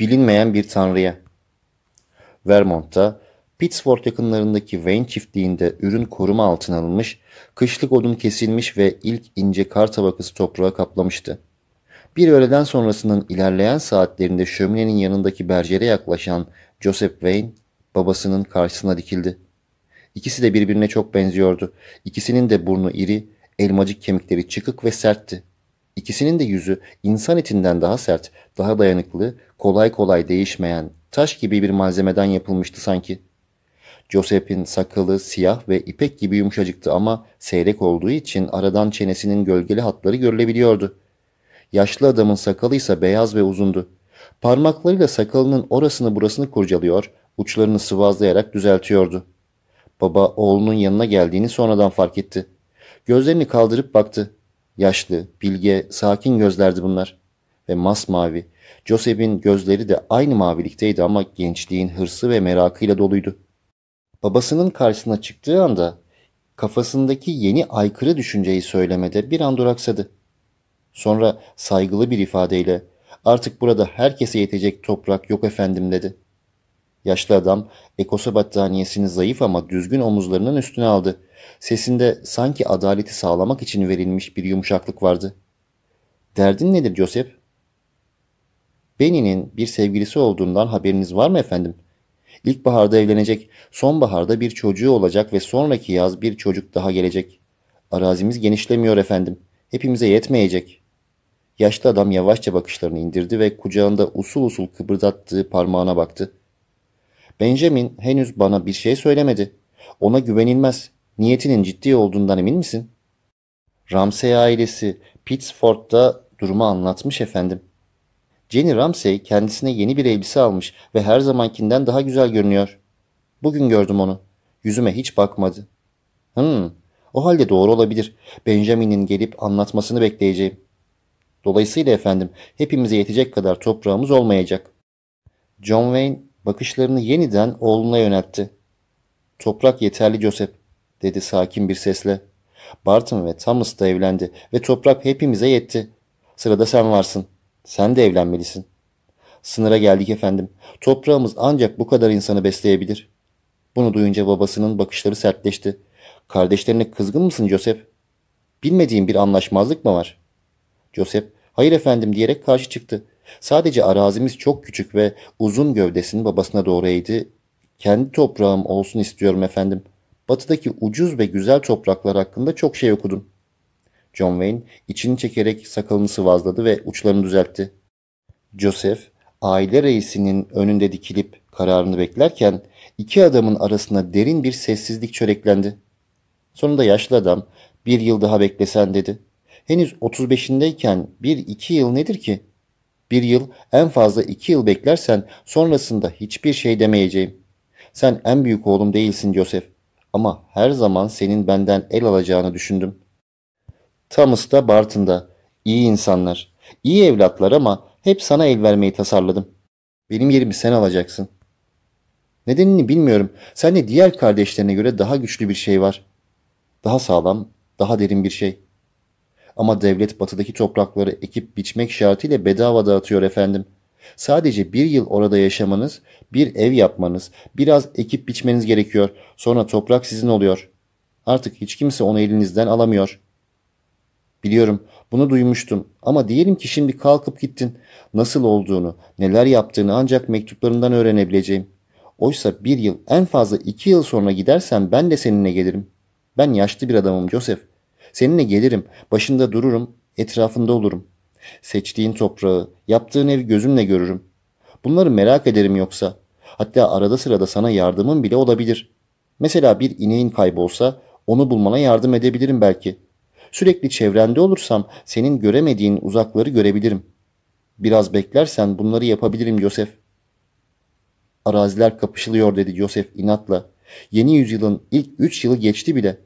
Bilinmeyen bir tanrıya. Vermont'ta Pittsford yakınlarındaki Wayne çiftliğinde ürün koruma altına alınmış, kışlık odun kesilmiş ve ilk ince kar tabakası toprağa kaplamıştı. Bir öğleden sonrasının ilerleyen saatlerinde şöminenin yanındaki bercere yaklaşan Joseph Wayne babasının karşısına dikildi. İkisi de birbirine çok benziyordu. İkisinin de burnu iri, elmacık kemikleri çıkık ve sertti. İkisinin de yüzü insan etinden daha sert, daha dayanıklı, kolay kolay değişmeyen, taş gibi bir malzemeden yapılmıştı sanki. Joseph'in sakalı siyah ve ipek gibi yumuşacıktı ama seyrek olduğu için aradan çenesinin gölgeli hatları görülebiliyordu. Yaşlı adamın sakalı ise beyaz ve uzundu. Parmaklarıyla sakalının orasını burasını kurcalıyor, uçlarını sıvazlayarak düzeltiyordu. Baba oğlunun yanına geldiğini sonradan fark etti. Gözlerini kaldırıp baktı. Yaşlı, bilge, sakin gözlerdi bunlar. Ve masmavi. Joseph'in gözleri de aynı mavilikteydi ama gençliğin hırsı ve merakıyla doluydu. Babasının karşısına çıktığı anda kafasındaki yeni aykırı düşünceyi söylemede bir an duraksadı. Sonra saygılı bir ifadeyle artık burada herkese yetecek toprak yok efendim dedi. Yaşlı adam ekosa battaniyesini zayıf ama düzgün omuzlarının üstüne aldı. Sesinde sanki adaleti sağlamak için verilmiş bir yumuşaklık vardı. Derdin nedir Joseph? Benny'nin bir sevgilisi olduğundan haberiniz var mı efendim? İlkbaharda evlenecek, sonbaharda bir çocuğu olacak ve sonraki yaz bir çocuk daha gelecek. Arazimiz genişlemiyor efendim. Hepimize yetmeyecek. Yaşlı adam yavaşça bakışlarını indirdi ve kucağında usul usul kıpırdattığı parmağına baktı. Benjamin henüz bana bir şey söylemedi. Ona güvenilmez. Niyetinin ciddi olduğundan emin misin? Ramsey ailesi Pittsford'da durumu anlatmış efendim. Jenny Ramsey kendisine yeni bir elbise almış ve her zamankinden daha güzel görünüyor. Bugün gördüm onu. Yüzüme hiç bakmadı. Hmm, o halde doğru olabilir. Benjamin'in gelip anlatmasını bekleyeceğim. Dolayısıyla efendim hepimize yetecek kadar toprağımız olmayacak. John Wayne bakışlarını yeniden oğluna yöneltti. Toprak yeterli Joseph, dedi sakin bir sesle. Barton ve Thomas da evlendi ve toprak hepimize yetti. Sırada sen varsın. Sen de evlenmelisin. Sınıra geldik efendim. Toprağımız ancak bu kadar insanı besleyebilir. Bunu duyunca babasının bakışları sertleşti. Kardeşlerine kızgın mısın Joseph? Bilmediğim bir anlaşmazlık mı var? Joseph, hayır efendim diyerek karşı çıktı. Sadece arazimiz çok küçük ve uzun gövdesinin babasına doğru eğdi. Kendi toprağım olsun istiyorum efendim. Batıdaki ucuz ve güzel topraklar hakkında çok şey okudum. John Wayne içini çekerek sakalını sıvazladı ve uçlarını düzeltti. Joseph, aile reisinin önünde dikilip kararını beklerken iki adamın arasında derin bir sessizlik çöreklendi. Sonunda yaşlı adam bir yıl daha beklesen dedi. Henüz 35'indeyken bir iki yıl nedir ki? Bir yıl en fazla iki yıl beklersen sonrasında hiçbir şey demeyeceğim. Sen en büyük oğlum değilsin Joseph. Ama her zaman senin benden el alacağını düşündüm. Thomas da Barton da. iyi insanlar. iyi evlatlar ama hep sana el vermeyi tasarladım. Benim yerimi sen alacaksın. Nedenini bilmiyorum. Sende diğer kardeşlerine göre daha güçlü bir şey var. Daha sağlam, daha derin bir şey. Ama devlet batıdaki toprakları ekip biçmek şartıyla bedava dağıtıyor efendim. Sadece bir yıl orada yaşamanız, bir ev yapmanız, biraz ekip biçmeniz gerekiyor. Sonra toprak sizin oluyor. Artık hiç kimse onu elinizden alamıyor. Biliyorum bunu duymuştum ama diyelim ki şimdi kalkıp gittin. Nasıl olduğunu, neler yaptığını ancak mektuplarından öğrenebileceğim. Oysa bir yıl en fazla iki yıl sonra gidersen ben de seninle gelirim. Ben yaşlı bir adamım Joseph. Seninle gelirim, başında dururum, etrafında olurum. Seçtiğin toprağı, yaptığın evi gözümle görürüm. Bunları merak ederim yoksa. Hatta arada sırada sana yardımım bile olabilir. Mesela bir ineğin kaybolsa onu bulmana yardım edebilirim belki. Sürekli çevrende olursam senin göremediğin uzakları görebilirim. Biraz beklersen bunları yapabilirim Joseph. Araziler kapışılıyor dedi Joseph inatla. Yeni yüzyılın ilk üç yılı geçti bile.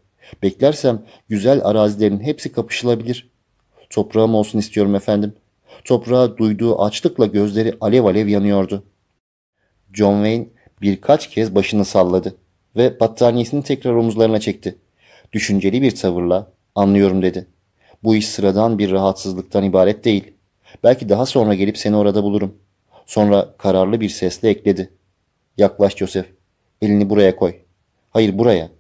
Beklersem güzel arazilerin hepsi kapışılabilir. Toprağım olsun istiyorum efendim. Toprağa duyduğu açlıkla gözleri alev alev yanıyordu. John Wayne birkaç kez başını salladı ve battaniyesini tekrar omuzlarına çekti. Düşünceli bir tavırla anlıyorum dedi. Bu iş sıradan bir rahatsızlıktan ibaret değil. Belki daha sonra gelip seni orada bulurum. Sonra kararlı bir sesle ekledi. Yaklaş Joseph. Elini buraya koy. Hayır buraya.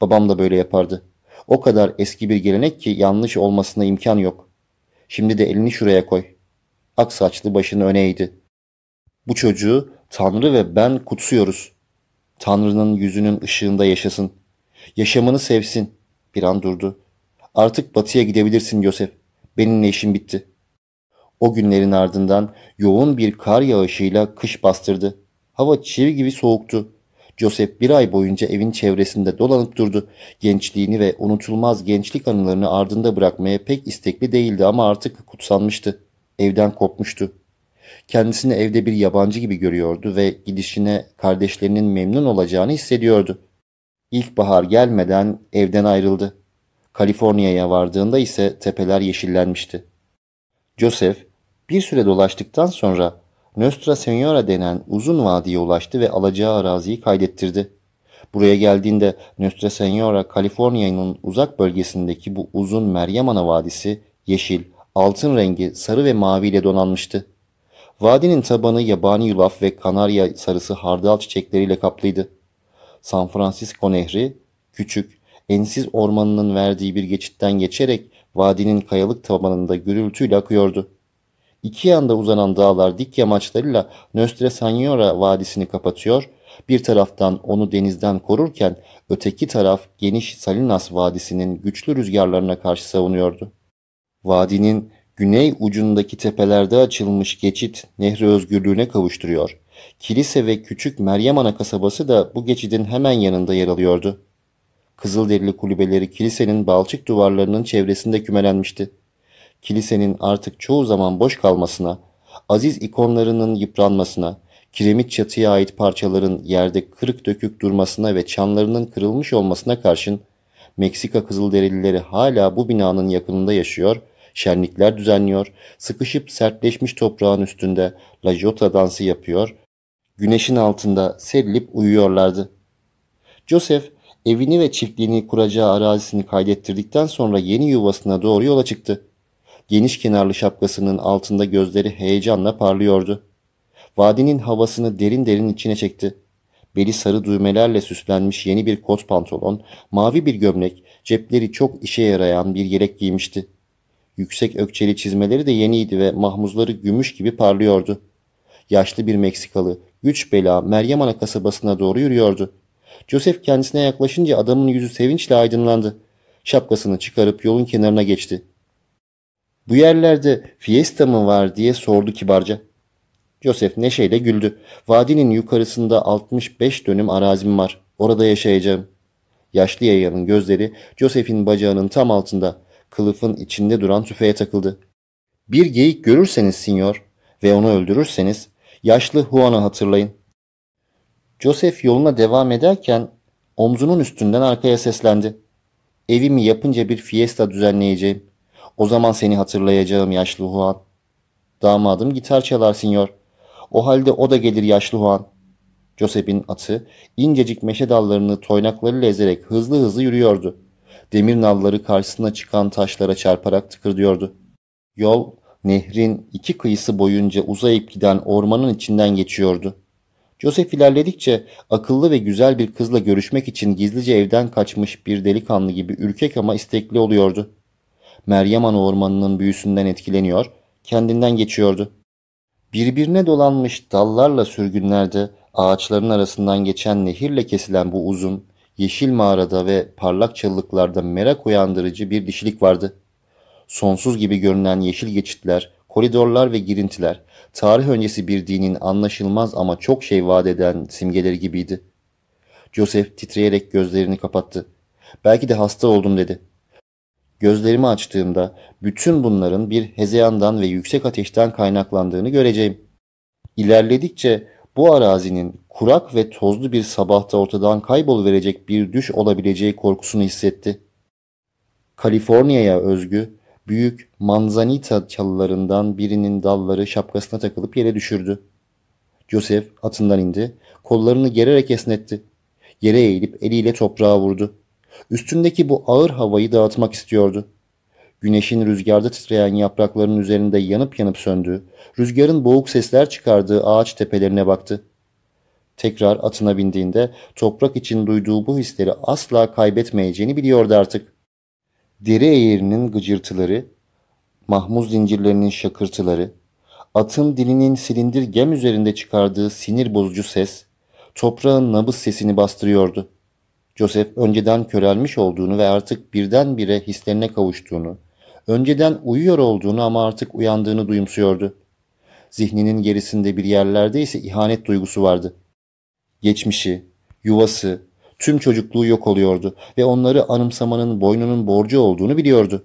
Babam da böyle yapardı. O kadar eski bir gelenek ki yanlış olmasına imkan yok. Şimdi de elini şuraya koy. Ak saçlı başını öne eğdi. Bu çocuğu Tanrı ve ben kutsuyoruz. Tanrı'nın yüzünün ışığında yaşasın. Yaşamını sevsin. Bir an durdu. Artık batıya gidebilirsin Yosef. Benimle işim bitti. O günlerin ardından yoğun bir kar yağışıyla kış bastırdı. Hava çivi gibi soğuktu. Joseph bir ay boyunca evin çevresinde dolanıp durdu. Gençliğini ve unutulmaz gençlik anılarını ardında bırakmaya pek istekli değildi ama artık kutsanmıştı. Evden kopmuştu. Kendisini evde bir yabancı gibi görüyordu ve gidişine kardeşlerinin memnun olacağını hissediyordu. İlkbahar gelmeden evden ayrıldı. Kaliforniya'ya vardığında ise tepeler yeşillenmişti. Joseph bir süre dolaştıktan sonra Nostra Senora denen uzun vadiye ulaştı ve alacağı araziyi kaydettirdi. Buraya geldiğinde Nostra Senora, Kaliforniya'nın uzak bölgesindeki bu uzun Meryem Ana Vadisi yeşil, altın rengi, sarı ve mavi ile donanmıştı. Vadinin tabanı yabani yulaf ve kanarya sarısı hardal çiçekleriyle kaplıydı. San Francisco Nehri, küçük, ensiz ormanının verdiği bir geçitten geçerek vadinin kayalık tabanında gürültüyle akıyordu. İki yanda uzanan dağlar dik yamaçlarıyla Nostra Senora Vadisi'ni kapatıyor, bir taraftan onu denizden korurken öteki taraf geniş Salinas Vadisi'nin güçlü rüzgarlarına karşı savunuyordu. Vadinin güney ucundaki tepelerde açılmış geçit nehri özgürlüğüne kavuşturuyor. Kilise ve küçük Meryem Ana kasabası da bu geçidin hemen yanında yer alıyordu. Kızılderili kulübeleri kilisenin balçık duvarlarının çevresinde kümelenmişti. Kilisenin artık çoğu zaman boş kalmasına, aziz ikonlarının yıpranmasına, kiremit çatıya ait parçaların yerde kırık dökük durmasına ve çanlarının kırılmış olmasına karşın Meksika Kızılderilileri hala bu binanın yakınında yaşıyor, şenlikler düzenliyor, sıkışıp sertleşmiş toprağın üstünde La Jota dansı yapıyor, güneşin altında serilip uyuyorlardı. Joseph evini ve çiftliğini kuracağı arazisini kaydettirdikten sonra yeni yuvasına doğru yola çıktı. Geniş kenarlı şapkasının altında gözleri heyecanla parlıyordu. Vadinin havasını derin derin içine çekti. Beli sarı düğmelerle süslenmiş yeni bir kot pantolon, mavi bir gömlek, cepleri çok işe yarayan bir yelek giymişti. Yüksek ökçeli çizmeleri de yeniydi ve mahmuzları gümüş gibi parlıyordu. Yaşlı bir Meksikalı, güç bela Meryem Ana kasabasına doğru yürüyordu. Joseph kendisine yaklaşınca adamın yüzü sevinçle aydınlandı. Şapkasını çıkarıp yolun kenarına geçti. Bu yerlerde fiesta mı var diye sordu kibarca. Joseph neşeyle güldü. Vadinin yukarısında 65 dönüm arazim var. Orada yaşayacağım. Yaşlı yayanın gözleri Joseph'in bacağının tam altında, kılıfın içinde duran tüfeğe takıldı. Bir geyik görürseniz sinyor ve onu öldürürseniz yaşlı Juan'ı hatırlayın. Joseph yoluna devam ederken omzunun üstünden arkaya seslendi. Evimi yapınca bir fiesta düzenleyeceğim. O zaman seni hatırlayacağım yaşlı Juan. Damadım gitar çalar sinyor. O halde o da gelir yaşlı Juan. Joseph'in atı incecik meşe dallarını toynaklarıyla ezerek hızlı hızlı yürüyordu. Demir nalları karşısına çıkan taşlara çarparak tıkırdıyordu. Yol nehrin iki kıyısı boyunca uzayıp giden ormanın içinden geçiyordu. Joseph ilerledikçe akıllı ve güzel bir kızla görüşmek için gizlice evden kaçmış bir delikanlı gibi ürkek ama istekli oluyordu. Meryem Ana ormanının büyüsünden etkileniyor, kendinden geçiyordu. Birbirine dolanmış dallarla sürgünlerde ağaçların arasından geçen nehirle kesilen bu uzun, yeşil mağarada ve parlak çalılıklarda merak uyandırıcı bir dişilik vardı. Sonsuz gibi görünen yeşil geçitler, koridorlar ve girintiler, tarih öncesi bir dinin anlaşılmaz ama çok şey vaat eden simgeleri gibiydi. Joseph titreyerek gözlerini kapattı. Belki de hasta oldum dedi. Gözlerimi açtığımda bütün bunların bir hezeyandan ve yüksek ateşten kaynaklandığını göreceğim. İlerledikçe bu arazinin kurak ve tozlu bir sabahta ortadan kayboluverecek bir düş olabileceği korkusunu hissetti. Kaliforniya'ya özgü büyük manzanita çalılarından birinin dalları şapkasına takılıp yere düşürdü. Joseph atından indi, kollarını gererek esnetti. Yere eğilip eliyle toprağa vurdu. Üstündeki bu ağır havayı dağıtmak istiyordu. Güneşin rüzgarda titreyen yaprakların üzerinde yanıp yanıp söndüğü, rüzgarın boğuk sesler çıkardığı ağaç tepelerine baktı. Tekrar atına bindiğinde toprak için duyduğu bu hisleri asla kaybetmeyeceğini biliyordu artık. Deri eğerinin gıcırtıları, mahmuz zincirlerinin şakırtıları, atın dilinin silindir gem üzerinde çıkardığı sinir bozucu ses, toprağın nabız sesini bastırıyordu. Joseph önceden körelmiş olduğunu ve artık birdenbire hislerine kavuştuğunu, önceden uyuyor olduğunu ama artık uyandığını duyumsuyordu. Zihninin gerisinde bir yerlerde ise ihanet duygusu vardı. Geçmişi, yuvası, tüm çocukluğu yok oluyordu ve onları anımsamanın boynunun borcu olduğunu biliyordu.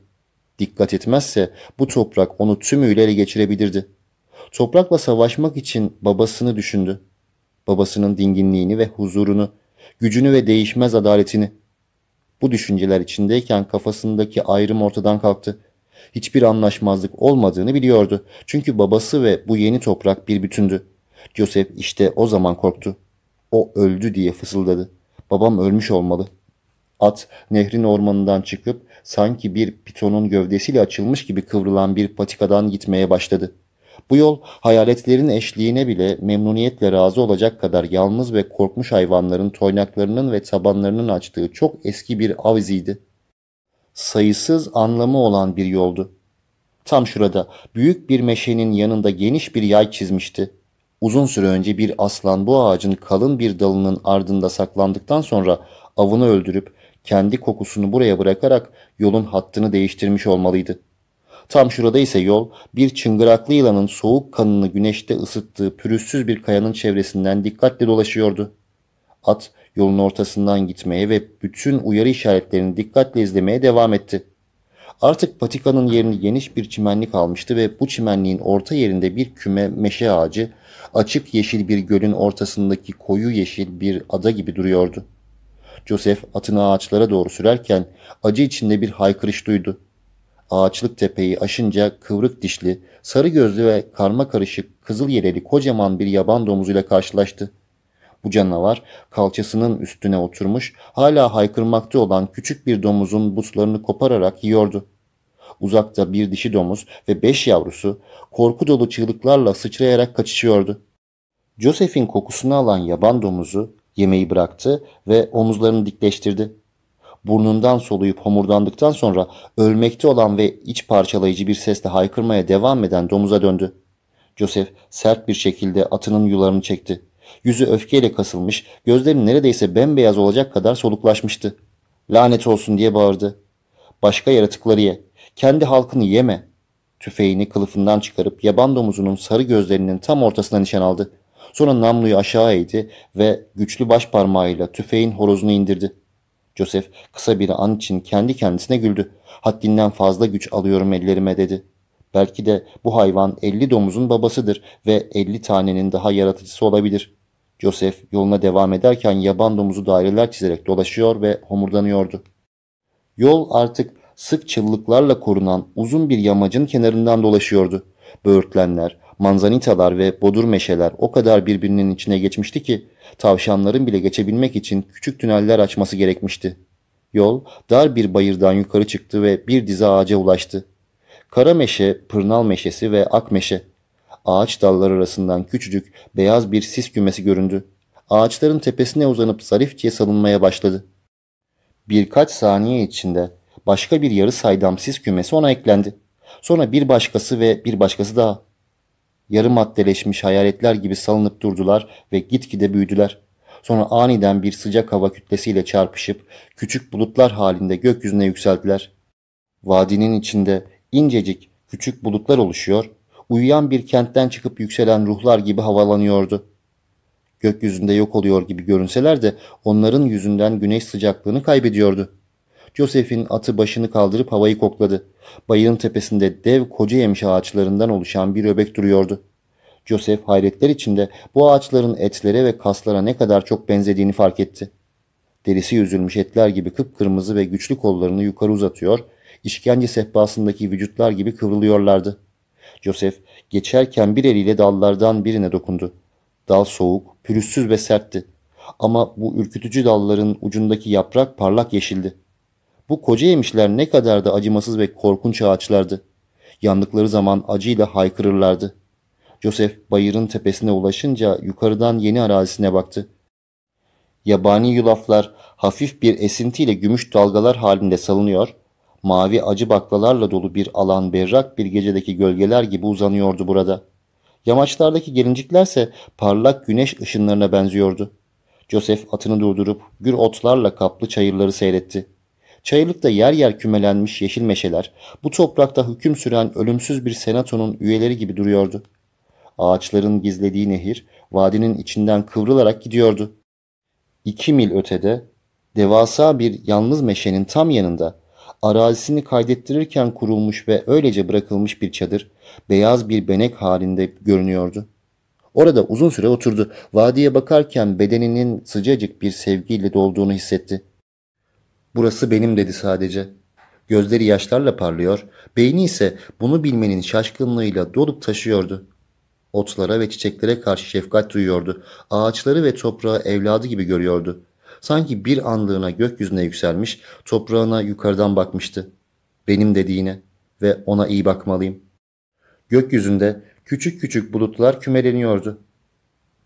Dikkat etmezse bu toprak onu tümüyle ele geçirebilirdi. Toprakla savaşmak için babasını düşündü. Babasının dinginliğini ve huzurunu, gücünü ve değişmez adaletini. Bu düşünceler içindeyken kafasındaki ayrım ortadan kalktı. Hiçbir anlaşmazlık olmadığını biliyordu. Çünkü babası ve bu yeni toprak bir bütündü. Joseph işte o zaman korktu. O öldü diye fısıldadı. Babam ölmüş olmalı. At nehrin ormanından çıkıp sanki bir pitonun gövdesiyle açılmış gibi kıvrılan bir patikadan gitmeye başladı. Bu yol hayaletlerin eşliğine bile memnuniyetle razı olacak kadar yalnız ve korkmuş hayvanların toynaklarının ve tabanlarının açtığı çok eski bir av iziydi. Sayısız anlamı olan bir yoldu. Tam şurada büyük bir meşenin yanında geniş bir yay çizmişti. Uzun süre önce bir aslan bu ağacın kalın bir dalının ardında saklandıktan sonra avını öldürüp kendi kokusunu buraya bırakarak yolun hattını değiştirmiş olmalıydı. Tam şurada ise yol bir çıngıraklı yılanın soğuk kanını güneşte ısıttığı pürüzsüz bir kayanın çevresinden dikkatle dolaşıyordu. At yolun ortasından gitmeye ve bütün uyarı işaretlerini dikkatle izlemeye devam etti. Artık patikanın yerini geniş bir çimenlik almıştı ve bu çimenliğin orta yerinde bir küme meşe ağacı, açık yeşil bir gölün ortasındaki koyu yeşil bir ada gibi duruyordu. Joseph atını ağaçlara doğru sürerken acı içinde bir haykırış duydu. Ağaçlık tepeyi aşınca kıvrık dişli, sarı gözlü ve karma karışık kızıl yeleli kocaman bir yaban domuzuyla karşılaştı. Bu canavar kalçasının üstüne oturmuş hala haykırmakta olan küçük bir domuzun butlarını kopararak yiyordu. Uzakta bir dişi domuz ve beş yavrusu korku dolu çığlıklarla sıçrayarak kaçışıyordu. Joseph'in kokusunu alan yaban domuzu yemeği bıraktı ve omuzlarını dikleştirdi. Burnundan soluyup homurdandıktan sonra ölmekte olan ve iç parçalayıcı bir sesle haykırmaya devam eden domuza döndü. Joseph sert bir şekilde atının yularını çekti. Yüzü öfkeyle kasılmış, gözleri neredeyse bembeyaz olacak kadar soluklaşmıştı. Lanet olsun diye bağırdı. Başka yaratıkları ye. Kendi halkını yeme. Tüfeğini kılıfından çıkarıp yaban domuzunun sarı gözlerinin tam ortasına nişan aldı. Sonra namluyu aşağı eğdi ve güçlü baş parmağıyla tüfeğin horozunu indirdi. Joseph kısa bir an için kendi kendisine güldü. Haddinden fazla güç alıyorum ellerime dedi. Belki de bu hayvan 50 domuzun babasıdır ve 50 tanenin daha yaratıcısı olabilir. Joseph yoluna devam ederken yaban domuzu daireler çizerek dolaşıyor ve homurdanıyordu. Yol artık sık çıllıklarla korunan uzun bir yamacın kenarından dolaşıyordu. Böğürtlenler, manzanitalar ve bodur meşeler o kadar birbirinin içine geçmişti ki tavşanların bile geçebilmek için küçük tüneller açması gerekmişti. Yol dar bir bayırdan yukarı çıktı ve bir dizi ağaca ulaştı. Kara meşe, pırnal meşesi ve ak meşe. Ağaç dalları arasından küçücük beyaz bir sis kümesi göründü. Ağaçların tepesine uzanıp zarifçe salınmaya başladı. Birkaç saniye içinde başka bir yarı saydam sis kümesi ona eklendi. Sonra bir başkası ve bir başkası daha. Yarı maddeleşmiş hayaletler gibi salınıp durdular ve gitgide büyüdüler. Sonra aniden bir sıcak hava kütlesiyle çarpışıp küçük bulutlar halinde gökyüzüne yükseldiler. Vadinin içinde incecik küçük bulutlar oluşuyor, uyuyan bir kentten çıkıp yükselen ruhlar gibi havalanıyordu. Gökyüzünde yok oluyor gibi görünseler de onların yüzünden güneş sıcaklığını kaybediyordu. Joseph'in atı başını kaldırıp havayı kokladı. Bayırın tepesinde dev koca yemiş ağaçlarından oluşan bir öbek duruyordu. Joseph hayretler içinde bu ağaçların etlere ve kaslara ne kadar çok benzediğini fark etti. Derisi yüzülmüş etler gibi kıpkırmızı ve güçlü kollarını yukarı uzatıyor, işkence sehpasındaki vücutlar gibi kıvrılıyorlardı. Joseph geçerken bir eliyle dallardan birine dokundu. Dal soğuk, pürüzsüz ve sertti. Ama bu ürkütücü dalların ucundaki yaprak parlak yeşildi. Bu koca yemişler ne kadar da acımasız ve korkunç ağaçlardı. Yandıkları zaman acıyla haykırırlardı. Joseph bayırın tepesine ulaşınca yukarıdan yeni arazisine baktı. Yabani yulaflar hafif bir esintiyle gümüş dalgalar halinde salınıyor, mavi acı baklalarla dolu bir alan berrak bir gecedeki gölgeler gibi uzanıyordu burada. Yamaçlardaki gelinciklerse parlak güneş ışınlarına benziyordu. Joseph atını durdurup gür otlarla kaplı çayırları seyretti. Çayırlıkta yer yer kümelenmiş yeşil meşeler, bu toprakta hüküm süren ölümsüz bir senatonun üyeleri gibi duruyordu. Ağaçların gizlediği nehir, vadinin içinden kıvrılarak gidiyordu. İki mil ötede, devasa bir yalnız meşenin tam yanında, arazisini kaydettirirken kurulmuş ve öylece bırakılmış bir çadır, beyaz bir benek halinde görünüyordu. Orada uzun süre oturdu. Vadiye bakarken bedeninin sıcacık bir sevgiyle dolduğunu hissetti. Burası benim dedi sadece. Gözleri yaşlarla parlıyor, beyni ise bunu bilmenin şaşkınlığıyla dolup taşıyordu. Otlara ve çiçeklere karşı şefkat duyuyordu. Ağaçları ve toprağı evladı gibi görüyordu. Sanki bir anlığına gökyüzüne yükselmiş, toprağına yukarıdan bakmıştı. Benim dediğine ve ona iyi bakmalıyım. Gökyüzünde küçük küçük bulutlar kümeleniyordu.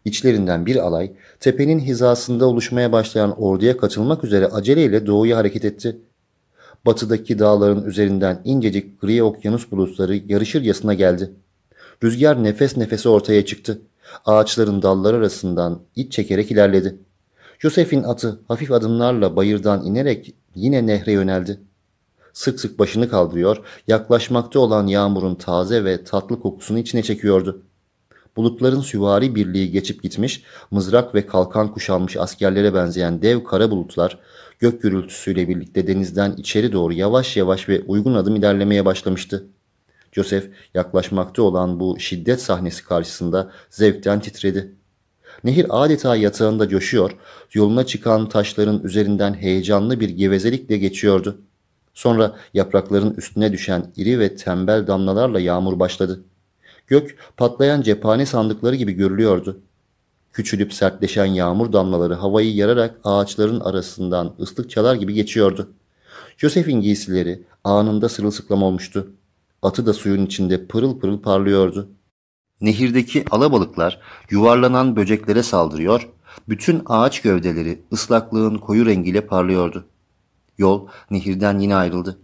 İçlerinden bir alay tepenin hizasında oluşmaya başlayan orduya katılmak üzere aceleyle doğuya hareket etti. Batıdaki dağların üzerinden incecik gri okyanus bulutları yarışırcasına geldi. Rüzgar nefes nefese ortaya çıktı. Ağaçların dalları arasından iç çekerek ilerledi. Joseph'in atı hafif adımlarla bayırdan inerek yine nehre yöneldi. Sık sık başını kaldırıyor, yaklaşmakta olan yağmurun taze ve tatlı kokusunu içine çekiyordu. Bulutların süvari birliği geçip gitmiş, mızrak ve kalkan kuşanmış askerlere benzeyen dev kara bulutlar, gök gürültüsüyle birlikte denizden içeri doğru yavaş yavaş ve uygun adım ilerlemeye başlamıştı. Joseph yaklaşmakta olan bu şiddet sahnesi karşısında zevkten titredi. Nehir adeta yatağında coşuyor, yoluna çıkan taşların üzerinden heyecanlı bir gevezelikle geçiyordu. Sonra yaprakların üstüne düşen iri ve tembel damlalarla yağmur başladı. Gök patlayan cephane sandıkları gibi görülüyordu. Küçülüp sertleşen yağmur damlaları havayı yararak ağaçların arasından ıslık çalar gibi geçiyordu. Joseph'in giysileri anında sırılsıklam olmuştu. Atı da suyun içinde pırıl pırıl parlıyordu. Nehirdeki alabalıklar yuvarlanan böceklere saldırıyor, bütün ağaç gövdeleri ıslaklığın koyu rengiyle parlıyordu. Yol nehirden yine ayrıldı.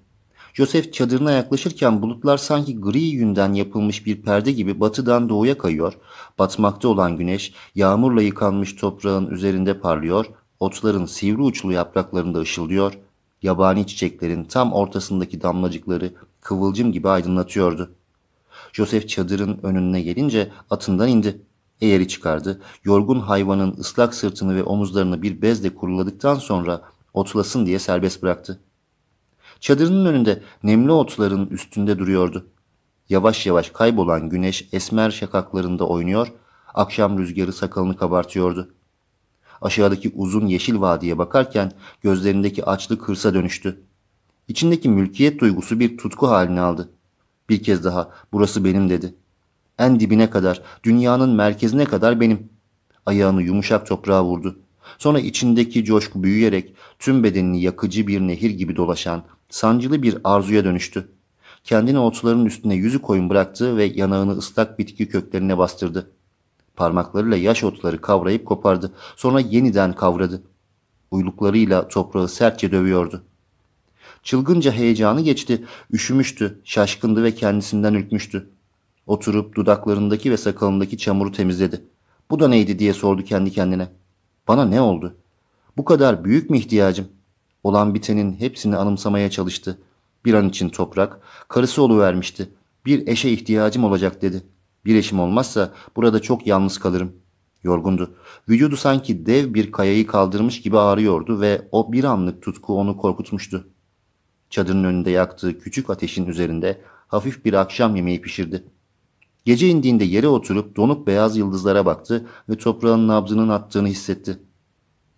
Joseph çadırına yaklaşırken bulutlar sanki gri yünden yapılmış bir perde gibi batıdan doğuya kayıyor, batmakta olan güneş yağmurla yıkanmış toprağın üzerinde parlıyor, otların sivri uçlu yapraklarında ışıldıyor, yabani çiçeklerin tam ortasındaki damlacıkları kıvılcım gibi aydınlatıyordu. Joseph çadırın önüne gelince atından indi. Eğeri çıkardı, yorgun hayvanın ıslak sırtını ve omuzlarını bir bezle kuruladıktan sonra otlasın diye serbest bıraktı. Çadırının önünde nemli otların üstünde duruyordu. Yavaş yavaş kaybolan güneş esmer şakaklarında oynuyor, akşam rüzgarı sakalını kabartıyordu. Aşağıdaki uzun yeşil vadiye bakarken gözlerindeki açlık hırsa dönüştü. İçindeki mülkiyet duygusu bir tutku halini aldı. Bir kez daha burası benim dedi. En dibine kadar, dünyanın merkezine kadar benim. Ayağını yumuşak toprağa vurdu. Sonra içindeki coşku büyüyerek tüm bedenini yakıcı bir nehir gibi dolaşan, sancılı bir arzuya dönüştü. Kendini otların üstüne yüzü koyun bıraktı ve yanağını ıslak bitki köklerine bastırdı. Parmaklarıyla yaş otları kavrayıp kopardı. Sonra yeniden kavradı. Uyluklarıyla toprağı sertçe dövüyordu. Çılgınca heyecanı geçti. Üşümüştü, şaşkındı ve kendisinden ürkmüştü. Oturup dudaklarındaki ve sakalındaki çamuru temizledi. Bu da neydi diye sordu kendi kendine. Bana ne oldu? Bu kadar büyük mü ihtiyacım? Olan bitenin hepsini anımsamaya çalıştı. Bir an için toprak, karısı vermişti. Bir eşe ihtiyacım olacak dedi. Bir eşim olmazsa burada çok yalnız kalırım. Yorgundu. Vücudu sanki dev bir kayayı kaldırmış gibi ağrıyordu ve o bir anlık tutku onu korkutmuştu. Çadırın önünde yaktığı küçük ateşin üzerinde hafif bir akşam yemeği pişirdi. Gece indiğinde yere oturup donuk beyaz yıldızlara baktı ve toprağın nabzının attığını hissetti.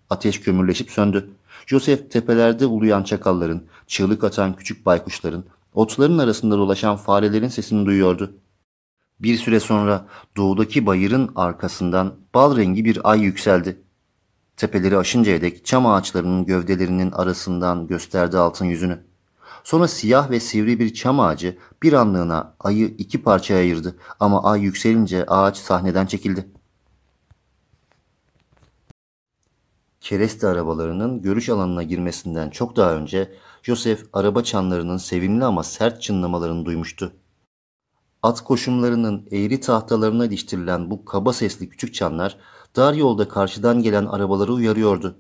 Ateş kömürleşip söndü. Joseph tepelerde uluyan çakalların, çığlık atan küçük baykuşların, otların arasında dolaşan farelerin sesini duyuyordu. Bir süre sonra doğudaki bayırın arkasından bal rengi bir ay yükseldi. Tepeleri aşıncaya dek çam ağaçlarının gövdelerinin arasından gösterdi altın yüzünü. Sonra siyah ve sivri bir çam ağacı bir anlığına ayı iki parçaya ayırdı ama ay yükselince ağaç sahneden çekildi. Kereste arabalarının görüş alanına girmesinden çok daha önce Joseph araba çanlarının sevimli ama sert çınlamalarını duymuştu. At koşumlarının eğri tahtalarına iliştirilen bu kaba sesli küçük çanlar dar yolda karşıdan gelen arabaları uyarıyordu.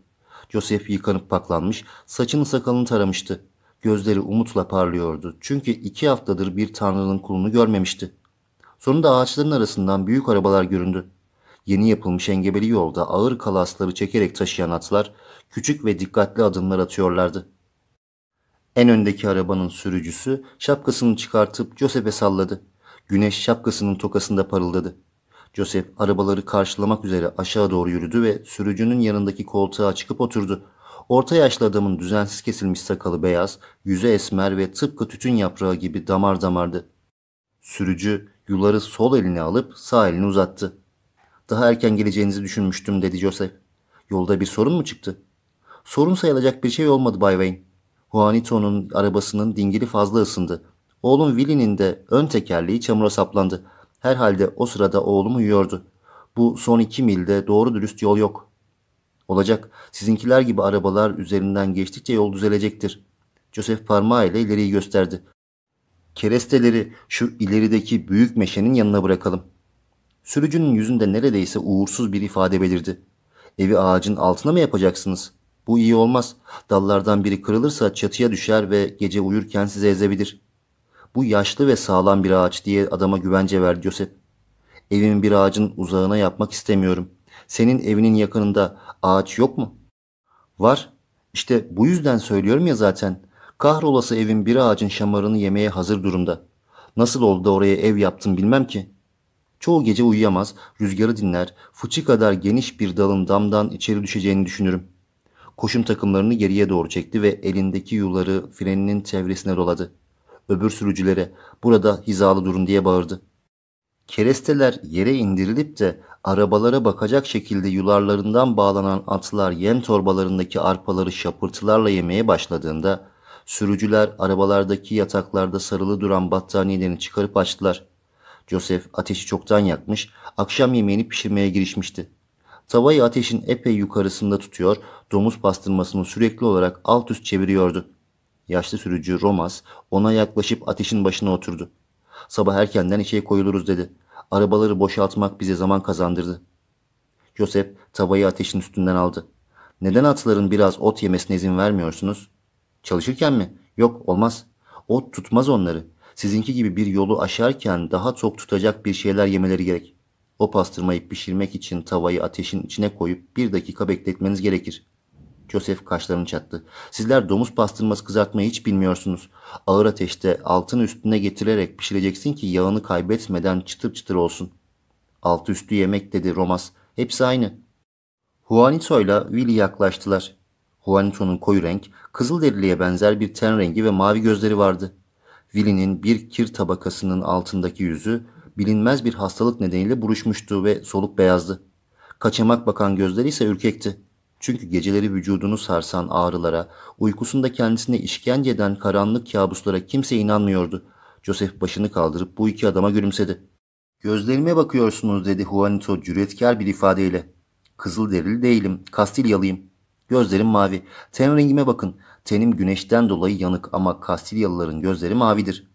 Joseph yıkanıp paklanmış, saçını sakalını taramıştı. Gözleri umutla parlıyordu. Çünkü iki haftadır bir tanrının kulunu görmemişti. Sonunda ağaçların arasından büyük arabalar göründü. Yeni yapılmış engebeli yolda ağır kalasları çekerek taşıyan atlar küçük ve dikkatli adımlar atıyorlardı. En öndeki arabanın sürücüsü şapkasını çıkartıp Joseph'e salladı. Güneş şapkasının tokasında parıldadı. Joseph arabaları karşılamak üzere aşağı doğru yürüdü ve sürücünün yanındaki koltuğa çıkıp oturdu. Orta yaşlı adamın düzensiz kesilmiş sakalı beyaz, yüzü esmer ve tıpkı tütün yaprağı gibi damar damardı. Sürücü yuları sol eline alıp sağ elini uzattı. Daha erken geleceğinizi düşünmüştüm dedi Joseph. Yolda bir sorun mu çıktı? Sorun sayılacak bir şey olmadı Bay Wayne. Juanito'nun arabasının dingili fazla ısındı. Oğlum Willy'nin de ön tekerleği çamura saplandı. Herhalde o sırada oğlum uyuyordu. Bu son iki milde doğru dürüst yol yok. Olacak. Sizinkiler gibi arabalar üzerinden geçtikçe yol düzelecektir. Joseph parmağıyla ileriyi gösterdi. Keresteleri şu ilerideki büyük meşenin yanına bırakalım. Sürücünün yüzünde neredeyse uğursuz bir ifade belirdi. Evi ağacın altına mı yapacaksınız? Bu iyi olmaz. Dallardan biri kırılırsa çatıya düşer ve gece uyurken sizi ezebilir. Bu yaşlı ve sağlam bir ağaç diye adama güvence verdi Joseph. Evimin bir ağacın uzağına yapmak istemiyorum. Senin evinin yakınında ağaç yok mu? Var. İşte bu yüzden söylüyorum ya zaten. Kahrolası evin bir ağacın şamarını yemeye hazır durumda. Nasıl oldu da oraya ev yaptım bilmem ki. Çoğu gece uyuyamaz, rüzgarı dinler, fıçı kadar geniş bir dalın damdan içeri düşeceğini düşünürüm. Koşum takımlarını geriye doğru çekti ve elindeki yuları freninin çevresine doladı. Öbür sürücülere burada hizalı durun diye bağırdı. Keresteler yere indirilip de arabalara bakacak şekilde yularlarından bağlanan atlar yem torbalarındaki arpaları şapırtılarla yemeye başladığında sürücüler arabalardaki yataklarda sarılı duran battaniyelerini çıkarıp açtılar. Joseph ateşi çoktan yakmış, akşam yemeğini pişirmeye girişmişti. Tavayı ateşin epey yukarısında tutuyor, domuz pastırmasını sürekli olarak alt üst çeviriyordu. Yaşlı sürücü Romas ona yaklaşıp ateşin başına oturdu. Sabah erkenden işe koyuluruz dedi. Arabaları boşaltmak bize zaman kazandırdı. Joseph tavayı ateşin üstünden aldı. Neden atların biraz ot yemesine izin vermiyorsunuz? Çalışırken mi? Yok olmaz. Ot tutmaz onları. Sizinki gibi bir yolu aşarken daha tok tutacak bir şeyler yemeleri gerek. O pastırmayı pişirmek için tavayı ateşin içine koyup bir dakika bekletmeniz gerekir. Joseph kaşlarını çattı. Sizler domuz pastırması kızartmayı hiç bilmiyorsunuz. Ağır ateşte altın üstüne getirerek pişireceksin ki yağını kaybetmeden çıtır çıtır olsun. Altı üstü yemek dedi Romas. Hepsi aynı. Juanito ile Willy yaklaştılar. Juanito'nun koyu renk, kızıl deriliye benzer bir ten rengi ve mavi gözleri vardı. Willy'nin bir kir tabakasının altındaki yüzü bilinmez bir hastalık nedeniyle buruşmuştu ve soluk beyazdı. Kaçamak bakan gözleri ise ürkekti. Çünkü geceleri vücudunu sarsan ağrılara, uykusunda kendisine işkence eden karanlık kabuslara kimse inanmıyordu. Joseph başını kaldırıp bu iki adama gülümsedi. Gözlerime bakıyorsunuz dedi Juanito cüretkar bir ifadeyle. Kızıl derili değilim, Kastilyalıyım. Gözlerim mavi. Ten rengime bakın. Tenim güneşten dolayı yanık ama Kastilyalıların gözleri mavidir.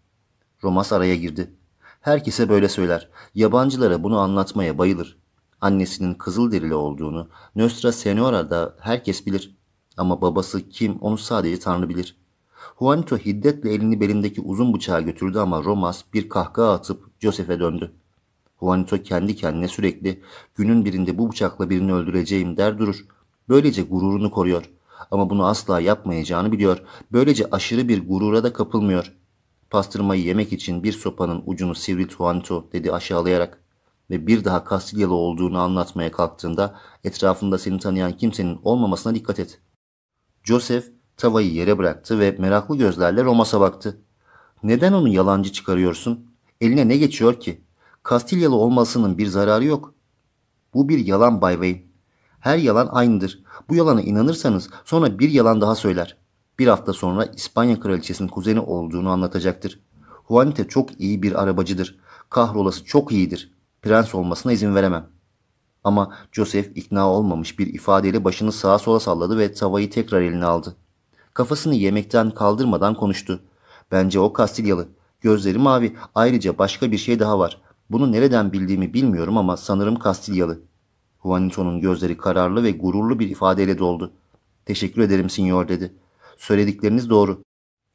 Romas araya girdi. Herkese böyle söyler. Yabancılara bunu anlatmaya bayılır. Annesinin kızıl derili olduğunu Nostra Senora'da herkes bilir. Ama babası kim onu sadece Tanrı bilir. Juanito hiddetle elini belindeki uzun bıçağı götürdü ama Romas bir kahkaha atıp Joseph'e döndü. Juanito kendi kendine sürekli günün birinde bu bıçakla birini öldüreceğim der durur. Böylece gururunu koruyor. Ama bunu asla yapmayacağını biliyor. Böylece aşırı bir gurura da kapılmıyor. Pastırmayı yemek için bir sopanın ucunu sivri Juanito dedi aşağılayarak ve bir daha Kastilyalı olduğunu anlatmaya kalktığında etrafında seni tanıyan kimsenin olmamasına dikkat et. Joseph tavayı yere bıraktı ve meraklı gözlerle Romas'a baktı. Neden onu yalancı çıkarıyorsun? Eline ne geçiyor ki? Kastilyalı olmasının bir zararı yok. Bu bir yalan Bay Wayne. Her yalan aynıdır. Bu yalana inanırsanız sonra bir yalan daha söyler. Bir hafta sonra İspanya kraliçesinin kuzeni olduğunu anlatacaktır. Juanite çok iyi bir arabacıdır. Kahrolası çok iyidir. Prens olmasına izin veremem. Ama Joseph ikna olmamış bir ifadeyle başını sağa sola salladı ve tavayı tekrar eline aldı. Kafasını yemekten kaldırmadan konuştu. Bence o Kastilyalı. Gözleri mavi. Ayrıca başka bir şey daha var. Bunu nereden bildiğimi bilmiyorum ama sanırım Kastilyalı. Juanito'nun gözleri kararlı ve gururlu bir ifadeyle doldu. Teşekkür ederim sinyor dedi. Söyledikleriniz doğru.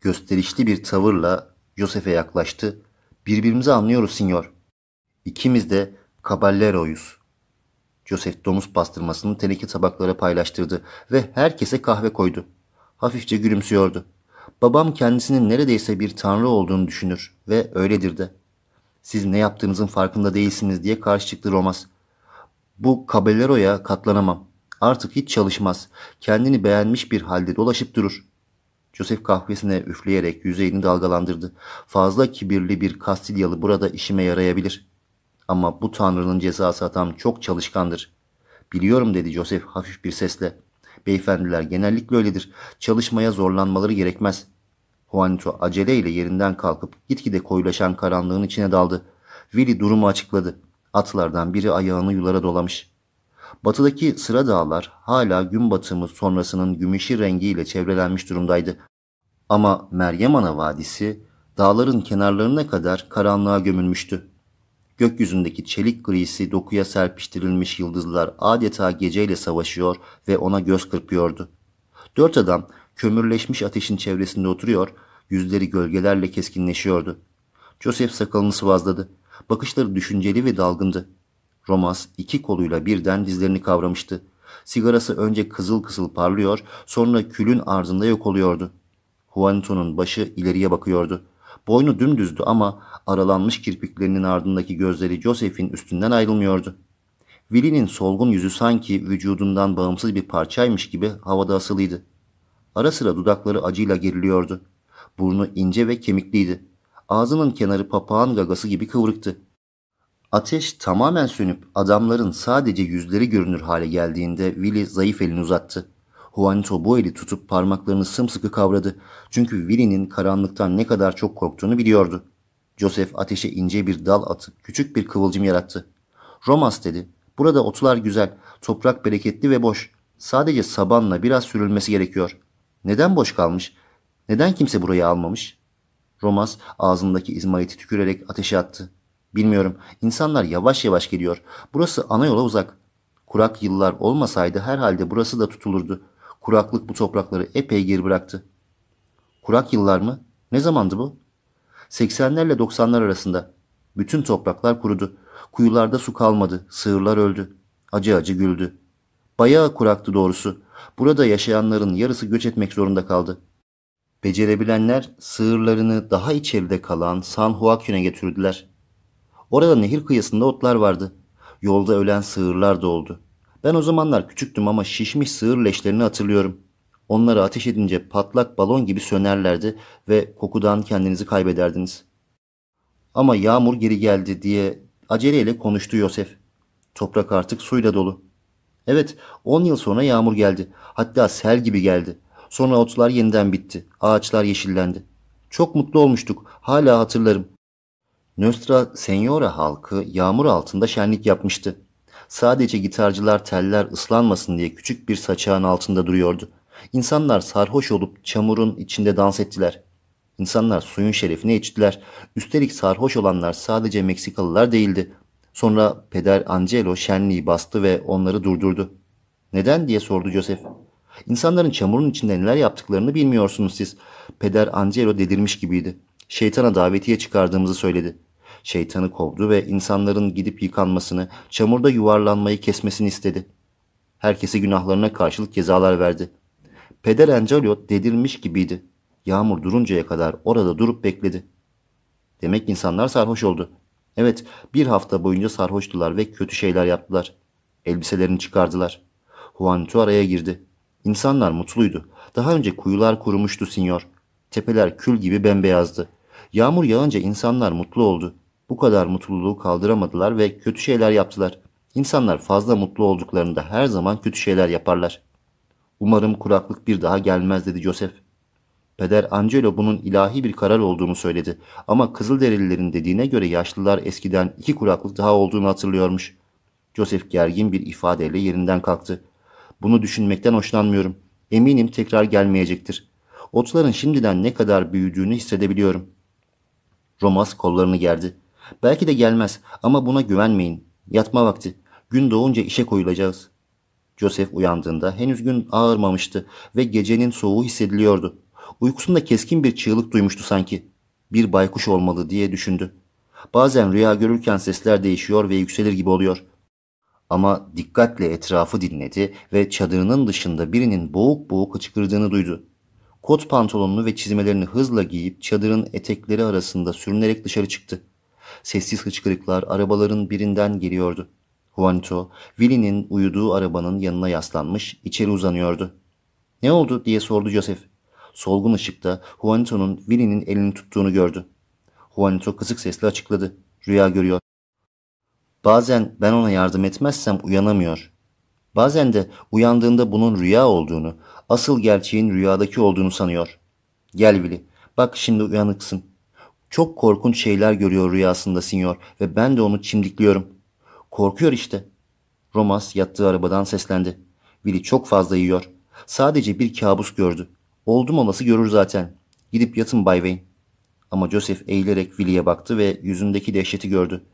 Gösterişli bir tavırla Joseph'e yaklaştı. Birbirimizi anlıyoruz sinyor. İkimiz de caballero'yuz. Joseph domuz pastırmasını teneke tabaklara paylaştırdı ve herkese kahve koydu. Hafifçe gülümsüyordu. Babam kendisinin neredeyse bir tanrı olduğunu düşünür ve öyledir de. Siz ne yaptığınızın farkında değilsiniz diye karşı çıktı Romas. Bu Caballero'ya katlanamam. Artık hiç çalışmaz. Kendini beğenmiş bir halde dolaşıp durur. Joseph kahvesine üfleyerek yüzeyini dalgalandırdı. Fazla kibirli bir Kastilyalı burada işime yarayabilir. Ama bu tanrının cezası adam çok çalışkandır. Biliyorum dedi Joseph hafif bir sesle. Beyefendiler genellikle öyledir. Çalışmaya zorlanmaları gerekmez. Juanito aceleyle yerinden kalkıp gitgide koyulaşan karanlığın içine daldı. Willy durumu açıkladı. Atlardan biri ayağını yulara dolamış. Batıdaki sıra dağlar hala gün batımı sonrasının gümüşü rengiyle çevrelenmiş durumdaydı. Ama Meryem Ana Vadisi dağların kenarlarına kadar karanlığa gömülmüştü. Gökyüzündeki çelik grisi dokuya serpiştirilmiş yıldızlar adeta geceyle savaşıyor ve ona göz kırpıyordu. Dört adam kömürleşmiş ateşin çevresinde oturuyor, yüzleri gölgelerle keskinleşiyordu. Joseph sakalını sıvazladı. Bakışları düşünceli ve dalgındı. Romas iki koluyla birden dizlerini kavramıştı. Sigarası önce kızıl kızıl parlıyor, sonra külün ardında yok oluyordu. Juanito'nun başı ileriye bakıyordu. Boynu dümdüzdü ama aralanmış kirpiklerinin ardındaki gözleri Joseph'in üstünden ayrılmıyordu. Willy'nin solgun yüzü sanki vücudundan bağımsız bir parçaymış gibi havada asılıydı. Ara sıra dudakları acıyla geriliyordu. Burnu ince ve kemikliydi. Ağzının kenarı papağan gagası gibi kıvrıktı. Ateş tamamen sönüp adamların sadece yüzleri görünür hale geldiğinde Willy zayıf elini uzattı. Juanito bu eli tutup parmaklarını sımsıkı kavradı. Çünkü Willy'nin karanlıktan ne kadar çok korktuğunu biliyordu. Joseph ateşe ince bir dal atıp küçük bir kıvılcım yarattı. Romas dedi. Burada otlar güzel, toprak bereketli ve boş. Sadece sabanla biraz sürülmesi gerekiyor. Neden boş kalmış? Neden kimse burayı almamış? Romas ağzındaki izmariti tükürerek ateşe attı. Bilmiyorum. İnsanlar yavaş yavaş geliyor. Burası ana yola uzak. Kurak yıllar olmasaydı herhalde burası da tutulurdu. Kuraklık bu toprakları epey geri bıraktı. Kurak yıllar mı? Ne zamandı bu? 80'lerle 90'lar arasında. Bütün topraklar kurudu. Kuyularda su kalmadı. Sığırlar öldü. Acı acı güldü. Bayağı kuraktı doğrusu. Burada yaşayanların yarısı göç etmek zorunda kaldı. Becerebilenler sığırlarını daha içeride kalan San Joaquin'e götürdüler. Orada nehir kıyısında otlar vardı. Yolda ölen sığırlar da oldu. Ben o zamanlar küçüktüm ama şişmiş sığır leşlerini hatırlıyorum. Onları ateş edince patlak balon gibi sönerlerdi ve kokudan kendinizi kaybederdiniz. Ama yağmur geri geldi diye aceleyle konuştu Yosef. Toprak artık suyla dolu. Evet, on yıl sonra yağmur geldi. Hatta sel gibi geldi. Sonra otlar yeniden bitti. Ağaçlar yeşillendi. Çok mutlu olmuştuk. Hala hatırlarım. Nostra Senora halkı yağmur altında şenlik yapmıştı. Sadece gitarcılar teller ıslanmasın diye küçük bir saçağın altında duruyordu. İnsanlar sarhoş olup çamurun içinde dans ettiler. İnsanlar suyun şerefine içtiler. Üstelik sarhoş olanlar sadece Meksikalılar değildi. Sonra Peder Angelo şenliği bastı ve onları durdurdu. Neden diye sordu Joseph. İnsanların çamurun içinde neler yaptıklarını bilmiyorsunuz siz. Peder Angelo dedirmiş gibiydi. Şeytana davetiye çıkardığımızı söyledi. Şeytanı kovdu ve insanların gidip yıkanmasını, çamurda yuvarlanmayı kesmesini istedi. Herkese günahlarına karşılık cezalar verdi. Peder Angelo dedirmiş gibiydi. Yağmur duruncaya kadar orada durup bekledi. Demek insanlar sarhoş oldu. Evet, bir hafta boyunca sarhoştular ve kötü şeyler yaptılar. Elbiselerini çıkardılar. Juanito araya girdi. İnsanlar mutluydu. Daha önce kuyular kurumuştu sinyor. Tepeler kül gibi bembeyazdı. Yağmur yağınca insanlar mutlu oldu. Bu kadar mutluluğu kaldıramadılar ve kötü şeyler yaptılar. İnsanlar fazla mutlu olduklarında her zaman kötü şeyler yaparlar. Umarım kuraklık bir daha gelmez dedi Joseph. Peder Angelo bunun ilahi bir karar olduğunu söyledi. Ama Kızılderililerin dediğine göre yaşlılar eskiden iki kuraklık daha olduğunu hatırlıyormuş. Joseph gergin bir ifadeyle yerinden kalktı. Bunu düşünmekten hoşlanmıyorum. Eminim tekrar gelmeyecektir. Otların şimdiden ne kadar büyüdüğünü hissedebiliyorum. Romas kollarını gerdi. Belki de gelmez ama buna güvenmeyin. Yatma vakti. Gün doğunca işe koyulacağız. Joseph uyandığında henüz gün ağırmamıştı ve gecenin soğuğu hissediliyordu. Uykusunda keskin bir çığlık duymuştu sanki. Bir baykuş olmalı diye düşündü. Bazen rüya görürken sesler değişiyor ve yükselir gibi oluyor. Ama dikkatle etrafı dinledi ve çadırının dışında birinin boğuk boğuk hıçkırdığını duydu. Kot pantolonunu ve çizmelerini hızla giyip çadırın etekleri arasında sürünerek dışarı çıktı. Sessiz hıçkırıklar arabaların birinden geliyordu. Juanito, Willy'nin uyuduğu arabanın yanına yaslanmış, içeri uzanıyordu. ''Ne oldu?'' diye sordu Joseph. Solgun ışıkta Juanito'nun Willy'nin elini tuttuğunu gördü. Juanito kısık sesle açıkladı. Rüya görüyor. Bazen ben ona yardım etmezsem uyanamıyor. Bazen de uyandığında bunun rüya olduğunu, asıl gerçeğin rüyadaki olduğunu sanıyor. Gel Willy, bak şimdi uyanıksın. Çok korkunç şeyler görüyor rüyasında sinyor ve ben de onu çimdikliyorum. Korkuyor işte. Romas yattığı arabadan seslendi. Willy çok fazla yiyor. Sadece bir kabus gördü. Oldum olası görür zaten. Gidip yatın Bay Wayne. Ama Joseph eğilerek Willy'e baktı ve yüzündeki dehşeti gördü.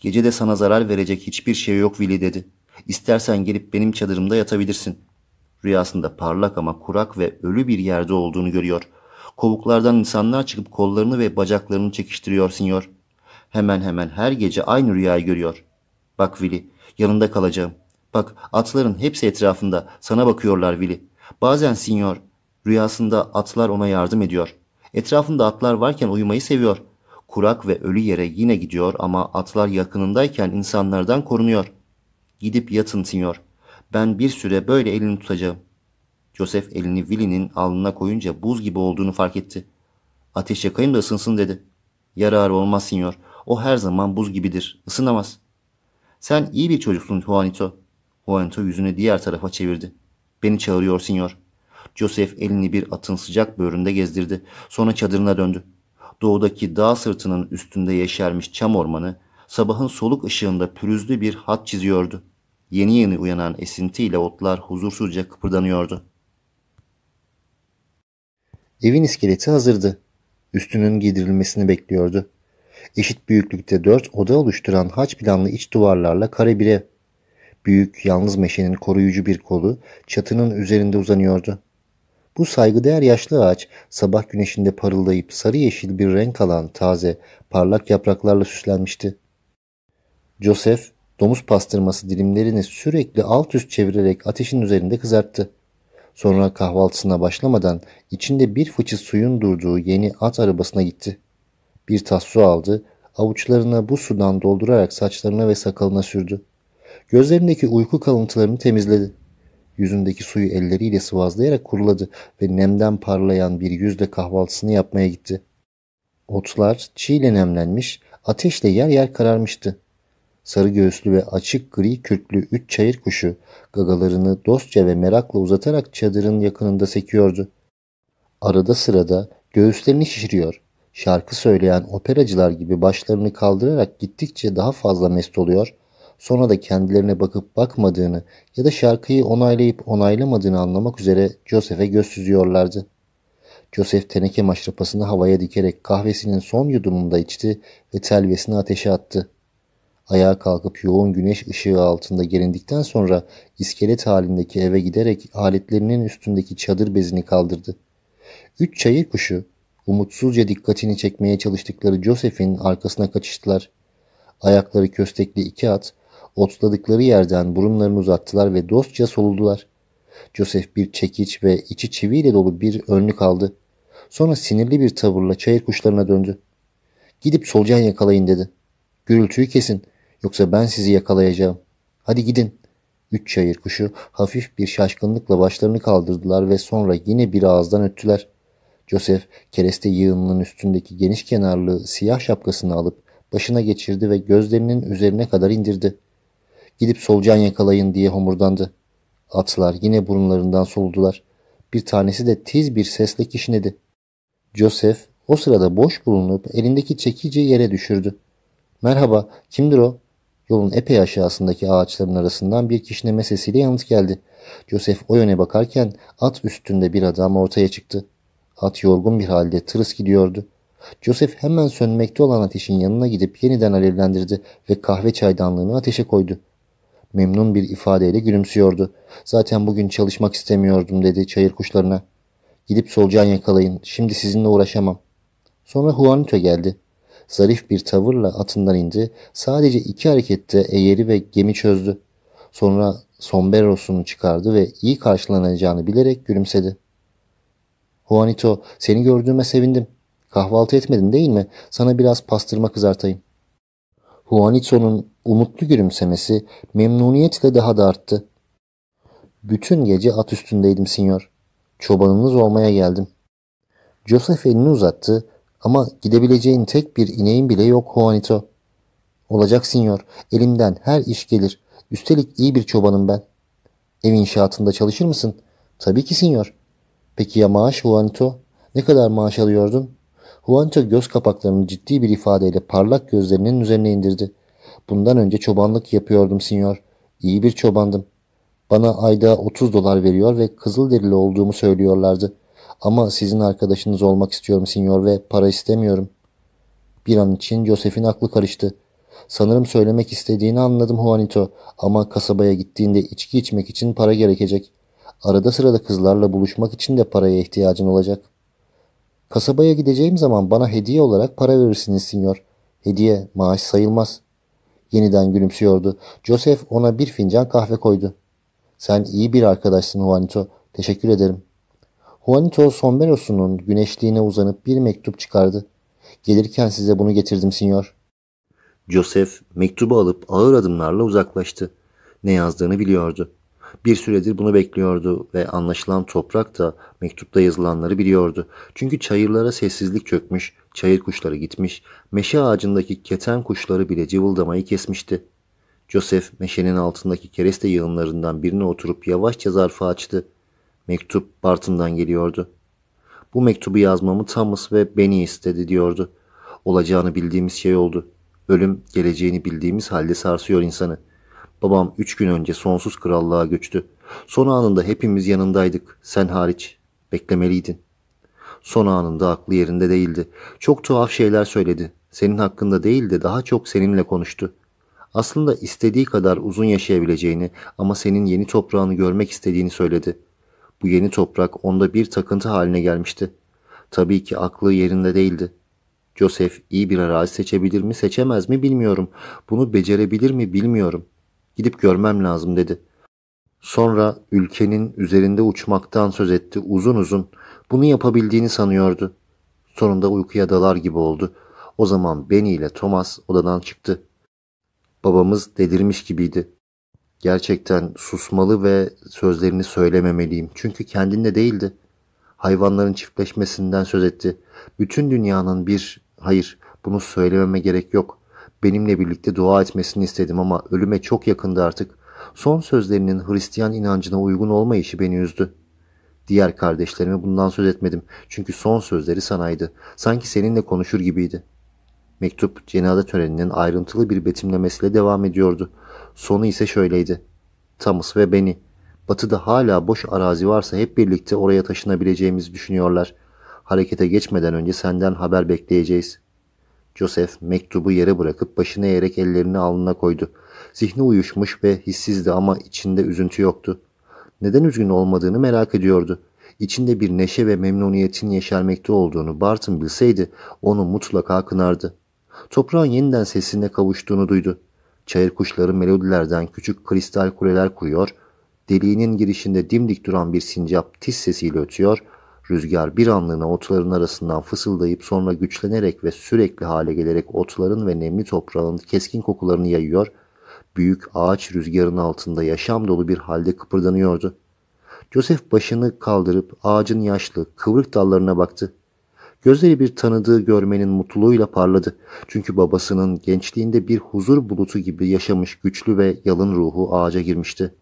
Gece de sana zarar verecek hiçbir şey yok Willy dedi. İstersen gelip benim çadırımda yatabilirsin. Rüyasında parlak ama kurak ve ölü bir yerde olduğunu görüyor. Kovuklardan insanlar çıkıp kollarını ve bacaklarını çekiştiriyor sinyor. Hemen hemen her gece aynı rüyayı görüyor. Bak Willy, yanında kalacağım. Bak atların hepsi etrafında. Sana bakıyorlar Willy. Bazen sinyor. Rüyasında atlar ona yardım ediyor. Etrafında atlar varken uyumayı seviyor. Kurak ve ölü yere yine gidiyor ama atlar yakınındayken insanlardan korunuyor. Gidip yatın sinyor. Ben bir süre böyle elini tutacağım. Joseph elini Willy'nin alnına koyunca buz gibi olduğunu fark etti. Ateş yakayım da ısınsın dedi. Yarar olmaz sinyor. O her zaman buz gibidir. Isınamaz. Sen iyi bir çocuksun Juanito. Juanito yüzünü diğer tarafa çevirdi. Beni çağırıyor sinyor. Joseph elini bir atın sıcak böğründe gezdirdi. Sonra çadırına döndü. Doğudaki dağ sırtının üstünde yeşermiş çam ormanı sabahın soluk ışığında pürüzlü bir hat çiziyordu. Yeni yeni uyanan esintiyle otlar huzursuzca kıpırdanıyordu. Evin iskeleti hazırdı. Üstünün giydirilmesini bekliyordu. Eşit büyüklükte dört oda oluşturan haç planlı iç duvarlarla kare bir ev. Büyük, yalnız meşenin koruyucu bir kolu çatının üzerinde uzanıyordu. Bu saygıdeğer yaşlı ağaç sabah güneşinde parıldayıp sarı yeşil bir renk alan taze, parlak yapraklarla süslenmişti. Joseph, domuz pastırması dilimlerini sürekli alt üst çevirerek ateşin üzerinde kızarttı. Sonra kahvaltısına başlamadan içinde bir fıçı suyun durduğu yeni at arabasına gitti. Bir tas su aldı, avuçlarına bu sudan doldurarak saçlarına ve sakalına sürdü. Gözlerindeki uyku kalıntılarını temizledi. Yüzündeki suyu elleriyle sıvazlayarak kuruladı ve nemden parlayan bir yüzle kahvaltısını yapmaya gitti. Otlar çiğle nemlenmiş, ateşle yer yer kararmıştı. Sarı göğüslü ve açık gri kürklü üç çayır kuşu gagalarını dostça ve merakla uzatarak çadırın yakınında sekiyordu. Arada sırada göğüslerini şişiriyor, şarkı söyleyen operacılar gibi başlarını kaldırarak gittikçe daha fazla mest oluyor, sonra da kendilerine bakıp bakmadığını ya da şarkıyı onaylayıp onaylamadığını anlamak üzere Joseph'e göz süzüyorlardı. Joseph teneke maşrapasını havaya dikerek kahvesinin son yudumunda içti ve telvesini ateşe attı. Ayağa kalkıp yoğun güneş ışığı altında gerindikten sonra iskelet halindeki eve giderek aletlerinin üstündeki çadır bezini kaldırdı. Üç çayır kuşu umutsuzca dikkatini çekmeye çalıştıkları Joseph'in arkasına kaçıştılar. Ayakları köstekli iki at otladıkları yerden burunlarını uzattılar ve dostça soludular. Joseph bir çekiç ve içi çiviyle dolu bir önlük aldı. Sonra sinirli bir tavırla çayır kuşlarına döndü. Gidip solucan yakalayın dedi. Gürültüyü kesin. Yoksa ben sizi yakalayacağım. Hadi gidin. Üç çayır kuşu hafif bir şaşkınlıkla başlarını kaldırdılar ve sonra yine bir ağızdan öttüler. Joseph kereste yığınının üstündeki geniş kenarlı siyah şapkasını alıp başına geçirdi ve gözlerinin üzerine kadar indirdi. Gidip solucan yakalayın diye homurdandı. Atlar yine burunlarından soludular. Bir tanesi de tiz bir sesle kişnedi. Joseph o sırada boş bulunup elindeki çekici yere düşürdü. Merhaba, kimdir o? Yolun epey aşağısındaki ağaçların arasından bir kişneme sesiyle yanıt geldi. Joseph o yöne bakarken at üstünde bir adam ortaya çıktı. At yorgun bir halde tırıs gidiyordu. Joseph hemen sönmekte olan ateşin yanına gidip yeniden alevlendirdi ve kahve çaydanlığını ateşe koydu. Memnun bir ifadeyle gülümsüyordu. Zaten bugün çalışmak istemiyordum dedi çayır kuşlarına. Gidip solucan yakalayın. Şimdi sizinle uğraşamam. Sonra Juanito geldi. Zarif bir tavırla atından indi. Sadece iki harekette eğeri ve gemi çözdü. Sonra sombrerosunu çıkardı ve iyi karşılanacağını bilerek gülümsedi. Juanito, seni gördüğüme sevindim. Kahvaltı etmedin değil mi? Sana biraz pastırma kızartayım. Juanito'nun umutlu gülümsemesi memnuniyetle daha da arttı. Bütün gece at üstündeydim sinyor. Çobanınız olmaya geldim. Joseph elini uzattı ama gidebileceğin tek bir ineğin bile yok Juanito. Olacak sinyor. Elimden her iş gelir. Üstelik iyi bir çobanım ben. Ev inşaatında çalışır mısın? Tabii ki sinyor. Peki ya maaş Juanito? Ne kadar maaş alıyordun? Juanito göz kapaklarını ciddi bir ifadeyle parlak gözlerinin üzerine indirdi. Bundan önce çobanlık yapıyordum sinyor. İyi bir çobandım. Bana ayda 30 dolar veriyor ve Kızılderili olduğumu söylüyorlardı. Ama sizin arkadaşınız olmak istiyorum sinyor ve para istemiyorum. Bir an için Joseph'in aklı karıştı. Sanırım söylemek istediğini anladım Juanito ama kasabaya gittiğinde içki içmek için para gerekecek. Arada sırada kızlarla buluşmak için de paraya ihtiyacın olacak. Kasabaya gideceğim zaman bana hediye olarak para verirsiniz sinyor. Hediye, maaş sayılmaz. Yeniden gülümsüyordu. Joseph ona bir fincan kahve koydu. Sen iyi bir arkadaşsın Juanito. Teşekkür ederim. Juanito sombreros'unun güneşliğine uzanıp bir mektup çıkardı. Gelirken size bunu getirdim sinyor. Joseph mektubu alıp ağır adımlarla uzaklaştı. Ne yazdığını biliyordu. Bir süredir bunu bekliyordu ve anlaşılan toprak da mektupta yazılanları biliyordu. Çünkü çayırlara sessizlik çökmüş, çayır kuşları gitmiş, meşe ağacındaki keten kuşları bile cıvıldamayı kesmişti. Joseph meşenin altındaki kereste yığınlarından birine oturup yavaşça zarfı açtı. Mektup Bartın'dan geliyordu. Bu mektubu yazmamı Thomas ve beni istedi diyordu. Olacağını bildiğimiz şey oldu. Ölüm geleceğini bildiğimiz halde sarsıyor insanı. Babam üç gün önce sonsuz krallığa göçtü. Son anında hepimiz yanındaydık. Sen hariç. Beklemeliydin. Son anında aklı yerinde değildi. Çok tuhaf şeyler söyledi. Senin hakkında değil de daha çok seninle konuştu. Aslında istediği kadar uzun yaşayabileceğini ama senin yeni toprağını görmek istediğini söyledi. Bu yeni toprak onda bir takıntı haline gelmişti. Tabii ki aklı yerinde değildi. Joseph iyi bir arazi seçebilir mi seçemez mi bilmiyorum. Bunu becerebilir mi bilmiyorum. Gidip görmem lazım dedi. Sonra ülkenin üzerinde uçmaktan söz etti uzun uzun. Bunu yapabildiğini sanıyordu. Sonunda uykuya dalar gibi oldu. O zaman Benny ile Thomas odadan çıktı. Babamız delirmiş gibiydi. Gerçekten susmalı ve sözlerini söylememeliyim. Çünkü kendinde değildi. Hayvanların çiftleşmesinden söz etti. Bütün dünyanın bir, hayır bunu söylememe gerek yok. Benimle birlikte dua etmesini istedim ama ölüme çok yakındı artık. Son sözlerinin Hristiyan inancına uygun olmayışı beni üzdü. Diğer kardeşlerime bundan söz etmedim. Çünkü son sözleri sanaydı. Sanki seninle konuşur gibiydi. Mektup cenaze töreninin ayrıntılı bir betimlemesiyle devam ediyordu. Sonu ise şöyleydi. Thomas ve beni. Batıda hala boş arazi varsa hep birlikte oraya taşınabileceğimizi düşünüyorlar. Harekete geçmeden önce senden haber bekleyeceğiz. Joseph mektubu yere bırakıp başını eğerek ellerini alnına koydu. Zihni uyuşmuş ve hissizdi ama içinde üzüntü yoktu. Neden üzgün olmadığını merak ediyordu. İçinde bir neşe ve memnuniyetin yeşermekte olduğunu Barton bilseydi onu mutlaka kınardı. Toprağın yeniden sesine kavuştuğunu duydu. Çayır kuşları melodilerden küçük kristal kuleler kuruyor, deliğinin girişinde dimdik duran bir sincap tiz sesiyle ötüyor, rüzgar bir anlığına otların arasından fısıldayıp sonra güçlenerek ve sürekli hale gelerek otların ve nemli toprağın keskin kokularını yayıyor, büyük ağaç rüzgarın altında yaşam dolu bir halde kıpırdanıyordu. Joseph başını kaldırıp ağacın yaşlı, kıvrık dallarına baktı. Gözleri bir tanıdığı görmenin mutluluğuyla parladı. Çünkü babasının gençliğinde bir huzur bulutu gibi yaşamış güçlü ve yalın ruhu ağaca girmişti.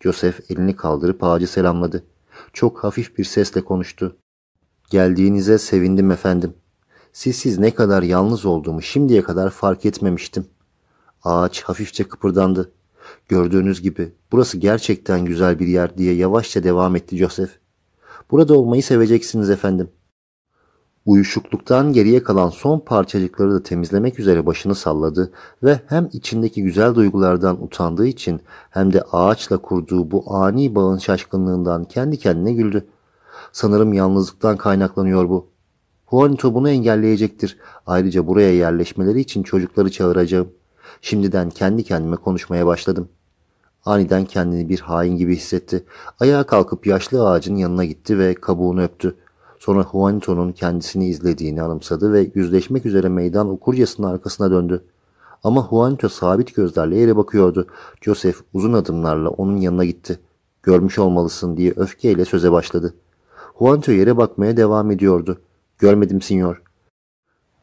Joseph elini kaldırıp ağacı selamladı. Çok hafif bir sesle konuştu. Geldiğinize sevindim efendim. Sizsiz ne kadar yalnız olduğumu şimdiye kadar fark etmemiştim. Ağaç hafifçe kıpırdandı. Gördüğünüz gibi burası gerçekten güzel bir yer diye yavaşça devam etti Joseph. Burada olmayı seveceksiniz efendim. Uyuşukluktan geriye kalan son parçacıkları da temizlemek üzere başını salladı ve hem içindeki güzel duygulardan utandığı için hem de ağaçla kurduğu bu ani bağın şaşkınlığından kendi kendine güldü. Sanırım yalnızlıktan kaynaklanıyor bu. Juanito bunu engelleyecektir. Ayrıca buraya yerleşmeleri için çocukları çağıracağım. Şimdiden kendi kendime konuşmaya başladım. Aniden kendini bir hain gibi hissetti. Ayağa kalkıp yaşlı ağacın yanına gitti ve kabuğunu öptü. Sonra Juanito'nun kendisini izlediğini anımsadı ve yüzleşmek üzere meydan okurcasının arkasına döndü. Ama Juanito sabit gözlerle yere bakıyordu. Joseph uzun adımlarla onun yanına gitti. Görmüş olmalısın diye öfkeyle söze başladı. Juanito yere bakmaya devam ediyordu. Görmedim sinyor.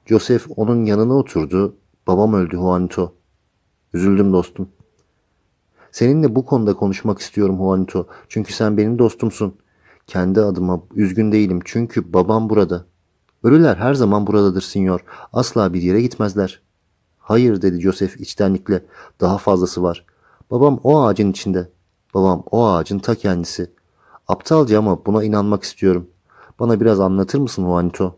Joseph onun yanına oturdu. Babam öldü Juanito. Üzüldüm dostum. Seninle bu konuda konuşmak istiyorum Juanito. Çünkü sen benim dostumsun. Kendi adıma üzgün değilim çünkü babam burada. Ölüler her zaman buradadır sinyor. Asla bir yere gitmezler. Hayır dedi Joseph içtenlikle. Daha fazlası var. Babam o ağacın içinde. Babam o ağacın ta kendisi. Aptalca ama buna inanmak istiyorum. Bana biraz anlatır mısın Juanito?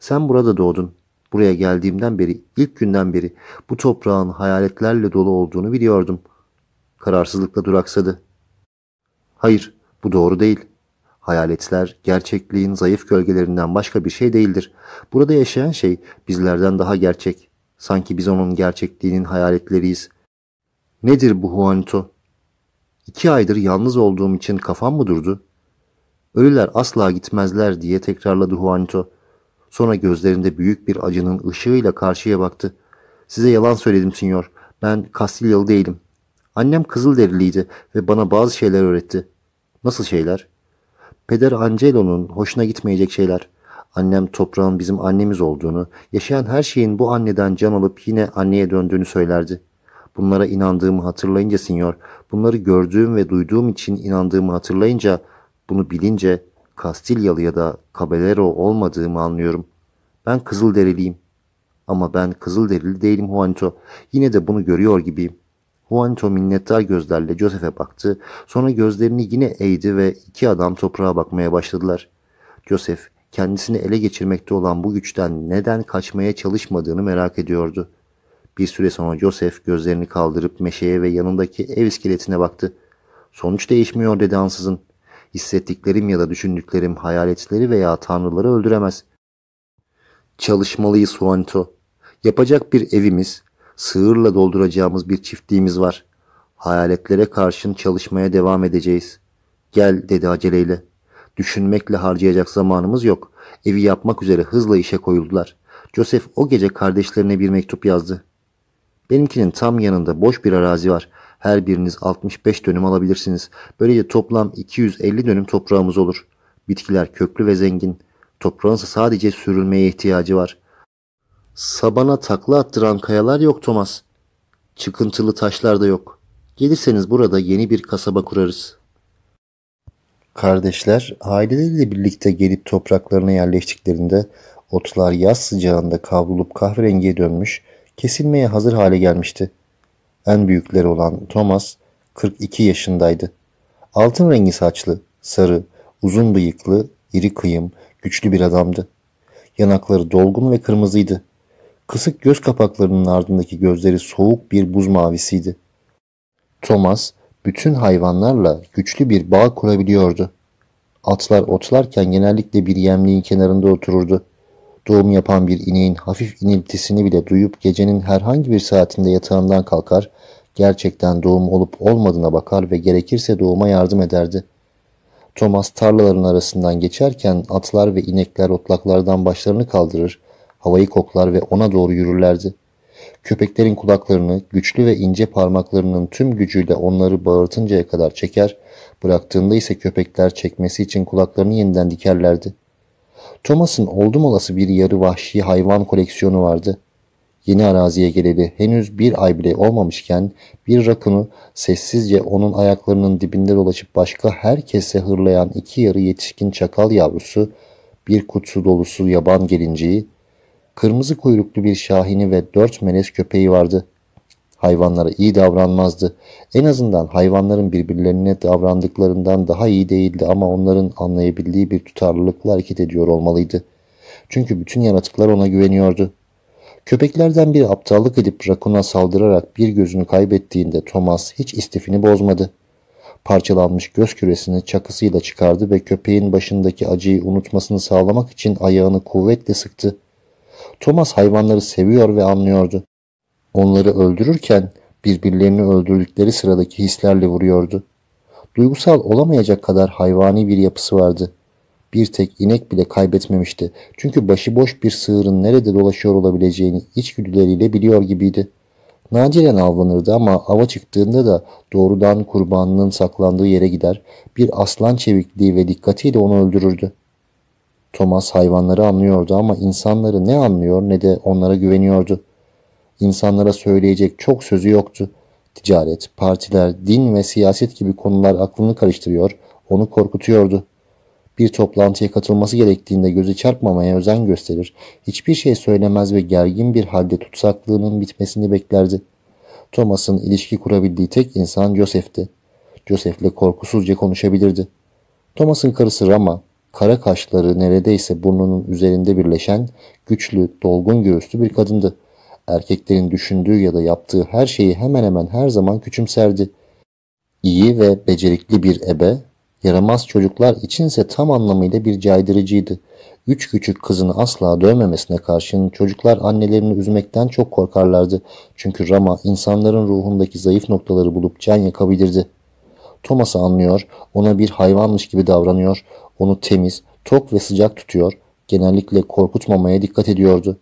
Sen burada doğdun. Buraya geldiğimden beri, ilk günden beri bu toprağın hayaletlerle dolu olduğunu biliyordum. Kararsızlıkla duraksadı. Hayır, bu doğru değil. Hayaletler gerçekliğin zayıf gölgelerinden başka bir şey değildir. Burada yaşayan şey bizlerden daha gerçek. Sanki biz onun gerçekliğinin hayaletleriyiz. Nedir bu Juanito? İki aydır yalnız olduğum için kafam mı durdu? Ölüler asla gitmezler diye tekrarladı Juanito. Sonra gözlerinde büyük bir acının ışığıyla karşıya baktı. Size yalan söyledim sinyor. Ben Kastilyalı değilim. Annem Kızılderiliydi ve bana bazı şeyler öğretti. Nasıl şeyler? Peder Angelo'nun hoşuna gitmeyecek şeyler. Annem toprağın bizim annemiz olduğunu, yaşayan her şeyin bu anneden can alıp yine anneye döndüğünü söylerdi. Bunlara inandığımı hatırlayınca sinyor, bunları gördüğüm ve duyduğum için inandığımı hatırlayınca, bunu bilince Kastilyalı ya da Caballero olmadığımı anlıyorum. Ben Kızılderiliyim. Ama ben Kızılderili değilim Juanito. Yine de bunu görüyor gibiyim. Juanito minnettar gözlerle Joseph'e baktı. Sonra gözlerini yine eğdi ve iki adam toprağa bakmaya başladılar. Joseph kendisini ele geçirmekte olan bu güçten neden kaçmaya çalışmadığını merak ediyordu. Bir süre sonra Joseph gözlerini kaldırıp meşeye ve yanındaki ev iskeletine baktı. Sonuç değişmiyor dedi ansızın. Hissettiklerim ya da düşündüklerim hayaletleri veya tanrıları öldüremez. Çalışmalıyız Juanito. Yapacak bir evimiz, sığırla dolduracağımız bir çiftliğimiz var. Hayaletlere karşın çalışmaya devam edeceğiz. Gel dedi aceleyle. Düşünmekle harcayacak zamanımız yok. Evi yapmak üzere hızla işe koyuldular. Joseph o gece kardeşlerine bir mektup yazdı. Benimkinin tam yanında boş bir arazi var. Her biriniz 65 dönüm alabilirsiniz. Böylece toplam 250 dönüm toprağımız olur. Bitkiler köklü ve zengin. Toprağınsa sadece sürülmeye ihtiyacı var. Sabana takla attıran kayalar yok Thomas. Çıkıntılı taşlar da yok. Gelirseniz burada yeni bir kasaba kurarız. Kardeşler aileleriyle birlikte gelip topraklarına yerleştiklerinde otlar yaz sıcağında kavrulup kahverengiye dönmüş, kesilmeye hazır hale gelmişti. En büyükleri olan Thomas 42 yaşındaydı. Altın rengi saçlı, sarı, uzun bıyıklı, iri kıyım, güçlü bir adamdı. Yanakları dolgun ve kırmızıydı. Kısık göz kapaklarının ardındaki gözleri soğuk bir buz mavisiydi. Thomas bütün hayvanlarla güçlü bir bağ kurabiliyordu. Atlar otlarken genellikle bir yemliğin kenarında otururdu. Doğum yapan bir ineğin hafif iniltisini bile duyup gecenin herhangi bir saatinde yatağından kalkar, gerçekten doğum olup olmadığına bakar ve gerekirse doğuma yardım ederdi. Thomas tarlaların arasından geçerken atlar ve inekler otlaklardan başlarını kaldırır, havayı koklar ve ona doğru yürürlerdi. Köpeklerin kulaklarını güçlü ve ince parmaklarının tüm gücüyle onları bağırtıncaya kadar çeker, bıraktığında ise köpekler çekmesi için kulaklarını yeniden dikerlerdi. Thomas'ın oldum olası bir yarı vahşi hayvan koleksiyonu vardı. Yeni araziye geleli henüz bir ay bile olmamışken bir rakunu sessizce onun ayaklarının dibinde dolaşıp başka herkese hırlayan iki yarı yetişkin çakal yavrusu, bir kutu dolusu yaban gelinciği, kırmızı kuyruklu bir şahini ve dört melez köpeği vardı. Hayvanlara iyi davranmazdı. En azından hayvanların birbirlerine davrandıklarından daha iyi değildi ama onların anlayabildiği bir tutarlılıkla hareket ediyor olmalıydı. Çünkü bütün yaratıklar ona güveniyordu. Köpeklerden biri aptallık edip rakuna saldırarak bir gözünü kaybettiğinde Thomas hiç istifini bozmadı. Parçalanmış göz küresini çakısıyla çıkardı ve köpeğin başındaki acıyı unutmasını sağlamak için ayağını kuvvetle sıktı. Thomas hayvanları seviyor ve anlıyordu. Onları öldürürken birbirlerini öldürdükleri sıradaki hislerle vuruyordu. Duygusal olamayacak kadar hayvani bir yapısı vardı. Bir tek inek bile kaybetmemişti. Çünkü başıboş bir sığırın nerede dolaşıyor olabileceğini içgüdüleriyle biliyor gibiydi. Nadiren avlanırdı ama ava çıktığında da doğrudan kurbanının saklandığı yere gider, bir aslan çevikliği ve dikkatiyle onu öldürürdü. Thomas hayvanları anlıyordu ama insanları ne anlıyor ne de onlara güveniyordu. İnsanlara söyleyecek çok sözü yoktu. Ticaret, partiler, din ve siyaset gibi konular aklını karıştırıyor, onu korkutuyordu. Bir toplantıya katılması gerektiğinde gözü çarpmamaya özen gösterir, hiçbir şey söylemez ve gergin bir halde tutsaklığının bitmesini beklerdi. Thomas'ın ilişki kurabildiği tek insan Joseph'ti. Joseph'le korkusuzca konuşabilirdi. Thomas'ın karısı Rama, kara kaşları neredeyse burnunun üzerinde birleşen, güçlü, dolgun göğüslü bir kadındı. Erkeklerin düşündüğü ya da yaptığı her şeyi hemen hemen her zaman küçümserdi. İyi ve becerikli bir ebe, yaramaz çocuklar içinse tam anlamıyla bir caydırıcıydı. Üç küçük kızını asla dövmemesine karşın çocuklar annelerini üzmekten çok korkarlardı. Çünkü Rama insanların ruhundaki zayıf noktaları bulup can yakabilirdi. Thomas'ı anlıyor, ona bir hayvanmış gibi davranıyor, onu temiz, tok ve sıcak tutuyor, genellikle korkutmamaya dikkat ediyordu.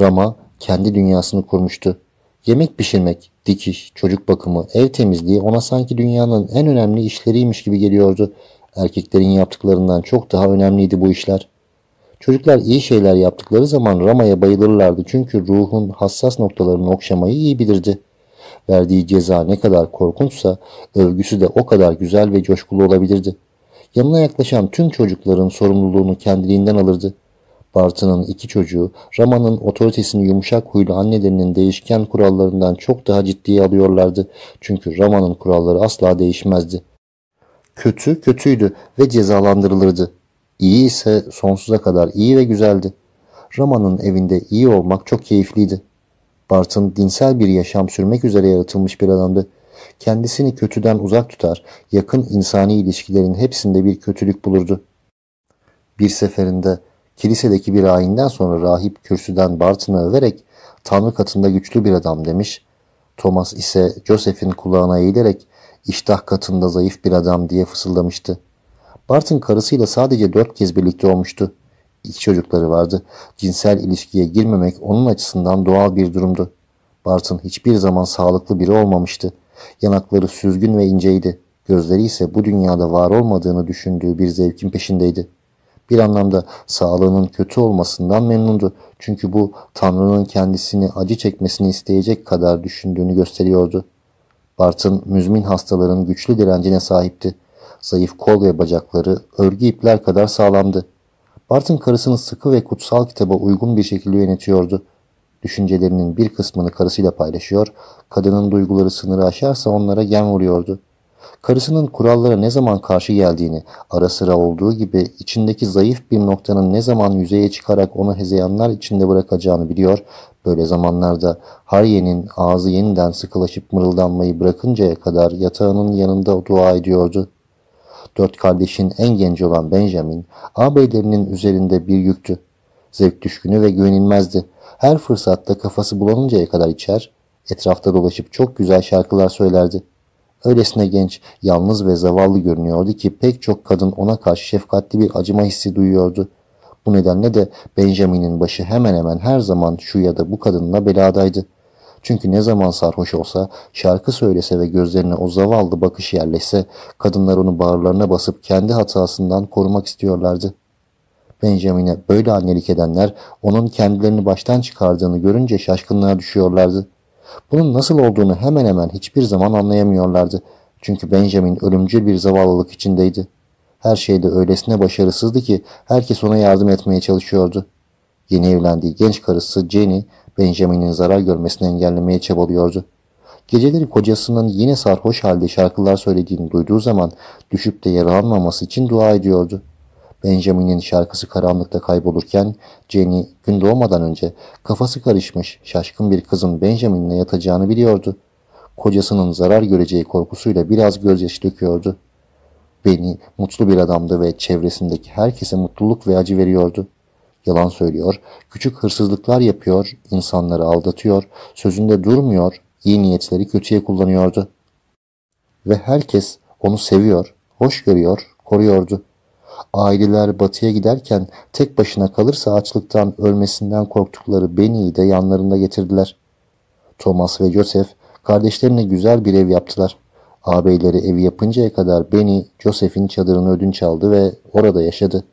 Rama kendi dünyasını kurmuştu. Yemek pişirmek, dikiş, çocuk bakımı, ev temizliği ona sanki dünyanın en önemli işleriymiş gibi geliyordu. Erkeklerin yaptıklarından çok daha önemliydi bu işler. Çocuklar iyi şeyler yaptıkları zaman Rama'ya bayılırlardı çünkü ruhun hassas noktalarını okşamayı iyi bilirdi. Verdiği ceza ne kadar korkunçsa övgüsü de o kadar güzel ve coşkulu olabilirdi. Yanına yaklaşan tüm çocukların sorumluluğunu kendiliğinden alırdı. Bartı'nın iki çocuğu Rama'nın otoritesini yumuşak huylu annelerinin değişken kurallarından çok daha ciddiye alıyorlardı. Çünkü Rama'nın kuralları asla değişmezdi. Kötü kötüydü ve cezalandırılırdı. İyi ise sonsuza kadar iyi ve güzeldi. Rama'nın evinde iyi olmak çok keyifliydi. Bartın dinsel bir yaşam sürmek üzere yaratılmış bir adamdı. Kendisini kötüden uzak tutar, yakın insani ilişkilerin hepsinde bir kötülük bulurdu. Bir seferinde Kilisedeki bir ayinden sonra rahip kürsüden Barton'u överek Tanrı katında güçlü bir adam demiş. Thomas ise Joseph'in kulağına eğilerek iştah katında zayıf bir adam diye fısıldamıştı. Barton karısıyla sadece dört kez birlikte olmuştu. İki çocukları vardı. Cinsel ilişkiye girmemek onun açısından doğal bir durumdu. Barton hiçbir zaman sağlıklı biri olmamıştı. Yanakları süzgün ve inceydi. Gözleri ise bu dünyada var olmadığını düşündüğü bir zevkin peşindeydi. Bir anlamda sağlığının kötü olmasından memnundu. Çünkü bu Tanrı'nın kendisini acı çekmesini isteyecek kadar düşündüğünü gösteriyordu. Bartın müzmin hastaların güçlü direncine sahipti. Zayıf kol ve bacakları örgü ipler kadar sağlamdı. Bartın karısını sıkı ve kutsal kitaba uygun bir şekilde yönetiyordu. Düşüncelerinin bir kısmını karısıyla paylaşıyor, kadının duyguları sınırı aşarsa onlara gem vuruyordu. Karısının kurallara ne zaman karşı geldiğini, ara sıra olduğu gibi içindeki zayıf bir noktanın ne zaman yüzeye çıkarak onu hezeyanlar içinde bırakacağını biliyor. Böyle zamanlarda Harye'nin ağzı yeniden sıkılaşıp mırıldanmayı bırakıncaya kadar yatağının yanında dua ediyordu. Dört kardeşin en genci olan Benjamin, ağabeylerinin üzerinde bir yüktü. Zevk düşkünü ve güvenilmezdi. Her fırsatta kafası bulanıncaya kadar içer, etrafta dolaşıp çok güzel şarkılar söylerdi. Öylesine genç, yalnız ve zavallı görünüyordu ki pek çok kadın ona karşı şefkatli bir acıma hissi duyuyordu. Bu nedenle de Benjamin'in başı hemen hemen her zaman şu ya da bu kadınla beladaydı. Çünkü ne zaman sarhoş olsa, şarkı söylese ve gözlerine o zavallı bakış yerleşse, kadınlar onu bağırlarına basıp kendi hatasından korumak istiyorlardı. Benjamin'e böyle annelik edenler onun kendilerini baştan çıkardığını görünce şaşkınlığa düşüyorlardı. Bunun nasıl olduğunu hemen hemen hiçbir zaman anlayamıyorlardı. Çünkü Benjamin ölümcül bir zavallılık içindeydi. Her şeyde öylesine başarısızdı ki herkes ona yardım etmeye çalışıyordu. Yeni evlendiği genç karısı Jenny, Benjamin'in zarar görmesini engellemeye çabalıyordu. Geceleri kocasının yine sarhoş halde şarkılar söylediğini duyduğu zaman düşüp de yaralanmaması için dua ediyordu. Benjamin'in şarkısı karanlıkta kaybolurken Jenny gün doğmadan önce kafası karışmış şaşkın bir kızın Benjamin'le yatacağını biliyordu. Kocasının zarar göreceği korkusuyla biraz gözyaşı döküyordu. Beni mutlu bir adamdı ve çevresindeki herkese mutluluk ve acı veriyordu. Yalan söylüyor, küçük hırsızlıklar yapıyor, insanları aldatıyor, sözünde durmuyor, iyi niyetleri kötüye kullanıyordu. Ve herkes onu seviyor, hoş görüyor, koruyordu. Aileler batıya giderken tek başına kalırsa açlıktan ölmesinden korktukları Benny'i de yanlarında getirdiler. Thomas ve Joseph kardeşlerine güzel bir ev yaptılar. Ağabeyleri evi yapıncaya kadar Benny, Joseph'in çadırını ödünç aldı ve orada yaşadı.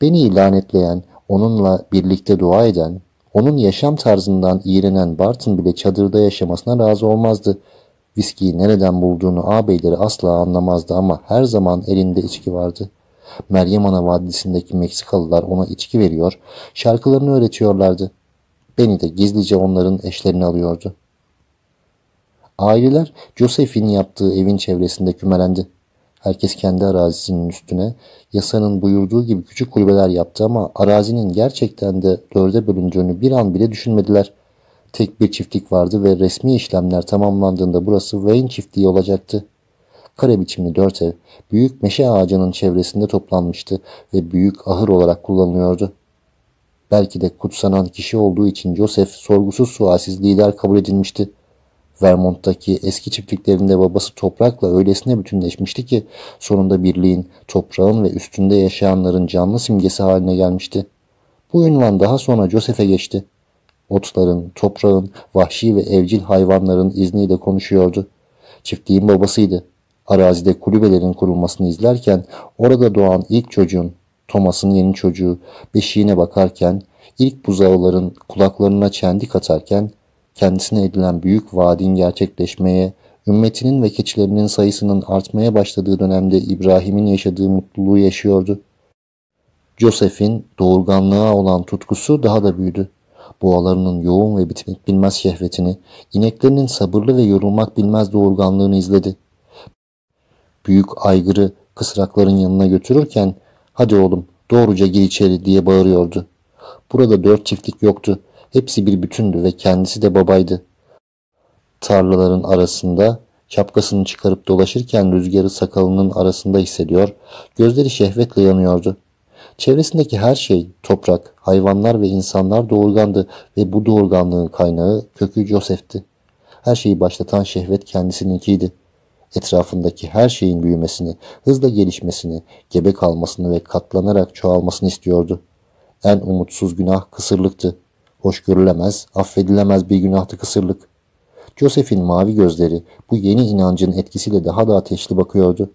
Benny'i lanetleyen, onunla birlikte dua eden, onun yaşam tarzından iğrenen Barton bile çadırda yaşamasına razı olmazdı. Viskiyi nereden bulduğunu ağabeyleri asla anlamazdı ama her zaman elinde içki vardı. Meryem Ana Vadisi'ndeki Meksikalılar ona içki veriyor, şarkılarını öğretiyorlardı. Beni de gizlice onların eşlerini alıyordu. Aileler Joseph'in yaptığı evin çevresinde kümelendi. Herkes kendi arazisinin üstüne yasanın buyurduğu gibi küçük kulübeler yaptı ama arazinin gerçekten de dörde bölündüğünü bir an bile düşünmediler. Tek bir çiftlik vardı ve resmi işlemler tamamlandığında burası Wayne çiftliği olacaktı. Kare biçimli dört ev, büyük meşe ağacının çevresinde toplanmıştı ve büyük ahır olarak kullanılıyordu. Belki de kutsanan kişi olduğu için Joseph sorgusuz sualsiz lider kabul edilmişti. Vermont'taki eski çiftliklerinde babası toprakla öylesine bütünleşmişti ki sonunda birliğin, toprağın ve üstünde yaşayanların canlı simgesi haline gelmişti. Bu ünvan daha sonra Joseph'e geçti. Otların, toprağın, vahşi ve evcil hayvanların izniyle konuşuyordu. Çiftliğin babasıydı. Arazide kulübelerin kurulmasını izlerken orada doğan ilk çocuğun, Thomas'ın yeni çocuğu, beşiğine bakarken, ilk buzağıların kulaklarına çendik atarken, kendisine edilen büyük vaadin gerçekleşmeye, ümmetinin ve keçilerinin sayısının artmaya başladığı dönemde İbrahim'in yaşadığı mutluluğu yaşıyordu. Joseph'in doğurganlığa olan tutkusu daha da büyüdü. Boğalarının yoğun ve bitmek bilmez şehvetini, ineklerinin sabırlı ve yorulmak bilmez doğurganlığını izledi. Büyük aygırı kısrakların yanına götürürken, hadi oğlum doğruca gir içeri diye bağırıyordu. Burada dört çiftlik yoktu. Hepsi bir bütündü ve kendisi de babaydı. Tarlaların arasında şapkasını çıkarıp dolaşırken rüzgarı sakalının arasında hissediyor, gözleri şehvetle yanıyordu. Çevresindeki her şey, toprak, hayvanlar ve insanlar doğurgandı ve bu doğurganlığın kaynağı kökü Joseph'ti. Her şeyi başlatan şehvet kendisininkiydi. Etrafındaki her şeyin büyümesini, hızla gelişmesini, gebe kalmasını ve katlanarak çoğalmasını istiyordu. En umutsuz günah kısırlıktı. Hoş görülemez, affedilemez bir günahtı kısırlık. Joseph'in mavi gözleri bu yeni inancın etkisiyle daha da ateşli bakıyordu.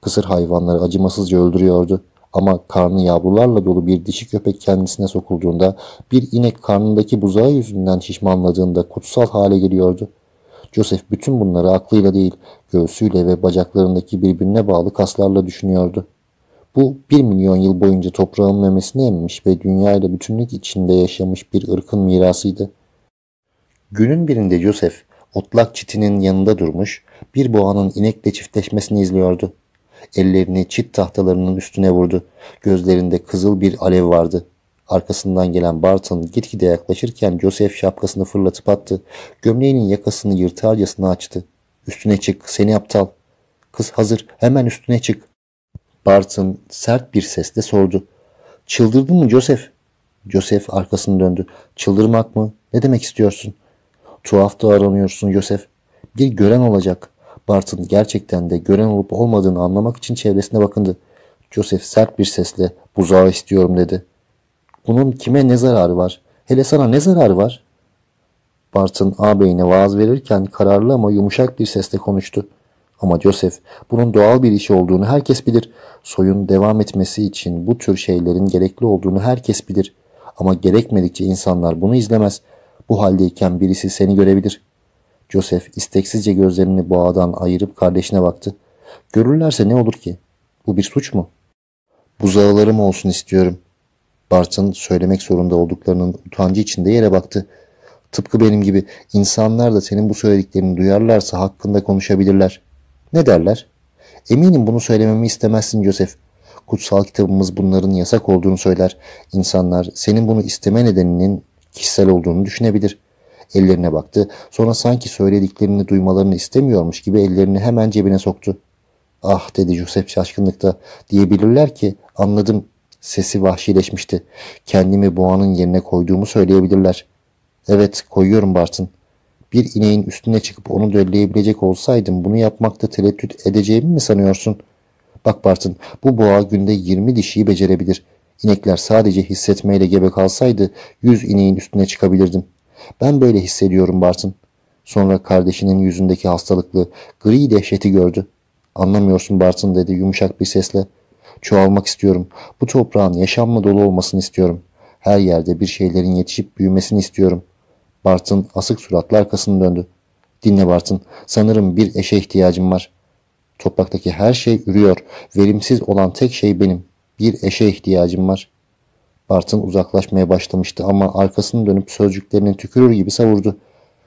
Kısır hayvanları acımasızca öldürüyordu. Ama karnı yavrularla dolu bir dişi köpek kendisine sokulduğunda, bir inek karnındaki buzağı yüzünden şişmanladığında kutsal hale geliyordu. Joseph bütün bunları aklıyla değil, göğsüyle ve bacaklarındaki birbirine bağlı kaslarla düşünüyordu. Bu bir milyon yıl boyunca toprağın memesini emmiş ve dünyayla bütünlük içinde yaşamış bir ırkın mirasıydı. Günün birinde Joseph, otlak çitinin yanında durmuş, bir boğanın inekle çiftleşmesini izliyordu. Ellerini çit tahtalarının üstüne vurdu. Gözlerinde kızıl bir alev vardı. Arkasından gelen Barton gitgide yaklaşırken Joseph şapkasını fırlatıp attı. Gömleğinin yakasını yırtarcasına açtı. Üstüne çık, seni aptal. Kız hazır, hemen üstüne çık. Barton sert bir sesle sordu. Çıldırdın mı Joseph? Joseph arkasını döndü. Çıldırmak mı? Ne demek istiyorsun? Tuhaf da aranıyorsun Joseph. Bir gören olacak. Barton gerçekten de gören olup olmadığını anlamak için çevresine bakındı. Joseph sert bir sesle buzağı istiyorum dedi. Bunun kime ne zararı var? Hele sana ne zararı var? Barton ağabeyine vaaz verirken kararlı ama yumuşak bir sesle konuştu. Ama Joseph bunun doğal bir iş olduğunu herkes bilir. Soyun devam etmesi için bu tür şeylerin gerekli olduğunu herkes bilir. Ama gerekmedikçe insanlar bunu izlemez. Bu haldeyken birisi seni görebilir. Joseph isteksizce gözlerini boğadan ayırıp kardeşine baktı. Görürlerse ne olur ki? Bu bir suç mu? Buzağılarım olsun istiyorum. Bartın söylemek zorunda olduklarının utancı içinde yere baktı. Tıpkı benim gibi insanlar da senin bu söylediklerini duyarlarsa hakkında konuşabilirler. Ne derler? Eminim bunu söylememi istemezsin Joseph. Kutsal kitabımız bunların yasak olduğunu söyler. İnsanlar senin bunu isteme nedeninin kişisel olduğunu düşünebilir. Ellerine baktı. Sonra sanki söylediklerini duymalarını istemiyormuş gibi ellerini hemen cebine soktu. Ah dedi Joseph şaşkınlıkta. Diyebilirler ki anladım. Sesi vahşileşmişti. Kendimi boğanın yerine koyduğumu söyleyebilirler. Evet koyuyorum Bartın. Bir ineğin üstüne çıkıp onu dölleyebilecek olsaydım bunu yapmakta tereddüt edeceğimi mi sanıyorsun? Bak Bartın bu boğa günde 20 dişiyi becerebilir. İnekler sadece hissetmeyle gebe kalsaydı 100 ineğin üstüne çıkabilirdim. Ben böyle hissediyorum Bartın. Sonra kardeşinin yüzündeki hastalıklı, gri dehşeti gördü. Anlamıyorsun Bartın dedi yumuşak bir sesle. Çoğalmak istiyorum. Bu toprağın yaşamla dolu olmasını istiyorum. Her yerde bir şeylerin yetişip büyümesini istiyorum. Bartın asık suratla arkasını döndü. Dinle Bartın, sanırım bir eşe ihtiyacım var. Topraktaki her şey ürüyor. Verimsiz olan tek şey benim. Bir eşe ihtiyacım var. Bartın uzaklaşmaya başlamıştı ama arkasını dönüp sözcüklerini tükürür gibi savurdu.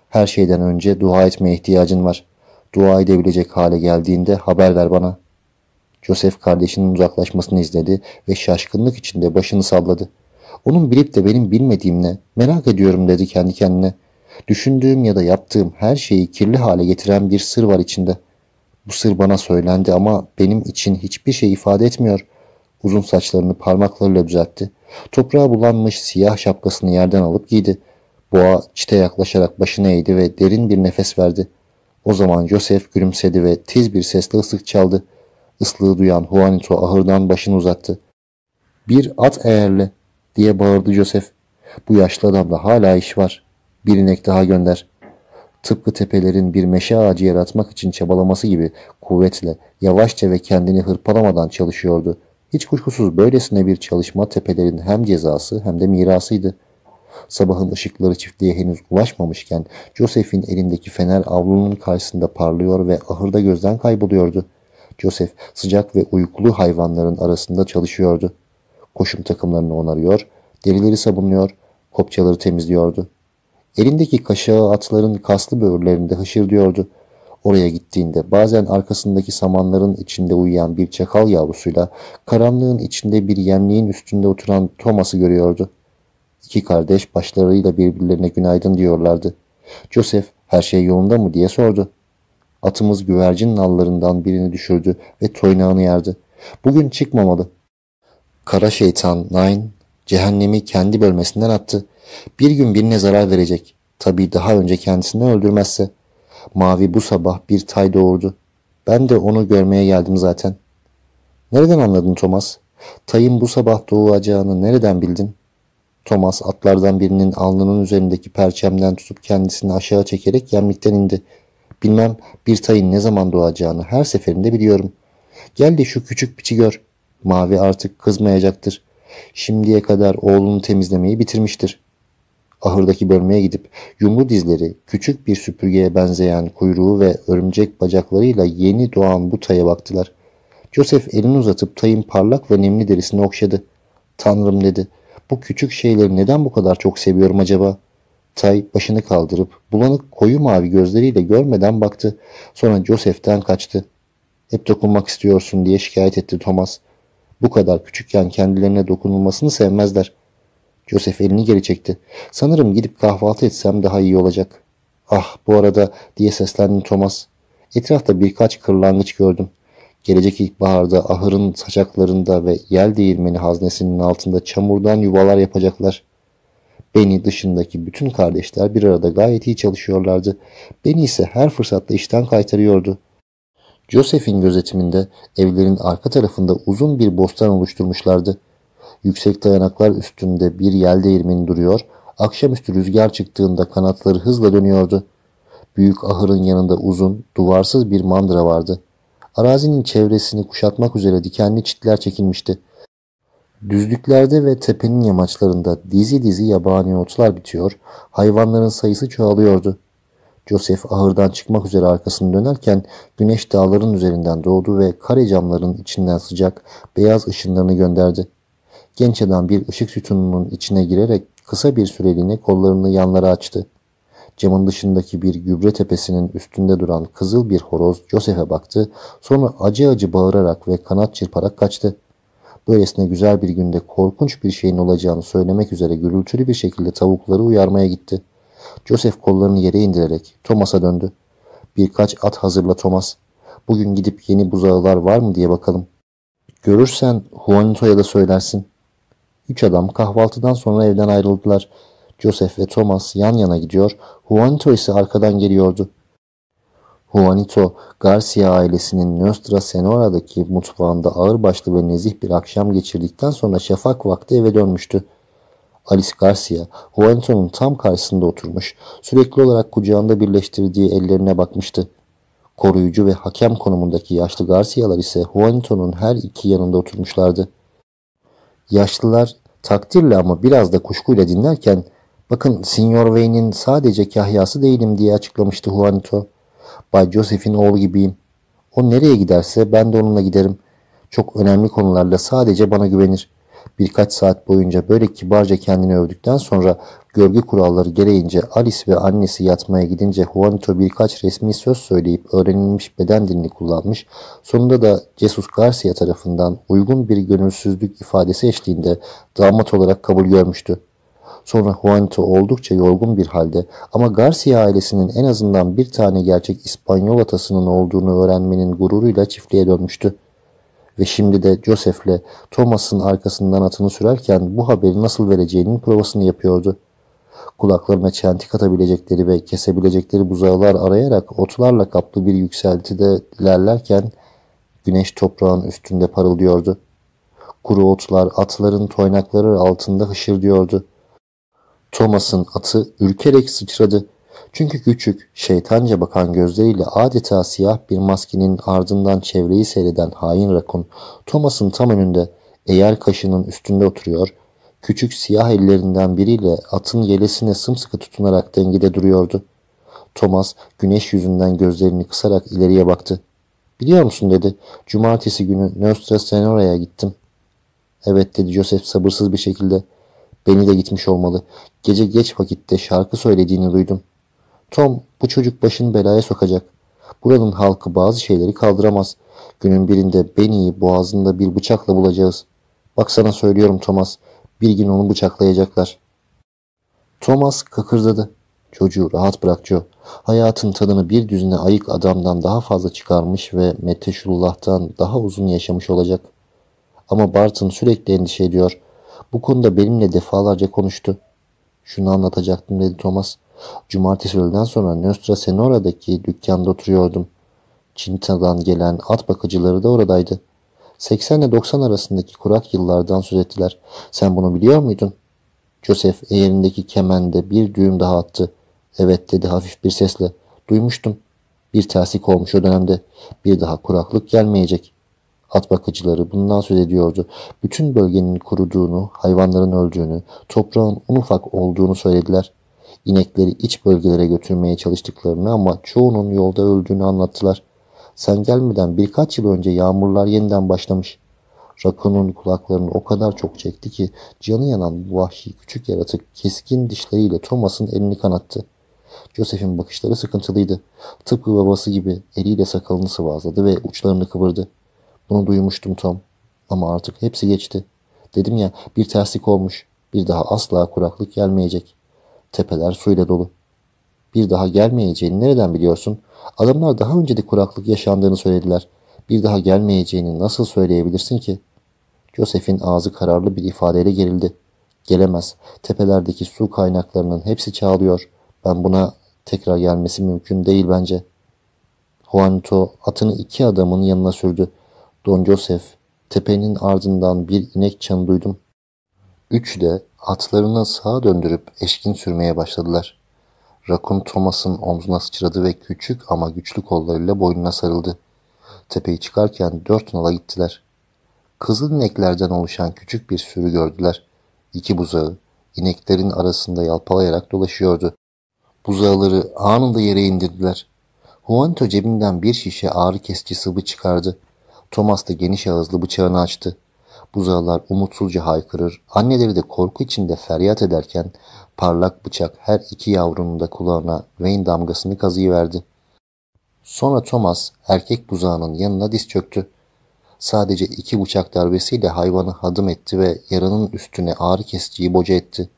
Her şeyden önce dua etmeye ihtiyacın var. Dua edebilecek hale geldiğinde haber ver bana. Joseph kardeşinin uzaklaşmasını izledi ve şaşkınlık içinde başını salladı. Onun bilip de benim bilmediğim ne? Merak ediyorum dedi kendi kendine. Düşündüğüm ya da yaptığım her şeyi kirli hale getiren bir sır var içinde. Bu sır bana söylendi ama benim için hiçbir şey ifade etmiyor. Uzun saçlarını parmaklarıyla düzeltti. Toprağa bulanmış siyah şapkasını yerden alıp giydi. Boğa çite yaklaşarak başını eğdi ve derin bir nefes verdi. O zaman Joseph gülümsedi ve tiz bir sesle ıslık çaldı. Islığı duyan Juanito ahırdan başını uzattı. Bir at eğerle diye bağırdı Joseph. Bu yaşlı adamda hala iş var. Bir inek daha gönder. Tıpkı tepelerin bir meşe ağacı yaratmak için çabalaması gibi kuvvetle, yavaşça ve kendini hırpalamadan çalışıyordu. Hiç kuşkusuz böylesine bir çalışma tepelerin hem cezası hem de mirasıydı. Sabahın ışıkları çiftliğe henüz ulaşmamışken Joseph'in elindeki fener avlunun karşısında parlıyor ve ahırda gözden kayboluyordu. Joseph sıcak ve uykulu hayvanların arasında çalışıyordu. Koşum takımlarını onarıyor, derileri sabunluyor, kopçaları temizliyordu. Elindeki kaşığı atların kaslı böğürlerinde hışırdıyordu. Oraya gittiğinde bazen arkasındaki samanların içinde uyuyan bir çakal yavrusuyla karanlığın içinde bir yemliğin üstünde oturan Thomas'ı görüyordu. İki kardeş başlarıyla birbirlerine günaydın diyorlardı. Joseph her şey yolunda mı diye sordu. Atımız güvercin nallarından birini düşürdü ve toynağını yerdi. Bugün çıkmamalı. Kara şeytan Nine cehennemi kendi bölmesinden attı. Bir gün birine zarar verecek. Tabii daha önce kendisini öldürmezse. Mavi bu sabah bir tay doğurdu. Ben de onu görmeye geldim zaten. Nereden anladın Thomas? Tayın bu sabah doğacağını nereden bildin? Thomas atlardan birinin alnının üzerindeki perçemden tutup kendisini aşağı çekerek yemlikten indi. Bilmem bir tayın ne zaman doğacağını her seferinde biliyorum. Gel de şu küçük piçi gör. Mavi artık kızmayacaktır. Şimdiye kadar oğlunu temizlemeyi bitirmiştir. Ahırdaki bölmeye gidip yumru dizleri, küçük bir süpürgeye benzeyen kuyruğu ve örümcek bacaklarıyla yeni doğan bu taya baktılar. Joseph elini uzatıp tayın parlak ve nemli derisini okşadı. Tanrım dedi. Bu küçük şeyleri neden bu kadar çok seviyorum acaba? Tay başını kaldırıp bulanık koyu mavi gözleriyle görmeden baktı. Sonra Joseph'ten kaçtı. Hep dokunmak istiyorsun diye şikayet etti Thomas. Bu kadar küçükken kendilerine dokunulmasını sevmezler. Joseph elini geri çekti. Sanırım gidip kahvaltı etsem daha iyi olacak. Ah bu arada diye seslendi Thomas. Etrafta birkaç kırlangıç gördüm. Gelecek ilkbaharda ahırın saçaklarında ve yel değirmeni haznesinin altında çamurdan yuvalar yapacaklar. Beni dışındaki bütün kardeşler bir arada gayet iyi çalışıyorlardı. Beni ise her fırsatta işten kaytarıyordu. Joseph'in gözetiminde evlerin arka tarafında uzun bir bostan oluşturmuşlardı. Yüksek dayanaklar üstünde bir yel değirmeni duruyor, akşamüstü rüzgar çıktığında kanatları hızla dönüyordu. Büyük ahırın yanında uzun, duvarsız bir mandıra vardı. Arazinin çevresini kuşatmak üzere dikenli çitler çekilmişti. Düzlüklerde ve tepenin yamaçlarında dizi dizi yabani otlar bitiyor, hayvanların sayısı çoğalıyordu. Joseph ahırdan çıkmak üzere arkasını dönerken güneş dağların üzerinden doğdu ve kare camların içinden sıcak, beyaz ışınlarını gönderdi. Genç adam bir ışık sütununun içine girerek kısa bir süreliğine kollarını yanlara açtı. Camın dışındaki bir gübre tepesinin üstünde duran kızıl bir horoz Joseph'e baktı, sonra acı acı bağırarak ve kanat çırparak kaçtı. Böylesine güzel bir günde korkunç bir şeyin olacağını söylemek üzere gürültülü bir şekilde tavukları uyarmaya gitti. Joseph kollarını yere indirerek Thomas'a döndü. Birkaç at hazırla Thomas. Bugün gidip yeni buzağılar var mı diye bakalım. Görürsen Juanito'ya da söylersin. Üç adam kahvaltıdan sonra evden ayrıldılar. Joseph ve Thomas yan yana gidiyor, Juanito ise arkadan geliyordu. Juanito, Garcia ailesinin Nostra Senora'daki mutfağında ağırbaşlı ve nezih bir akşam geçirdikten sonra şafak vakti eve dönmüştü. Alice Garcia, Juanito'nun tam karşısında oturmuş, sürekli olarak kucağında birleştirdiği ellerine bakmıştı. Koruyucu ve hakem konumundaki yaşlı Garcia'lar ise Juanito'nun her iki yanında oturmuşlardı. Yaşlılar takdirle ama biraz da kuşkuyla dinlerken bakın Signor Wayne'in sadece kahyası değilim diye açıklamıştı Juanito. Bay Joseph'in oğlu gibiyim. O nereye giderse ben de onunla giderim. Çok önemli konularla sadece bana güvenir. Birkaç saat boyunca böyle kibarca kendini övdükten sonra gölge kuralları gereğince Alice ve annesi yatmaya gidince Juanito birkaç resmi söz söyleyip öğrenilmiş beden dilini kullanmış. Sonunda da Jesus Garcia tarafından uygun bir gönülsüzlük ifadesi eşliğinde damat olarak kabul görmüştü. Sonra Juanito oldukça yorgun bir halde ama Garcia ailesinin en azından bir tane gerçek İspanyol atasının olduğunu öğrenmenin gururuyla çiftliğe dönmüştü. Ve şimdi de Joseph'le Thomas'ın arkasından atını sürerken bu haberi nasıl vereceğinin provasını yapıyordu. Kulaklarına çentik atabilecekleri ve kesebilecekleri buzağılar arayarak otlarla kaplı bir yükseltide ilerlerken güneş toprağın üstünde parıldıyordu. Kuru otlar atların toynakları altında hışırdıyordu. Thomas'ın atı ürkerek sıçradı. Çünkü küçük, şeytanca bakan gözleriyle adeta siyah bir maskenin ardından çevreyi seyreden hain rakun, Thomas'ın tam önünde, eğer kaşının üstünde oturuyor, küçük siyah ellerinden biriyle atın yelesine sımsıkı tutunarak dengede duruyordu. Thomas güneş yüzünden gözlerini kısarak ileriye baktı. Biliyor musun dedi. Cumartesi günü Nostra Senora'ya gittim. Evet dedi Joseph sabırsız bir şekilde. Beni de gitmiş olmalı. Gece geç vakitte şarkı söylediğini duydum. Tom bu çocuk başını belaya sokacak. Buranın halkı bazı şeyleri kaldıramaz. Günün birinde Benny'i boğazında bir bıçakla bulacağız. Bak sana söylüyorum Thomas. Bir gün onu bıçaklayacaklar. Thomas kıkırdadı. Çocuğu rahat bırak Joe. Hayatın tadını bir düzine ayık adamdan daha fazla çıkarmış ve Metteşullah'tan daha uzun yaşamış olacak. Ama Barton sürekli endişe ediyor. Bu konuda benimle defalarca konuştu. Şunu anlatacaktım dedi Thomas. Cumartesi öğleden sonra Nostra Senora'daki dükkanda oturuyordum. Çinta'dan gelen at bakıcıları da oradaydı. 80 ile 90 arasındaki kurak yıllardan söz ettiler. Sen bunu biliyor muydun? Joseph eğerindeki kemende bir düğüm daha attı. Evet dedi hafif bir sesle. Duymuştum. Bir terslik olmuş o dönemde. Bir daha kuraklık gelmeyecek. At bakıcıları bundan söz ediyordu. Bütün bölgenin kuruduğunu, hayvanların öldüğünü, toprağın un ufak olduğunu söylediler. İnekleri iç bölgelere götürmeye çalıştıklarını ama çoğunun yolda öldüğünü anlattılar. Sen gelmeden birkaç yıl önce yağmurlar yeniden başlamış. Rakunun kulaklarını o kadar çok çekti ki canı yanan bu vahşi küçük yaratık keskin dişleriyle Thomas'ın elini kanattı. Joseph'in bakışları sıkıntılıydı. Tıpkı babası gibi eliyle sakalını sıvazladı ve uçlarını kıvırdı. Bunu duymuştum Tom. Ama artık hepsi geçti. Dedim ya bir terslik olmuş. Bir daha asla kuraklık gelmeyecek. Tepeler suyla dolu. Bir daha gelmeyeceğini nereden biliyorsun? Adamlar daha önce de kuraklık yaşandığını söylediler. Bir daha gelmeyeceğini nasıl söyleyebilirsin ki? Joseph'in ağzı kararlı bir ifadeyle gerildi. Gelemez. Tepelerdeki su kaynaklarının hepsi çağlıyor. Ben buna tekrar gelmesi mümkün değil bence. Juanito atını iki adamın yanına sürdü. Don Joseph, tepenin ardından bir inek çanı duydum. Üçü de atlarını sağa döndürüp eşkin sürmeye başladılar. Rakun Thomas'ın omzuna sıçradı ve küçük ama güçlü kollarıyla boynuna sarıldı. Tepeyi çıkarken dört nala gittiler. Kızıl ineklerden oluşan küçük bir sürü gördüler. İki buzağı ineklerin arasında yalpalayarak dolaşıyordu. Buzağıları anında yere indirdiler. Juanito cebinden bir şişe ağrı kesici sıvı çıkardı. Thomas da geniş ağızlı bıçağını açtı. Buzağılar umutsuzca haykırır, anneleri de korku içinde feryat ederken parlak bıçak her iki yavrunun da kulağına Wayne damgasını kazıyıverdi. Sonra Thomas erkek buzağının yanına diz çöktü. Sadece iki bıçak darbesiyle hayvanı hadım etti ve yaranın üstüne ağrı kesiciyi boca etti.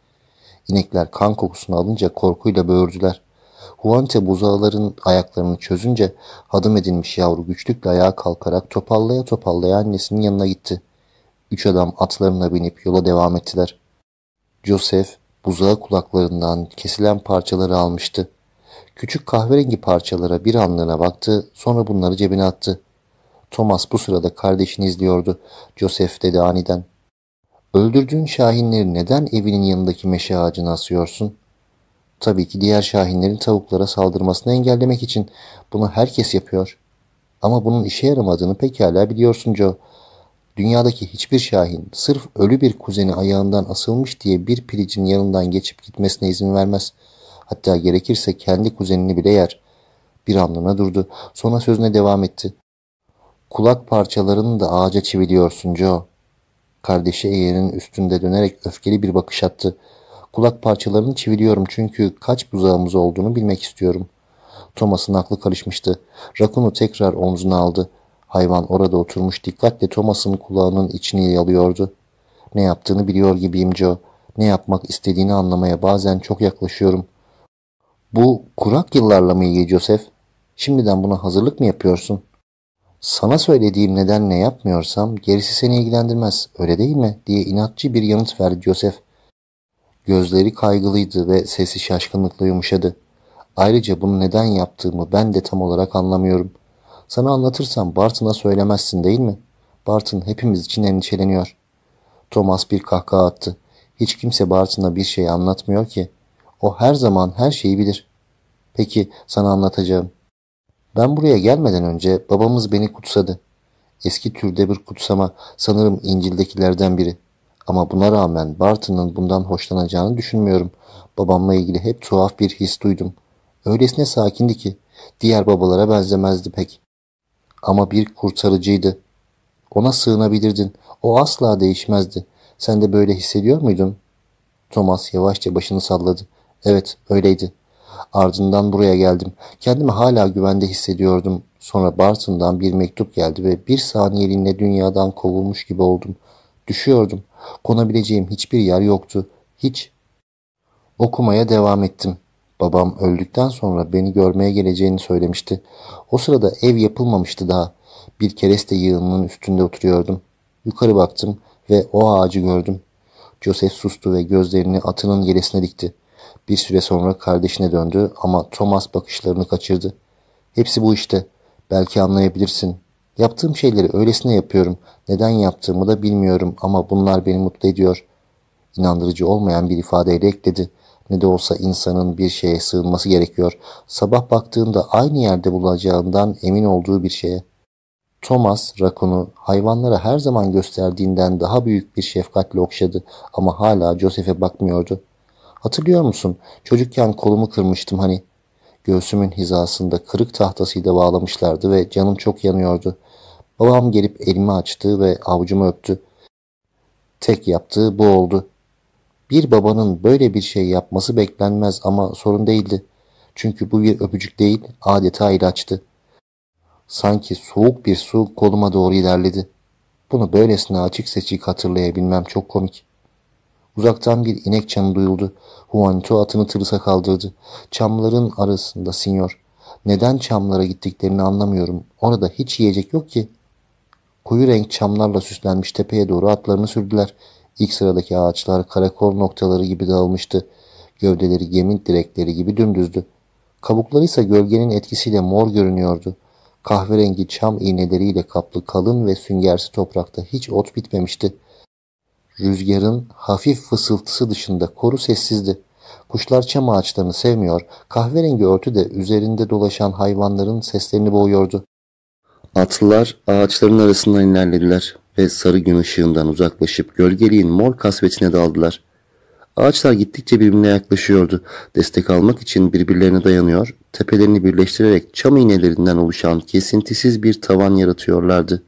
İnekler kan kokusunu alınca korkuyla böğürdüler. Huante buzağların ayaklarını çözünce hadım edilmiş yavru güçlükle ayağa kalkarak topallaya topallaya annesinin yanına gitti. Üç adam atlarına binip yola devam ettiler. Joseph buzağı kulaklarından kesilen parçaları almıştı. Küçük kahverengi parçalara bir anlığına baktı, sonra bunları cebine attı. Thomas bu sırada kardeşini izliyordu. Joseph dedi aniden. Öldürdüğün şahinleri neden evinin yanındaki meşe ağacına asıyorsun? Tabii ki diğer şahinlerin tavuklara saldırmasını engellemek için. Bunu herkes yapıyor. Ama bunun işe yaramadığını pekala biliyorsun Joe. Dünyadaki hiçbir şahin sırf ölü bir kuzeni ayağından asılmış diye bir pilicin yanından geçip gitmesine izin vermez. Hatta gerekirse kendi kuzenini bile yer. Bir anlığına durdu. Sonra sözüne devam etti. Kulak parçalarını da ağaca çiviliyorsun Joe. Kardeşi eğerinin üstünde dönerek öfkeli bir bakış attı. Kulak parçalarını çiviliyorum çünkü kaç buzağımız olduğunu bilmek istiyorum. Thomas'ın aklı karışmıştı. Rakun'u tekrar omzuna aldı. Hayvan orada oturmuş dikkatle Thomas'ın kulağının içini yalıyordu. Ne yaptığını biliyor gibiyim Joe. Ne yapmak istediğini anlamaya bazen çok yaklaşıyorum. Bu kurak yıllarla mı ilgili Joseph? Şimdiden buna hazırlık mı yapıyorsun? Sana söylediğim neden ne yapmıyorsam gerisi seni ilgilendirmez. Öyle değil mi? diye inatçı bir yanıt verdi Joseph. Gözleri kaygılıydı ve sesi şaşkınlıkla yumuşadı. Ayrıca bunu neden yaptığımı ben de tam olarak anlamıyorum. Sana anlatırsam Barton'a söylemezsin değil mi? Barton hepimiz için endişeleniyor. Thomas bir kahkaha attı. Hiç kimse Barton'a bir şey anlatmıyor ki. O her zaman her şeyi bilir. Peki sana anlatacağım. Ben buraya gelmeden önce babamız beni kutsadı. Eski türde bir kutsama sanırım İncil'dekilerden biri. Ama buna rağmen Barton'ın bundan hoşlanacağını düşünmüyorum. Babamla ilgili hep tuhaf bir his duydum. Öylesine sakindi ki diğer babalara benzemezdi pek. Ama bir kurtarıcıydı. Ona sığınabilirdin. O asla değişmezdi. Sen de böyle hissediyor muydun? Thomas yavaşça başını salladı. Evet, öyleydi. Ardından buraya geldim. Kendimi hala güvende hissediyordum. Sonra Barton'dan bir mektup geldi ve bir saniyeliğine dünyadan kovulmuş gibi oldum. Düşüyordum. Konabileceğim hiçbir yer yoktu. Hiç. Okumaya devam ettim. Babam öldükten sonra beni görmeye geleceğini söylemişti. O sırada ev yapılmamıştı daha. Bir kereste yığınının üstünde oturuyordum. Yukarı baktım ve o ağacı gördüm. Joseph sustu ve gözlerini atının yelesine dikti. Bir süre sonra kardeşine döndü ama Thomas bakışlarını kaçırdı. Hepsi bu işte. Belki anlayabilirsin. Yaptığım şeyleri öylesine yapıyorum. Neden yaptığımı da bilmiyorum ama bunlar beni mutlu ediyor. İnandırıcı olmayan bir ifadeyle ekledi. Ne de olsa insanın bir şeye sığınması gerekiyor. Sabah baktığında aynı yerde bulacağından emin olduğu bir şeye. Thomas rakunu hayvanlara her zaman gösterdiğinden daha büyük bir şefkatle okşadı ama hala Joseph'e bakmıyordu. Hatırlıyor musun? Çocukken kolumu kırmıştım hani. Göğsümün hizasında kırık tahtasıyla bağlamışlardı ve canım çok yanıyordu. Babam gelip elimi açtı ve avucumu öptü. Tek yaptığı bu oldu. Bir babanın böyle bir şey yapması beklenmez ama sorun değildi. Çünkü bu bir öpücük değil, adeta ilaçtı. Sanki soğuk bir su koluma doğru ilerledi. Bunu böylesine açık seçik hatırlayabilmem çok komik. Uzaktan bir inek çanı duyuldu. Juanito atını tırısa kaldırdı. Çamların arasında sinyor. Neden çamlara gittiklerini anlamıyorum. Orada hiç yiyecek yok ki. Koyu renk çamlarla süslenmiş tepeye doğru atlarını sürdüler. İlk sıradaki ağaçlar karakol noktaları gibi dağılmıştı. Gövdeleri gemi direkleri gibi dümdüzdü. Kabukları ise gölgenin etkisiyle mor görünüyordu. Kahverengi çam iğneleriyle kaplı kalın ve süngersi toprakta hiç ot bitmemişti. Rüzgarın hafif fısıltısı dışında koru sessizdi. Kuşlar çam ağaçlarını sevmiyor, kahverengi örtü de üzerinde dolaşan hayvanların seslerini boğuyordu. Atlılar ağaçların arasından ilerlediler ve sarı gün ışığından uzaklaşıp gölgeliğin mor kasvetine daldılar. Ağaçlar gittikçe birbirine yaklaşıyordu. Destek almak için birbirlerine dayanıyor, tepelerini birleştirerek çam iğnelerinden oluşan kesintisiz bir tavan yaratıyorlardı.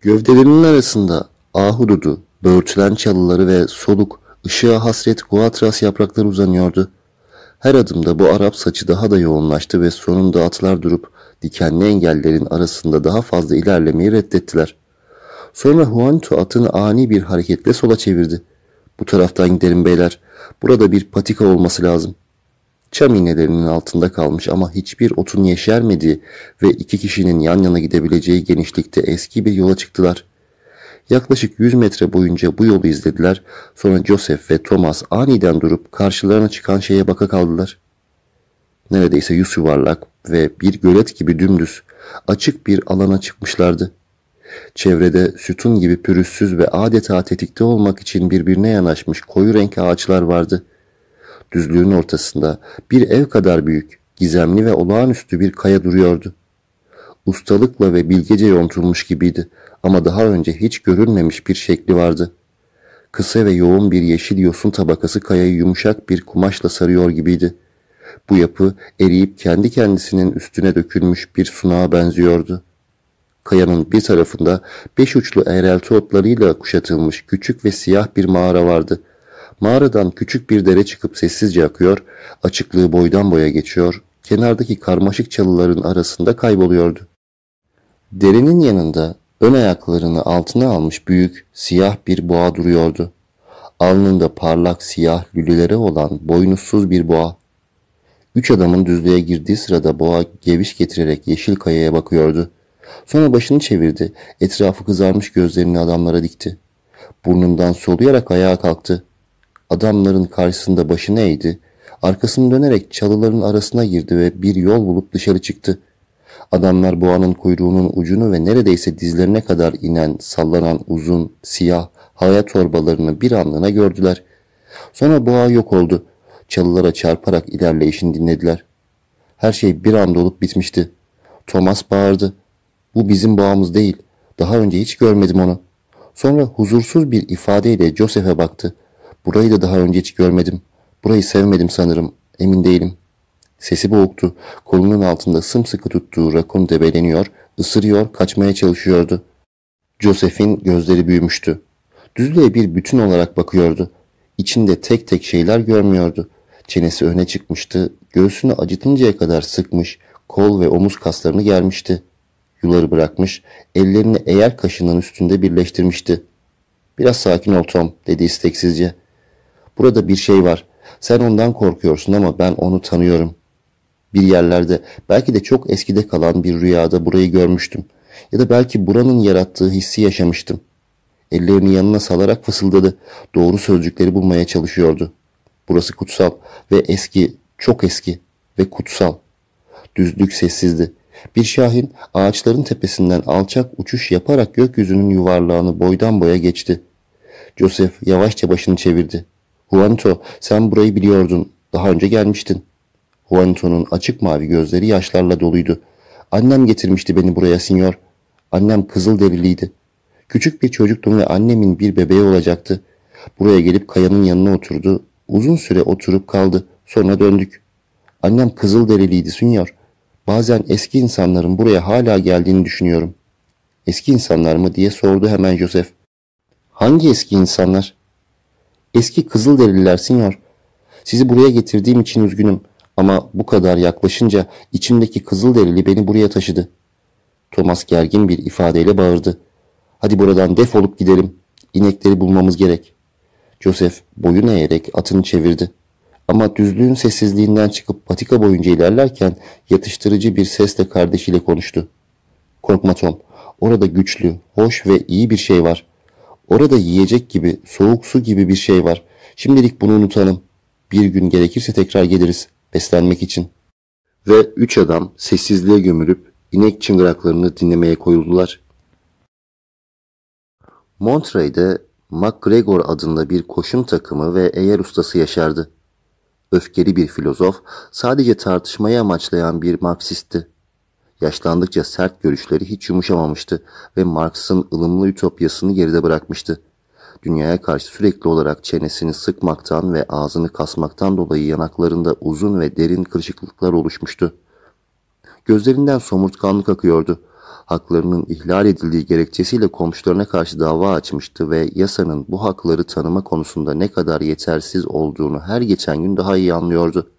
Gövdelerinin arasında ahududu, böğürtülen çalıları ve soluk, ışığa hasret guatras yaprakları uzanıyordu. Her adımda bu Arap saçı daha da yoğunlaştı ve sonunda atlar durup dikenli engellerin arasında daha fazla ilerlemeyi reddettiler. Sonra Juanito atını ani bir hareketle sola çevirdi. Bu taraftan gidelim beyler. Burada bir patika olması lazım. Çam iğnelerinin altında kalmış ama hiçbir otun yeşermediği ve iki kişinin yan yana gidebileceği genişlikte eski bir yola çıktılar. Yaklaşık 100 metre boyunca bu yolu izlediler. Sonra Joseph ve Thomas aniden durup karşılarına çıkan şeye baka kaldılar. Neredeyse yüz yuvarlak ve bir gölet gibi dümdüz, açık bir alana çıkmışlardı. Çevrede sütun gibi pürüzsüz ve adeta tetikte olmak için birbirine yanaşmış koyu renk ağaçlar vardı. Düzlüğün ortasında bir ev kadar büyük, gizemli ve olağanüstü bir kaya duruyordu. Ustalıkla ve bilgece yontulmuş gibiydi ama daha önce hiç görülmemiş bir şekli vardı. Kısa ve yoğun bir yeşil yosun tabakası kayayı yumuşak bir kumaşla sarıyor gibiydi. Bu yapı eriyip kendi kendisinin üstüne dökülmüş bir sunağa benziyordu. Kayanın bir tarafında beş uçlu eğrelti otlarıyla kuşatılmış küçük ve siyah bir mağara vardı. Mağaradan küçük bir dere çıkıp sessizce akıyor, açıklığı boydan boya geçiyor, kenardaki karmaşık çalıların arasında kayboluyordu. Derenin yanında ön ayaklarını altına almış büyük, siyah bir boğa duruyordu. Alnında parlak siyah lülelere olan boynuzsuz bir boğa. Üç adamın düzlüğe girdiği sırada boğa geviş getirerek yeşil kayaya bakıyordu. Sonra başını çevirdi. Etrafı kızarmış gözlerini adamlara dikti. Burnundan soluyarak ayağa kalktı. Adamların karşısında başını eğdi. Arkasını dönerek çalıların arasına girdi ve bir yol bulup dışarı çıktı. Adamlar boğanın kuyruğunun ucunu ve neredeyse dizlerine kadar inen, sallanan uzun, siyah, haya torbalarını bir anlığına gördüler. Sonra boğa yok oldu. Çalılara çarparak ilerleyişini dinlediler. Her şey bir anda olup bitmişti. Thomas bağırdı. Bu bizim boğamız değil. Daha önce hiç görmedim onu. Sonra huzursuz bir ifadeyle Joseph'e baktı. Burayı da daha önce hiç görmedim. Burayı sevmedim sanırım. Emin değilim. Sesi boğuktu. Kolunun altında sımsıkı tuttuğu rakun debeleniyor, ısırıyor, kaçmaya çalışıyordu. Joseph'in gözleri büyümüştü. Düzlüğe bir bütün olarak bakıyordu. İçinde tek tek şeyler görmüyordu. Çenesi öne çıkmıştı, göğsünü acıtıncaya kadar sıkmış, kol ve omuz kaslarını germişti. Yuları bırakmış, ellerini eğer kaşının üstünde birleştirmişti. Biraz sakin ol Tom, dedi isteksizce. Burada bir şey var. Sen ondan korkuyorsun ama ben onu tanıyorum. Bir yerlerde, belki de çok eskide kalan bir rüyada burayı görmüştüm. Ya da belki buranın yarattığı hissi yaşamıştım. Ellerini yanına salarak fısıldadı. Doğru sözcükleri bulmaya çalışıyordu. Burası kutsal ve eski, çok eski ve kutsal. Düzlük sessizdi. Bir şahin ağaçların tepesinden alçak uçuş yaparak gökyüzünün yuvarlağını boydan boya geçti. Joseph yavaşça başını çevirdi. Juanito sen burayı biliyordun. Daha önce gelmiştin. Juanito'nun açık mavi gözleri yaşlarla doluydu. Annem getirmişti beni buraya sinyor. Annem kızıl deriliydi. Küçük bir çocuktum ve annemin bir bebeği olacaktı. Buraya gelip kayanın yanına oturdu. Uzun süre oturup kaldı. Sonra döndük. Annem kızıl deriliydi Sünyor. Bazen eski insanların buraya hala geldiğini düşünüyorum. Eski insanlar mı diye sordu hemen Joseph. Hangi eski insanlar? Eski Kızılderililer sinyor. Sizi buraya getirdiğim için üzgünüm. Ama bu kadar yaklaşınca içimdeki Kızılderili beni buraya taşıdı. Thomas gergin bir ifadeyle bağırdı. Hadi buradan defolup gidelim. İnekleri bulmamız gerek. Joseph boyun eğerek atını çevirdi. Ama düzlüğün sessizliğinden çıkıp patika boyunca ilerlerken yatıştırıcı bir sesle kardeşiyle konuştu. Korkma Tom. Orada güçlü, hoş ve iyi bir şey var. Orada yiyecek gibi, soğuk su gibi bir şey var. Şimdilik bunu unutalım. Bir gün gerekirse tekrar geliriz beslenmek için. Ve üç adam sessizliğe gömülüp inek çıngıraklarını dinlemeye koyuldular. Montreux'de MacGregor adında bir koşum takımı ve eğer ustası yaşardı. Öfkeli bir filozof, sadece tartışmayı amaçlayan bir Marksistti. Yaşlandıkça sert görüşleri hiç yumuşamamıştı ve Marx'ın ılımlı ütopyasını geride bırakmıştı. Dünyaya karşı sürekli olarak çenesini sıkmaktan ve ağzını kasmaktan dolayı yanaklarında uzun ve derin kırışıklıklar oluşmuştu. Gözlerinden somurtkanlık akıyordu. Haklarının ihlal edildiği gerekçesiyle komşularına karşı dava açmıştı ve yasanın bu hakları tanıma konusunda ne kadar yetersiz olduğunu her geçen gün daha iyi anlıyordu.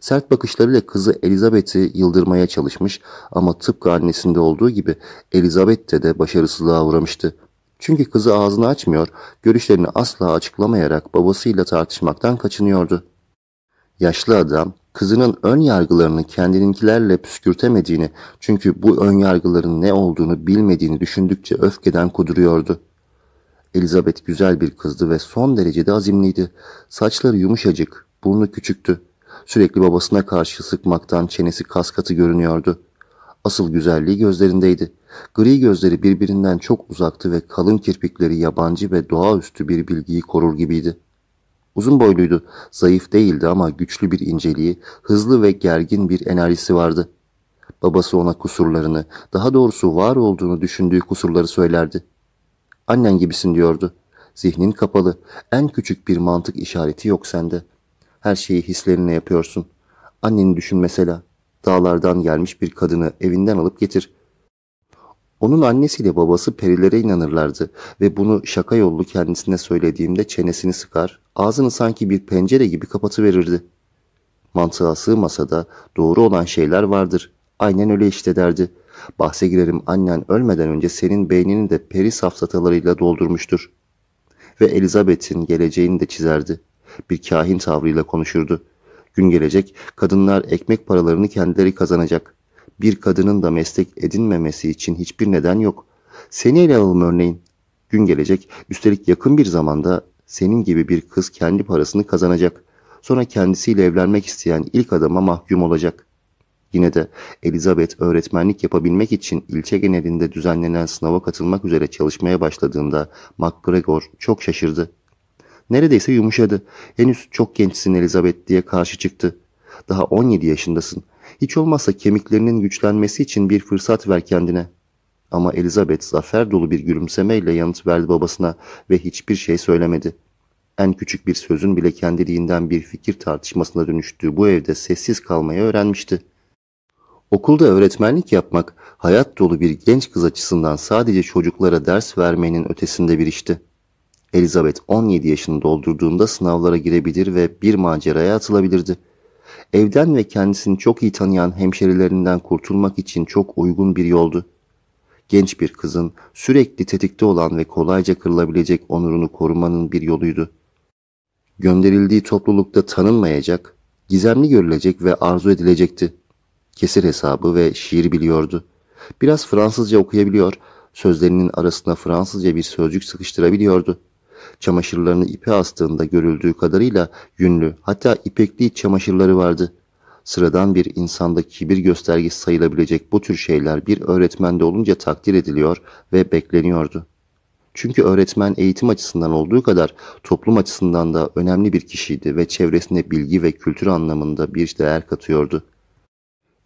Sert bakışlarıyla kızı Elizabeth'i yıldırmaya çalışmış ama tıpkı annesinde olduğu gibi Elizabeth de de başarısızlığa uğramıştı. Çünkü kızı ağzını açmıyor, görüşlerini asla açıklamayarak babasıyla tartışmaktan kaçınıyordu. Yaşlı adam kızının ön yargılarını kendininkilerle püskürtemediğini çünkü bu ön yargıların ne olduğunu bilmediğini düşündükçe öfkeden kuduruyordu. Elizabeth güzel bir kızdı ve son derecede azimliydi. Saçları yumuşacık, burnu küçüktü. Sürekli babasına karşı sıkmaktan çenesi kaskatı görünüyordu. Asıl güzelliği gözlerindeydi. Gri gözleri birbirinden çok uzaktı ve kalın kirpikleri yabancı ve doğaüstü bir bilgiyi korur gibiydi. Uzun boyluydu, zayıf değildi ama güçlü bir inceliği, hızlı ve gergin bir enerjisi vardı. Babası ona kusurlarını, daha doğrusu var olduğunu düşündüğü kusurları söylerdi. Annen gibisin diyordu. Zihnin kapalı, en küçük bir mantık işareti yok sende. Her şeyi hislerinle yapıyorsun. Anneni düşün mesela. Dağlardan gelmiş bir kadını evinden alıp getir. Onun annesiyle babası perilere inanırlardı ve bunu şaka yollu kendisine söylediğimde çenesini sıkar, ağzını sanki bir pencere gibi kapatıverirdi. Mantığa sığmasa da doğru olan şeyler vardır. Aynen öyle işte derdi. Bahse girerim annen ölmeden önce senin beynini de peri safsatalarıyla doldurmuştur. Ve Elizabeth'in geleceğini de çizerdi. Bir kahin tavrıyla konuşurdu. Gün gelecek, kadınlar ekmek paralarını kendileri kazanacak. Bir kadının da meslek edinmemesi için hiçbir neden yok. Seni ele alalım örneğin. Gün gelecek, üstelik yakın bir zamanda senin gibi bir kız kendi parasını kazanacak. Sonra kendisiyle evlenmek isteyen ilk adama mahkum olacak. Yine de Elizabeth öğretmenlik yapabilmek için ilçe genelinde düzenlenen sınava katılmak üzere çalışmaya başladığında MacGregor çok şaşırdı. Neredeyse yumuşadı. Henüz çok gençsin Elizabeth diye karşı çıktı. Daha 17 yaşındasın. Hiç olmazsa kemiklerinin güçlenmesi için bir fırsat ver kendine. Ama Elizabeth zafer dolu bir gülümsemeyle yanıt verdi babasına ve hiçbir şey söylemedi. En küçük bir sözün bile kendiliğinden bir fikir tartışmasına dönüştüğü bu evde sessiz kalmayı öğrenmişti. Okulda öğretmenlik yapmak hayat dolu bir genç kız açısından sadece çocuklara ders vermenin ötesinde bir işti. Elizabeth 17 yaşını doldurduğunda sınavlara girebilir ve bir maceraya atılabilirdi. Evden ve kendisini çok iyi tanıyan hemşerilerinden kurtulmak için çok uygun bir yoldu. Genç bir kızın sürekli tetikte olan ve kolayca kırılabilecek onurunu korumanın bir yoluydu. Gönderildiği toplulukta tanınmayacak, gizemli görülecek ve arzu edilecekti. Kesir hesabı ve şiir biliyordu. Biraz Fransızca okuyabiliyor, sözlerinin arasına Fransızca bir sözcük sıkıştırabiliyordu. Çamaşırlarını ipe astığında görüldüğü kadarıyla yünlü hatta ipekli çamaşırları vardı. Sıradan bir insanda kibir göstergesi sayılabilecek bu tür şeyler bir öğretmende olunca takdir ediliyor ve bekleniyordu. Çünkü öğretmen eğitim açısından olduğu kadar toplum açısından da önemli bir kişiydi ve çevresine bilgi ve kültür anlamında bir değer katıyordu.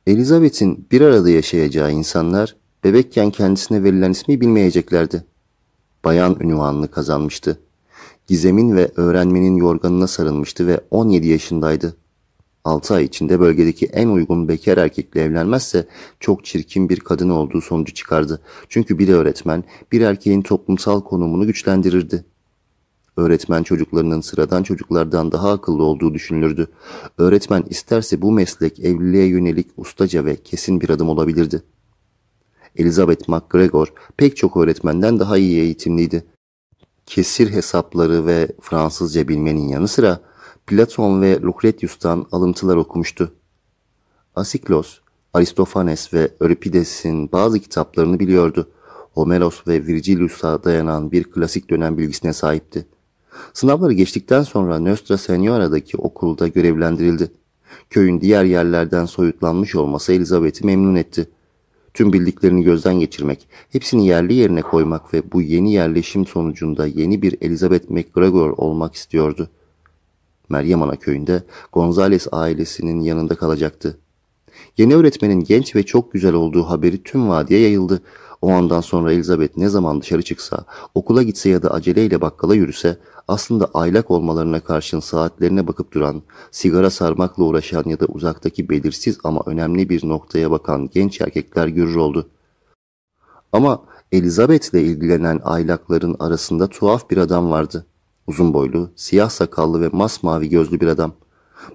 Elizabeth'in bir arada yaşayacağı insanlar bebekken kendisine verilen ismi bilmeyeceklerdi. Bayan ünvanını kazanmıştı. Gizemin ve öğrenmenin yorganına sarılmıştı ve 17 yaşındaydı. 6 ay içinde bölgedeki en uygun bekar erkekle evlenmezse çok çirkin bir kadın olduğu sonucu çıkardı. Çünkü bir öğretmen bir erkeğin toplumsal konumunu güçlendirirdi. Öğretmen çocuklarının sıradan çocuklardan daha akıllı olduğu düşünülürdü. Öğretmen isterse bu meslek evliliğe yönelik ustaca ve kesin bir adım olabilirdi. Elizabeth MacGregor pek çok öğretmenden daha iyi eğitimliydi kesir hesapları ve Fransızca bilmenin yanı sıra Platon ve Lucretius'tan alıntılar okumuştu. Asiklos, Aristofanes ve Euripides'in bazı kitaplarını biliyordu. Homeros ve Virgilius'a dayanan bir klasik dönem bilgisine sahipti. Sınavları geçtikten sonra Nostra Seniora'daki okulda görevlendirildi. Köyün diğer yerlerden soyutlanmış olması Elizabeth'i memnun etti tüm bildiklerini gözden geçirmek, hepsini yerli yerine koymak ve bu yeni yerleşim sonucunda yeni bir Elizabeth McGregor olmak istiyordu. Meryem Ana köyünde Gonzales ailesinin yanında kalacaktı. Yeni öğretmenin genç ve çok güzel olduğu haberi tüm vadiye yayıldı. O andan sonra Elizabeth ne zaman dışarı çıksa, okula gitse ya da aceleyle bakkala yürüse, aslında aylak olmalarına karşın saatlerine bakıp duran, sigara sarmakla uğraşan ya da uzaktaki belirsiz ama önemli bir noktaya bakan genç erkekler görür oldu. Ama Elizabeth'le ilgilenen aylakların arasında tuhaf bir adam vardı. Uzun boylu, siyah sakallı ve masmavi gözlü bir adam.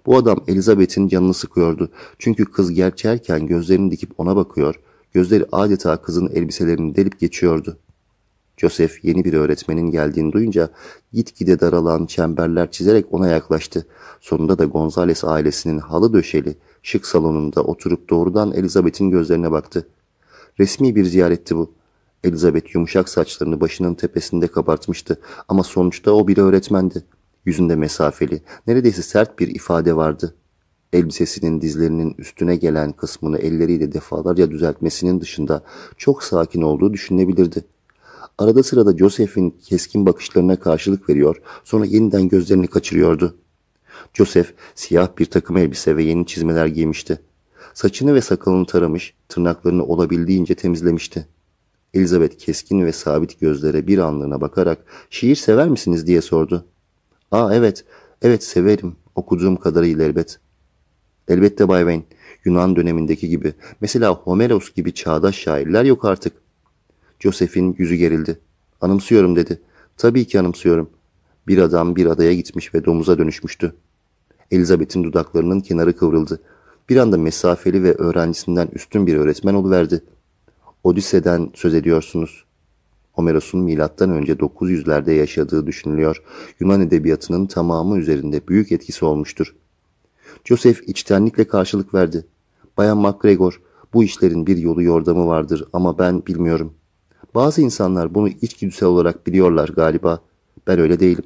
Bu adam Elizabeth'in canını sıkıyordu. Çünkü kız gerçerken gözlerini dikip ona bakıyor, gözleri adeta kızın elbiselerini delip geçiyordu. Joseph yeni bir öğretmenin geldiğini duyunca gitgide daralan çemberler çizerek ona yaklaştı. Sonunda da Gonzales ailesinin halı döşeli, şık salonunda oturup doğrudan Elizabeth'in gözlerine baktı. Resmi bir ziyaretti bu. Elizabeth yumuşak saçlarını başının tepesinde kabartmıştı ama sonuçta o bir öğretmendi. Yüzünde mesafeli, neredeyse sert bir ifade vardı. Elbisesinin dizlerinin üstüne gelen kısmını elleriyle defalarca düzeltmesinin dışında çok sakin olduğu düşünülebilirdi. Arada sırada Joseph'in keskin bakışlarına karşılık veriyor, sonra yeniden gözlerini kaçırıyordu. Joseph siyah bir takım elbise ve yeni çizmeler giymişti. Saçını ve sakalını taramış, tırnaklarını olabildiğince temizlemişti. Elizabeth keskin ve sabit gözlere bir anlığına bakarak şiir sever misiniz diye sordu. Aa evet, evet severim. Okuduğum kadarıyla elbet. Elbette Bay Wayne. Yunan dönemindeki gibi. Mesela Homeros gibi çağdaş şairler yok artık. Joseph'in yüzü gerildi. Anımsıyorum dedi. Tabii ki anımsıyorum. Bir adam bir adaya gitmiş ve domuza dönüşmüştü. Elizabeth'in dudaklarının kenarı kıvrıldı. Bir anda mesafeli ve öğrencisinden üstün bir öğretmen oluverdi. Odise'den söz ediyorsunuz. Homeros'un milattan önce 900'lerde yaşadığı düşünülüyor. Yunan edebiyatının tamamı üzerinde büyük etkisi olmuştur. Joseph içtenlikle karşılık verdi. Bayan MacGregor, bu işlerin bir yolu yordamı vardır ama ben bilmiyorum. Bazı insanlar bunu içgüdüsel olarak biliyorlar galiba. Ben öyle değilim.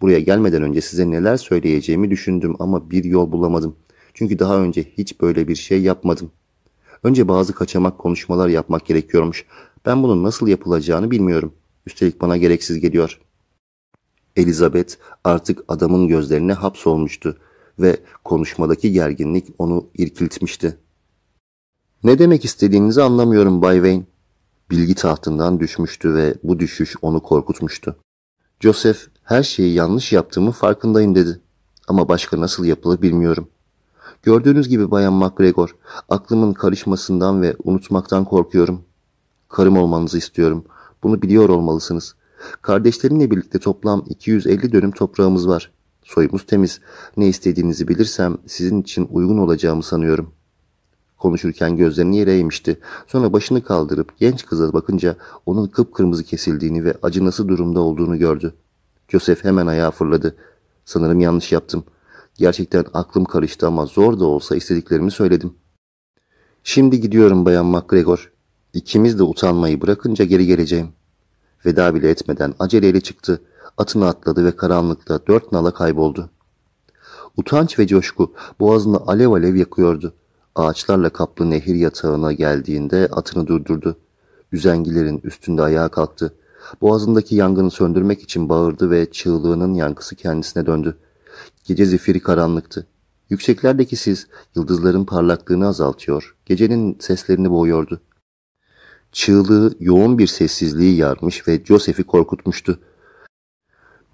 Buraya gelmeden önce size neler söyleyeceğimi düşündüm ama bir yol bulamadım. Çünkü daha önce hiç böyle bir şey yapmadım. Önce bazı kaçamak konuşmalar yapmak gerekiyormuş. Ben bunun nasıl yapılacağını bilmiyorum. Üstelik bana gereksiz geliyor. Elizabeth artık adamın gözlerine hapsolmuştu ve konuşmadaki gerginlik onu irkiltmişti. Ne demek istediğinizi anlamıyorum Bay Wayne. Bilgi tahtından düşmüştü ve bu düşüş onu korkutmuştu. Joseph, her şeyi yanlış yaptığımı farkındayım dedi. Ama başka nasıl yapılır bilmiyorum. Gördüğünüz gibi Bayan MacGregor, aklımın karışmasından ve unutmaktan korkuyorum. Karım olmanızı istiyorum. Bunu biliyor olmalısınız. Kardeşlerimle birlikte toplam 250 dönüm toprağımız var. Soyumuz temiz. Ne istediğinizi bilirsem sizin için uygun olacağımı sanıyorum. Konuşurken gözlerini yere eğmişti. Sonra başını kaldırıp genç kıza bakınca onun kıpkırmızı kesildiğini ve acınası durumda olduğunu gördü. Joseph hemen ayağa fırladı. Sanırım yanlış yaptım. Gerçekten aklım karıştı ama zor da olsa istediklerimi söyledim. Şimdi gidiyorum Bayan MacGregor. İkimiz de utanmayı bırakınca geri geleceğim. Veda bile etmeden aceleyle çıktı. Atını atladı ve karanlıkta dört nala kayboldu. Utanç ve coşku boğazını alev alev yakıyordu. Ağaçlarla kaplı nehir yatağına geldiğinde atını durdurdu. Üzengilerin üstünde ayağa kalktı. Boğazındaki yangını söndürmek için bağırdı ve çığlığının yankısı kendisine döndü. Gece zifiri karanlıktı. Yükseklerdeki sis yıldızların parlaklığını azaltıyor, gecenin seslerini boğuyordu. Çığlığı yoğun bir sessizliği yarmış ve Joseph'i korkutmuştu.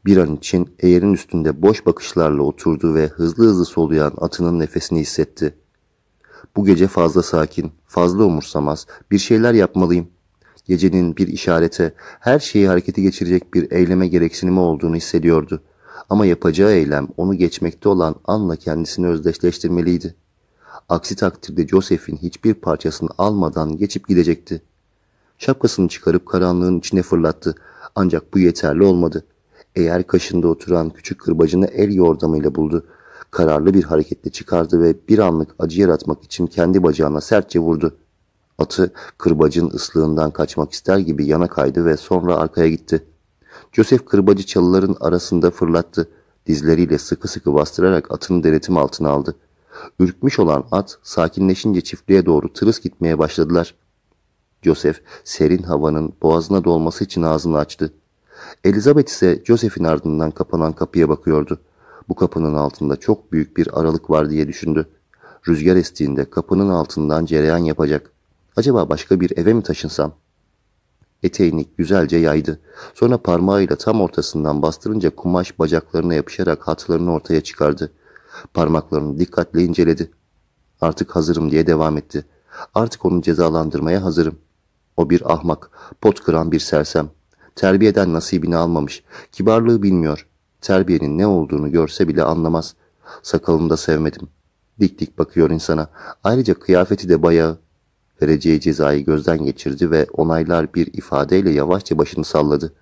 Bir an için eğerin üstünde boş bakışlarla oturdu ve hızlı hızlı soluyan atının nefesini hissetti. Bu gece fazla sakin, fazla umursamaz, bir şeyler yapmalıyım. Gecenin bir işarete, her şeyi harekete geçirecek bir eyleme gereksinimi olduğunu hissediyordu. Ama yapacağı eylem onu geçmekte olan anla kendisini özdeşleştirmeliydi. Aksi takdirde Joseph'in hiçbir parçasını almadan geçip gidecekti. Şapkasını çıkarıp karanlığın içine fırlattı. Ancak bu yeterli olmadı. Eğer kaşında oturan küçük kırbacını el yordamıyla buldu. Kararlı bir hareketle çıkardı ve bir anlık acı yaratmak için kendi bacağına sertçe vurdu. Atı kırbacın ıslığından kaçmak ister gibi yana kaydı ve sonra arkaya gitti. Joseph kırbacı çalıların arasında fırlattı. Dizleriyle sıkı sıkı bastırarak atını denetim altına aldı. Ürkmüş olan at sakinleşince çiftliğe doğru tırıs gitmeye başladılar. Joseph serin havanın boğazına dolması için ağzını açtı. Elizabeth ise Joseph'in ardından kapanan kapıya bakıyordu. Bu kapının altında çok büyük bir aralık var diye düşündü. Rüzgar estiğinde kapının altından cereyan yapacak. Acaba başka bir eve mi taşınsam? Eteğini güzelce yaydı. Sonra parmağıyla tam ortasından bastırınca kumaş bacaklarına yapışarak hatlarını ortaya çıkardı. Parmaklarını dikkatle inceledi. Artık hazırım diye devam etti. Artık onu cezalandırmaya hazırım. O bir ahmak, pot kıran bir sersem. Terbiyeden nasibini almamış, kibarlığı bilmiyor. Terbiyenin ne olduğunu görse bile anlamaz. Sakalını da sevmedim. Dik dik bakıyor insana. Ayrıca kıyafeti de bayağı. Vereceği cezayı gözden geçirdi ve onaylar bir ifadeyle yavaşça başını salladı.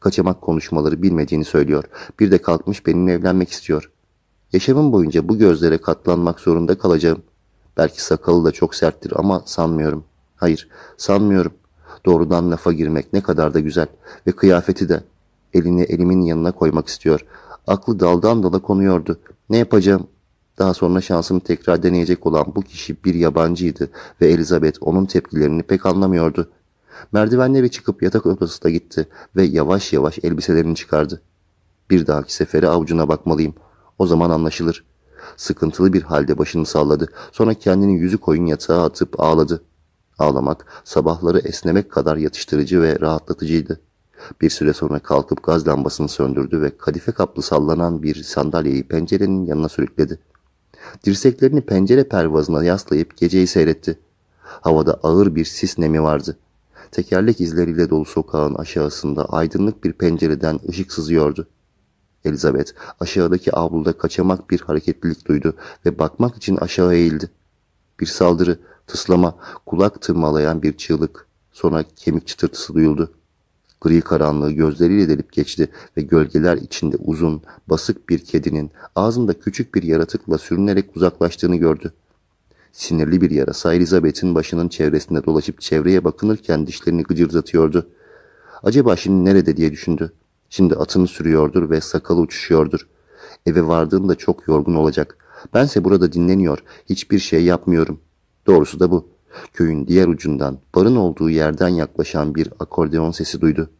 Kaçamak konuşmaları bilmediğini söylüyor. Bir de kalkmış benimle evlenmek istiyor. Yaşamım boyunca bu gözlere katlanmak zorunda kalacağım. Belki sakalı da çok serttir ama sanmıyorum. Hayır, sanmıyorum. Doğrudan lafa girmek ne kadar da güzel ve kıyafeti de. Elini elimin yanına koymak istiyor. Aklı daldan dala konuyordu. Ne yapacağım? Daha sonra şansını tekrar deneyecek olan bu kişi bir yabancıydı ve Elizabeth onun tepkilerini pek anlamıyordu. Merdivenleri çıkıp yatak odasına gitti ve yavaş yavaş elbiselerini çıkardı. Bir dahaki sefere avucuna bakmalıyım. O zaman anlaşılır. Sıkıntılı bir halde başını salladı. Sonra kendini yüzü koyun yatağa atıp ağladı. Ağlamak sabahları esnemek kadar yatıştırıcı ve rahatlatıcıydı. Bir süre sonra kalkıp gaz lambasını söndürdü ve kadife kaplı sallanan bir sandalyeyi pencerenin yanına sürükledi. Dirseklerini pencere pervazına yaslayıp geceyi seyretti. Havada ağır bir sis nemi vardı. Tekerlek izleriyle dolu sokağın aşağısında aydınlık bir pencereden ışık sızıyordu. Elizabeth aşağıdaki avluda kaçamak bir hareketlilik duydu ve bakmak için aşağı eğildi. Bir saldırı, tıslama, kulak tırmalayan bir çığlık, sonra kemik çıtırtısı duyuldu. Gri karanlığı gözleriyle delip geçti ve gölgeler içinde uzun, basık bir kedinin ağzında küçük bir yaratıkla sürünerek uzaklaştığını gördü. Sinirli bir yarasa Elizabeth'in başının çevresinde dolaşıp çevreye bakınırken dişlerini gıcırdatıyordu. Acaba şimdi nerede diye düşündü. Şimdi atını sürüyordur ve sakalı uçuşuyordur. Eve vardığında çok yorgun olacak. Bense burada dinleniyor, hiçbir şey yapmıyorum. Doğrusu da bu. Köyün diğer ucundan, barın olduğu yerden yaklaşan bir akordeon sesi duydu.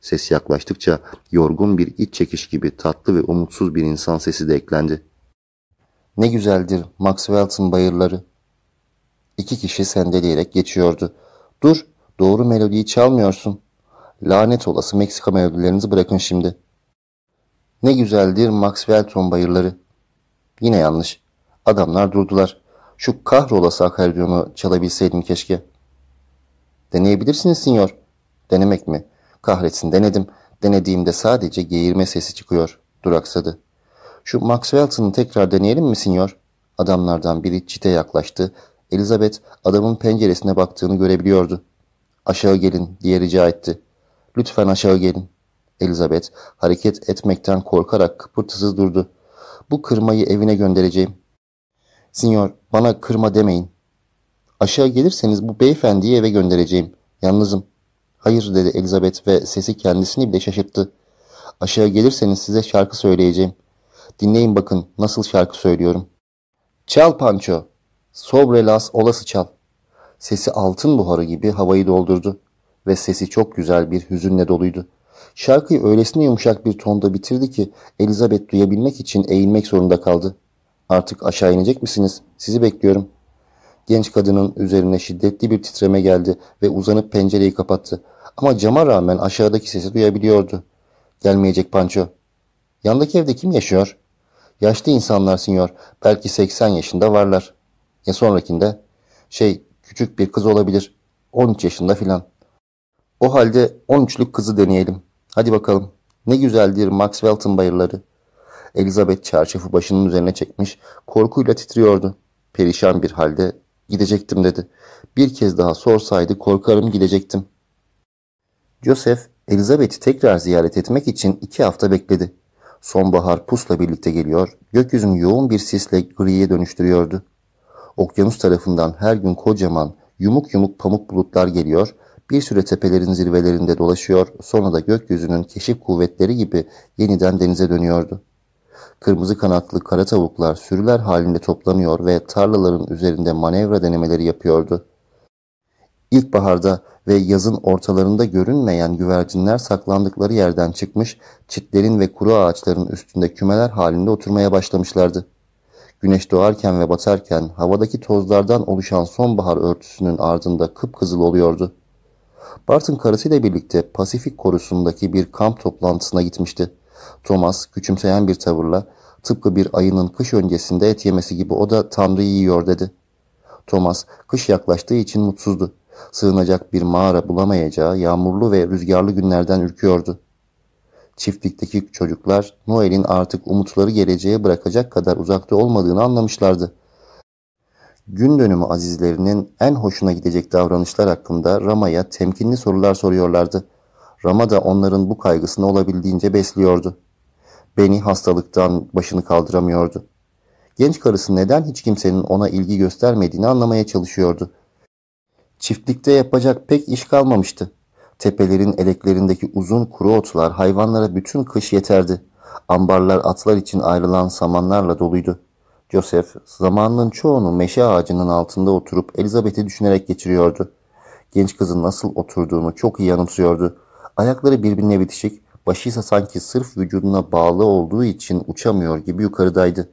Ses yaklaştıkça yorgun bir iç çekiş gibi tatlı ve umutsuz bir insan sesi de eklendi. Ne güzeldir Maxwell's'ın bayırları. İki kişi sendeleyerek geçiyordu. Dur, doğru melodiyi çalmıyorsun. Lanet olası Meksika melodilerinizi bırakın şimdi. Ne güzeldir Maxwell'ton bayırları. Yine yanlış. Adamlar durdular. Şu kahrolası akordiyonu çalabilseydim keşke. Deneyebilirsiniz sinyor. Denemek mi? Kahretsin denedim. Denediğimde sadece geğirme sesi çıkıyor. Duraksadı. Şu Maxwell's'ını tekrar deneyelim mi sinyor? Adamlardan biri çite yaklaştı. Elizabeth adamın penceresine baktığını görebiliyordu. Aşağı gelin diye rica etti. Lütfen aşağı gelin. Elizabeth hareket etmekten korkarak kıpırtısız durdu. Bu kırmayı evine göndereceğim. Sinyor bana kırma demeyin. Aşağı gelirseniz bu beyefendiyi eve göndereceğim. Yalnızım. Hayır dedi Elizabeth ve sesi kendisini bile şaşırttı. Aşağı gelirseniz size şarkı söyleyeceğim. Dinleyin bakın nasıl şarkı söylüyorum. Çal Pancho. Sobre las olası çal. Sesi altın buharı gibi havayı doldurdu ve sesi çok güzel bir hüzünle doluydu. Şarkıyı öylesine yumuşak bir tonda bitirdi ki Elizabeth duyabilmek için eğilmek zorunda kaldı. Artık aşağı inecek misiniz? Sizi bekliyorum. Genç kadının üzerine şiddetli bir titreme geldi ve uzanıp pencereyi kapattı. Ama cama rağmen aşağıdaki sesi duyabiliyordu. Gelmeyecek Pancho. Yandaki evde kim yaşıyor? Yaşlı insanlar sinyor. Belki 80 yaşında varlar. Ya sonrakinde? Şey, küçük bir kız olabilir. 13 yaşında filan. O halde 13'lük kızı deneyelim. Hadi bakalım. Ne güzeldir Maxwell'ton bayırları. Elizabeth çarşafı başının üzerine çekmiş, korkuyla titriyordu. Perişan bir halde gidecektim dedi. Bir kez daha sorsaydı korkarım gidecektim. Joseph, Elizabeth'i tekrar ziyaret etmek için iki hafta bekledi. Sonbahar pusla birlikte geliyor, gökyüzünü yoğun bir sisle griye dönüştürüyordu. Okyanus tarafından her gün kocaman, yumuk yumuk pamuk bulutlar geliyor, bir süre tepelerin zirvelerinde dolaşıyor, sonra da gökyüzünün keşif kuvvetleri gibi yeniden denize dönüyordu. Kırmızı kanatlı kara tavuklar sürüler halinde toplanıyor ve tarlaların üzerinde manevra denemeleri yapıyordu. İlkbaharda ve yazın ortalarında görünmeyen güvercinler saklandıkları yerden çıkmış, çitlerin ve kuru ağaçların üstünde kümeler halinde oturmaya başlamışlardı. Güneş doğarken ve batarken havadaki tozlardan oluşan sonbahar örtüsünün ardında kıpkızıl oluyordu. Bartın karısıyla birlikte Pasifik korusundaki bir kamp toplantısına gitmişti. Thomas küçümseyen bir tavırla tıpkı bir ayının kış öncesinde et yemesi gibi o da Tanrı'yı yiyor dedi. Thomas kış yaklaştığı için mutsuzdu. Sığınacak bir mağara bulamayacağı yağmurlu ve rüzgarlı günlerden ürküyordu. Çiftlikteki çocuklar Noel'in artık umutları geleceğe bırakacak kadar uzakta olmadığını anlamışlardı. Gün dönümü azizlerinin en hoşuna gidecek davranışlar hakkında Rama'ya temkinli sorular soruyorlardı. Rama da onların bu kaygısını olabildiğince besliyordu. Beni hastalıktan başını kaldıramıyordu. Genç karısı neden hiç kimsenin ona ilgi göstermediğini anlamaya çalışıyordu. Çiftlikte yapacak pek iş kalmamıştı. Tepelerin eleklerindeki uzun kuru otlar hayvanlara bütün kış yeterdi. Ambarlar atlar için ayrılan samanlarla doluydu. Joseph zamanının çoğunu meşe ağacının altında oturup Elizabeth'i düşünerek geçiriyordu. Genç kızın nasıl oturduğunu çok iyi yanımsıyordu. Ayakları birbirine bitişik, başı ise sanki sırf vücuduna bağlı olduğu için uçamıyor gibi yukarıdaydı.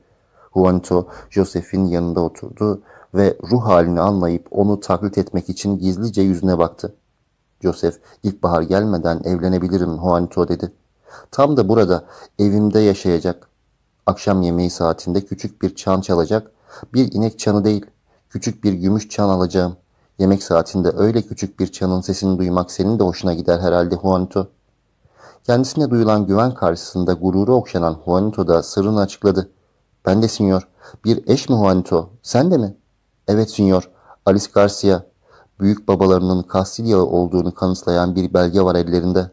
Juanito, Joseph'in yanında oturdu ve ruh halini anlayıp onu taklit etmek için gizlice yüzüne baktı. Joseph, ilkbahar gelmeden evlenebilirim Juanito dedi. Tam da burada, evimde yaşayacak. Akşam yemeği saatinde küçük bir çan çalacak, bir inek çanı değil, küçük bir gümüş çan alacağım. Yemek saatinde öyle küçük bir çanın sesini duymak senin de hoşuna gider herhalde Juanito. Kendisine duyulan güven karşısında gururu okşanan Juanito da sırrını açıkladı. Ben de sinyor. Bir eş mi Juanito? Sen de mi? Evet sinyor. Alice Garcia. Büyük babalarının Kastilyalı olduğunu kanıtlayan bir belge var ellerinde.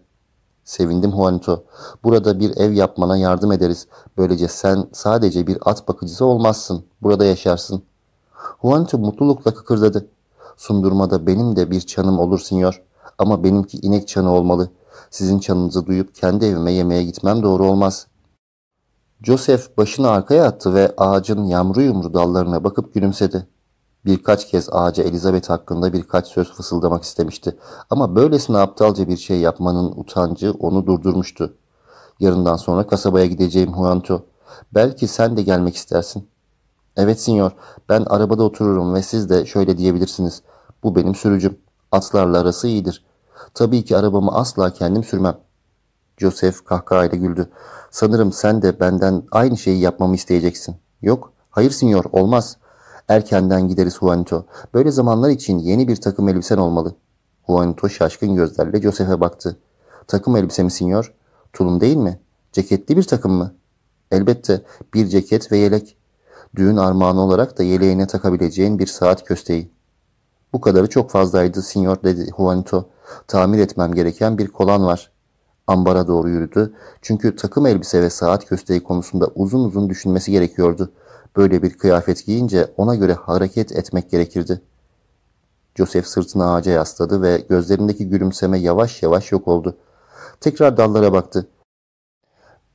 Sevindim Juanito. Burada bir ev yapmana yardım ederiz. Böylece sen sadece bir at bakıcısı olmazsın. Burada yaşarsın. Juanito mutlulukla kıkırdadı. Sundurmada benim de bir çanım olur sinyor. Ama benimki inek çanı olmalı. Sizin çanınızı duyup kendi evime yemeğe gitmem doğru olmaz. Joseph başını arkaya attı ve ağacın yamru yumru dallarına bakıp gülümsedi. Birkaç kez ağaca Elizabeth hakkında birkaç söz fısıldamak istemişti. Ama böylesine aptalca bir şey yapmanın utancı onu durdurmuştu. Yarından sonra kasabaya gideceğim Juanto. Belki sen de gelmek istersin. Evet sinyor, ben arabada otururum ve siz de şöyle diyebilirsiniz. Bu benim sürücüm. Atlarla arası iyidir. Tabii ki arabamı asla kendim sürmem. Joseph kahkahayla güldü. Sanırım sen de benden aynı şeyi yapmamı isteyeceksin. Yok, hayır sinyor, olmaz. Erkenden gideriz Juanito. Böyle zamanlar için yeni bir takım elbisen olmalı. Juanito şaşkın gözlerle Joseph'e baktı. Takım elbise mi sinyor? Tulum değil mi? Ceketli bir takım mı? Elbette bir ceket ve yelek. Düğün armağanı olarak da yeleğine takabileceğin bir saat kösteği. Bu kadarı çok fazlaydı sinyor dedi Juanito. Tamir etmem gereken bir kolan var. Ambara doğru yürüdü. Çünkü takım elbise ve saat kösteği konusunda uzun uzun düşünmesi gerekiyordu. Böyle bir kıyafet giyince ona göre hareket etmek gerekirdi. Joseph sırtını ağaca yasladı ve gözlerindeki gülümseme yavaş yavaş yok oldu. Tekrar dallara baktı.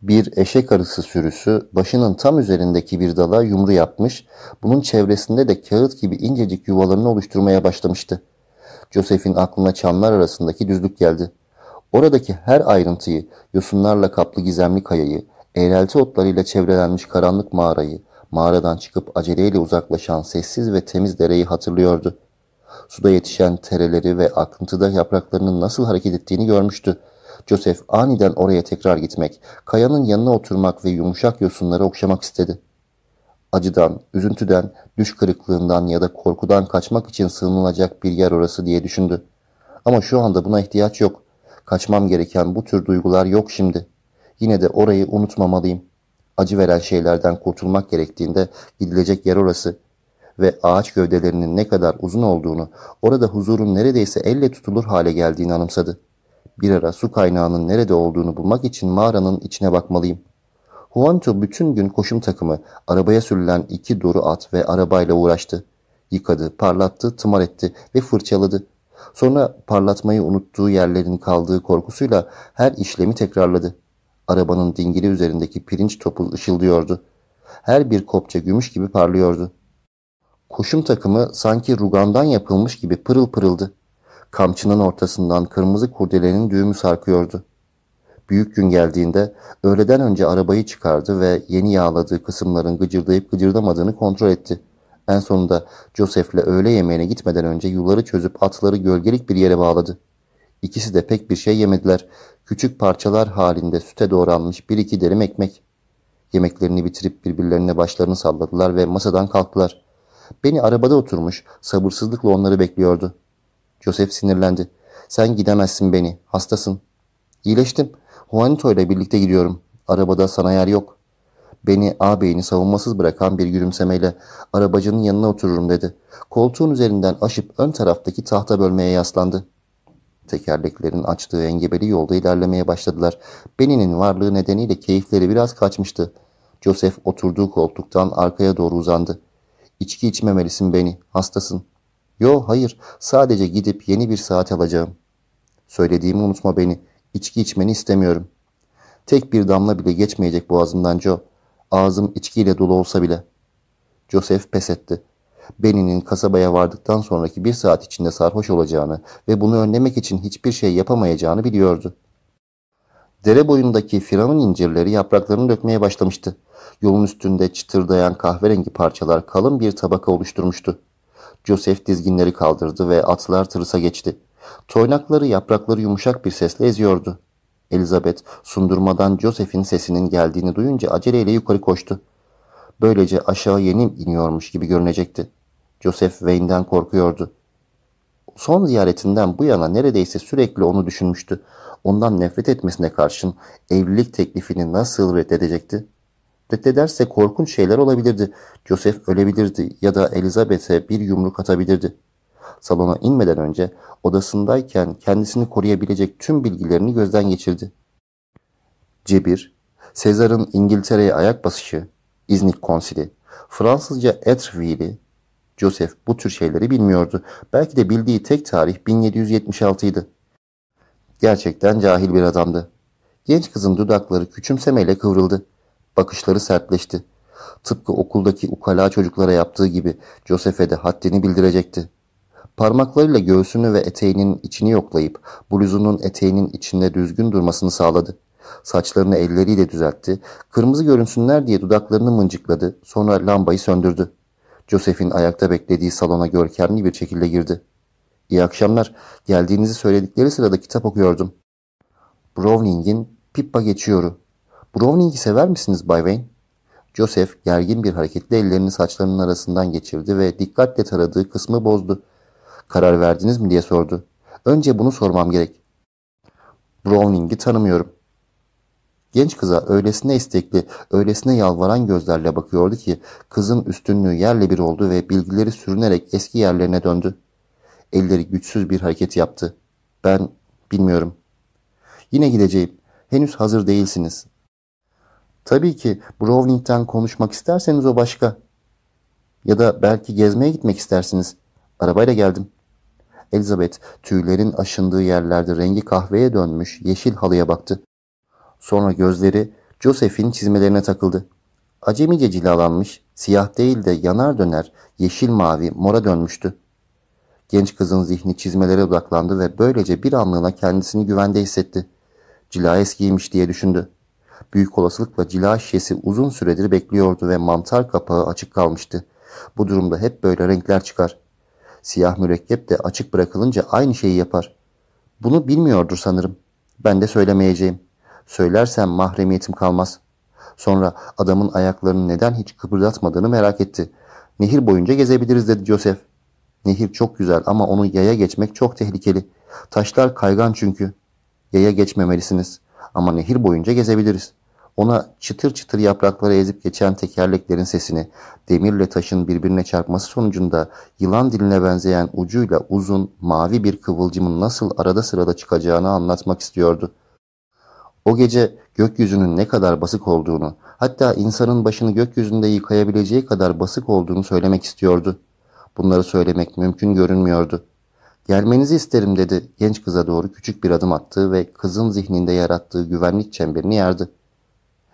Bir eşek arısı sürüsü başının tam üzerindeki bir dala yumru yapmış, bunun çevresinde de kağıt gibi incecik yuvalarını oluşturmaya başlamıştı. Joseph'in aklına çamlar arasındaki düzlük geldi. Oradaki her ayrıntıyı, yosunlarla kaplı gizemli kayayı, eğrelti otlarıyla çevrelenmiş karanlık mağarayı, mağaradan çıkıp aceleyle uzaklaşan sessiz ve temiz dereyi hatırlıyordu. Suda yetişen tereleri ve akıntıda yapraklarının nasıl hareket ettiğini görmüştü. Joseph aniden oraya tekrar gitmek, kayanın yanına oturmak ve yumuşak yosunları okşamak istedi. Acıdan, üzüntüden, düş kırıklığından ya da korkudan kaçmak için sığınılacak bir yer orası diye düşündü. Ama şu anda buna ihtiyaç yok. Kaçmam gereken bu tür duygular yok şimdi. Yine de orayı unutmamalıyım. Acı veren şeylerden kurtulmak gerektiğinde gidilecek yer orası ve ağaç gövdelerinin ne kadar uzun olduğunu, orada huzurun neredeyse elle tutulur hale geldiğini anımsadı. Bir ara su kaynağının nerede olduğunu bulmak için mağaranın içine bakmalıyım. Juanito bütün gün koşum takımı, arabaya sürülen iki doğru at ve arabayla uğraştı. Yıkadı, parlattı, tımar etti ve fırçaladı. Sonra parlatmayı unuttuğu yerlerin kaldığı korkusuyla her işlemi tekrarladı. Arabanın dingili üzerindeki pirinç topu ışıldıyordu. Her bir kopça gümüş gibi parlıyordu. Koşum takımı sanki rugandan yapılmış gibi pırıl pırıldı. Kamçının ortasından kırmızı kurdelenin düğümü sarkıyordu. Büyük gün geldiğinde öğleden önce arabayı çıkardı ve yeni yağladığı kısımların gıcırdayıp gıcırdamadığını kontrol etti. En sonunda Joseph'le öğle yemeğine gitmeden önce yuları çözüp atları gölgelik bir yere bağladı. İkisi de pek bir şey yemediler. Küçük parçalar halinde süte doğranmış bir iki derim ekmek. Yemeklerini bitirip birbirlerine başlarını salladılar ve masadan kalktılar. Beni arabada oturmuş, sabırsızlıkla onları bekliyordu. Joseph sinirlendi. Sen gidemezsin beni, hastasın. İyileştim. Juanito ile birlikte gidiyorum. Arabada sana yer yok. Beni ağabeyini savunmasız bırakan bir gülümsemeyle arabacının yanına otururum dedi. Koltuğun üzerinden aşıp ön taraftaki tahta bölmeye yaslandı. Tekerleklerin açtığı engebeli yolda ilerlemeye başladılar. Benny'nin varlığı nedeniyle keyifleri biraz kaçmıştı. Joseph oturduğu koltuktan arkaya doğru uzandı. İçki içmemelisin beni, hastasın. Yo hayır, sadece gidip yeni bir saat alacağım. Söylediğimi unutma beni, İçki içmeni istemiyorum. Tek bir damla bile geçmeyecek boğazımdan Joe. Ağzım içkiyle dolu olsa bile. Joseph pes etti. Benny'nin kasabaya vardıktan sonraki bir saat içinde sarhoş olacağını ve bunu önlemek için hiçbir şey yapamayacağını biliyordu. Dere boyundaki firavun incirleri yapraklarını dökmeye başlamıştı. Yolun üstünde çıtırdayan kahverengi parçalar kalın bir tabaka oluşturmuştu. Joseph dizginleri kaldırdı ve atlar tırısa geçti. Toynakları yaprakları yumuşak bir sesle eziyordu. Elizabeth sundurmadan Joseph'in sesinin geldiğini duyunca aceleyle yukarı koştu. Böylece aşağı yeni iniyormuş gibi görünecekti. Joseph Wayne'den korkuyordu. Son ziyaretinden bu yana neredeyse sürekli onu düşünmüştü. Ondan nefret etmesine karşın evlilik teklifini nasıl reddedecekti? Reddederse korkunç şeyler olabilirdi. Joseph ölebilirdi ya da Elizabeth'e bir yumruk atabilirdi. Salona inmeden önce odasındayken kendisini koruyabilecek tüm bilgilerini gözden geçirdi. Cebir, Sezar'ın İngiltere'ye ayak basışı, İznik konsili, Fransızca Etreville'i, Joseph bu tür şeyleri bilmiyordu. Belki de bildiği tek tarih 1776 idi. Gerçekten cahil bir adamdı. Genç kızın dudakları küçümsemeyle kıvrıldı. Bakışları sertleşti. Tıpkı okuldaki ukala çocuklara yaptığı gibi Joseph'e de haddini bildirecekti. Parmaklarıyla göğsünü ve eteğinin içini yoklayıp bluzunun eteğinin içinde düzgün durmasını sağladı. Saçlarını elleriyle düzeltti. Kırmızı görünsünler diye dudaklarını mıncıkladı. Sonra lambayı söndürdü. Joseph'in ayakta beklediği salona görkemli bir şekilde girdi. İyi akşamlar. Geldiğinizi söyledikleri sırada kitap okuyordum. Browning'in Pippa geçiyoru. Browning'i sever misiniz Bay Wayne? Joseph gergin bir hareketle ellerini saçlarının arasından geçirdi ve dikkatle taradığı kısmı bozdu. Karar verdiniz mi diye sordu. Önce bunu sormam gerek. Browning'i tanımıyorum. Genç kıza öylesine istekli, öylesine yalvaran gözlerle bakıyordu ki kızın üstünlüğü yerle bir oldu ve bilgileri sürünerek eski yerlerine döndü. Elleri güçsüz bir hareket yaptı. Ben bilmiyorum. Yine gideceğim. Henüz hazır değilsiniz. Tabii ki Browning'den konuşmak isterseniz o başka. Ya da belki gezmeye gitmek istersiniz. Arabayla geldim. Elizabeth tüylerin aşındığı yerlerde rengi kahveye dönmüş yeşil halıya baktı. Sonra gözleri Joseph'in çizmelerine takıldı. Acemice cilalanmış, siyah değil de yanar döner, yeşil mavi, mora dönmüştü. Genç kızın zihni çizmelere odaklandı ve böylece bir anlığına kendisini güvende hissetti. Cila eskiymiş diye düşündü. Büyük olasılıkla cila şişesi uzun süredir bekliyordu ve mantar kapağı açık kalmıştı. Bu durumda hep böyle renkler çıkar. Siyah mürekkep de açık bırakılınca aynı şeyi yapar. Bunu bilmiyordur sanırım. Ben de söylemeyeceğim. Söylersem mahremiyetim kalmaz. Sonra adamın ayaklarını neden hiç kıpırdatmadığını merak etti. Nehir boyunca gezebiliriz dedi Joseph. Nehir çok güzel ama onu yaya geçmek çok tehlikeli. Taşlar kaygan çünkü. Yaya geçmemelisiniz. Ama nehir boyunca gezebiliriz. Ona çıtır çıtır yaprakları ezip geçen tekerleklerin sesini, demirle taşın birbirine çarpması sonucunda yılan diline benzeyen ucuyla uzun, mavi bir kıvılcımın nasıl arada sırada çıkacağını anlatmak istiyordu. O gece gökyüzünün ne kadar basık olduğunu, hatta insanın başını gökyüzünde yıkayabileceği kadar basık olduğunu söylemek istiyordu. Bunları söylemek mümkün görünmüyordu. Gelmenizi isterim dedi genç kıza doğru küçük bir adım attı ve kızın zihninde yarattığı güvenlik çemberini yardı.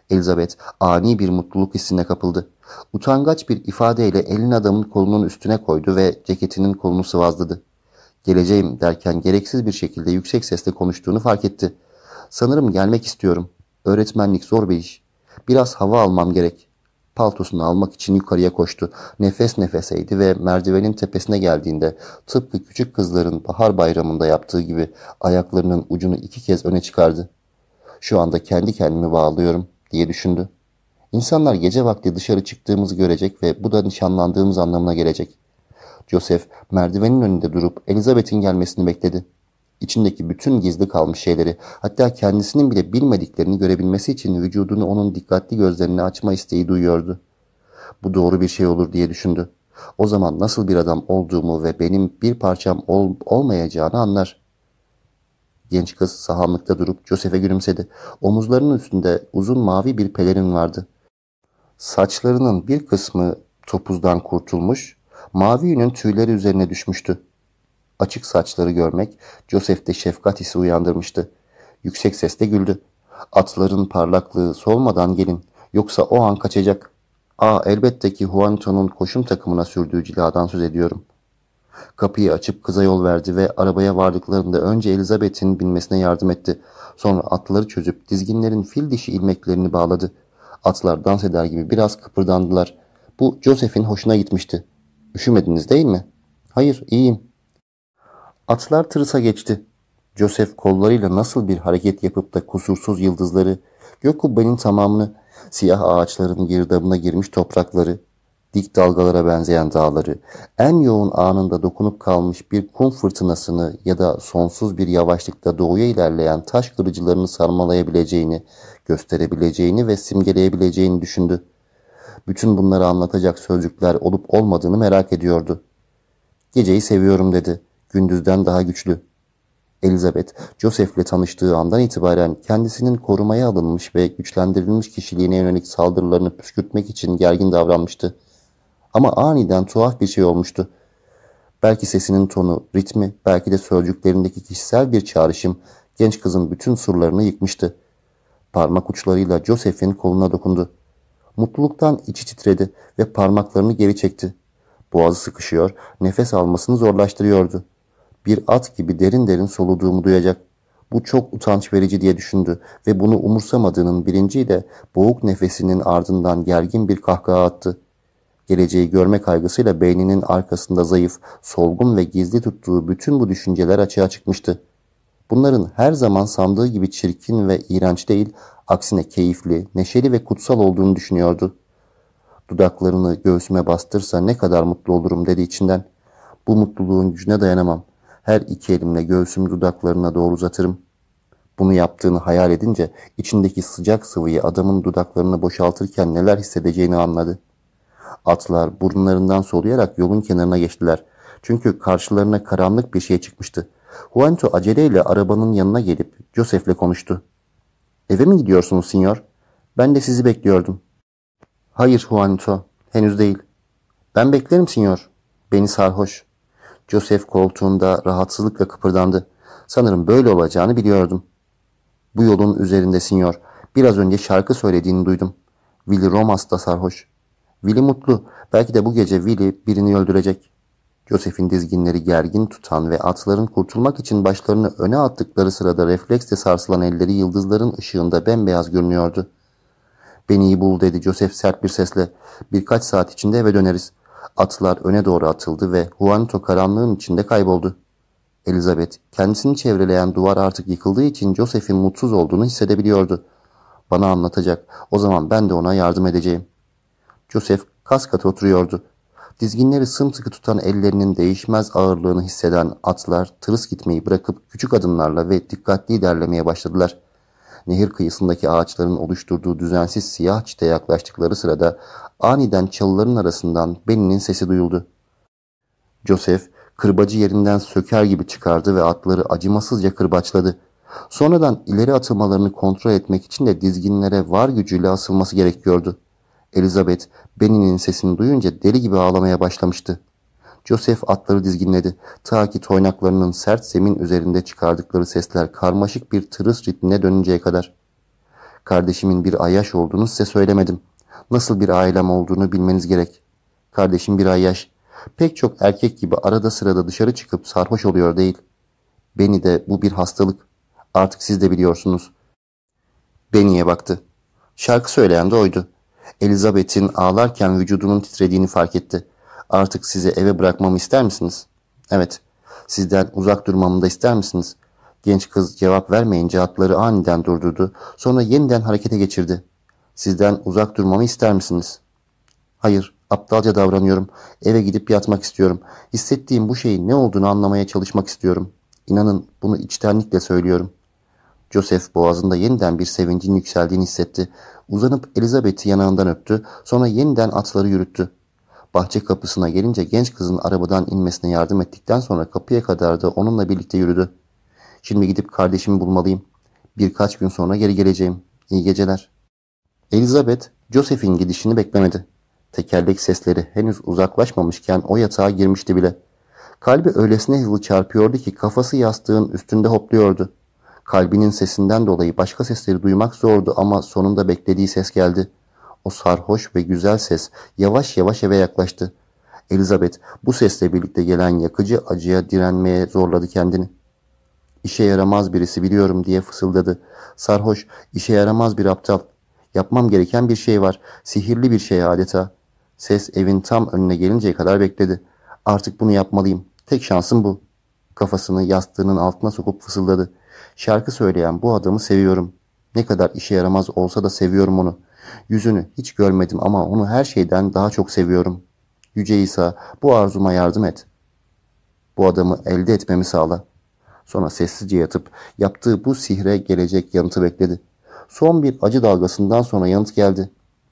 Elizabeth ani bir mutluluk hissine kapıldı. Utangaç bir ifadeyle elin adamın kolunun üstüne koydu ve ceketinin kolunu sıvazladı. Geleceğim derken gereksiz bir şekilde yüksek sesle konuştuğunu fark etti. Sanırım gelmek istiyorum. Öğretmenlik zor bir iş. Biraz hava almam gerek. Paltosunu almak için yukarıya koştu. Nefes nefeseydi ve merdivenin tepesine geldiğinde tıpkı küçük kızların bahar bayramında yaptığı gibi ayaklarının ucunu iki kez öne çıkardı. Şu anda kendi kendimi bağlıyorum diye düşündü. İnsanlar gece vakti dışarı çıktığımızı görecek ve bu da nişanlandığımız anlamına gelecek. Joseph merdivenin önünde durup Elizabeth'in gelmesini bekledi. İçindeki bütün gizli kalmış şeyleri, hatta kendisinin bile bilmediklerini görebilmesi için vücudunu onun dikkatli gözlerini açma isteği duyuyordu. Bu doğru bir şey olur diye düşündü. O zaman nasıl bir adam olduğumu ve benim bir parçam ol olmayacağını anlar. Genç kız sahanlıkta durup Joseph'e gülümsedi. Omuzlarının üstünde uzun mavi bir pelerin vardı. Saçlarının bir kısmı topuzdan kurtulmuş, mavi yünün tüyleri üzerine düşmüştü. Açık saçları görmek Joseph'te şefkat hissi uyandırmıştı. Yüksek sesle güldü. Atların parlaklığı solmadan gelin, yoksa o an kaçacak. Aa elbette ki Juanito'nun koşum takımına sürdüğü ciladan söz ediyorum. Kapıyı açıp kıza yol verdi ve arabaya vardıklarında önce Elizabeth'in binmesine yardım etti. Sonra atları çözüp dizginlerin fil dişi ilmeklerini bağladı. Atlar dans eder gibi biraz kıpırdandılar. Bu Joseph'in hoşuna gitmişti. Üşümediniz değil mi? Hayır, iyiyim. Atlar tırısa geçti. Joseph kollarıyla nasıl bir hareket yapıp da kusursuz yıldızları, gök kubbenin tamamını, siyah ağaçların girdabına girmiş toprakları, dik dalgalara benzeyen dağları, en yoğun anında dokunup kalmış bir kum fırtınasını ya da sonsuz bir yavaşlıkta doğuya ilerleyen taş kırıcılarını sarmalayabileceğini, gösterebileceğini ve simgeleyebileceğini düşündü. Bütün bunları anlatacak sözcükler olup olmadığını merak ediyordu. Geceyi seviyorum dedi. Gündüzden daha güçlü. Elizabeth, Joseph'le tanıştığı andan itibaren kendisinin korumaya alınmış ve güçlendirilmiş kişiliğine yönelik saldırılarını püskürtmek için gergin davranmıştı. Ama aniden tuhaf bir şey olmuştu. Belki sesinin tonu, ritmi, belki de sözcüklerindeki kişisel bir çağrışım genç kızın bütün surlarını yıkmıştı. Parmak uçlarıyla Joseph'in koluna dokundu. Mutluluktan içi titredi ve parmaklarını geri çekti. Boğazı sıkışıyor, nefes almasını zorlaştırıyordu. Bir at gibi derin derin soluduğumu duyacak. Bu çok utanç verici diye düşündü ve bunu umursamadığının bilinciyle boğuk nefesinin ardından gergin bir kahkaha attı. Geleceği görme kaygısıyla beyninin arkasında zayıf, solgun ve gizli tuttuğu bütün bu düşünceler açığa çıkmıştı. Bunların her zaman sandığı gibi çirkin ve iğrenç değil, aksine keyifli, neşeli ve kutsal olduğunu düşünüyordu. Dudaklarını göğsüme bastırsa ne kadar mutlu olurum dedi içinden. Bu mutluluğun gücüne dayanamam. Her iki elimle göğsüm dudaklarına doğru uzatırım. Bunu yaptığını hayal edince içindeki sıcak sıvıyı adamın dudaklarını boşaltırken neler hissedeceğini anladı. Atlar burunlarından soluyarak yolun kenarına geçtiler. Çünkü karşılarına karanlık bir şey çıkmıştı. Juanito aceleyle arabanın yanına gelip Joseph'le konuştu. Eve mi gidiyorsunuz sinyor? Ben de sizi bekliyordum. Hayır Juanito, henüz değil. Ben beklerim sinyor. Beni sarhoş. Joseph koltuğunda rahatsızlıkla kıpırdandı. Sanırım böyle olacağını biliyordum. Bu yolun üzerinde sinyor. Biraz önce şarkı söylediğini duydum. Willy Romas da sarhoş. Willy mutlu. Belki de bu gece Willy birini öldürecek. Joseph'in dizginleri gergin tutan ve atların kurtulmak için başlarını öne attıkları sırada refleksle sarsılan elleri yıldızların ışığında bembeyaz görünüyordu. Beni iyi bul dedi Joseph sert bir sesle. Birkaç saat içinde eve döneriz. Atlar öne doğru atıldı ve Juanito karanlığın içinde kayboldu. Elizabeth kendisini çevreleyen duvar artık yıkıldığı için Joseph'in mutsuz olduğunu hissedebiliyordu. Bana anlatacak. O zaman ben de ona yardım edeceğim. Joseph kas katı oturuyordu. Dizginleri sımsıkı tutan ellerinin değişmez ağırlığını hisseden atlar tırıs gitmeyi bırakıp küçük adımlarla ve dikkatli ilerlemeye başladılar. Nehir kıyısındaki ağaçların oluşturduğu düzensiz siyah çite yaklaştıkları sırada aniden çalıların arasından Benny'nin sesi duyuldu. Joseph kırbacı yerinden söker gibi çıkardı ve atları acımasızca kırbaçladı. Sonradan ileri atılmalarını kontrol etmek için de dizginlere var gücüyle asılması gerekiyordu. Elizabeth, Benny'nin sesini duyunca deli gibi ağlamaya başlamıştı. Joseph atları dizginledi. Ta ki toynaklarının sert zemin üzerinde çıkardıkları sesler karmaşık bir tırıs ritmine dönünceye kadar. Kardeşimin bir ayyaş olduğunu size söylemedim. Nasıl bir ailem olduğunu bilmeniz gerek. Kardeşim bir ayyaş. Pek çok erkek gibi arada sırada dışarı çıkıp sarhoş oluyor değil. Beni de bu bir hastalık. Artık siz de biliyorsunuz. Benny'e baktı. Şarkı söyleyen de oydu. Elizabeth'in ağlarken vücudunun titrediğini fark etti. Artık sizi eve bırakmamı ister misiniz? Evet. Sizden uzak durmamı da ister misiniz? Genç kız cevap vermeyince atları aniden durdurdu. Sonra yeniden harekete geçirdi. Sizden uzak durmamı ister misiniz? Hayır, aptalca davranıyorum. Eve gidip yatmak istiyorum. Hissettiğim bu şeyin ne olduğunu anlamaya çalışmak istiyorum. İnanın bunu içtenlikle söylüyorum. Joseph boğazında yeniden bir sevincin yükseldiğini hissetti. Uzanıp Elizabeth'i yanağından öptü, sonra yeniden atları yürüttü. Bahçe kapısına gelince genç kızın arabadan inmesine yardım ettikten sonra kapıya kadar da onunla birlikte yürüdü. Şimdi gidip kardeşimi bulmalıyım. Birkaç gün sonra geri geleceğim. İyi geceler. Elizabeth, Joseph'in gidişini beklemedi. Tekerlek sesleri henüz uzaklaşmamışken o yatağa girmişti bile. Kalbi öylesine hızlı çarpıyordu ki kafası yastığın üstünde hopluyordu. Kalbinin sesinden dolayı başka sesleri duymak zordu ama sonunda beklediği ses geldi. O sarhoş ve güzel ses yavaş yavaş eve yaklaştı. Elizabeth bu sesle birlikte gelen yakıcı acıya direnmeye zorladı kendini. İşe yaramaz birisi biliyorum diye fısıldadı. Sarhoş, işe yaramaz bir aptal. Yapmam gereken bir şey var. Sihirli bir şey adeta. Ses evin tam önüne gelinceye kadar bekledi. Artık bunu yapmalıyım. Tek şansım bu. Kafasını yastığının altına sokup fısıldadı. Şarkı söyleyen bu adamı seviyorum. Ne kadar işe yaramaz olsa da seviyorum onu. Yüzünü hiç görmedim ama onu her şeyden daha çok seviyorum. Yüce İsa bu arzuma yardım et. Bu adamı elde etmemi sağla. Sonra sessizce yatıp yaptığı bu sihre gelecek yanıtı bekledi. Son bir acı dalgasından sonra yanıt geldi.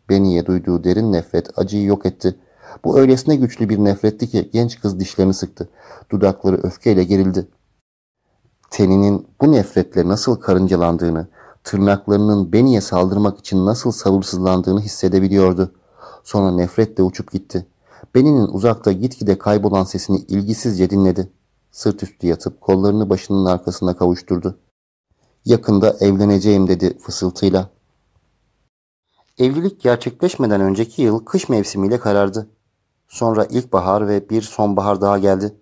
Beni'ye duyduğu derin nefret acıyı yok etti. Bu öylesine güçlü bir nefretti ki genç kız dişlerini sıktı. Dudakları öfkeyle gerildi. Teninin bu nefretle nasıl karıncalandığını, tırnaklarının Beni'ye saldırmak için nasıl sabırsızlandığını hissedebiliyordu. Sonra nefretle uçup gitti. Beni'nin uzakta gitgide kaybolan sesini ilgisizce dinledi. Sırt üstü yatıp kollarını başının arkasına kavuşturdu. Yakında evleneceğim dedi fısıltıyla. Evlilik gerçekleşmeden önceki yıl kış mevsimiyle karardı. Sonra ilkbahar ve bir sonbahar daha geldi.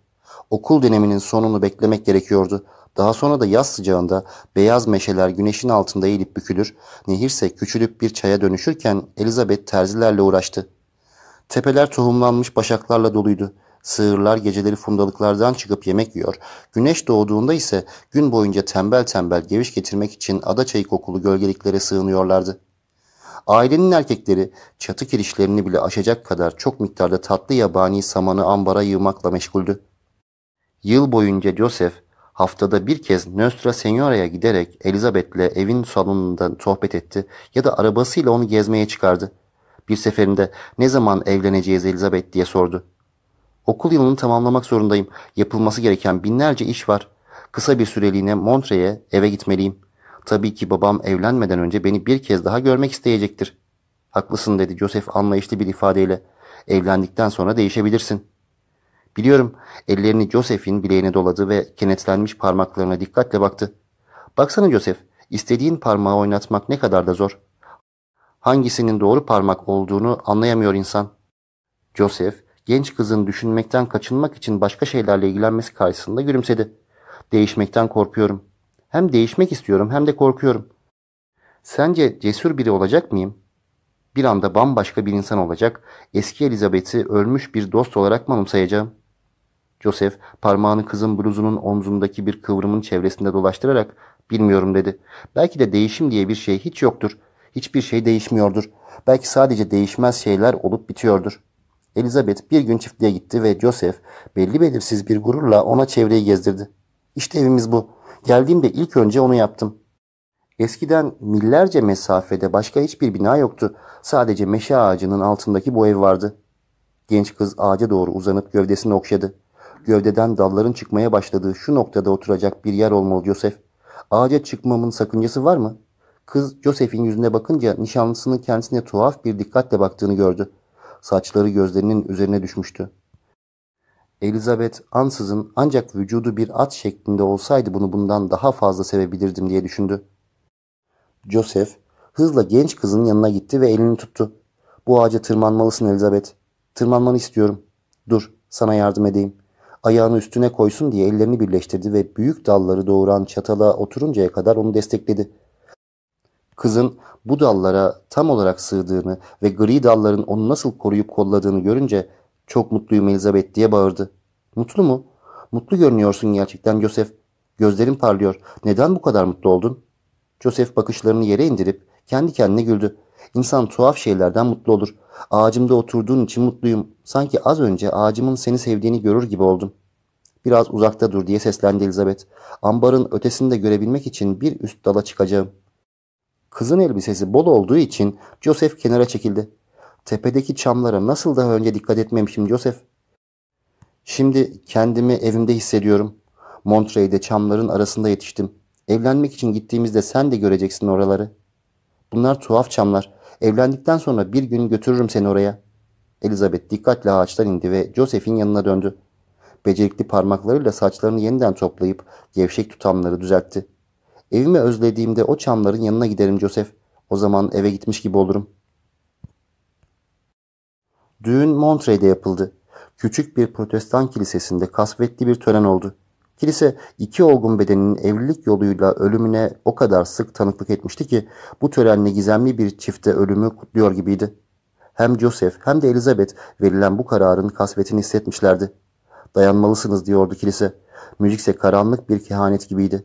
Okul döneminin sonunu beklemek gerekiyordu. Daha sonra da yaz sıcağında beyaz meşeler güneşin altında eğilip bükülür, nehirse küçülüp bir çaya dönüşürken Elizabeth terzilerle uğraştı. Tepeler tohumlanmış başaklarla doluydu. Sığırlar geceleri fundalıklardan çıkıp yemek yiyor. Güneş doğduğunda ise gün boyunca tembel tembel geviş getirmek için ada çayı kokulu gölgeliklere sığınıyorlardı. Ailenin erkekleri çatı kirişlerini bile aşacak kadar çok miktarda tatlı yabani samanı ambara yığmakla meşguldü. Yıl boyunca Joseph haftada bir kez Nostra Senora'ya giderek Elizabeth'le evin salonunda sohbet etti ya da arabasıyla onu gezmeye çıkardı. Bir seferinde ne zaman evleneceğiz Elizabeth diye sordu. Okul yılını tamamlamak zorundayım. Yapılması gereken binlerce iş var. Kısa bir süreliğine Montre'ye eve gitmeliyim. Tabii ki babam evlenmeden önce beni bir kez daha görmek isteyecektir. Haklısın dedi Joseph anlayışlı bir ifadeyle. Evlendikten sonra değişebilirsin. Biliyorum ellerini Joseph'in bileğine doladı ve kenetlenmiş parmaklarına dikkatle baktı. Baksana Joseph istediğin parmağı oynatmak ne kadar da zor. Hangisinin doğru parmak olduğunu anlayamıyor insan. Joseph genç kızın düşünmekten kaçınmak için başka şeylerle ilgilenmesi karşısında gülümsedi. Değişmekten korkuyorum. Hem değişmek istiyorum hem de korkuyorum. Sence cesur biri olacak mıyım? Bir anda bambaşka bir insan olacak, eski Elizabeth'i ölmüş bir dost olarak mı anımsayacağım? Joseph parmağını kızın bluzunun omzundaki bir kıvrımın çevresinde dolaştırarak bilmiyorum dedi. Belki de değişim diye bir şey hiç yoktur. Hiçbir şey değişmiyordur. Belki sadece değişmez şeyler olup bitiyordur. Elizabeth bir gün çiftliğe gitti ve Joseph belli belirsiz bir gururla ona çevreyi gezdirdi. İşte evimiz bu. Geldiğimde ilk önce onu yaptım. Eskiden millerce mesafede başka hiçbir bina yoktu. Sadece meşe ağacının altındaki bu ev vardı. Genç kız ağaca doğru uzanıp gövdesini okşadı. Gövdeden dalların çıkmaya başladığı şu noktada oturacak bir yer olmalı Joseph. Ağaca çıkmamın sakıncası var mı? Kız Joseph'in yüzüne bakınca nişanlısının kendisine tuhaf bir dikkatle baktığını gördü. Saçları gözlerinin üzerine düşmüştü. Elizabeth ansızın ancak vücudu bir at şeklinde olsaydı bunu bundan daha fazla sevebilirdim diye düşündü. Joseph hızla genç kızın yanına gitti ve elini tuttu. Bu ağaca tırmanmalısın Elizabeth. Tırmanmanı istiyorum. Dur Sana yardım edeyim. Ayağını üstüne koysun diye ellerini birleştirdi ve büyük dalları doğuran çatala oturuncaya kadar onu destekledi. Kızın bu dallara tam olarak sığdığını ve gri dalların onu nasıl koruyup kolladığını görünce çok mutluyum Elizabeth diye bağırdı. Mutlu mu? Mutlu görünüyorsun gerçekten Joseph. Gözlerin parlıyor. Neden bu kadar mutlu oldun? Joseph bakışlarını yere indirip kendi kendine güldü. İnsan tuhaf şeylerden mutlu olur. Ağacımda oturduğun için mutluyum. Sanki az önce ağacımın seni sevdiğini görür gibi oldum. Biraz uzakta dur diye seslendi Elizabeth. Ambarın ötesinde görebilmek için bir üst dala çıkacağım. Kızın elbisesi bol olduğu için Joseph kenara çekildi. Tepedeki çamlara nasıl daha önce dikkat etmemişim Joseph? Şimdi kendimi evimde hissediyorum. Montreux'de çamların arasında yetiştim. Evlenmek için gittiğimizde sen de göreceksin oraları. Bunlar tuhaf çamlar. Evlendikten sonra bir gün götürürüm seni oraya. Elizabeth dikkatle ağaçtan indi ve Joseph'in yanına döndü. Becerikli parmaklarıyla saçlarını yeniden toplayıp gevşek tutamları düzeltti. Evimi özlediğimde o çamların yanına giderim Joseph. O zaman eve gitmiş gibi olurum. Düğün Montreux'de yapıldı. Küçük bir protestan kilisesinde kasvetli bir tören oldu. Kilise iki olgun bedenin evlilik yoluyla ölümüne o kadar sık tanıklık etmişti ki bu törenle gizemli bir çifte ölümü kutluyor gibiydi. Hem Joseph hem de Elizabeth verilen bu kararın kasvetini hissetmişlerdi. Dayanmalısınız diyordu kilise. Müzikse karanlık bir kehanet gibiydi.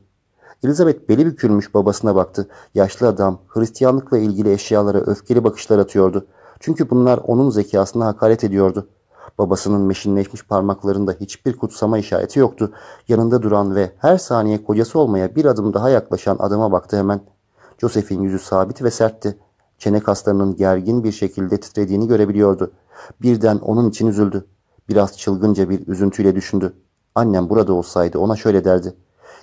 Elizabeth beli bükülmüş babasına baktı. Yaşlı adam Hristiyanlıkla ilgili eşyalara öfkeli bakışlar atıyordu. Çünkü bunlar onun zekasına hakaret ediyordu. Babasının meşinleşmiş parmaklarında hiçbir kutsama işareti yoktu. Yanında duran ve her saniye kocası olmaya bir adım daha yaklaşan adama baktı hemen. Joseph'in yüzü sabit ve sertti. Çene kaslarının gergin bir şekilde titrediğini görebiliyordu. Birden onun için üzüldü. Biraz çılgınca bir üzüntüyle düşündü. Annem burada olsaydı ona şöyle derdi.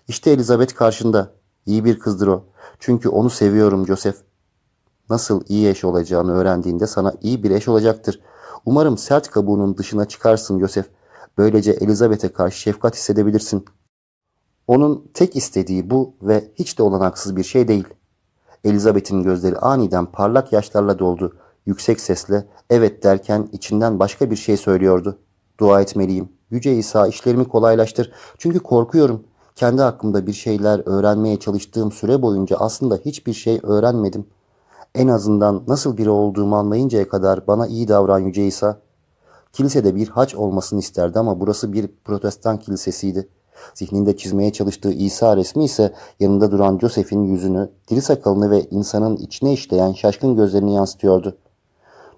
İşte Elizabeth karşında. İyi bir kızdır o. Çünkü onu seviyorum Joseph. Nasıl iyi eş olacağını öğrendiğinde sana iyi bir eş olacaktır. Umarım sert kabuğunun dışına çıkarsın Joseph. Böylece Elizabeth'e karşı şefkat hissedebilirsin. Onun tek istediği bu ve hiç de olanaksız bir şey değil. Elizabeth'in gözleri aniden parlak yaşlarla doldu. Yüksek sesle evet derken içinden başka bir şey söylüyordu. Dua etmeliyim. Yüce İsa işlerimi kolaylaştır. Çünkü korkuyorum. Kendi hakkımda bir şeyler öğrenmeye çalıştığım süre boyunca aslında hiçbir şey öğrenmedim. En azından nasıl biri olduğumu anlayıncaya kadar bana iyi davran Yüce İsa. Kilisede bir haç olmasını isterdi ama burası bir protestan kilisesiydi. Zihninde çizmeye çalıştığı İsa resmi ise yanında duran Joseph'in yüzünü, diri sakalını ve insanın içine işleyen şaşkın gözlerini yansıtıyordu.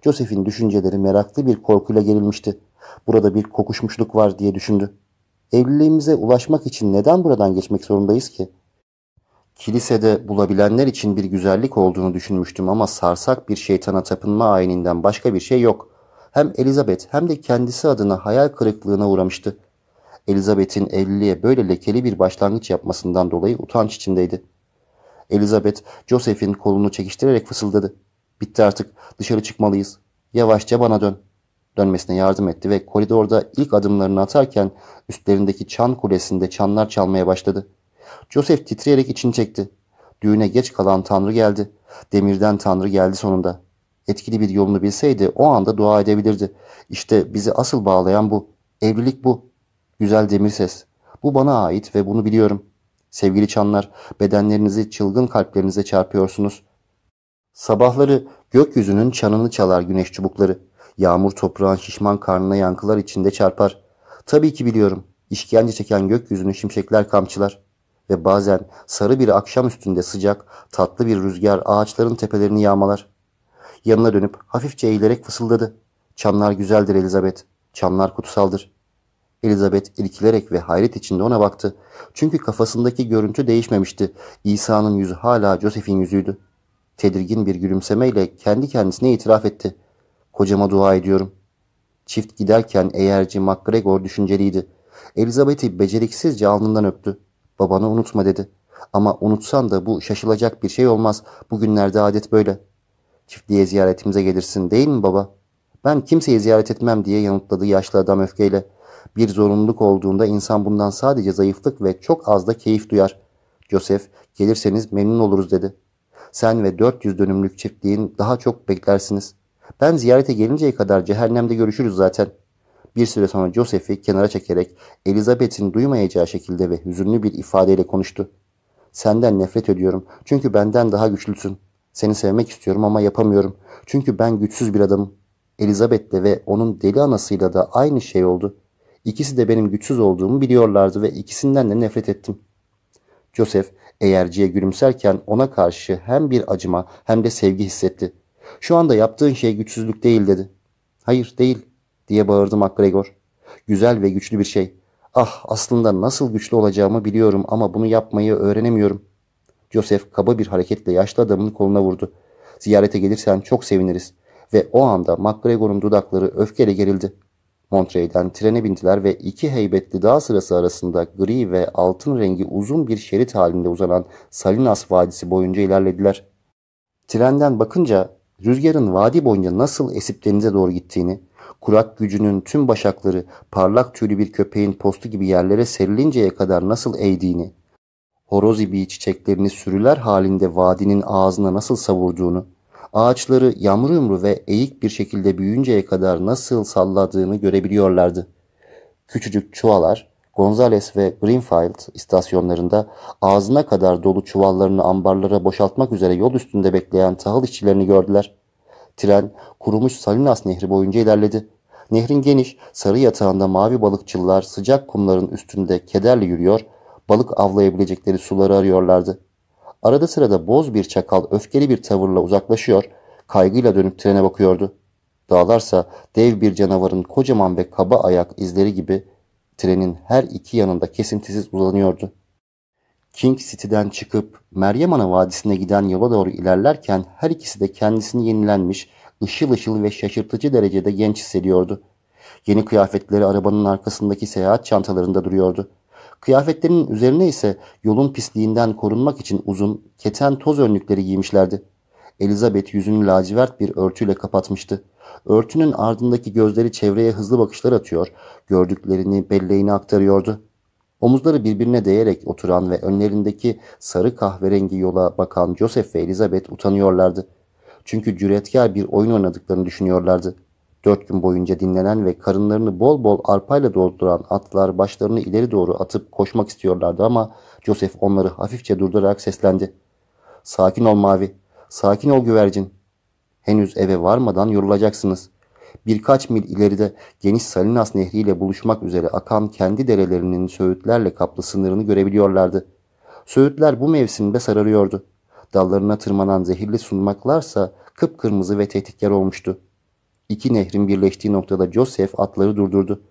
Joseph'in düşünceleri meraklı bir korkuyla gerilmişti. Burada bir kokuşmuşluk var diye düşündü. Evliliğimize ulaşmak için neden buradan geçmek zorundayız ki? Kilisede bulabilenler için bir güzellik olduğunu düşünmüştüm ama sarsak bir şeytana tapınma ayininden başka bir şey yok. Hem Elizabeth hem de kendisi adına hayal kırıklığına uğramıştı. Elizabeth'in evliliğe böyle lekeli bir başlangıç yapmasından dolayı utanç içindeydi. Elizabeth, Joseph'in kolunu çekiştirerek fısıldadı. Bitti artık, dışarı çıkmalıyız. Yavaşça bana dön. Dönmesine yardım etti ve koridorda ilk adımlarını atarken üstlerindeki çan kulesinde çanlar çalmaya başladı. Joseph titreyerek içini çekti. Düğüne geç kalan Tanrı geldi. Demirden Tanrı geldi sonunda. Etkili bir yolunu bilseydi o anda dua edebilirdi. İşte bizi asıl bağlayan bu. Evlilik bu. Güzel demir ses. Bu bana ait ve bunu biliyorum. Sevgili çanlar, bedenlerinizi çılgın kalplerinize çarpıyorsunuz. Sabahları gökyüzünün çanını çalar güneş çubukları. Yağmur toprağın şişman karnına yankılar içinde çarpar. Tabii ki biliyorum. İşkence çeken gökyüzünü şimşekler kamçılar. Ve bazen sarı bir akşam üstünde sıcak, tatlı bir rüzgar ağaçların tepelerini yağmalar. Yanına dönüp hafifçe eğilerek fısıldadı. Çanlar güzeldir Elizabeth. Çanlar kutsaldır. Elizabeth irkilerek ve hayret içinde ona baktı. Çünkü kafasındaki görüntü değişmemişti. İsa'nın yüzü hala Joseph'in yüzüydü. Tedirgin bir gülümsemeyle kendi kendisine itiraf etti. Kocama dua ediyorum. Çift giderken eğerci MacGregor düşünceliydi. Elizabeth'i beceriksizce alnından öptü. Babanı unutma dedi. Ama unutsan da bu şaşılacak bir şey olmaz. Bugünlerde adet böyle. Çiftliğe ziyaretimize gelirsin değil mi baba? Ben kimseyi ziyaret etmem diye yanıtladı yaşlı adam öfkeyle. Bir zorunluluk olduğunda insan bundan sadece zayıflık ve çok az da keyif duyar. Joseph, gelirseniz memnun oluruz dedi. Sen ve 400 dönümlük çiftliğin daha çok beklersiniz. Ben ziyarete gelinceye kadar cehennemde görüşürüz zaten. Bir süre sonra Joseph'i kenara çekerek Elizabeth'in duymayacağı şekilde ve hüzünlü bir ifadeyle konuştu. Senden nefret ediyorum çünkü benden daha güçlüsün. Seni sevmek istiyorum ama yapamıyorum. Çünkü ben güçsüz bir adamım. Elizabeth'le ve onun deli anasıyla da aynı şey oldu. İkisi de benim güçsüz olduğumu biliyorlardı ve ikisinden de nefret ettim. Joseph eğerciye gülümserken ona karşı hem bir acıma hem de sevgi hissetti. Şu anda yaptığın şey güçsüzlük değil dedi. Hayır değil diye bağırdı MacGregor. Güzel ve güçlü bir şey. Ah aslında nasıl güçlü olacağımı biliyorum ama bunu yapmayı öğrenemiyorum. Joseph kaba bir hareketle yaşlı adamın koluna vurdu. Ziyarete gelirsen çok seviniriz. Ve o anda MacGregor'un dudakları öfkeyle gerildi. Montreux'den trene bindiler ve iki heybetli dağ sırası arasında gri ve altın rengi uzun bir şerit halinde uzanan Salinas Vadisi boyunca ilerlediler. Trenden bakınca rüzgarın vadi boyunca nasıl esip denize doğru gittiğini, kurak gücünün tüm başakları parlak tüylü bir köpeğin postu gibi yerlere serilinceye kadar nasıl eğdiğini, horoz ibiği çiçeklerini sürüler halinde vadinin ağzına nasıl savurduğunu, ağaçları yamru yumru ve eğik bir şekilde büyüyünceye kadar nasıl salladığını görebiliyorlardı. Küçücük çuvalar, Gonzales ve Greenfield istasyonlarında ağzına kadar dolu çuvallarını ambarlara boşaltmak üzere yol üstünde bekleyen tahıl işçilerini gördüler. Tren kurumuş Salinas Nehri boyunca ilerledi. Nehrin geniş, sarı yatağında mavi balıkçılar sıcak kumların üstünde kederle yürüyor, balık avlayabilecekleri suları arıyorlardı. Arada sırada boz bir çakal öfkeli bir tavırla uzaklaşıyor, kaygıyla dönüp trene bakıyordu. Dağlarsa dev bir canavarın kocaman ve kaba ayak izleri gibi trenin her iki yanında kesintisiz uzanıyordu. King City'den çıkıp Meryem Ana Vadisi'ne giden yola doğru ilerlerken her ikisi de kendisini yenilenmiş, ışıl ışıl ve şaşırtıcı derecede genç hissediyordu. Yeni kıyafetleri arabanın arkasındaki seyahat çantalarında duruyordu. Kıyafetlerinin üzerine ise yolun pisliğinden korunmak için uzun, keten toz önlükleri giymişlerdi. Elizabeth yüzünü lacivert bir örtüyle kapatmıştı. Örtünün ardındaki gözleri çevreye hızlı bakışlar atıyor, gördüklerini belleğine aktarıyordu. Omuzları birbirine değerek oturan ve önlerindeki sarı kahverengi yola bakan Joseph ve Elizabeth utanıyorlardı. Çünkü cüretkar bir oyun oynadıklarını düşünüyorlardı. Dört gün boyunca dinlenen ve karınlarını bol bol arpayla dolduran atlar başlarını ileri doğru atıp koşmak istiyorlardı ama Joseph onları hafifçe durdurarak seslendi. Sakin ol Mavi, sakin ol güvercin. Henüz eve varmadan yorulacaksınız. Birkaç mil ileride geniş Salinas Nehri ile buluşmak üzere akan kendi derelerinin söğütlerle kaplı sınırını görebiliyorlardı. Söğütler bu mevsimde sararıyordu. Dallarına tırmanan zehirli sunmaklarsa kıpkırmızı ve tehditkar olmuştu. İki nehrin birleştiği noktada Joseph atları durdurdu.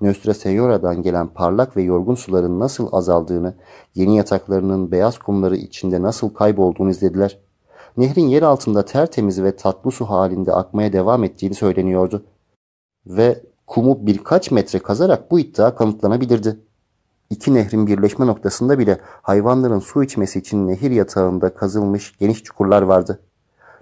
Nostra Senyora'dan gelen parlak ve yorgun suların nasıl azaldığını, yeni yataklarının beyaz kumları içinde nasıl kaybolduğunu izlediler. Nehrin yer altında tertemiz ve tatlı su halinde akmaya devam ettiğini söyleniyordu. Ve kumu birkaç metre kazarak bu iddia kanıtlanabilirdi. İki nehrin birleşme noktasında bile hayvanların su içmesi için nehir yatağında kazılmış geniş çukurlar vardı.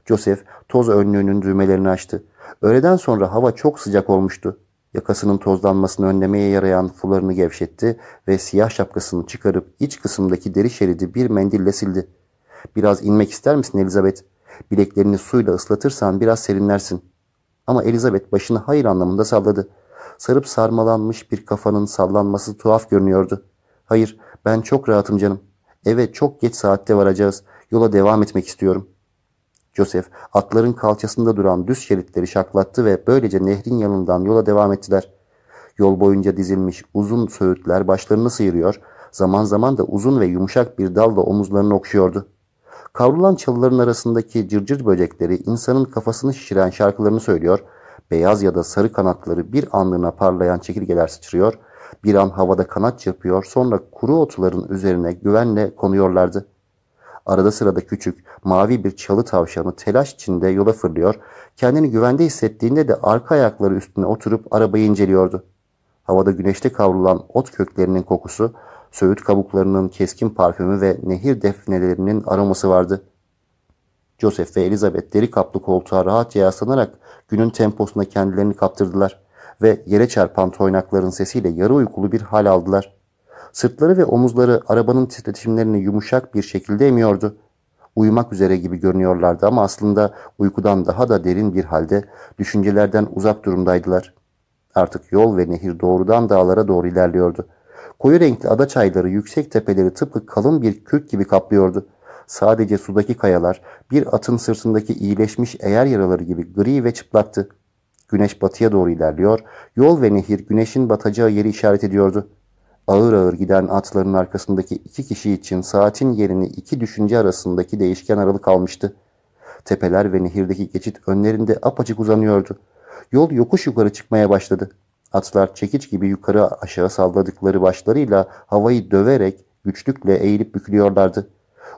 Joseph toz önlüğünün düğmelerini açtı. Öğleden sonra hava çok sıcak olmuştu. Yakasının tozlanmasını önlemeye yarayan fularını gevşetti ve siyah şapkasını çıkarıp iç kısımdaki deri şeridi bir mendille sildi. Biraz inmek ister misin Elizabeth? Bileklerini suyla ıslatırsan biraz serinlersin. Ama Elizabeth başını hayır anlamında salladı. Sarıp sarmalanmış bir kafanın sallanması tuhaf görünüyordu. Hayır, ben çok rahatım canım. Eve çok geç saatte varacağız. Yola devam etmek istiyorum. Joseph atların kalçasında duran düz şeritleri şaklattı ve böylece nehrin yanından yola devam ettiler. Yol boyunca dizilmiş uzun söğütler başlarını sıyırıyor, zaman zaman da uzun ve yumuşak bir dalla omuzlarını okşuyordu. Kavrulan çalıların arasındaki cırcır böcekleri insanın kafasını şişiren şarkılarını söylüyor, beyaz ya da sarı kanatları bir anlığına parlayan çekirgeler sıçrıyor, bir an havada kanat çırpıyor, sonra kuru otların üzerine güvenle konuyorlardı. Arada sırada küçük, mavi bir çalı tavşanı telaş içinde yola fırlıyor, kendini güvende hissettiğinde de arka ayakları üstüne oturup arabayı inceliyordu. Havada güneşte kavrulan ot köklerinin kokusu, söğüt kabuklarının keskin parfümü ve nehir defnelerinin aroması vardı. Joseph ve Elizabeth deri kaplı koltuğa rahatça yaslanarak günün temposuna kendilerini kaptırdılar ve yere çarpan toynakların sesiyle yarı uykulu bir hal aldılar. Sırtları ve omuzları arabanın titreşimlerini yumuşak bir şekilde emiyordu. Uyumak üzere gibi görünüyorlardı ama aslında uykudan daha da derin bir halde düşüncelerden uzak durumdaydılar. Artık yol ve nehir doğrudan dağlara doğru ilerliyordu. Koyu renkli ada çayları yüksek tepeleri tıpkı kalın bir kürk gibi kaplıyordu. Sadece sudaki kayalar bir atın sırtındaki iyileşmiş eğer yaraları gibi gri ve çıplaktı. Güneş batıya doğru ilerliyor, yol ve nehir güneşin batacağı yeri işaret ediyordu. Ağır ağır giden atların arkasındaki iki kişi için saatin yerini iki düşünce arasındaki değişken aralık almıştı. Tepeler ve nehirdeki geçit önlerinde apaçık uzanıyordu. Yol yokuş yukarı çıkmaya başladı. Atlar çekiç gibi yukarı aşağı salladıkları başlarıyla havayı döverek güçlükle eğilip bükülüyorlardı.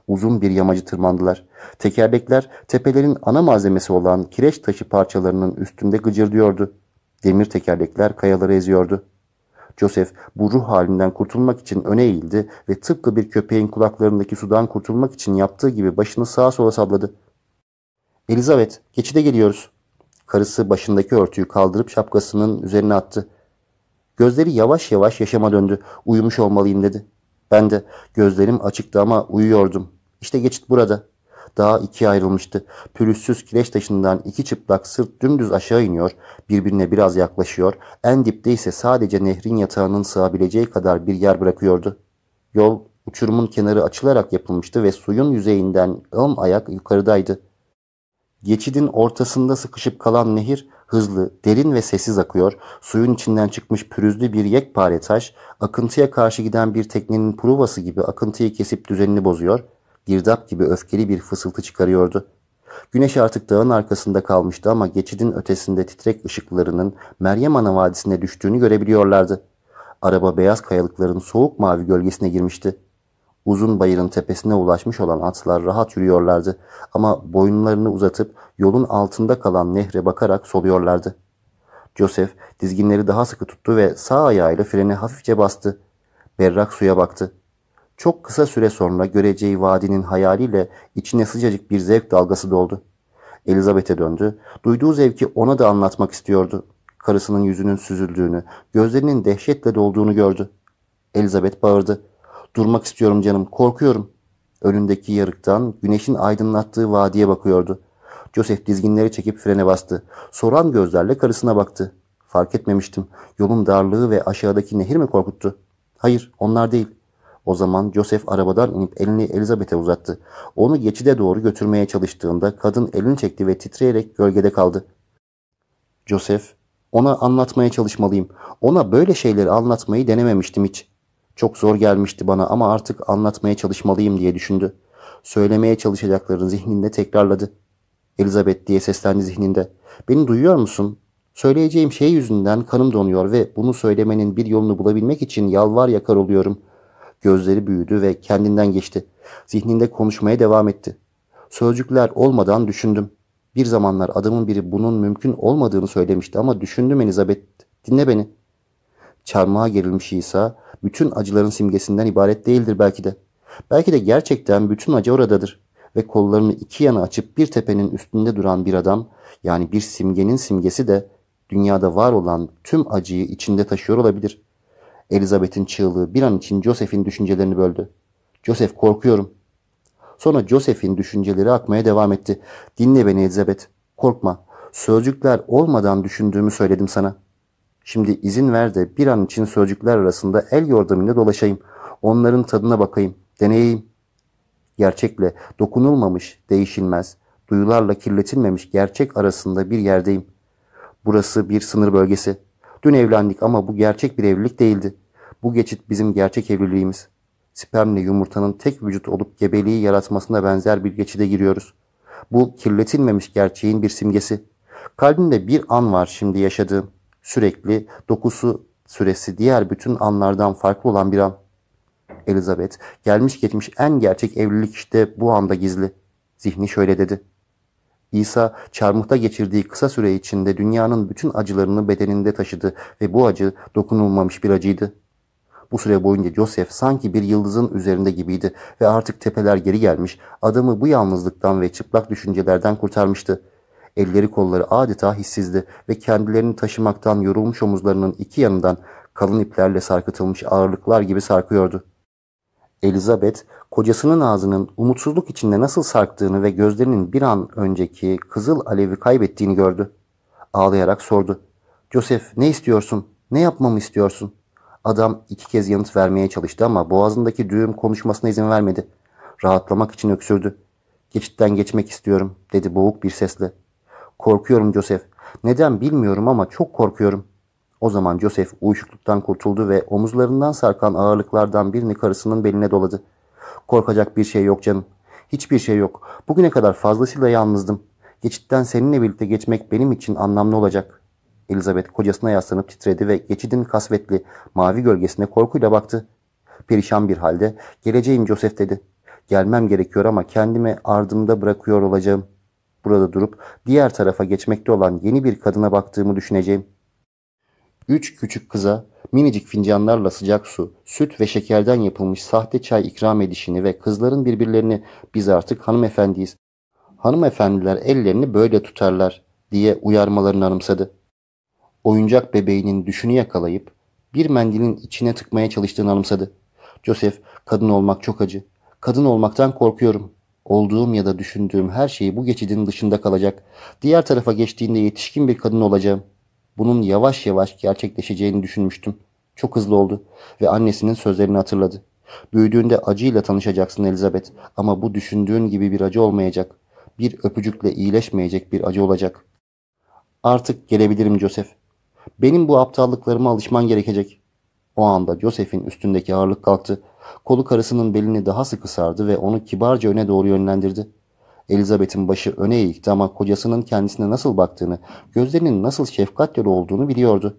Uzun bir yamacı tırmandılar. Tekerlekler tepelerin ana malzemesi olan kireç taşı parçalarının üstünde gıcırdıyordu. Demir tekerlekler kayaları eziyordu. Joseph bu ruh halinden kurtulmak için öne eğildi ve tıpkı bir köpeğin kulaklarındaki sudan kurtulmak için yaptığı gibi başını sağa sola salladı. Elizabeth, geçide geliyoruz. Karısı başındaki örtüyü kaldırıp şapkasının üzerine attı. Gözleri yavaş yavaş yaşama döndü. Uyumuş olmalıyım dedi. Ben de gözlerim açıktı ama uyuyordum. İşte geçit burada. Daha ikiye ayrılmıştı. Pürüzsüz kireç taşından iki çıplak sırt dümdüz aşağı iniyor, birbirine biraz yaklaşıyor, en dipte ise sadece nehrin yatağının sığabileceği kadar bir yer bırakıyordu. Yol uçurumun kenarı açılarak yapılmıştı ve suyun yüzeyinden ön ayak yukarıdaydı. Geçidin ortasında sıkışıp kalan nehir hızlı, derin ve sessiz akıyor, suyun içinden çıkmış pürüzlü bir yekpare taş, akıntıya karşı giden bir teknenin pruvası gibi akıntıyı kesip düzenini bozuyor, girdap gibi öfkeli bir fısıltı çıkarıyordu. Güneş artık dağın arkasında kalmıştı ama geçidin ötesinde titrek ışıklarının Meryem Ana Vadisi'ne düştüğünü görebiliyorlardı. Araba beyaz kayalıkların soğuk mavi gölgesine girmişti. Uzun bayırın tepesine ulaşmış olan atlar rahat yürüyorlardı ama boyunlarını uzatıp yolun altında kalan nehre bakarak soluyorlardı. Joseph dizginleri daha sıkı tuttu ve sağ ayağıyla freni hafifçe bastı. Berrak suya baktı. Çok kısa süre sonra göreceği vadinin hayaliyle içine sıcacık bir zevk dalgası doldu. Elizabeth'e döndü. Duyduğu zevki ona da anlatmak istiyordu. Karısının yüzünün süzüldüğünü, gözlerinin dehşetle dolduğunu gördü. Elizabeth bağırdı. Durmak istiyorum canım, korkuyorum. Önündeki yarıktan güneşin aydınlattığı vadiye bakıyordu. Joseph dizginleri çekip frene bastı. Soran gözlerle karısına baktı. Fark etmemiştim. Yolun darlığı ve aşağıdaki nehir mi korkuttu? Hayır, onlar değil. O zaman Joseph arabadan inip elini Elizabeth'e uzattı. Onu geçide doğru götürmeye çalıştığında kadın elini çekti ve titreyerek gölgede kaldı. Joseph, ona anlatmaya çalışmalıyım. Ona böyle şeyleri anlatmayı denememiştim hiç. Çok zor gelmişti bana ama artık anlatmaya çalışmalıyım diye düşündü. Söylemeye çalışacaklarını zihninde tekrarladı. Elizabeth diye seslendi zihninde. Beni duyuyor musun? Söyleyeceğim şey yüzünden kanım donuyor ve bunu söylemenin bir yolunu bulabilmek için yalvar yakar oluyorum. Gözleri büyüdü ve kendinden geçti. Zihninde konuşmaya devam etti. Sözcükler olmadan düşündüm. Bir zamanlar adamın biri bunun mümkün olmadığını söylemişti ama düşündüm Elizabeth. Dinle beni. Çarmıha gerilmiş İsa bütün acıların simgesinden ibaret değildir belki de. Belki de gerçekten bütün acı oradadır. Ve kollarını iki yana açıp bir tepenin üstünde duran bir adam yani bir simgenin simgesi de dünyada var olan tüm acıyı içinde taşıyor olabilir. Elizabeth'in çığlığı bir an için Joseph'in düşüncelerini böldü. Joseph korkuyorum. Sonra Joseph'in düşünceleri akmaya devam etti. Dinle beni Elizabeth. Korkma. Sözcükler olmadan düşündüğümü söyledim sana. Şimdi izin ver de bir an için sözcükler arasında el yordamıyla dolaşayım. Onların tadına bakayım. Deneyeyim. Gerçekle dokunulmamış, değişilmez, duyularla kirletilmemiş gerçek arasında bir yerdeyim. Burası bir sınır bölgesi. Dün evlendik ama bu gerçek bir evlilik değildi. Bu geçit bizim gerçek evliliğimiz. Spermle yumurtanın tek vücut olup gebeliği yaratmasına benzer bir geçide giriyoruz. Bu kirletilmemiş gerçeğin bir simgesi. Kalbimde bir an var şimdi yaşadığım. Sürekli dokusu süresi diğer bütün anlardan farklı olan bir an. Elizabeth gelmiş geçmiş en gerçek evlilik işte bu anda gizli. Zihni şöyle dedi. İsa çarmıhta geçirdiği kısa süre içinde dünyanın bütün acılarını bedeninde taşıdı ve bu acı dokunulmamış bir acıydı. Bu süre boyunca Joseph sanki bir yıldızın üzerinde gibiydi ve artık tepeler geri gelmiş, adamı bu yalnızlıktan ve çıplak düşüncelerden kurtarmıştı. Elleri kolları adeta hissizdi ve kendilerini taşımaktan yorulmuş omuzlarının iki yanından kalın iplerle sarkıtılmış ağırlıklar gibi sarkıyordu. Elizabeth, kocasının ağzının umutsuzluk içinde nasıl sarktığını ve gözlerinin bir an önceki kızıl alevi kaybettiğini gördü. Ağlayarak sordu. Joseph ne istiyorsun? Ne yapmamı istiyorsun? Adam iki kez yanıt vermeye çalıştı ama boğazındaki düğüm konuşmasına izin vermedi. Rahatlamak için öksürdü. Geçitten geçmek istiyorum dedi boğuk bir sesle. Korkuyorum Joseph. Neden bilmiyorum ama çok korkuyorum. O zaman Joseph uyuşukluktan kurtuldu ve omuzlarından sarkan ağırlıklardan birini karısının beline doladı. Korkacak bir şey yok canım. Hiçbir şey yok. Bugüne kadar fazlasıyla yalnızdım. Geçitten seninle birlikte geçmek benim için anlamlı olacak. Elizabeth kocasına yaslanıp titredi ve geçidin kasvetli mavi gölgesine korkuyla baktı. Perişan bir halde geleceğim Joseph dedi. Gelmem gerekiyor ama kendimi ardımda bırakıyor olacağım. Burada durup diğer tarafa geçmekte olan yeni bir kadına baktığımı düşüneceğim. Üç küçük kıza minicik fincanlarla sıcak su, süt ve şekerden yapılmış sahte çay ikram edişini ve kızların birbirlerini biz artık hanımefendiyiz. Hanımefendiler ellerini böyle tutarlar diye uyarmalarını anımsadı. Oyuncak bebeğinin düşünü yakalayıp bir mendilin içine tıkmaya çalıştığını anımsadı. Joseph, kadın olmak çok acı. Kadın olmaktan korkuyorum. Olduğum ya da düşündüğüm her şeyi bu geçidin dışında kalacak. Diğer tarafa geçtiğinde yetişkin bir kadın olacağım. Bunun yavaş yavaş gerçekleşeceğini düşünmüştüm. Çok hızlı oldu ve annesinin sözlerini hatırladı. Büyüdüğünde acıyla tanışacaksın Elizabeth ama bu düşündüğün gibi bir acı olmayacak. Bir öpücükle iyileşmeyecek bir acı olacak. Artık gelebilirim Joseph. Benim bu aptallıklarıma alışman gerekecek. O anda Joseph'in üstündeki ağırlık kalktı. Kolu karısının belini daha sıkı sardı ve onu kibarca öne doğru yönlendirdi. Elizabeth'in başı öne eğikti ama kocasının kendisine nasıl baktığını, gözlerinin nasıl şefkat yolu olduğunu biliyordu.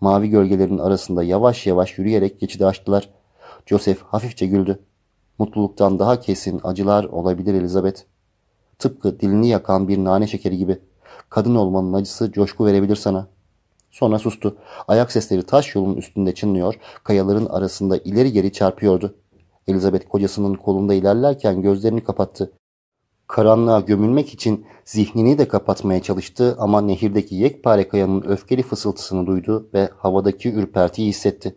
Mavi gölgelerin arasında yavaş yavaş yürüyerek geçidi açtılar. Joseph hafifçe güldü. Mutluluktan daha kesin acılar olabilir Elizabeth. Tıpkı dilini yakan bir nane şekeri gibi. Kadın olmanın acısı coşku verebilir sana. Sonra sustu. Ayak sesleri taş yolun üstünde çınlıyor, kayaların arasında ileri geri çarpıyordu. Elizabeth kocasının kolunda ilerlerken gözlerini kapattı. Karanlığa gömülmek için zihnini de kapatmaya çalıştı ama nehirdeki yekpare kayanın öfkeli fısıltısını duydu ve havadaki ürpertiyi hissetti.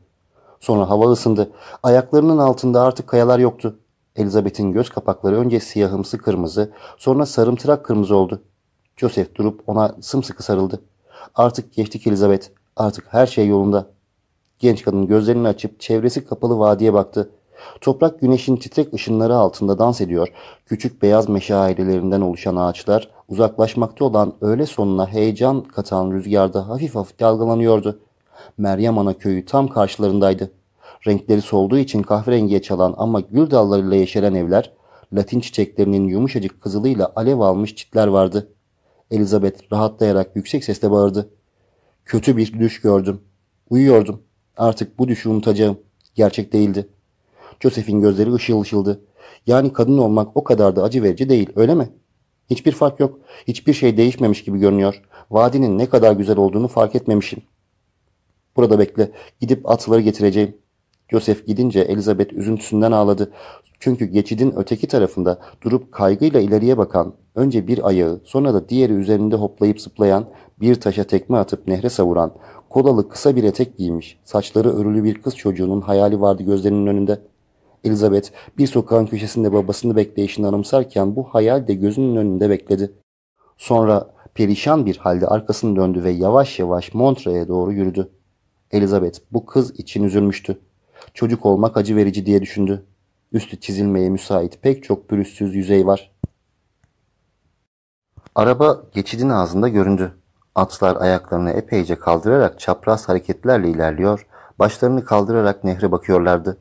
Sonra hava ısındı. Ayaklarının altında artık kayalar yoktu. Elizabeth'in göz kapakları önce siyahımsı kırmızı, sonra sarımtırak kırmızı oldu. Joseph durup ona sımsıkı sarıldı. Artık geçtik Elizabeth. Artık her şey yolunda. Genç kadın gözlerini açıp çevresi kapalı vadiye baktı. Toprak güneşin titrek ışınları altında dans ediyor. Küçük beyaz meşe ailelerinden oluşan ağaçlar uzaklaşmakta olan öğle sonuna heyecan katan rüzgarda hafif hafif dalgalanıyordu. Meryem Ana köyü tam karşılarındaydı. Renkleri solduğu için kahverengiye çalan ama gül dallarıyla yeşeren evler, latin çiçeklerinin yumuşacık kızılıyla alev almış çitler vardı. Elizabeth rahatlayarak yüksek sesle bağırdı. Kötü bir düş gördüm. Uyuyordum. Artık bu düşü unutacağım. Gerçek değildi. Joseph'in gözleri ışıl ışıldı. Yani kadın olmak o kadar da acı verici değil öyle mi? Hiçbir fark yok. Hiçbir şey değişmemiş gibi görünüyor. Vadinin ne kadar güzel olduğunu fark etmemişim. Burada bekle. Gidip atları getireceğim. Joseph gidince Elizabeth üzüntüsünden ağladı. Çünkü geçidin öteki tarafında durup kaygıyla ileriye bakan, önce bir ayağı sonra da diğeri üzerinde hoplayıp zıplayan, bir taşa tekme atıp nehre savuran, kolalı kısa bir etek giymiş, saçları örülü bir kız çocuğunun hayali vardı gözlerinin önünde. Elizabeth bir sokağın köşesinde babasını bekleyişini anımsarken bu hayal de gözünün önünde bekledi. Sonra perişan bir halde arkasını döndü ve yavaş yavaş Montre'ye doğru yürüdü. Elizabeth bu kız için üzülmüştü. Çocuk olmak acı verici diye düşündü. Üstü çizilmeye müsait pek çok pürüzsüz yüzey var. Araba geçidin ağzında göründü. Atlar ayaklarını epeyce kaldırarak çapraz hareketlerle ilerliyor, başlarını kaldırarak nehre bakıyorlardı.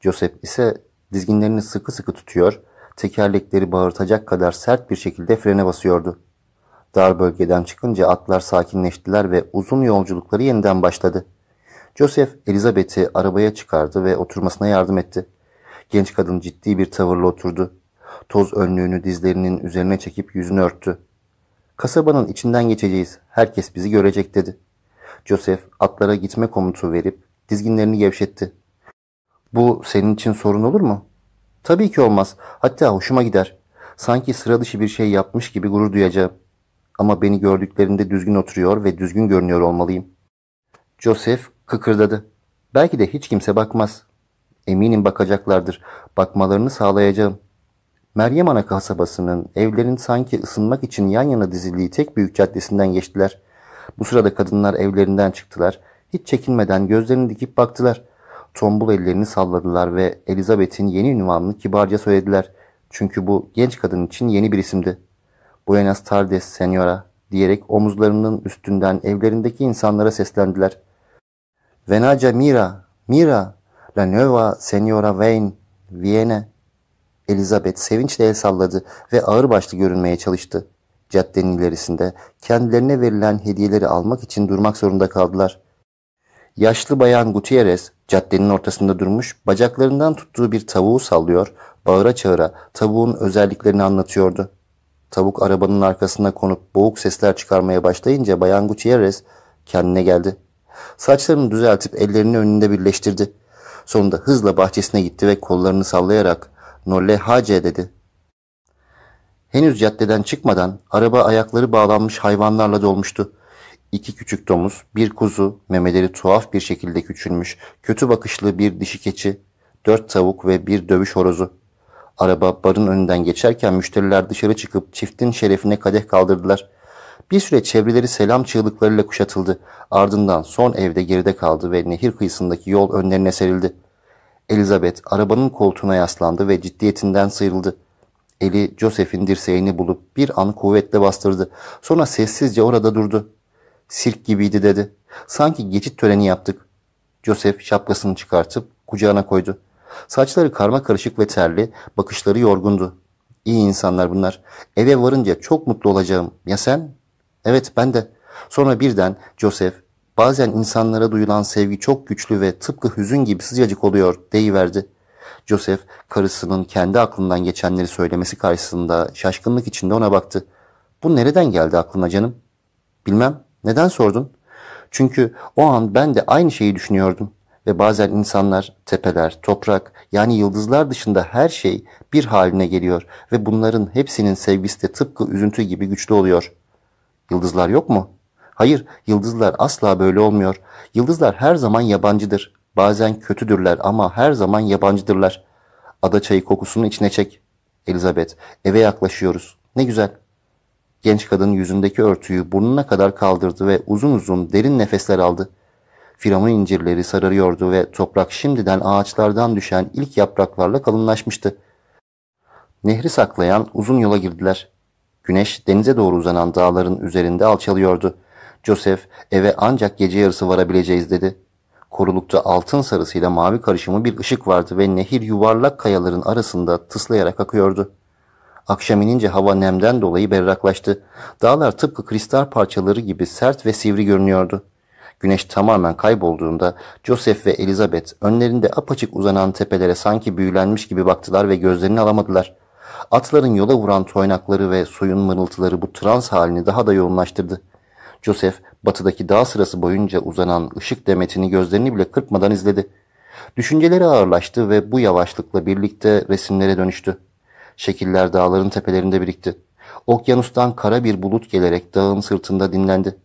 Joseph ise dizginlerini sıkı sıkı tutuyor, tekerlekleri bağırtacak kadar sert bir şekilde frene basıyordu. Dar bölgeden çıkınca atlar sakinleştiler ve uzun yolculukları yeniden başladı. Joseph, Elizabeth'i arabaya çıkardı ve oturmasına yardım etti. Genç kadın ciddi bir tavırla oturdu. Toz önlüğünü dizlerinin üzerine çekip yüzünü örttü. Kasabanın içinden geçeceğiz. Herkes bizi görecek dedi. Joseph atlara gitme komutu verip dizginlerini gevşetti. Bu senin için sorun olur mu? Tabii ki olmaz. Hatta hoşuma gider. Sanki sıra dışı bir şey yapmış gibi gurur duyacağım. Ama beni gördüklerinde düzgün oturuyor ve düzgün görünüyor olmalıyım. Joseph kıkırdadı. Belki de hiç kimse bakmaz. Eminim bakacaklardır. Bakmalarını sağlayacağım. Meryem Ana kasabasının evlerin sanki ısınmak için yan yana dizildiği tek büyük caddesinden geçtiler. Bu sırada kadınlar evlerinden çıktılar. Hiç çekinmeden gözlerini dikip baktılar. Tombul ellerini salladılar ve Elizabeth'in yeni ünvanını kibarca söylediler. Çünkü bu genç kadın için yeni bir isimdi. Buenas tardes señora diyerek omuzlarının üstünden evlerindeki insanlara seslendiler. Venaca Mira, Mira, la nueva señora Wayne, Viene. Elizabeth sevinçle el salladı ve ağırbaşlı görünmeye çalıştı. Caddenin ilerisinde kendilerine verilen hediyeleri almak için durmak zorunda kaldılar. Yaşlı bayan Gutierrez caddenin ortasında durmuş, bacaklarından tuttuğu bir tavuğu sallıyor, bağıra çağıra tavuğun özelliklerini anlatıyordu. Tavuk arabanın arkasına konup boğuk sesler çıkarmaya başlayınca bayan Gutierrez kendine geldi. Saçlarını düzeltip ellerini önünde birleştirdi. Sonunda hızla bahçesine gitti ve kollarını sallayarak Nolle Hace dedi. Henüz caddeden çıkmadan araba ayakları bağlanmış hayvanlarla dolmuştu. İki küçük domuz, bir kuzu, memeleri tuhaf bir şekilde küçülmüş, kötü bakışlı bir dişi keçi, dört tavuk ve bir dövüş horozu. Araba barın önünden geçerken müşteriler dışarı çıkıp çiftin şerefine kadeh kaldırdılar. Bir süre çevreleri selam çığlıklarıyla kuşatıldı. Ardından son evde geride kaldı ve nehir kıyısındaki yol önlerine serildi. Elizabeth arabanın koltuğuna yaslandı ve ciddiyetinden sıyrıldı. Eli Joseph'in dirseğini bulup bir an kuvvetle bastırdı. Sonra sessizce orada durdu. Sirk gibiydi dedi. Sanki geçit töreni yaptık. Joseph şapkasını çıkartıp kucağına koydu. Saçları karma karışık ve terli, bakışları yorgundu. İyi insanlar bunlar. Eve varınca çok mutlu olacağım. Ya sen? Evet ben de. Sonra birden Joseph, bazen insanlara duyulan sevgi çok güçlü ve tıpkı hüzün gibi sıcacık oluyor deyiverdi. Joseph karısının kendi aklından geçenleri söylemesi karşısında şaşkınlık içinde ona baktı. Bu nereden geldi aklına canım? Bilmem. Neden sordun? Çünkü o an ben de aynı şeyi düşünüyordum. Ve bazen insanlar, tepeler, toprak yani yıldızlar dışında her şey bir haline geliyor ve bunların hepsinin sevgisi de tıpkı üzüntü gibi güçlü oluyor. Yıldızlar yok mu? Hayır, yıldızlar asla böyle olmuyor. Yıldızlar her zaman yabancıdır. Bazen kötüdürler ama her zaman yabancıdırlar. Ada çayı kokusunu içine çek. Elizabeth, eve yaklaşıyoruz. Ne güzel. Genç kadın yüzündeki örtüyü burnuna kadar kaldırdı ve uzun uzun derin nefesler aldı. Firavun incirleri sararıyordu ve toprak şimdiden ağaçlardan düşen ilk yapraklarla kalınlaşmıştı. Nehri saklayan uzun yola girdiler. Güneş denize doğru uzanan dağların üzerinde alçalıyordu. Joseph eve ancak gece yarısı varabileceğiz dedi. Korulukta altın sarısıyla mavi karışımı bir ışık vardı ve nehir yuvarlak kayaların arasında tıslayarak akıyordu. Akşam inince hava nemden dolayı berraklaştı. Dağlar tıpkı kristal parçaları gibi sert ve sivri görünüyordu. Güneş tamamen kaybolduğunda Joseph ve Elizabeth önlerinde apaçık uzanan tepelere sanki büyülenmiş gibi baktılar ve gözlerini alamadılar. Atların yola vuran toynakları ve suyun mırıltıları bu trans halini daha da yoğunlaştırdı. Joseph batıdaki dağ sırası boyunca uzanan ışık demetini gözlerini bile kırpmadan izledi. Düşünceleri ağırlaştı ve bu yavaşlıkla birlikte resimlere dönüştü. Şekiller dağların tepelerinde birikti. Okyanustan kara bir bulut gelerek dağın sırtında dinlendi.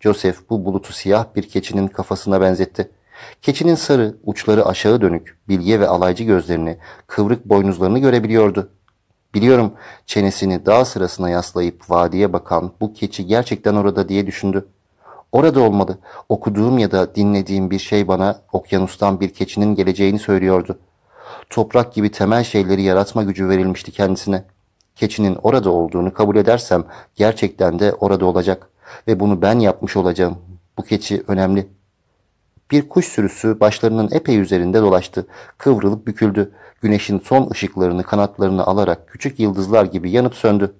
Joseph bu bulutu siyah bir keçinin kafasına benzetti. Keçinin sarı, uçları aşağı dönük, bilge ve alaycı gözlerini, kıvrık boynuzlarını görebiliyordu. Biliyorum çenesini dağ sırasına yaslayıp vadiye bakan bu keçi gerçekten orada diye düşündü. Orada olmalı. Okuduğum ya da dinlediğim bir şey bana okyanustan bir keçinin geleceğini söylüyordu. Toprak gibi temel şeyleri yaratma gücü verilmişti kendisine. Keçinin orada olduğunu kabul edersem gerçekten de orada olacak ve bunu ben yapmış olacağım. Bu keçi önemli. Bir kuş sürüsü başlarının epey üzerinde dolaştı. Kıvrılıp büküldü. Güneşin son ışıklarını kanatlarını alarak küçük yıldızlar gibi yanıp söndü.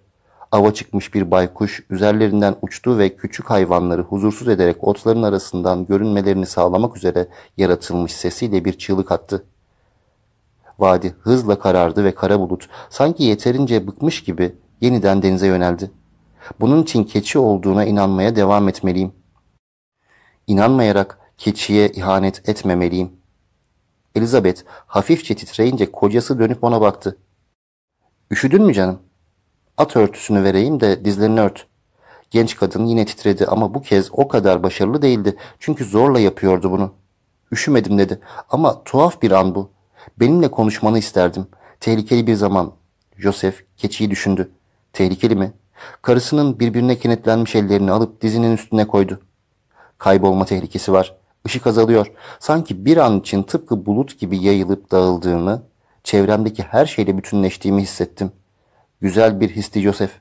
Ava çıkmış bir baykuş üzerlerinden uçtu ve küçük hayvanları huzursuz ederek otların arasından görünmelerini sağlamak üzere yaratılmış sesiyle bir çığlık attı. Vadi hızla karardı ve kara bulut sanki yeterince bıkmış gibi yeniden denize yöneldi. Bunun için keçi olduğuna inanmaya devam etmeliyim. İnanmayarak keçiye ihanet etmemeliyim. Elizabeth hafifçe titreyince kocası dönüp ona baktı. Üşüdün mü canım? At örtüsünü vereyim de dizlerini ört. Genç kadın yine titredi ama bu kez o kadar başarılı değildi. Çünkü zorla yapıyordu bunu. Üşümedim dedi ama tuhaf bir an bu. Benimle konuşmanı isterdim. Tehlikeli bir zaman. Joseph keçiyi düşündü. Tehlikeli mi? Karısının birbirine kenetlenmiş ellerini alıp dizinin üstüne koydu. Kaybolma tehlikesi var. Işık azalıyor. Sanki bir an için tıpkı bulut gibi yayılıp dağıldığımı, çevremdeki her şeyle bütünleştiğimi hissettim. Güzel bir histi Joseph.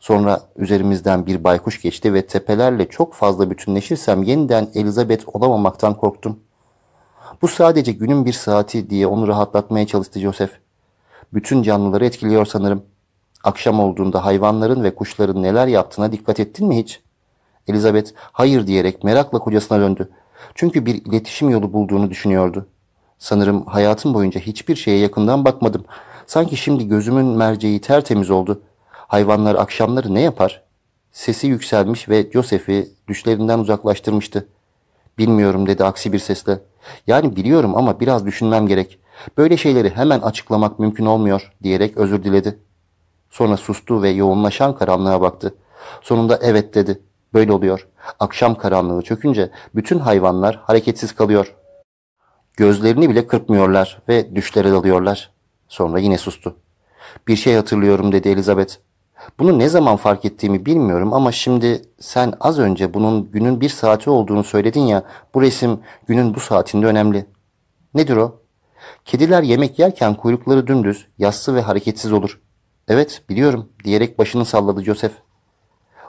Sonra üzerimizden bir baykuş geçti ve tepelerle çok fazla bütünleşirsem yeniden Elizabeth olamamaktan korktum. Bu sadece günün bir saati diye onu rahatlatmaya çalıştı Joseph. Bütün canlıları etkiliyor sanırım. Akşam olduğunda hayvanların ve kuşların neler yaptığına dikkat ettin mi hiç? Elizabeth hayır diyerek merakla kocasına döndü. Çünkü bir iletişim yolu bulduğunu düşünüyordu. Sanırım hayatım boyunca hiçbir şeye yakından bakmadım. Sanki şimdi gözümün merceği tertemiz oldu. Hayvanlar akşamları ne yapar? Sesi yükselmiş ve Joseph'i düşlerinden uzaklaştırmıştı. Bilmiyorum dedi aksi bir sesle. Yani biliyorum ama biraz düşünmem gerek. Böyle şeyleri hemen açıklamak mümkün olmuyor diyerek özür diledi. Sonra sustu ve yoğunlaşan karanlığa baktı. Sonunda evet dedi. Böyle oluyor. Akşam karanlığı çökünce bütün hayvanlar hareketsiz kalıyor. Gözlerini bile kırpmıyorlar ve düşlere dalıyorlar. Sonra yine sustu. Bir şey hatırlıyorum dedi Elizabeth. Bunu ne zaman fark ettiğimi bilmiyorum ama şimdi sen az önce bunun günün bir saati olduğunu söyledin ya bu resim günün bu saatinde önemli. Nedir o? Kediler yemek yerken kuyrukları dümdüz, yassı ve hareketsiz olur. Evet biliyorum diyerek başını salladı Joseph.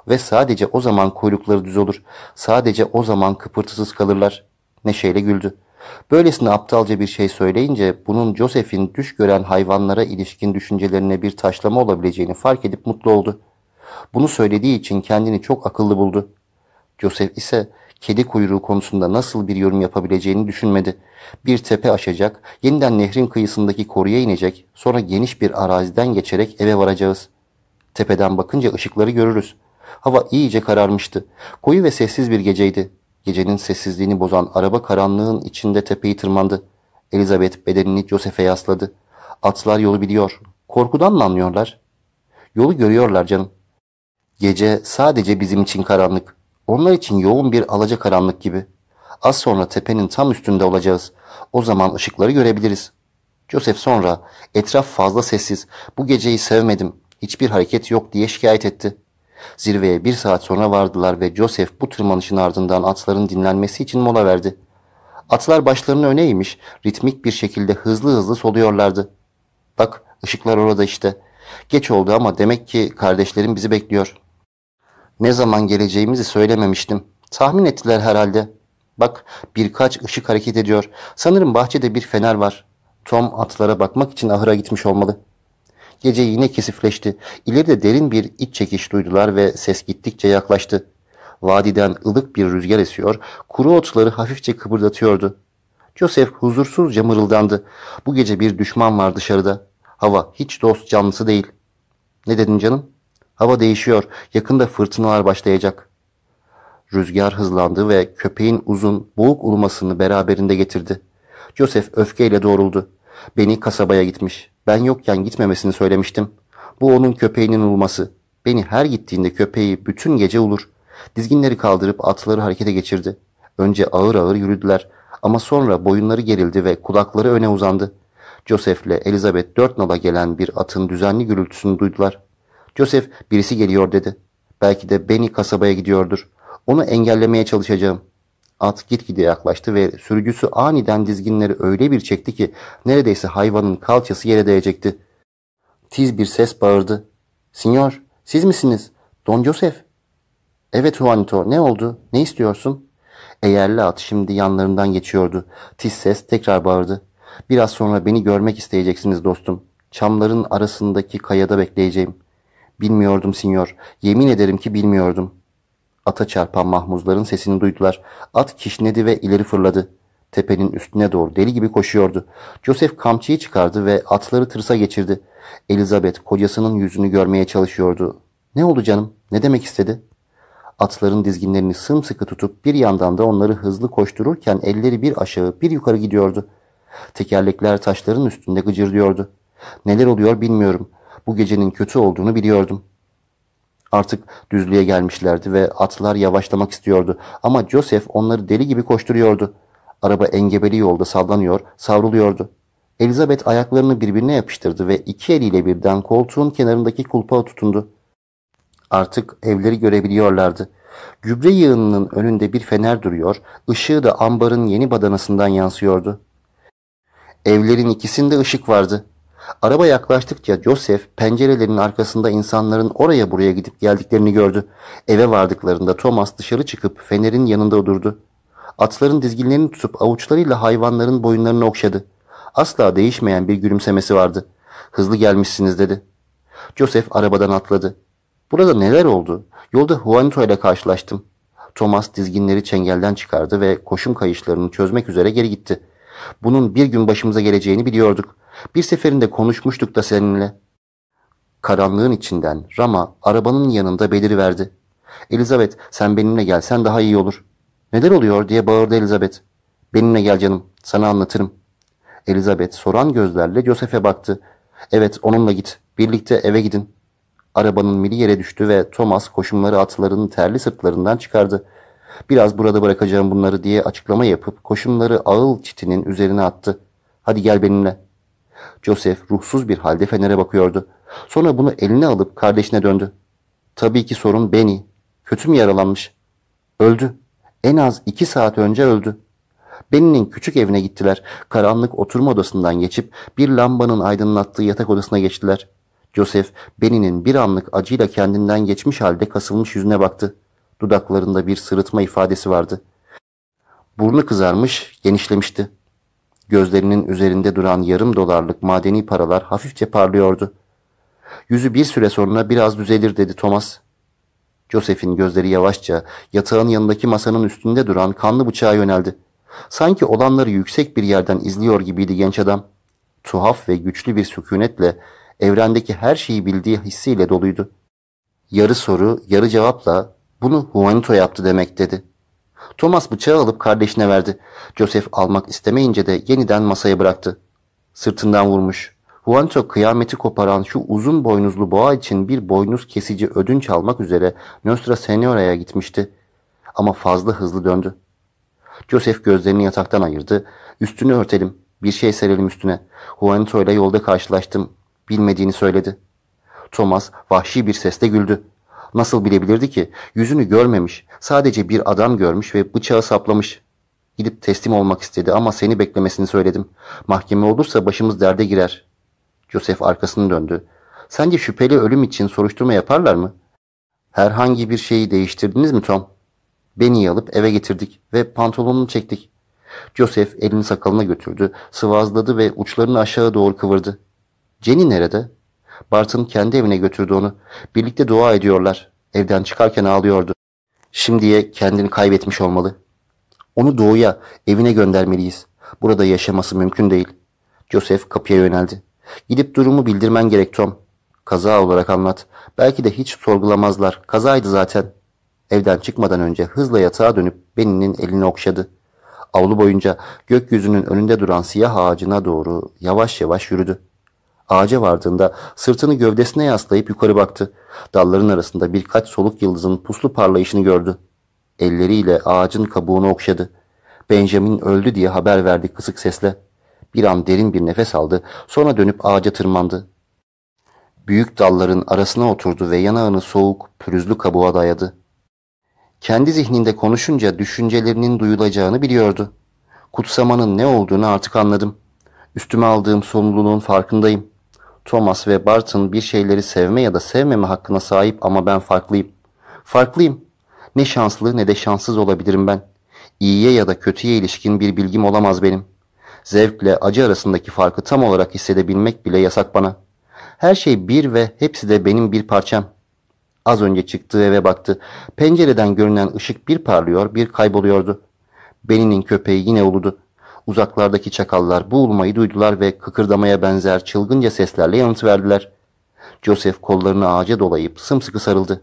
Ve sadece o zaman kuyrukları düz olur. Sadece o zaman kıpırtısız kalırlar. Neşeyle güldü. Böylesine aptalca bir şey söyleyince bunun Joseph'in düş gören hayvanlara ilişkin düşüncelerine bir taşlama olabileceğini fark edip mutlu oldu. Bunu söylediği için kendini çok akıllı buldu. Joseph ise kedi kuyruğu konusunda nasıl bir yorum yapabileceğini düşünmedi. Bir tepe aşacak, yeniden nehrin kıyısındaki koruya inecek, sonra geniş bir araziden geçerek eve varacağız. Tepeden bakınca ışıkları görürüz. Hava iyice kararmıştı. Koyu ve sessiz bir geceydi. Gecenin sessizliğini bozan araba karanlığın içinde tepeyi tırmandı. Elizabeth bedenini Joseph'e yasladı. Atlar yolu biliyor. Korkudan mı anlıyorlar? Yolu görüyorlar canım. Gece sadece bizim için karanlık. Onlar için yoğun bir alaca karanlık gibi. Az sonra tepenin tam üstünde olacağız. O zaman ışıkları görebiliriz. Joseph sonra etraf fazla sessiz. Bu geceyi sevmedim. Hiçbir hareket yok diye şikayet etti. Zirveye bir saat sonra vardılar ve Joseph bu tırmanışın ardından atların dinlenmesi için mola verdi. Atlar başlarını öne eğmiş, ritmik bir şekilde hızlı hızlı soluyorlardı. Bak ışıklar orada işte. Geç oldu ama demek ki kardeşlerim bizi bekliyor. Ne zaman geleceğimizi söylememiştim. Tahmin ettiler herhalde. Bak birkaç ışık hareket ediyor. Sanırım bahçede bir fener var. Tom atlara bakmak için ahıra gitmiş olmalı.'' Gece yine kesifleşti. İleride derin bir iç çekiş duydular ve ses gittikçe yaklaştı. Vadiden ılık bir rüzgar esiyor, kuru otları hafifçe kıpırdatıyordu. Joseph huzursuzca mırıldandı. Bu gece bir düşman var dışarıda. Hava hiç dost canlısı değil. Ne dedin canım? Hava değişiyor. Yakında fırtınalar başlayacak. Rüzgar hızlandı ve köpeğin uzun, boğuk ulumasını beraberinde getirdi. Joseph öfkeyle doğruldu. Beni kasabaya gitmiş. Ben yokken gitmemesini söylemiştim. Bu onun köpeğinin ulması. Beni her gittiğinde köpeği bütün gece ulur. Dizginleri kaldırıp atları harekete geçirdi. Önce ağır ağır yürüdüler ama sonra boyunları gerildi ve kulakları öne uzandı. Joseph ile Elizabeth dört nala gelen bir atın düzenli gürültüsünü duydular. Joseph birisi geliyor dedi. Belki de beni kasabaya gidiyordur. Onu engellemeye çalışacağım. At gitgide yaklaştı ve sürücüsü aniden dizginleri öyle bir çekti ki neredeyse hayvanın kalçası yere değecekti. Tiz bir ses bağırdı. Sinyor, siz misiniz? Don Joseph. Evet Juanito, ne oldu? Ne istiyorsun? Eğerli at şimdi yanlarından geçiyordu. Tiz ses tekrar bağırdı. Biraz sonra beni görmek isteyeceksiniz dostum. Çamların arasındaki kayada bekleyeceğim. Bilmiyordum sinyor. Yemin ederim ki bilmiyordum. Ata çarpan mahmuzların sesini duydular. At kişnedi ve ileri fırladı. Tepenin üstüne doğru deli gibi koşuyordu. Joseph kamçıyı çıkardı ve atları tırsa geçirdi. Elizabeth kocasının yüzünü görmeye çalışıyordu. Ne oldu canım? Ne demek istedi? Atların dizginlerini sımsıkı tutup bir yandan da onları hızlı koştururken elleri bir aşağı bir yukarı gidiyordu. Tekerlekler taşların üstünde gıcırdıyordu. Neler oluyor bilmiyorum. Bu gecenin kötü olduğunu biliyordum. Artık düzlüğe gelmişlerdi ve atlar yavaşlamak istiyordu. Ama Joseph onları deli gibi koşturuyordu. Araba engebeli yolda sallanıyor, savruluyordu. Elizabeth ayaklarını birbirine yapıştırdı ve iki eliyle birden koltuğun kenarındaki kulpağa tutundu. Artık evleri görebiliyorlardı. Gübre yığınının önünde bir fener duruyor, ışığı da ambarın yeni badanasından yansıyordu. Evlerin ikisinde ışık vardı. Araba yaklaştıkça Joseph pencerelerin arkasında insanların oraya buraya gidip geldiklerini gördü. Eve vardıklarında Thomas dışarı çıkıp fenerin yanında durdu. Atların dizginlerini tutup avuçlarıyla hayvanların boyunlarını okşadı. Asla değişmeyen bir gülümsemesi vardı. Hızlı gelmişsiniz dedi. Joseph arabadan atladı. Burada neler oldu? Yolda Juanito ile karşılaştım. Thomas dizginleri çengelden çıkardı ve koşum kayışlarını çözmek üzere geri gitti. Bunun bir gün başımıza geleceğini biliyorduk. Bir seferinde konuşmuştuk da seninle. Karanlığın içinden Rama arabanın yanında beliriverdi. Elizabeth sen benimle gelsen daha iyi olur. Neler oluyor diye bağırdı Elizabeth. Benimle gel canım sana anlatırım. Elizabeth soran gözlerle Joseph'e baktı. Evet onunla git. Birlikte eve gidin. Arabanın mili yere düştü ve Thomas koşumları atlarının terli sırtlarından çıkardı. Biraz burada bırakacağım bunları diye açıklama yapıp koşumları ağıl çitinin üzerine attı. Hadi gel benimle. Joseph ruhsuz bir halde fenere bakıyordu. Sonra bunu eline alıp kardeşine döndü. Tabii ki sorun Benny. Kötü mü yaralanmış? Öldü. En az iki saat önce öldü. Benny'nin küçük evine gittiler. Karanlık oturma odasından geçip bir lambanın aydınlattığı yatak odasına geçtiler. Joseph, Benny'nin bir anlık acıyla kendinden geçmiş halde kasılmış yüzüne baktı. Dudaklarında bir sırıtma ifadesi vardı. Burnu kızarmış, genişlemişti. Gözlerinin üzerinde duran yarım dolarlık madeni paralar hafifçe parlıyordu. Yüzü bir süre sonra biraz düzelir dedi Thomas. Joseph'in gözleri yavaşça yatağın yanındaki masanın üstünde duran kanlı bıçağa yöneldi. Sanki olanları yüksek bir yerden izliyor gibiydi genç adam. Tuhaf ve güçlü bir sükunetle evrendeki her şeyi bildiği hissiyle doluydu. Yarı soru, yarı cevapla bunu Juanito yaptı demek dedi. Thomas bıçağı alıp kardeşine verdi. Joseph almak istemeyince de yeniden masaya bıraktı. Sırtından vurmuş. Juanito kıyameti koparan şu uzun boynuzlu boğa için bir boynuz kesici ödünç almak üzere Nostra Senora'ya gitmişti. Ama fazla hızlı döndü. Joseph gözlerini yataktan ayırdı. Üstünü örtelim. Bir şey serelim üstüne. Juanito ile yolda karşılaştım. Bilmediğini söyledi. Thomas vahşi bir sesle güldü. Nasıl bilebilirdi ki? Yüzünü görmemiş. Sadece bir adam görmüş ve bıçağı saplamış. Gidip teslim olmak istedi ama seni beklemesini söyledim. Mahkeme olursa başımız derde girer. Joseph arkasını döndü. Sence şüpheli ölüm için soruşturma yaparlar mı? Herhangi bir şeyi değiştirdiniz mi Tom? Beni alıp eve getirdik ve pantolonunu çektik. Joseph elini sakalına götürdü, sıvazladı ve uçlarını aşağı doğru kıvırdı. Jenny nerede? Bartın kendi evine götürdü onu. Birlikte dua ediyorlar. Evden çıkarken ağlıyordu. Şimdiye kendini kaybetmiş olmalı. Onu doğuya, evine göndermeliyiz. Burada yaşaması mümkün değil. Joseph kapıya yöneldi. Gidip durumu bildirmen gerek Tom. Kaza olarak anlat. Belki de hiç sorgulamazlar. Kazaydı zaten. Evden çıkmadan önce hızla yatağa dönüp Benny'nin elini okşadı. Avlu boyunca gökyüzünün önünde duran siyah ağacına doğru yavaş yavaş yürüdü. Ağaca vardığında sırtını gövdesine yaslayıp yukarı baktı. Dalların arasında birkaç soluk yıldızın puslu parlayışını gördü. Elleriyle ağacın kabuğunu okşadı. Benjamin öldü diye haber verdi kısık sesle. Bir an derin bir nefes aldı, sonra dönüp ağaca tırmandı. Büyük dalların arasına oturdu ve yanağını soğuk, pürüzlü kabuğa dayadı. Kendi zihninde konuşunca düşüncelerinin duyulacağını biliyordu. Kutsamanın ne olduğunu artık anladım. Üstüme aldığım sorumluluğun farkındayım. Thomas ve Barton bir şeyleri sevme ya da sevmeme hakkına sahip ama ben farklıyım. Farklıyım. Ne şanslı ne de şanssız olabilirim ben. İyiye ya da kötüye ilişkin bir bilgim olamaz benim. Zevkle acı arasındaki farkı tam olarak hissedebilmek bile yasak bana. Her şey bir ve hepsi de benim bir parçam. Az önce çıktığı eve baktı. Pencereden görünen ışık bir parlıyor bir kayboluyordu. Beninin köpeği yine uludu. Uzaklardaki çakallar bu ulmayı duydular ve kıkırdamaya benzer çılgınca seslerle yanıt verdiler. Joseph kollarını ağaca dolayıp sımsıkı sarıldı.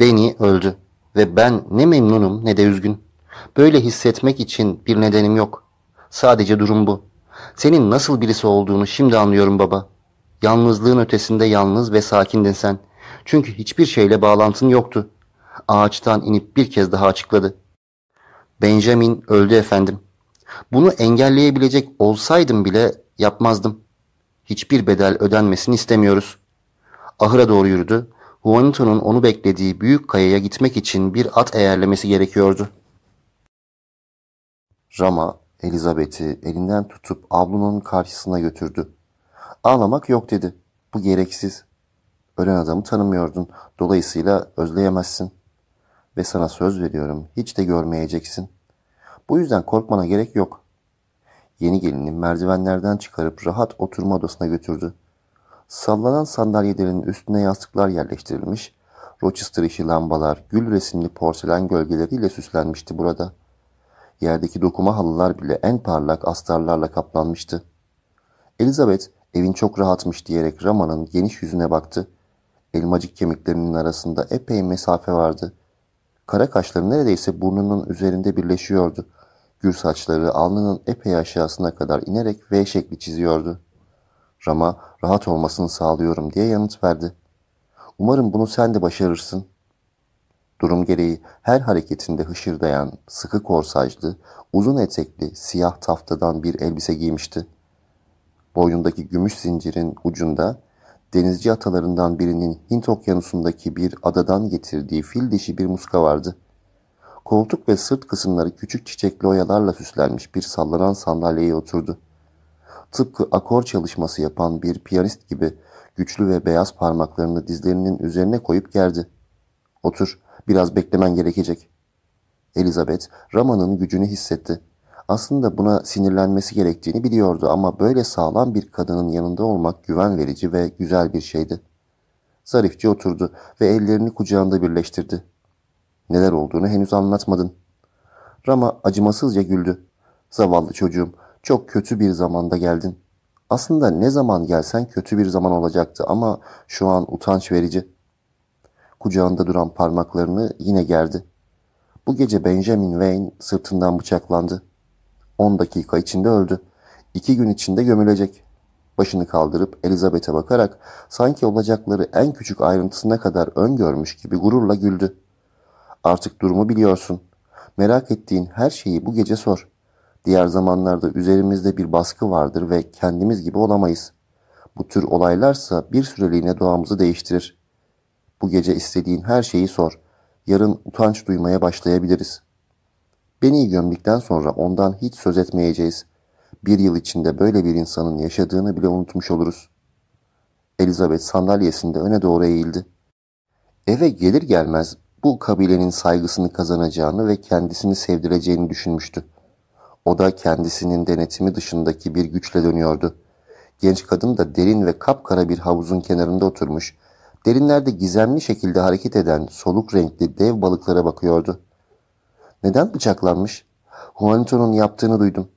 Benny öldü ve ben ne memnunum ne de üzgün. Böyle hissetmek için bir nedenim yok. Sadece durum bu. Senin nasıl birisi olduğunu şimdi anlıyorum baba. Yalnızlığın ötesinde yalnız ve sakindin sen. Çünkü hiçbir şeyle bağlantın yoktu. Ağaçtan inip bir kez daha açıkladı. Benjamin öldü efendim. Bunu engelleyebilecek olsaydım bile yapmazdım. Hiçbir bedel ödenmesini istemiyoruz. Ahıra doğru yürüdü. Juanito'nun onu beklediği büyük kayaya gitmek için bir at eğerlemesi gerekiyordu. Rama, Elizabeth'i elinden tutup ablunun karşısına götürdü. Ağlamak yok dedi. Bu gereksiz. Ölen adamı tanımıyordun. Dolayısıyla özleyemezsin. Ve sana söz veriyorum hiç de görmeyeceksin. Bu yüzden korkmana gerek yok. Yeni gelini merdivenlerden çıkarıp rahat oturma odasına götürdü. Sallanan sandalyelerin üstüne yastıklar yerleştirilmiş, Rochester işi lambalar, gül resimli porselen gölgeleriyle süslenmişti burada. Yerdeki dokuma halılar bile en parlak astarlarla kaplanmıştı. Elizabeth evin çok rahatmış diyerek Rama'nın geniş yüzüne baktı. Elmacık kemiklerinin arasında epey mesafe vardı. Kara kaşları neredeyse burnunun üzerinde birleşiyordu. Gür saçları alnının epey aşağısına kadar inerek V şekli çiziyordu. Rama rahat olmasını sağlıyorum diye yanıt verdi. Umarım bunu sen de başarırsın. Durum gereği her hareketinde hışırdayan, sıkı korsajlı, uzun etekli, siyah taftadan bir elbise giymişti. Boynundaki gümüş zincirin ucunda denizci atalarından birinin Hint okyanusundaki bir adadan getirdiği fil dişi bir muska vardı. Koltuk ve sırt kısımları küçük çiçekli oyalarla süslenmiş bir sallanan sandalyeye oturdu. Tıpkı akor çalışması yapan bir piyanist gibi güçlü ve beyaz parmaklarını dizlerinin üzerine koyup gerdi. Otur, biraz beklemen gerekecek. Elizabeth, Rama'nın gücünü hissetti. Aslında buna sinirlenmesi gerektiğini biliyordu ama böyle sağlam bir kadının yanında olmak güven verici ve güzel bir şeydi. Zarifçe oturdu ve ellerini kucağında birleştirdi. Neler olduğunu henüz anlatmadın. Rama acımasızca güldü. Zavallı çocuğum, çok kötü bir zamanda geldin. Aslında ne zaman gelsen kötü bir zaman olacaktı ama şu an utanç verici. Kucağında duran parmaklarını yine gerdi. Bu gece Benjamin Wayne sırtından bıçaklandı. On dakika içinde öldü. İki gün içinde gömülecek. Başını kaldırıp Elizabeth'e bakarak sanki olacakları en küçük ayrıntısına kadar öngörmüş gibi gururla güldü. Artık durumu biliyorsun. Merak ettiğin her şeyi bu gece sor. Diğer zamanlarda üzerimizde bir baskı vardır ve kendimiz gibi olamayız. Bu tür olaylarsa bir süreliğine doğamızı değiştirir. Bu gece istediğin her şeyi sor. Yarın utanç duymaya başlayabiliriz. Beni gömdükten sonra ondan hiç söz etmeyeceğiz. Bir yıl içinde böyle bir insanın yaşadığını bile unutmuş oluruz. Elizabeth sandalyesinde öne doğru eğildi. Eve gelir gelmez bu kabilenin saygısını kazanacağını ve kendisini sevdireceğini düşünmüştü. O da kendisinin denetimi dışındaki bir güçle dönüyordu. Genç kadın da derin ve kapkara bir havuzun kenarında oturmuş, derinlerde gizemli şekilde hareket eden soluk renkli dev balıklara bakıyordu. Neden bıçaklanmış? Juanito'nun yaptığını duydum.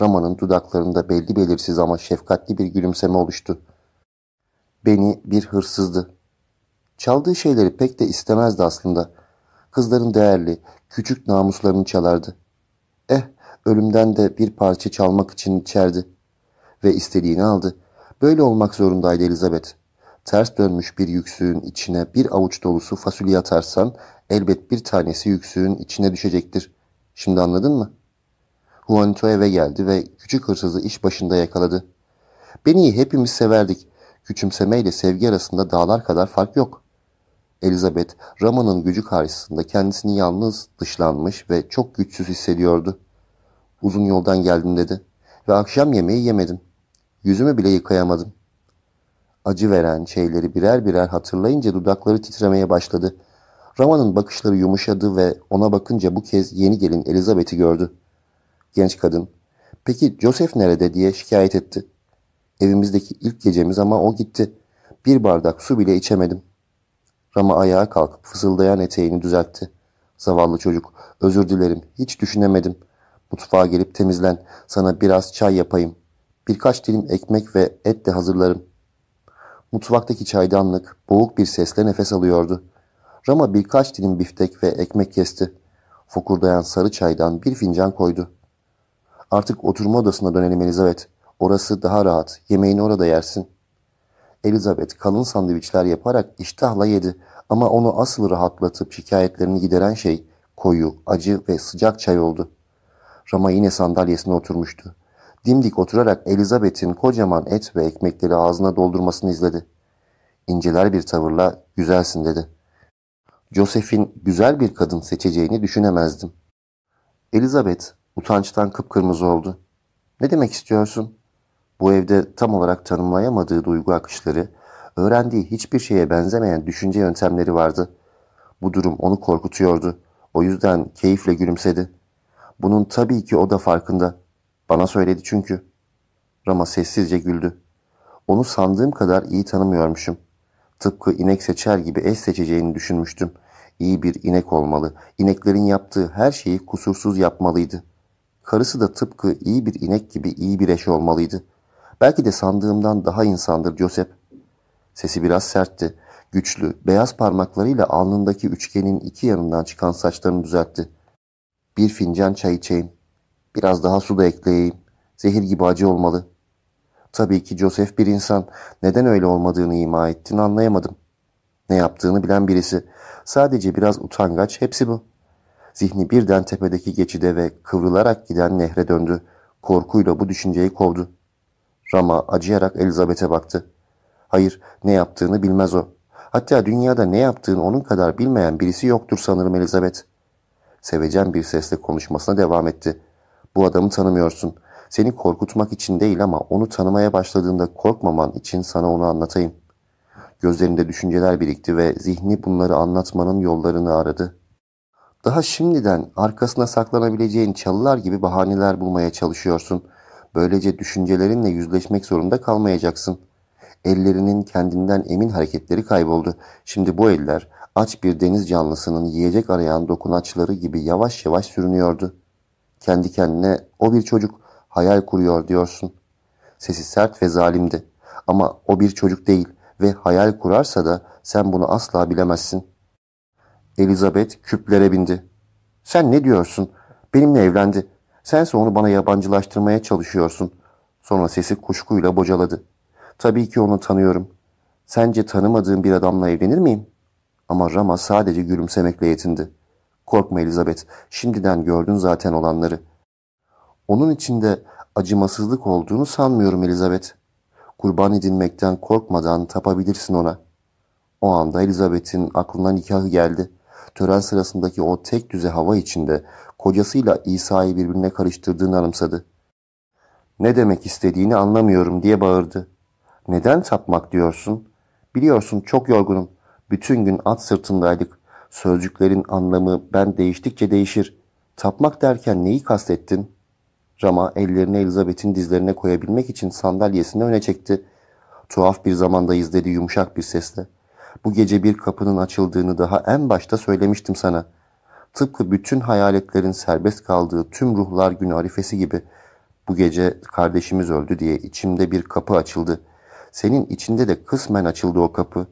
Rama'nın dudaklarında belli belirsiz ama şefkatli bir gülümseme oluştu. Beni bir hırsızdı. Çaldığı şeyleri pek de istemezdi aslında. Kızların değerli, küçük namuslarını çalardı. Eh, ölümden de bir parça çalmak için içerdi. Ve istediğini aldı. Böyle olmak zorundaydı Elizabeth. Ters dönmüş bir yüksüğün içine bir avuç dolusu fasulye atarsan elbet bir tanesi yüksüğün içine düşecektir. Şimdi anladın mı? Juanito eve geldi ve küçük hırsızı iş başında yakaladı. Beni hepimiz severdik. Küçümsemeyle sevgi arasında dağlar kadar fark yok. Elizabeth, Rama'nın gücü karşısında kendisini yalnız, dışlanmış ve çok güçsüz hissediyordu. Uzun yoldan geldim dedi ve akşam yemeği yemedim. Yüzümü bile yıkayamadım. Acı veren şeyleri birer birer hatırlayınca dudakları titremeye başladı. Rama'nın bakışları yumuşadı ve ona bakınca bu kez yeni gelin Elizabeth'i gördü. Genç kadın, peki Joseph nerede diye şikayet etti. Evimizdeki ilk gecemiz ama o gitti. Bir bardak su bile içemedim. Rama ayağa kalkıp fısıldayan eteğini düzeltti. Zavallı çocuk, özür dilerim, hiç düşünemedim. Mutfağa gelip temizlen, sana biraz çay yapayım. Birkaç dilim ekmek ve et de hazırlarım. Mutfaktaki çaydanlık boğuk bir sesle nefes alıyordu. Rama birkaç dilim biftek ve ekmek kesti. Fokurdayan sarı çaydan bir fincan koydu. Artık oturma odasına dönelim Elizabeth. Orası daha rahat. Yemeğini orada yersin. Elizabeth kalın sandviçler yaparak iştahla yedi. Ama onu asıl rahatlatıp şikayetlerini gideren şey koyu, acı ve sıcak çay oldu. Rama yine sandalyesine oturmuştu. Dimdik oturarak Elizabeth'in kocaman et ve ekmekleri ağzına doldurmasını izledi. İnceler bir tavırla güzelsin dedi. Joseph'in güzel bir kadın seçeceğini düşünemezdim. Elizabeth utançtan kıpkırmızı oldu. Ne demek istiyorsun? Bu evde tam olarak tanımlayamadığı duygu akışları, öğrendiği hiçbir şeye benzemeyen düşünce yöntemleri vardı. Bu durum onu korkutuyordu. O yüzden keyifle gülümsedi. Bunun tabii ki o da farkında. Bana söyledi çünkü. Rama sessizce güldü. Onu sandığım kadar iyi tanımıyormuşum. Tıpkı inek seçer gibi eş seçeceğini düşünmüştüm. İyi bir inek olmalı. İneklerin yaptığı her şeyi kusursuz yapmalıydı. Karısı da tıpkı iyi bir inek gibi iyi bir eş olmalıydı. Belki de sandığımdan daha insandır Joseph. Sesi biraz sertti. Güçlü, beyaz parmaklarıyla alnındaki üçgenin iki yanından çıkan saçlarını düzeltti. Bir fincan çay içeyim. Biraz daha su da ekleyeyim. Zehir gibi acı olmalı. Tabii ki Joseph bir insan. Neden öyle olmadığını ima ettiğini anlayamadım. Ne yaptığını bilen birisi. Sadece biraz utangaç, hepsi bu. Zihni birden tepedeki geçide ve kıvrılarak giden nehre döndü. Korkuyla bu düşünceyi kovdu. Rama acıyarak Elizabeth'e baktı. Hayır, ne yaptığını bilmez o. Hatta dünyada ne yaptığını onun kadar bilmeyen birisi yoktur sanırım Elizabeth. Sevecen bir sesle konuşmasına devam etti. Bu adamı tanımıyorsun. Seni korkutmak için değil ama onu tanımaya başladığında korkmaman için sana onu anlatayım. Gözlerinde düşünceler birikti ve zihni bunları anlatmanın yollarını aradı. Daha şimdiden arkasına saklanabileceğin çalılar gibi bahaneler bulmaya çalışıyorsun. Böylece düşüncelerinle yüzleşmek zorunda kalmayacaksın. Ellerinin kendinden emin hareketleri kayboldu. Şimdi bu eller aç bir deniz canlısının yiyecek arayan dokunaçları gibi yavaş yavaş sürünüyordu. Kendi kendine o bir çocuk hayal kuruyor diyorsun. Sesi sert ve zalimdi. Ama o bir çocuk değil ve hayal kurarsa da sen bunu asla bilemezsin. Elizabeth küplere bindi. Sen ne diyorsun? Benimle evlendi. Sense onu bana yabancılaştırmaya çalışıyorsun. Sonra sesi kuşkuyla bocaladı. Tabii ki onu tanıyorum. Sence tanımadığım bir adamla evlenir miyim? Ama Rama sadece gülümsemekle yetindi. Korkma Elizabeth, şimdiden gördün zaten olanları. Onun içinde acımasızlık olduğunu sanmıyorum Elizabeth. Kurban edilmekten korkmadan tapabilirsin ona. O anda Elizabeth'in aklına nikahı geldi. Tören sırasındaki o tek düze hava içinde kocasıyla İsa'yı birbirine karıştırdığını anımsadı. Ne demek istediğini anlamıyorum diye bağırdı. Neden tapmak diyorsun? Biliyorsun çok yorgunum. Bütün gün at sırtındaydık. Sözcüklerin anlamı ben değiştikçe değişir. Tapmak derken neyi kastettin? Rama ellerini Elizabeth'in dizlerine koyabilmek için sandalyesini öne çekti. Tuhaf bir zamandayız dedi yumuşak bir sesle. Bu gece bir kapının açıldığını daha en başta söylemiştim sana. Tıpkı bütün hayaletlerin serbest kaldığı tüm ruhlar günü arifesi gibi. Bu gece kardeşimiz öldü diye içimde bir kapı açıldı. Senin içinde de kısmen açıldı o kapı.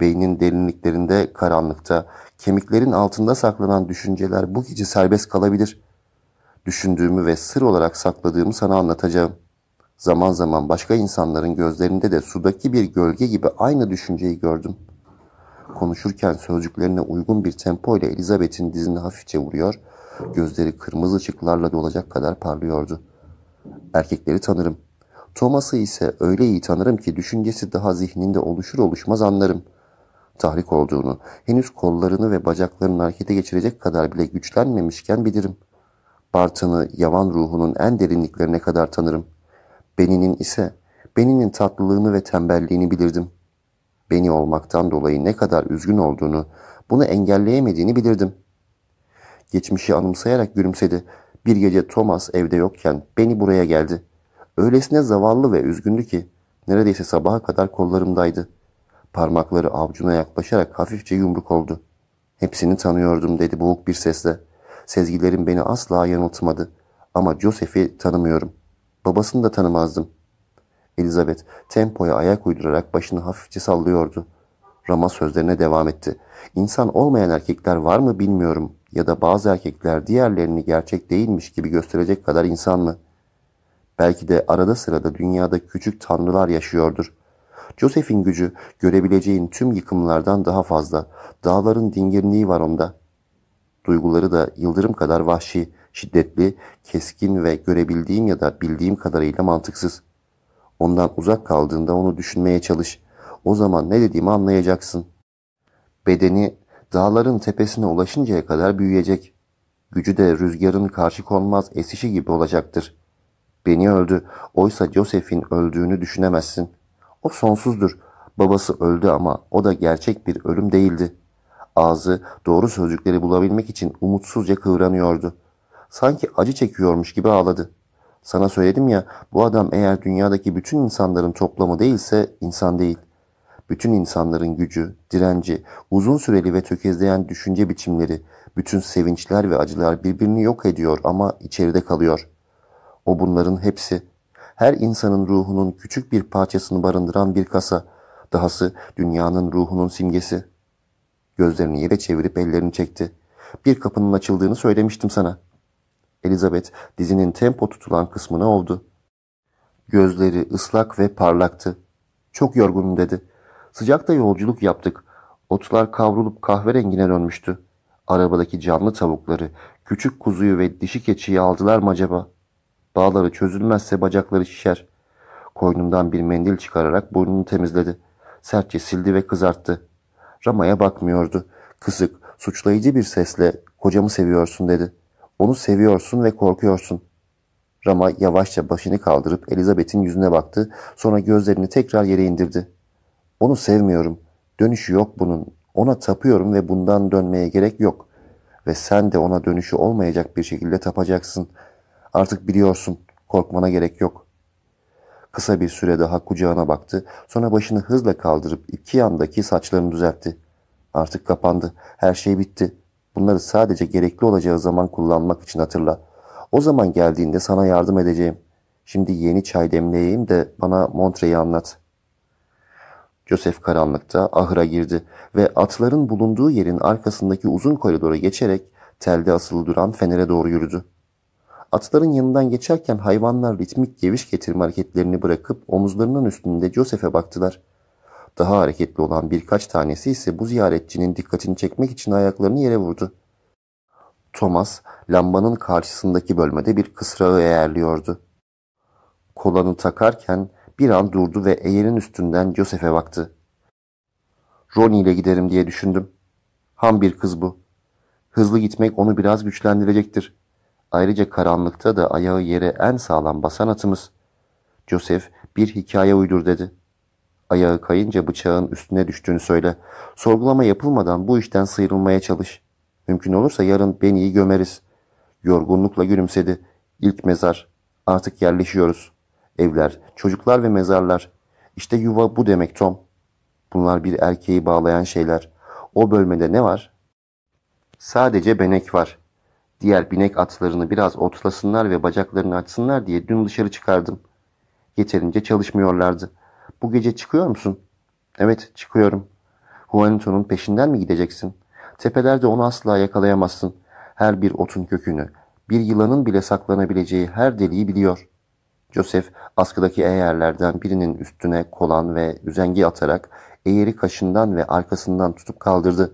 Beynin derinliklerinde, karanlıkta, kemiklerin altında saklanan düşünceler bu gece serbest kalabilir. Düşündüğümü ve sır olarak sakladığımı sana anlatacağım. Zaman zaman başka insanların gözlerinde de sudaki bir gölge gibi aynı düşünceyi gördüm. Konuşurken sözcüklerine uygun bir tempo ile Elizabeth'in dizini hafifçe vuruyor, gözleri kırmızı ışıklarla dolacak kadar parlıyordu. Erkekleri tanırım. Thomas'ı ise öyle iyi tanırım ki düşüncesi daha zihninde oluşur oluşmaz anlarım. Tahrik olduğunu, henüz kollarını ve bacaklarını harekete geçirecek kadar bile güçlenmemişken bilirim. Bartın'ı yavan ruhunun en derinliklerine kadar tanırım. Beninin ise, Beninin tatlılığını ve tembelliğini bilirdim. Beni olmaktan dolayı ne kadar üzgün olduğunu, bunu engelleyemediğini bilirdim. Geçmişi anımsayarak gülümsedi. Bir gece Thomas evde yokken beni buraya geldi. Öylesine zavallı ve üzgündü ki neredeyse sabaha kadar kollarımdaydı. Parmakları avcuna yaklaşarak hafifçe yumruk oldu. Hepsini tanıyordum dedi boğuk bir sesle. Sezgilerim beni asla yanıltmadı. Ama Joseph'i tanımıyorum. Babasını da tanımazdım. Elizabeth tempoya ayak uydurarak başını hafifçe sallıyordu. Rama sözlerine devam etti. İnsan olmayan erkekler var mı bilmiyorum ya da bazı erkekler diğerlerini gerçek değilmiş gibi gösterecek kadar insan mı?'' Belki de arada sırada dünyada küçük tanrılar yaşıyordur. Joseph'in gücü görebileceğin tüm yıkımlardan daha fazla. Dağların dingirliği var onda. Duyguları da yıldırım kadar vahşi, şiddetli, keskin ve görebildiğim ya da bildiğim kadarıyla mantıksız. Ondan uzak kaldığında onu düşünmeye çalış. O zaman ne dediğimi anlayacaksın. Bedeni dağların tepesine ulaşıncaya kadar büyüyecek. Gücü de rüzgarın karşı konmaz esişi gibi olacaktır. Beni öldü. Oysa Joseph'in öldüğünü düşünemezsin. O sonsuzdur. Babası öldü ama o da gerçek bir ölüm değildi. Ağzı doğru sözcükleri bulabilmek için umutsuzca kıvranıyordu. Sanki acı çekiyormuş gibi ağladı. Sana söyledim ya bu adam eğer dünyadaki bütün insanların toplamı değilse insan değil. Bütün insanların gücü, direnci, uzun süreli ve tökezleyen düşünce biçimleri, bütün sevinçler ve acılar birbirini yok ediyor ama içeride kalıyor. O bunların hepsi. Her insanın ruhunun küçük bir parçasını barındıran bir kasa. Dahası dünyanın ruhunun simgesi. Gözlerini yere çevirip ellerini çekti. Bir kapının açıldığını söylemiştim sana. Elizabeth dizinin tempo tutulan kısmına oldu. Gözleri ıslak ve parlaktı. Çok yorgunum dedi. Sıcakta yolculuk yaptık. Otlar kavrulup kahverengine dönmüştü. Arabadaki canlı tavukları, küçük kuzuyu ve dişi keçiyi aldılar mı acaba? Bağları çözülmezse bacakları şişer. Koynumdan bir mendil çıkararak burnunu temizledi. Sertçe sildi ve kızarttı. Rama'ya bakmıyordu. Kısık, suçlayıcı bir sesle kocamı seviyorsun dedi. Onu seviyorsun ve korkuyorsun. Rama yavaşça başını kaldırıp Elizabeth'in yüzüne baktı. Sonra gözlerini tekrar yere indirdi. Onu sevmiyorum. Dönüşü yok bunun. Ona tapıyorum ve bundan dönmeye gerek yok. Ve sen de ona dönüşü olmayacak bir şekilde tapacaksın. Artık biliyorsun. Korkmana gerek yok. Kısa bir süre daha kucağına baktı. Sonra başını hızla kaldırıp iki yandaki saçlarını düzeltti. Artık kapandı. Her şey bitti. Bunları sadece gerekli olacağı zaman kullanmak için hatırla. O zaman geldiğinde sana yardım edeceğim. Şimdi yeni çay demleyeyim de bana Montre'yi anlat. Joseph karanlıkta ahıra girdi ve atların bulunduğu yerin arkasındaki uzun koridora geçerek telde asılı duran fenere doğru yürüdü. Atların yanından geçerken hayvanlar ritmik geviş getirme hareketlerini bırakıp omuzlarının üstünde Joseph'e baktılar. Daha hareketli olan birkaç tanesi ise bu ziyaretçinin dikkatini çekmek için ayaklarını yere vurdu. Thomas, lambanın karşısındaki bölmede bir kısrağı eğerliyordu. Kolanı takarken bir an durdu ve eğerin üstünden Joseph'e baktı. Ronnie ile giderim diye düşündüm. Ham bir kız bu. Hızlı gitmek onu biraz güçlendirecektir. Ayrıca karanlıkta da ayağı yere en sağlam basan atımız. Joseph bir hikaye uydur dedi. Ayağı kayınca bıçağın üstüne düştüğünü söyle. Sorgulama yapılmadan bu işten sıyrılmaya çalış. Mümkün olursa yarın beni gömeriz. Yorgunlukla gülümsedi. İlk mezar. Artık yerleşiyoruz. Evler, çocuklar ve mezarlar. İşte yuva bu demek Tom. Bunlar bir erkeği bağlayan şeyler. O bölmede ne var? Sadece benek var. Diğer binek atlarını biraz otlasınlar ve bacaklarını açsınlar diye dün dışarı çıkardım. Yeterince çalışmıyorlardı. Bu gece çıkıyor musun? Evet, çıkıyorum. Juanito'nun peşinden mi gideceksin? Tepelerde onu asla yakalayamazsın. Her bir otun kökünü, bir yılanın bile saklanabileceği her deliği biliyor. Joseph askıdaki eğerlerden birinin üstüne kolan ve üzengi atarak eğeri kaşından ve arkasından tutup kaldırdı.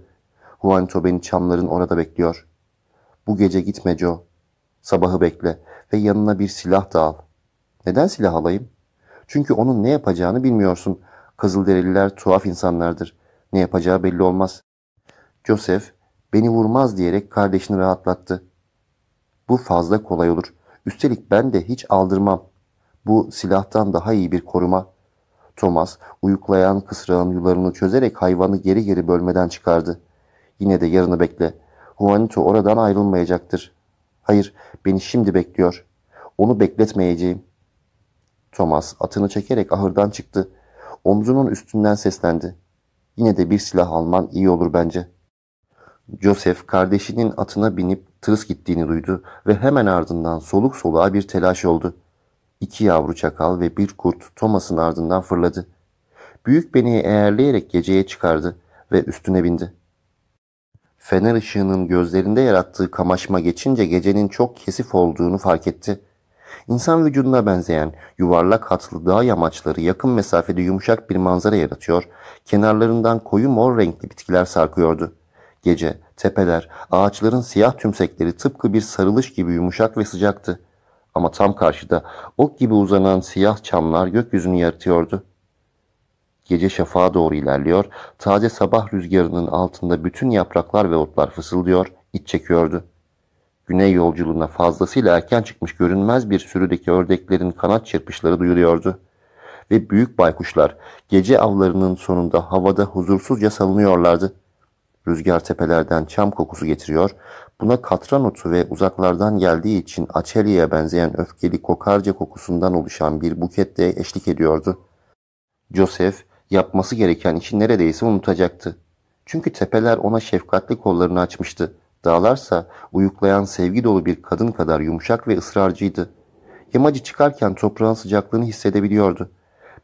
Juanito beni çamların orada bekliyor. Bu gece gitme Joe. Sabahı bekle ve yanına bir silah da al. Neden silah alayım? Çünkü onun ne yapacağını bilmiyorsun. Kızılderililer tuhaf insanlardır. Ne yapacağı belli olmaz. Joseph beni vurmaz diyerek kardeşini rahatlattı. Bu fazla kolay olur. Üstelik ben de hiç aldırmam. Bu silahtan daha iyi bir koruma. Thomas uyuklayan kısrağın yularını çözerek hayvanı geri geri bölmeden çıkardı. Yine de yarını bekle. Juanito oradan ayrılmayacaktır. Hayır, beni şimdi bekliyor. Onu bekletmeyeceğim. Thomas atını çekerek ahırdan çıktı. Omzunun üstünden seslendi. Yine de bir silah alman iyi olur bence. Joseph kardeşinin atına binip tırıs gittiğini duydu ve hemen ardından soluk soluğa bir telaş oldu. İki yavru çakal ve bir kurt Thomas'ın ardından fırladı. Büyük beni eğerleyerek geceye çıkardı ve üstüne bindi. Fener ışığının gözlerinde yarattığı kamaşma geçince gecenin çok kesif olduğunu fark etti. İnsan vücuduna benzeyen yuvarlak hatlı dağ yamaçları yakın mesafede yumuşak bir manzara yaratıyor, kenarlarından koyu mor renkli bitkiler sarkıyordu. Gece, tepeler, ağaçların siyah tümsekleri tıpkı bir sarılış gibi yumuşak ve sıcaktı. Ama tam karşıda ok gibi uzanan siyah çamlar gökyüzünü yaratıyordu. Gece şafağa doğru ilerliyor, taze sabah rüzgarının altında bütün yapraklar ve otlar fısıldıyor, iç çekiyordu. Güney yolculuğuna fazlasıyla erken çıkmış görünmez bir sürüdeki ördeklerin kanat çırpışları duyuluyordu. Ve büyük baykuşlar gece avlarının sonunda havada huzursuzca salınıyorlardı. Rüzgar tepelerden çam kokusu getiriyor, buna katran otu ve uzaklardan geldiği için açelyeye benzeyen öfkeli kokarca kokusundan oluşan bir buket de eşlik ediyordu. Joseph yapması gereken işi neredeyse unutacaktı. Çünkü tepeler ona şefkatli kollarını açmıştı. Dağlarsa uyuklayan sevgi dolu bir kadın kadar yumuşak ve ısrarcıydı. Yamacı çıkarken toprağın sıcaklığını hissedebiliyordu.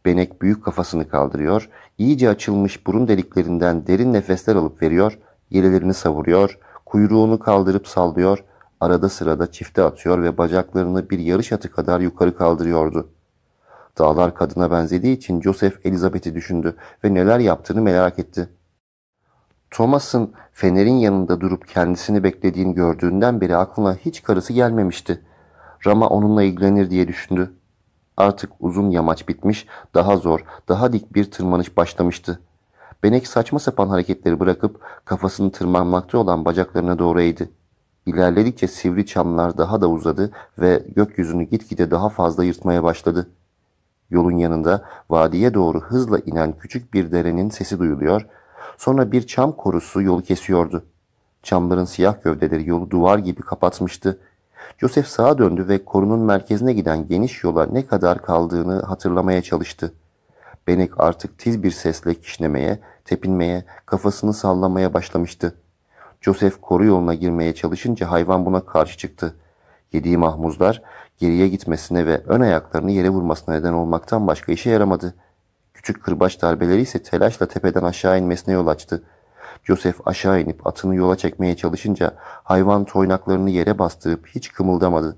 Benek büyük kafasını kaldırıyor, iyice açılmış burun deliklerinden derin nefesler alıp veriyor, yelelerini savuruyor, kuyruğunu kaldırıp sallıyor, arada sırada çifte atıyor ve bacaklarını bir yarış atı kadar yukarı kaldırıyordu. Dağlar kadına benzediği için Joseph Elizabeth'i düşündü ve neler yaptığını merak etti. Thomas'ın fenerin yanında durup kendisini beklediğini gördüğünden beri aklına hiç karısı gelmemişti. Rama onunla ilgilenir diye düşündü. Artık uzun yamaç bitmiş, daha zor, daha dik bir tırmanış başlamıştı. Benek saçma sapan hareketleri bırakıp kafasını tırmanmakta olan bacaklarına doğru eğdi. İlerledikçe sivri çamlar daha da uzadı ve gökyüzünü gitgide daha fazla yırtmaya başladı. Yolun yanında vadiye doğru hızla inen küçük bir derenin sesi duyuluyor, sonra bir çam korusu yolu kesiyordu. Çamların siyah gövdeleri yolu duvar gibi kapatmıştı. Joseph sağa döndü ve korunun merkezine giden geniş yola ne kadar kaldığını hatırlamaya çalıştı. Benek artık tiz bir sesle kişnemeye, tepinmeye, kafasını sallamaya başlamıştı. Joseph koru yoluna girmeye çalışınca hayvan buna karşı çıktı. Yediği mahmuzlar geriye gitmesine ve ön ayaklarını yere vurmasına neden olmaktan başka işe yaramadı. Küçük kırbaç darbeleri ise telaşla tepeden aşağı inmesine yol açtı. Joseph aşağı inip atını yola çekmeye çalışınca hayvan toynaklarını yere bastırıp hiç kımıldamadı.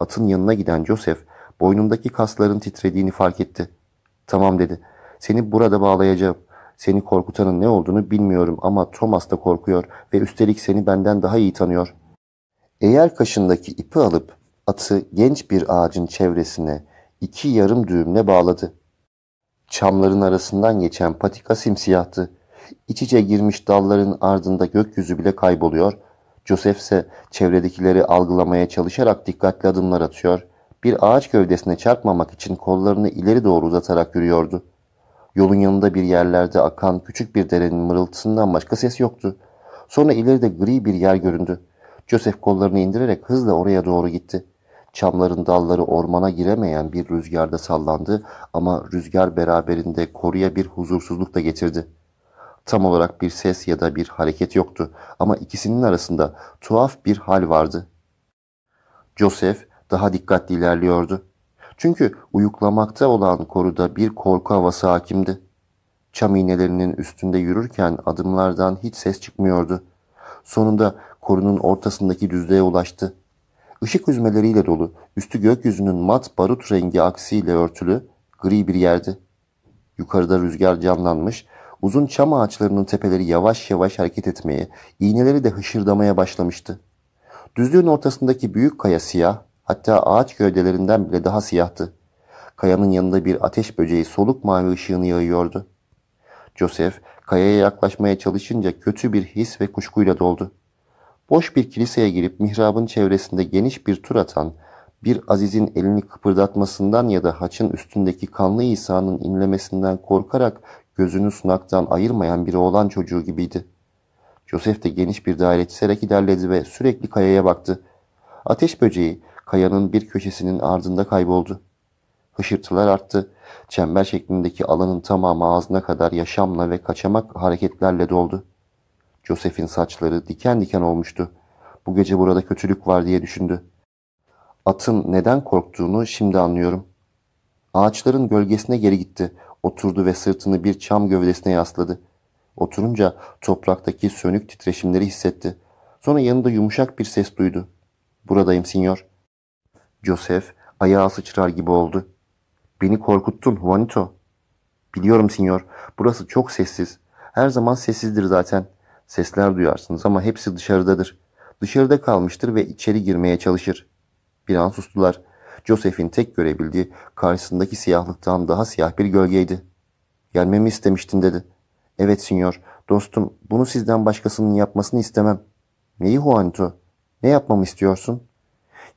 Atın yanına giden Joseph boynundaki kasların titrediğini fark etti. Tamam dedi. Seni burada bağlayacağım. Seni korkutanın ne olduğunu bilmiyorum ama Thomas da korkuyor ve üstelik seni benden daha iyi tanıyor. Eğer kaşındaki ipi alıp atı genç bir ağacın çevresine iki yarım düğümle bağladı. Çamların arasından geçen patika simsiyahtı. İç içe girmiş dalların ardında gökyüzü bile kayboluyor. Joseph ise çevredekileri algılamaya çalışarak dikkatli adımlar atıyor. Bir ağaç gövdesine çarpmamak için kollarını ileri doğru uzatarak yürüyordu. Yolun yanında bir yerlerde akan küçük bir derenin mırıltısından başka ses yoktu. Sonra ileride gri bir yer göründü. Joseph kollarını indirerek hızla oraya doğru gitti. Çamların dalları ormana giremeyen bir rüzgarda sallandı ama rüzgar beraberinde koruya bir huzursuzluk da getirdi. Tam olarak bir ses ya da bir hareket yoktu ama ikisinin arasında tuhaf bir hal vardı. Joseph daha dikkatli ilerliyordu. Çünkü uyuklamakta olan koruda bir korku havası hakimdi. Çam iğnelerinin üstünde yürürken adımlardan hiç ses çıkmıyordu. Sonunda korunun ortasındaki düzlüğe ulaştı. Işık üzmeleriyle dolu, üstü gökyüzünün mat barut rengi aksiyle örtülü, gri bir yerdi. Yukarıda rüzgar canlanmış, uzun çam ağaçlarının tepeleri yavaş yavaş hareket etmeye, iğneleri de hışırdamaya başlamıştı. Düzlüğün ortasındaki büyük kaya siyah, hatta ağaç gövdelerinden bile daha siyahtı. Kayanın yanında bir ateş böceği soluk mavi ışığını yayıyordu. Joseph, kayaya yaklaşmaya çalışınca kötü bir his ve kuşkuyla doldu. Boş bir kiliseye girip mihrabın çevresinde geniş bir tur atan, bir azizin elini kıpırdatmasından ya da haçın üstündeki kanlı İsa'nın inlemesinden korkarak gözünü sunaktan ayırmayan bir oğlan çocuğu gibiydi. Joseph de geniş bir daire çizerek ilerledi ve sürekli kayaya baktı. Ateş böceği kayanın bir köşesinin ardında kayboldu. Hışırtılar arttı. Çember şeklindeki alanın tamamı ağzına kadar yaşamla ve kaçamak hareketlerle doldu. Joseph'in saçları diken diken olmuştu. Bu gece burada kötülük var diye düşündü. Atın neden korktuğunu şimdi anlıyorum. Ağaçların gölgesine geri gitti. Oturdu ve sırtını bir çam gövdesine yasladı. Oturunca topraktaki sönük titreşimleri hissetti. Sonra yanında yumuşak bir ses duydu. Buradayım sinyor. Joseph ayağı sıçrar gibi oldu. Beni korkuttun Juanito. Biliyorum sinyor. Burası çok sessiz. Her zaman sessizdir zaten. Sesler duyarsınız ama hepsi dışarıdadır. Dışarıda kalmıştır ve içeri girmeye çalışır. Bir an sustular. Joseph'in tek görebildiği karşısındaki siyahlıktan daha siyah bir gölgeydi. Gelmemi istemiştin dedi. Evet sinyor. Dostum bunu sizden başkasının yapmasını istemem. Neyi Juanito? Ne yapmamı istiyorsun?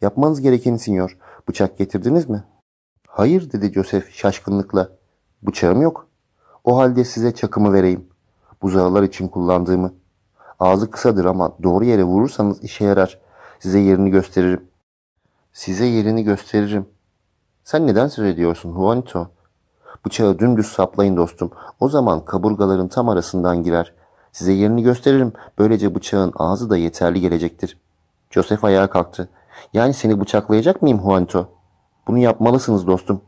Yapmanız gerekeni sinyor. Bıçak getirdiniz mi? Hayır dedi Joseph şaşkınlıkla. Bıçağım yok. O halde size çakımı vereyim. Buzağılar için kullandığımı. Ağzı kısadır ama doğru yere vurursanız işe yarar. Size yerini gösteririm. Size yerini gösteririm. Sen neden söz ediyorsun Juanito? Bıçağı dümdüz saplayın dostum. O zaman kaburgaların tam arasından girer. Size yerini gösteririm. Böylece bıçağın ağzı da yeterli gelecektir. Joseph ayağa kalktı. Yani seni bıçaklayacak mıyım Juanito? Bunu yapmalısınız dostum.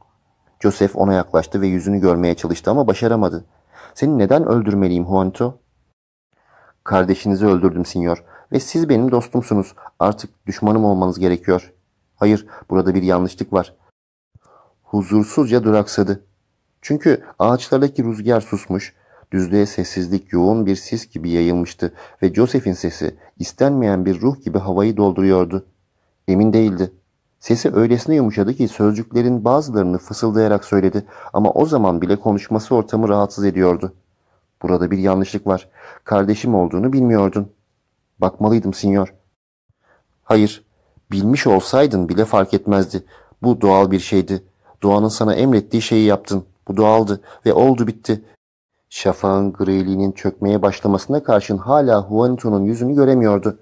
Joseph ona yaklaştı ve yüzünü görmeye çalıştı ama başaramadı. Seni neden öldürmeliyim Juanito? Kardeşinizi öldürdüm sinyor ve siz benim dostumsunuz. Artık düşmanım olmanız gerekiyor. Hayır, burada bir yanlışlık var. Huzursuzca duraksadı. Çünkü ağaçlardaki rüzgar susmuş, düzlüğe sessizlik yoğun bir sis gibi yayılmıştı ve Joseph'in sesi istenmeyen bir ruh gibi havayı dolduruyordu. Emin değildi. Sesi öylesine yumuşadı ki sözcüklerin bazılarını fısıldayarak söyledi ama o zaman bile konuşması ortamı rahatsız ediyordu. Burada bir yanlışlık var. Kardeşim olduğunu bilmiyordun. Bakmalıydım sinyor. Hayır, bilmiş olsaydın bile fark etmezdi. Bu doğal bir şeydi. Doğanın sana emrettiği şeyi yaptın. Bu doğaldı ve oldu bitti. Şafağın griliğinin çökmeye başlamasına karşın hala Juanito'nun yüzünü göremiyordu.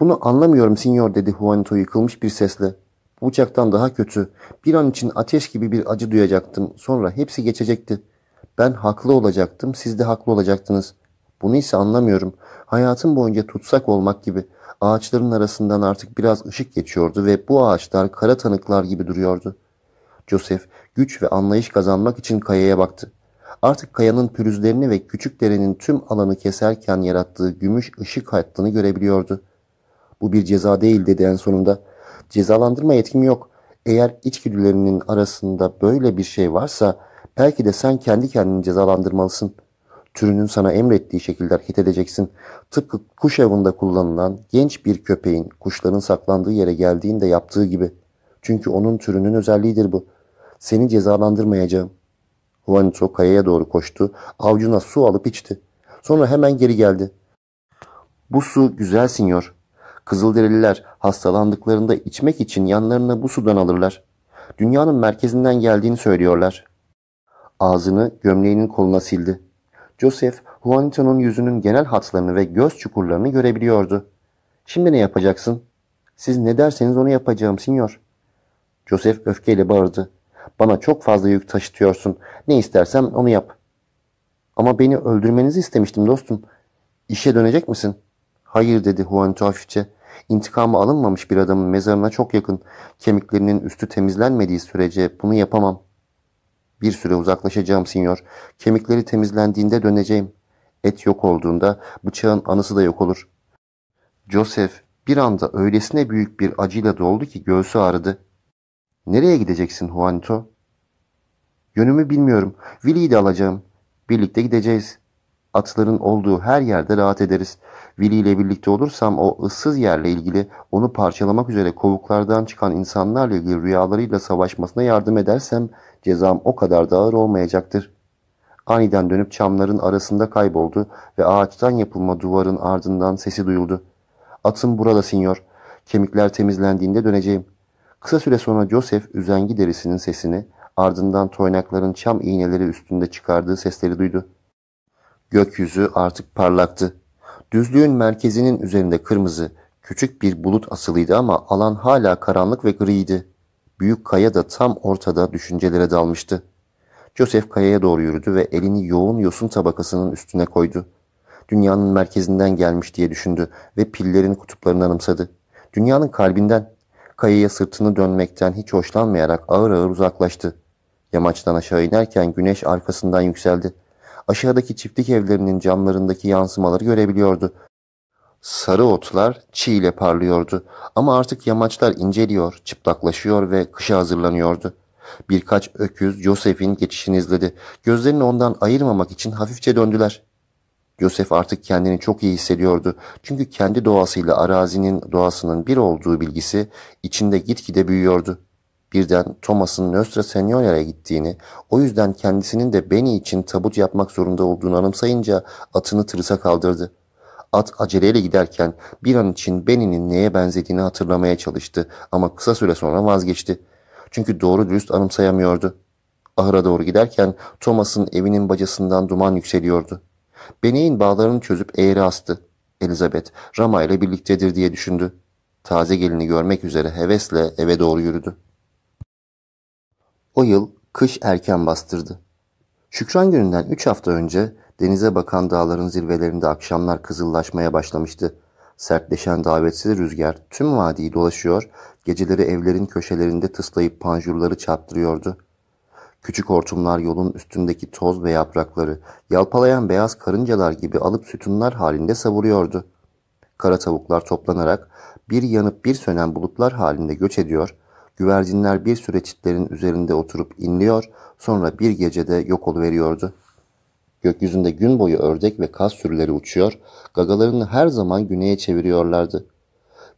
Bunu anlamıyorum sinyor dedi Juanito yıkılmış bir sesle. Bu uçaktan daha kötü. Bir an için ateş gibi bir acı duyacaktım. Sonra hepsi geçecekti. Ben haklı olacaktım, siz de haklı olacaktınız. Bunu ise anlamıyorum. Hayatım boyunca tutsak olmak gibi. Ağaçların arasından artık biraz ışık geçiyordu ve bu ağaçlar kara tanıklar gibi duruyordu. Joseph güç ve anlayış kazanmak için kayaya baktı. Artık kayanın pürüzlerini ve küçük derenin tüm alanı keserken yarattığı gümüş ışık hattını görebiliyordu. Bu bir ceza değil dedi en sonunda. Cezalandırma yetkim yok. Eğer içgüdülerinin arasında böyle bir şey varsa belki de sen kendi kendini cezalandırmalısın. Türünün sana emrettiği şekilde hareket edeceksin. Tıpkı kuş avında kullanılan genç bir köpeğin kuşların saklandığı yere geldiğinde yaptığı gibi. Çünkü onun türünün özelliğidir bu. Seni cezalandırmayacağım. Juanito kayaya doğru koştu. Avcuna su alıp içti. Sonra hemen geri geldi. Bu su güzel sinyor. Kızılderililer hastalandıklarında içmek için yanlarına bu sudan alırlar. Dünyanın merkezinden geldiğini söylüyorlar. Ağzını gömleğinin koluna sildi. Joseph, Juanito'nun yüzünün genel hatlarını ve göz çukurlarını görebiliyordu. Şimdi ne yapacaksın? Siz ne derseniz onu yapacağım, sinyor. Joseph öfkeyle bağırdı. Bana çok fazla yük taşıtıyorsun. Ne istersem onu yap. Ama beni öldürmenizi istemiştim dostum. İşe dönecek misin? Hayır dedi Juanito hafifçe. İntikamı alınmamış bir adamın mezarına çok yakın. Kemiklerinin üstü temizlenmediği sürece bunu yapamam. Bir süre uzaklaşacağım sinyor. Kemikleri temizlendiğinde döneceğim. Et yok olduğunda bıçağın anısı da yok olur. Joseph bir anda öylesine büyük bir acıyla doldu ki göğsü ağrıdı. Nereye gideceksin Juanito? Yönümü bilmiyorum. Willy'yi de alacağım. Birlikte gideceğiz. Atların olduğu her yerde rahat ederiz. Willy ile birlikte olursam o ıssız yerle ilgili onu parçalamak üzere kovuklardan çıkan insanlarla ilgili rüyalarıyla savaşmasına yardım edersem cezam o kadar da ağır olmayacaktır. Aniden dönüp çamların arasında kayboldu ve ağaçtan yapılma duvarın ardından sesi duyuldu. Atım burada sinyor. Kemikler temizlendiğinde döneceğim. Kısa süre sonra Joseph üzengi derisinin sesini ardından toynakların çam iğneleri üstünde çıkardığı sesleri duydu. Gökyüzü artık parlaktı. Düzlüğün merkezinin üzerinde kırmızı, küçük bir bulut asılıydı ama alan hala karanlık ve griydi. Büyük kaya da tam ortada düşüncelere dalmıştı. Joseph kayaya doğru yürüdü ve elini yoğun yosun tabakasının üstüne koydu. Dünyanın merkezinden gelmiş diye düşündü ve pillerin kutuplarını anımsadı. Dünyanın kalbinden, kayaya sırtını dönmekten hiç hoşlanmayarak ağır ağır uzaklaştı. Yamaçtan aşağı inerken güneş arkasından yükseldi. Aşağıdaki çiftlik evlerinin camlarındaki yansımaları görebiliyordu. Sarı otlar çiğ ile parlıyordu ama artık yamaçlar inceliyor, çıplaklaşıyor ve kışa hazırlanıyordu. Birkaç öküz Joseph'in geçişini izledi. Gözlerini ondan ayırmamak için hafifçe döndüler. Joseph artık kendini çok iyi hissediyordu. Çünkü kendi doğasıyla arazinin doğasının bir olduğu bilgisi içinde gitgide büyüyordu. Birden Thomas'ın Nostra Seniora'ya gittiğini, o yüzden kendisinin de Benny için tabut yapmak zorunda olduğunu anımsayınca atını tırısa kaldırdı. At aceleyle giderken bir an için Benny'nin neye benzediğini hatırlamaya çalıştı ama kısa süre sonra vazgeçti. Çünkü doğru dürüst anımsayamıyordu. Ahıra doğru giderken Thomas'ın evinin bacasından duman yükseliyordu. Benny'in bağlarını çözüp eğri astı. Elizabeth, Rama ile birliktedir diye düşündü. Taze gelini görmek üzere hevesle eve doğru yürüdü. O yıl kış erken bastırdı. Şükran gününden üç hafta önce denize bakan dağların zirvelerinde akşamlar kızıllaşmaya başlamıştı. Sertleşen davetsiz rüzgar tüm vadiyi dolaşıyor, geceleri evlerin köşelerinde tıslayıp panjurları çarptırıyordu. Küçük hortumlar yolun üstündeki toz ve yaprakları, yalpalayan beyaz karıncalar gibi alıp sütunlar halinde savuruyordu. Kara tavuklar toplanarak bir yanıp bir sönen bulutlar halinde göç ediyor, güvercinler bir süre çitlerin üzerinde oturup inliyor, sonra bir gecede yok oluveriyordu. Gökyüzünde gün boyu ördek ve kaz sürüleri uçuyor, gagalarını her zaman güneye çeviriyorlardı.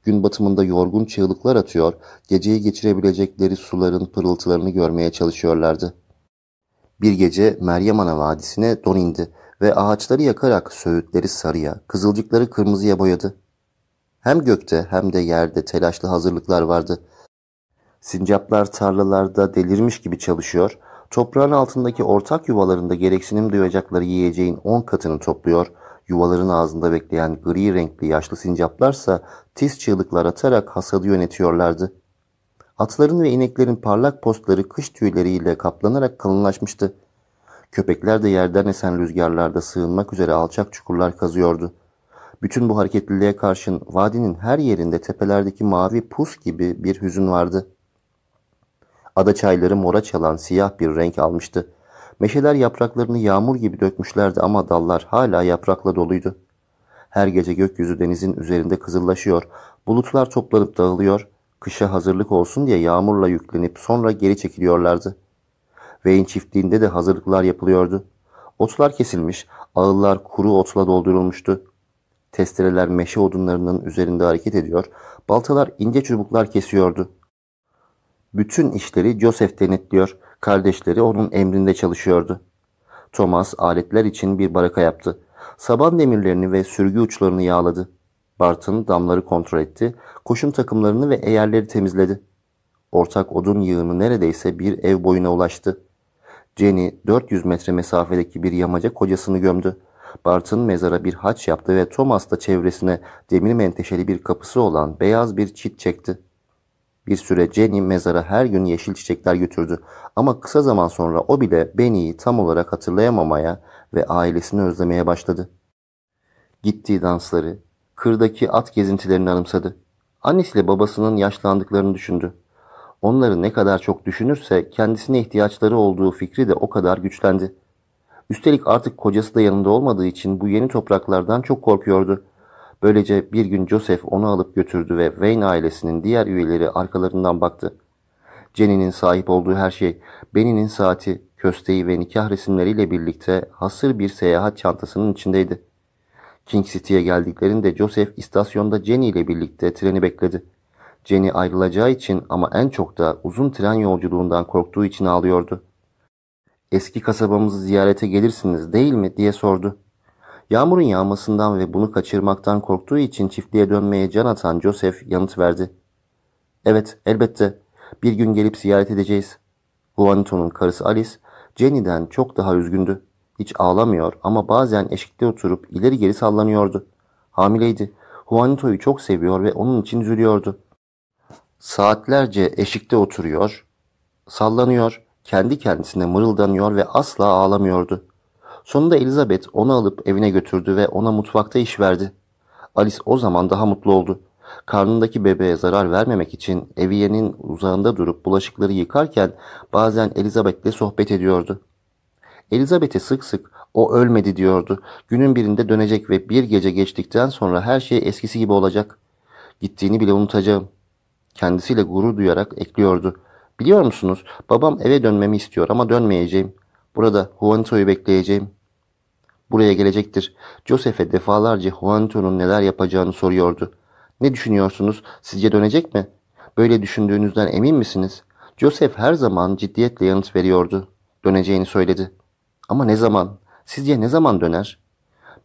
Gün batımında yorgun çığlıklar atıyor, geceyi geçirebilecekleri suların pırıltılarını görmeye çalışıyorlardı. Bir gece Meryem Ana Vadisi'ne don indi ve ağaçları yakarak söğütleri sarıya, kızılcıkları kırmızıya boyadı. Hem gökte hem de yerde telaşlı hazırlıklar vardı. Sincaplar tarlalarda delirmiş gibi çalışıyor, toprağın altındaki ortak yuvalarında gereksinim duyacakları yiyeceğin on katını topluyor, yuvaların ağzında bekleyen gri renkli yaşlı sincaplarsa tiz çığlıklar atarak hasadı yönetiyorlardı. Atların ve ineklerin parlak postları kış tüyleriyle kaplanarak kalınlaşmıştı. Köpekler de yerden esen rüzgarlarda sığınmak üzere alçak çukurlar kazıyordu. Bütün bu hareketliliğe karşın vadinin her yerinde tepelerdeki mavi pus gibi bir hüzün vardı. Ada çayları mora çalan siyah bir renk almıştı. Meşeler yapraklarını yağmur gibi dökmüşlerdi ama dallar hala yaprakla doluydu. Her gece gökyüzü denizin üzerinde kızıllaşıyor, bulutlar toplanıp dağılıyor, kışa hazırlık olsun diye yağmurla yüklenip sonra geri çekiliyorlardı. Wayne çiftliğinde de hazırlıklar yapılıyordu. Otlar kesilmiş, ağıllar kuru otla doldurulmuştu. Testereler meşe odunlarının üzerinde hareket ediyor, baltalar ince çubuklar kesiyordu. Bütün işleri Joseph denetliyor, kardeşleri onun emrinde çalışıyordu. Thomas aletler için bir baraka yaptı. Saban demirlerini ve sürgü uçlarını yağladı. Bartın damları kontrol etti, koşum takımlarını ve eğerleri temizledi. Ortak odun yığını neredeyse bir ev boyuna ulaştı. Jenny 400 metre mesafedeki bir yamaca kocasını gömdü. Bartın mezara bir haç yaptı ve Thomas da çevresine demir menteşeli bir kapısı olan beyaz bir çit çekti. Bir süre Jenny mezara her gün yeşil çiçekler götürdü ama kısa zaman sonra o bile Benny'i tam olarak hatırlayamamaya ve ailesini özlemeye başladı. Gittiği dansları, kırdaki at gezintilerini anımsadı. Annesiyle babasının yaşlandıklarını düşündü. Onları ne kadar çok düşünürse kendisine ihtiyaçları olduğu fikri de o kadar güçlendi. Üstelik artık kocası da yanında olmadığı için bu yeni topraklardan çok korkuyordu. Böylece bir gün Joseph onu alıp götürdü ve Wayne ailesinin diğer üyeleri arkalarından baktı. Jenny'nin sahip olduğu her şey, Benny'nin saati, kösteği ve nikah resimleriyle birlikte hasır bir seyahat çantasının içindeydi. King City'ye geldiklerinde Joseph istasyonda Jenny ile birlikte treni bekledi. Jenny ayrılacağı için ama en çok da uzun tren yolculuğundan korktuğu için ağlıyordu. Eski kasabamızı ziyarete gelirsiniz değil mi diye sordu. Yağmurun yağmasından ve bunu kaçırmaktan korktuğu için çiftliğe dönmeye can atan Joseph yanıt verdi. Evet, elbette. Bir gün gelip ziyaret edeceğiz. Juanito'nun karısı Alice, Jenny'den çok daha üzgündü. Hiç ağlamıyor ama bazen eşikte oturup ileri geri sallanıyordu. Hamileydi. Juanito'yu çok seviyor ve onun için üzülüyordu. Saatlerce eşikte oturuyor, sallanıyor, kendi kendisine mırıldanıyor ve asla ağlamıyordu. Sonunda Elizabeth onu alıp evine götürdü ve ona mutfakta iş verdi. Alice o zaman daha mutlu oldu. Karnındaki bebeğe zarar vermemek için eviyenin uzağında durup bulaşıkları yıkarken bazen Elizabeth'le sohbet ediyordu. Elizabeth'e sık sık o ölmedi diyordu. Günün birinde dönecek ve bir gece geçtikten sonra her şey eskisi gibi olacak. Gittiğini bile unutacağım. Kendisiyle gurur duyarak ekliyordu. Biliyor musunuz babam eve dönmemi istiyor ama dönmeyeceğim. Burada Juanito'yu bekleyeceğim. Buraya gelecektir. Joseph'e defalarca Juanito'nun neler yapacağını soruyordu. Ne düşünüyorsunuz? Sizce dönecek mi? Böyle düşündüğünüzden emin misiniz? Joseph her zaman ciddiyetle yanıt veriyordu. Döneceğini söyledi. Ama ne zaman? Sizce ne zaman döner?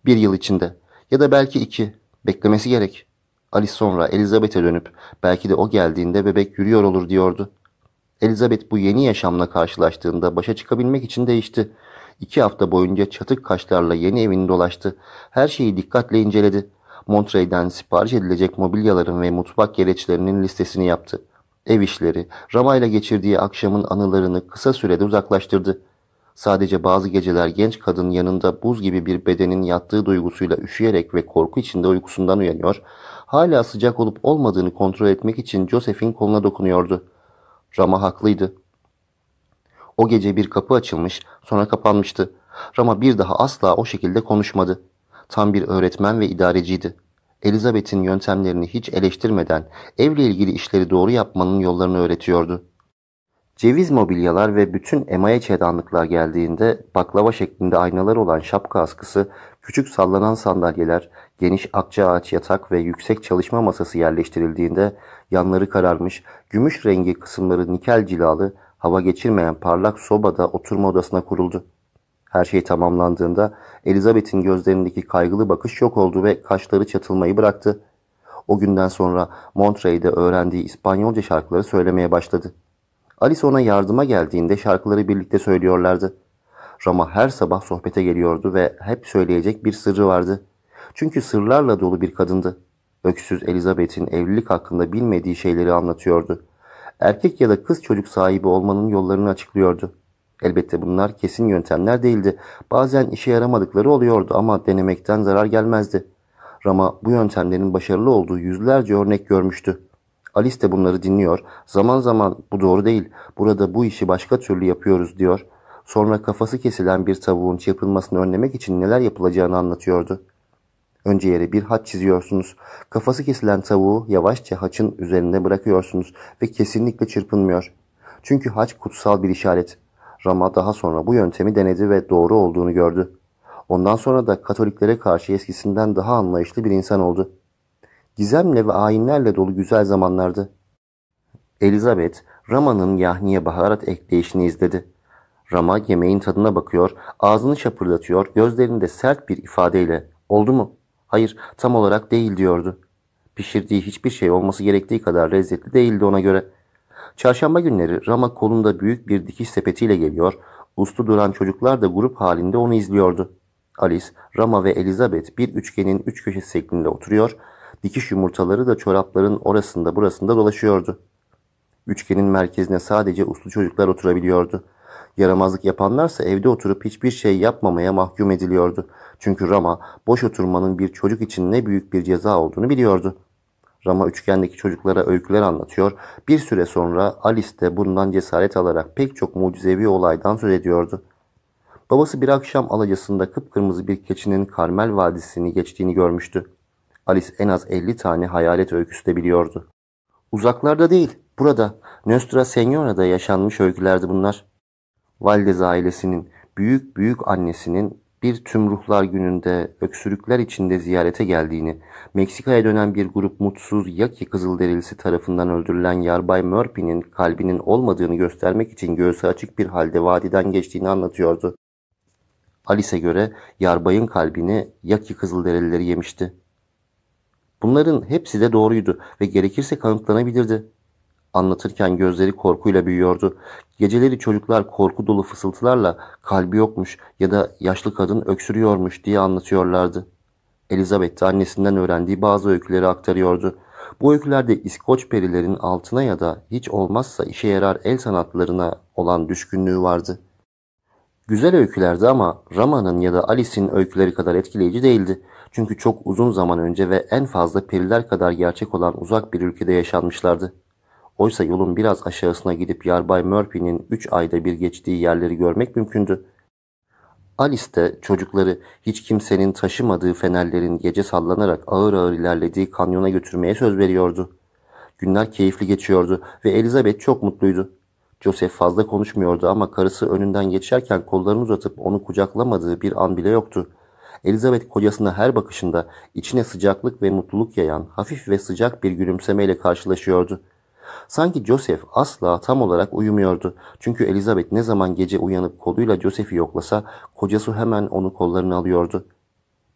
Bir yıl içinde. Ya da belki iki. Beklemesi gerek. Alice sonra Elizabeth'e dönüp belki de o geldiğinde bebek yürüyor olur diyordu. Elizabeth bu yeni yaşamla karşılaştığında başa çıkabilmek için değişti. İki hafta boyunca çatık kaşlarla yeni evini dolaştı. Her şeyi dikkatle inceledi. Montreux'den sipariş edilecek mobilyaların ve mutfak gereçlerinin listesini yaptı. Ev işleri, Rama ile geçirdiği akşamın anılarını kısa sürede uzaklaştırdı. Sadece bazı geceler genç kadın yanında buz gibi bir bedenin yattığı duygusuyla üşüyerek ve korku içinde uykusundan uyanıyor, hala sıcak olup olmadığını kontrol etmek için Joseph'in koluna dokunuyordu. Rama haklıydı. O gece bir kapı açılmış, sonra kapanmıştı. Rama bir daha asla o şekilde konuşmadı. Tam bir öğretmen ve idareciydi. Elizabeth'in yöntemlerini hiç eleştirmeden evle ilgili işleri doğru yapmanın yollarını öğretiyordu. Ceviz mobilyalar ve bütün emaye çedanlıklar geldiğinde baklava şeklinde aynalar olan şapka askısı, küçük sallanan sandalyeler, geniş akça ağaç yatak ve yüksek çalışma masası yerleştirildiğinde yanları kararmış, gümüş rengi kısımları nikel cilalı, hava geçirmeyen parlak sobada oturma odasına kuruldu. Her şey tamamlandığında Elizabeth'in gözlerindeki kaygılı bakış yok oldu ve kaşları çatılmayı bıraktı. O günden sonra Montreux'de öğrendiği İspanyolca şarkıları söylemeye başladı. Alice ona yardıma geldiğinde şarkıları birlikte söylüyorlardı. Rama her sabah sohbete geliyordu ve hep söyleyecek bir sırrı vardı. Çünkü sırlarla dolu bir kadındı. Öksüz Elizabeth'in evlilik hakkında bilmediği şeyleri anlatıyordu. Erkek ya da kız çocuk sahibi olmanın yollarını açıklıyordu. Elbette bunlar kesin yöntemler değildi. Bazen işe yaramadıkları oluyordu ama denemekten zarar gelmezdi. Rama bu yöntemlerin başarılı olduğu yüzlerce örnek görmüştü. Alice de bunları dinliyor. Zaman zaman bu doğru değil. Burada bu işi başka türlü yapıyoruz diyor. Sonra kafası kesilen bir tavuğun çırpılmasını önlemek için neler yapılacağını anlatıyordu. Önce yere bir haç çiziyorsunuz. Kafası kesilen tavuğu yavaşça haçın üzerinde bırakıyorsunuz ve kesinlikle çırpınmıyor. Çünkü haç kutsal bir işaret. Rama daha sonra bu yöntemi denedi ve doğru olduğunu gördü. Ondan sonra da Katoliklere karşı eskisinden daha anlayışlı bir insan oldu. Gizemle ve ayinlerle dolu güzel zamanlardı. Elizabeth, Rama'nın yahniye baharat ekleyişini izledi. Rama yemeğin tadına bakıyor, ağzını şapırdatıyor, gözlerinde sert bir ifadeyle ''Oldu mu?'' ''Hayır, tam olarak değil.'' diyordu. Pişirdiği hiçbir şey olması gerektiği kadar lezzetli değildi ona göre. Çarşamba günleri Rama kolunda büyük bir dikiş sepetiyle geliyor, uslu duran çocuklar da grup halinde onu izliyordu. Alice, Rama ve Elizabeth bir üçgenin üç köşesi şeklinde oturuyor, dikiş yumurtaları da çorapların orasında burasında dolaşıyordu. Üçgenin merkezine sadece uslu çocuklar oturabiliyordu. Yaramazlık yapanlarsa evde oturup hiçbir şey yapmamaya mahkum ediliyordu. Çünkü Rama boş oturmanın bir çocuk için ne büyük bir ceza olduğunu biliyordu. Rama üçgendeki çocuklara öyküler anlatıyor. Bir süre sonra Alice de bundan cesaret alarak pek çok mucizevi olaydan söz ediyordu. Babası bir akşam alacasında kıpkırmızı bir keçinin Karmel Vadisi'ni geçtiğini görmüştü. Alice en az 50 tane hayalet öyküsü de biliyordu. Uzaklarda değil, burada, Nostra Senora'da yaşanmış öykülerdi bunlar. Valdez ailesinin, büyük büyük annesinin bir tüm ruhlar gününde öksürükler içinde ziyarete geldiğini, Meksika'ya dönen bir grup mutsuz Yaki Kızılderilisi tarafından öldürülen Yarbay Murphy'nin kalbinin olmadığını göstermek için göğsü açık bir halde vadiden geçtiğini anlatıyordu. Alice'e göre Yarbay'ın kalbini Yaki Kızılderilileri yemişti. Bunların hepsi de doğruydu ve gerekirse kanıtlanabilirdi. Anlatırken gözleri korkuyla büyüyordu. Geceleri çocuklar korku dolu fısıltılarla kalbi yokmuş ya da yaşlı kadın öksürüyormuş diye anlatıyorlardı. Elizabeth de annesinden öğrendiği bazı öyküleri aktarıyordu. Bu öykülerde İskoç perilerin altına ya da hiç olmazsa işe yarar el sanatlarına olan düşkünlüğü vardı. Güzel öykülerdi ama Rama'nın ya da Alice'in öyküleri kadar etkileyici değildi. Çünkü çok uzun zaman önce ve en fazla periler kadar gerçek olan uzak bir ülkede yaşanmışlardı. Oysa yolun biraz aşağısına gidip Yarbay Murphy'nin üç ayda bir geçtiği yerleri görmek mümkündü. Alice de çocukları hiç kimsenin taşımadığı fenerlerin gece sallanarak ağır ağır ilerlediği kanyona götürmeye söz veriyordu. Günler keyifli geçiyordu ve Elizabeth çok mutluydu. Joseph fazla konuşmuyordu ama karısı önünden geçerken kollarını uzatıp onu kucaklamadığı bir an bile yoktu. Elizabeth kocasına her bakışında içine sıcaklık ve mutluluk yayan hafif ve sıcak bir gülümsemeyle karşılaşıyordu. Sanki Joseph asla tam olarak uyumuyordu. Çünkü Elizabeth ne zaman gece uyanıp koluyla Joseph'i yoklasa kocası hemen onu kollarına alıyordu.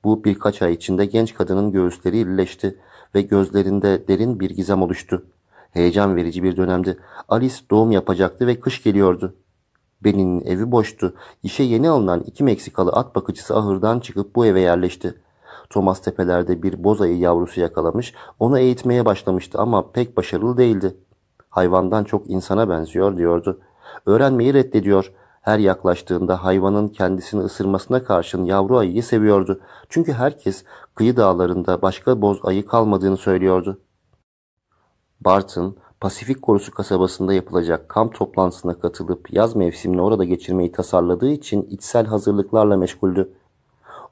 Bu birkaç ay içinde genç kadının göğüsleri irileşti ve gözlerinde derin bir gizem oluştu. Heyecan verici bir dönemdi. Alice doğum yapacaktı ve kış geliyordu. Ben'in evi boştu. İşe yeni alınan iki Meksikalı at bakıcısı ahırdan çıkıp bu eve yerleşti. Thomas tepelerde bir bozayı yavrusu yakalamış, onu eğitmeye başlamıştı ama pek başarılı değildi. Hayvandan çok insana benziyor diyordu. Öğrenmeyi reddediyor. Her yaklaştığında hayvanın kendisini ısırmasına karşın yavru ayıyı seviyordu. Çünkü herkes kıyı dağlarında başka boz ayı kalmadığını söylüyordu. Barton, Pasifik Korusu kasabasında yapılacak kamp toplantısına katılıp yaz mevsimini orada geçirmeyi tasarladığı için içsel hazırlıklarla meşguldü.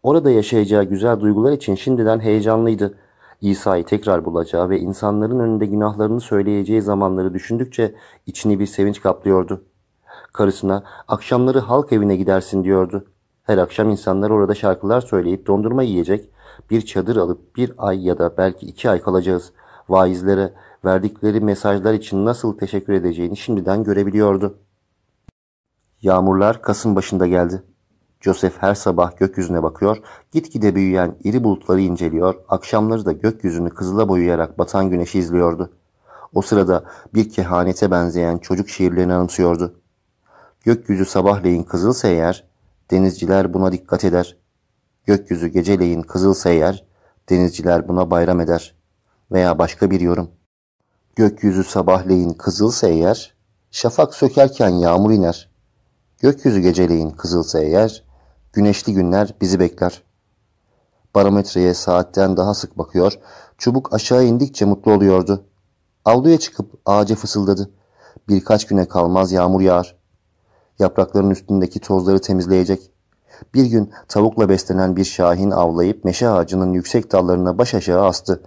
Orada yaşayacağı güzel duygular için şimdiden heyecanlıydı. İsa'yı tekrar bulacağı ve insanların önünde günahlarını söyleyeceği zamanları düşündükçe içini bir sevinç kaplıyordu. Karısına akşamları halk evine gidersin diyordu. Her akşam insanlar orada şarkılar söyleyip dondurma yiyecek, bir çadır alıp bir ay ya da belki iki ay kalacağız. Vaizlere verdikleri mesajlar için nasıl teşekkür edeceğini şimdiden görebiliyordu. Yağmurlar Kasım başında geldi. Joseph her sabah gökyüzüne bakıyor, gitgide büyüyen iri bulutları inceliyor, akşamları da gökyüzünü kızıla boyayarak batan güneşi izliyordu. O sırada bir kehanete benzeyen çocuk şiirlerini anımsıyordu. Gökyüzü sabahleyin kızılsa eğer, denizciler buna dikkat eder. Gökyüzü geceleyin kızılsa eğer, denizciler buna bayram eder. Veya başka bir yorum. Gökyüzü sabahleyin kızılsa eğer, şafak sökerken yağmur iner. Gökyüzü geceleyin kızılsa eğer, güneşli günler bizi bekler. Barometreye saatten daha sık bakıyor, çubuk aşağı indikçe mutlu oluyordu. Avluya çıkıp ağaca fısıldadı. Birkaç güne kalmaz yağmur yağar. Yaprakların üstündeki tozları temizleyecek. Bir gün tavukla beslenen bir şahin avlayıp meşe ağacının yüksek dallarına baş aşağı astı.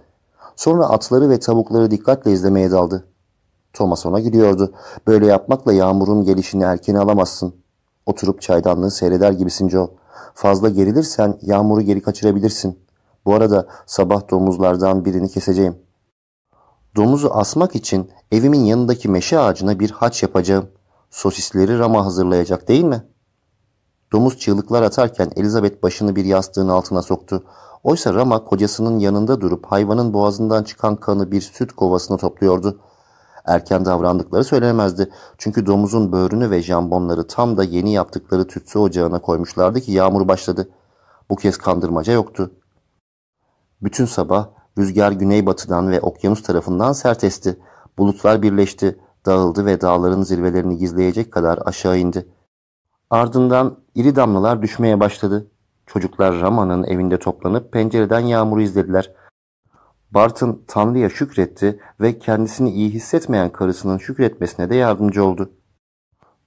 Sonra atları ve tavukları dikkatle izlemeye daldı. Thomas ona gülüyordu. Böyle yapmakla yağmurun gelişini erken alamazsın. Oturup çaydanlığı seyreder gibisin Joe. Fazla gerilirsen yağmuru geri kaçırabilirsin. Bu arada sabah domuzlardan birini keseceğim. Domuzu asmak için evimin yanındaki meşe ağacına bir haç yapacağım. Sosisleri Rama hazırlayacak değil mi? Domuz çığlıklar atarken Elizabeth başını bir yastığın altına soktu. Oysa Rama kocasının yanında durup hayvanın boğazından çıkan kanı bir süt kovasına topluyordu. Erken davrandıkları söylenemezdi. Çünkü domuzun böğrünü ve jambonları tam da yeni yaptıkları tütsü ocağına koymuşlardı ki yağmur başladı. Bu kez kandırmaca yoktu. Bütün sabah rüzgar güneybatıdan ve okyanus tarafından sert esti. Bulutlar birleşti, dağıldı ve dağların zirvelerini gizleyecek kadar aşağı indi. Ardından iri damlalar düşmeye başladı. Çocuklar Rama'nın evinde toplanıp pencereden yağmuru izlediler. Barton Tanrı'ya şükretti ve kendisini iyi hissetmeyen karısının şükretmesine de yardımcı oldu.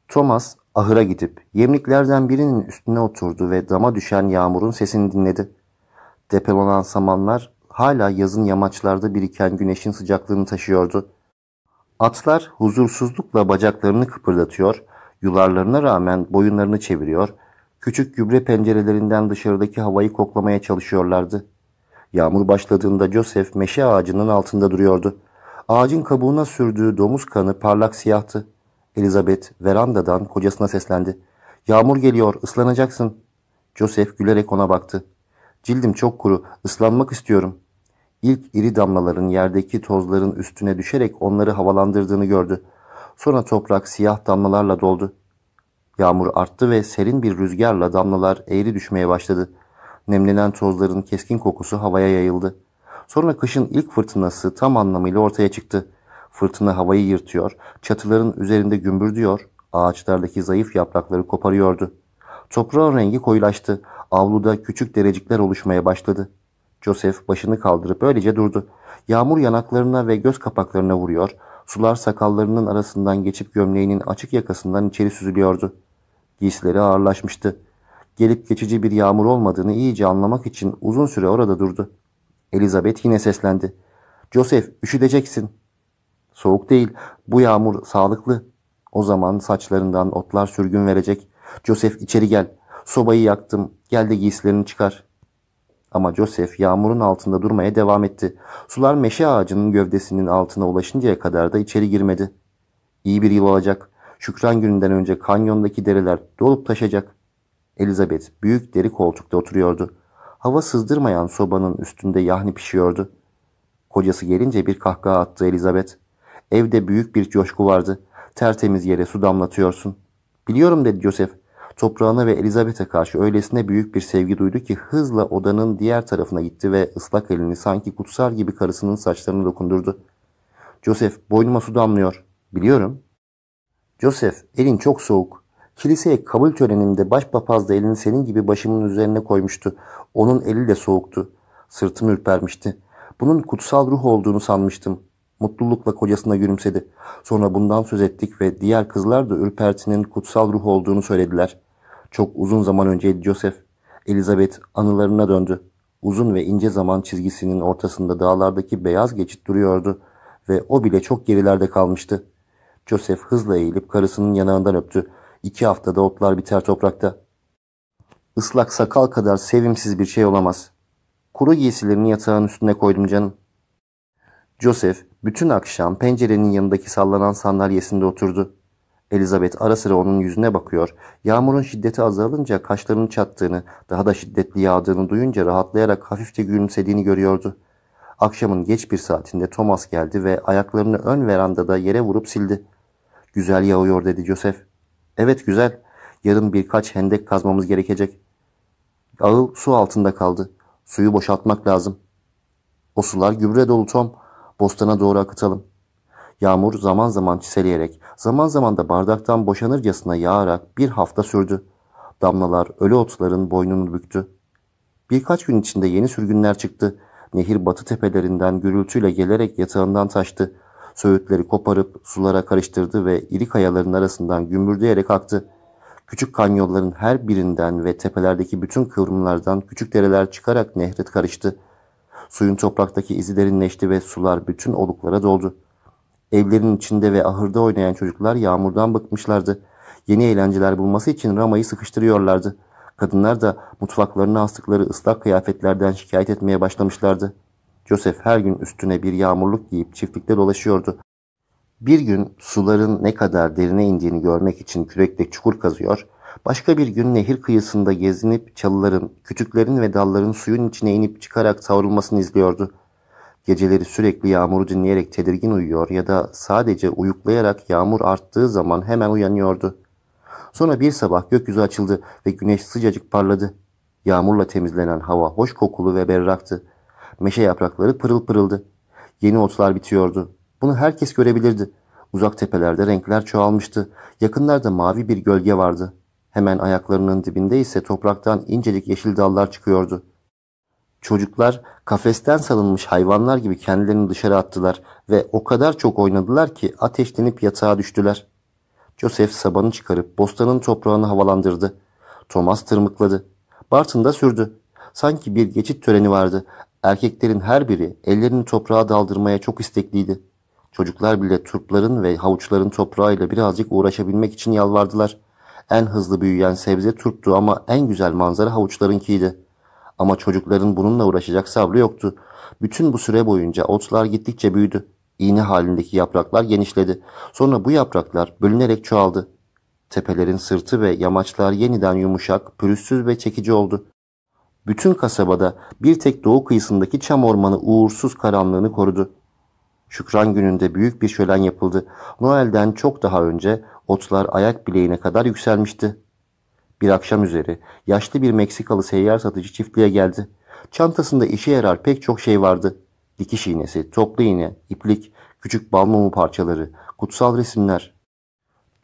Thomas ahıra gidip yemliklerden birinin üstüne oturdu ve dama düşen yağmurun sesini dinledi. Depolanan samanlar hala yazın yamaçlarda biriken güneşin sıcaklığını taşıyordu. Atlar huzursuzlukla bacaklarını kıpırdatıyor, yularlarına rağmen boyunlarını çeviriyor, küçük gübre pencerelerinden dışarıdaki havayı koklamaya çalışıyorlardı. Yağmur başladığında Joseph meşe ağacının altında duruyordu. Ağacın kabuğuna sürdüğü domuz kanı parlak siyahtı. Elizabeth verandadan kocasına seslendi. Yağmur geliyor, ıslanacaksın. Joseph gülerek ona baktı. Cildim çok kuru, ıslanmak istiyorum. İlk iri damlaların yerdeki tozların üstüne düşerek onları havalandırdığını gördü. Sonra toprak siyah damlalarla doldu. Yağmur arttı ve serin bir rüzgarla damlalar eğri düşmeye başladı. Nemlenen tozların keskin kokusu havaya yayıldı. Sonra kışın ilk fırtınası tam anlamıyla ortaya çıktı. Fırtına havayı yırtıyor, çatıların üzerinde gümbürdüyor, ağaçlardaki zayıf yaprakları koparıyordu. Toprağın rengi koyulaştı, avluda küçük derecikler oluşmaya başladı. Joseph başını kaldırıp öylece durdu. Yağmur yanaklarına ve göz kapaklarına vuruyor, sular sakallarının arasından geçip gömleğinin açık yakasından içeri süzülüyordu. Giysileri ağırlaşmıştı. Gelip geçici bir yağmur olmadığını iyice anlamak için uzun süre orada durdu. Elizabeth yine seslendi. Joseph üşüdeceksin. Soğuk değil, bu yağmur sağlıklı. O zaman saçlarından otlar sürgün verecek. Joseph içeri gel. Sobayı yaktım. Gel de giysilerini çıkar. Ama Joseph yağmurun altında durmaya devam etti. Sular meşe ağacının gövdesinin altına ulaşıncaya kadar da içeri girmedi. İyi bir yıl olacak. Şükran gününden önce kanyondaki dereler dolup taşacak. Elizabeth büyük deri koltukta oturuyordu. Hava sızdırmayan sobanın üstünde yahni pişiyordu. Kocası gelince bir kahkaha attı Elizabeth. Evde büyük bir coşku vardı. Tertemiz yere su damlatıyorsun. Biliyorum dedi Joseph. Toprağına ve Elizabeth'e karşı öylesine büyük bir sevgi duydu ki hızla odanın diğer tarafına gitti ve ıslak elini sanki kutsal gibi karısının saçlarına dokundurdu. Joseph boynuma su damlıyor. Biliyorum. Joseph elin çok soğuk. Kiliseye kabul töreninde başpapaz da elini senin gibi başımın üzerine koymuştu. Onun eli de soğuktu. Sırtım ürpermişti. Bunun kutsal ruh olduğunu sanmıştım. Mutlulukla kocasına gülümsedi. Sonra bundan söz ettik ve diğer kızlar da ürpertinin kutsal ruh olduğunu söylediler. Çok uzun zaman önceydi Joseph. Elizabeth anılarına döndü. Uzun ve ince zaman çizgisinin ortasında dağlardaki beyaz geçit duruyordu ve o bile çok gerilerde kalmıştı. Joseph hızla eğilip karısının yanağından öptü. İki haftada otlar biter toprakta. Islak sakal kadar sevimsiz bir şey olamaz. Kuru giysilerini yatağın üstüne koydum canım. Joseph bütün akşam pencerenin yanındaki sallanan sandalyesinde oturdu. Elizabeth ara sıra onun yüzüne bakıyor. Yağmurun şiddeti azalınca kaşlarının çattığını, daha da şiddetli yağdığını duyunca rahatlayarak hafifçe gülümsediğini görüyordu. Akşamın geç bir saatinde Thomas geldi ve ayaklarını ön verandada yere vurup sildi. Güzel yağıyor dedi Joseph. Evet güzel. Yarın birkaç hendek kazmamız gerekecek. Ağıl su altında kaldı. Suyu boşaltmak lazım. O sular gübre dolu Tom. Bostana doğru akıtalım. Yağmur zaman zaman çiseleyerek, zaman zaman da bardaktan boşanırcasına yağarak bir hafta sürdü. Damlalar ölü otların boynunu büktü. Birkaç gün içinde yeni sürgünler çıktı. Nehir batı tepelerinden gürültüyle gelerek yatağından taştı. Söğütleri koparıp sulara karıştırdı ve iri kayaların arasından gümbürdeyerek aktı. Küçük kanyonların her birinden ve tepelerdeki bütün kıvrımlardan küçük dereler çıkarak nehre karıştı. Suyun topraktaki izi derinleşti ve sular bütün oluklara doldu. Evlerin içinde ve ahırda oynayan çocuklar yağmurdan bıkmışlardı. Yeni eğlenceler bulması için ramayı sıkıştırıyorlardı. Kadınlar da mutfaklarına astıkları ıslak kıyafetlerden şikayet etmeye başlamışlardı. Joseph her gün üstüne bir yağmurluk giyip çiftlikte dolaşıyordu. Bir gün suların ne kadar derine indiğini görmek için kürekle çukur kazıyor, başka bir gün nehir kıyısında gezinip çalıların, kütüklerin ve dalların suyun içine inip çıkarak savrulmasını izliyordu. Geceleri sürekli yağmuru dinleyerek tedirgin uyuyor ya da sadece uyuklayarak yağmur arttığı zaman hemen uyanıyordu. Sonra bir sabah gökyüzü açıldı ve güneş sıcacık parladı. Yağmurla temizlenen hava hoş kokulu ve berraktı. Meşe yaprakları pırıl pırıldı. Yeni otlar bitiyordu. Bunu herkes görebilirdi. Uzak tepelerde renkler çoğalmıştı. Yakınlarda mavi bir gölge vardı. Hemen ayaklarının dibinde ise topraktan incelik yeşil dallar çıkıyordu. Çocuklar kafesten salınmış hayvanlar gibi kendilerini dışarı attılar ve o kadar çok oynadılar ki ateşlenip yatağa düştüler. Joseph sabanı çıkarıp bostanın toprağını havalandırdı. Thomas tırmıkladı. Barton da sürdü. Sanki bir geçit töreni vardı. Erkeklerin her biri ellerini toprağa daldırmaya çok istekliydi. Çocuklar bile turpların ve havuçların toprağıyla birazcık uğraşabilmek için yalvardılar. En hızlı büyüyen sebze turptu ama en güzel manzara havuçlarınkiydi. Ama çocukların bununla uğraşacak sabrı yoktu. Bütün bu süre boyunca otlar gittikçe büyüdü. İğne halindeki yapraklar genişledi. Sonra bu yapraklar bölünerek çoğaldı. Tepelerin sırtı ve yamaçlar yeniden yumuşak, pürüzsüz ve çekici oldu. Bütün kasabada bir tek doğu kıyısındaki çam ormanı uğursuz karanlığını korudu. Şükran gününde büyük bir şölen yapıldı. Noel'den çok daha önce otlar ayak bileğine kadar yükselmişti. Bir akşam üzeri yaşlı bir Meksikalı seyyar satıcı çiftliğe geldi. Çantasında işe yarar pek çok şey vardı. Dikiş iğnesi, toplu iğne, iplik, küçük bal mumu parçaları, kutsal resimler.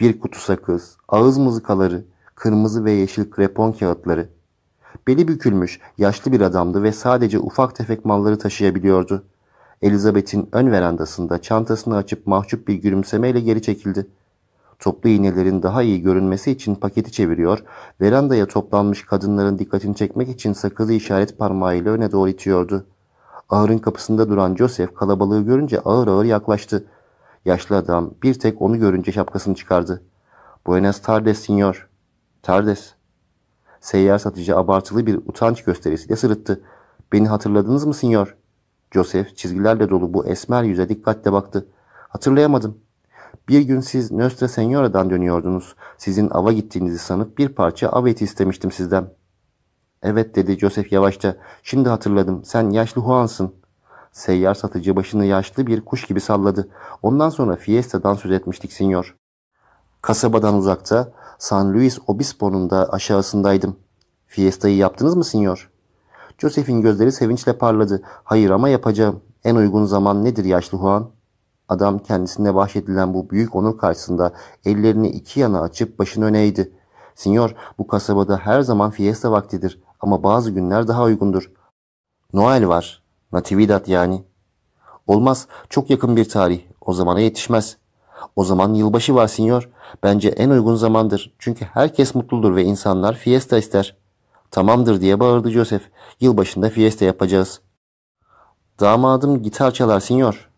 Bir kutu sakız, ağız mızıkaları, kırmızı ve yeşil krepon kağıtları. Beli bükülmüş, yaşlı bir adamdı ve sadece ufak tefek malları taşıyabiliyordu. Elizabeth'in ön verandasında çantasını açıp mahcup bir gülümsemeyle geri çekildi. Toplu iğnelerin daha iyi görünmesi için paketi çeviriyor, verandaya toplanmış kadınların dikkatini çekmek için sakızı işaret parmağıyla öne doğru itiyordu. Ağırın kapısında duran Joseph kalabalığı görünce ağır ağır yaklaştı. Yaşlı adam bir tek onu görünce şapkasını çıkardı. Buenas tardes, senyor. Tardes. Seyyar satıcı abartılı bir utanç gösterisiyle sırıttı. Beni hatırladınız mı sinyor? Joseph çizgilerle dolu bu esmer yüze dikkatle baktı. Hatırlayamadım. Bir gün siz Nostra Senora'dan dönüyordunuz. Sizin ava gittiğinizi sanıp bir parça av eti istemiştim sizden. Evet dedi Joseph yavaşça. Şimdi hatırladım. Sen yaşlı Juan'sın. Seyyar satıcı başını yaşlı bir kuş gibi salladı. Ondan sonra Fiesta'dan söz etmiştik sinyor. Kasabadan uzakta San Luis Obispo'nun da aşağısındaydım. Fiesta'yı yaptınız mı sinyor? Joseph'in gözleri sevinçle parladı. Hayır ama yapacağım. En uygun zaman nedir yaşlı Juan? Adam kendisine bahşedilen bu büyük onur karşısında ellerini iki yana açıp başını öne eğdi. Sinyor, bu kasabada her zaman fiesta vaktidir ama bazı günler daha uygundur. Noel var. Natividad yani. Olmaz. Çok yakın bir tarih. O zamana yetişmez. O zaman yılbaşı var sinyor. Bence en uygun zamandır. Çünkü herkes mutludur ve insanlar fiesta ister. Tamamdır diye bağırdı Joseph. Yılbaşında fiesta yapacağız. Damadım gitar çalar sinyor.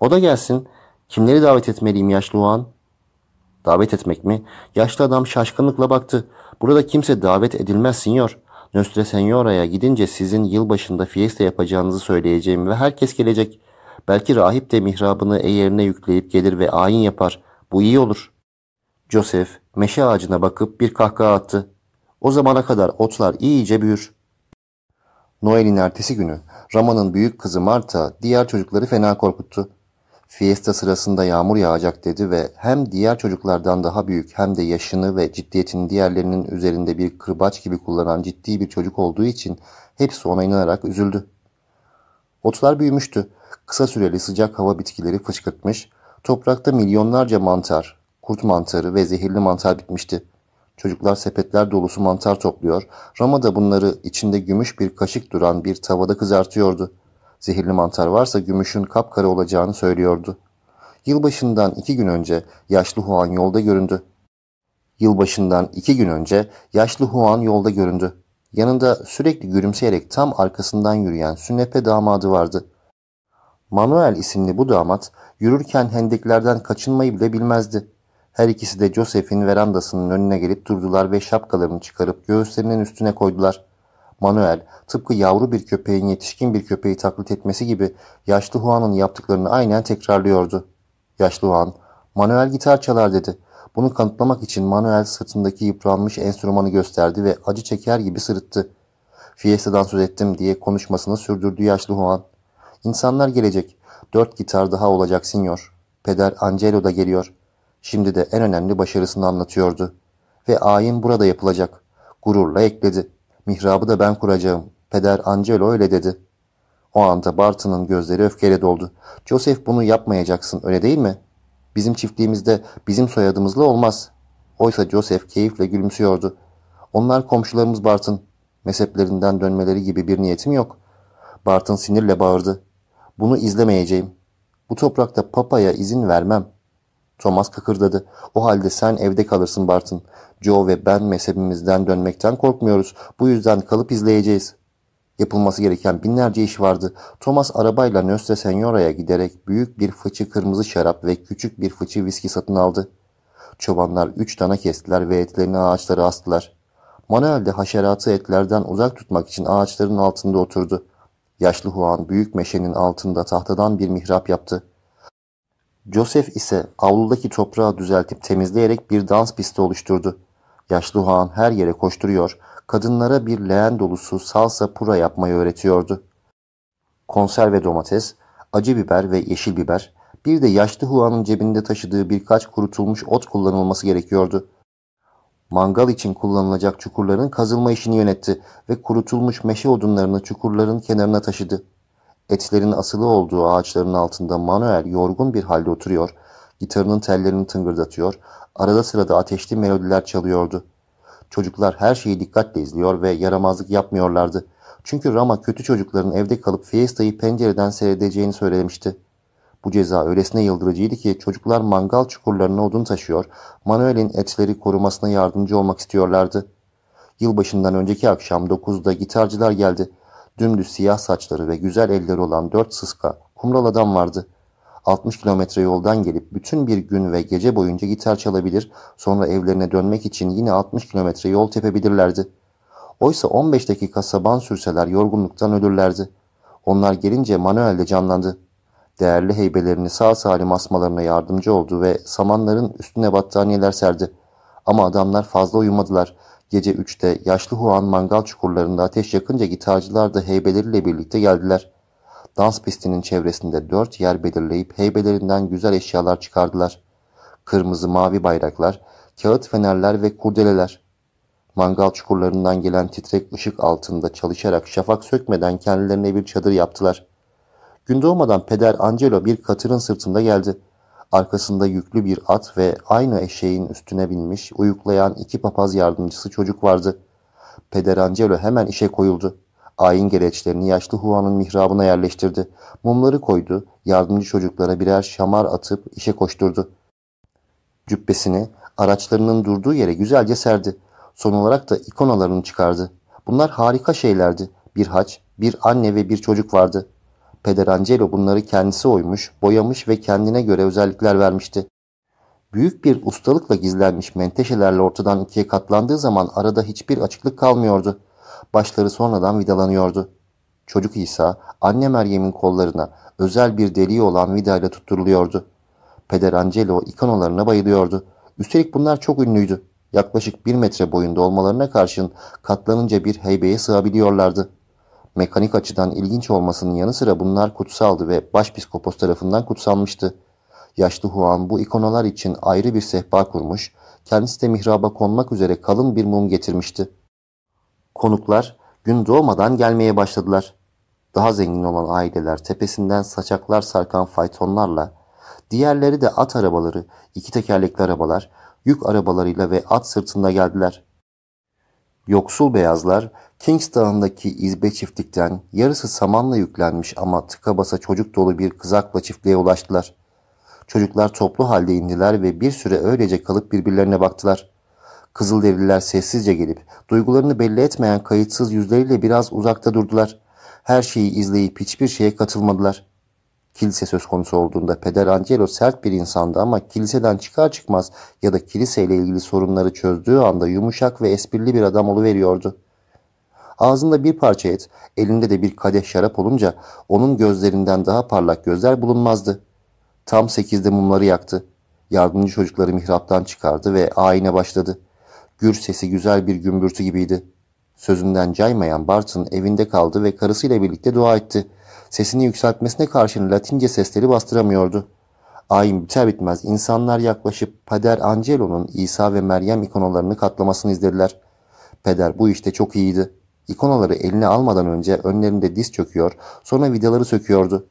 O da gelsin. Kimleri davet etmeliyim yaşlı Juan? Davet etmek mi? Yaşlı adam şaşkınlıkla baktı. Burada kimse davet edilmez sinyor. Nöstre Senyora'ya gidince sizin yılbaşında fiesta yapacağınızı söyleyeceğim ve herkes gelecek. Belki rahip de mihrabını eğerine yükleyip gelir ve ayin yapar. Bu iyi olur. Joseph meşe ağacına bakıp bir kahkaha attı. O zamana kadar otlar iyice büyür. Noel'in ertesi günü Rama'nın büyük kızı Marta diğer çocukları fena korkuttu. Fiesta sırasında yağmur yağacak dedi ve hem diğer çocuklardan daha büyük hem de yaşını ve ciddiyetini diğerlerinin üzerinde bir kırbaç gibi kullanan ciddi bir çocuk olduğu için hepsi ona inanarak üzüldü. Otlar büyümüştü. Kısa süreli sıcak hava bitkileri fışkırtmış, toprakta milyonlarca mantar, kurt mantarı ve zehirli mantar bitmişti. Çocuklar sepetler dolusu mantar topluyor, Rama da bunları içinde gümüş bir kaşık duran bir tavada kızartıyordu. Zehirli mantar varsa gümüşün kapkara olacağını söylüyordu. Yılbaşından iki gün önce yaşlı Huan yolda göründü. Yılbaşından iki gün önce yaşlı Huan yolda göründü. Yanında sürekli gülümseyerek tam arkasından yürüyen sünnepe damadı vardı. Manuel isimli bu damat yürürken hendeklerden kaçınmayı bile bilmezdi. Her ikisi de Joseph'in verandasının önüne gelip durdular ve şapkalarını çıkarıp göğüslerinin üstüne koydular. Manuel tıpkı yavru bir köpeğin yetişkin bir köpeği taklit etmesi gibi yaşlı Juan'ın yaptıklarını aynen tekrarlıyordu. Yaşlı Juan, Manuel gitar çalar dedi. Bunu kanıtlamak için Manuel sırtındaki yıpranmış enstrümanı gösterdi ve acı çeker gibi sırıttı. Fiesta'dan söz ettim diye konuşmasını sürdürdü yaşlı Juan. İnsanlar gelecek. Dört gitar daha olacak sinyor. Peder Angelo da geliyor. Şimdi de en önemli başarısını anlatıyordu. Ve ayin burada yapılacak. Gururla ekledi. Mihrabı da ben kuracağım. Peder Angelo öyle dedi. O anda Barton'ın gözleri öfkeyle doldu. Joseph bunu yapmayacaksın öyle değil mi? Bizim çiftliğimizde bizim soyadımızla olmaz. Oysa Joseph keyifle gülümsüyordu. Onlar komşularımız Barton. Mezheplerinden dönmeleri gibi bir niyetim yok. Barton sinirle bağırdı. Bunu izlemeyeceğim. Bu toprakta papaya izin vermem. Thomas kıkırdadı. O halde sen evde kalırsın Barton. Joe ve ben mezhebimizden dönmekten korkmuyoruz. Bu yüzden kalıp izleyeceğiz. Yapılması gereken binlerce iş vardı. Thomas arabayla Nostra Senora'ya giderek büyük bir fıçı kırmızı şarap ve küçük bir fıçı viski satın aldı. Çobanlar üç tane kestiler ve etlerini ağaçlara astılar. Manuel de haşeratı etlerden uzak tutmak için ağaçların altında oturdu. Yaşlı Juan büyük meşenin altında tahtadan bir mihrap yaptı. Joseph ise avludaki toprağı düzeltip temizleyerek bir dans pisti oluşturdu. Yaşlı Juan her yere koşturuyor, kadınlara bir leğen dolusu salsa pura yapmayı öğretiyordu. Konserve domates, acı biber ve yeşil biber, bir de yaşlı Juan'ın cebinde taşıdığı birkaç kurutulmuş ot kullanılması gerekiyordu. Mangal için kullanılacak çukurların kazılma işini yönetti ve kurutulmuş meşe odunlarını çukurların kenarına taşıdı. Etlerin asılı olduğu ağaçların altında Manuel yorgun bir halde oturuyor, gitarının tellerini tıngırdatıyor, arada sırada ateşli melodiler çalıyordu. Çocuklar her şeyi dikkatle izliyor ve yaramazlık yapmıyorlardı. Çünkü Rama kötü çocukların evde kalıp Fiesta'yı pencereden seyredeceğini söylemişti. Bu ceza öylesine yıldırıcıydı ki çocuklar mangal çukurlarına odun taşıyor, Manuel'in etleri korumasına yardımcı olmak istiyorlardı. Yılbaşından önceki akşam 9'da gitarcılar geldi. Dümdüz siyah saçları ve güzel elleri olan dört sıska, kumral adam vardı. 60 kilometre yoldan gelip bütün bir gün ve gece boyunca gitar çalabilir, sonra evlerine dönmek için yine 60 kilometre yol tepebilirlerdi. Oysa 15 dakika saban sürseler yorgunluktan ölürlerdi. Onlar gelince Manuel de canlandı. Değerli heybelerini sağ salim asmalarına yardımcı oldu ve samanların üstüne battaniyeler serdi. Ama adamlar fazla uyumadılar. Gece üçte yaşlı Huan mangal çukurlarında ateş yakınca gitarcılar da heybeleriyle birlikte geldiler. Dans pistinin çevresinde dört yer belirleyip heybelerinden güzel eşyalar çıkardılar. Kırmızı mavi bayraklar, kağıt fenerler ve kurdeleler. Mangal çukurlarından gelen titrek ışık altında çalışarak şafak sökmeden kendilerine bir çadır yaptılar. Gün doğmadan peder Angelo bir katırın sırtında geldi. Arkasında yüklü bir at ve aynı eşeğin üstüne binmiş uyuklayan iki papaz yardımcısı çocuk vardı. Peder Angelo hemen işe koyuldu. Ayin gereçlerini yaşlı Huan'ın mihrabına yerleştirdi. Mumları koydu, yardımcı çocuklara birer şamar atıp işe koşturdu. Cübbesini araçlarının durduğu yere güzelce serdi. Son olarak da ikonalarını çıkardı. Bunlar harika şeylerdi. Bir haç, bir anne ve bir çocuk vardı. Peder Angelo bunları kendisi oymuş, boyamış ve kendine göre özellikler vermişti. Büyük bir ustalıkla gizlenmiş menteşelerle ortadan ikiye katlandığı zaman arada hiçbir açıklık kalmıyordu. Başları sonradan vidalanıyordu. Çocuk İsa, anne Meryem'in kollarına özel bir deliği olan vidayla tutturuluyordu. Peder Angelo ikonalarına bayılıyordu. Üstelik bunlar çok ünlüydü. Yaklaşık bir metre boyunda olmalarına karşın katlanınca bir heybeye sığabiliyorlardı. Mekanik açıdan ilginç olmasının yanı sıra bunlar kutsaldı ve başpiskopos tarafından kutsanmıştı. Yaşlı Huan bu ikonalar için ayrı bir sehpa kurmuş, kendisi de mihraba konmak üzere kalın bir mum getirmişti. Konuklar gün doğmadan gelmeye başladılar. Daha zengin olan aileler tepesinden saçaklar sarkan faytonlarla, diğerleri de at arabaları, iki tekerlekli arabalar, yük arabalarıyla ve at sırtında geldiler. Yoksul beyazlar Kings Dağı'ndaki izbe çiftlikten yarısı samanla yüklenmiş ama tıka basa çocuk dolu bir kızakla çiftliğe ulaştılar. Çocuklar toplu halde indiler ve bir süre öylece kalıp birbirlerine baktılar. Kızılderililer sessizce gelip duygularını belli etmeyen kayıtsız yüzleriyle biraz uzakta durdular. Her şeyi izleyip hiçbir şeye katılmadılar. Kilise söz konusu olduğunda Peder Angelo sert bir insandı ama kiliseden çıkar çıkmaz ya da kiliseyle ilgili sorunları çözdüğü anda yumuşak ve esprili bir adam oluveriyordu. Ağzında bir parça et, elinde de bir kadeh şarap olunca onun gözlerinden daha parlak gözler bulunmazdı. Tam sekizde mumları yaktı. Yardımcı çocukları mihraptan çıkardı ve ayine başladı. Gür sesi güzel bir gümbürtü gibiydi. Sözünden caymayan Barton evinde kaldı ve karısıyla birlikte dua etti. Sesini yükseltmesine karşın latince sesleri bastıramıyordu. Ayin biter bitmez insanlar yaklaşıp Pader Angelo'nun İsa ve Meryem ikonalarını katlamasını izlediler. Peder bu işte çok iyiydi. İkonaları eline almadan önce önlerinde diz çöküyor, sonra vidaları söküyordu.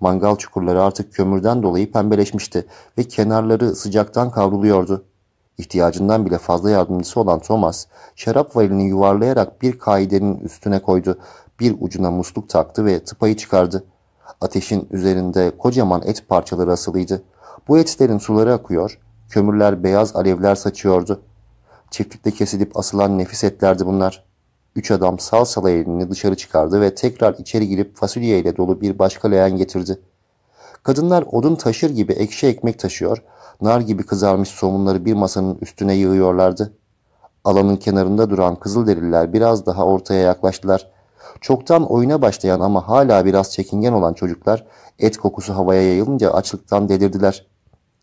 Mangal çukurları artık kömürden dolayı pembeleşmişti ve kenarları sıcaktan kavruluyordu. İhtiyacından bile fazla yardımcısı olan Thomas, şarap varilini yuvarlayarak bir kaidenin üstüne koydu, bir ucuna musluk taktı ve tıpayı çıkardı. Ateşin üzerinde kocaman et parçaları asılıydı. Bu etlerin suları akıyor, kömürler beyaz alevler saçıyordu. Çiftlikte kesilip asılan nefis etlerdi bunlar. Üç adam sal sala elini dışarı çıkardı ve tekrar içeri girip fasulyeyle dolu bir başka leğen getirdi. Kadınlar odun taşır gibi ekşi ekmek taşıyor, nar gibi kızarmış somunları bir masanın üstüne yığıyorlardı. Alanın kenarında duran kızılderililer biraz daha ortaya yaklaştılar. Çoktan oyuna başlayan ama hala biraz çekingen olan çocuklar et kokusu havaya yayılınca açlıktan delirdiler.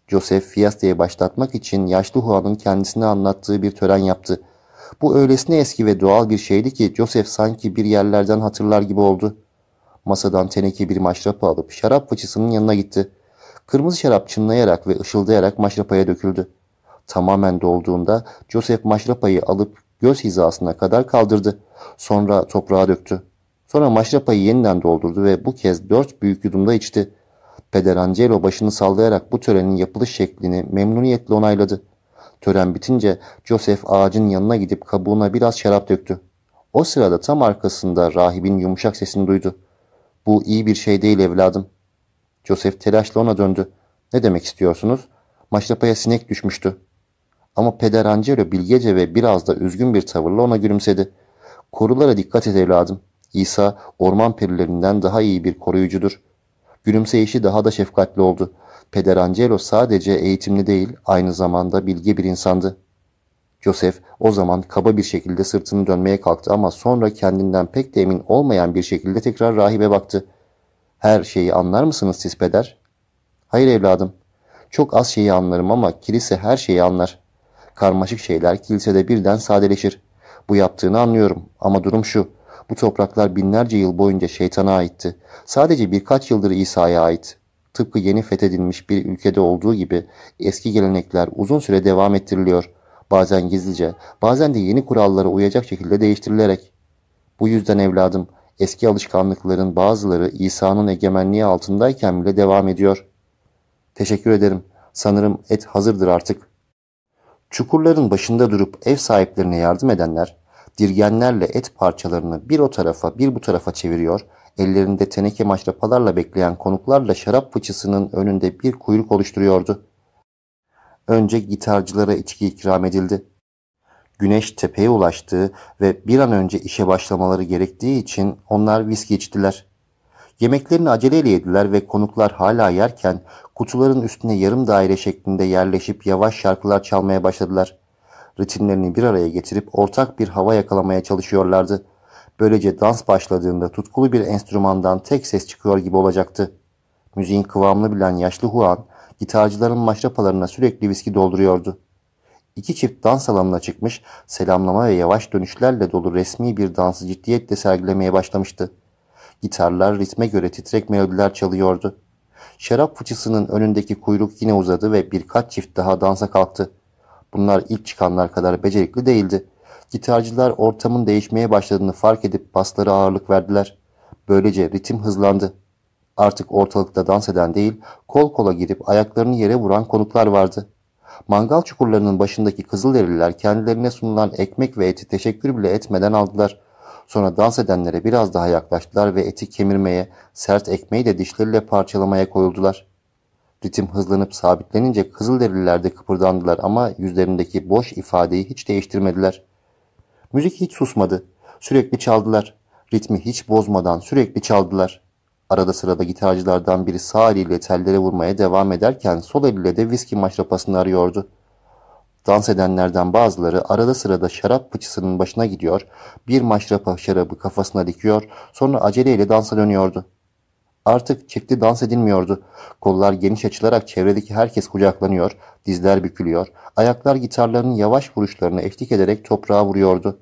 Joseph fiesta'yı başlatmak için yaşlı Huan'ın kendisine anlattığı bir tören yaptı. Bu öylesine eski ve doğal bir şeydi ki Joseph sanki bir yerlerden hatırlar gibi oldu. Masadan teneke bir maşrapa alıp şarap fıçısının yanına gitti. Kırmızı şarap çınlayarak ve ışıldayarak maşrapaya döküldü. Tamamen dolduğunda Joseph maşrapayı alıp göz hizasına kadar kaldırdı. Sonra toprağa döktü. Sonra maşrapayı yeniden doldurdu ve bu kez dört büyük yudumda içti. Peder Angelo başını sallayarak bu törenin yapılış şeklini memnuniyetle onayladı. Tören bitince Joseph ağacın yanına gidip kabuğuna biraz şarap döktü. O sırada tam arkasında rahibin yumuşak sesini duydu. Bu iyi bir şey değil evladım. Joseph telaşla ona döndü. Ne demek istiyorsunuz? Maşrapaya sinek düşmüştü. Ama Peder Angelo bilgece ve biraz da üzgün bir tavırla ona gülümsedi. Korulara dikkat et evladım. İsa orman perilerinden daha iyi bir koruyucudur. Gülümseyişi daha da şefkatli oldu. Peder Angelo sadece eğitimli değil, aynı zamanda bilge bir insandı. Joseph o zaman kaba bir şekilde sırtını dönmeye kalktı ama sonra kendinden pek de emin olmayan bir şekilde tekrar rahibe baktı. Her şeyi anlar mısınız siz peder? Hayır evladım. Çok az şeyi anlarım ama kilise her şeyi anlar. Karmaşık şeyler kilisede birden sadeleşir. Bu yaptığını anlıyorum ama durum şu. Bu topraklar binlerce yıl boyunca şeytana aitti. Sadece birkaç yıldır İsa'ya ait. Tıpkı yeni fethedilmiş bir ülkede olduğu gibi eski gelenekler uzun süre devam ettiriliyor. Bazen gizlice, bazen de yeni kurallara uyacak şekilde değiştirilerek. Bu yüzden evladım, eski alışkanlıkların bazıları İsa'nın egemenliği altındayken bile devam ediyor. Teşekkür ederim. Sanırım et hazırdır artık. Çukurların başında durup ev sahiplerine yardım edenler, dirgenlerle et parçalarını bir o tarafa bir bu tarafa çeviriyor, ellerinde teneke maşrapalarla bekleyen konuklarla şarap fıçısının önünde bir kuyruk oluşturuyordu. Önce gitarcılara içki ikram edildi. Güneş tepeye ulaştığı ve bir an önce işe başlamaları gerektiği için onlar viski içtiler. Yemeklerini aceleyle yediler ve konuklar hala yerken kutuların üstüne yarım daire şeklinde yerleşip yavaş şarkılar çalmaya başladılar. Ritimlerini bir araya getirip ortak bir hava yakalamaya çalışıyorlardı. Böylece dans başladığında tutkulu bir enstrümandan tek ses çıkıyor gibi olacaktı. Müziğin kıvamını bilen yaşlı Juan, gitarcıların maşrapalarına sürekli viski dolduruyordu. İki çift dans alanına çıkmış, selamlama ve yavaş dönüşlerle dolu resmi bir dansı ciddiyetle sergilemeye başlamıştı. Gitarlar ritme göre titrek melodiler çalıyordu. Şarap fıçısının önündeki kuyruk yine uzadı ve birkaç çift daha dansa kalktı. Bunlar ilk çıkanlar kadar becerikli değildi. Gitarcılar ortamın değişmeye başladığını fark edip baslara ağırlık verdiler. Böylece ritim hızlandı. Artık ortalıkta dans eden değil, kol kola girip ayaklarını yere vuran konuklar vardı. Mangal çukurlarının başındaki Kızılderililer kendilerine sunulan ekmek ve eti teşekkür bile etmeden aldılar. Sonra dans edenlere biraz daha yaklaştılar ve eti kemirmeye, sert ekmeği de dişleriyle parçalamaya koyuldular. Ritim hızlanıp sabitlenince Kızılderililer de kıpırdandılar ama yüzlerindeki boş ifadeyi hiç değiştirmediler. Müzik hiç susmadı. Sürekli çaldılar. Ritmi hiç bozmadan sürekli çaldılar. Arada sırada gitarcılardan biri sağ eliyle tellere vurmaya devam ederken sol eliyle de viski maşrapasını arıyordu. Dans edenlerden bazıları arada sırada şarap fıçısının başına gidiyor, bir maşrapa şarabı kafasına dikiyor, sonra aceleyle dansa dönüyordu. Artık çiftli dans edilmiyordu. Kollar geniş açılarak çevredeki herkes kucaklanıyor, dizler bükülüyor, ayaklar gitarlarının yavaş vuruşlarına eşlik ederek toprağa vuruyordu.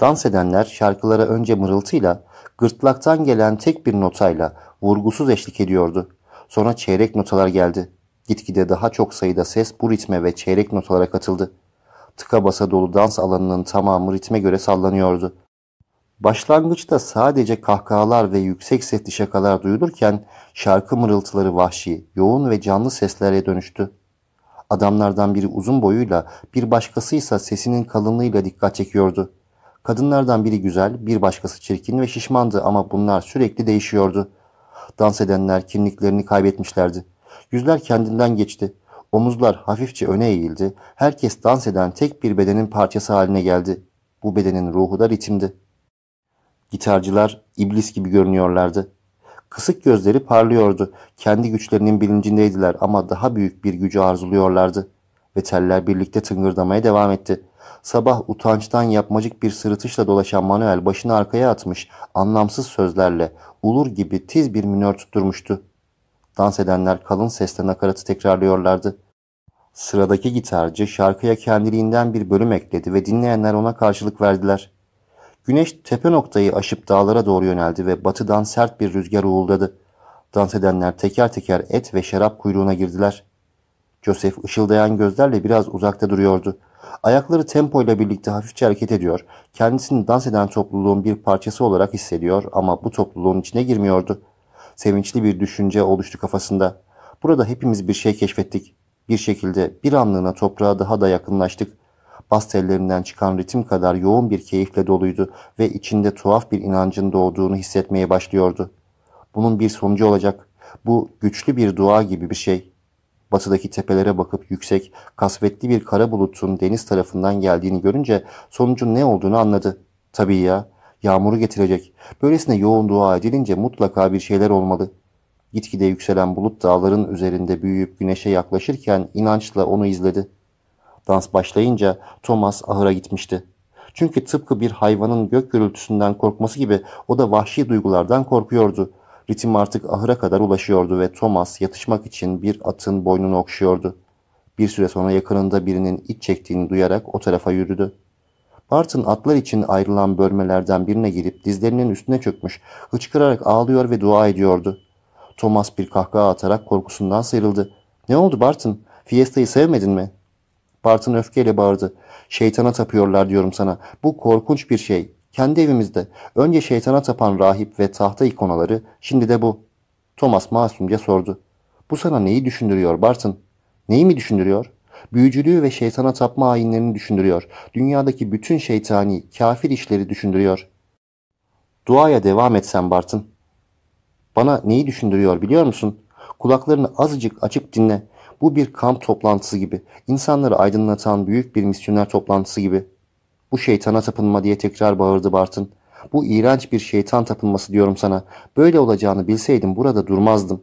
Dans edenler şarkılara önce mırıltıyla, gırtlaktan gelen tek bir notayla vurgusuz eşlik ediyordu. Sonra çeyrek notalar geldi. Gitgide daha çok sayıda ses bu ritme ve çeyrek notalara katıldı. Tıka basa dolu dans alanının tamamı ritme göre sallanıyordu. Başlangıçta sadece kahkahalar ve yüksek sesli şakalar duyulurken şarkı mırıltıları vahşi, yoğun ve canlı seslere dönüştü. Adamlardan biri uzun boyuyla, bir başkasıysa sesinin kalınlığıyla dikkat çekiyordu. Kadınlardan biri güzel, bir başkası çirkin ve şişmandı ama bunlar sürekli değişiyordu. Dans edenler kimliklerini kaybetmişlerdi. Yüzler kendinden geçti. Omuzlar hafifçe öne eğildi. Herkes dans eden tek bir bedenin parçası haline geldi. Bu bedenin ruhu da ritimdi. Gitarcılar iblis gibi görünüyorlardı. Kısık gözleri parlıyordu. Kendi güçlerinin bilincindeydiler ama daha büyük bir gücü arzuluyorlardı. Ve teller birlikte tıngırdamaya devam etti. Sabah utançtan yapmacık bir sırıtışla dolaşan Manuel başını arkaya atmış, anlamsız sözlerle, ulur gibi tiz bir minör tutturmuştu. Dans edenler kalın sesle nakaratı tekrarlıyorlardı. Sıradaki gitarcı şarkıya kendiliğinden bir bölüm ekledi ve dinleyenler ona karşılık verdiler. Güneş tepe noktayı aşıp dağlara doğru yöneldi ve batıdan sert bir rüzgar uğuldadı. Dans edenler teker teker et ve şarap kuyruğuna girdiler. Joseph ışıldayan gözlerle biraz uzakta duruyordu. Ayakları tempoyla birlikte hafifçe hareket ediyor. Kendisini dans eden topluluğun bir parçası olarak hissediyor ama bu topluluğun içine girmiyordu. Sevinçli bir düşünce oluştu kafasında. Burada hepimiz bir şey keşfettik. Bir şekilde bir anlığına toprağa daha da yakınlaştık. Bas tellerinden çıkan ritim kadar yoğun bir keyifle doluydu ve içinde tuhaf bir inancın doğduğunu hissetmeye başlıyordu. Bunun bir sonucu olacak. Bu güçlü bir dua gibi bir şey. Batıdaki tepelere bakıp yüksek, kasvetli bir kara bulutun deniz tarafından geldiğini görünce sonucun ne olduğunu anladı. Tabii ya, yağmuru getirecek. Böylesine yoğun dua edilince mutlaka bir şeyler olmalı. Gitgide yükselen bulut dağların üzerinde büyüyüp güneşe yaklaşırken inançla onu izledi. Dans başlayınca Thomas ahıra gitmişti. Çünkü tıpkı bir hayvanın gök gürültüsünden korkması gibi o da vahşi duygulardan korkuyordu. Ritim artık ahıra kadar ulaşıyordu ve Thomas yatışmak için bir atın boynunu okşuyordu. Bir süre sonra yakınında birinin iç çektiğini duyarak o tarafa yürüdü. Barton atlar için ayrılan bölmelerden birine girip dizlerinin üstüne çökmüş, hıçkırarak ağlıyor ve dua ediyordu. Thomas bir kahkaha atarak korkusundan sıyrıldı. ''Ne oldu Barton? Fiesta'yı sevmedin mi?'' Barton öfkeyle bağırdı. ''Şeytana tapıyorlar diyorum sana. Bu korkunç bir şey. Kendi evimizde. Önce şeytana tapan rahip ve tahta ikonaları, şimdi de bu.'' Thomas masumca sordu. ''Bu sana neyi düşündürüyor Barton? Neyi mi düşündürüyor?'' Büyücülüğü ve şeytana tapma ayinlerini düşündürüyor. Dünyadaki bütün şeytani, kafir işleri düşündürüyor. Duaya devam etsen Bartın. Bana neyi düşündürüyor biliyor musun? Kulaklarını azıcık açıp dinle. Bu bir kamp toplantısı gibi. İnsanları aydınlatan büyük bir misyoner toplantısı gibi. Bu şeytana tapınma diye tekrar bağırdı Bartın. Bu iğrenç bir şeytan tapınması diyorum sana. Böyle olacağını bilseydim burada durmazdım.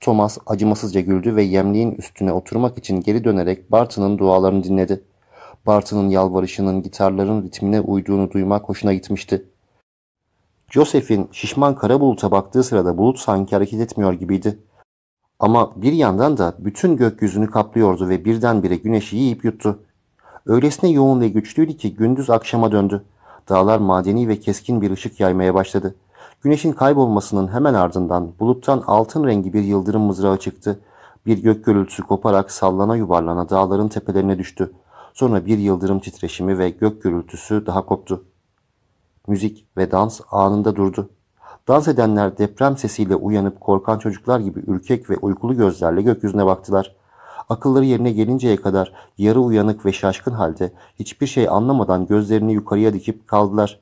Thomas acımasızca güldü ve yemliğin üstüne oturmak için geri dönerek Barton'ın dualarını dinledi. Barton'ın yalvarışının gitarların ritmine uyduğunu duymak hoşuna gitmişti. Joseph'in şişman kara buluta baktığı sırada bulut sanki hareket etmiyor gibiydi. Ama bir yandan da bütün gökyüzünü kaplıyordu ve birdenbire güneşi yiyip yuttu. Öylesine yoğun ve güçlüydü ki gündüz akşama döndü. Dağlar madeni ve keskin bir ışık yaymaya başladı. Güneşin kaybolmasının hemen ardından buluttan altın rengi bir yıldırım mızrağı çıktı. Bir gök gürültüsü koparak sallana yuvarlana dağların tepelerine düştü. Sonra bir yıldırım titreşimi ve gök gürültüsü daha koptu. Müzik ve dans anında durdu. Dans edenler deprem sesiyle uyanıp korkan çocuklar gibi ürkek ve uykulu gözlerle gökyüzüne baktılar. Akılları yerine gelinceye kadar yarı uyanık ve şaşkın halde hiçbir şey anlamadan gözlerini yukarıya dikip kaldılar.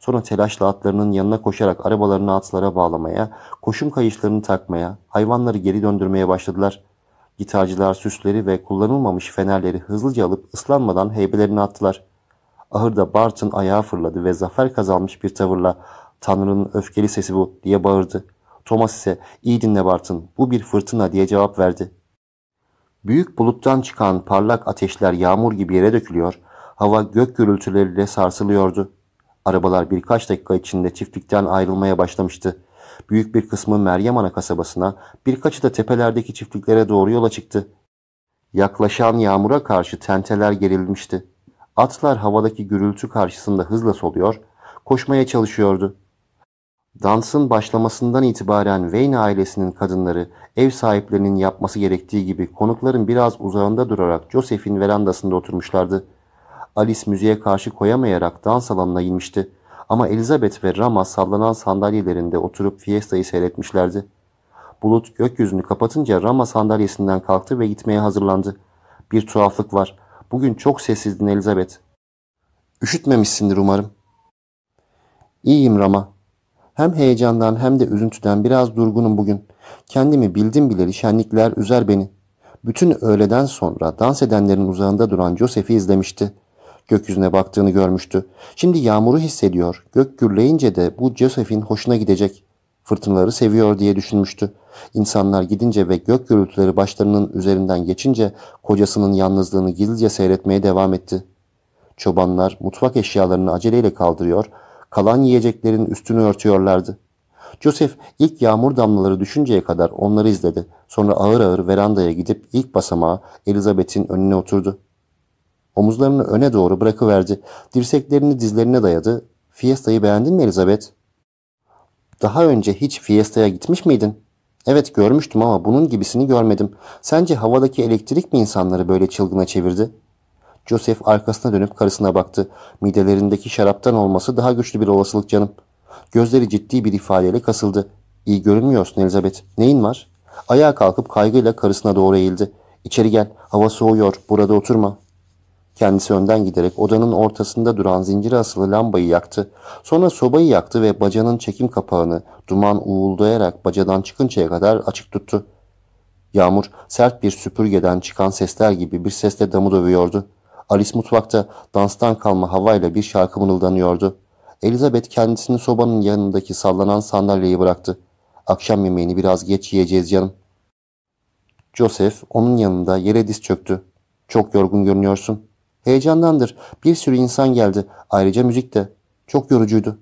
Sonra telaşla atlarının yanına koşarak arabalarını atlara bağlamaya, koşum kayışlarını takmaya, hayvanları geri döndürmeye başladılar. Gitarcılar süsleri ve kullanılmamış fenerleri hızlıca alıp ıslanmadan heybelerine attılar. Ahırda Barton ayağa fırladı ve zafer kazanmış bir tavırla ''Tanrı'nın öfkeli sesi bu'' diye bağırdı. Thomas ise ''İyi dinle Barton, bu bir fırtına'' diye cevap verdi. Büyük buluttan çıkan parlak ateşler yağmur gibi yere dökülüyor, hava gök gürültüleriyle sarsılıyordu. Arabalar birkaç dakika içinde çiftlikten ayrılmaya başlamıştı. Büyük bir kısmı Meryem Ana kasabasına, birkaçı da tepelerdeki çiftliklere doğru yola çıktı. Yaklaşan yağmura karşı tenteler gerilmişti. Atlar havadaki gürültü karşısında hızla soluyor, koşmaya çalışıyordu. Dansın başlamasından itibaren Wayne ailesinin kadınları ev sahiplerinin yapması gerektiği gibi konukların biraz uzağında durarak Joseph'in verandasında oturmuşlardı. Alice müziğe karşı koyamayarak dans alanına inmişti. Ama Elizabeth ve Rama sallanan sandalyelerinde oturup fiestayı seyretmişlerdi. Bulut gökyüzünü kapatınca Rama sandalyesinden kalktı ve gitmeye hazırlandı. Bir tuhaflık var. Bugün çok sessizdin Elizabeth. Üşütmemişsindir umarım. İyiyim Rama. Hem heyecandan hem de üzüntüden biraz durgunum bugün. Kendimi bildim bileli şenlikler üzer beni. Bütün öğleden sonra dans edenlerin uzağında duran Joseph'i izlemişti. Gökyüzüne baktığını görmüştü. Şimdi yağmuru hissediyor. Gök gürleyince de bu Joseph'in hoşuna gidecek. Fırtınaları seviyor diye düşünmüştü. İnsanlar gidince ve gök gürültüleri başlarının üzerinden geçince kocasının yalnızlığını gizlice seyretmeye devam etti. Çobanlar mutfak eşyalarını aceleyle kaldırıyor, kalan yiyeceklerin üstünü örtüyorlardı. Joseph ilk yağmur damlaları düşünceye kadar onları izledi. Sonra ağır ağır verandaya gidip ilk basamağa Elizabeth'in önüne oturdu. Omuzlarını öne doğru bırakıverdi. Dirseklerini dizlerine dayadı. Fiesta'yı beğendin mi Elizabeth? Daha önce hiç Fiesta'ya gitmiş miydin? Evet görmüştüm ama bunun gibisini görmedim. Sence havadaki elektrik mi insanları böyle çılgına çevirdi? Joseph arkasına dönüp karısına baktı. Midelerindeki şaraptan olması daha güçlü bir olasılık canım. Gözleri ciddi bir ifadeyle kasıldı. İyi görünmüyorsun Elizabeth. Neyin var? Ayağa kalkıp kaygıyla karısına doğru eğildi. İçeri gel. Hava soğuyor. Burada oturma. Kendisi önden giderek odanın ortasında duran zincire asılı lambayı yaktı. Sonra sobayı yaktı ve bacanın çekim kapağını duman uğuldayarak bacadan çıkıncaya kadar açık tuttu. Yağmur sert bir süpürgeden çıkan sesler gibi bir sesle damı dövüyordu. Alice mutfakta danstan kalma havayla bir şarkı mırıldanıyordu. Elizabeth kendisini sobanın yanındaki sallanan sandalyeyi bıraktı. Akşam yemeğini biraz geç yiyeceğiz canım. Joseph onun yanında yere diz çöktü. Çok yorgun görünüyorsun. Heyecandandır. Bir sürü insan geldi. Ayrıca müzik de. Çok yorucuydu.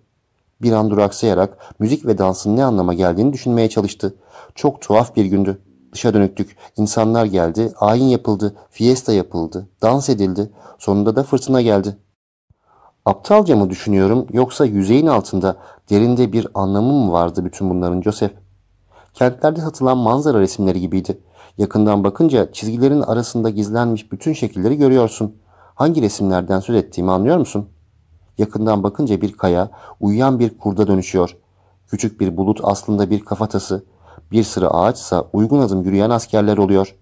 Bir an duraksayarak müzik ve dansın ne anlama geldiğini düşünmeye çalıştı. Çok tuhaf bir gündü. Dışa dönüktük. İnsanlar geldi, ayin yapıldı, fiesta yapıldı, dans edildi. Sonunda da fırtına geldi. Aptalca mı düşünüyorum yoksa yüzeyin altında derinde bir anlamı mı vardı bütün bunların Joseph? Kentlerde satılan manzara resimleri gibiydi. Yakından bakınca çizgilerin arasında gizlenmiş bütün şekilleri görüyorsun. Hangi resimlerden söz ettiğimi anlıyor musun? Yakından bakınca bir kaya, uyuyan bir kurda dönüşüyor. Küçük bir bulut aslında bir kafatası. Bir sıra ağaçsa uygun adım yürüyen askerler oluyor.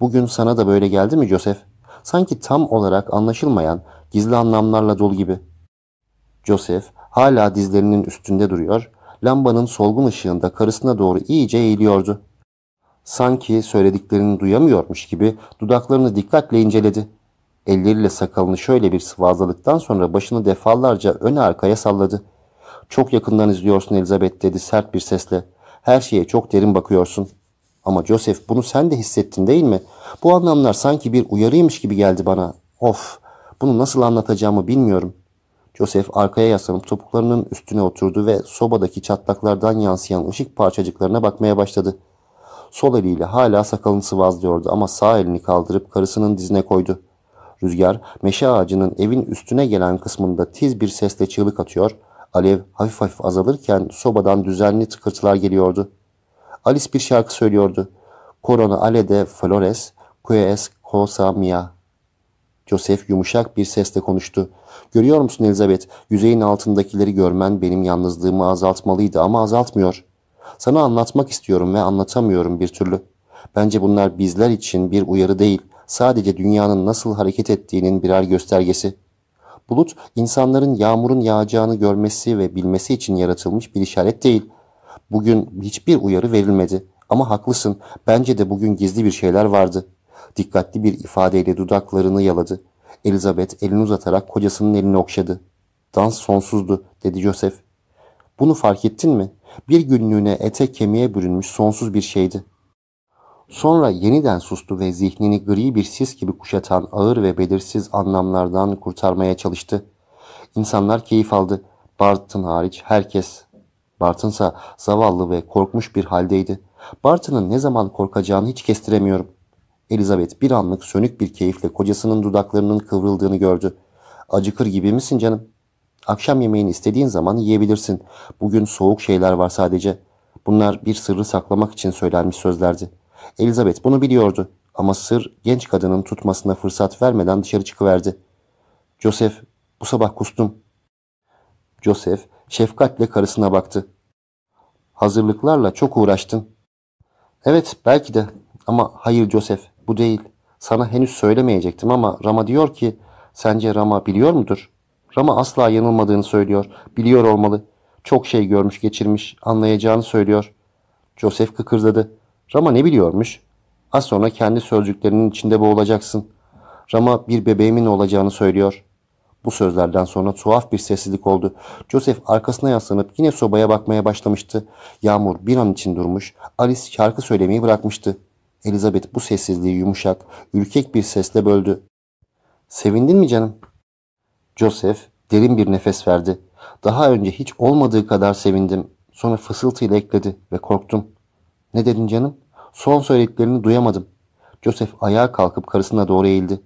Bugün sana da böyle geldi mi Joseph? Sanki tam olarak anlaşılmayan, gizli anlamlarla dolu gibi. Joseph hala dizlerinin üstünde duruyor, lambanın solgun ışığında karısına doğru iyice eğiliyordu. Sanki söylediklerini duyamıyormuş gibi dudaklarını dikkatle inceledi. Elleriyle sakalını şöyle bir sıvazladıktan sonra başını defalarca öne arkaya salladı. Çok yakından izliyorsun Elizabeth dedi sert bir sesle. Her şeye çok derin bakıyorsun. Ama Joseph bunu sen de hissettin değil mi? Bu anlamlar sanki bir uyarıymış gibi geldi bana. Of bunu nasıl anlatacağımı bilmiyorum. Joseph arkaya yaslanıp topuklarının üstüne oturdu ve sobadaki çatlaklardan yansıyan ışık parçacıklarına bakmaya başladı. Sol eliyle hala sakalını sıvazlıyordu ama sağ elini kaldırıp karısının dizine koydu. Rüzgar meşe ağacının evin üstüne gelen kısmında tiz bir sesle çığlık atıyor, alev hafif hafif azalırken sobadan düzenli tıkırtılar geliyordu. Alice bir şarkı söylüyordu. Corona ale de flores, ques cosa mia. Joseph yumuşak bir sesle konuştu. Görüyor musun Elizabeth, yüzeyin altındakileri görmen benim yalnızlığımı azaltmalıydı ama azaltmıyor. Sana anlatmak istiyorum ve anlatamıyorum bir türlü. Bence bunlar bizler için bir uyarı değil, sadece dünyanın nasıl hareket ettiğinin birer göstergesi. Bulut, insanların yağmurun yağacağını görmesi ve bilmesi için yaratılmış bir işaret değil. Bugün hiçbir uyarı verilmedi. Ama haklısın, bence de bugün gizli bir şeyler vardı. Dikkatli bir ifadeyle dudaklarını yaladı. Elizabeth elini uzatarak kocasının elini okşadı. Dans sonsuzdu, dedi Joseph. Bunu fark ettin mi? Bir günlüğüne ete kemiğe bürünmüş sonsuz bir şeydi. Sonra yeniden sustu ve zihnini gri bir sis gibi kuşatan ağır ve belirsiz anlamlardan kurtarmaya çalıştı. İnsanlar keyif aldı. Barton hariç herkes. Barton'sa zavallı ve korkmuş bir haldeydi. Barton'ın ne zaman korkacağını hiç kestiremiyorum. Elizabeth bir anlık sönük bir keyifle kocasının dudaklarının kıvrıldığını gördü. Acıkır gibi misin canım? Akşam yemeğini istediğin zaman yiyebilirsin. Bugün soğuk şeyler var sadece. Bunlar bir sırrı saklamak için söylenmiş sözlerdi. Elizabeth bunu biliyordu ama sır genç kadının tutmasına fırsat vermeden dışarı çıkıverdi. Joseph, bu sabah kustum. Joseph şefkatle karısına baktı. Hazırlıklarla çok uğraştın. Evet belki de ama hayır Joseph bu değil. Sana henüz söylemeyecektim ama Rama diyor ki sence Rama biliyor mudur? Rama asla yanılmadığını söylüyor. Biliyor olmalı. Çok şey görmüş geçirmiş anlayacağını söylüyor. Joseph kıkırdadı. Rama ne biliyormuş? Az sonra kendi sözcüklerinin içinde boğulacaksın. Rama bir bebeğimin olacağını söylüyor. Bu sözlerden sonra tuhaf bir sessizlik oldu. Joseph arkasına yaslanıp yine sobaya bakmaya başlamıştı. Yağmur bir an için durmuş. Alice şarkı söylemeyi bırakmıştı. Elizabeth bu sessizliği yumuşak, ürkek bir sesle böldü. Sevindin mi canım? Joseph derin bir nefes verdi. Daha önce hiç olmadığı kadar sevindim. Sonra fısıltıyla ekledi ve korktum. Ne dedin canım? Son söylediklerini duyamadım. Joseph ayağa kalkıp karısına doğru eğildi.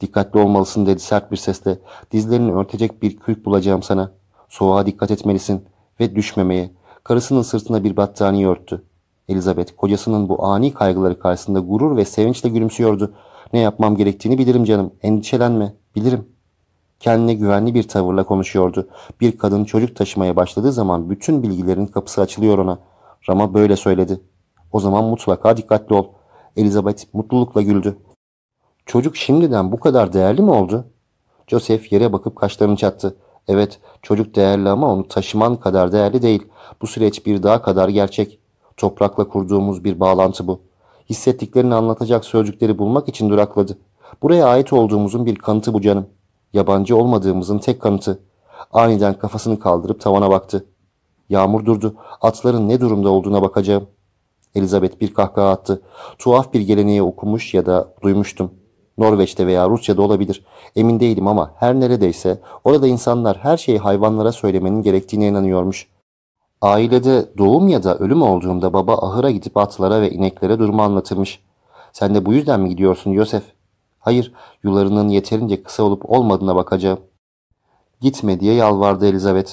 Dikkatli olmalısın dedi sert bir sesle. Dizlerini örtecek bir kürk bulacağım sana. Soğuğa dikkat etmelisin ve düşmemeye. Karısının sırtına bir battaniye örttü. Elizabeth kocasının bu ani kaygıları karşısında gurur ve sevinçle gülümsüyordu. Ne yapmam gerektiğini bilirim canım. Endişelenme. Bilirim. Kendine güvenli bir tavırla konuşuyordu. Bir kadın çocuk taşımaya başladığı zaman bütün bilgilerin kapısı açılıyor ona. Rama böyle söyledi. O zaman mutlaka dikkatli ol. Elizabeth mutlulukla güldü. Çocuk şimdiden bu kadar değerli mi oldu? Joseph yere bakıp kaşlarını çattı. Evet çocuk değerli ama onu taşıman kadar değerli değil. Bu süreç bir daha kadar gerçek. Toprakla kurduğumuz bir bağlantı bu. Hissettiklerini anlatacak sözcükleri bulmak için durakladı. Buraya ait olduğumuzun bir kanıtı bu canım. Yabancı olmadığımızın tek kanıtı. Aniden kafasını kaldırıp tavana baktı. Yağmur durdu. Atların ne durumda olduğuna bakacağım. Elizabeth bir kahkaha attı. Tuhaf bir geleneği okumuş ya da duymuştum. Norveç'te veya Rusya'da olabilir. Emin değilim ama her neredeyse orada insanlar her şeyi hayvanlara söylemenin gerektiğine inanıyormuş. Ailede doğum ya da ölüm olduğunda baba ahıra gidip atlara ve ineklere durumu anlatırmış. Sen de bu yüzden mi gidiyorsun Yosef? Hayır, yularının yeterince kısa olup olmadığına bakacağım. Gitme diye yalvardı Elizabeth.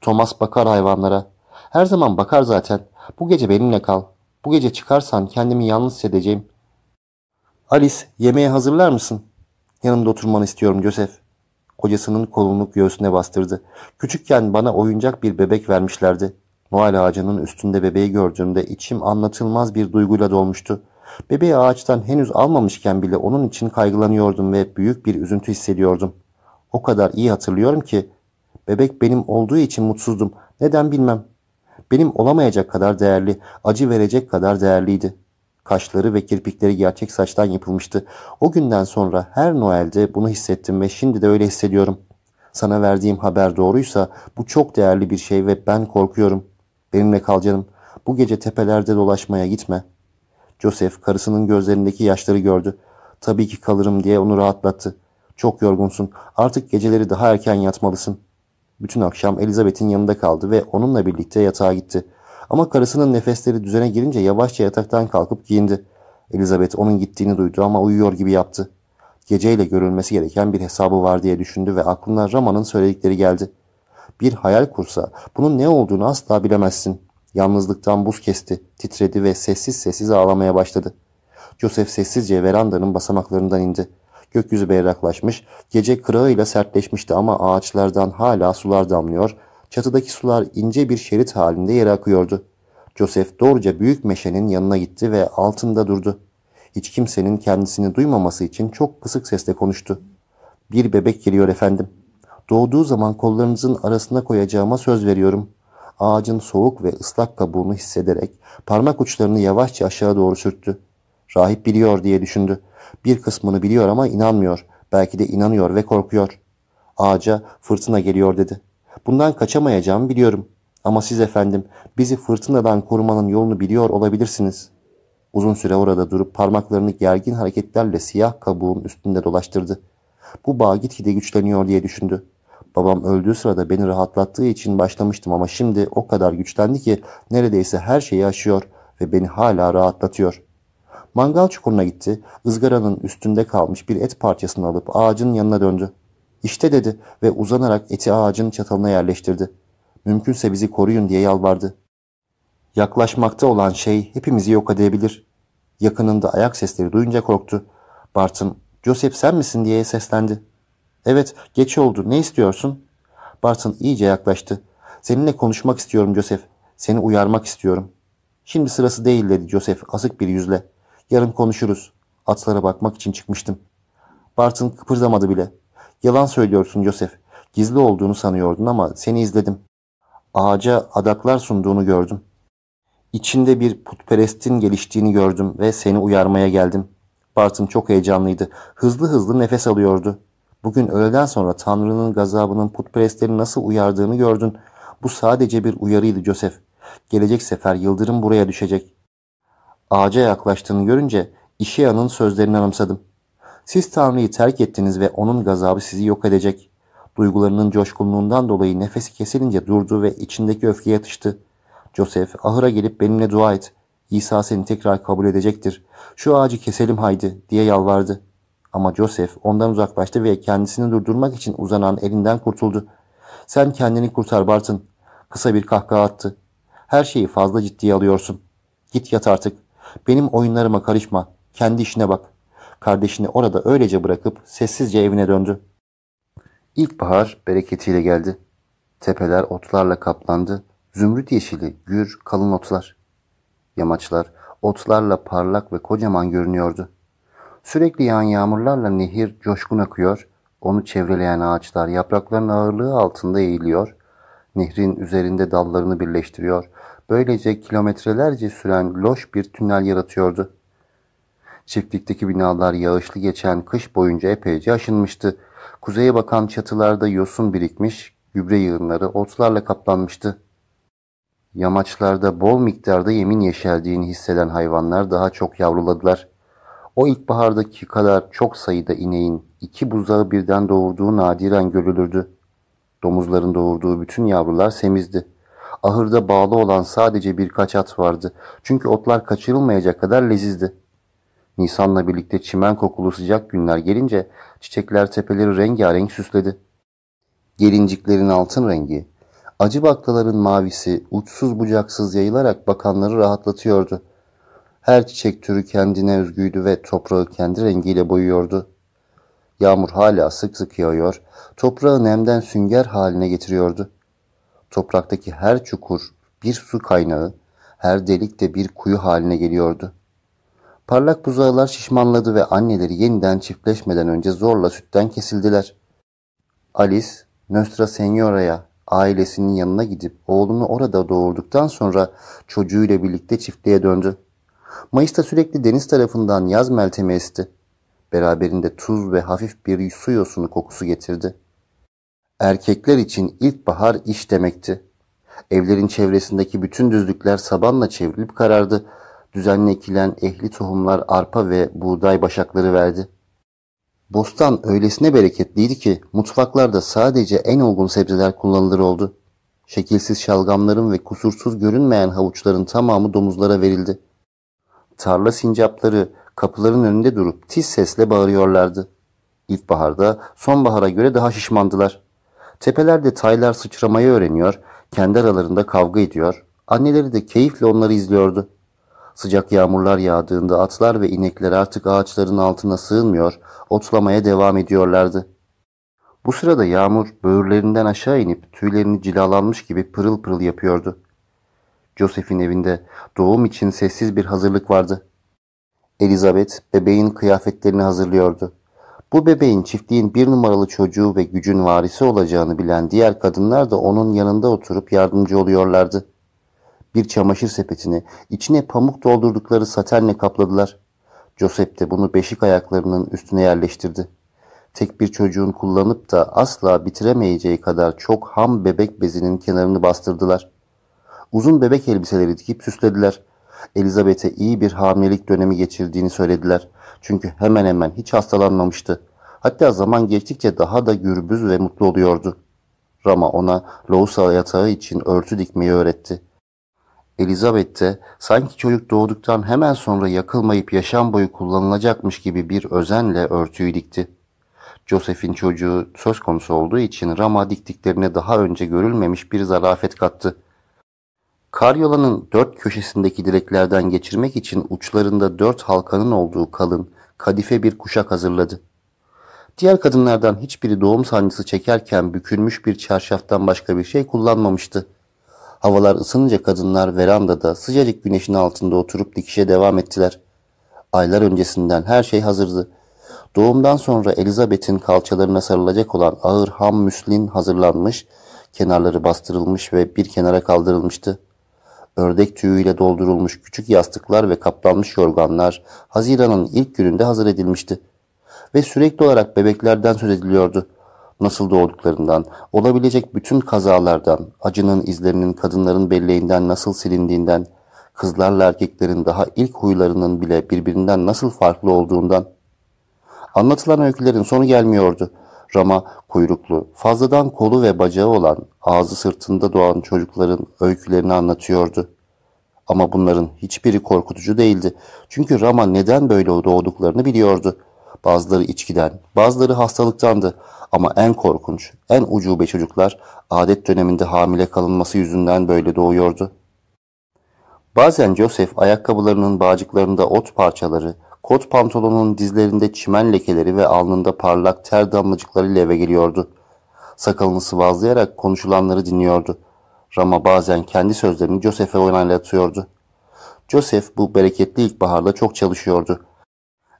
Thomas bakar hayvanlara. Her zaman bakar zaten. Bu gece benimle kal. Bu gece çıkarsan kendimi yalnız hissedeceğim. Alice, yemeğe hazırlar mısın? Yanımda oturmanı istiyorum Joseph. Kocasının kolunu göğsüne bastırdı. Küçükken bana oyuncak bir bebek vermişlerdi. Noel ağacının üstünde bebeği gördüğümde içim anlatılmaz bir duyguyla dolmuştu. Bebeği ağaçtan henüz almamışken bile onun için kaygılanıyordum ve büyük bir üzüntü hissediyordum. O kadar iyi hatırlıyorum ki bebek benim olduğu için mutsuzdum. Neden bilmem. Benim olamayacak kadar değerli, acı verecek kadar değerliydi. Kaşları ve kirpikleri gerçek saçtan yapılmıştı. O günden sonra her Noel'de bunu hissettim ve şimdi de öyle hissediyorum. Sana verdiğim haber doğruysa bu çok değerli bir şey ve ben korkuyorum. Benimle kal canım. Bu gece tepelerde dolaşmaya gitme. Joseph karısının gözlerindeki yaşları gördü. Tabii ki kalırım diye onu rahatlattı. Çok yorgunsun. Artık geceleri daha erken yatmalısın. Bütün akşam Elizabeth'in yanında kaldı ve onunla birlikte yatağa gitti. Ama karısının nefesleri düzene girince yavaşça yataktan kalkıp giyindi. Elizabeth onun gittiğini duydu ama uyuyor gibi yaptı. Geceyle görülmesi gereken bir hesabı var diye düşündü ve aklına Rama'nın söyledikleri geldi. Bir hayal kursa bunun ne olduğunu asla bilemezsin. Yalnızlıktan buz kesti, titredi ve sessiz sessiz ağlamaya başladı. Joseph sessizce verandanın basamaklarından indi. Gökyüzü berraklaşmış, gece kırağıyla sertleşmişti ama ağaçlardan hala sular damlıyor, çatıdaki sular ince bir şerit halinde yere akıyordu. Joseph doğruca büyük meşenin yanına gitti ve altında durdu. Hiç kimsenin kendisini duymaması için çok kısık sesle konuştu. Bir bebek geliyor efendim. Doğduğu zaman kollarınızın arasına koyacağıma söz veriyorum. Ağacın soğuk ve ıslak kabuğunu hissederek parmak uçlarını yavaşça aşağı doğru sürttü. Rahip biliyor diye düşündü. Bir kısmını biliyor ama inanmıyor. Belki de inanıyor ve korkuyor. Ağaca fırtına geliyor dedi. Bundan kaçamayacağımı biliyorum. Ama siz efendim bizi fırtınadan korumanın yolunu biliyor olabilirsiniz. Uzun süre orada durup parmaklarını gergin hareketlerle siyah kabuğun üstünde dolaştırdı. Bu bağ gitgide güçleniyor diye düşündü. Babam öldüğü sırada beni rahatlattığı için başlamıştım ama şimdi o kadar güçlendi ki neredeyse her şeyi aşıyor ve beni hala rahatlatıyor. Mangal çukuruna gitti, ızgaranın üstünde kalmış bir et parçasını alıp ağacın yanına döndü. İşte dedi ve uzanarak eti ağacın çatalına yerleştirdi. Mümkünse bizi koruyun diye yalvardı. Yaklaşmakta olan şey hepimizi yok edebilir. Yakınında ayak sesleri duyunca korktu. Bartın, Joseph sen misin diye seslendi. Evet, geç oldu. Ne istiyorsun? Bartın iyice yaklaştı. Seninle konuşmak istiyorum Joseph. Seni uyarmak istiyorum. Şimdi sırası değil dedi Joseph asık bir yüzle. Yarın konuşuruz. Atlara bakmak için çıkmıştım. Bartın kıpırdamadı bile. Yalan söylüyorsun Joseph. Gizli olduğunu sanıyordun ama seni izledim. Ağaca adaklar sunduğunu gördüm. İçinde bir putperestin geliştiğini gördüm ve seni uyarmaya geldim. Bartın çok heyecanlıydı. Hızlı hızlı nefes alıyordu. Bugün öğleden sonra Tanrı'nın gazabının putperestleri nasıl uyardığını gördün. Bu sadece bir uyarıydı Joseph. Gelecek sefer yıldırım buraya düşecek. Ağaca yaklaştığını görünce İşea'nın sözlerini anımsadım. Siz Tanrı'yı terk ettiniz ve onun gazabı sizi yok edecek. Duygularının coşkunluğundan dolayı nefesi kesilince durdu ve içindeki öfke yatıştı. Joseph, ahıra gelip benimle dua et. İsa seni tekrar kabul edecektir. Şu ağacı keselim haydi diye yalvardı. Ama Joseph ondan uzaklaştı ve kendisini durdurmak için uzanan elinden kurtuldu. Sen kendini kurtar Barton. Kısa bir kahkaha attı. Her şeyi fazla ciddiye alıyorsun. Git yat artık. Benim oyunlarıma karışma. Kendi işine bak. Kardeşini orada öylece bırakıp sessizce evine döndü. İlkbahar bereketiyle geldi. Tepeler otlarla kaplandı. Zümrüt yeşili, gür, kalın otlar. Yamaçlar otlarla parlak ve kocaman görünüyordu. Sürekli yağan yağmurlarla nehir coşkun akıyor, onu çevreleyen ağaçlar yaprakların ağırlığı altında eğiliyor, nehrin üzerinde dallarını birleştiriyor, böylece kilometrelerce süren loş bir tünel yaratıyordu. Çiftlikteki binalar yağışlı geçen kış boyunca epeyce aşınmıştı. Kuzeye bakan çatılarda yosun birikmiş, gübre yığınları otlarla kaplanmıştı. Yamaçlarda bol miktarda yemin yeşerdiğini hisseden hayvanlar daha çok yavruladılar. O ilkbahardaki kadar çok sayıda ineğin iki buzağı birden doğurduğu nadiren görülürdü. Domuzların doğurduğu bütün yavrular semizdi. Ahırda bağlı olan sadece birkaç at vardı. Çünkü otlar kaçırılmayacak kadar lezizdi. Nisan'la birlikte çimen kokulu sıcak günler gelince çiçekler tepeleri rengarenk süsledi. Gelinciklerin altın rengi, acı baklaların mavisi uçsuz bucaksız yayılarak bakanları rahatlatıyordu. Her çiçek türü kendine özgüydü ve toprağı kendi rengiyle boyuyordu. Yağmur hala sık sık yağıyor, toprağı nemden sünger haline getiriyordu. Topraktaki her çukur bir su kaynağı, her delik de bir kuyu haline geliyordu. Parlak buzağılar şişmanladı ve anneleri yeniden çiftleşmeden önce zorla sütten kesildiler. Alice, Nostra Senora'ya ailesinin yanına gidip oğlunu orada doğurduktan sonra çocuğuyla birlikte çiftliğe döndü. Mayıs'ta sürekli deniz tarafından yaz meltemi esti. Beraberinde tuz ve hafif bir su yosunu kokusu getirdi. Erkekler için ilkbahar iş demekti. Evlerin çevresindeki bütün düzlükler sabanla çevrilip karardı. Düzenli ekilen ehli tohumlar arpa ve buğday başakları verdi. Bostan öylesine bereketliydi ki mutfaklarda sadece en olgun sebzeler kullanılır oldu. Şekilsiz şalgamların ve kusursuz görünmeyen havuçların tamamı domuzlara verildi. Tarla sincapları kapıların önünde durup tiz sesle bağırıyorlardı. İlkbaharda sonbahara göre daha şişmandılar. Tepelerde taylar sıçramayı öğreniyor, kendi aralarında kavga ediyor, anneleri de keyifle onları izliyordu. Sıcak yağmurlar yağdığında atlar ve inekler artık ağaçların altına sığınmıyor, otlamaya devam ediyorlardı. Bu sırada yağmur böğürlerinden aşağı inip tüylerini cilalanmış gibi pırıl pırıl yapıyordu. Joseph'in evinde doğum için sessiz bir hazırlık vardı. Elizabeth bebeğin kıyafetlerini hazırlıyordu. Bu bebeğin çiftliğin bir numaralı çocuğu ve gücün varisi olacağını bilen diğer kadınlar da onun yanında oturup yardımcı oluyorlardı. Bir çamaşır sepetini içine pamuk doldurdukları satenle kapladılar. Joseph de bunu beşik ayaklarının üstüne yerleştirdi. Tek bir çocuğun kullanıp da asla bitiremeyeceği kadar çok ham bebek bezinin kenarını bastırdılar. Uzun bebek elbiseleri dikip süslediler. Elizabeth'e iyi bir hamilelik dönemi geçirdiğini söylediler. Çünkü hemen hemen hiç hastalanmamıştı. Hatta zaman geçtikçe daha da gürbüz ve mutlu oluyordu. Rama ona Lousa yatağı için örtü dikmeyi öğretti. Elizabeth de sanki çocuk doğduktan hemen sonra yakılmayıp yaşam boyu kullanılacakmış gibi bir özenle örtüyü dikti. Joseph'in çocuğu söz konusu olduğu için Rama diktiklerine daha önce görülmemiş bir zarafet kattı. Karyolanın dört köşesindeki direklerden geçirmek için uçlarında dört halkanın olduğu kalın, kadife bir kuşak hazırladı. Diğer kadınlardan hiçbiri doğum sancısı çekerken bükülmüş bir çarşaftan başka bir şey kullanmamıştı. Havalar ısınınca kadınlar verandada sıcacık güneşin altında oturup dikişe devam ettiler. Aylar öncesinden her şey hazırdı. Doğumdan sonra Elizabeth'in kalçalarına sarılacak olan ağır ham müslin hazırlanmış, kenarları bastırılmış ve bir kenara kaldırılmıştı. Ördek tüyüyle doldurulmuş küçük yastıklar ve kaplanmış yorganlar Haziran'ın ilk gününde hazır edilmişti. Ve sürekli olarak bebeklerden söz ediliyordu. Nasıl doğduklarından, olabilecek bütün kazalardan, acının izlerinin kadınların belleğinden nasıl silindiğinden, kızlarla erkeklerin daha ilk huylarının bile birbirinden nasıl farklı olduğundan. Anlatılan öykülerin sonu gelmiyordu. Rama kuyruklu, fazladan kolu ve bacağı olan, ağzı sırtında doğan çocukların öykülerini anlatıyordu. Ama bunların hiçbiri korkutucu değildi. Çünkü Rama neden böyle doğduklarını biliyordu. Bazıları içkiden, bazıları hastalıktandı. Ama en korkunç, en ucube çocuklar adet döneminde hamile kalınması yüzünden böyle doğuyordu. Bazen Joseph ayakkabılarının bağcıklarında ot parçaları, Kot pantolonun dizlerinde çimen lekeleri ve alnında parlak ter damlacıklarıyla eve geliyordu. Sakalını sıvazlayarak konuşulanları dinliyordu. Rama bazen kendi sözlerini Joseph'e onaylatıyordu. Joseph bu bereketli ilkbaharda çok çalışıyordu.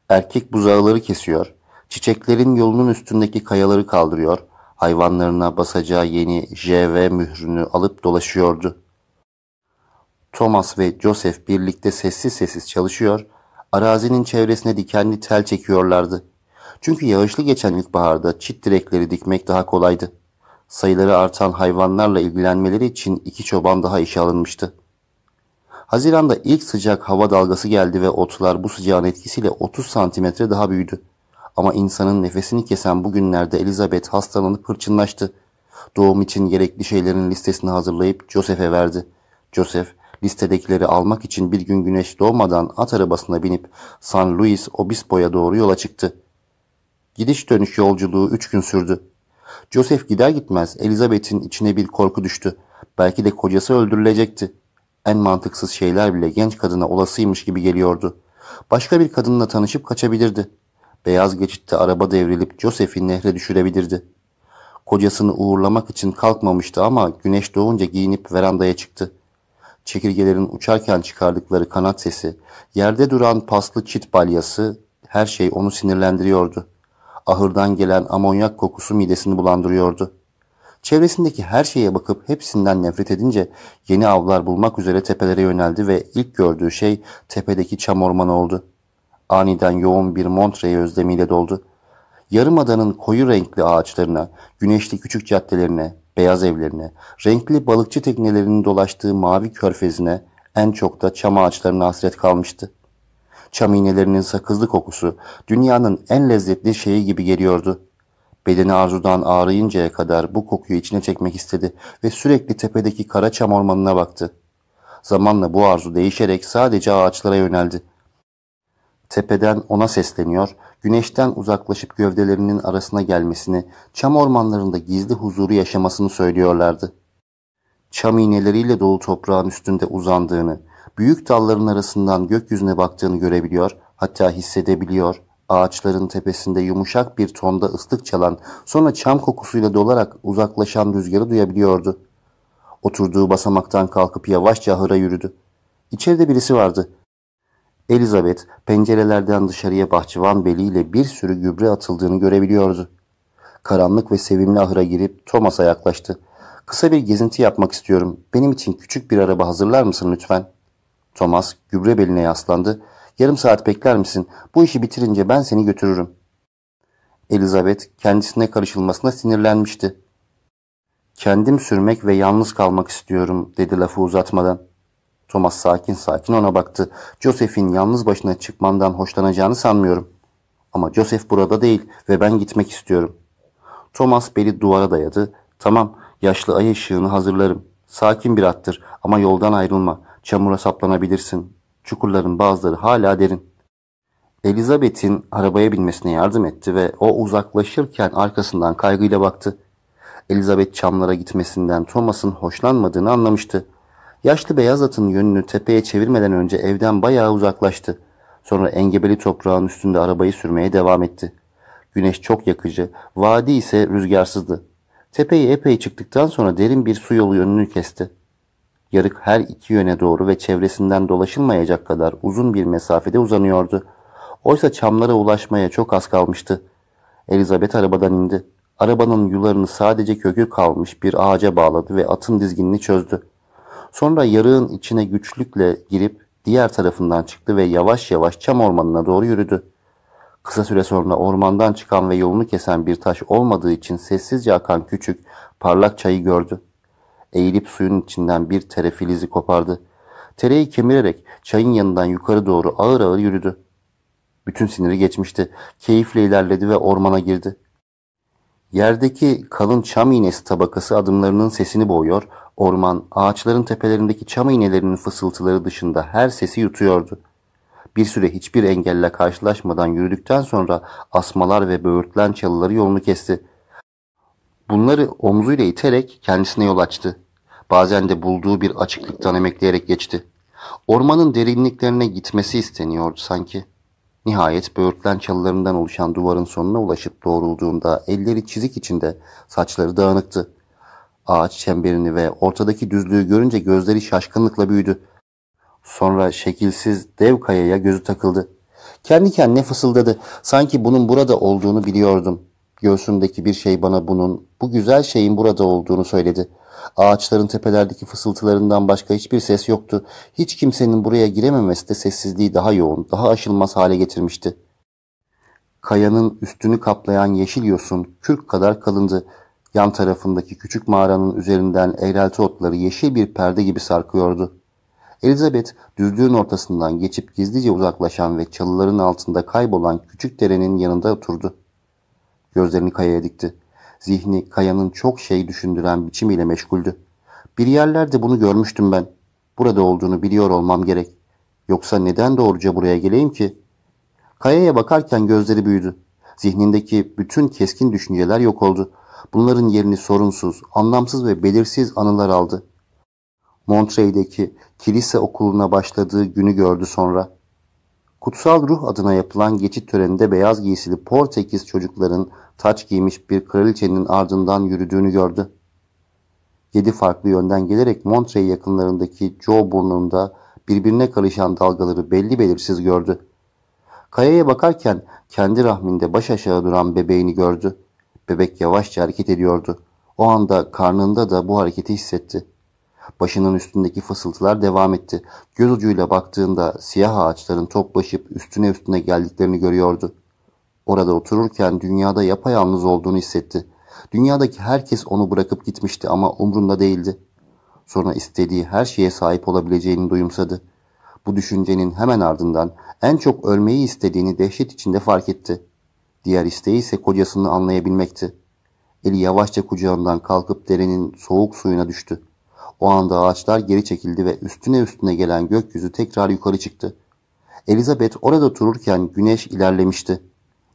Erkek buzağıları kesiyor, çiçeklerin yolunun üstündeki kayaları kaldırıyor, hayvanlarına basacağı yeni JV mührünü alıp dolaşıyordu. Thomas ve Joseph birlikte sessiz sessiz çalışıyor, arazinin çevresine dikenli tel çekiyorlardı. Çünkü yağışlı geçen ilkbaharda çit direkleri dikmek daha kolaydı. Sayıları artan hayvanlarla ilgilenmeleri için iki çoban daha işe alınmıştı. Haziranda ilk sıcak hava dalgası geldi ve otlar bu sıcağın etkisiyle 30 santimetre daha büyüdü. Ama insanın nefesini kesen bu günlerde Elizabeth hastalanıp hırçınlaştı. Doğum için gerekli şeylerin listesini hazırlayıp Joseph'e verdi. Joseph listedekileri almak için bir gün güneş doğmadan at arabasına binip San Luis Obispo'ya doğru yola çıktı. Gidiş dönüş yolculuğu üç gün sürdü. Joseph gider gitmez Elizabeth'in içine bir korku düştü. Belki de kocası öldürülecekti. En mantıksız şeyler bile genç kadına olasıymış gibi geliyordu. Başka bir kadınla tanışıp kaçabilirdi. Beyaz geçitte araba devrilip Joseph'i nehre düşürebilirdi. Kocasını uğurlamak için kalkmamıştı ama güneş doğunca giyinip verandaya çıktı. Çekirgelerin uçarken çıkardıkları kanat sesi, yerde duran paslı çit balyası, her şey onu sinirlendiriyordu. Ahırdan gelen amonyak kokusu midesini bulandırıyordu. Çevresindeki her şeye bakıp hepsinden nefret edince yeni avlar bulmak üzere tepelere yöneldi ve ilk gördüğü şey tepedeki çam ormanı oldu. Aniden yoğun bir Montrey özlemiyle doldu. Yarımadanın koyu renkli ağaçlarına, güneşli küçük caddelerine, beyaz evlerine, renkli balıkçı teknelerinin dolaştığı mavi körfezine, en çok da çam ağaçlarına hasret kalmıştı. Çam iğnelerinin sakızlı kokusu dünyanın en lezzetli şeyi gibi geliyordu. Bedeni arzudan ağrıyıncaya kadar bu kokuyu içine çekmek istedi ve sürekli tepedeki kara çam ormanına baktı. Zamanla bu arzu değişerek sadece ağaçlara yöneldi. Tepeden ona sesleniyor, güneşten uzaklaşıp gövdelerinin arasına gelmesini, çam ormanlarında gizli huzuru yaşamasını söylüyorlardı. Çam iğneleriyle dolu toprağın üstünde uzandığını, büyük dalların arasından gökyüzüne baktığını görebiliyor, hatta hissedebiliyor, ağaçların tepesinde yumuşak bir tonda ıslık çalan, sonra çam kokusuyla dolarak uzaklaşan rüzgarı duyabiliyordu. Oturduğu basamaktan kalkıp yavaşça ahıra yürüdü. İçeride birisi vardı. Elizabeth pencerelerden dışarıya bahçıvan beliyle bir sürü gübre atıldığını görebiliyordu. Karanlık ve sevimli ahıra girip Thomas'a yaklaştı. Kısa bir gezinti yapmak istiyorum. Benim için küçük bir araba hazırlar mısın lütfen? Thomas gübre beline yaslandı. Yarım saat bekler misin? Bu işi bitirince ben seni götürürüm. Elizabeth kendisine karışılmasına sinirlenmişti. Kendim sürmek ve yalnız kalmak istiyorum dedi lafı uzatmadan. Thomas sakin sakin ona baktı. Joseph'in yalnız başına çıkmandan hoşlanacağını sanmıyorum. Ama Joseph burada değil ve ben gitmek istiyorum. Thomas beli duvara dayadı. Tamam, yaşlı ay ışığını hazırlarım. Sakin bir attır ama yoldan ayrılma. Çamura saplanabilirsin. Çukurların bazıları hala derin. Elizabeth'in arabaya binmesine yardım etti ve o uzaklaşırken arkasından kaygıyla baktı. Elizabeth çamlara gitmesinden Thomas'ın hoşlanmadığını anlamıştı. Yaşlı beyaz atın yönünü tepeye çevirmeden önce evden bayağı uzaklaştı. Sonra engebeli toprağın üstünde arabayı sürmeye devam etti. Güneş çok yakıcı, vadi ise rüzgarsızdı. Tepeyi epey çıktıktan sonra derin bir su yolu yönünü kesti. Yarık her iki yöne doğru ve çevresinden dolaşılmayacak kadar uzun bir mesafede uzanıyordu. Oysa çamlara ulaşmaya çok az kalmıştı. Elizabeth arabadan indi. Arabanın yularını sadece kökü kalmış bir ağaca bağladı ve atın dizginini çözdü. Sonra yarığın içine güçlükle girip diğer tarafından çıktı ve yavaş yavaş çam ormanına doğru yürüdü. Kısa süre sonra ormandan çıkan ve yolunu kesen bir taş olmadığı için sessizce akan küçük, parlak çayı gördü. Eğilip suyun içinden bir tere filizi kopardı. Tereyi kemirerek çayın yanından yukarı doğru ağır ağır yürüdü. Bütün siniri geçmişti. Keyifle ilerledi ve ormana girdi. Yerdeki kalın çam iğnesi tabakası adımlarının sesini boğuyor, orman ağaçların tepelerindeki çam iğnelerinin fısıltıları dışında her sesi yutuyordu. Bir süre hiçbir engelle karşılaşmadan yürüdükten sonra asmalar ve böğürtlen çalıları yolunu kesti. Bunları omzuyla iterek kendisine yol açtı. Bazen de bulduğu bir açıklıktan emekleyerek geçti. Ormanın derinliklerine gitmesi isteniyordu sanki. Nihayet böğürtlen çalılarından oluşan duvarın sonuna ulaşıp doğrulduğunda elleri çizik içinde, saçları dağınıktı. Ağaç çemberini ve ortadaki düzlüğü görünce gözleri şaşkınlıkla büyüdü. Sonra şekilsiz dev kayaya gözü takıldı. Kendi kendine fısıldadı. Sanki bunun burada olduğunu biliyordum. Göğsümdeki bir şey bana bunun, bu güzel şeyin burada olduğunu söyledi. Ağaçların tepelerdeki fısıltılarından başka hiçbir ses yoktu. Hiç kimsenin buraya girememesi de sessizliği daha yoğun, daha aşılmaz hale getirmişti. Kayanın üstünü kaplayan yeşil yosun kürk kadar kalındı. Yan tarafındaki küçük mağaranın üzerinden eğrelti otları yeşil bir perde gibi sarkıyordu. Elizabeth düzlüğün ortasından geçip gizlice uzaklaşan ve çalıların altında kaybolan küçük derenin yanında oturdu. Gözlerini kayaya dikti. Zihni kayanın çok şey düşündüren biçimiyle meşguldü. Bir yerlerde bunu görmüştüm ben. Burada olduğunu biliyor olmam gerek. Yoksa neden doğruca buraya geleyim ki? Kayaya bakarken gözleri büyüdü. Zihnindeki bütün keskin düşünceler yok oldu. Bunların yerini sorunsuz, anlamsız ve belirsiz anılar aldı. Montreux'deki kilise okuluna başladığı günü gördü sonra. Kutsal ruh adına yapılan geçit töreninde beyaz giysili Portekiz çocukların taç giymiş bir kraliçenin ardından yürüdüğünü gördü. Yedi farklı yönden gelerek Montreux yakınlarındaki Joe burnunda birbirine karışan dalgaları belli belirsiz gördü. Kayaya bakarken kendi rahminde baş aşağı duran bebeğini gördü. Bebek yavaşça hareket ediyordu. O anda karnında da bu hareketi hissetti. Başının üstündeki fısıltılar devam etti. Göz ucuyla baktığında siyah ağaçların toplaşıp üstüne üstüne geldiklerini görüyordu. Orada otururken dünyada yapayalnız olduğunu hissetti. Dünyadaki herkes onu bırakıp gitmişti ama umrunda değildi. Sonra istediği her şeye sahip olabileceğini duyumsadı. Bu düşüncenin hemen ardından en çok ölmeyi istediğini dehşet içinde fark etti. Diğer isteği ise kocasını anlayabilmekti. Eli yavaşça kucağından kalkıp derenin soğuk suyuna düştü. O anda ağaçlar geri çekildi ve üstüne üstüne gelen gökyüzü tekrar yukarı çıktı. Elizabeth orada dururken güneş ilerlemişti.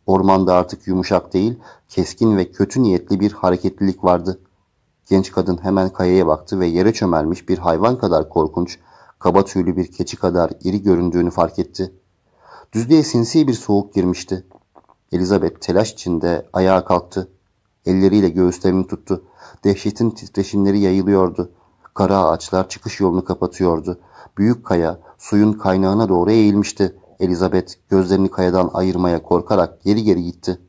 Ormanda artık yumuşak değil, keskin ve kötü niyetli bir hareketlilik vardı. Genç kadın hemen kayaya baktı ve yere çömelmiş bir hayvan kadar korkunç, kaba tüylü bir keçi kadar iri göründüğünü fark etti. Düzlüğe sinsi bir soğuk girmişti. Elizabeth telaş içinde ayağa kalktı. Elleriyle göğüslerini tuttu. Dehşetin titreşimleri yayılıyordu. Kara ağaçlar çıkış yolunu kapatıyordu. Büyük kaya suyun kaynağına doğru eğilmişti. Elizabeth gözlerini kayadan ayırmaya korkarak geri geri gitti.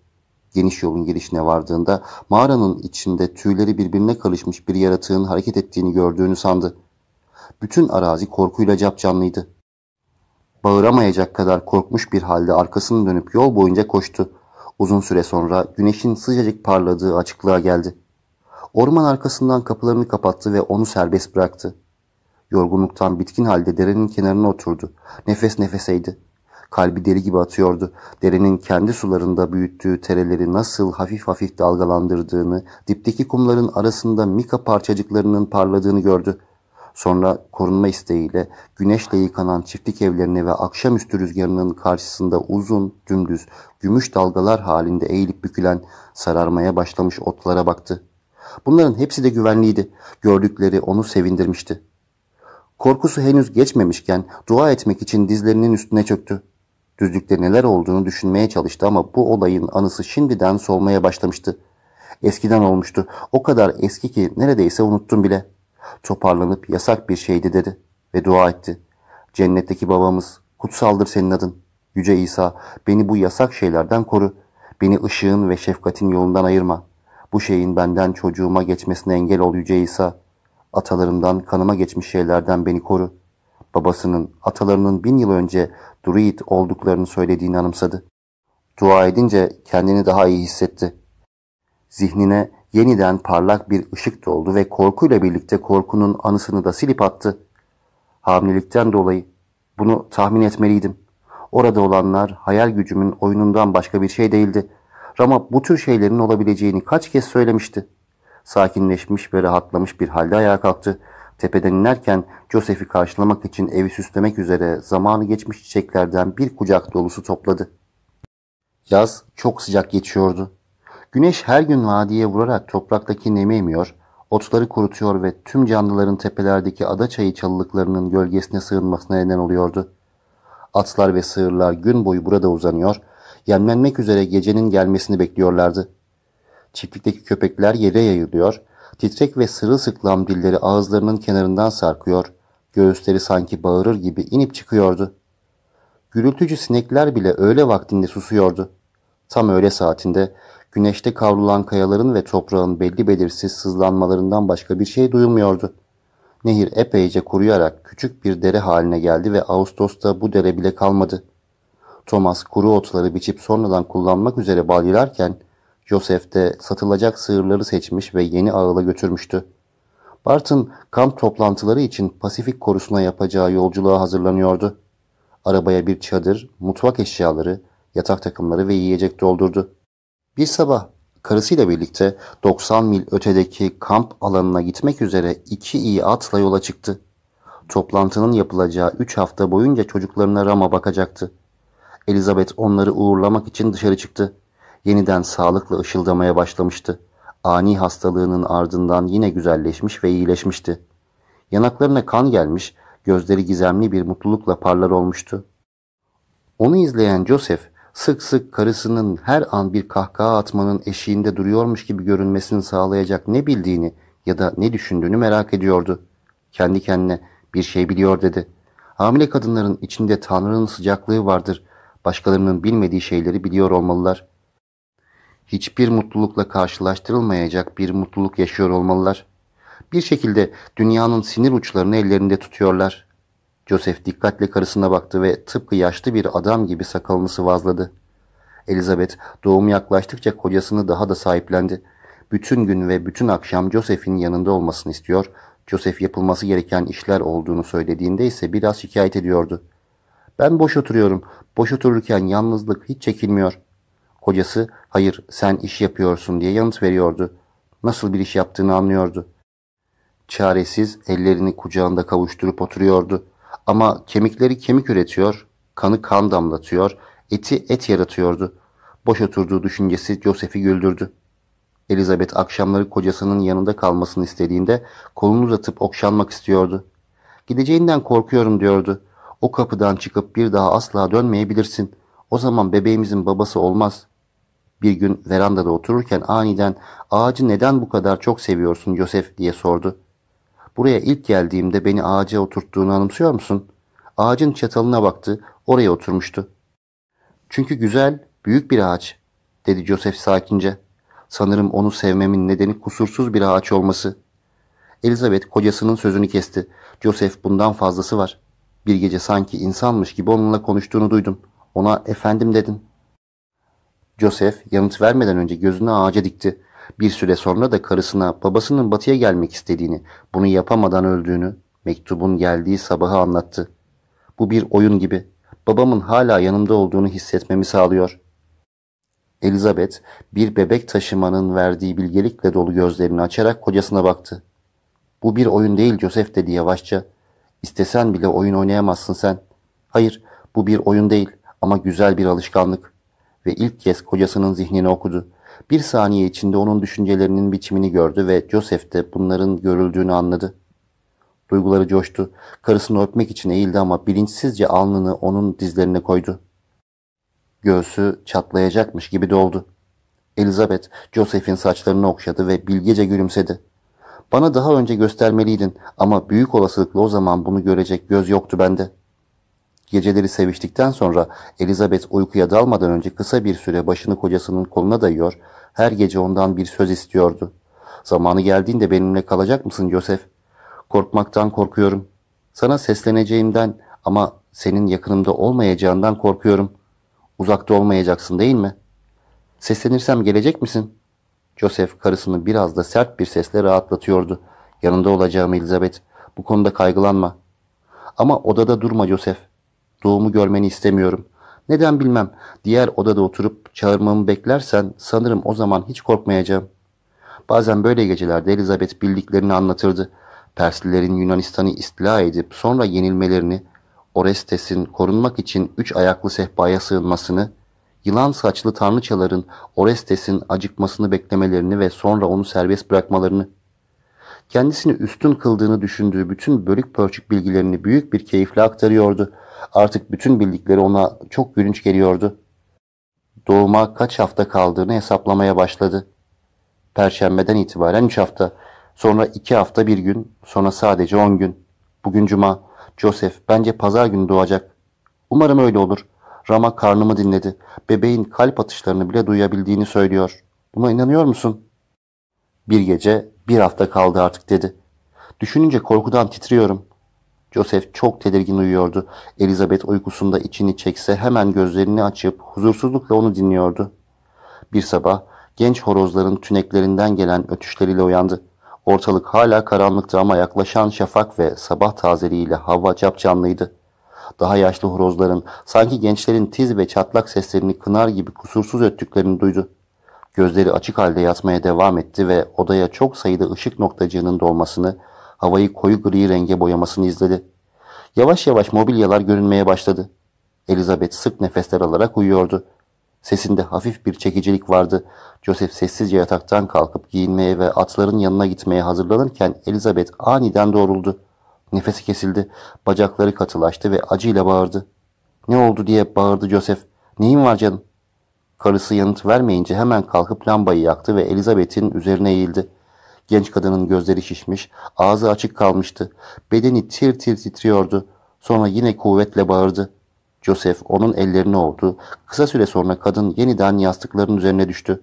Geniş yolun girişine vardığında mağaranın içinde tüyleri birbirine karışmış bir yaratığın hareket ettiğini gördüğünü sandı. Bütün arazi korkuyla capcanlıydı. Bağıramayacak kadar korkmuş bir halde arkasını dönüp yol boyunca koştu. Uzun süre sonra güneşin sıcacık parladığı açıklığa geldi. Orman arkasından kapılarını kapattı ve onu serbest bıraktı. Yorgunluktan bitkin halde derenin kenarına oturdu. Nefes nefeseydi. Kalbi deli gibi atıyordu. Derenin kendi sularında büyüttüğü tereleri nasıl hafif hafif dalgalandırdığını, dipteki kumların arasında mika parçacıklarının parladığını gördü. Sonra korunma isteğiyle güneşle yıkanan çiftlik evlerine ve akşamüstü rüzgarının karşısında uzun, dümdüz, gümüş dalgalar halinde eğilip bükülen, sararmaya başlamış otlara baktı. Bunların hepsi de güvenliydi. Gördükleri onu sevindirmişti. Korkusu henüz geçmemişken dua etmek için dizlerinin üstüne çöktü. Düzlükte neler olduğunu düşünmeye çalıştı ama bu olayın anısı şimdiden solmaya başlamıştı. Eskiden olmuştu. O kadar eski ki neredeyse unuttum bile. Toparlanıp yasak bir şeydi dedi ve dua etti. Cennetteki babamız, kutsaldır senin adın. Yüce İsa, beni bu yasak şeylerden koru. Beni ışığın ve şefkatin yolundan ayırma. Bu şeyin benden çocuğuma geçmesine engel ol Yüce İsa. Atalarımdan kanıma geçmiş şeylerden beni koru. Babasının, atalarının bin yıl önce druid olduklarını söylediğini anımsadı. Dua edince kendini daha iyi hissetti. Zihnine yeniden parlak bir ışık doldu ve korkuyla birlikte korkunun anısını da silip attı. Hamilelikten dolayı bunu tahmin etmeliydim. Orada olanlar hayal gücümün oyunundan başka bir şey değildi. Rama bu tür şeylerin olabileceğini kaç kez söylemişti. Sakinleşmiş ve rahatlamış bir halde ayağa kalktı. Tepeden inerken Joseph'i karşılamak için evi süslemek üzere zamanı geçmiş çiçeklerden bir kucak dolusu topladı. Yaz çok sıcak geçiyordu. Güneş her gün vadiye vurarak topraktaki nemi emiyor, otları kurutuyor ve tüm canlıların tepelerdeki ada çayı çalılıklarının gölgesine sığınmasına neden oluyordu. Atlar ve sığırlar gün boyu burada uzanıyor, yemlenmek üzere gecenin gelmesini bekliyorlardı. Çiftlikteki köpekler yere yayılıyor, titrek ve sırılsıklam dilleri ağızlarının kenarından sarkıyor, göğüsleri sanki bağırır gibi inip çıkıyordu. Gürültücü sinekler bile öğle vaktinde susuyordu. Tam öğle saatinde güneşte kavrulan kayaların ve toprağın belli belirsiz sızlanmalarından başka bir şey duyulmuyordu. Nehir epeyce kuruyarak küçük bir dere haline geldi ve Ağustos'ta bu dere bile kalmadı. Thomas kuru otları biçip sonradan kullanmak üzere balyalarken Joseph de satılacak sığırları seçmiş ve yeni ağıla götürmüştü. Barton kamp toplantıları için Pasifik korusuna yapacağı yolculuğa hazırlanıyordu. Arabaya bir çadır, mutfak eşyaları, yatak takımları ve yiyecek doldurdu. Bir sabah karısıyla birlikte 90 mil ötedeki kamp alanına gitmek üzere iki iyi atla yola çıktı. Toplantının yapılacağı 3 hafta boyunca çocuklarına Rama bakacaktı. Elizabeth onları uğurlamak için dışarı çıktı. Yeniden sağlıkla ışıldamaya başlamıştı. Ani hastalığının ardından yine güzelleşmiş ve iyileşmişti. Yanaklarına kan gelmiş, gözleri gizemli bir mutlulukla parlar olmuştu. Onu izleyen Joseph, sık sık karısının her an bir kahkaha atmanın eşiğinde duruyormuş gibi görünmesini sağlayacak ne bildiğini ya da ne düşündüğünü merak ediyordu. Kendi kendine bir şey biliyor dedi. Hamile kadınların içinde Tanrı'nın sıcaklığı vardır. Başkalarının bilmediği şeyleri biliyor olmalılar. Hiçbir mutlulukla karşılaştırılmayacak bir mutluluk yaşıyor olmalılar. Bir şekilde dünyanın sinir uçlarını ellerinde tutuyorlar. Joseph dikkatle karısına baktı ve tıpkı yaşlı bir adam gibi sakalını sıvazladı. Elizabeth doğum yaklaştıkça kocasını daha da sahiplendi. Bütün gün ve bütün akşam Joseph'in yanında olmasını istiyor, Joseph yapılması gereken işler olduğunu söylediğinde ise biraz şikayet ediyordu. Ben boş oturuyorum, boş otururken yalnızlık hiç çekilmiyor. Kocası, hayır sen iş yapıyorsun diye yanıt veriyordu. Nasıl bir iş yaptığını anlıyordu. Çaresiz ellerini kucağında kavuşturup oturuyordu. Ama kemikleri kemik üretiyor, kanı kan damlatıyor, eti et yaratıyordu. Boş oturduğu düşüncesi Joseph'i güldürdü. Elizabeth akşamları kocasının yanında kalmasını istediğinde kolunu uzatıp okşanmak istiyordu. Gideceğinden korkuyorum diyordu. O kapıdan çıkıp bir daha asla dönmeyebilirsin. O zaman bebeğimizin babası olmaz. Bir gün verandada otururken aniden ağacı neden bu kadar çok seviyorsun Joseph diye sordu. Buraya ilk geldiğimde beni ağaca oturttuğunu anımsıyor musun? Ağacın çatalına baktı, oraya oturmuştu. Çünkü güzel, büyük bir ağaç, dedi Joseph sakince. Sanırım onu sevmemin nedeni kusursuz bir ağaç olması. Elizabeth kocasının sözünü kesti. Joseph bundan fazlası var. Bir gece sanki insanmış gibi onunla konuştuğunu duydum. Ona efendim dedin. Joseph yanıt vermeden önce gözünü ağaca dikti. Bir süre sonra da karısına babasının batıya gelmek istediğini, bunu yapamadan öldüğünü, mektubun geldiği sabahı anlattı. Bu bir oyun gibi. Babamın hala yanımda olduğunu hissetmemi sağlıyor. Elizabeth bir bebek taşımanın verdiği bilgelikle dolu gözlerini açarak kocasına baktı. Bu bir oyun değil Joseph dedi yavaşça. İstesen bile oyun oynayamazsın sen. Hayır bu bir oyun değil ama güzel bir alışkanlık. Ve ilk kez kocasının zihnini okudu. Bir saniye içinde onun düşüncelerinin biçimini gördü ve Joseph de bunların görüldüğünü anladı. Duyguları coştu. Karısını öpmek için eğildi ama bilinçsizce alnını onun dizlerine koydu. Göğsü çatlayacakmış gibi doldu. Elizabeth, Joseph'in saçlarını okşadı ve bilgece gülümsedi. Bana daha önce göstermeliydin ama büyük olasılıkla o zaman bunu görecek göz yoktu bende. Geceleri seviştikten sonra Elizabeth uykuya dalmadan önce kısa bir süre başını kocasının koluna dayıyor, her gece ondan bir söz istiyordu. Zamanı geldiğinde benimle kalacak mısın Joseph? Korkmaktan korkuyorum. Sana sesleneceğimden ama senin yakınımda olmayacağından korkuyorum.'' Uzakta olmayacaksın değil mi? Seslenirsem gelecek misin? Joseph karısını biraz da sert bir sesle rahatlatıyordu. Yanında olacağım Elizabeth. Bu konuda kaygılanma. Ama odada durma Joseph. Doğumu görmeni istemiyorum. Neden bilmem. Diğer odada oturup çağırmamı beklersen sanırım o zaman hiç korkmayacağım. Bazen böyle gecelerde Elizabeth bildiklerini anlatırdı. Perslilerin Yunanistan'ı istila edip sonra yenilmelerini, Orestes'in korunmak için üç ayaklı sehpaya sığınmasını, yılan saçlı tanrıçaların Orestes'in acıkmasını beklemelerini ve sonra onu serbest bırakmalarını, kendisini üstün kıldığını düşündüğü bütün bölük pörçük bilgilerini büyük bir keyifle aktarıyordu. Artık bütün bildikleri ona çok gülünç geliyordu. Doğuma kaç hafta kaldığını hesaplamaya başladı. Perşembeden itibaren üç hafta, sonra iki hafta bir gün, sonra sadece on gün. Bugün cuma. Joseph bence pazar günü doğacak. Umarım öyle olur. Rama karnımı dinledi. Bebeğin kalp atışlarını bile duyabildiğini söylüyor. Buna inanıyor musun? Bir gece bir hafta kaldı artık dedi. Düşününce korkudan titriyorum. Joseph çok tedirgin uyuyordu. Elizabeth uykusunda içini çekse hemen gözlerini açıp huzursuzlukla onu dinliyordu. Bir sabah genç horozların tüneklerinden gelen ötüşleriyle uyandı. Ortalık hala karanlıktı ama yaklaşan şafak ve sabah tazeliğiyle hava capcanlıydı. Daha yaşlı horozların, sanki gençlerin tiz ve çatlak seslerini kınar gibi kusursuz öttüklerini duydu. Gözleri açık halde yatmaya devam etti ve odaya çok sayıda ışık noktacığının dolmasını, havayı koyu gri renge boyamasını izledi. Yavaş yavaş mobilyalar görünmeye başladı. Elizabeth sık nefesler alarak uyuyordu. Sesinde hafif bir çekicilik vardı. Joseph sessizce yataktan kalkıp giyinmeye ve atların yanına gitmeye hazırlanırken Elizabeth aniden doğruldu. Nefesi kesildi, bacakları katılaştı ve acıyla bağırdı. Ne oldu diye bağırdı Joseph. Neyin var canım? Karısı yanıt vermeyince hemen kalkıp lambayı yaktı ve Elizabeth'in üzerine eğildi. Genç kadının gözleri şişmiş, ağzı açık kalmıştı. Bedeni tir tir titriyordu. Sonra yine kuvvetle bağırdı. Joseph onun ellerini oldu. Kısa süre sonra kadın yeniden yastıkların üzerine düştü.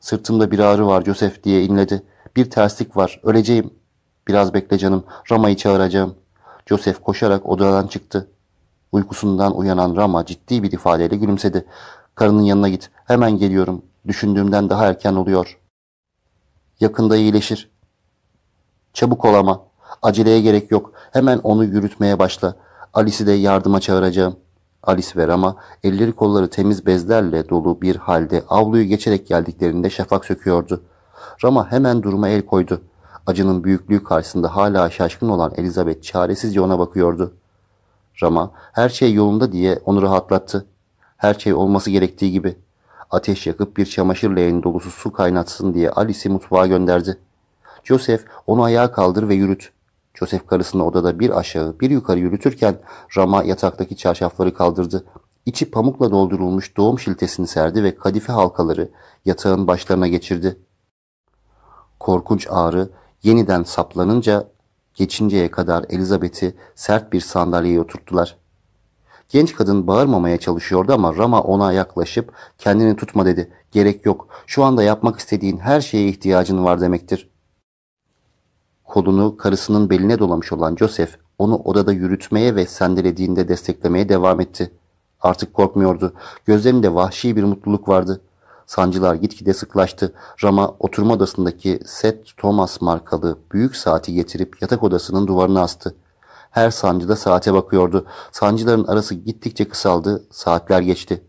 Sırtımda bir ağrı var Joseph diye inledi. Bir terslik var, öleceğim. Biraz bekle canım, Rama'yı çağıracağım. Joseph koşarak odadan çıktı. Uykusundan uyanan Rama ciddi bir ifadeyle gülümsedi. Karının yanına git, hemen geliyorum. Düşündüğümden daha erken oluyor. Yakında iyileşir. Çabuk ol ama. Aceleye gerek yok. Hemen onu yürütmeye başla. Alice'i de yardıma çağıracağım. Alice ve Rama elleri kolları temiz bezlerle dolu bir halde avluyu geçerek geldiklerinde şafak söküyordu. Rama hemen duruma el koydu. Acının büyüklüğü karşısında hala şaşkın olan Elizabeth çaresizce ona bakıyordu. Rama her şey yolunda diye onu rahatlattı. Her şey olması gerektiği gibi. Ateş yakıp bir çamaşır leğeni dolusu su kaynatsın diye Alice'i mutfağa gönderdi. Joseph onu ayağa kaldır ve yürüt. Joseph karısını odada bir aşağı bir yukarı yürütürken Rama yataktaki çarşafları kaldırdı. İçi pamukla doldurulmuş doğum şiltesini serdi ve kadife halkaları yatağın başlarına geçirdi. Korkunç ağrı yeniden saplanınca geçinceye kadar Elizabeth'i sert bir sandalyeye oturttular. Genç kadın bağırmamaya çalışıyordu ama Rama ona yaklaşıp kendini tutma dedi. Gerek yok. Şu anda yapmak istediğin her şeye ihtiyacın var demektir. Kolunu karısının beline dolamış olan Joseph onu odada yürütmeye ve sendelediğinde desteklemeye devam etti. Artık korkmuyordu. Gözlerinde vahşi bir mutluluk vardı. Sancılar gitgide sıklaştı. Rama oturma odasındaki Seth Thomas markalı büyük saati getirip yatak odasının duvarına astı. Her sancıda saate bakıyordu. Sancıların arası gittikçe kısaldı. Saatler geçti.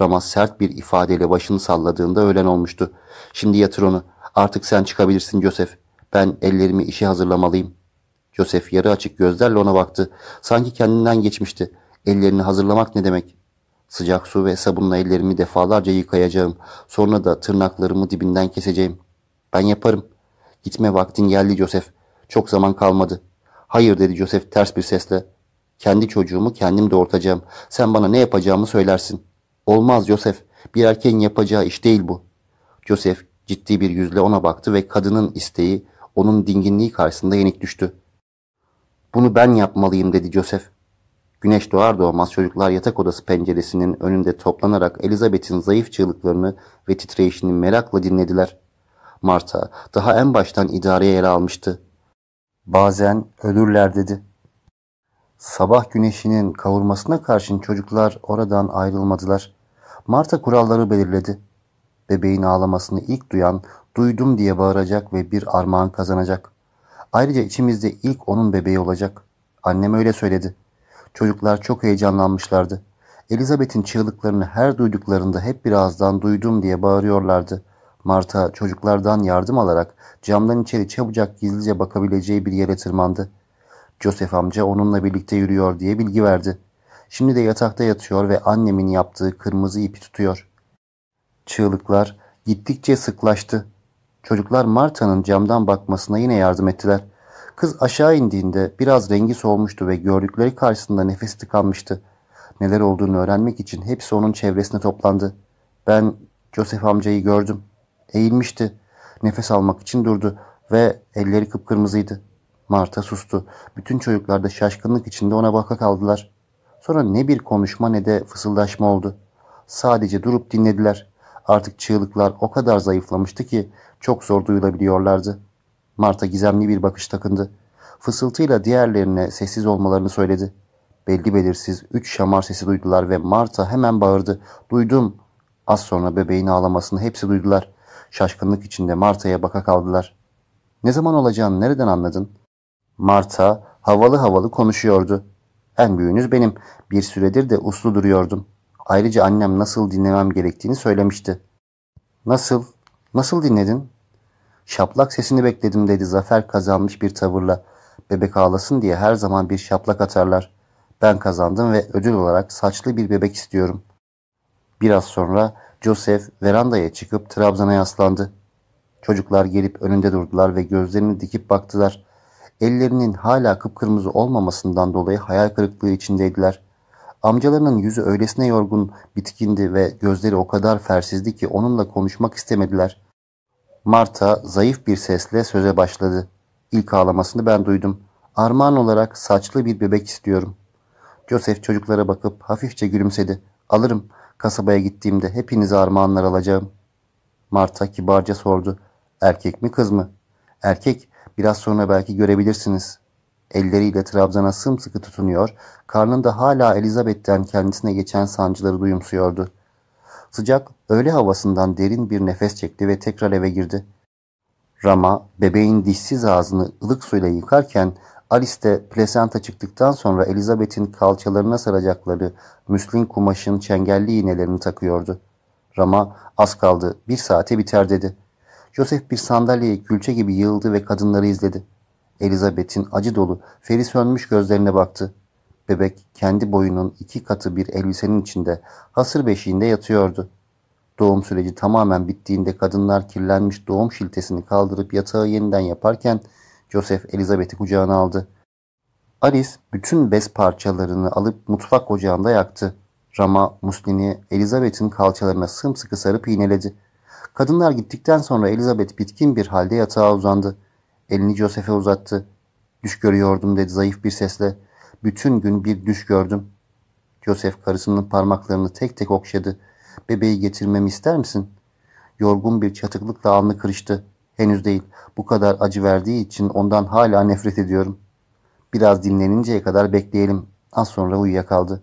Rama sert bir ifadeyle başını salladığında öğlen olmuştu. Şimdi yatır onu. Artık sen çıkabilirsin Joseph. Ben ellerimi işe hazırlamalıyım. Joseph yarı açık gözlerle ona baktı. Sanki kendinden geçmişti. Ellerini hazırlamak ne demek? Sıcak su ve sabunla ellerimi defalarca yıkayacağım. Sonra da tırnaklarımı dibinden keseceğim. Ben yaparım. Gitme vaktin geldi Joseph. Çok zaman kalmadı. Hayır dedi Joseph ters bir sesle. Kendi çocuğumu kendim doğurtacağım. Sen bana ne yapacağımı söylersin. Olmaz Joseph. Bir erkeğin yapacağı iş değil bu. Joseph ciddi bir yüzle ona baktı ve kadının isteği onun dinginliği karşısında yenik düştü. Bunu ben yapmalıyım dedi Joseph. Güneş doğar doğmaz çocuklar yatak odası penceresinin önünde toplanarak Elizabeth'in zayıf çığlıklarını ve titreyişini merakla dinlediler. Marta daha en baştan idareye yer almıştı. Bazen ölürler dedi. Sabah güneşinin kavurmasına karşın çocuklar oradan ayrılmadılar. Marta kuralları belirledi. Bebeğin ağlamasını ilk duyan duydum diye bağıracak ve bir armağan kazanacak. Ayrıca içimizde ilk onun bebeği olacak. Annem öyle söyledi. Çocuklar çok heyecanlanmışlardı. Elizabeth'in çığlıklarını her duyduklarında hep birazdan duydum diye bağırıyorlardı. Marta çocuklardan yardım alarak camdan içeri çabucak gizlice bakabileceği bir yere tırmandı. Joseph amca onunla birlikte yürüyor diye bilgi verdi. Şimdi de yatakta yatıyor ve annemin yaptığı kırmızı ipi tutuyor. Çığlıklar gittikçe sıklaştı. Çocuklar Marta'nın camdan bakmasına yine yardım ettiler. Kız aşağı indiğinde biraz rengi solmuştu ve gördükleri karşısında nefesi tıkanmıştı. Neler olduğunu öğrenmek için hepsi onun çevresine toplandı. Ben Joseph amcayı gördüm. Eğilmişti. Nefes almak için durdu ve elleri kıpkırmızıydı. Marta sustu. Bütün çocuklar da şaşkınlık içinde ona baka kaldılar. Sonra ne bir konuşma ne de fısıldaşma oldu. Sadece durup dinlediler. Artık çığlıklar o kadar zayıflamıştı ki çok zor duyulabiliyorlardı. Marta gizemli bir bakış takındı. Fısıltıyla diğerlerine sessiz olmalarını söyledi. Belli belirsiz üç şamar sesi duydular ve Marta hemen bağırdı. Duydum. Az sonra bebeğin ağlamasını hepsi duydular. Şaşkınlık içinde Marta'ya baka kaldılar. Ne zaman olacağını nereden anladın? Marta havalı havalı konuşuyordu. En büyüğünüz benim. Bir süredir de uslu duruyordum. Ayrıca annem nasıl dinlemem gerektiğini söylemişti. Nasıl? Nasıl dinledin? Şaplak sesini bekledim dedi zafer kazanmış bir tavırla. Bebek ağlasın diye her zaman bir şaplak atarlar. Ben kazandım ve ödül olarak saçlı bir bebek istiyorum. Biraz sonra Joseph verandaya çıkıp Trabzan'a yaslandı. Çocuklar gelip önünde durdular ve gözlerini dikip baktılar. Ellerinin hala kıpkırmızı olmamasından dolayı hayal kırıklığı içindeydiler. Amcalarının yüzü öylesine yorgun, bitkindi ve gözleri o kadar fersizdi ki onunla konuşmak istemediler. Marta zayıf bir sesle söze başladı. İlk ağlamasını ben duydum. Armağan olarak saçlı bir bebek istiyorum. Joseph çocuklara bakıp hafifçe gülümsedi. Alırım. Kasabaya gittiğimde hepinize armağanlar alacağım. Marta kibarca sordu. Erkek mi kız mı? Erkek. Biraz sonra belki görebilirsiniz. Elleriyle Trabzan'a sımsıkı tutunuyor, karnında hala Elizabeth'ten kendisine geçen sancıları duyumsuyordu. Sıcak öğle havasından derin bir nefes çekti ve tekrar eve girdi. Rama bebeğin dişsiz ağzını ılık suyla yıkarken Alice de plasenta çıktıktan sonra Elizabeth'in kalçalarına saracakları müslin kumaşın çengelli iğnelerini takıyordu. Rama az kaldı bir saate biter dedi. Joseph bir sandalyeye külçe gibi yığıldı ve kadınları izledi. Elizabeth'in acı dolu, feri sönmüş gözlerine baktı. Bebek kendi boyunun iki katı bir elbisenin içinde hasır beşiğinde yatıyordu. Doğum süreci tamamen bittiğinde kadınlar kirlenmiş doğum şiltesini kaldırıp yatağı yeniden yaparken Joseph Elizabeth'i kucağına aldı. Alice bütün bez parçalarını alıp mutfak ocağında yaktı. Rama muslini Elizabeth'in kalçalarına sımsıkı sarıp iğneledi. Kadınlar gittikten sonra Elizabeth bitkin bir halde yatağa uzandı. Elini Joseph'e uzattı. Düş görüyordum dedi zayıf bir sesle. Bütün gün bir düş gördüm. Joseph karısının parmaklarını tek tek okşadı. Bebeği getirmemi ister misin? Yorgun bir çatıklıkla alnı kırıştı. Henüz değil. Bu kadar acı verdiği için ondan hala nefret ediyorum. Biraz dinleninceye kadar bekleyelim. Az sonra uyuyakaldı.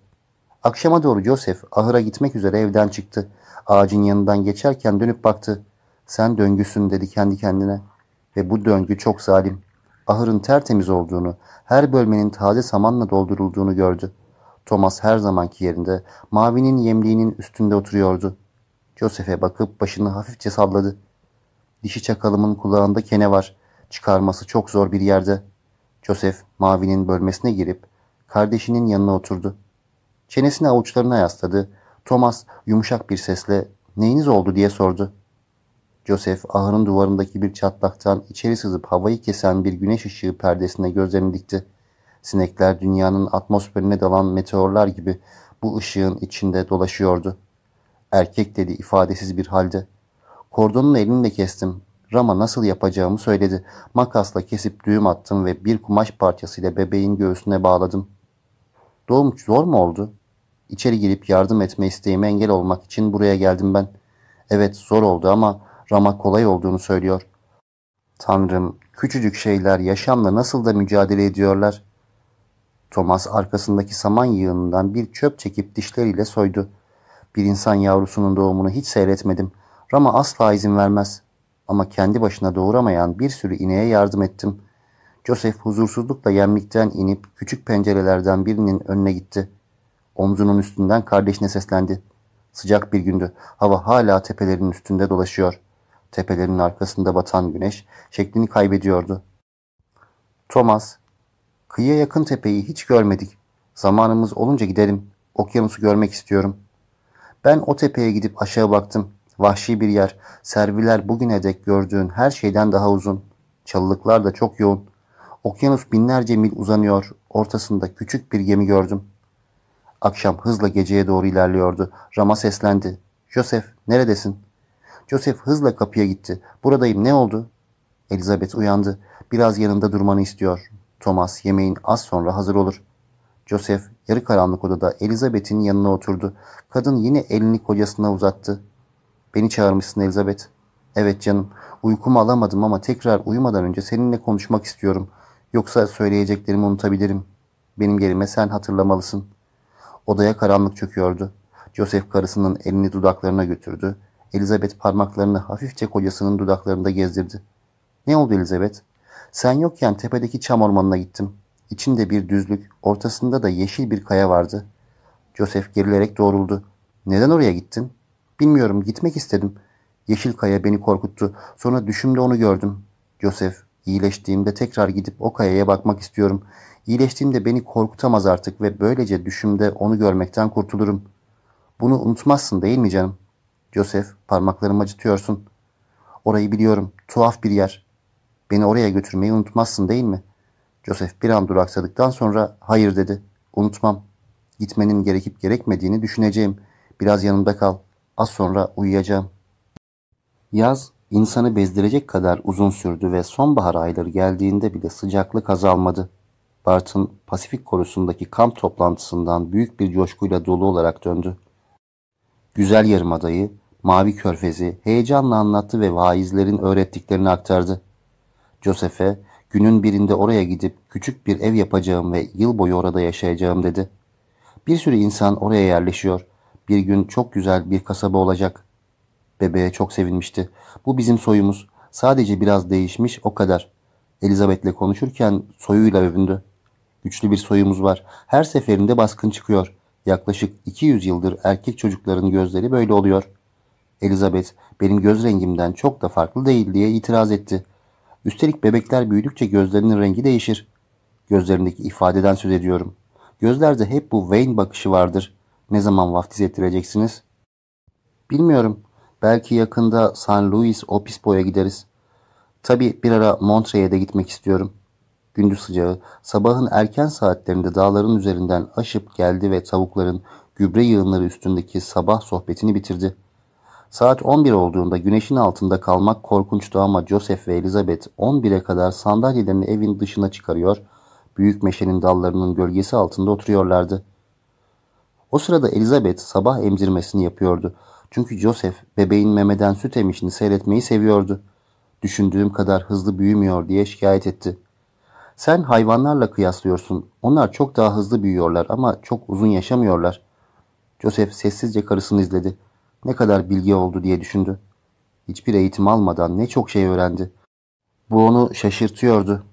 Akşama doğru Joseph ahıra gitmek üzere evden çıktı. Ağacın yanından geçerken dönüp baktı. Sen döngüsün dedi kendi kendine. Ve bu döngü çok zalim. Ahırın tertemiz olduğunu, her bölmenin taze samanla doldurulduğunu gördü. Thomas her zamanki yerinde, mavinin yemliğinin üstünde oturuyordu. Joseph'e bakıp başını hafifçe salladı. Dişi çakalımın kulağında kene var. Çıkarması çok zor bir yerde. Joseph mavinin bölmesine girip kardeşinin yanına oturdu. Çenesini avuçlarına yasladı. Thomas yumuşak bir sesle neyiniz oldu diye sordu. Joseph ahırın duvarındaki bir çatlaktan içeri sızıp havayı kesen bir güneş ışığı perdesine gözlerini dikti. Sinekler dünyanın atmosferine dalan meteorlar gibi bu ışığın içinde dolaşıyordu. Erkek dedi ifadesiz bir halde. Kordonun elini de kestim. Rama nasıl yapacağımı söyledi. Makasla kesip düğüm attım ve bir kumaş parçasıyla bebeğin göğsüne bağladım. Doğum zor mu oldu? İçeri girip yardım etme isteğime engel olmak için buraya geldim ben. Evet zor oldu ama Rama kolay olduğunu söylüyor. Tanrım, küçücük şeyler yaşamla nasıl da mücadele ediyorlar. Thomas arkasındaki saman yığınından bir çöp çekip dişleriyle soydu. Bir insan yavrusunun doğumunu hiç seyretmedim. Rama asla izin vermez. Ama kendi başına doğuramayan bir sürü ineğe yardım ettim. Joseph huzursuzlukla yemlikten inip küçük pencerelerden birinin önüne gitti. Omzunun üstünden kardeşine seslendi. Sıcak bir gündü. Hava hala tepelerin üstünde dolaşıyor. Tepelerin arkasında batan güneş şeklini kaybediyordu. Thomas, kıyıya yakın tepeyi hiç görmedik. Zamanımız olunca gidelim. Okyanusu görmek istiyorum. Ben o tepeye gidip aşağı baktım. Vahşi bir yer. Serviler bugüne dek gördüğün her şeyden daha uzun. Çalılıklar da çok yoğun. Okyanus binlerce mil uzanıyor. Ortasında küçük bir gemi gördüm. Akşam hızla geceye doğru ilerliyordu. Rama seslendi. Joseph, neredesin? Joseph hızla kapıya gitti. Buradayım, ne oldu? Elizabeth uyandı. Biraz yanında durmanı istiyor. Thomas, yemeğin az sonra hazır olur. Joseph, yarı karanlık odada Elizabeth'in yanına oturdu. Kadın yine elini kocasına uzattı. Beni çağırmışsın Elizabeth. Evet canım. Uykumu alamadım ama tekrar uyumadan önce seninle konuşmak istiyorum. Yoksa söyleyeceklerimi unutabilirim. Benim yerime sen hatırlamalısın. Odaya karanlık çöküyordu. Joseph karısının elini dudaklarına götürdü. Elizabeth parmaklarını hafifçe kocasının dudaklarında gezdirdi. Ne oldu Elizabeth? Sen yokken tepedeki çam ormanına gittim. İçinde bir düzlük, ortasında da yeşil bir kaya vardı. Joseph gerilerek doğruldu. Neden oraya gittin? Bilmiyorum, gitmek istedim. Yeşil kaya beni korkuttu. Sonra düşümde onu gördüm. Joseph, iyileştiğimde tekrar gidip o kayaya bakmak istiyorum. İyileştiğimde beni korkutamaz artık ve böylece düşümde onu görmekten kurtulurum. Bunu unutmazsın değil mi canım? Joseph, parmaklarımı acıtıyorsun. Orayı biliyorum. Tuhaf bir yer. Beni oraya götürmeyi unutmazsın değil mi? Joseph bir an duraksadıktan sonra hayır dedi. Unutmam. Gitmenin gerekip gerekmediğini düşüneceğim. Biraz yanımda kal. Az sonra uyuyacağım. Yaz insanı bezdirecek kadar uzun sürdü ve sonbahar ayları geldiğinde bile sıcaklık azalmadı. Bartın Pasifik korusundaki kamp toplantısından büyük bir coşkuyla dolu olarak döndü. Güzel Yarımada'yı, Mavi Körfezi heyecanla anlattı ve vaizlerin öğrettiklerini aktardı. Joseph'e günün birinde oraya gidip küçük bir ev yapacağım ve yıl boyu orada yaşayacağım dedi. Bir sürü insan oraya yerleşiyor. Bir gün çok güzel bir kasaba olacak. Bebeğe çok sevinmişti. Bu bizim soyumuz. Sadece biraz değişmiş o kadar. Elizabeth'le konuşurken soyuyla övündü. Güçlü bir soyumuz var. Her seferinde baskın çıkıyor. Yaklaşık 200 yıldır erkek çocukların gözleri böyle oluyor. Elizabeth benim göz rengimden çok da farklı değil diye itiraz etti. Üstelik bebekler büyüdükçe gözlerinin rengi değişir. Gözlerindeki ifadeden söz ediyorum. Gözlerde hep bu Wayne bakışı vardır. Ne zaman vaftiz ettireceksiniz? Bilmiyorum. Belki yakında San Luis Obispo'ya gideriz. Tabii bir ara Montre'ye de gitmek istiyorum. Gündüz sıcağı sabahın erken saatlerinde dağların üzerinden aşıp geldi ve tavukların gübre yığınları üstündeki sabah sohbetini bitirdi. Saat 11 olduğunda güneşin altında kalmak korkunçtu ama Joseph ve Elizabeth 11'e kadar sandalyelerini evin dışına çıkarıyor, büyük meşenin dallarının gölgesi altında oturuyorlardı. O sırada Elizabeth sabah emzirmesini yapıyordu. Çünkü Joseph bebeğin memeden süt emişini seyretmeyi seviyordu. Düşündüğüm kadar hızlı büyümüyor diye şikayet etti. Sen hayvanlarla kıyaslıyorsun. Onlar çok daha hızlı büyüyorlar ama çok uzun yaşamıyorlar. Joseph sessizce karısını izledi. Ne kadar bilgi oldu diye düşündü. Hiçbir eğitim almadan ne çok şey öğrendi. Bu onu şaşırtıyordu.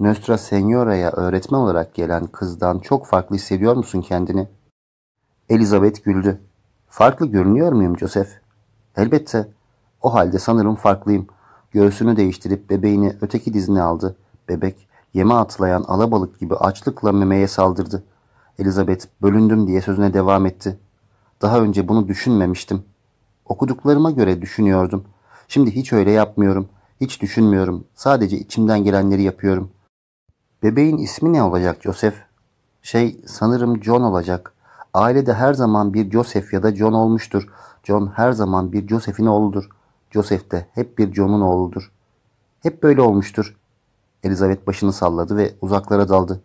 Nostra Senyora'ya öğretmen olarak gelen kızdan çok farklı hissediyor musun kendini? Elizabeth güldü. Farklı görünüyor muyum Joseph? Elbette. O halde sanırım farklıyım. Göğsünü değiştirip bebeğini öteki dizine aldı. Bebek yeme atlayan alabalık gibi açlıkla memeye saldırdı. Elizabeth bölündüm diye sözüne devam etti. Daha önce bunu düşünmemiştim. Okuduklarıma göre düşünüyordum. Şimdi hiç öyle yapmıyorum. Hiç düşünmüyorum. Sadece içimden gelenleri yapıyorum. Bebeğin ismi ne olacak Joseph? Şey sanırım John olacak. Ailede her zaman bir Joseph ya da John olmuştur. John her zaman bir Joseph'in oğludur. Joseph de hep bir John'un oğludur. Hep böyle olmuştur. Elizabeth başını salladı ve uzaklara daldı.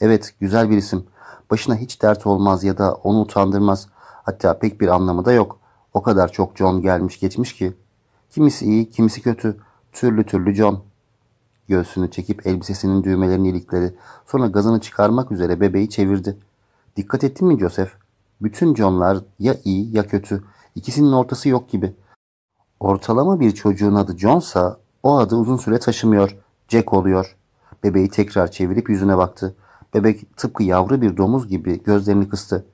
Evet, güzel bir isim. Başına hiç dert olmaz ya da onu utandırmaz. Hatta pek bir anlamı da yok. O kadar çok John gelmiş geçmiş ki. Kimisi iyi, kimisi kötü. Türlü türlü John. Göğsünü çekip elbisesinin düğmelerini ilikledi. Sonra gazını çıkarmak üzere bebeği çevirdi. Dikkat ettin mi Joseph? Bütün John'lar ya iyi ya kötü. İkisinin ortası yok gibi. Ortalama bir çocuğun adı John'sa o adı uzun süre taşımıyor. Jack oluyor. Bebeği tekrar çevirip yüzüne baktı. Bebek tıpkı yavru bir domuz gibi gözlerini kıstı.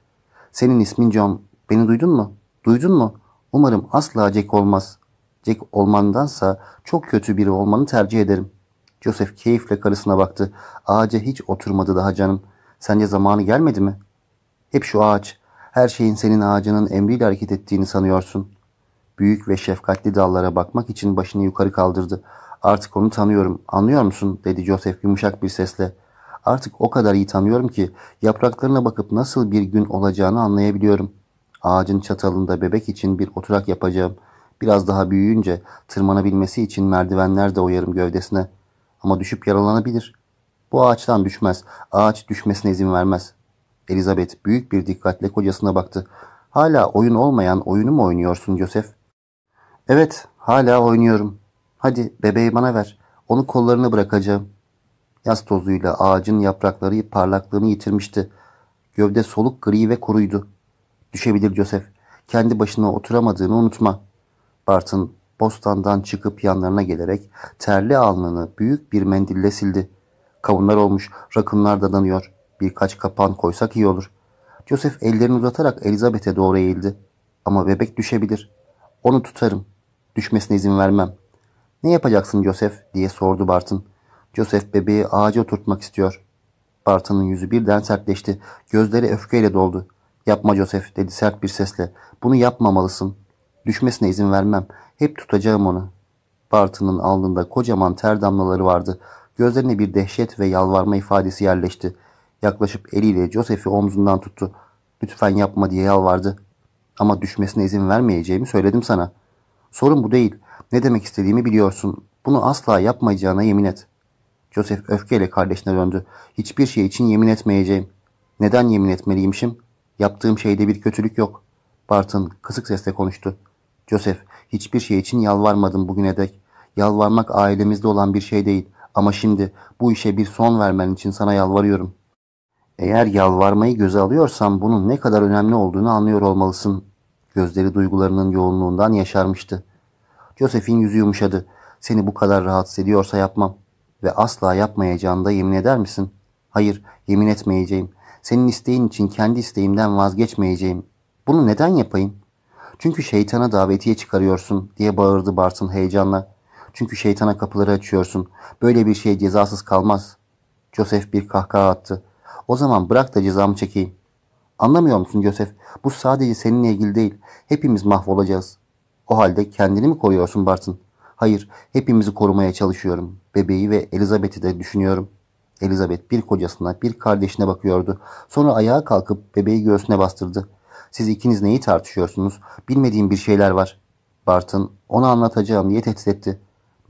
Senin ismin John. Beni duydun mu? Duydun mu? Umarım asla Jack olmaz. Jack olmandansa çok kötü biri olmanı tercih ederim. Joseph keyifle karısına baktı. Ağaca hiç oturmadı daha canım. Sence zamanı gelmedi mi? Hep şu ağaç. Her şeyin senin ağacının emriyle hareket ettiğini sanıyorsun. Büyük ve şefkatli dallara bakmak için başını yukarı kaldırdı. Artık onu tanıyorum. Anlıyor musun? dedi Joseph yumuşak bir sesle. Artık o kadar iyi tanıyorum ki yapraklarına bakıp nasıl bir gün olacağını anlayabiliyorum. Ağacın çatalında bebek için bir oturak yapacağım. Biraz daha büyüyünce tırmanabilmesi için merdivenler de oyarım gövdesine. Ama düşüp yaralanabilir. Bu ağaçtan düşmez. Ağaç düşmesine izin vermez. Elizabeth büyük bir dikkatle kocasına baktı. Hala oyun olmayan oyunu mu oynuyorsun Joseph? Evet, hala oynuyorum. Hadi bebeği bana ver. Onu kollarına bırakacağım. Yaz tozuyla ağacın yaprakları parlaklığını yitirmişti. Gövde soluk gri ve kuruydu. Düşebilir Joseph. Kendi başına oturamadığını unutma. Bartın bostandan çıkıp yanlarına gelerek terli alnını büyük bir mendille sildi. Kavunlar olmuş, rakımlar dadanıyor. Birkaç kapan koysak iyi olur. Joseph ellerini uzatarak Elizabeth'e doğru eğildi. Ama bebek düşebilir. Onu tutarım. Düşmesine izin vermem. Ne yapacaksın Joseph diye sordu Barton. Joseph bebeği ağaca oturtmak istiyor. Barton'un yüzü birden sertleşti. Gözleri öfkeyle doldu. Yapma Joseph dedi sert bir sesle. Bunu yapmamalısın. Düşmesine izin vermem. Hep tutacağım onu. Barton'un alnında kocaman ter damlaları vardı. Gözlerine bir dehşet ve yalvarma ifadesi yerleşti. Yaklaşıp eliyle Joseph'i omzundan tuttu. Lütfen yapma diye yalvardı. Ama düşmesine izin vermeyeceğimi söyledim sana. Sorun bu değil. Ne demek istediğimi biliyorsun. Bunu asla yapmayacağına yemin et. Joseph öfkeyle kardeşine döndü. Hiçbir şey için yemin etmeyeceğim. Neden yemin etmeliymişim? Yaptığım şeyde bir kötülük yok. Barton kısık sesle konuştu. Joseph, hiçbir şey için yalvarmadım bugüne dek. Yalvarmak ailemizde olan bir şey değil. Ama şimdi bu işe bir son vermen için sana yalvarıyorum. Eğer yalvarmayı göze alıyorsan bunun ne kadar önemli olduğunu anlıyor olmalısın. Gözleri duygularının yoğunluğundan yaşarmıştı. Joseph'in yüzü yumuşadı. Seni bu kadar rahatsız ediyorsa yapmam. Ve asla yapmayacağını da yemin eder misin? Hayır, yemin etmeyeceğim. Senin isteğin için kendi isteğimden vazgeçmeyeceğim. Bunu neden yapayım? Çünkü şeytana davetiye çıkarıyorsun diye bağırdı Barton heyecanla. Çünkü şeytana kapıları açıyorsun. Böyle bir şey cezasız kalmaz. Joseph bir kahkaha attı. O zaman bırak da cezamı çekeyim. Anlamıyor musun Joseph? Bu sadece seninle ilgili değil. Hepimiz mahvolacağız. O halde kendini mi koruyorsun Barton? Hayır, hepimizi korumaya çalışıyorum. Bebeği ve Elizabeth'i de düşünüyorum. Elizabeth bir kocasına, bir kardeşine bakıyordu. Sonra ayağa kalkıp bebeği göğsüne bastırdı. Siz ikiniz neyi tartışıyorsunuz? Bilmediğim bir şeyler var. Barton, onu anlatacağım diye tehdit etti.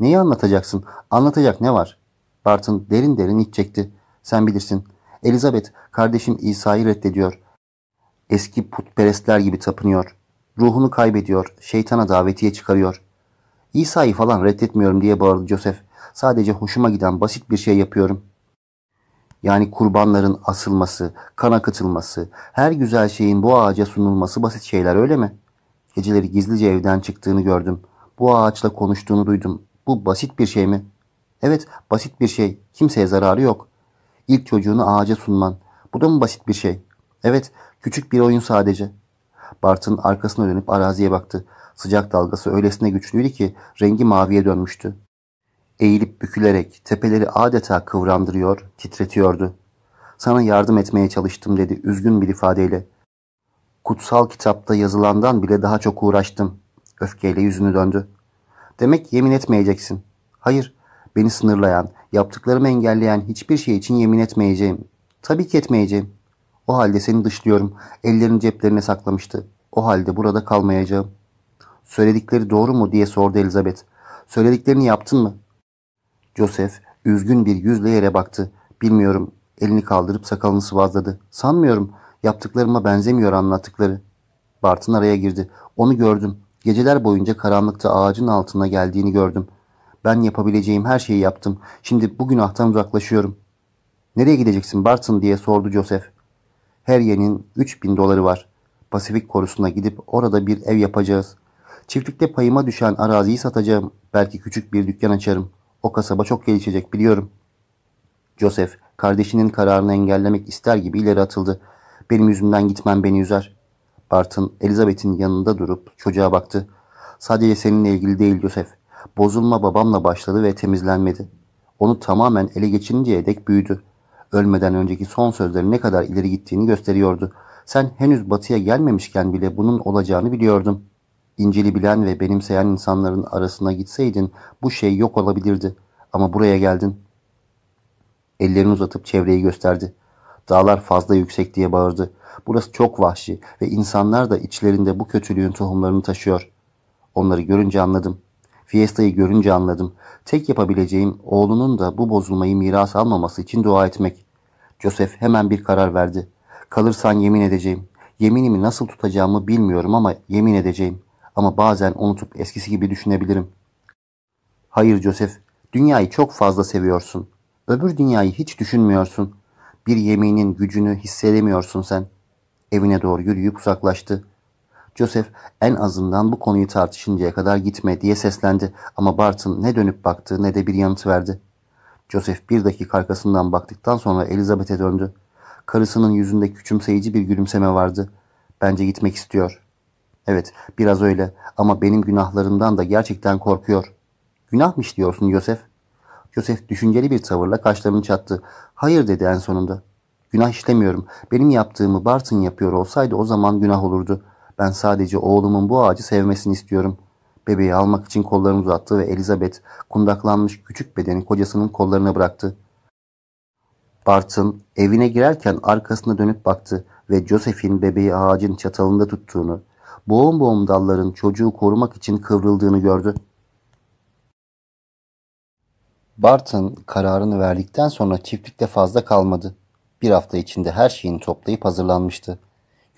Neyi anlatacaksın? Anlatacak ne var? Barton derin derin iç çekti. Sen bilirsin. Elizabeth, kardeşim İsa'yı reddediyor. Eski putperestler gibi tapınıyor. Ruhunu kaybediyor. Şeytana davetiye çıkarıyor. İsa'yı falan reddetmiyorum diye bağırdı Joseph. Sadece hoşuma giden basit bir şey yapıyorum. Yani kurbanların asılması, kan akıtılması, her güzel şeyin bu ağaca sunulması basit şeyler öyle mi? Geceleri gizlice evden çıktığını gördüm. Bu ağaçla konuştuğunu duydum. Bu basit bir şey mi? Evet, basit bir şey. Kimseye zararı yok. İlk çocuğunu ağaca sunman. Bu da mı basit bir şey? Evet, küçük bir oyun sadece. Bartın arkasına dönüp araziye baktı. Sıcak dalgası öylesine güçlüydü ki rengi maviye dönmüştü. Eğilip bükülerek tepeleri adeta kıvrandırıyor, titretiyordu. Sana yardım etmeye çalıştım dedi üzgün bir ifadeyle. Kutsal kitapta yazılandan bile daha çok uğraştım. Öfkeyle yüzünü döndü. Demek yemin etmeyeceksin. Hayır, beni sınırlayan, yaptıklarımı engelleyen hiçbir şey için yemin etmeyeceğim. Tabii ki etmeyeceğim. O halde seni dışlıyorum. Ellerini ceplerine saklamıştı. O halde burada kalmayacağım. Söyledikleri doğru mu diye sordu Elizabeth. Söylediklerini yaptın mı? Joseph üzgün bir yüzle yere baktı. Bilmiyorum. Elini kaldırıp sakalını sıvazladı. Sanmıyorum. Yaptıklarıma benzemiyor anlattıkları. Bartın araya girdi. Onu gördüm. Geceler boyunca karanlıkta ağacın altına geldiğini gördüm. Ben yapabileceğim her şeyi yaptım. Şimdi bu günahtan uzaklaşıyorum. Nereye gideceksin Barton diye sordu Joseph. Her yerin 3000 doları var. Pasifik korusuna gidip orada bir ev yapacağız. Çiftlikte payıma düşen araziyi satacağım. Belki küçük bir dükkan açarım. O kasaba çok gelişecek biliyorum. Joseph kardeşinin kararını engellemek ister gibi ileri atıldı. Benim yüzümden gitmen beni üzer. Barton Elizabeth'in yanında durup çocuğa baktı. Sadece seninle ilgili değil Joseph. Bozulma babamla başladı ve temizlenmedi. Onu tamamen ele geçirinceye dek büyüdü. Ölmeden önceki son sözleri ne kadar ileri gittiğini gösteriyordu. Sen henüz batıya gelmemişken bile bunun olacağını biliyordum. İncil'i bilen ve benimseyen insanların arasına gitseydin bu şey yok olabilirdi. Ama buraya geldin. Ellerini uzatıp çevreyi gösterdi. Dağlar fazla yüksek diye bağırdı. Burası çok vahşi ve insanlar da içlerinde bu kötülüğün tohumlarını taşıyor. Onları görünce anladım. Fiesta'yı görünce anladım. Tek yapabileceğim oğlunun da bu bozulmayı miras almaması için dua etmek. Joseph hemen bir karar verdi. Kalırsan yemin edeceğim. Yeminimi nasıl tutacağımı bilmiyorum ama yemin edeceğim. Ama bazen unutup eskisi gibi düşünebilirim. Hayır Joseph, dünyayı çok fazla seviyorsun. Öbür dünyayı hiç düşünmüyorsun. Bir yeminin gücünü hissedemiyorsun sen. Evine doğru yürüyüp uzaklaştı. Joseph en azından bu konuyu tartışıncaya kadar gitme diye seslendi ama Barton ne dönüp baktı ne de bir yanıt verdi. Joseph bir dakika arkasından baktıktan sonra Elizabeth'e döndü. Karısının yüzünde küçümseyici bir gülümseme vardı. Bence gitmek istiyor. Evet, biraz öyle ama benim günahlarımdan da gerçekten korkuyor. Günahmış diyorsun Joseph. Joseph düşünceli bir tavırla kaşlarını çattı. Hayır dedi en sonunda. Günah işlemiyorum. Benim yaptığımı Barton yapıyor olsaydı o zaman günah olurdu. Ben sadece oğlumun bu ağacı sevmesini istiyorum. Bebeği almak için kollarını uzattı ve Elizabeth kundaklanmış küçük bedeni kocasının kollarına bıraktı. Barton evine girerken arkasına dönüp baktı ve Joseph'in bebeği ağacın çatalında tuttuğunu, boğum boğum dalların çocuğu korumak için kıvrıldığını gördü. Barton kararını verdikten sonra çiftlikte fazla kalmadı. Bir hafta içinde her şeyini toplayıp hazırlanmıştı.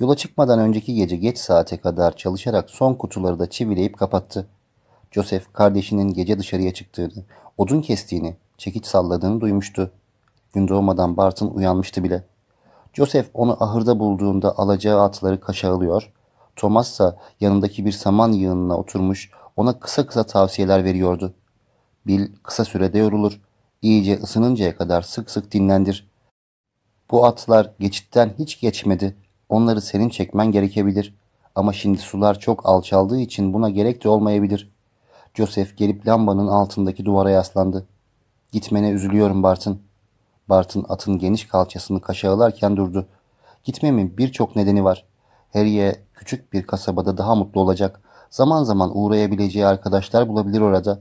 Yola çıkmadan önceki gece geç saate kadar çalışarak son kutuları da çivileyip kapattı. Joseph kardeşinin gece dışarıya çıktığını, odun kestiğini, çekiç salladığını duymuştu. Gün doğmadan Barton uyanmıştı bile. Joseph onu ahırda bulduğunda alacağı atları kaşağılıyor. Thomas ise yanındaki bir saman yığınına oturmuş ona kısa kısa tavsiyeler veriyordu. Bil kısa sürede yorulur. İyice ısınıncaya kadar sık sık dinlendir. Bu atlar geçitten hiç geçmedi. Onları senin çekmen gerekebilir. Ama şimdi sular çok alçaldığı için buna gerek de olmayabilir. Joseph gelip lambanın altındaki duvara yaslandı. Gitmene üzülüyorum Bartın. Bartın atın geniş kalçasını kaşağılarken durdu. Gitmemin birçok nedeni var. Harry'e küçük bir kasabada daha mutlu olacak. Zaman zaman uğrayabileceği arkadaşlar bulabilir orada.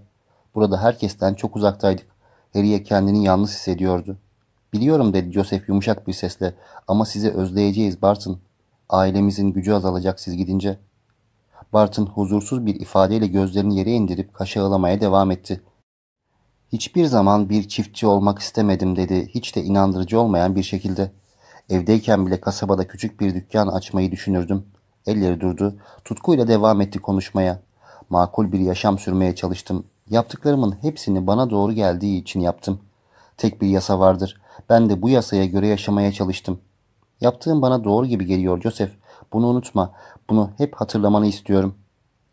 Burada herkesten çok uzaktaydık. Harry'e kendini yalnız hissediyordu. Biliyorum dedi Joseph yumuşak bir sesle ama sizi özleyeceğiz Barton. Ailemizin gücü azalacak siz gidince. Barton huzursuz bir ifadeyle gözlerini yere indirip kaşağılamaya devam etti. Hiçbir zaman bir çiftçi olmak istemedim dedi hiç de inandırıcı olmayan bir şekilde. Evdeyken bile kasabada küçük bir dükkan açmayı düşünürdüm. Elleri durdu. Tutkuyla devam etti konuşmaya. Makul bir yaşam sürmeye çalıştım. Yaptıklarımın hepsini bana doğru geldiği için yaptım. Tek bir yasa vardır. Ben de bu yasaya göre yaşamaya çalıştım. Yaptığım bana doğru gibi geliyor Joseph. Bunu unutma. Bunu hep hatırlamanı istiyorum.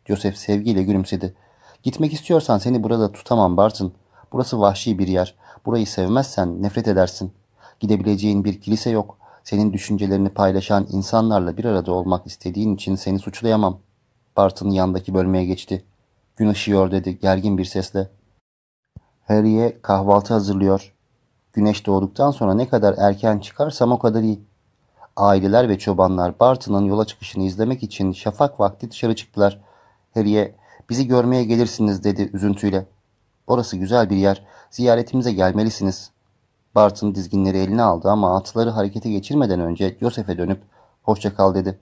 Joseph sevgiyle gülümsedi. Gitmek istiyorsan seni burada tutamam Barton. Burası vahşi bir yer. Burayı sevmezsen nefret edersin. Gidebileceğin bir kilise yok. Senin düşüncelerini paylaşan insanlarla bir arada olmak istediğin için seni suçlayamam. Barton yandaki bölmeye geçti. Gün ışıyor dedi gergin bir sesle. Harry'e kahvaltı hazırlıyor. Güneş doğduktan sonra ne kadar erken çıkarsam o kadar iyi. Aileler ve çobanlar Barton'ın yola çıkışını izlemek için şafak vakti dışarı çıktılar. Harry'e bizi görmeye gelirsiniz dedi üzüntüyle. Orası güzel bir yer. Ziyaretimize gelmelisiniz. Barton dizginleri eline aldı ama atları harekete geçirmeden önce Joseph'e dönüp hoşça kal dedi.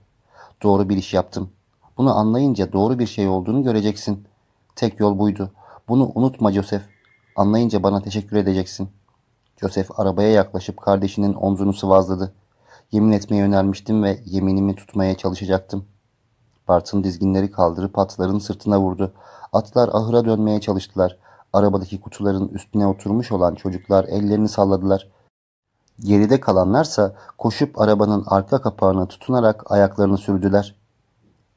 Doğru bir iş yaptım. Bunu anlayınca doğru bir şey olduğunu göreceksin. Tek yol buydu. Bunu unutma Joseph. Anlayınca bana teşekkür edeceksin. Joseph arabaya yaklaşıp kardeşinin omzunu sıvazladı. Yemin etmeye önermiştim ve yeminimi tutmaya çalışacaktım. Bartın dizginleri kaldırıp atların sırtına vurdu. Atlar ahıra dönmeye çalıştılar. Arabadaki kutuların üstüne oturmuş olan çocuklar ellerini salladılar. Geride kalanlarsa koşup arabanın arka kapağına tutunarak ayaklarını sürdüler.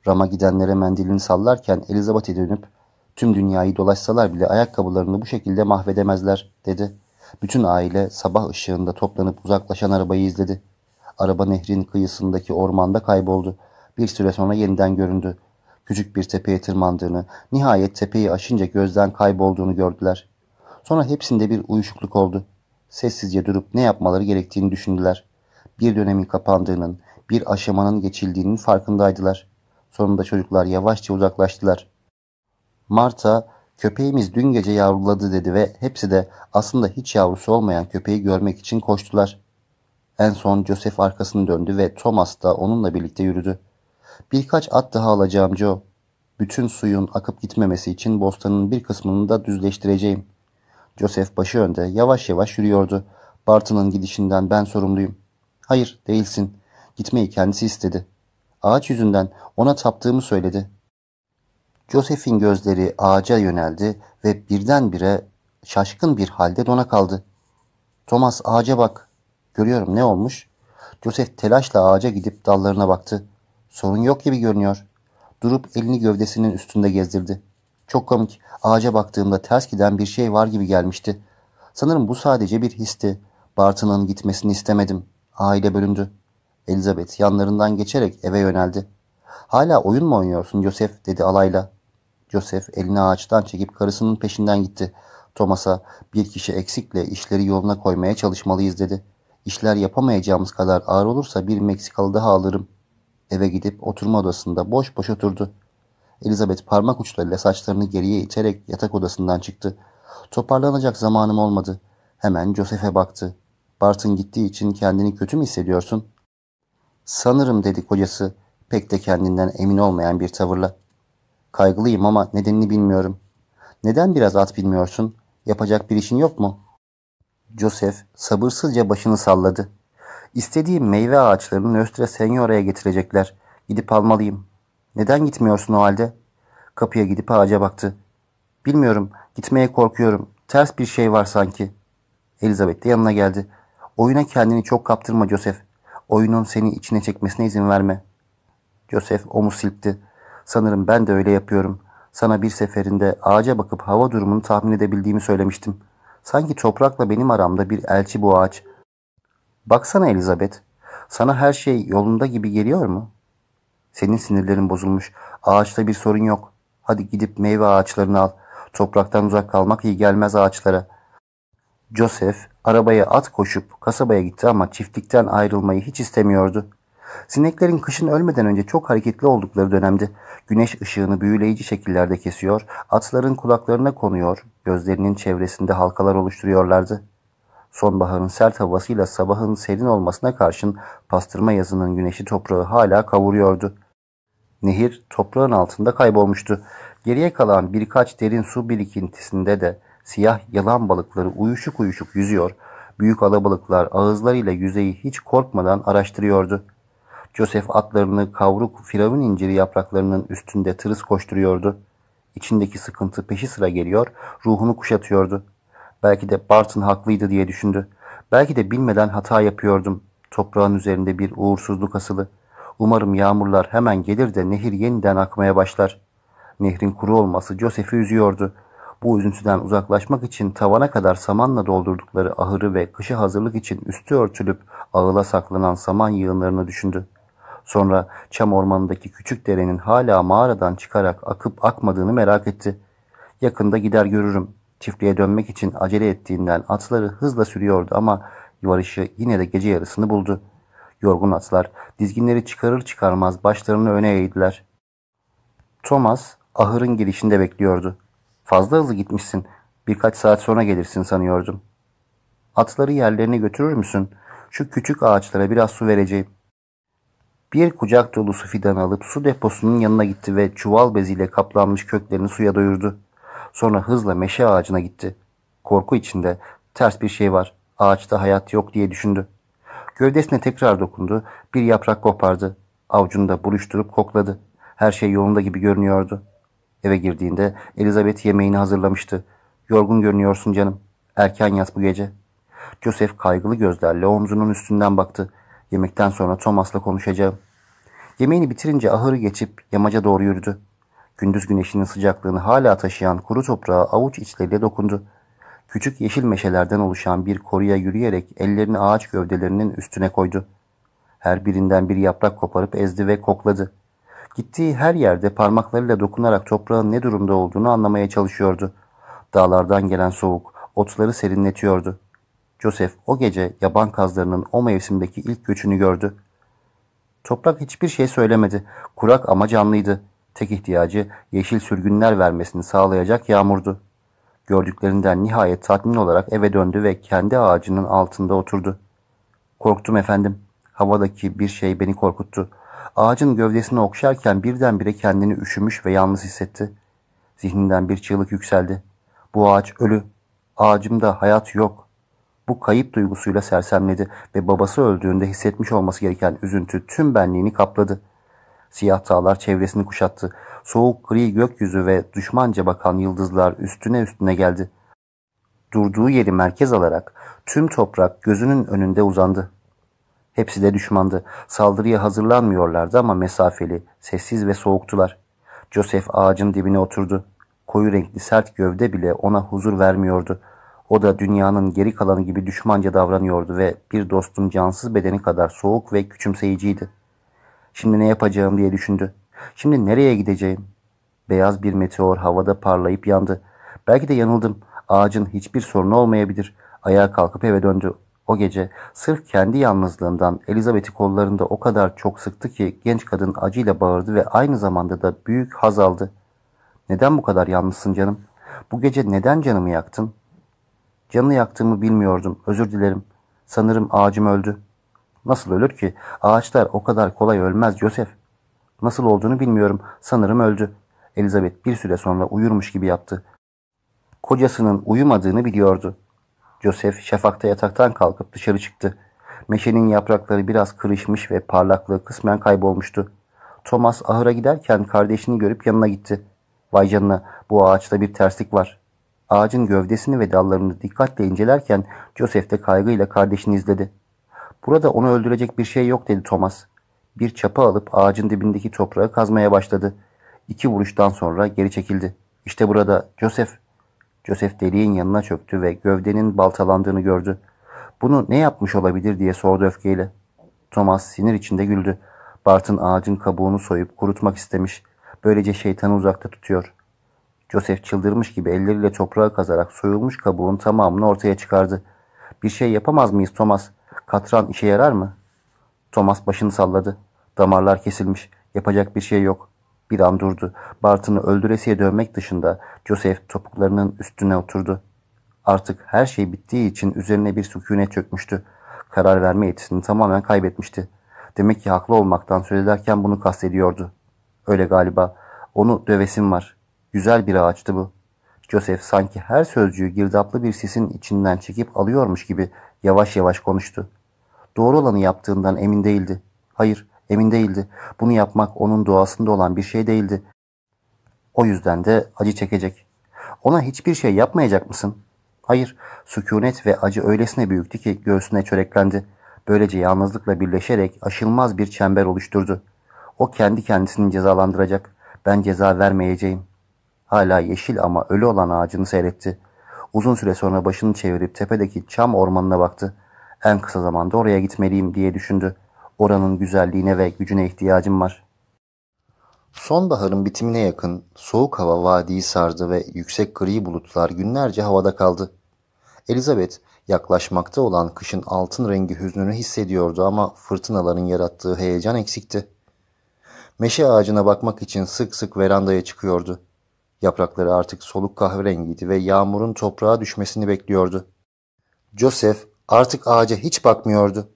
Rama gidenlere mendilini sallarken Elizabeth'e dönüp tüm dünyayı dolaşsalar bile ayakkabılarını bu şekilde mahvedemezler dedi. Bütün aile sabah ışığında toplanıp uzaklaşan arabayı izledi. Araba nehrin kıyısındaki ormanda kayboldu. Bir süre sonra yeniden göründü. Küçük bir tepeye tırmandığını, nihayet tepeyi aşınca gözden kaybolduğunu gördüler. Sonra hepsinde bir uyuşukluk oldu. Sessizce durup ne yapmaları gerektiğini düşündüler. Bir dönemin kapandığının, bir aşamanın geçildiğinin farkındaydılar. Sonunda çocuklar yavaşça uzaklaştılar. Marta Köpeğimiz dün gece yavruladı dedi ve hepsi de aslında hiç yavrusu olmayan köpeği görmek için koştular. En son Joseph arkasını döndü ve Thomas da onunla birlikte yürüdü. Birkaç at daha alacağım Joe. Bütün suyun akıp gitmemesi için bostanın bir kısmını da düzleştireceğim. Joseph başı önde yavaş yavaş yürüyordu. Barton'ın gidişinden ben sorumluyum. Hayır değilsin. Gitmeyi kendisi istedi. Ağaç yüzünden ona taptığımı söyledi. Joseph'in gözleri ağaca yöneldi ve birdenbire şaşkın bir halde dona kaldı. Thomas ağaca bak. Görüyorum ne olmuş? Joseph telaşla ağaca gidip dallarına baktı. Sorun yok gibi görünüyor. Durup elini gövdesinin üstünde gezdirdi. Çok komik. Ağaca baktığımda ters giden bir şey var gibi gelmişti. Sanırım bu sadece bir histi. Bartın'ın gitmesini istemedim. Aile bölündü. Elizabeth yanlarından geçerek eve yöneldi. Hala oyun mu oynuyorsun Joseph dedi alayla. Joseph elini ağaçtan çekip karısının peşinden gitti. Thomas'a bir kişi eksikle işleri yoluna koymaya çalışmalıyız dedi. İşler yapamayacağımız kadar ağır olursa bir Meksikalı daha alırım. Eve gidip oturma odasında boş boş oturdu. Elizabeth parmak uçlarıyla saçlarını geriye iterek yatak odasından çıktı. Toparlanacak zamanım olmadı. Hemen Joseph'e baktı. Barton gittiği için kendini kötü mü hissediyorsun? Sanırım dedi kocası pek de kendinden emin olmayan bir tavırla. Kaygılıyım ama nedenini bilmiyorum. Neden biraz at bilmiyorsun? Yapacak bir işin yok mu? Joseph sabırsızca başını salladı. İstediğim meyve ağaçlarını Nöstre Senyora'ya getirecekler. Gidip almalıyım. Neden gitmiyorsun o halde? Kapıya gidip ağaca baktı. Bilmiyorum. Gitmeye korkuyorum. Ters bir şey var sanki. Elizabeth de yanına geldi. Oyuna kendini çok kaptırma Joseph. Oyunun seni içine çekmesine izin verme. Joseph omuz silkti. Sanırım ben de öyle yapıyorum. Sana bir seferinde ağaca bakıp hava durumunu tahmin edebildiğimi söylemiştim. Sanki toprakla benim aramda bir elçi bu ağaç. Baksana Elizabeth. Sana her şey yolunda gibi geliyor mu? Senin sinirlerin bozulmuş. Ağaçta bir sorun yok. Hadi gidip meyve ağaçlarını al. Topraktan uzak kalmak iyi gelmez ağaçlara. Joseph arabaya at koşup kasabaya gitti ama çiftlikten ayrılmayı hiç istemiyordu. Sineklerin kışın ölmeden önce çok hareketli oldukları dönemde güneş ışığını büyüleyici şekillerde kesiyor, atların kulaklarına konuyor, gözlerinin çevresinde halkalar oluşturuyorlardı. Sonbaharın sert havasıyla sabahın serin olmasına karşın pastırma yazının güneşi toprağı hala kavuruyordu. Nehir toprağın altında kaybolmuştu. Geriye kalan birkaç derin su birikintisinde de siyah yalan balıkları uyuşuk uyuşuk yüzüyor, büyük alabalıklar ağızlarıyla yüzeyi hiç korkmadan araştırıyordu. Joseph atlarını kavruk firavun inciri yapraklarının üstünde tırıs koşturuyordu. İçindeki sıkıntı peşi sıra geliyor, ruhunu kuşatıyordu. Belki de Barton haklıydı diye düşündü. Belki de bilmeden hata yapıyordum. Toprağın üzerinde bir uğursuzluk asılı. Umarım yağmurlar hemen gelir de nehir yeniden akmaya başlar. Nehrin kuru olması Joseph'i üzüyordu. Bu üzüntüden uzaklaşmak için tavana kadar samanla doldurdukları ahırı ve kışa hazırlık için üstü örtülüp ağıla saklanan saman yığınlarını düşündü. Sonra çam ormanındaki küçük derenin hala mağaradan çıkarak akıp akmadığını merak etti. Yakında gider görürüm. Çiftliğe dönmek için acele ettiğinden atları hızla sürüyordu ama varışı yine de gece yarısını buldu. Yorgun atlar dizginleri çıkarır çıkarmaz başlarını öne eğdiler. Thomas ahırın girişinde bekliyordu. Fazla hızlı gitmişsin. Birkaç saat sonra gelirsin sanıyordum. Atları yerlerine götürür müsün? Şu küçük ağaçlara biraz su vereceğim. Bir kucak dolusu fidan alıp su deposunun yanına gitti ve çuval beziyle kaplanmış köklerini suya doyurdu. Sonra hızla meşe ağacına gitti. Korku içinde ters bir şey var. Ağaçta hayat yok diye düşündü. Gövdesine tekrar dokundu. Bir yaprak kopardı. Avucunda buruşturup kokladı. Her şey yolunda gibi görünüyordu. Eve girdiğinde Elizabeth yemeğini hazırlamıştı. Yorgun görünüyorsun canım. Erken yat bu gece. Joseph kaygılı gözlerle omzunun üstünden baktı. Yemekten sonra Thomas'la konuşacağım. Yemeğini bitirince ahırı geçip yamaca doğru yürüdü. Gündüz güneşinin sıcaklığını hala taşıyan kuru toprağa avuç içleriyle dokundu. Küçük yeşil meşelerden oluşan bir koruya yürüyerek ellerini ağaç gövdelerinin üstüne koydu. Her birinden bir yaprak koparıp ezdi ve kokladı. Gittiği her yerde parmaklarıyla dokunarak toprağın ne durumda olduğunu anlamaya çalışıyordu. Dağlardan gelen soğuk otları serinletiyordu. Joseph o gece yaban kazlarının o mevsimdeki ilk göçünü gördü. Toprak hiçbir şey söylemedi. Kurak ama canlıydı. Tek ihtiyacı yeşil sürgünler vermesini sağlayacak yağmurdu. Gördüklerinden nihayet tatmin olarak eve döndü ve kendi ağacının altında oturdu. Korktum efendim. Havadaki bir şey beni korkuttu. Ağacın gövdesini okşarken birdenbire kendini üşümüş ve yalnız hissetti. Zihninden bir çığlık yükseldi. Bu ağaç ölü. Ağacımda hayat yok. Bu kayıp duygusuyla sersemledi ve babası öldüğünde hissetmiş olması gereken üzüntü tüm benliğini kapladı. Siyah dağlar çevresini kuşattı. Soğuk gri gökyüzü ve düşmanca bakan yıldızlar üstüne üstüne geldi. Durduğu yeri merkez alarak tüm toprak gözünün önünde uzandı. Hepsi de düşmandı. Saldırıya hazırlanmıyorlardı ama mesafeli, sessiz ve soğuktular. Joseph ağacın dibine oturdu. Koyu renkli sert gövde bile ona huzur vermiyordu. O da dünyanın geri kalanı gibi düşmanca davranıyordu ve bir dostun cansız bedeni kadar soğuk ve küçümseyiciydi. Şimdi ne yapacağım diye düşündü. Şimdi nereye gideceğim? Beyaz bir meteor havada parlayıp yandı. Belki de yanıldım. Ağacın hiçbir sorunu olmayabilir. Ayağa kalkıp eve döndü. O gece sırf kendi yalnızlığından Elizabeth'i kollarında o kadar çok sıktı ki genç kadın acıyla bağırdı ve aynı zamanda da büyük haz aldı. Neden bu kadar yalnızsın canım? Bu gece neden canımı yaktın? Canını yaktığımı bilmiyordum. Özür dilerim. Sanırım ağacım öldü. Nasıl ölür ki? Ağaçlar o kadar kolay ölmez Joseph. Nasıl olduğunu bilmiyorum. Sanırım öldü. Elizabeth bir süre sonra uyurmuş gibi yaptı. Kocasının uyumadığını biliyordu. Joseph şafakta yataktan kalkıp dışarı çıktı. Meşenin yaprakları biraz kırışmış ve parlaklığı kısmen kaybolmuştu. Thomas ahıra giderken kardeşini görüp yanına gitti. Vay canına bu ağaçta bir terslik var. Ağacın gövdesini ve dallarını dikkatle incelerken Joseph de kaygıyla kardeşini izledi. Burada onu öldürecek bir şey yok dedi Thomas. Bir çapa alıp ağacın dibindeki toprağı kazmaya başladı. İki vuruştan sonra geri çekildi. İşte burada Joseph. Joseph deliğin yanına çöktü ve gövdenin baltalandığını gördü. Bunu ne yapmış olabilir diye sordu öfkeyle. Thomas sinir içinde güldü. Bartın ağacın kabuğunu soyup kurutmak istemiş. Böylece şeytanı uzakta tutuyor. Joseph çıldırmış gibi elleriyle toprağı kazarak soyulmuş kabuğun tamamını ortaya çıkardı. Bir şey yapamaz mıyız Thomas? Katran işe yarar mı? Thomas başını salladı. Damarlar kesilmiş. Yapacak bir şey yok. Bir an durdu. Bartın'ı öldüresiye dövmek dışında Joseph topuklarının üstüne oturdu. Artık her şey bittiği için üzerine bir sükunet çökmüştü. Karar verme yetisini tamamen kaybetmişti. Demek ki haklı olmaktan söz ederken bunu kastediyordu. Öyle galiba. Onu dövesim var. Güzel bir ağaçtı bu. Joseph sanki her sözcüğü girdaplı bir sisin içinden çekip alıyormuş gibi yavaş yavaş konuştu. Doğru olanı yaptığından emin değildi. Hayır, emin değildi. Bunu yapmak onun doğasında olan bir şey değildi. O yüzden de acı çekecek. Ona hiçbir şey yapmayacak mısın? Hayır, sükunet ve acı öylesine büyüktü ki göğsüne çöreklendi. Böylece yalnızlıkla birleşerek aşılmaz bir çember oluşturdu. O kendi kendisini cezalandıracak. Ben ceza vermeyeceğim. Hala yeşil ama ölü olan ağacını seyretti. Uzun süre sonra başını çevirip tepedeki çam ormanına baktı. En kısa zamanda oraya gitmeliyim diye düşündü. Oranın güzelliğine ve gücüne ihtiyacım var. Sonbaharın bitimine yakın soğuk hava vadiyi sardı ve yüksek gri bulutlar günlerce havada kaldı. Elizabeth yaklaşmakta olan kışın altın rengi hüznünü hissediyordu ama fırtınaların yarattığı heyecan eksikti. Meşe ağacına bakmak için sık sık verandaya çıkıyordu. Yaprakları artık soluk kahverengiydi ve yağmurun toprağa düşmesini bekliyordu. Joseph artık ağaca hiç bakmıyordu.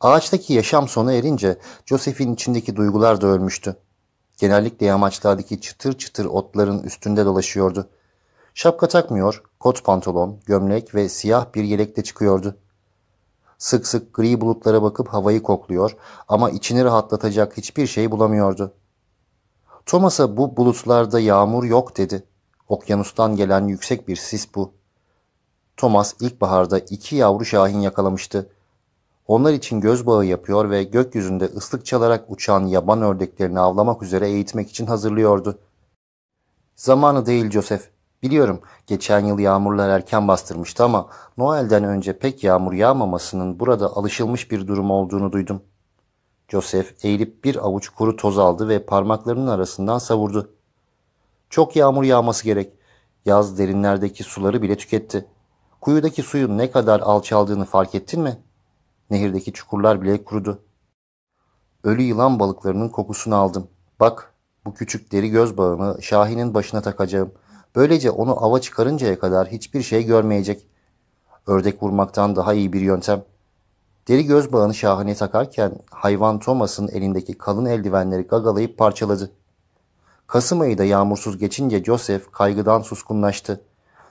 Ağaçtaki yaşam sona erince Joseph'in içindeki duygular da ölmüştü. Genellikle yamaçlardaki çıtır çıtır otların üstünde dolaşıyordu. Şapka takmıyor, kot pantolon, gömlek ve siyah bir yelekle çıkıyordu. Sık sık gri bulutlara bakıp havayı kokluyor ama içini rahatlatacak hiçbir şey bulamıyordu. Thomas'a bu bulutlarda yağmur yok dedi. Okyanustan gelen yüksek bir sis bu. Thomas ilkbaharda iki yavru şahin yakalamıştı. Onlar için göz bağı yapıyor ve gökyüzünde ıslık çalarak uçan yaban ördeklerini avlamak üzere eğitmek için hazırlıyordu. Zamanı değil Joseph. Biliyorum geçen yıl yağmurlar erken bastırmıştı ama Noel'den önce pek yağmur yağmamasının burada alışılmış bir durum olduğunu duydum. Joseph eğilip bir avuç kuru toz aldı ve parmaklarının arasından savurdu. Çok yağmur yağması gerek. Yaz derinlerdeki suları bile tüketti. Kuyudaki suyun ne kadar alçaldığını fark ettin mi? Nehirdeki çukurlar bile kurudu. Ölü yılan balıklarının kokusunu aldım. Bak, bu küçük deri göz bağını Şahin'in başına takacağım. Böylece onu ava çıkarıncaya kadar hiçbir şey görmeyecek. Ördek vurmaktan daha iyi bir yöntem. Deri göz bağını Şahin'e takarken hayvan Thomas'ın elindeki kalın eldivenleri gagalayıp parçaladı. Kasım ayı da yağmursuz geçince Joseph kaygıdan suskunlaştı.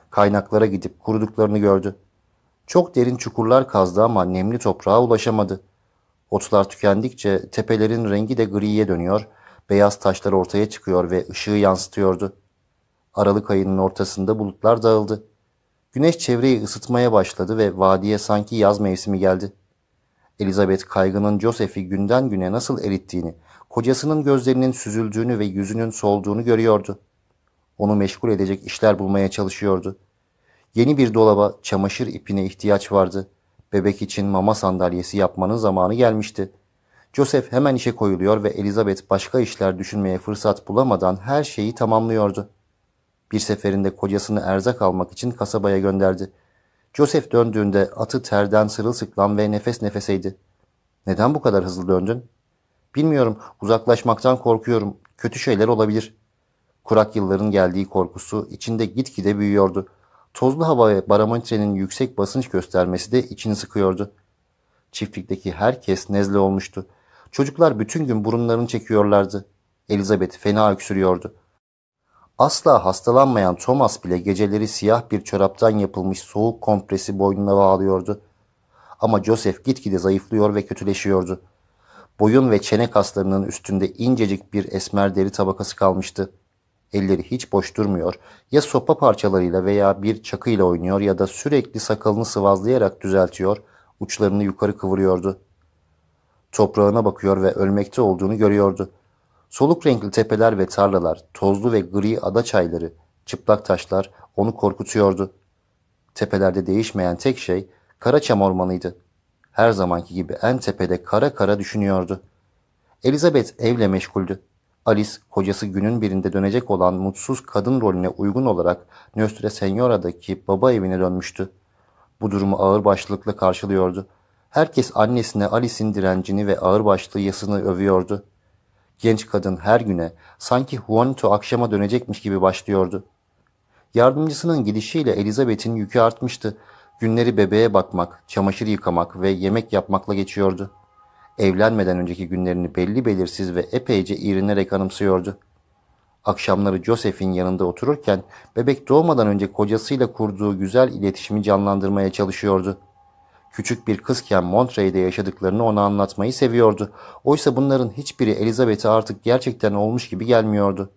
Kaynaklara gidip kuruduklarını gördü. Çok derin çukurlar kazdı ama nemli toprağa ulaşamadı. Otlar tükendikçe tepelerin rengi de griye dönüyor, beyaz taşlar ortaya çıkıyor ve ışığı yansıtıyordu. Aralık ayının ortasında bulutlar dağıldı. Güneş çevreyi ısıtmaya başladı ve vadiye sanki yaz mevsimi geldi. Elizabeth kaygının Joseph'i günden güne nasıl erittiğini, kocasının gözlerinin süzüldüğünü ve yüzünün solduğunu görüyordu. Onu meşgul edecek işler bulmaya çalışıyordu. Yeni bir dolaba, çamaşır ipine ihtiyaç vardı. Bebek için mama sandalyesi yapmanın zamanı gelmişti. Joseph hemen işe koyuluyor ve Elizabeth başka işler düşünmeye fırsat bulamadan her şeyi tamamlıyordu. Bir seferinde kocasını erzak almak için kasabaya gönderdi. Joseph döndüğünde atı terden sırılsıklam ve nefes nefeseydi. Neden bu kadar hızlı döndün? Bilmiyorum, uzaklaşmaktan korkuyorum. Kötü şeyler olabilir. Kurak yılların geldiği korkusu içinde gitgide büyüyordu. Tozlu hava ve barometrenin yüksek basınç göstermesi de içini sıkıyordu. Çiftlikteki herkes nezle olmuştu. Çocuklar bütün gün burunlarını çekiyorlardı. Elizabeth fena öksürüyordu. Asla hastalanmayan Thomas bile geceleri siyah bir çoraptan yapılmış soğuk kompresi boynuna bağlıyordu. Ama Joseph gitgide zayıflıyor ve kötüleşiyordu. Boyun ve çene kaslarının üstünde incecik bir esmer deri tabakası kalmıştı. Elleri hiç boş durmuyor, ya sopa parçalarıyla veya bir çakıyla oynuyor ya da sürekli sakalını sıvazlayarak düzeltiyor, uçlarını yukarı kıvırıyordu. Toprağına bakıyor ve ölmekte olduğunu görüyordu. Soluk renkli tepeler ve tarlalar, tozlu ve gri ada çayları, çıplak taşlar onu korkutuyordu. Tepelerde değişmeyen tek şey Karaçam ormanıydı. Her zamanki gibi en tepede kara kara düşünüyordu. Elizabeth evle meşguldü. Alice, kocası günün birinde dönecek olan mutsuz kadın rolüne uygun olarak Nöstre Senyora'daki baba evine dönmüştü. Bu durumu ağırbaşlılıkla karşılıyordu. Herkes annesine Alice'in direncini ve ağırbaşlı yasını övüyordu. Genç kadın her güne sanki Juanito akşama dönecekmiş gibi başlıyordu. Yardımcısının gidişiyle Elizabeth'in yükü artmıştı. Günleri bebeğe bakmak, çamaşır yıkamak ve yemek yapmakla geçiyordu. Evlenmeden önceki günlerini belli belirsiz ve epeyce iğrenerek anımsıyordu. Akşamları Joseph'in yanında otururken bebek doğmadan önce kocasıyla kurduğu güzel iletişimi canlandırmaya çalışıyordu. Küçük bir kızken Montreux'de yaşadıklarını ona anlatmayı seviyordu. Oysa bunların hiçbiri Elizabeth'e artık gerçekten olmuş gibi gelmiyordu.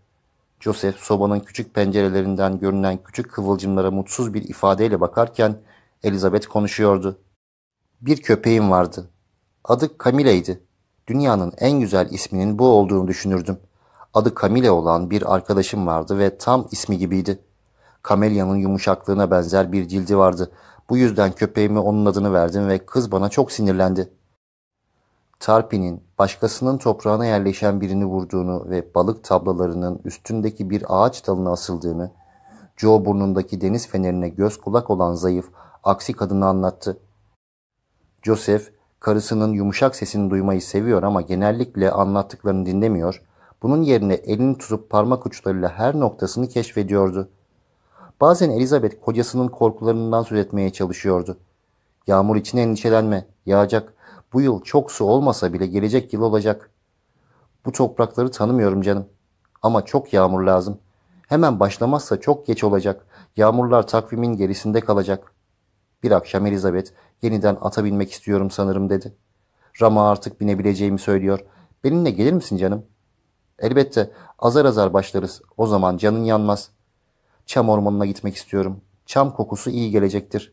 Joseph sobanın küçük pencerelerinden görünen küçük kıvılcımlara mutsuz bir ifadeyle bakarken Elizabeth konuşuyordu. Bir köpeğim vardı. Adı Camile'ydi. Dünyanın en güzel isminin bu olduğunu düşünürdüm. Adı Camille olan bir arkadaşım vardı ve tam ismi gibiydi. Kamelya'nın yumuşaklığına benzer bir cildi vardı. Bu yüzden köpeğime onun adını verdim ve kız bana çok sinirlendi. Tarpi'nin başkasının toprağına yerleşen birini vurduğunu ve balık tablalarının üstündeki bir ağaç dalına asıldığını, Joe burnundaki deniz fenerine göz kulak olan zayıf, aksi kadını anlattı. Joseph, karısının yumuşak sesini duymayı seviyor ama genellikle anlattıklarını dinlemiyor, bunun yerine elini tutup parmak uçlarıyla her noktasını keşfediyordu. Bazen Elizabeth kocasının korkularından söz etmeye çalışıyordu. Yağmur için endişelenme, yağacak. Bu yıl çok su olmasa bile gelecek yıl olacak. Bu toprakları tanımıyorum canım. Ama çok yağmur lazım. Hemen başlamazsa çok geç olacak. Yağmurlar takvimin gerisinde kalacak. Bir akşam Elizabeth yeniden ata binmek istiyorum sanırım dedi. Rama artık binebileceğimi söylüyor. Benimle gelir misin canım? Elbette azar azar başlarız. O zaman canın yanmaz. Çam ormanına gitmek istiyorum. Çam kokusu iyi gelecektir.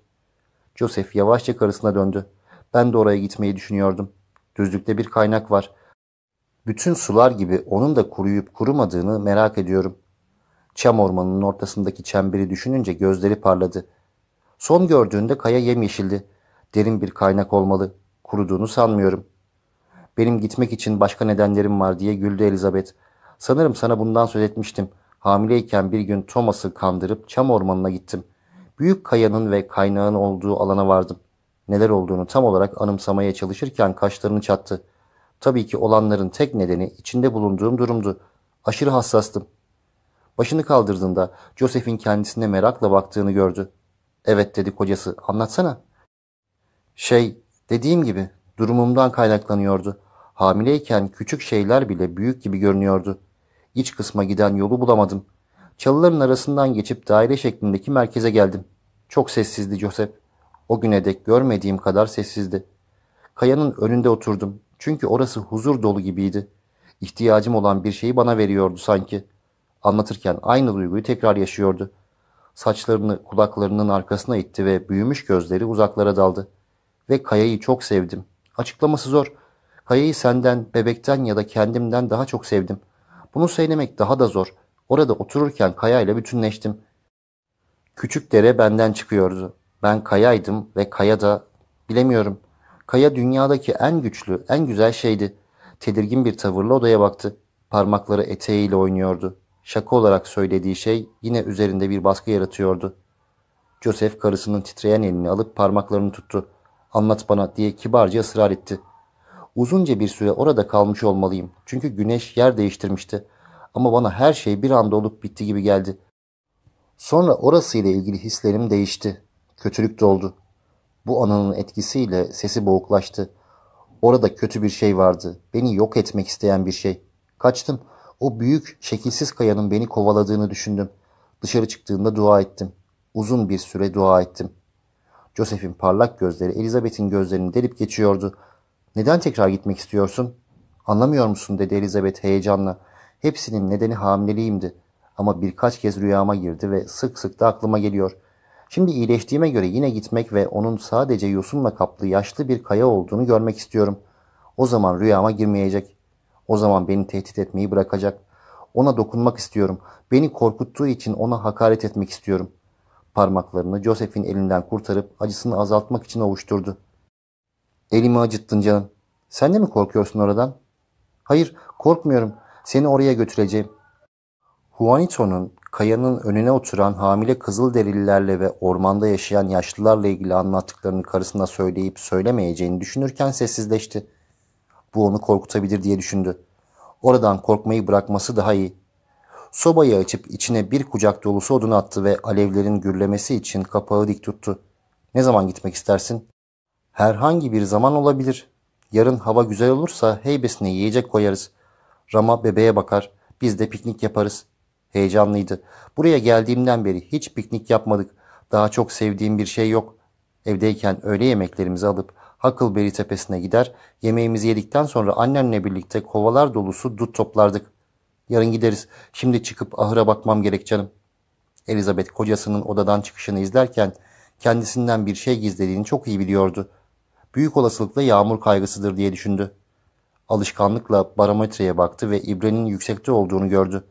Joseph yavaşça karısına döndü. Ben de oraya gitmeyi düşünüyordum. Düzlükte bir kaynak var. Bütün sular gibi onun da kuruyup kurumadığını merak ediyorum. Çam ormanının ortasındaki çemberi düşününce gözleri parladı. Son gördüğünde kaya yemyeşildi. Derin bir kaynak olmalı. Kuruduğunu sanmıyorum. Benim gitmek için başka nedenlerim var diye güldü Elizabeth. Sanırım sana bundan söz etmiştim. Hamileyken bir gün Thomas'ı kandırıp çam ormanına gittim. Büyük kayanın ve kaynağın olduğu alana vardım. Neler olduğunu tam olarak anımsamaya çalışırken kaşlarını çattı. Tabii ki olanların tek nedeni içinde bulunduğum durumdu. Aşırı hassastım. Başını kaldırdığında Joseph'in kendisine merakla baktığını gördü. Evet dedi kocası. Anlatsana. Şey, dediğim gibi durumumdan kaynaklanıyordu. Hamileyken küçük şeyler bile büyük gibi görünüyordu. İç kısma giden yolu bulamadım. Çalıların arasından geçip daire şeklindeki merkeze geldim. Çok sessizdi Joseph. O güne dek görmediğim kadar sessizdi. Kayanın önünde oturdum. Çünkü orası huzur dolu gibiydi. İhtiyacım olan bir şeyi bana veriyordu sanki. Anlatırken aynı duyguyu tekrar yaşıyordu. Saçlarını kulaklarının arkasına itti ve büyümüş gözleri uzaklara daldı. Ve kayayı çok sevdim. Açıklaması zor. Kaya'yı senden, bebekten ya da kendimden daha çok sevdim. Bunu söylemek daha da zor. Orada otururken Kaya ile bütünleştim. Küçük dere benden çıkıyordu. Ben Kaya'ydım ve Kaya da bilemiyorum. Kaya dünyadaki en güçlü, en güzel şeydi. Tedirgin bir tavırla odaya baktı. Parmakları eteğiyle oynuyordu. Şaka olarak söylediği şey yine üzerinde bir baskı yaratıyordu. Joseph karısının titreyen elini alıp parmaklarını tuttu. Anlat bana diye kibarca ısrar etti. Uzunca bir süre orada kalmış olmalıyım. Çünkü güneş yer değiştirmişti. Ama bana her şey bir anda olup bitti gibi geldi. Sonra orasıyla ilgili hislerim değişti. Kötülük doldu. Bu anının etkisiyle sesi boğuklaştı. Orada kötü bir şey vardı. Beni yok etmek isteyen bir şey. Kaçtım. O büyük, şekilsiz kayanın beni kovaladığını düşündüm. Dışarı çıktığımda dua ettim. Uzun bir süre dua ettim. Joseph'in parlak gözleri Elizabeth'in gözlerini delip geçiyordu. Neden tekrar gitmek istiyorsun? Anlamıyor musun dedi Elizabeth heyecanla. Hepsinin nedeni hamileliğimdi. Ama birkaç kez rüyama girdi ve sık sık da aklıma geliyor. Şimdi iyileştiğime göre yine gitmek ve onun sadece yosunla kaplı yaşlı bir kaya olduğunu görmek istiyorum. O zaman rüyama girmeyecek. O zaman beni tehdit etmeyi bırakacak. Ona dokunmak istiyorum. Beni korkuttuğu için ona hakaret etmek istiyorum. Parmaklarını Joseph'in elinden kurtarıp acısını azaltmak için ovuşturdu. Elimi acıttın canım. Sen de mi korkuyorsun oradan? Hayır, korkmuyorum. Seni oraya götüreceğim. Juanito'nun kayanın önüne oturan hamile Kızılderililerle ve ormanda yaşayan yaşlılarla ilgili anlattıklarını karısına söyleyip söylemeyeceğini düşünürken sessizleşti. Bu onu korkutabilir diye düşündü. Oradan korkmayı bırakması daha iyi. Sobayı açıp içine bir kucak dolusu odun attı ve alevlerin gürlemesi için kapağı dik tuttu. Ne zaman gitmek istersin? Herhangi bir zaman olabilir. Yarın hava güzel olursa heybesine yiyecek koyarız. Rama bebeğe bakar. Biz de piknik yaparız. Heyecanlıydı. Buraya geldiğimden beri hiç piknik yapmadık. Daha çok sevdiğim bir şey yok. Evdeyken öğle yemeklerimizi alıp Huckleberry tepesine gider, yemeğimizi yedikten sonra annemle birlikte kovalar dolusu dut toplardık. Yarın gideriz. Şimdi çıkıp ahıra bakmam gerek canım. Elizabeth kocasının odadan çıkışını izlerken kendisinden bir şey gizlediğini çok iyi biliyordu. Büyük olasılıkla yağmur kaygısıdır diye düşündü. Alışkanlıkla barometreye baktı ve ibrenin yüksekte olduğunu gördü.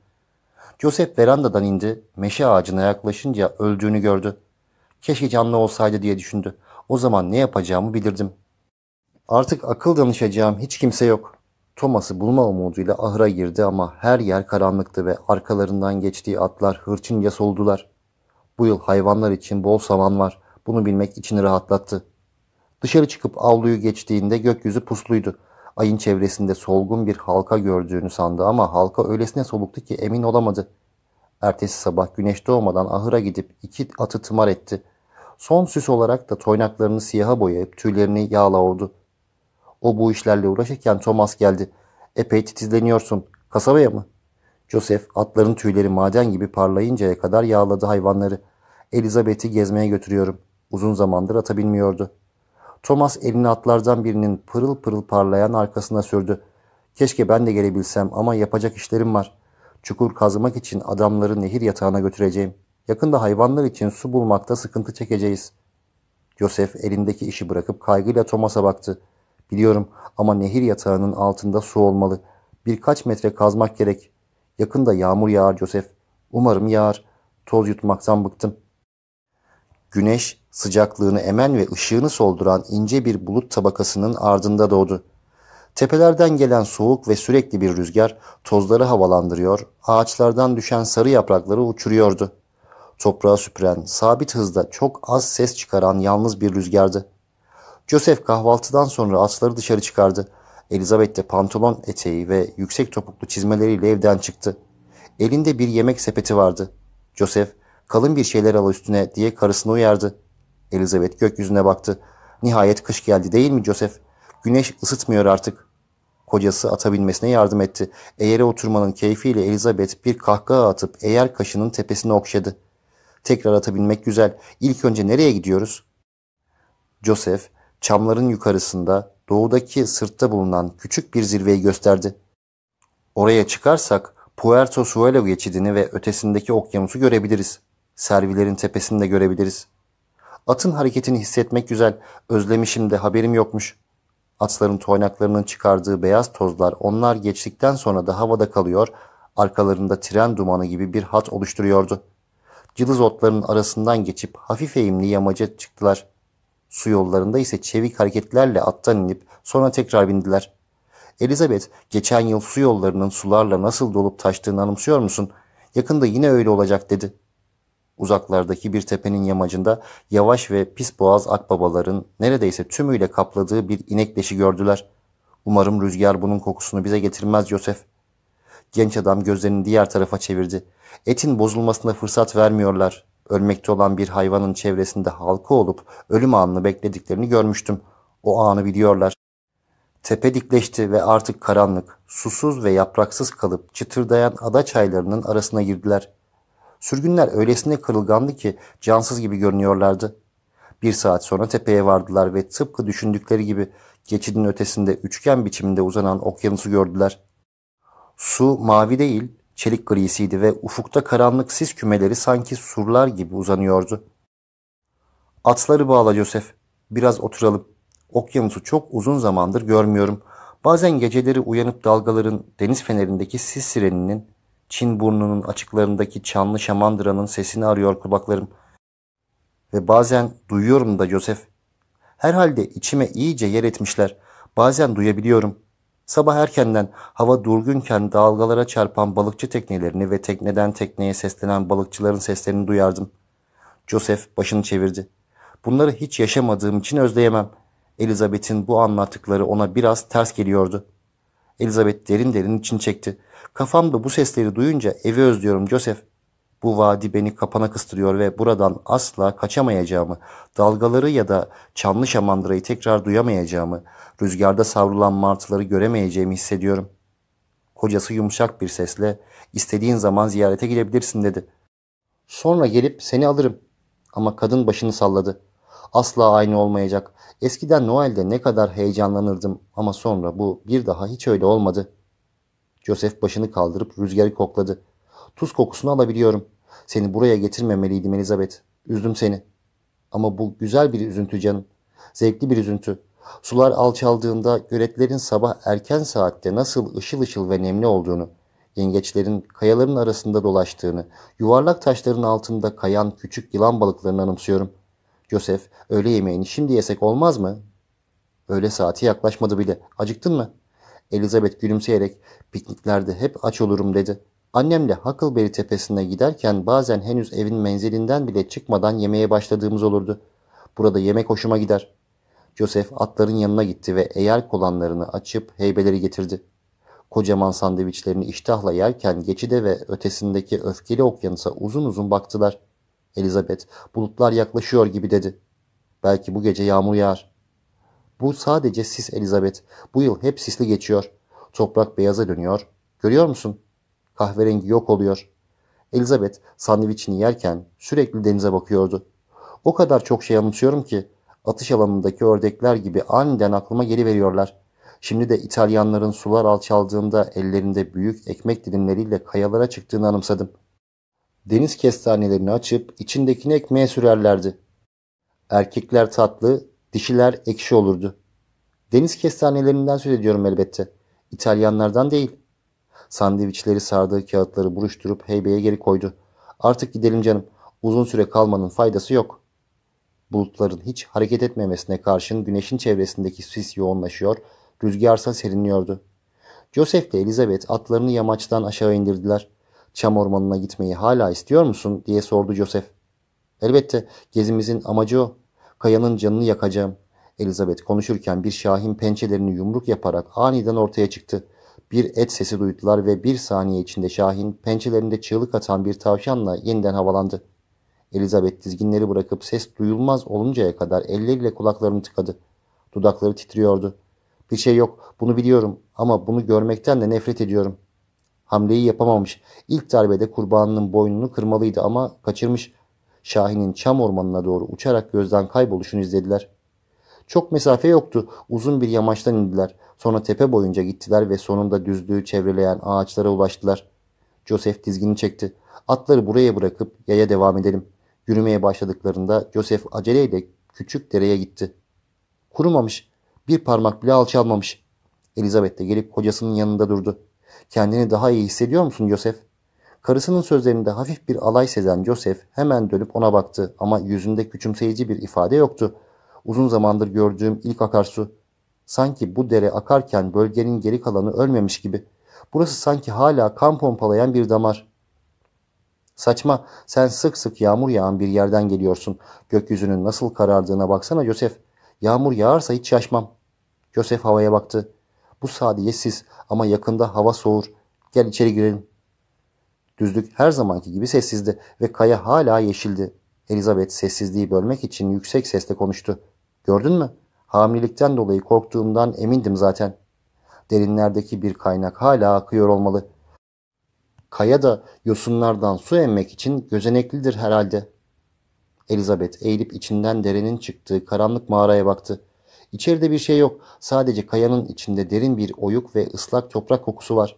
Joseph verandadan indi, meşe ağacına yaklaşınca öldüğünü gördü. Keşke canlı olsaydı diye düşündü. O zaman ne yapacağımı bilirdim. Artık akıl danışacağım hiç kimse yok. Thomas'ı bulma umuduyla ahıra girdi ama her yer karanlıktı ve arkalarından geçtiği atlar hırçınca soldular. Bu yıl hayvanlar için bol saman var. Bunu bilmek içini rahatlattı. Dışarı çıkıp avluyu geçtiğinde gökyüzü pusluydu. Ayın çevresinde solgun bir halka gördüğünü sandı ama halka öylesine soluktu ki emin olamadı. Ertesi sabah güneş doğmadan ahıra gidip iki atı tımar etti. Son süs olarak da toynaklarını siyaha boyayıp tüylerini yağla oldu. O bu işlerle uğraşırken Thomas geldi. Epey titizleniyorsun. Kasabaya mı? Joseph atların tüyleri maden gibi parlayıncaya kadar yağladı hayvanları. Elizabeth'i gezmeye götürüyorum. Uzun zamandır ata binmiyordu. Thomas elini atlardan birinin pırıl pırıl parlayan arkasına sürdü. Keşke ben de gelebilsem ama yapacak işlerim var. Çukur kazmak için adamları nehir yatağına götüreceğim. Yakında hayvanlar için su bulmakta sıkıntı çekeceğiz. Joseph elindeki işi bırakıp kaygıyla Thomas'a baktı. Biliyorum ama nehir yatağının altında su olmalı. Birkaç metre kazmak gerek. Yakında yağmur yağar Joseph. Umarım yağar. Toz yutmaktan bıktım. Güneş sıcaklığını emen ve ışığını solduran ince bir bulut tabakasının ardında doğdu. Tepelerden gelen soğuk ve sürekli bir rüzgar tozları havalandırıyor, ağaçlardan düşen sarı yaprakları uçuruyordu. Toprağı süpüren, sabit hızda çok az ses çıkaran yalnız bir rüzgardı. Joseph kahvaltıdan sonra atları dışarı çıkardı. Elizabeth de pantolon eteği ve yüksek topuklu çizmeleriyle evden çıktı. Elinde bir yemek sepeti vardı. Joseph, kalın bir şeyler al üstüne diye karısını uyardı. Elizabeth gökyüzüne baktı. Nihayet kış geldi değil mi Joseph? Güneş ısıtmıyor artık. Kocası ata binmesine yardım etti. Eğere oturmanın keyfiyle Elizabeth bir kahkaha atıp eğer kaşının tepesine okşadı. Tekrar ata binmek güzel. İlk önce nereye gidiyoruz? Joseph, çamların yukarısında doğudaki sırtta bulunan küçük bir zirveyi gösterdi. Oraya çıkarsak Puerto Suelo geçidini ve ötesindeki okyanusu görebiliriz. Servilerin tepesini de görebiliriz. Atın hareketini hissetmek güzel. Özlemişim de haberim yokmuş. Atların toynaklarının çıkardığı beyaz tozlar onlar geçtikten sonra da havada kalıyor, arkalarında tren dumanı gibi bir hat oluşturuyordu. Cılız otların arasından geçip hafif eğimli yamaca çıktılar. Su yollarında ise çevik hareketlerle attan inip sonra tekrar bindiler. Elizabeth, geçen yıl su yollarının sularla nasıl dolup taştığını anımsıyor musun? Yakında yine öyle olacak dedi. Uzaklardaki bir tepenin yamacında yavaş ve pis boğaz akbabaların neredeyse tümüyle kapladığı bir inek leşi gördüler. Umarım rüzgar bunun kokusunu bize getirmez Joseph. Genç adam gözlerini diğer tarafa çevirdi. Etin bozulmasına fırsat vermiyorlar. Ölmekte olan bir hayvanın çevresinde halka olup ölüm anını beklediklerini görmüştüm. O anı biliyorlar. Tepe dikleşti ve artık karanlık, susuz ve yapraksız kalıp çıtırdayan ada çaylarının arasına girdiler. Sürgünler öylesine kırılgandı ki cansız gibi görünüyorlardı. Bir saat sonra tepeye vardılar ve tıpkı düşündükleri gibi geçidin ötesinde üçgen biçiminde uzanan okyanusu gördüler. Su mavi değil, çelik grisiydi ve ufukta karanlık sis kümeleri sanki surlar gibi uzanıyordu. Atları bağla Joseph. Biraz oturalım. Okyanusu çok uzun zamandır görmüyorum. Bazen geceleri uyanıp dalgaların deniz fenerindeki sis sireninin, Çin burnunun açıklarındaki çanlı şamandıranın sesini arıyor kulaklarım. Ve bazen duyuyorum da Joseph. Herhalde içime iyice yer etmişler. Bazen duyabiliyorum. Sabah erkenden hava durgunken dalgalara çarpan balıkçı teknelerini ve tekneden tekneye seslenen balıkçıların seslerini duyardım. Joseph başını çevirdi. Bunları hiç yaşamadığım için özleyemem. Elizabeth'in bu anlattıkları ona biraz ters geliyordu. Elizabeth derin derin için çekti. Kafamda bu sesleri duyunca evi özlüyorum Joseph. Bu vadi beni kapana kıstırıyor ve buradan asla kaçamayacağımı, dalgaları ya da çanlı şamandırayı tekrar duyamayacağımı, rüzgarda savrulan martıları göremeyeceğimi hissediyorum. Kocası yumuşak bir sesle istediğin zaman ziyarete gidebilirsin dedi. Sonra gelip seni alırım. Ama kadın başını salladı. Asla aynı olmayacak. Eskiden Noel'de ne kadar heyecanlanırdım ama sonra bu bir daha hiç öyle olmadı. Joseph başını kaldırıp rüzgarı kokladı. Tuz kokusunu alabiliyorum. Seni buraya getirmemeliydim Elizabeth. Üzdüm seni. Ama bu güzel bir üzüntü canım. Zevkli bir üzüntü. Sular alçaldığında göletlerin sabah erken saatte nasıl ışıl ışıl ve nemli olduğunu, yengeçlerin kayaların arasında dolaştığını, yuvarlak taşların altında kayan küçük yılan balıklarını anımsıyorum. Joseph, öğle yemeğini şimdi yesek olmaz mı? Öğle saati yaklaşmadı bile. Acıktın mı? Elizabeth gülümseyerek pikniklerde hep aç olurum dedi. Annemle Huckleberry tepesine giderken bazen henüz evin menzilinden bile çıkmadan yemeğe başladığımız olurdu. Burada yemek hoşuma gider. Joseph atların yanına gitti ve eğer kolanlarını açıp heybeleri getirdi. Kocaman sandviçlerini iştahla yerken geçide ve ötesindeki öfkeli okyanusa uzun uzun baktılar. Elizabeth, bulutlar yaklaşıyor gibi dedi. Belki bu gece yağmur yağar. Bu sadece sis Elizabeth. Bu yıl hep sisli geçiyor. Toprak beyaza dönüyor. Görüyor musun? Kahverengi yok oluyor. Elizabeth sandviçini yerken sürekli denize bakıyordu. O kadar çok şey anımsıyorum ki atış alanındaki ördekler gibi aniden aklıma geliveriyorlar. Şimdi de İtalyanların sular alçaldığında ellerinde büyük ekmek dilimleriyle kayalara çıktığını anımsadım. Deniz kestanelerini açıp içindekini ekmeğe sürerlerdi. Erkekler tatlı, dişiler ekşi olurdu. Deniz kestanelerinden söz ediyorum elbette. İtalyanlardan değil. Sandviçleri sardığı kağıtları buruşturup heybeye geri koydu. Artık gidelim canım. Uzun süre kalmanın faydası yok. Bulutların hiç hareket etmemesine karşın güneşin çevresindeki sis yoğunlaşıyor, rüzgarsa serinliyordu. Joseph ile Elizabeth atlarını yamaçtan aşağı indirdiler. Çam ormanına gitmeyi hala istiyor musun diye sordu Joseph. Elbette gezimizin amacı o. Kayanın canını yakacağım. Elizabeth konuşurken bir şahin pençelerini yumruk yaparak aniden ortaya çıktı. Bir et sesi duydular ve bir saniye içinde Şahin pençelerinde çığlık atan bir tavşanla yeniden havalandı. Elizabeth dizginleri bırakıp ses duyulmaz oluncaya kadar elleriyle kulaklarını tıkadı. Dudakları titriyordu. Bir şey yok, bunu biliyorum ama bunu görmekten de nefret ediyorum. Hamleyi yapamamış. İlk darbede kurbanının boynunu kırmalıydı ama kaçırmış. Şahin'in çam ormanına doğru uçarak gözden kayboluşunu izlediler. Çok mesafe yoktu. Uzun bir yamaçtan indiler. Sonra tepe boyunca gittiler ve sonunda düzlüğü çevreleyen ağaçlara ulaştılar. Joseph dizgini çekti. Atları buraya bırakıp yaya devam edelim. Yürümeye başladıklarında Joseph aceleyle küçük dereye gitti. Kurumamış. Bir parmak bile alçalmamış. Elizabeth de gelip kocasının yanında durdu. Kendini daha iyi hissediyor musun Joseph? Karısının sözlerinde hafif bir alay sezen Joseph hemen dönüp ona baktı ama yüzünde küçümseyici bir ifade yoktu. Uzun zamandır gördüğüm ilk akarsu. Sanki bu dere akarken bölgenin geri kalanı ölmemiş gibi. Burası sanki hala kan pompalayan bir damar. Saçma, sen sık sık yağmur yağan bir yerden geliyorsun. Gökyüzünün nasıl karardığına baksana Joseph. Yağmur yağarsa hiç şaşmam. Joseph havaya baktı. Bu sadece sis ama yakında hava soğur. Gel içeri girelim. Düzlük her zamanki gibi sessizdi ve kaya hala yeşildi. Elizabeth sessizliği bölmek için yüksek sesle konuştu. Gördün mü? Hamilelikten dolayı korktuğumdan emindim zaten. Derinlerdeki bir kaynak hala akıyor olmalı. Kaya da yosunlardan su emmek için gözeneklidir herhalde. Elizabeth eğilip içinden derenin çıktığı karanlık mağaraya baktı. İçeride bir şey yok. Sadece kayanın içinde derin bir oyuk ve ıslak toprak kokusu var.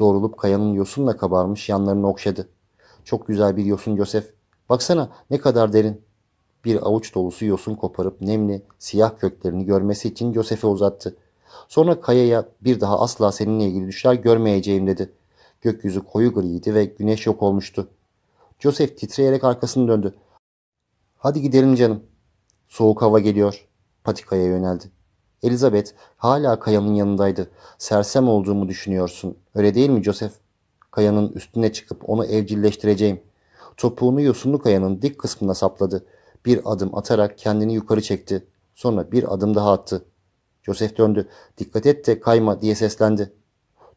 Doğrulup kayanın yosunla kabarmış yanlarını okşadı. Çok güzel bir yosun Joseph. Baksana ne kadar derin. Bir avuç dolusu yosun koparıp nemli, siyah köklerini görmesi için Joseph'e uzattı. Sonra kayaya bir daha asla seninle ilgili düşler görmeyeceğim dedi. Gökyüzü koyu griydi ve güneş yok olmuştu. Joseph titreyerek arkasını döndü. Hadi gidelim canım. Soğuk hava geliyor. Patikaya yöneldi. Elizabeth hala kayanın yanındaydı. Sersem olduğumu düşünüyorsun. Öyle değil mi Joseph? Kayanın üstüne çıkıp onu evcilleştireceğim. Topuğunu yosunlu kayanın dik kısmına sapladı. Bir adım atarak kendini yukarı çekti. Sonra bir adım daha attı. Joseph döndü. Dikkat et de kayma diye seslendi.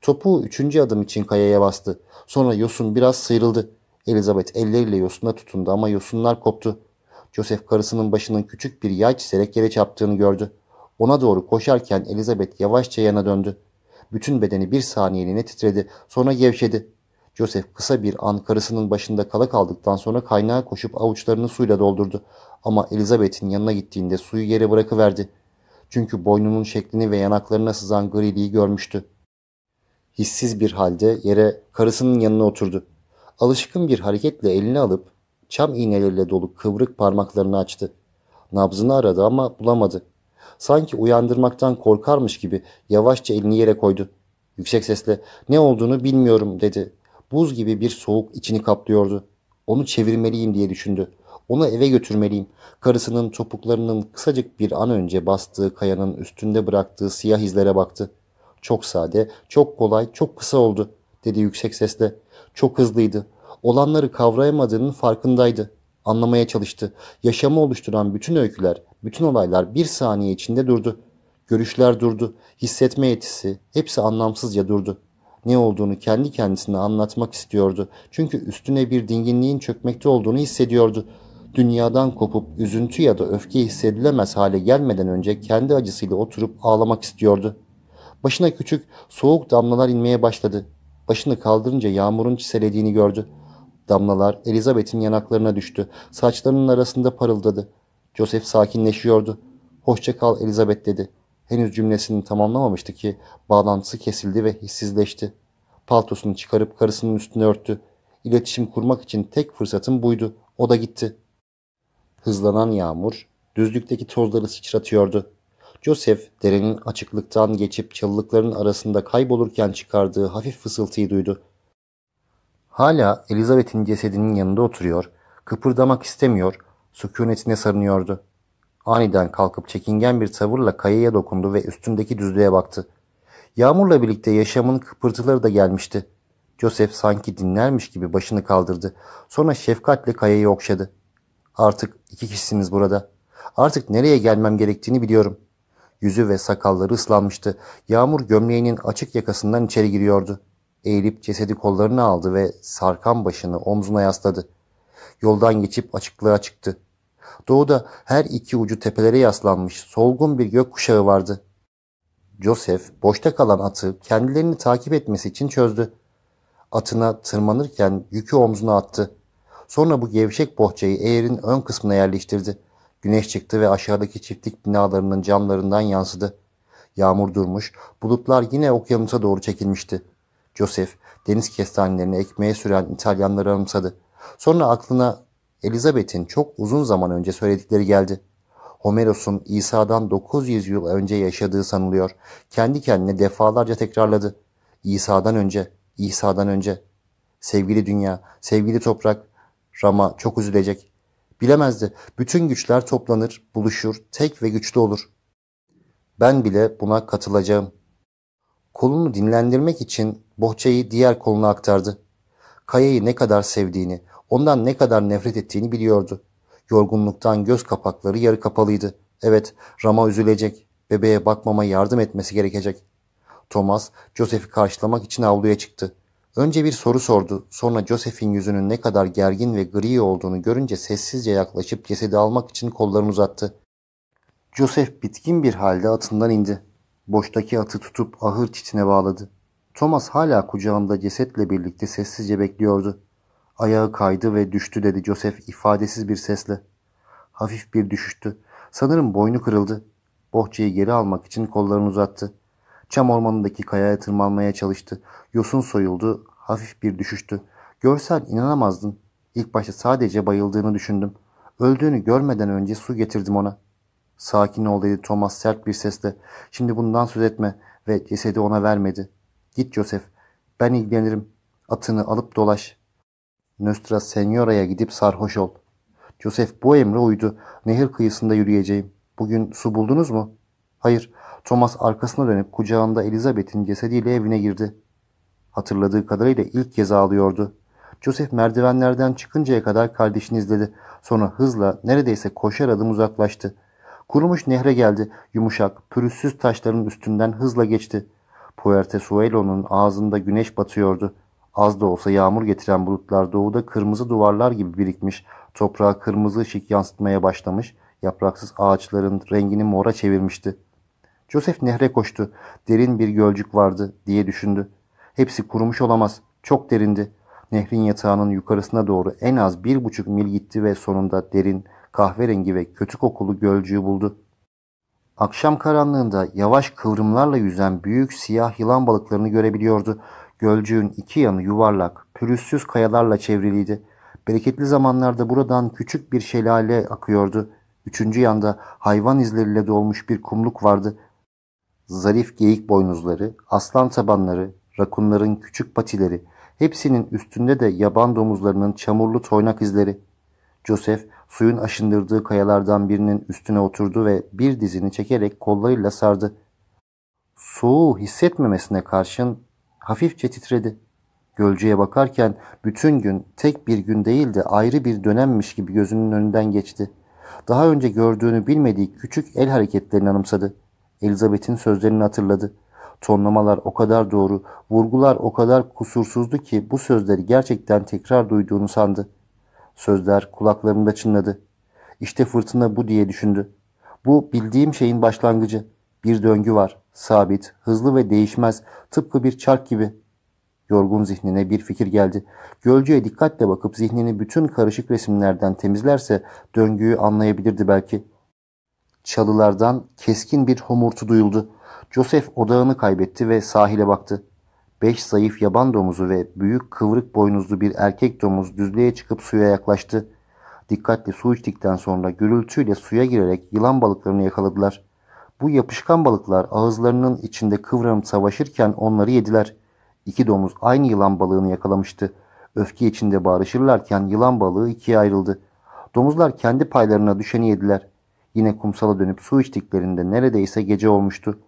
Topuğu üçüncü adım için kayaya bastı. Sonra yosun biraz sıyrıldı. Elizabeth elleriyle yosuna tutundu ama yosunlar koptu. Joseph karısının başının küçük bir yay çizerek yere çarptığını gördü. Ona doğru koşarken Elizabeth yavaşça yana döndü. Bütün bedeni bir saniyeliğine titredi. Sonra gevşedi. Joseph kısa bir an karısının başında kala kaldıktan sonra kaynağa koşup avuçlarını suyla doldurdu. Ama Elizabeth'in yanına gittiğinde suyu yere bırakıverdi. Çünkü boynunun şeklini ve yanaklarına sızan griliği görmüştü. Hissiz bir halde yere karısının yanına oturdu. Alışkın bir hareketle elini alıp çam iğneleriyle dolu kıvrık parmaklarını açtı. Nabzını aradı ama bulamadı. Sanki uyandırmaktan korkarmış gibi yavaşça elini yere koydu. Yüksek sesle ne olduğunu bilmiyorum dedi. Buz gibi bir soğuk içini kaplıyordu. Onu çevirmeliyim diye düşündü. Onu eve götürmeliyim. Karısının topuklarının kısacık bir an önce bastığı kayanın üstünde bıraktığı siyah izlere baktı. Çok sade, çok kolay, çok kısa oldu dedi yüksek sesle. Çok hızlıydı. Olanları kavrayamadığının farkındaydı. Anlamaya çalıştı. Yaşamı oluşturan bütün öyküler, bütün olaylar bir saniye içinde durdu. Görüşler durdu. Hissetme yetisi hepsi anlamsızca durdu. Ne olduğunu kendi kendisine anlatmak istiyordu. Çünkü üstüne bir dinginliğin çökmekte olduğunu hissediyordu. Dünyadan kopup üzüntü ya da öfke hissedilemez hale gelmeden önce kendi acısıyla oturup ağlamak istiyordu. Başına küçük, soğuk damlalar inmeye başladı. Başını kaldırınca yağmurun çiselediğini gördü. Damlalar Elizabeth'in yanaklarına düştü. Saçlarının arasında parıldadı. Joseph sakinleşiyordu. Hoşça kal Elizabeth dedi. Henüz cümlesini tamamlamamıştı ki bağlantısı kesildi ve hissizleşti. Paltosunu çıkarıp karısının üstüne örttü. İletişim kurmak için tek fırsatım buydu. O da gitti. Hızlanan yağmur düzlükteki tozları sıçratıyordu. Joseph derenin açıklıktan geçip çalılıkların arasında kaybolurken çıkardığı hafif fısıltıyı duydu. Hala Elizabeth'in cesedinin yanında oturuyor, kıpırdamak istemiyor, sükunetine sarınıyordu. Aniden kalkıp çekingen bir tavırla kayaya dokundu ve üstündeki düzlüğe baktı. Yağmurla birlikte yaşamın kıpırtıları da gelmişti. Joseph sanki dinlermiş gibi başını kaldırdı. Sonra şefkatle kayayı okşadı. Artık iki kişisiniz burada. Artık nereye gelmem gerektiğini biliyorum. Yüzü ve sakalları ıslanmıştı. Yağmur gömleğinin açık yakasından içeri giriyordu. Eğilip cesedi kollarına aldı ve sarkan başını omzuna yasladı. Yoldan geçip açıklığa çıktı. Doğuda her iki ucu tepelere yaslanmış solgun bir gök kuşağı vardı. Joseph boşta kalan atı kendilerini takip etmesi için çözdü. Atına tırmanırken yükü omzuna attı. Sonra bu gevşek bohçayı eğerin ön kısmına yerleştirdi. Güneş çıktı ve aşağıdaki çiftlik binalarının camlarından yansıdı. Yağmur durmuş, bulutlar yine okyanusa doğru çekilmişti. Joseph, deniz kestanelerini ekmeğe süren İtalyanları anımsadı. Sonra aklına Elizabeth'in çok uzun zaman önce söyledikleri geldi. Homeros'un İsa'dan 900 yıl önce yaşadığı sanılıyor. Kendi kendine defalarca tekrarladı. İsa'dan önce, İsa'dan önce. Sevgili dünya, sevgili toprak, Rama çok üzülecek. Bilemezdi. Bütün güçler toplanır, buluşur, tek ve güçlü olur. Ben bile buna katılacağım. Kolunu dinlendirmek için bohçayı diğer koluna aktardı. Kaya'yı ne kadar sevdiğini, ondan ne kadar nefret ettiğini biliyordu. Yorgunluktan göz kapakları yarı kapalıydı. Evet, Rama üzülecek. Bebeğe bakmama yardım etmesi gerekecek. Thomas, Joseph'i karşılamak için avluya çıktı. Önce bir soru sordu. Sonra Joseph'in yüzünün ne kadar gergin ve gri olduğunu görünce sessizce yaklaşıp cesedi almak için kollarını uzattı. Joseph bitkin bir halde atından indi. Boştaki atı tutup ahır çitine bağladı. Thomas hala kucağında cesetle birlikte sessizce bekliyordu. Ayağı kaydı ve düştü dedi Joseph ifadesiz bir sesle. Hafif bir düşüştü. Sanırım boynu kırıldı. Bohçayı geri almak için kollarını uzattı. Çam ormanındaki kayaya tırmanmaya çalıştı. Yosun soyuldu. Hafif bir düşüştü. Görsen inanamazdın. İlk başta sadece bayıldığını düşündüm. Öldüğünü görmeden önce su getirdim ona. Sakin ol dedi Thomas sert bir sesle. Şimdi bundan söz etme ve cesedi ona vermedi. Git Joseph. Ben ilgilenirim. Atını alıp dolaş. Nostra Senyora'ya gidip sarhoş ol. Joseph bu emre uydu. Nehir kıyısında yürüyeceğim. Bugün su buldunuz mu? Hayır. Thomas arkasına dönüp kucağında Elizabeth'in cesediyle evine girdi. Hatırladığı kadarıyla ilk kez ağlıyordu. Joseph merdivenlerden çıkıncaya kadar kardeşini izledi. Sonra hızla neredeyse koşar adım uzaklaştı. Kurumuş nehre geldi. Yumuşak, pürüzsüz taşların üstünden hızla geçti. Puerte Suelo'nun ağzında güneş batıyordu. Az da olsa yağmur getiren bulutlar doğuda kırmızı duvarlar gibi birikmiş, toprağa kırmızı ışık yansıtmaya başlamış, yapraksız ağaçların rengini mora çevirmişti. Joseph nehre koştu. Derin bir gölcük vardı diye düşündü. Hepsi kurumuş olamaz. Çok derindi. Nehrin yatağının yukarısına doğru en az bir buçuk mil gitti ve sonunda derin, kahverengi ve kötü kokulu gölcüğü buldu. Akşam karanlığında yavaş kıvrımlarla yüzen büyük siyah yılan balıklarını görebiliyordu. Gölcüğün iki yanı yuvarlak, pürüzsüz kayalarla çevriliydi. Bereketli zamanlarda buradan küçük bir şelale akıyordu. Üçüncü yanda hayvan izleriyle dolmuş bir kumluk vardı. Zarif geyik boynuzları, aslan tabanları, rakunların küçük patileri, hepsinin üstünde de yaban domuzlarının çamurlu toynak izleri. Joseph suyun aşındırdığı kayalardan birinin üstüne oturdu ve bir dizini çekerek kollarıyla sardı. Soğuğu hissetmemesine karşın hafifçe titredi. Gölcüye bakarken bütün gün tek bir gün değil de ayrı bir dönemmiş gibi gözünün önünden geçti. Daha önce gördüğünü bilmediği küçük el hareketlerini anımsadı. Elizabeth'in sözlerini hatırladı. Tonlamalar o kadar doğru, vurgular o kadar kusursuzdu ki bu sözleri gerçekten tekrar duyduğunu sandı. Sözler kulaklarında çınladı. İşte fırtına bu diye düşündü. Bu bildiğim şeyin başlangıcı. Bir döngü var. Sabit, hızlı ve değişmez. Tıpkı bir çark gibi. Yorgun zihnine bir fikir geldi. Gölcüye dikkatle bakıp zihnini bütün karışık resimlerden temizlerse döngüyü anlayabilirdi belki. Çalılardan keskin bir homurtu duyuldu. Joseph odağını kaybetti ve sahile baktı. Beş zayıf yaban domuzu ve büyük kıvrık boynuzlu bir erkek domuz düzlüğe çıkıp suya yaklaştı. Dikkatli su içtikten sonra gürültüyle suya girerek yılan balıklarını yakaladılar. Bu yapışkan balıklar ağızlarının içinde kıvranıp savaşırken onları yediler. İki domuz aynı yılan balığını yakalamıştı. Öfke içinde bağırışırlarken yılan balığı ikiye ayrıldı. Domuzlar kendi paylarına düşeni yediler. Yine kumsala dönüp su içtiklerinde neredeyse gece olmuştu.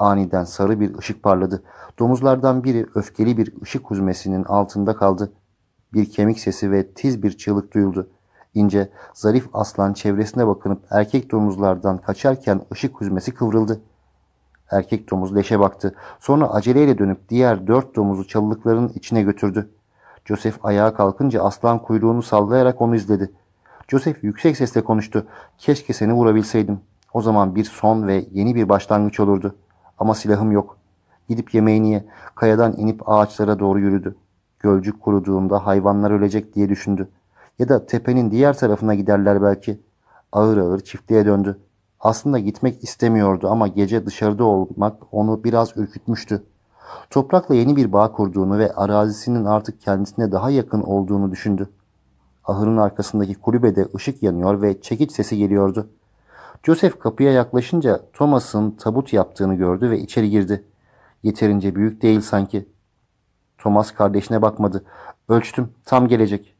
Aniden sarı bir ışık parladı. Domuzlardan biri öfkeli bir ışık huzmesinin altında kaldı. Bir kemik sesi ve tiz bir çığlık duyuldu. İnce, zarif aslan çevresine bakınıp erkek domuzlardan kaçarken ışık huzmesi kıvrıldı. Erkek domuz leşe baktı. Sonra aceleyle dönüp diğer dört domuzu çalılıkların içine götürdü. Joseph ayağa kalkınca aslan kuyruğunu sallayarak onu izledi. Joseph yüksek sesle konuştu. Keşke seni vurabilseydim. O zaman bir son ve yeni bir başlangıç olurdu. Ama silahım yok. Gidip yemeğini ye. Kayadan inip ağaçlara doğru yürüdü. Gölcük kuruduğunda hayvanlar ölecek diye düşündü. Ya da tepenin diğer tarafına giderler belki. Ağır ağır çiftliğe döndü. Aslında gitmek istemiyordu ama gece dışarıda olmak onu biraz ürkütmüştü. Toprakla yeni bir bağ kurduğunu ve arazisinin artık kendisine daha yakın olduğunu düşündü. Ahırın arkasındaki kulübede ışık yanıyor ve çekiç sesi geliyordu. Joseph kapıya yaklaşınca Thomas'ın tabut yaptığını gördü ve içeri girdi. Yeterince büyük değil sanki. Thomas kardeşine bakmadı. Ölçtüm, tam gelecek.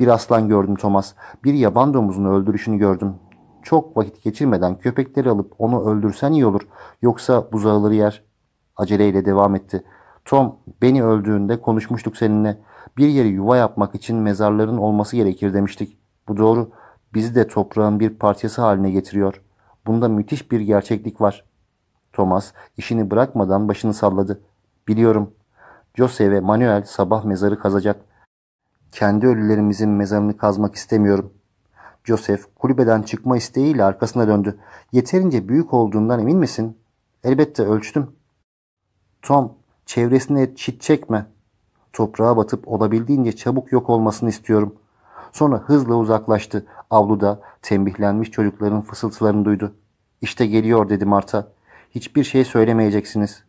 Bir aslan gördüm Thomas. Bir yaban domuzunu öldürüşünü gördüm. Çok vakit geçirmeden köpekleri alıp onu öldürsen iyi olur. Yoksa buzağıları yer. Aceleyle devam etti. Tom, beni öldüğünde konuşmuştuk seninle. Bir yeri yuva yapmak için mezarların olması gerekir demiştik. Bu doğru. Bizi de toprağın bir parçası haline getiriyor. Bunda müthiş bir gerçeklik var. Thomas işini bırakmadan başını salladı. Biliyorum. Jose ve Manuel sabah mezarı kazacak. Kendi ölülerimizin mezarını kazmak istemiyorum. Joseph kulübeden çıkma isteğiyle arkasına döndü. Yeterince büyük olduğundan emin misin? Elbette ölçtüm. Tom, çevresine çit çekme. Toprağa batıp olabildiğince çabuk yok olmasını istiyorum. Sonra hızla uzaklaştı. Avluda tembihlenmiş çocukların fısıltılarını duydu. İşte geliyor dedi Marta. Hiçbir şey söylemeyeceksiniz.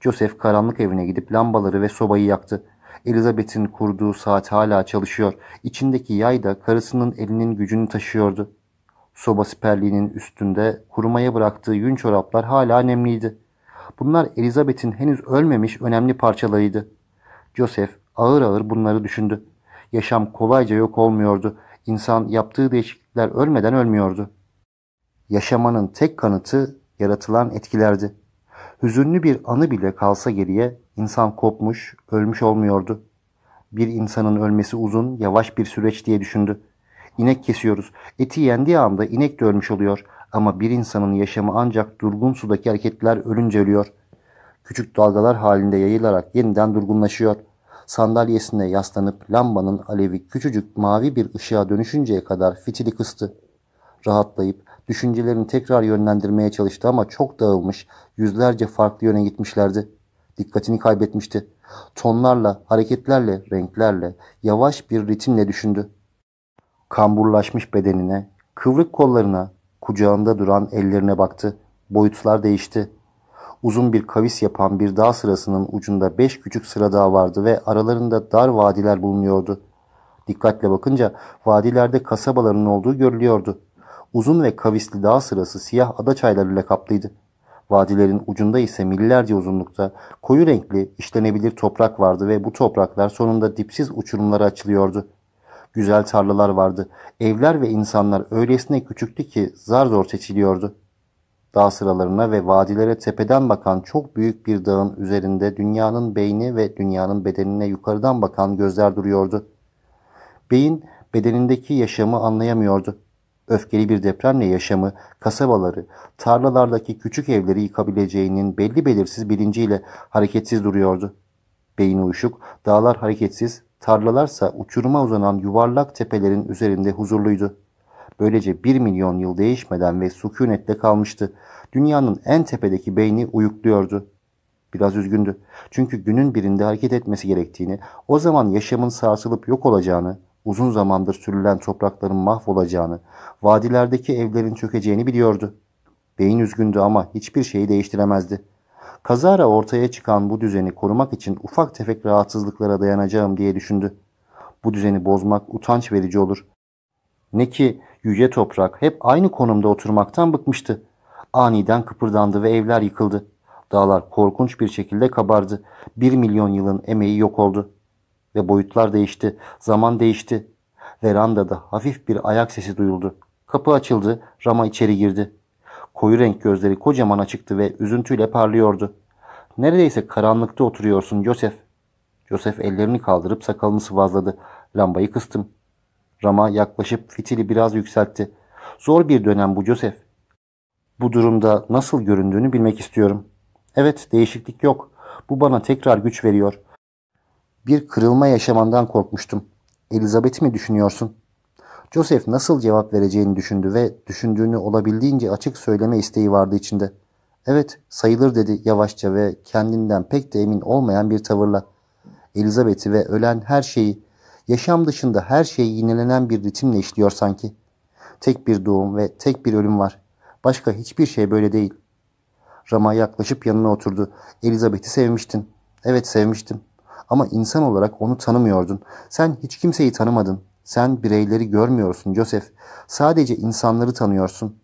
Joseph karanlık evine gidip lambaları ve sobayı yaktı. Elizabeth'in kurduğu saat hala çalışıyor. İçindeki yay da karısının elinin gücünü taşıyordu. Soba siperliğinin üstünde kurumaya bıraktığı yün çoraplar hala nemliydi. Bunlar Elizabeth'in henüz ölmemiş önemli parçalarıydı. Joseph ağır ağır bunları düşündü. Yaşam kolayca yok olmuyordu. İnsan yaptığı değişiklikler ölmeden ölmüyordu. Yaşamanın tek kanıtı yaratılan etkilerdi. Hüzünlü bir anı bile kalsa geriye insan kopmuş, ölmüş olmuyordu. Bir insanın ölmesi uzun, yavaş bir süreç diye düşündü. İnek kesiyoruz. Eti yendiği anda inek de ölmüş oluyor. Ama bir insanın yaşamı ancak durgun sudaki hareketler ölünce ölüyor. Küçük dalgalar halinde yayılarak yeniden durgunlaşıyor. Sandalyesine yaslanıp lambanın alevi küçücük mavi bir ışığa dönüşünceye kadar fitili kıstı. Rahatlayıp düşüncelerini tekrar yönlendirmeye çalıştı ama çok dağılmış, yüzlerce farklı yöne gitmişlerdi. Dikkatini kaybetmişti. Tonlarla, hareketlerle, renklerle, yavaş bir ritimle düşündü. Kamburlaşmış bedenine, kıvrık kollarına, kucağında duran ellerine baktı. Boyutlar değişti. Uzun bir kavis yapan bir dağ sırasının ucunda beş küçük sıra dağ vardı ve aralarında dar vadiler bulunuyordu. Dikkatle bakınca vadilerde kasabaların olduğu görülüyordu. Uzun ve kavisli dağ sırası siyah ada çaylarıyla kaplıydı. Vadilerin ucunda ise millerce uzunlukta koyu renkli işlenebilir toprak vardı ve bu topraklar sonunda dipsiz uçurumlara açılıyordu. Güzel tarlalar vardı. Evler ve insanlar öylesine küçüktü ki zar zor seçiliyordu. Dağ sıralarına ve vadilere tepeden bakan çok büyük bir dağın üzerinde dünyanın beyni ve dünyanın bedenine yukarıdan bakan gözler duruyordu. Beyin bedenindeki yaşamı anlayamıyordu. Öfkeli bir depremle yaşamı, kasabaları, tarlalardaki küçük evleri yıkabileceğinin belli belirsiz bilinciyle hareketsiz duruyordu. Beyin uyuşuk, dağlar hareketsiz, tarlalarsa uçuruma uzanan yuvarlak tepelerin üzerinde huzurluydu. Böylece bir milyon yıl değişmeden ve sükunetle kalmıştı. Dünyanın en tepedeki beyni uyukluyordu. Biraz üzgündü. Çünkü günün birinde hareket etmesi gerektiğini, o zaman yaşamın sarsılıp yok olacağını, uzun zamandır sürülen toprakların mahvolacağını, vadilerdeki evlerin çökeceğini biliyordu. Beyin üzgündü ama hiçbir şeyi değiştiremezdi. Kazara ortaya çıkan bu düzeni korumak için ufak tefek rahatsızlıklara dayanacağım diye düşündü. Bu düzeni bozmak utanç verici olur. Ne ki yüce toprak hep aynı konumda oturmaktan bıkmıştı. Aniden kıpırdandı ve evler yıkıldı. Dağlar korkunç bir şekilde kabardı. Bir milyon yılın emeği yok oldu. Ve boyutlar değişti. Zaman değişti. Verandada hafif bir ayak sesi duyuldu. Kapı açıldı. Rama içeri girdi. Koyu renk gözleri kocaman açıktı ve üzüntüyle parlıyordu. Neredeyse karanlıkta oturuyorsun Joseph. Joseph ellerini kaldırıp sakalını sıvazladı. Lambayı kıstım. Rama yaklaşıp fitili biraz yükseltti. Zor bir dönem bu Joseph. Bu durumda nasıl göründüğünü bilmek istiyorum. Evet değişiklik yok. Bu bana tekrar güç veriyor. Bir kırılma yaşamandan korkmuştum. Elizabeth'i mi düşünüyorsun? Joseph nasıl cevap vereceğini düşündü ve düşündüğünü olabildiğince açık söyleme isteği vardı içinde. Evet sayılır dedi yavaşça ve kendinden pek de emin olmayan bir tavırla. Elizabeth'i ve ölen her şeyi, yaşam dışında her şey yinelenen bir ritimle işliyor sanki. Tek bir doğum ve tek bir ölüm var. Başka hiçbir şey böyle değil. Rama yaklaşıp yanına oturdu. Elizabeth'i sevmiştin. Evet sevmiştim. Ama insan olarak onu tanımıyordun. Sen hiç kimseyi tanımadın. Sen bireyleri görmüyorsun Joseph. Sadece insanları tanıyorsun.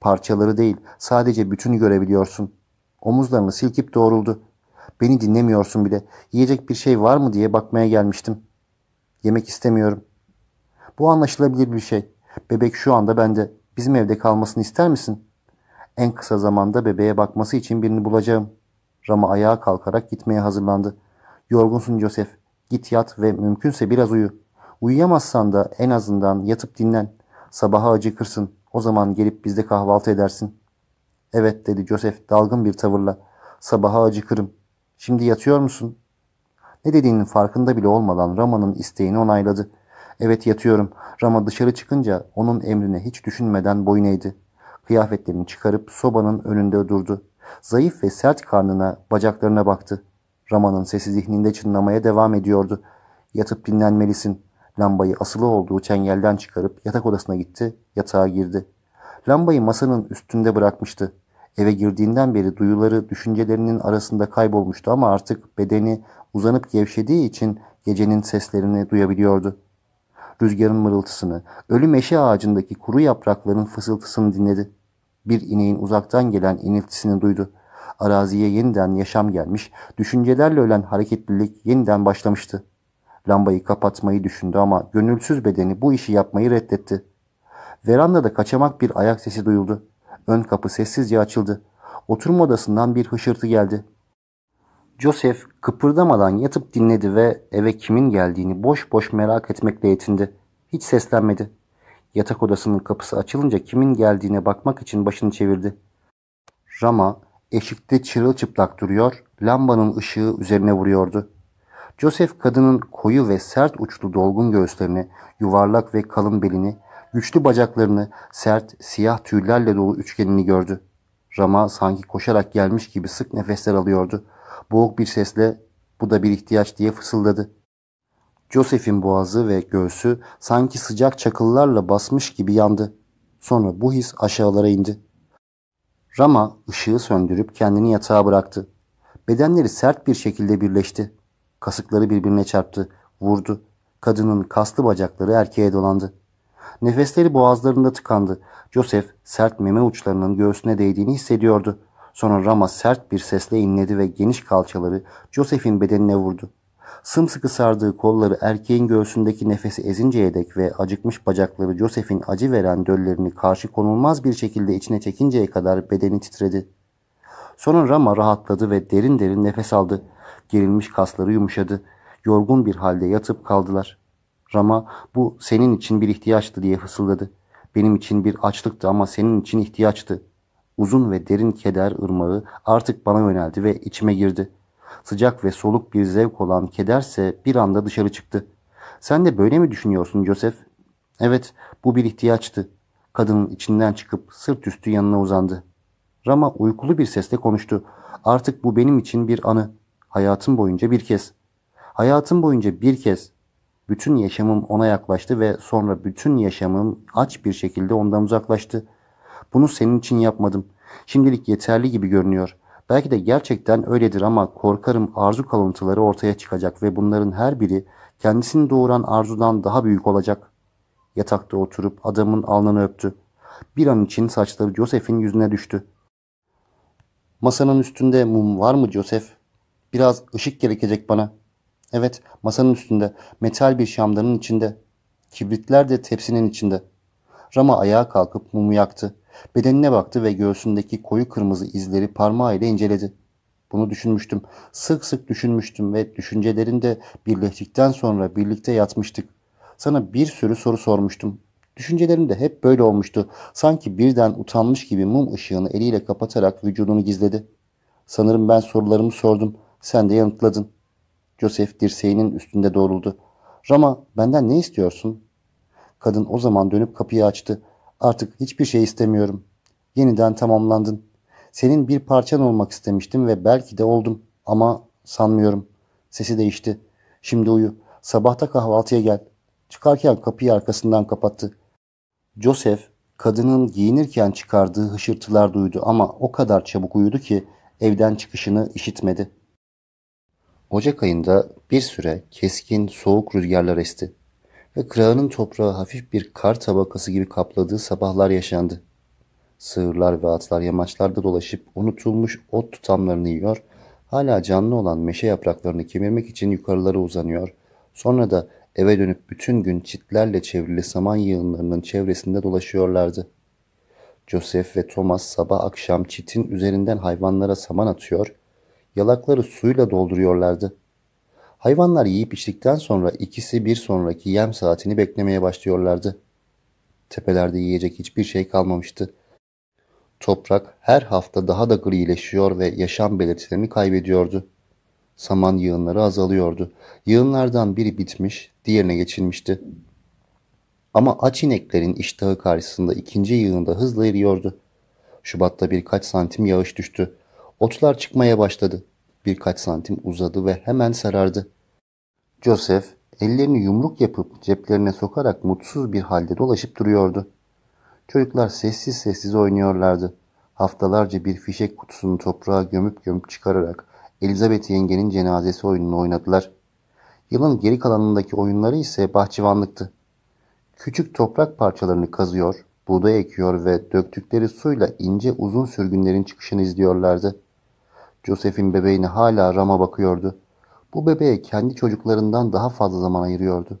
Parçaları değil, sadece bütünü görebiliyorsun. Omuzlarını silkip doğruldu. Beni dinlemiyorsun bile. Yiyecek bir şey var mı diye bakmaya gelmiştim. Yemek istemiyorum. Bu anlaşılabilir bir şey. Bebek şu anda bende. Bizim evde kalmasını ister misin? En kısa zamanda bebeğe bakması için birini bulacağım. Rama ayağa kalkarak gitmeye hazırlandı. Yorgunsun Joseph. Git yat ve mümkünse biraz uyu. Uyuyamazsan da en azından yatıp dinlen. Sabaha acıkırsın. O zaman gelip bizde kahvaltı edersin. Evet dedi Joseph dalgın bir tavırla. Sabaha acıkırım. Şimdi yatıyor musun? Ne dediğinin farkında bile olmadan Rama'nın isteğini onayladı. Evet yatıyorum. Rama dışarı çıkınca onun emrine hiç düşünmeden boyun eğdi. Kıyafetlerini çıkarıp sobanın önünde durdu. Zayıf ve sert karnına, bacaklarına baktı. Rama'nın sesi zihninde çınlamaya devam ediyordu. Yatıp dinlenmelisin. Lambayı asılı olduğu çengelden çıkarıp yatak odasına gitti, yatağa girdi. Lambayı masanın üstünde bırakmıştı. Eve girdiğinden beri duyuları düşüncelerinin arasında kaybolmuştu ama artık bedeni uzanıp gevşediği için gecenin seslerini duyabiliyordu. Rüzgarın mırıltısını, ölü meşe ağacındaki kuru yaprakların fısıltısını dinledi. Bir ineğin uzaktan gelen iniltisini duydu. Araziye yeniden yaşam gelmiş, düşüncelerle ölen hareketlilik yeniden başlamıştı. Lambayı kapatmayı düşündü ama gönülsüz bedeni bu işi yapmayı reddetti. Verandada kaçamak bir ayak sesi duyuldu. Ön kapı sessizce açıldı. Oturma odasından bir hışırtı geldi. Joseph kıpırdamadan yatıp dinledi ve eve kimin geldiğini boş boş merak etmekle yetindi. Hiç seslenmedi. Yatak odasının kapısı açılınca kimin geldiğine bakmak için başını çevirdi. Rama eşikte çırılçıplak duruyor, lambanın ışığı üzerine vuruyordu. Joseph kadının koyu ve sert uçlu dolgun göğüslerini, yuvarlak ve kalın belini, güçlü bacaklarını, sert, siyah tüylerle dolu üçgenini gördü. Rama sanki koşarak gelmiş gibi sık nefesler alıyordu. Boğuk bir sesle bu da bir ihtiyaç diye fısıldadı. Joseph'in boğazı ve göğsü sanki sıcak çakıllarla basmış gibi yandı. Sonra bu his aşağılara indi. Rama ışığı söndürüp kendini yatağa bıraktı. Bedenleri sert bir şekilde birleşti. Kasıkları birbirine çarptı, vurdu. Kadının kaslı bacakları erkeğe dolandı. Nefesleri boğazlarında tıkandı. Joseph sert meme uçlarının göğsüne değdiğini hissediyordu. Sonra Rama sert bir sesle inledi ve geniş kalçaları Joseph'in bedenine vurdu. Sımsıkı sardığı kolları erkeğin göğsündeki nefesi ezinceye dek ve acıkmış bacakları Joseph'in acı veren döllerini karşı konulmaz bir şekilde içine çekinceye kadar bedeni titredi. Sonra Rama rahatladı ve derin derin nefes aldı. Gerilmiş kasları yumuşadı. Yorgun bir halde yatıp kaldılar. Rama bu senin için bir ihtiyaçtı diye fısıldadı. Benim için bir açlıktı ama senin için ihtiyaçtı. Uzun ve derin keder ırmağı artık bana yöneldi ve içime girdi. Sıcak ve soluk bir zevk olan kederse bir anda dışarı çıktı. Sen de böyle mi düşünüyorsun Joseph? Evet, bu bir ihtiyaçtı. Kadının içinden çıkıp sırt üstü yanına uzandı. Rama uykulu bir sesle konuştu. Artık bu benim için bir anı. Hayatım boyunca bir kez. Hayatım boyunca bir kez. Bütün yaşamım ona yaklaştı ve sonra bütün yaşamım aç bir şekilde ondan uzaklaştı. Bunu senin için yapmadım. Şimdilik yeterli gibi görünüyor. Belki de gerçekten öyledir ama korkarım arzu kalıntıları ortaya çıkacak ve bunların her biri kendisini doğuran arzudan daha büyük olacak. Yatakta oturup adamın alnını öptü. Bir an için saçları Joseph'in yüzüne düştü. Masanın üstünde mum var mı Joseph? Biraz ışık gerekecek bana. Evet, masanın üstünde, metal bir şamdanın içinde. Kibritler de tepsinin içinde. Rama ayağa kalkıp mumu yaktı. Bedenine baktı ve göğsündeki koyu kırmızı izleri parmağıyla inceledi. Bunu düşünmüştüm. Sık sık düşünmüştüm ve düşüncelerinde birleştikten sonra birlikte yatmıştık. Sana bir sürü soru sormuştum. Düşüncelerim de hep böyle olmuştu. Sanki birden utanmış gibi mum ışığını eliyle kapatarak vücudunu gizledi. Sanırım ben sorularımı sordum. Sen de yanıtladın. Joseph dirseğinin üstünde doğruldu. Rama benden ne istiyorsun? Kadın o zaman dönüp kapıyı açtı. Artık hiçbir şey istemiyorum. Yeniden tamamlandın. Senin bir parçan olmak istemiştim ve belki de oldum. Ama sanmıyorum. Sesi değişti. Şimdi uyu. Sabahta kahvaltıya gel. Çıkarken kapıyı arkasından kapattı. Joseph kadının giyinirken çıkardığı hışırtılar duydu ama o kadar çabuk uyudu ki evden çıkışını işitmedi. Ocak ayında bir süre keskin soğuk rüzgarlar esti ve kırağının toprağı hafif bir kar tabakası gibi kapladığı sabahlar yaşandı. Sığırlar ve atlar yamaçlarda dolaşıp unutulmuş ot tutamlarını yiyor, hala canlı olan meşe yapraklarını kemirmek için yukarılara uzanıyor. Sonra da eve dönüp bütün gün çitlerle çevrili saman yığınlarının çevresinde dolaşıyorlardı. Joseph ve Thomas sabah akşam çitin üzerinden hayvanlara saman atıyor, yalakları suyla dolduruyorlardı. Hayvanlar yiyip içtikten sonra ikisi bir sonraki yem saatini beklemeye başlıyorlardı. Tepelerde yiyecek hiçbir şey kalmamıştı. Toprak her hafta daha da grileşiyor ve yaşam belirtilerini kaybediyordu. Saman yığınları azalıyordu. Yığınlardan biri bitmiş, diğerine geçilmişti. Ama aç ineklerin iştahı karşısında ikinci yığında hızla eriyordu. Şubat'ta birkaç santim yağış düştü. Otlar çıkmaya başladı. Birkaç santim uzadı ve hemen sarardı. Joseph ellerini yumruk yapıp ceplerine sokarak mutsuz bir halde dolaşıp duruyordu. Çocuklar sessiz sessiz oynuyorlardı. Haftalarca bir fişek kutusunu toprağa gömüp gömüp çıkararak Elizabeth yengenin cenazesi oyununu oynadılar. Yılın geri kalanındaki oyunları ise bahçıvanlıktı. Küçük toprak parçalarını kazıyor, buğday ekiyor ve döktükleri suyla ince uzun sürgünlerin çıkışını izliyorlardı. Joseph'in bebeğine hala Ram'a bakıyordu. Bu bebeğe kendi çocuklarından daha fazla zaman ayırıyordu.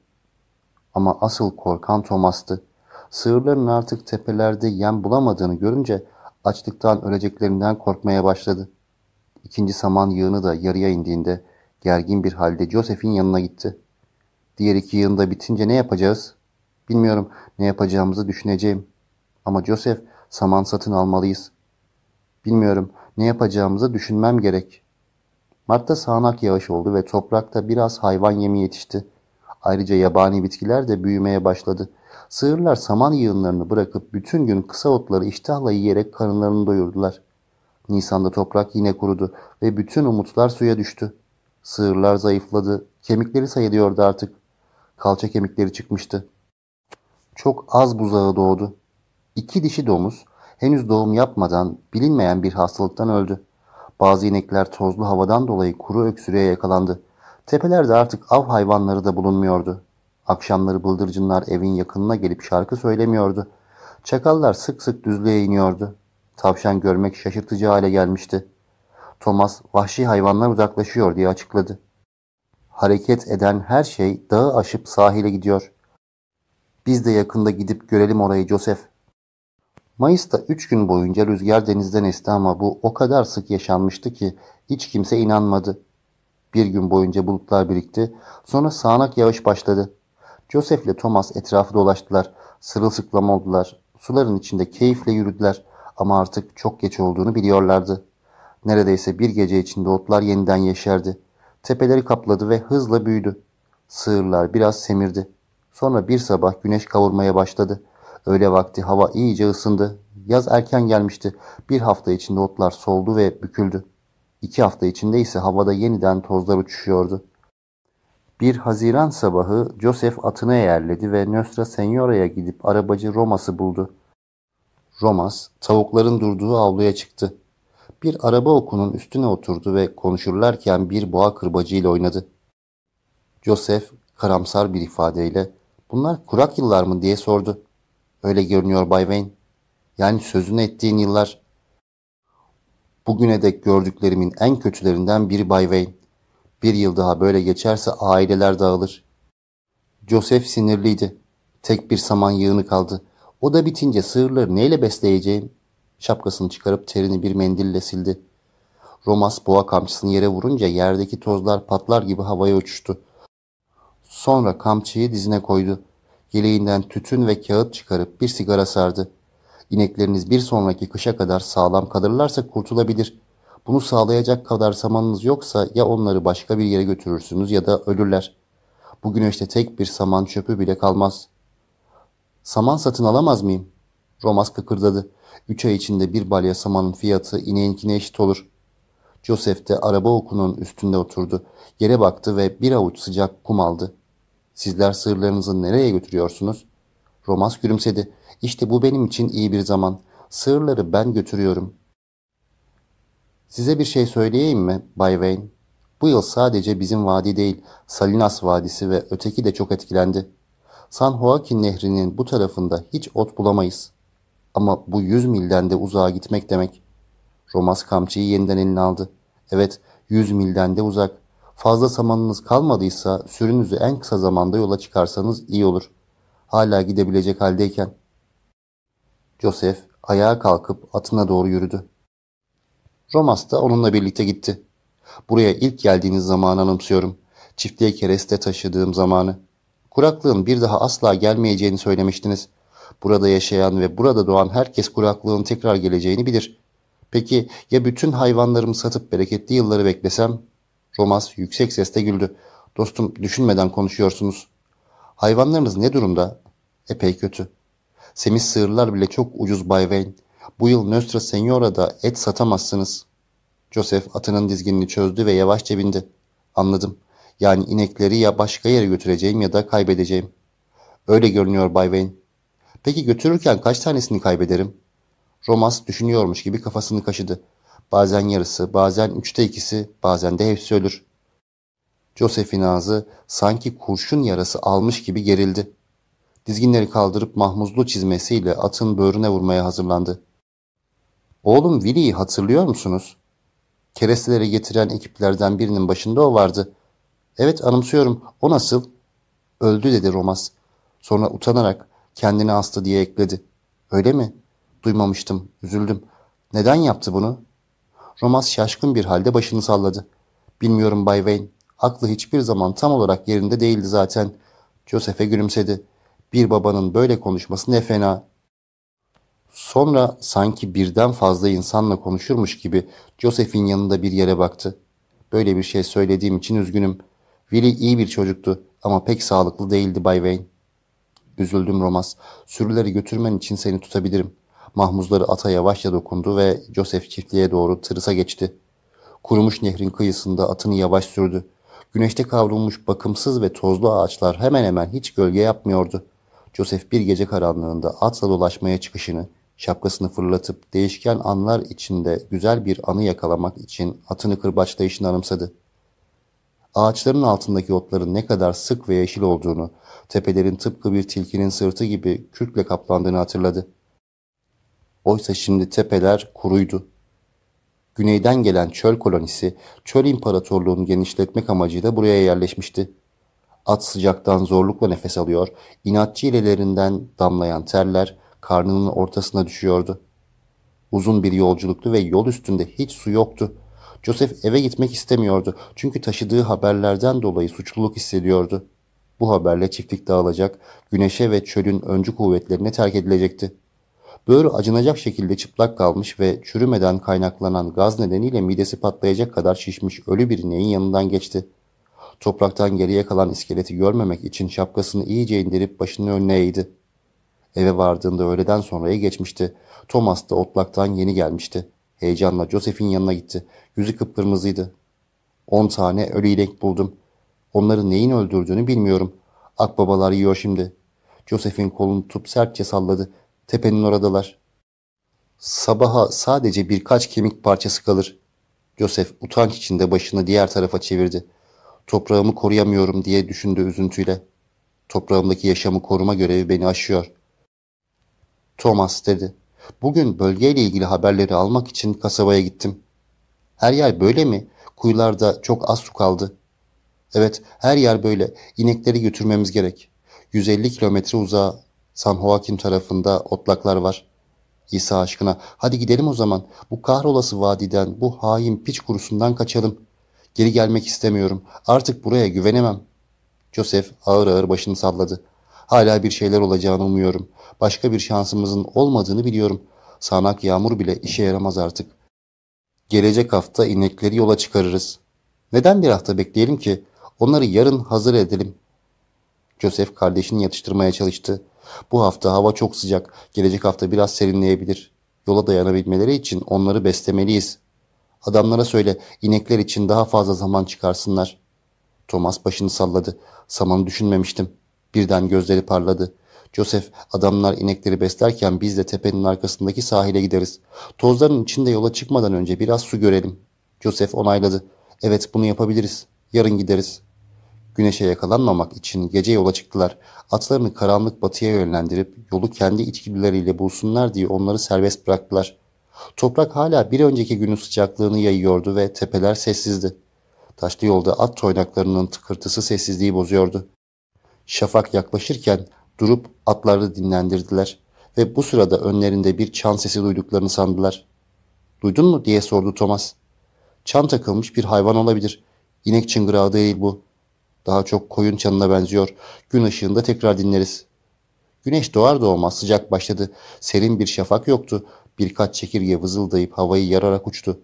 Ama asıl korkan Thomas'tı. Sığırların artık tepelerde yem bulamadığını görünce açlıktan öleceklerinden korkmaya başladı. İkinci saman yığını da yarıya indiğinde gergin bir halde Joseph'in yanına gitti. Diğer iki yığın da bitince ne yapacağız? Bilmiyorum ne yapacağımızı düşüneceğim. Ama Joseph saman satın almalıyız. Bilmiyorum ne yapacağımızı düşünmem gerek. Mart'ta sağanak yağış oldu ve toprakta biraz hayvan yemi yetişti. Ayrıca yabani bitkiler de büyümeye başladı. Sığırlar saman yığınlarını bırakıp bütün gün kısa otları iştahla yiyerek karınlarını doyurdular. Nisan'da toprak yine kurudu ve bütün umutlar suya düştü. Sığırlar zayıfladı, kemikleri sayılıyordu artık. Kalça kemikleri çıkmıştı. Çok az buzağı doğdu. İki dişi domuz henüz doğum yapmadan bilinmeyen bir hastalıktan öldü. Bazı inekler tozlu havadan dolayı kuru öksürüğe yakalandı. Tepelerde artık av hayvanları da bulunmuyordu. Akşamları bıldırcınlar evin yakınına gelip şarkı söylemiyordu. Çakallar sık sık düzlüğe iniyordu. Tavşan görmek şaşırtıcı hale gelmişti. Thomas vahşi hayvanlar uzaklaşıyor diye açıkladı. Hareket eden her şey dağı aşıp sahile gidiyor. Biz de yakında gidip görelim orayı Joseph. Mayıs'ta üç gün boyunca rüzgar denizden esti ama bu o kadar sık yaşanmıştı ki hiç kimse inanmadı. Bir gün boyunca bulutlar birikti. Sonra sağanak yağış başladı. Joseph ile Thomas etrafı dolaştılar. Sırılsıklam oldular. Suların içinde keyifle yürüdüler. Ama artık çok geç olduğunu biliyorlardı. Neredeyse bir gece içinde otlar yeniden yeşerdi. Tepeleri kapladı ve hızla büyüdü. Sığırlar biraz semirdi. Sonra bir sabah güneş kavurmaya başladı. Öğle vakti hava iyice ısındı. Yaz erken gelmişti. Bir hafta içinde otlar soldu ve büküldü. İki hafta içinde ise havada yeniden tozlar uçuşuyordu. Bir Haziran sabahı Joseph atını eğerledi ve Nostra Senyora'ya gidip arabacı Romas'ı buldu. Romas, tavukların durduğu avluya çıktı. Bir araba okunun üstüne oturdu ve konuşurlarken bir boğa kırbacıyla oynadı. Joseph karamsar bir ifadeyle bunlar kurak yıllar mı diye sordu. Öyle görünüyor Bay Wayne. Yani sözünü ettiğin yıllar. Bugüne dek gördüklerimin en kötülerinden biri Bay Wayne. Bir yıl daha böyle geçerse aileler dağılır. Joseph sinirliydi. Tek bir saman yığını kaldı. O da bitince sığırları neyle besleyeceğim? Şapkasını çıkarıp terini bir mendille sildi. Romas boğa kamçısını yere vurunca yerdeki tozlar patlar gibi havaya uçuştu. Sonra kamçıyı dizine koydu. Yeleğinden tütün ve kağıt çıkarıp bir sigara sardı. İnekleriniz bir sonraki kışa kadar sağlam kalırlarsa kurtulabilir. Bunu sağlayacak kadar samanınız yoksa ya onları başka bir yere götürürsünüz ya da ölürler. Bu güneşte tek bir saman çöpü bile kalmaz. Saman satın alamaz mıyım? Romas kıkırdadı. Üç ay içinde bir balya samanın fiyatı ineğinkine eşit olur. Joseph de araba okunun üstünde oturdu. Yere baktı ve bir avuç sıcak kum aldı. Sizler sığırlarınızı nereye götürüyorsunuz? Romas gülümsedi. İşte bu benim için iyi bir zaman. Sığırları ben götürüyorum. Size bir şey söyleyeyim mi Bay Wayne? Bu yıl sadece bizim vadi değil, Salinas Vadisi ve öteki de çok etkilendi. San Joaquin Nehri'nin bu tarafında hiç ot bulamayız. Ama bu yüz milden de uzağa gitmek demek. Romas kamçıyı yeniden eline aldı. Evet, yüz milden de uzak. Fazla zamanınız kalmadıysa sürünüzü en kısa zamanda yola çıkarsanız iyi olur. Hala gidebilecek haldeyken. Joseph ayağa kalkıp atına doğru yürüdü. Romas da onunla birlikte gitti. Buraya ilk geldiğiniz zamanı anımsıyorum. Çiftliğe kereste taşıdığım zamanı. Kuraklığın bir daha asla gelmeyeceğini söylemiştiniz. Burada yaşayan ve burada doğan herkes kuraklığın tekrar geleceğini bilir. Peki ya bütün hayvanlarımı satıp bereketli yılları beklesem? Romas yüksek sesle güldü. Dostum düşünmeden konuşuyorsunuz. Hayvanlarınız ne durumda? Epey kötü. Semiz sığırlar bile çok ucuz Bay Wayne. Bu yıl Nostra Senora'da et satamazsınız. Joseph atının dizginini çözdü ve yavaşça bindi. Anladım. Yani inekleri ya başka yere götüreceğim ya da kaybedeceğim. Öyle görünüyor Bay Wayne. Peki götürürken kaç tanesini kaybederim? Romas düşünüyormuş gibi kafasını kaşıdı. Bazen yarısı, bazen üçte ikisi, bazen de hepsi ölür. Joseph'in ağzı sanki kurşun yarası almış gibi gerildi. Dizginleri kaldırıp mahmuzlu çizmesiyle atın böğrüne vurmaya hazırlandı. Oğlum Willy'yi hatırlıyor musunuz? Keresteleri getiren ekiplerden birinin başında o vardı. Evet anımsıyorum. O nasıl? Öldü dedi Romas. Sonra utanarak kendini astı diye ekledi. Öyle mi? Duymamıştım. Üzüldüm. Neden yaptı bunu? Romas şaşkın bir halde başını salladı. Bilmiyorum Bay Wayne. Aklı hiçbir zaman tam olarak yerinde değildi zaten. Joseph'e gülümsedi. Bir babanın böyle konuşması ne fena. Sonra sanki birden fazla insanla konuşurmuş gibi Joseph'in yanında bir yere baktı. Böyle bir şey söylediğim için üzgünüm. Willy iyi bir çocuktu ama pek sağlıklı değildi Bay Wayne. Üzüldüm Romas. Sürüleri götürmen için seni tutabilirim. Mahmuzları ata yavaşça dokundu ve Joseph çiftliğe doğru tırısa geçti. Kurumuş nehrin kıyısında atını yavaş sürdü. Güneşte kavrulmuş bakımsız ve tozlu ağaçlar hemen hemen hiç gölge yapmıyordu. Joseph bir gece karanlığında atla dolaşmaya çıkışını, şapkasını fırlatıp değişken anlar içinde güzel bir anı yakalamak için atını kırbaçlayışını anımsadı. Ağaçların altındaki otların ne kadar sık ve yeşil olduğunu, tepelerin tıpkı bir tilkinin sırtı gibi kürkle kaplandığını hatırladı. Oysa şimdi tepeler kuruydu. Güneyden gelen çöl kolonisi, çöl imparatorluğunu genişletmek amacıyla buraya yerleşmişti. At sıcaktan zorlukla nefes alıyor, inatçı ilelerinden damlayan terler karnının ortasına düşüyordu. Uzun bir yolculuktu ve yol üstünde hiç su yoktu. Joseph eve gitmek istemiyordu çünkü taşıdığı haberlerden dolayı suçluluk hissediyordu. Bu haberle çiftlik dağılacak, güneşe ve çölün öncü kuvvetlerine terk edilecekti. Böğrü acınacak şekilde çıplak kalmış ve çürümeden kaynaklanan gaz nedeniyle midesi patlayacak kadar şişmiş ölü bir ineğin yanından geçti. Topraktan geriye kalan iskeleti görmemek için şapkasını iyice indirip başını önüne eğdi. Eve vardığında öğleden sonraya geçmişti. Thomas da otlaktan yeni gelmişti. Heyecanla Joseph'in yanına gitti. Yüzü kıpkırmızıydı. On tane ölü inek buldum. Onları neyin öldürdüğünü bilmiyorum. Akbabalar yiyor şimdi. Joseph'in kolunu tutup sertçe salladı. Tepenin oradalar. Sabaha sadece birkaç kemik parçası kalır. Joseph utanç içinde başını diğer tarafa çevirdi. Toprağımı koruyamıyorum diye düşündü üzüntüyle. Toprağımdaki yaşamı koruma görevi beni aşıyor. Thomas dedi. Bugün bölgeyle ilgili haberleri almak için kasabaya gittim. Her yer böyle mi? Kuyularda çok az su kaldı. Evet, her yer böyle. İnekleri götürmemiz gerek. 150 kilometre uzağa San Joaquin tarafında otlaklar var. İsa aşkına hadi gidelim o zaman. Bu kahrolası vadiden, bu hain piç kurusundan kaçalım. Geri gelmek istemiyorum. Artık buraya güvenemem. Joseph ağır ağır başını salladı. Hala bir şeyler olacağını umuyorum. Başka bir şansımızın olmadığını biliyorum. Sağanak yağmur bile işe yaramaz artık. Gelecek hafta inekleri yola çıkarırız. Neden bir hafta bekleyelim ki? Onları yarın hazır edelim. Joseph kardeşini yatıştırmaya çalıştı. Bu hafta hava çok sıcak. Gelecek hafta biraz serinleyebilir. Yola dayanabilmeleri için onları beslemeliyiz. Adamlara söyle inekler için daha fazla zaman çıkarsınlar. Thomas başını salladı. Samanı düşünmemiştim. Birden gözleri parladı. Joseph, adamlar inekleri beslerken biz de tepenin arkasındaki sahile gideriz. Tozların içinde yola çıkmadan önce biraz su görelim. Joseph onayladı. Evet bunu yapabiliriz. Yarın gideriz. Güneşe yakalanmamak için gece yola çıktılar. Atlarını karanlık batıya yönlendirip yolu kendi içgüdüleriyle bulsunlar diye onları serbest bıraktılar. Toprak hala bir önceki günün sıcaklığını yayıyordu ve tepeler sessizdi. Taşlı yolda at toynaklarının tıkırtısı sessizliği bozuyordu. Şafak yaklaşırken durup atları dinlendirdiler ve bu sırada önlerinde bir çan sesi duyduklarını sandılar. Duydun mu diye sordu Thomas. Çan takılmış bir hayvan olabilir. İnek çıngırağı değil bu. Daha çok koyun çanına benziyor. Gün ışığında tekrar dinleriz. Güneş doğar doğmaz sıcak başladı. Serin bir şafak yoktu. Birkaç çekirge vızıldayıp havayı yararak uçtu.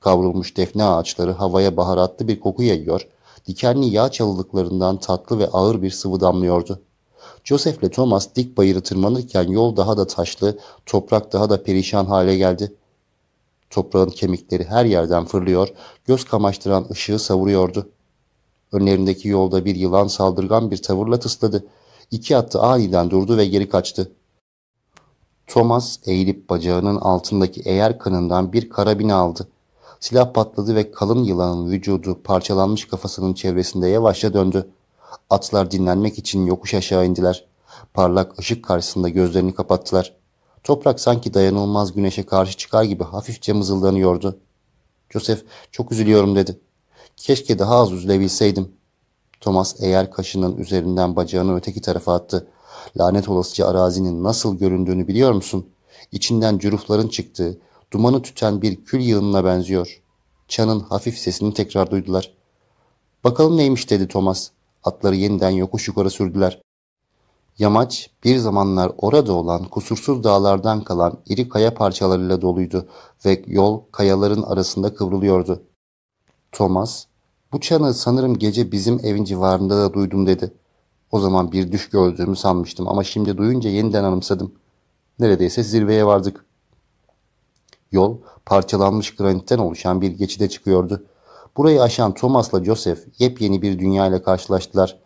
Kavrulmuş defne ağaçları havaya baharatlı bir koku yayıyor. Dikenli yağ çalılıklarından tatlı ve ağır bir sıvı damlıyordu. Joseph ile Thomas dik bayırı tırmanırken yol daha da taşlı, toprak daha da perişan hale geldi. Toprağın kemikleri her yerden fırlıyor, göz kamaştıran ışığı savuruyordu. Önlerindeki yolda bir yılan saldırgan bir tavırla tısladı. İki atı aniden durdu ve geri kaçtı. Thomas eğilip bacağının altındaki eğer kanından bir karabini aldı. Silah patladı ve kalın yılanın vücudu parçalanmış kafasının çevresinde yavaşça döndü. Atlar dinlenmek için yokuş aşağı indiler. Parlak ışık karşısında gözlerini kapattılar. Toprak sanki dayanılmaz güneşe karşı çıkar gibi hafifçe mızıldanıyordu. Joseph çok üzülüyorum dedi. Keşke daha az üzülebilseydim. Thomas eğer kaşının üzerinden bacağını öteki tarafa attı. Lanet olasıca arazinin nasıl göründüğünü biliyor musun? İçinden cürufların çıktığı, dumanı tüten bir kül yığınına benziyor. Çan'ın hafif sesini tekrar duydular. Bakalım neymiş dedi Thomas. Atları yeniden yokuş yukarı sürdüler. Yamaç bir zamanlar orada olan kusursuz dağlardan kalan iri kaya parçalarıyla doluydu ve yol kayaların arasında kıvrılıyordu. Thomas, bu çanı sanırım gece bizim evin civarında da duydum dedi. O zaman bir düş gördüğümü sanmıştım ama şimdi duyunca yeniden anımsadım. Neredeyse zirveye vardık. Yol parçalanmış granitten oluşan bir geçide çıkıyordu. Burayı aşan Thomas'la Joseph yepyeni bir dünya ile karşılaştılar.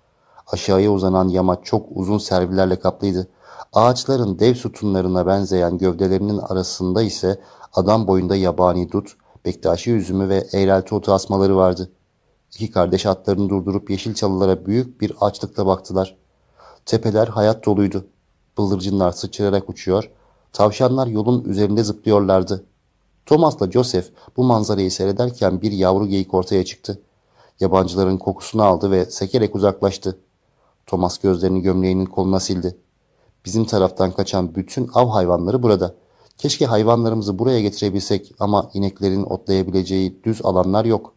Aşağıya uzanan yamaç çok uzun servilerle kaplıydı. Ağaçların dev sütunlarına benzeyen gövdelerinin arasında ise adam boyunda yabani dut, bektaşi üzümü ve eğrelti otu asmaları vardı. İki kardeş atlarını durdurup yeşil çalılara büyük bir açlıkla baktılar. Tepeler hayat doluydu. Bıldırcınlar sıçrayarak uçuyor, tavşanlar yolun üzerinde zıplıyorlardı. Thomas'la Joseph bu manzarayı seyrederken bir yavru geyik ortaya çıktı. Yabancıların kokusunu aldı ve sekerek uzaklaştı. Thomas gözlerini gömleğinin koluna sildi. Bizim taraftan kaçan bütün av hayvanları burada. Keşke hayvanlarımızı buraya getirebilsek ama ineklerin otlayabileceği düz alanlar yok.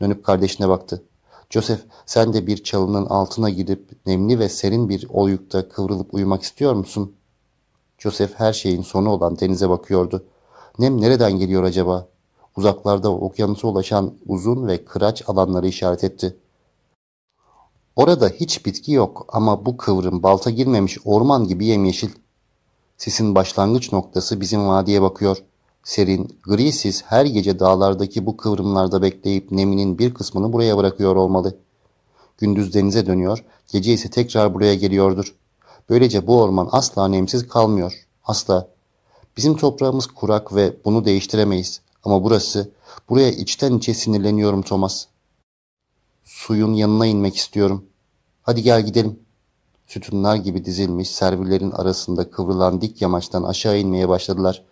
Dönüp kardeşine baktı. Joseph sen de bir çalının altına gidip nemli ve serin bir oyukta kıvrılıp uyumak istiyor musun? Joseph her şeyin sonu olan denize bakıyordu. Nem nereden geliyor acaba? Uzaklarda okyanusa ulaşan uzun ve kıraç alanları işaret etti. Orada hiç bitki yok ama bu kıvrım balta girmemiş orman gibi yemyeşil. Sisin başlangıç noktası bizim vadiye bakıyor. Serin, gri sis her gece dağlardaki bu kıvrımlarda bekleyip neminin bir kısmını buraya bırakıyor olmalı. Gündüz denize dönüyor, gece ise tekrar buraya geliyordur. Böylece bu orman asla nemsiz kalmıyor. Asla. Bizim toprağımız kurak ve bunu değiştiremeyiz. Ama burası, buraya içten içe sinirleniyorum Thomas. Suyun yanına inmek istiyorum. Hadi gel gidelim. Sütunlar gibi dizilmiş servilerin arasında kıvrılan dik yamaçtan aşağı inmeye başladılar.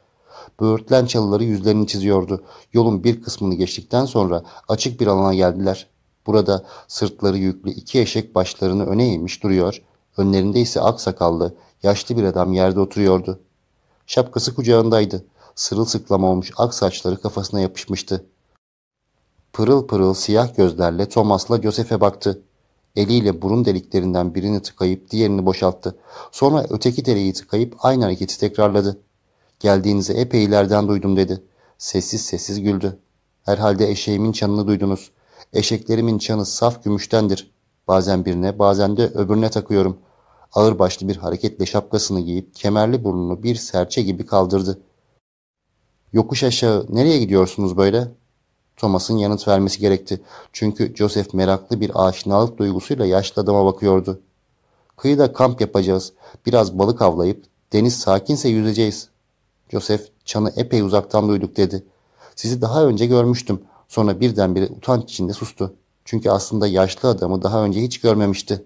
Böğürtlen çalıları yüzlerini çiziyordu. Yolun bir kısmını geçtikten sonra açık bir alana geldiler. Burada sırtları yüklü iki eşek başlarını öne eğmiş duruyor. Önlerinde ise ak sakallı, yaşlı bir adam yerde oturuyordu. Şapkası kucağındaydı. Sırılsıklam olmuş ak saçları kafasına yapışmıştı. Pırıl pırıl siyah gözlerle Thomas'la Joseph'e baktı. Eliyle burun deliklerinden birini tıkayıp diğerini boşalttı. Sonra öteki deliği tıkayıp aynı hareketi tekrarladı. Geldiğinizi epey ileriden duydum dedi. Sessiz sessiz güldü. Herhalde eşeğimin çanını duydunuz. Eşeklerimin çanı saf gümüştendir. Bazen birine bazen de öbürüne takıyorum. Ağır başlı bir hareketle şapkasını giyip kemerli burnunu bir serçe gibi kaldırdı. Yokuş aşağı nereye gidiyorsunuz böyle? Thomas'ın yanıt vermesi gerekti. Çünkü Joseph meraklı bir aşinalık duygusuyla yaşlı adama bakıyordu. Kıyıda kamp yapacağız. Biraz balık avlayıp deniz sakinse yüzeceğiz. Joseph çanı epey uzaktan duyduk dedi. Sizi daha önce görmüştüm. Sonra birdenbire utanç içinde sustu. Çünkü aslında yaşlı adamı daha önce hiç görmemişti.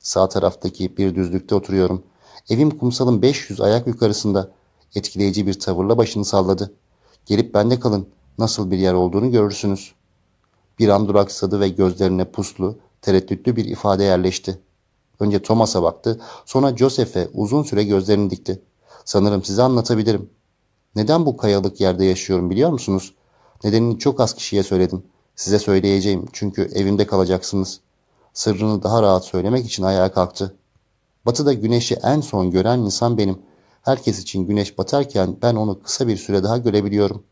Sağ taraftaki bir düzlükte oturuyorum. Evim kumsalın 500 ayak yukarısında. Etkileyici bir tavırla başını salladı. Gelip bende kalın. Nasıl bir yer olduğunu görürsünüz. Bir an duraksadı ve gözlerine puslu, tereddütlü bir ifade yerleşti. Önce Thomas'a baktı, sonra Joseph'e uzun süre gözlerini dikti. Sanırım size anlatabilirim. Neden bu kayalık yerde yaşıyorum biliyor musunuz? Nedenini çok az kişiye söyledim. Size söyleyeceğim çünkü evimde kalacaksınız. Sırrını daha rahat söylemek için ayağa kalktı. Batıda güneşi en son gören insan benim. Herkes için güneş batarken ben onu kısa bir süre daha görebiliyorum.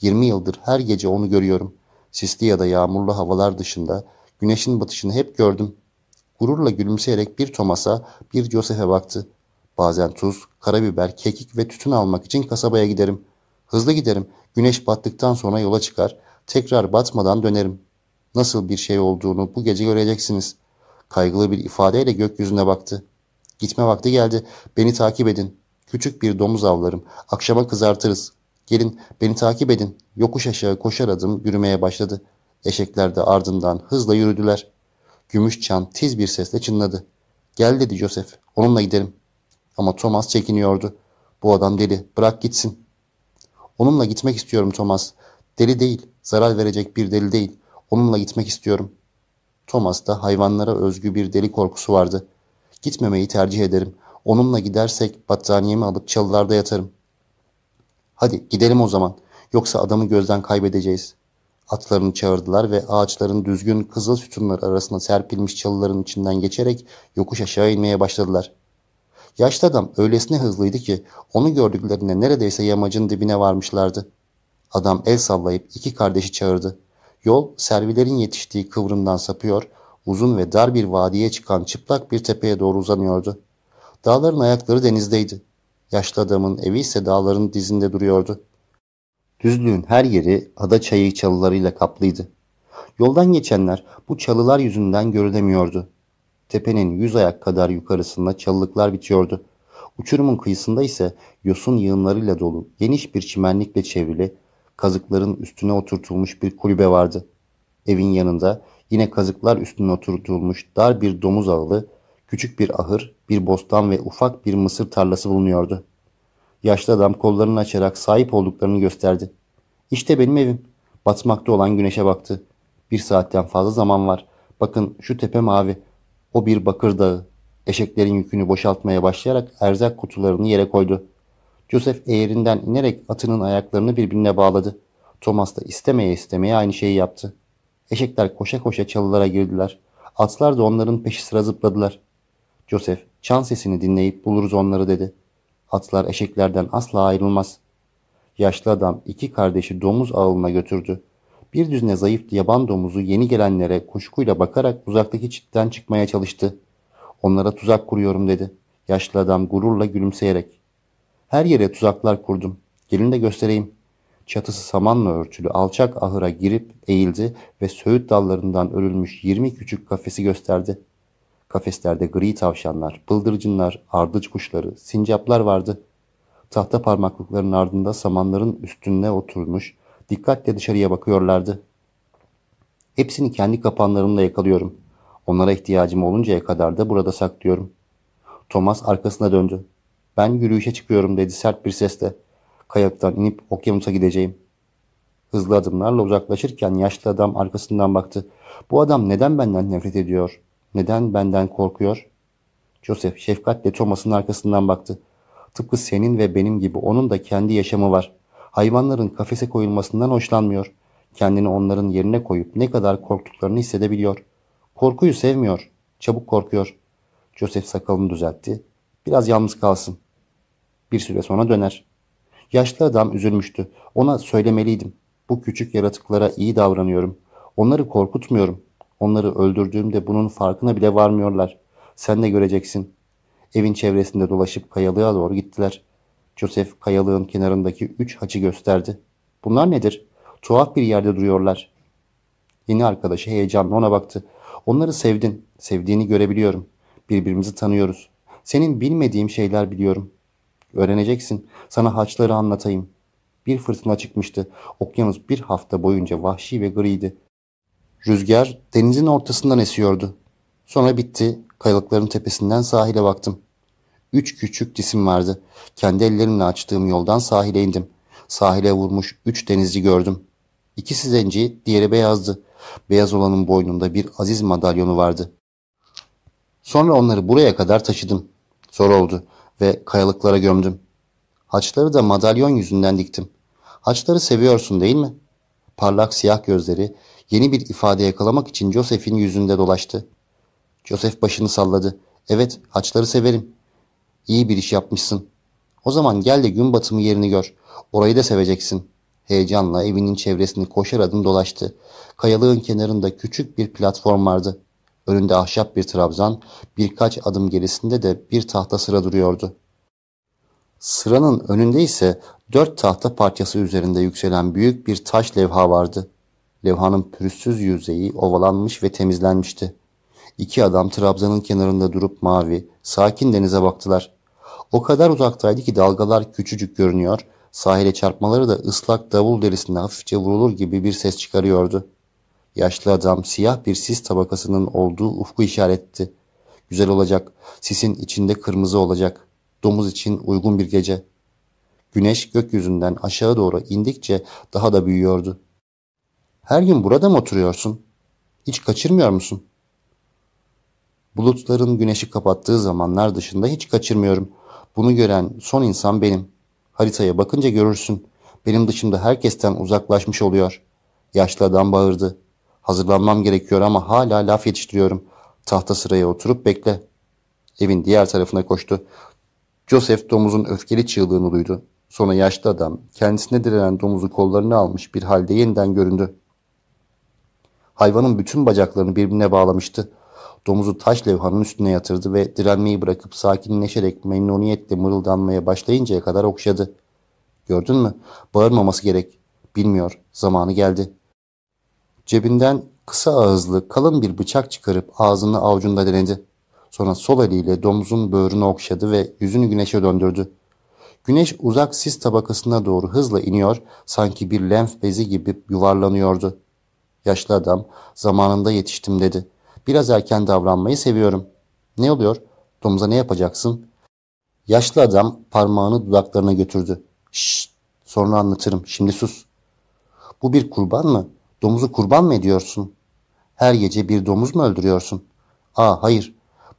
20 yıldır her gece onu görüyorum. Sisli ya da yağmurlu havalar dışında güneşin batışını hep gördüm. Gururla gülümseyerek bir Thomas'a bir Joseph'e baktı. Bazen tuz, karabiber, kekik ve tütün almak için kasabaya giderim. Hızlı giderim. Güneş battıktan sonra yola çıkar. Tekrar batmadan dönerim. Nasıl bir şey olduğunu bu gece göreceksiniz. Kaygılı bir ifadeyle gökyüzüne baktı. Gitme vakti geldi. Beni takip edin. Küçük bir domuz avlarım. Akşama kızartırız. Gelin beni takip edin. Yokuş aşağı koşar adım yürümeye başladı. Eşekler de ardından hızla yürüdüler. Gümüş çan tiz bir sesle çınladı. Gel dedi Joseph. Onunla gidelim. Ama Thomas çekiniyordu. Bu adam deli. Bırak gitsin. Onunla gitmek istiyorum Thomas. Deli değil. Zarar verecek bir deli değil. Onunla gitmek istiyorum. Thomas'ta hayvanlara özgü bir deli korkusu vardı. Gitmemeyi tercih ederim. Onunla gidersek battaniyemi alıp çalılarda yatarım. Hadi gidelim o zaman. Yoksa adamı gözden kaybedeceğiz. Atlarını çağırdılar ve ağaçların düzgün kızıl sütunları arasında serpilmiş çalıların içinden geçerek yokuş aşağı inmeye başladılar. Yaşlı adam öylesine hızlıydı ki onu gördüklerinde neredeyse yamacın dibine varmışlardı. Adam el sallayıp iki kardeşi çağırdı. Yol servilerin yetiştiği kıvrımdan sapıyor, uzun ve dar bir vadiye çıkan çıplak bir tepeye doğru uzanıyordu. Dağların ayakları denizdeydi. Yaşlı adamın evi ise dağların dizinde duruyordu. Düzlüğün her yeri ada çayı çalılarıyla kaplıydı. Yoldan geçenler bu çalılar yüzünden görülemiyordu. Tepenin yüz ayak kadar yukarısında çalılıklar bitiyordu. Uçurumun kıyısında ise yosun yığınlarıyla dolu geniş bir çimenlikle çevrili kazıkların üstüne oturtulmuş bir kulübe vardı. Evin yanında yine kazıklar üstüne oturtulmuş dar bir domuz ağılı, küçük bir ahır, bir bostan ve ufak bir mısır tarlası bulunuyordu. Yaşlı adam kollarını açarak sahip olduklarını gösterdi. İşte benim evim. Batmakta olan güneşe baktı. Bir saatten fazla zaman var. Bakın şu tepe mavi. O bir bakır dağı. Eşeklerin yükünü boşaltmaya başlayarak erzak kutularını yere koydu. Joseph eğerinden inerek atının ayaklarını birbirine bağladı. Thomas da istemeye istemeye aynı şeyi yaptı. Eşekler koşa koşa çalılara girdiler. Atlar da onların peşi sıra zıpladılar. Joseph çan sesini dinleyip buluruz onları dedi. Atlar eşeklerden asla ayrılmaz. Yaşlı adam iki kardeşi domuz ağılına götürdü. Bir düzine zayıf yaban domuzu yeni gelenlere kuşkuyla bakarak uzaktaki çitten çıkmaya çalıştı. Onlara tuzak kuruyorum dedi. Yaşlı adam gururla gülümseyerek. Her yere tuzaklar kurdum. Gelin de göstereyim. Çatısı samanla örtülü alçak ahıra girip eğildi ve söğüt dallarından örülmüş yirmi küçük kafesi gösterdi. Kafeslerde gri tavşanlar, bıldırcınlar, ardıç kuşları, sincaplar vardı. Tahta parmaklıkların ardında samanların üstünde oturmuş, dikkatle dışarıya bakıyorlardı. Hepsini kendi kapanlarımla yakalıyorum. Onlara ihtiyacım oluncaya kadar da burada saklıyorum. Thomas arkasına döndü. Ben yürüyüşe çıkıyorum dedi sert bir sesle. Kayaktan inip okyanusa gideceğim. Hızlı adımlarla uzaklaşırken yaşlı adam arkasından baktı. Bu adam neden benden nefret ediyor? Neden benden korkuyor? Joseph şefkatle Thomas'ın arkasından baktı. Tıpkı senin ve benim gibi onun da kendi yaşamı var. Hayvanların kafese koyulmasından hoşlanmıyor. Kendini onların yerine koyup ne kadar korktuklarını hissedebiliyor. Korkuyu sevmiyor. Çabuk korkuyor. Joseph sakalını düzeltti. Biraz yalnız kalsın. Bir süre sonra döner. Yaşlı adam üzülmüştü. Ona söylemeliydim. Bu küçük yaratıklara iyi davranıyorum. Onları korkutmuyorum. Onları öldürdüğümde bunun farkına bile varmıyorlar. Sen de göreceksin. Evin çevresinde dolaşıp kayalığa doğru gittiler. Joseph kayalığın kenarındaki üç haçı gösterdi. Bunlar nedir? Tuhaf bir yerde duruyorlar. Yeni arkadaşı heyecanla ona baktı. Onları sevdin. Sevdiğini görebiliyorum. Birbirimizi tanıyoruz. Senin bilmediğim şeyler biliyorum. Öğreneceksin. Sana haçları anlatayım. Bir fırtına çıkmıştı. Okyanus bir hafta boyunca vahşi ve griydi. Rüzgar denizin ortasından esiyordu. Sonra bitti. Kayalıkların tepesinden sahile baktım. Üç küçük cisim vardı. Kendi ellerimle açtığım yoldan sahile indim. Sahile vurmuş üç denizci gördüm. İkisi zenci, diğeri beyazdı. Beyaz olanın boynunda bir aziz madalyonu vardı. Sonra onları buraya kadar taşıdım. Zor oldu ve kayalıklara gömdüm. Haçları da madalyon yüzünden diktim. Haçları seviyorsun değil mi? Parlak siyah gözleri yeni bir ifade yakalamak için Joseph'in yüzünde dolaştı. Joseph başını salladı. Evet, haçları severim. İyi bir iş yapmışsın. O zaman gel de gün batımı yerini gör. Orayı da seveceksin. Heyecanla evinin çevresini koşar adım dolaştı. Kayalığın kenarında küçük bir platform vardı. Önünde ahşap bir trabzan, birkaç adım gerisinde de bir tahta sıra duruyordu. Sıranın önünde ise dört tahta parçası üzerinde yükselen büyük bir taş levha vardı. Levhanın pürüzsüz yüzeyi ovalanmış ve temizlenmişti. İki adam trabzanın kenarında durup mavi, sakin denize baktılar. O kadar uzaktaydı ki dalgalar küçücük görünüyor, sahile çarpmaları da ıslak davul derisinde hafifçe vurulur gibi bir ses çıkarıyordu. Yaşlı adam siyah bir sis tabakasının olduğu ufku işaretti. Güzel olacak, sisin içinde kırmızı olacak. Domuz için uygun bir gece. Güneş gökyüzünden aşağı doğru indikçe daha da büyüyordu. Her gün burada mı oturuyorsun? Hiç kaçırmıyor musun? Bulutların güneşi kapattığı zamanlar dışında hiç kaçırmıyorum. Bunu gören son insan benim. Haritaya bakınca görürsün. Benim dışımda herkesten uzaklaşmış oluyor. Yaşlı adam bağırdı. Hazırlanmam gerekiyor ama hala laf yetiştiriyorum. Tahta sıraya oturup bekle. Evin diğer tarafına koştu. Joseph domuzun öfkeli çığlığını duydu. Sonra yaşlı adam kendisine direnen domuzu kollarını almış bir halde yeniden göründü. Hayvanın bütün bacaklarını birbirine bağlamıştı. Domuzu taş levhanın üstüne yatırdı ve direnmeyi bırakıp sakinleşerek memnuniyetle mırıldanmaya başlayıncaya kadar okşadı. Gördün mü? Bağırmaması gerek. Bilmiyor. Zamanı geldi. Cebinden kısa ağızlı kalın bir bıçak çıkarıp ağzını avucunda denedi. Sonra sol eliyle domuzun böğrünü okşadı ve yüzünü güneşe döndürdü. Güneş uzak sis tabakasına doğru hızla iniyor, sanki bir lenf bezi gibi yuvarlanıyordu. Yaşlı adam, zamanında yetiştim dedi. Biraz erken davranmayı seviyorum. Ne oluyor? Domuza ne yapacaksın? Yaşlı adam parmağını dudaklarına götürdü. Şşt, sonra anlatırım, şimdi sus. Bu bir kurban mı? Domuzu kurban mı ediyorsun? Her gece bir domuz mu öldürüyorsun? Aa hayır,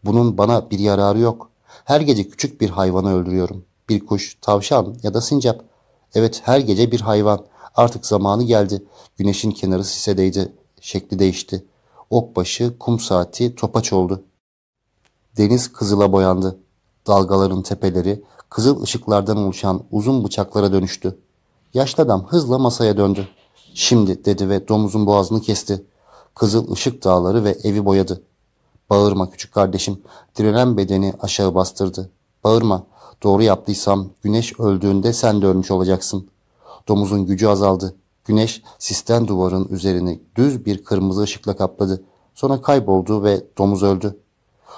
bunun bana bir yararı yok. Her gece küçük bir hayvanı öldürüyorum. Bir kuş, tavşan ya da sincap. Evet her gece bir hayvan. Artık zamanı geldi. Güneşin kenarı sise değdi. Şekli değişti. Okbaşı, kum saati topaç oldu. Deniz kızıla boyandı. Dalgaların tepeleri kızıl ışıklardan oluşan uzun bıçaklara dönüştü. Yaşlı adam hızla masaya döndü. Şimdi dedi ve domuzun boğazını kesti. Kızıl ışık dağları ve evi boyadı. Bağırma küçük kardeşim. Direnen bedeni aşağı bastırdı. Bağırma. Doğru yaptıysam güneş öldüğünde sen de ölmüş olacaksın. Domuzun gücü azaldı. Güneş sisten duvarın üzerini düz bir kırmızı ışıkla kapladı. Sonra kayboldu ve domuz öldü.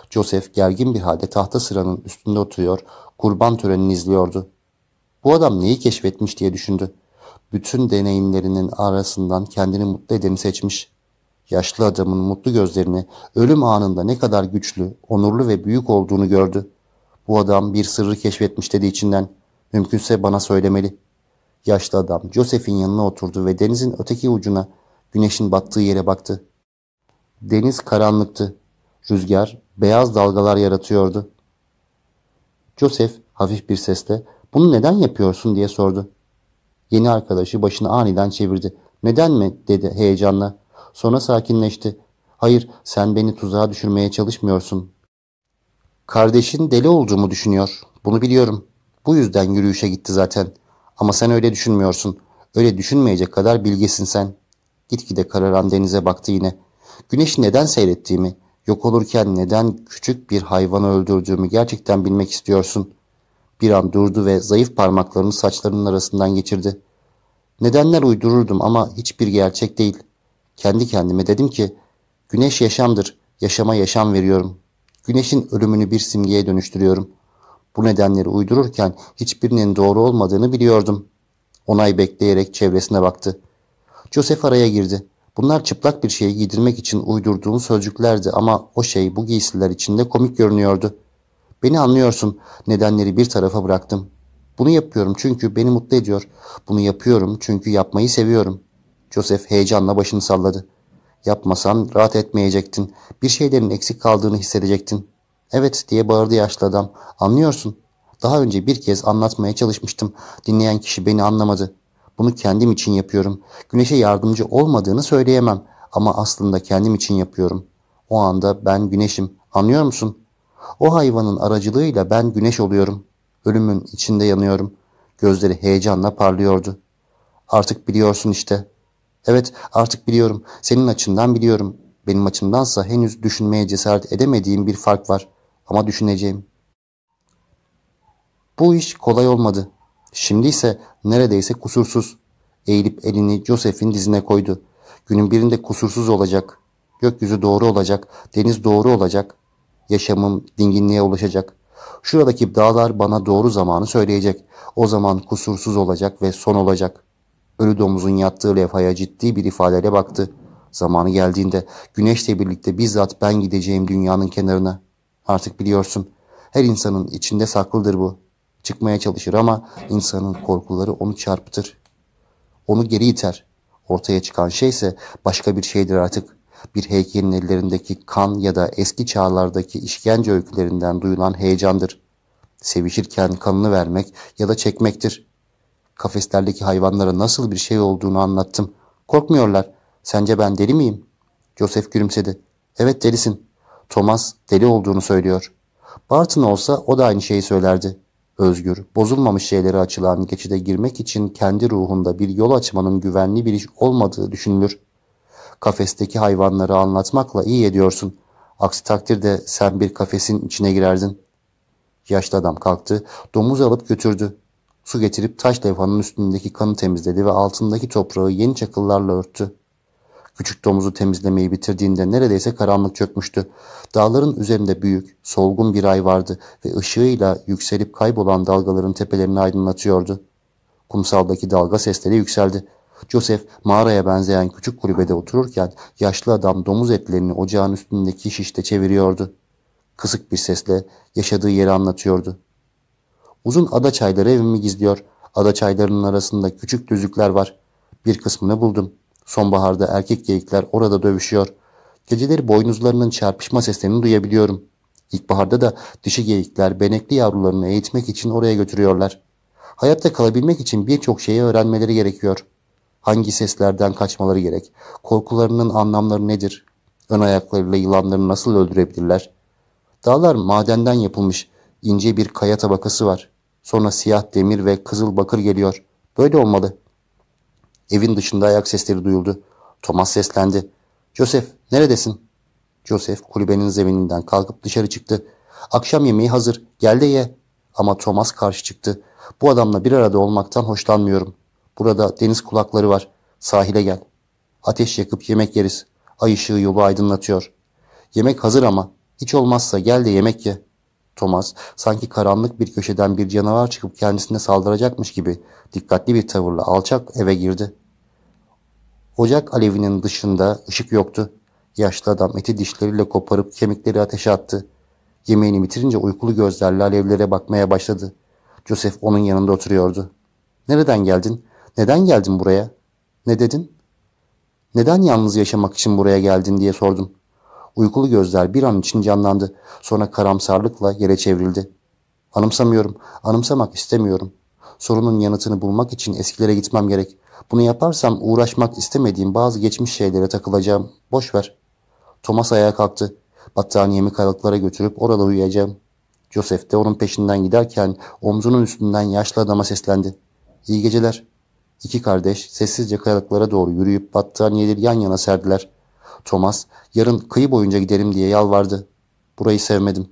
Joseph gergin bir halde tahta sıranın üstünde oturuyor, kurban törenini izliyordu. Bu adam neyi keşfetmiş diye düşündü. Bütün deneyimlerinin arasından kendini mutlu edeni seçmiş. Yaşlı adamın mutlu gözlerini ölüm anında ne kadar güçlü, onurlu ve büyük olduğunu gördü. Bu adam bir sırrı keşfetmiş dedi içinden. Mümkünse bana söylemeli. Yaşlı adam Joseph'in yanına oturdu ve denizin öteki ucuna güneşin battığı yere baktı. Deniz karanlıktı. Rüzgar beyaz dalgalar yaratıyordu. Joseph hafif bir sesle bunu neden yapıyorsun diye sordu. Yeni arkadaşı başını aniden çevirdi. Neden mi dedi heyecanla. Sonra sakinleşti. Hayır sen beni tuzağa düşürmeye çalışmıyorsun. Kardeşin deli olduğumu düşünüyor. Bunu biliyorum. Bu yüzden yürüyüşe gitti zaten. Ama sen öyle düşünmüyorsun. Öyle düşünmeyecek kadar bilgesin sen. Gitgide kararan denize baktı yine. Güneşi neden seyrettiğimi, yok olurken neden küçük bir hayvanı öldürdüğümü gerçekten bilmek istiyorsun. Bir an durdu ve zayıf parmaklarını saçlarının arasından geçirdi. Nedenler uydururdum ama hiçbir gerçek değil. Kendi kendime dedim ki, güneş yaşamdır, yaşama yaşam veriyorum. Güneşin ölümünü bir simgeye dönüştürüyorum. Bu nedenleri uydururken hiçbirinin doğru olmadığını biliyordum. Onay bekleyerek çevresine baktı. Joseph araya girdi. Bunlar çıplak bir şeyi giydirmek için uydurduğum sözcüklerdi ama o şey bu giysiler içinde komik görünüyordu. Beni anlıyorsun. Nedenleri bir tarafa bıraktım. Bunu yapıyorum çünkü beni mutlu ediyor. Bunu yapıyorum çünkü yapmayı seviyorum. Joseph heyecanla başını salladı. Yapmasan rahat etmeyecektin. Bir şeylerin eksik kaldığını hissedecektin. Evet diye bağırdı yaşlı adam. Anlıyorsun. Daha önce bir kez anlatmaya çalışmıştım. Dinleyen kişi beni anlamadı. Bunu kendim için yapıyorum. Güneşe yardımcı olmadığını söyleyemem. Ama aslında kendim için yapıyorum. O anda ben güneşim. Anlıyor musun? O hayvanın aracılığıyla ben güneş oluyorum. Ölümün içinde yanıyorum. Gözleri heyecanla parlıyordu. Artık biliyorsun işte. Evet artık biliyorum. Senin açından biliyorum. Benim açımdansa henüz düşünmeye cesaret edemediğim bir fark var. Ama düşüneceğim. Bu iş kolay olmadı. Şimdi ise neredeyse kusursuz. Eğilip elini Joseph'in dizine koydu. Günün birinde kusursuz olacak. Gökyüzü doğru olacak. Deniz doğru olacak. Yaşamım dinginliğe ulaşacak. Şuradaki dağlar bana doğru zamanı söyleyecek. O zaman kusursuz olacak ve son olacak. Ölü domuzun yattığı levhaya ciddi bir ifadeyle baktı. Zamanı geldiğinde güneşle birlikte bizzat ben gideceğim dünyanın kenarına. Artık biliyorsun. Her insanın içinde saklıdır bu. Çıkmaya çalışır ama insanın korkuları onu çarpıtır. Onu geri iter. Ortaya çıkan şey ise başka bir şeydir artık. Bir heykelin ellerindeki kan ya da eski çağlardaki işkence öykülerinden duyulan heyecandır. Sevişirken kanını vermek ya da çekmektir. Kafeslerdeki hayvanlara nasıl bir şey olduğunu anlattım. Korkmuyorlar. Sence ben deli miyim? Joseph gülümsedi. Evet delisin. Thomas deli olduğunu söylüyor. Barton olsa o da aynı şeyi söylerdi. Özgür, bozulmamış şeylere açılan geçide girmek için kendi ruhunda bir yol açmanın güvenli bir iş olmadığı düşünülür. Kafesteki hayvanları anlatmakla iyi ediyorsun. Aksi takdirde sen bir kafesin içine girerdin. Yaşlı adam kalktı, domuz alıp götürdü. Su getirip taş levhanın üstündeki kanı temizledi ve altındaki toprağı yeni çakıllarla örttü. Küçük domuzu temizlemeyi bitirdiğinde neredeyse karanlık çökmüştü. Dağların üzerinde büyük, solgun bir ay vardı ve ışığıyla yükselip kaybolan dalgaların tepelerini aydınlatıyordu. Kumsaldaki dalga sesleri yükseldi. Joseph mağaraya benzeyen küçük kulübede otururken yaşlı adam domuz etlerini ocağın üstündeki şişte çeviriyordu. Kısık bir sesle yaşadığı yeri anlatıyordu. Uzun ada çayları evimi gizliyor. Ada çaylarının arasında küçük düzlükler var. Bir kısmını buldum. Sonbaharda erkek geyikler orada dövüşüyor. Geceleri boynuzlarının çarpışma seslerini duyabiliyorum. İlkbaharda da dişi geyikler benekli yavrularını eğitmek için oraya götürüyorlar. Hayatta kalabilmek için birçok şeyi öğrenmeleri gerekiyor. Hangi seslerden kaçmaları gerek? Korkularının anlamları nedir? Ön ayaklarıyla yılanları nasıl öldürebilirler? Dağlar madenden yapılmış ince bir kaya tabakası var. Sonra siyah demir ve kızıl bakır geliyor. Böyle olmalı. Evin dışında ayak sesleri duyuldu. Thomas seslendi. Joseph neredesin? Joseph kulübenin zemininden kalkıp dışarı çıktı. Akşam yemeği hazır. Gel de ye. Ama Thomas karşı çıktı. Bu adamla bir arada olmaktan hoşlanmıyorum. Burada deniz kulakları var. Sahile gel. Ateş yakıp yemek yeriz. Ay ışığı yolu aydınlatıyor. Yemek hazır ama. Hiç olmazsa gel de yemek ye. Thomas sanki karanlık bir köşeden bir canavar çıkıp kendisine saldıracakmış gibi dikkatli bir tavırla alçak eve girdi. Ocak alevinin dışında ışık yoktu. Yaşlı adam eti dişleriyle koparıp kemikleri ateşe attı. Yemeğini bitirince uykulu gözlerle alevlere bakmaya başladı. Joseph onun yanında oturuyordu. Nereden geldin? Neden geldin buraya? Ne dedin? Neden yalnız yaşamak için buraya geldin diye sordum. Uykulu gözler bir an için canlandı. Sonra karamsarlıkla yere çevrildi. Anımsamıyorum. Anımsamak istemiyorum. Sorunun yanıtını bulmak için eskilere gitmem gerek. Bunu yaparsam uğraşmak istemediğim bazı geçmiş şeylere takılacağım. Boş ver. Thomas ayağa kalktı. Battaniyemi kayalıklara götürüp orada uyuyacağım. Joseph de onun peşinden giderken omzunun üstünden yaşlı adama seslendi. İyi geceler. İki kardeş sessizce kayalıklara doğru yürüyüp battaniyeleri yan yana serdiler. Thomas yarın kıyı boyunca giderim diye yalvardı. Burayı sevmedim.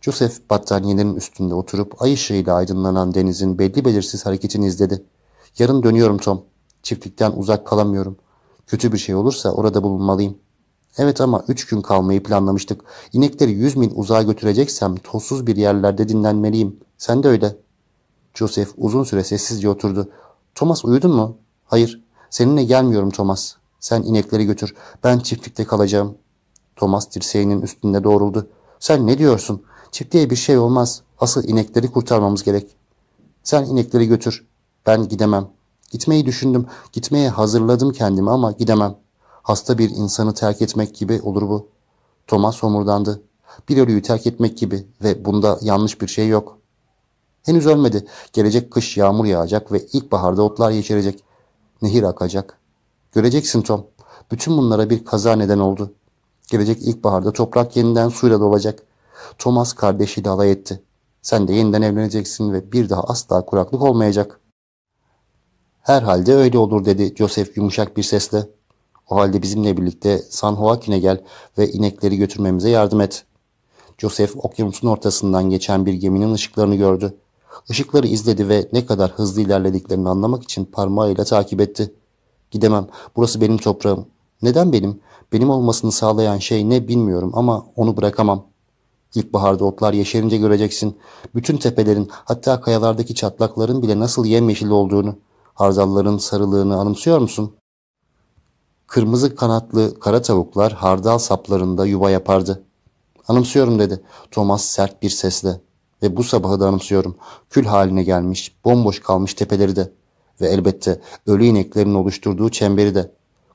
Joseph battaniyelerin üstünde oturup ay ışığıyla aydınlanan denizin belli belirsiz hareketini izledi. Yarın dönüyorum Tom. Çiftlikten uzak kalamıyorum. Kötü bir şey olursa orada bulunmalıyım. Evet ama üç gün kalmayı planlamıştık. İnekleri yüz mil uzağa götüreceksem tozsuz bir yerlerde dinlenmeliyim. Sen de öyle. Joseph uzun süre sessizce oturdu. Thomas uyudun mu? Hayır. Seninle gelmiyorum Thomas. Sen inekleri götür. Ben çiftlikte kalacağım. Thomas dirseğinin üstünde doğruldu. Sen ne diyorsun? Çiftliğe bir şey olmaz. Asıl inekleri kurtarmamız gerek. Sen inekleri götür. Ben gidemem. Gitmeyi düşündüm. Gitmeye hazırladım kendimi ama gidemem. Hasta bir insanı terk etmek gibi olur bu. Thomas homurdandı. Bir ölüyü terk etmek gibi ve bunda yanlış bir şey yok. Henüz ölmedi. Gelecek kış yağmur yağacak ve ilkbaharda otlar yeşerecek. Nehir akacak. Göreceksin Tom. Bütün bunlara bir kaza neden oldu. Gelecek ilkbaharda toprak yeniden suyla dolacak. Thomas kardeşiyle alay etti. Sen de yeniden evleneceksin ve bir daha asla kuraklık olmayacak. Herhalde öyle olur dedi Joseph yumuşak bir sesle. O halde bizimle birlikte San Joaquin'e gel ve inekleri götürmemize yardım et. Joseph okyanusun ortasından geçen bir geminin ışıklarını gördü. Işıkları izledi ve ne kadar hızlı ilerlediklerini anlamak için parmağıyla takip etti. Gidemem. Burası benim toprağım. Neden benim? Benim olmasını sağlayan şey ne bilmiyorum ama onu bırakamam. İlkbaharda otlar yeşerince göreceksin. Bütün tepelerin hatta kayalardaki çatlakların bile nasıl yemyeşil olduğunu, hardalların sarılığını anımsıyor musun? Kırmızı kanatlı kara tavuklar hardal saplarında yuva yapardı. Anımsıyorum dedi Thomas sert bir sesle. Ve bu sabahı da anımsıyorum. Kül haline gelmiş, bomboş kalmış tepeleri de. Ve elbette ölü ineklerin oluşturduğu çemberi de.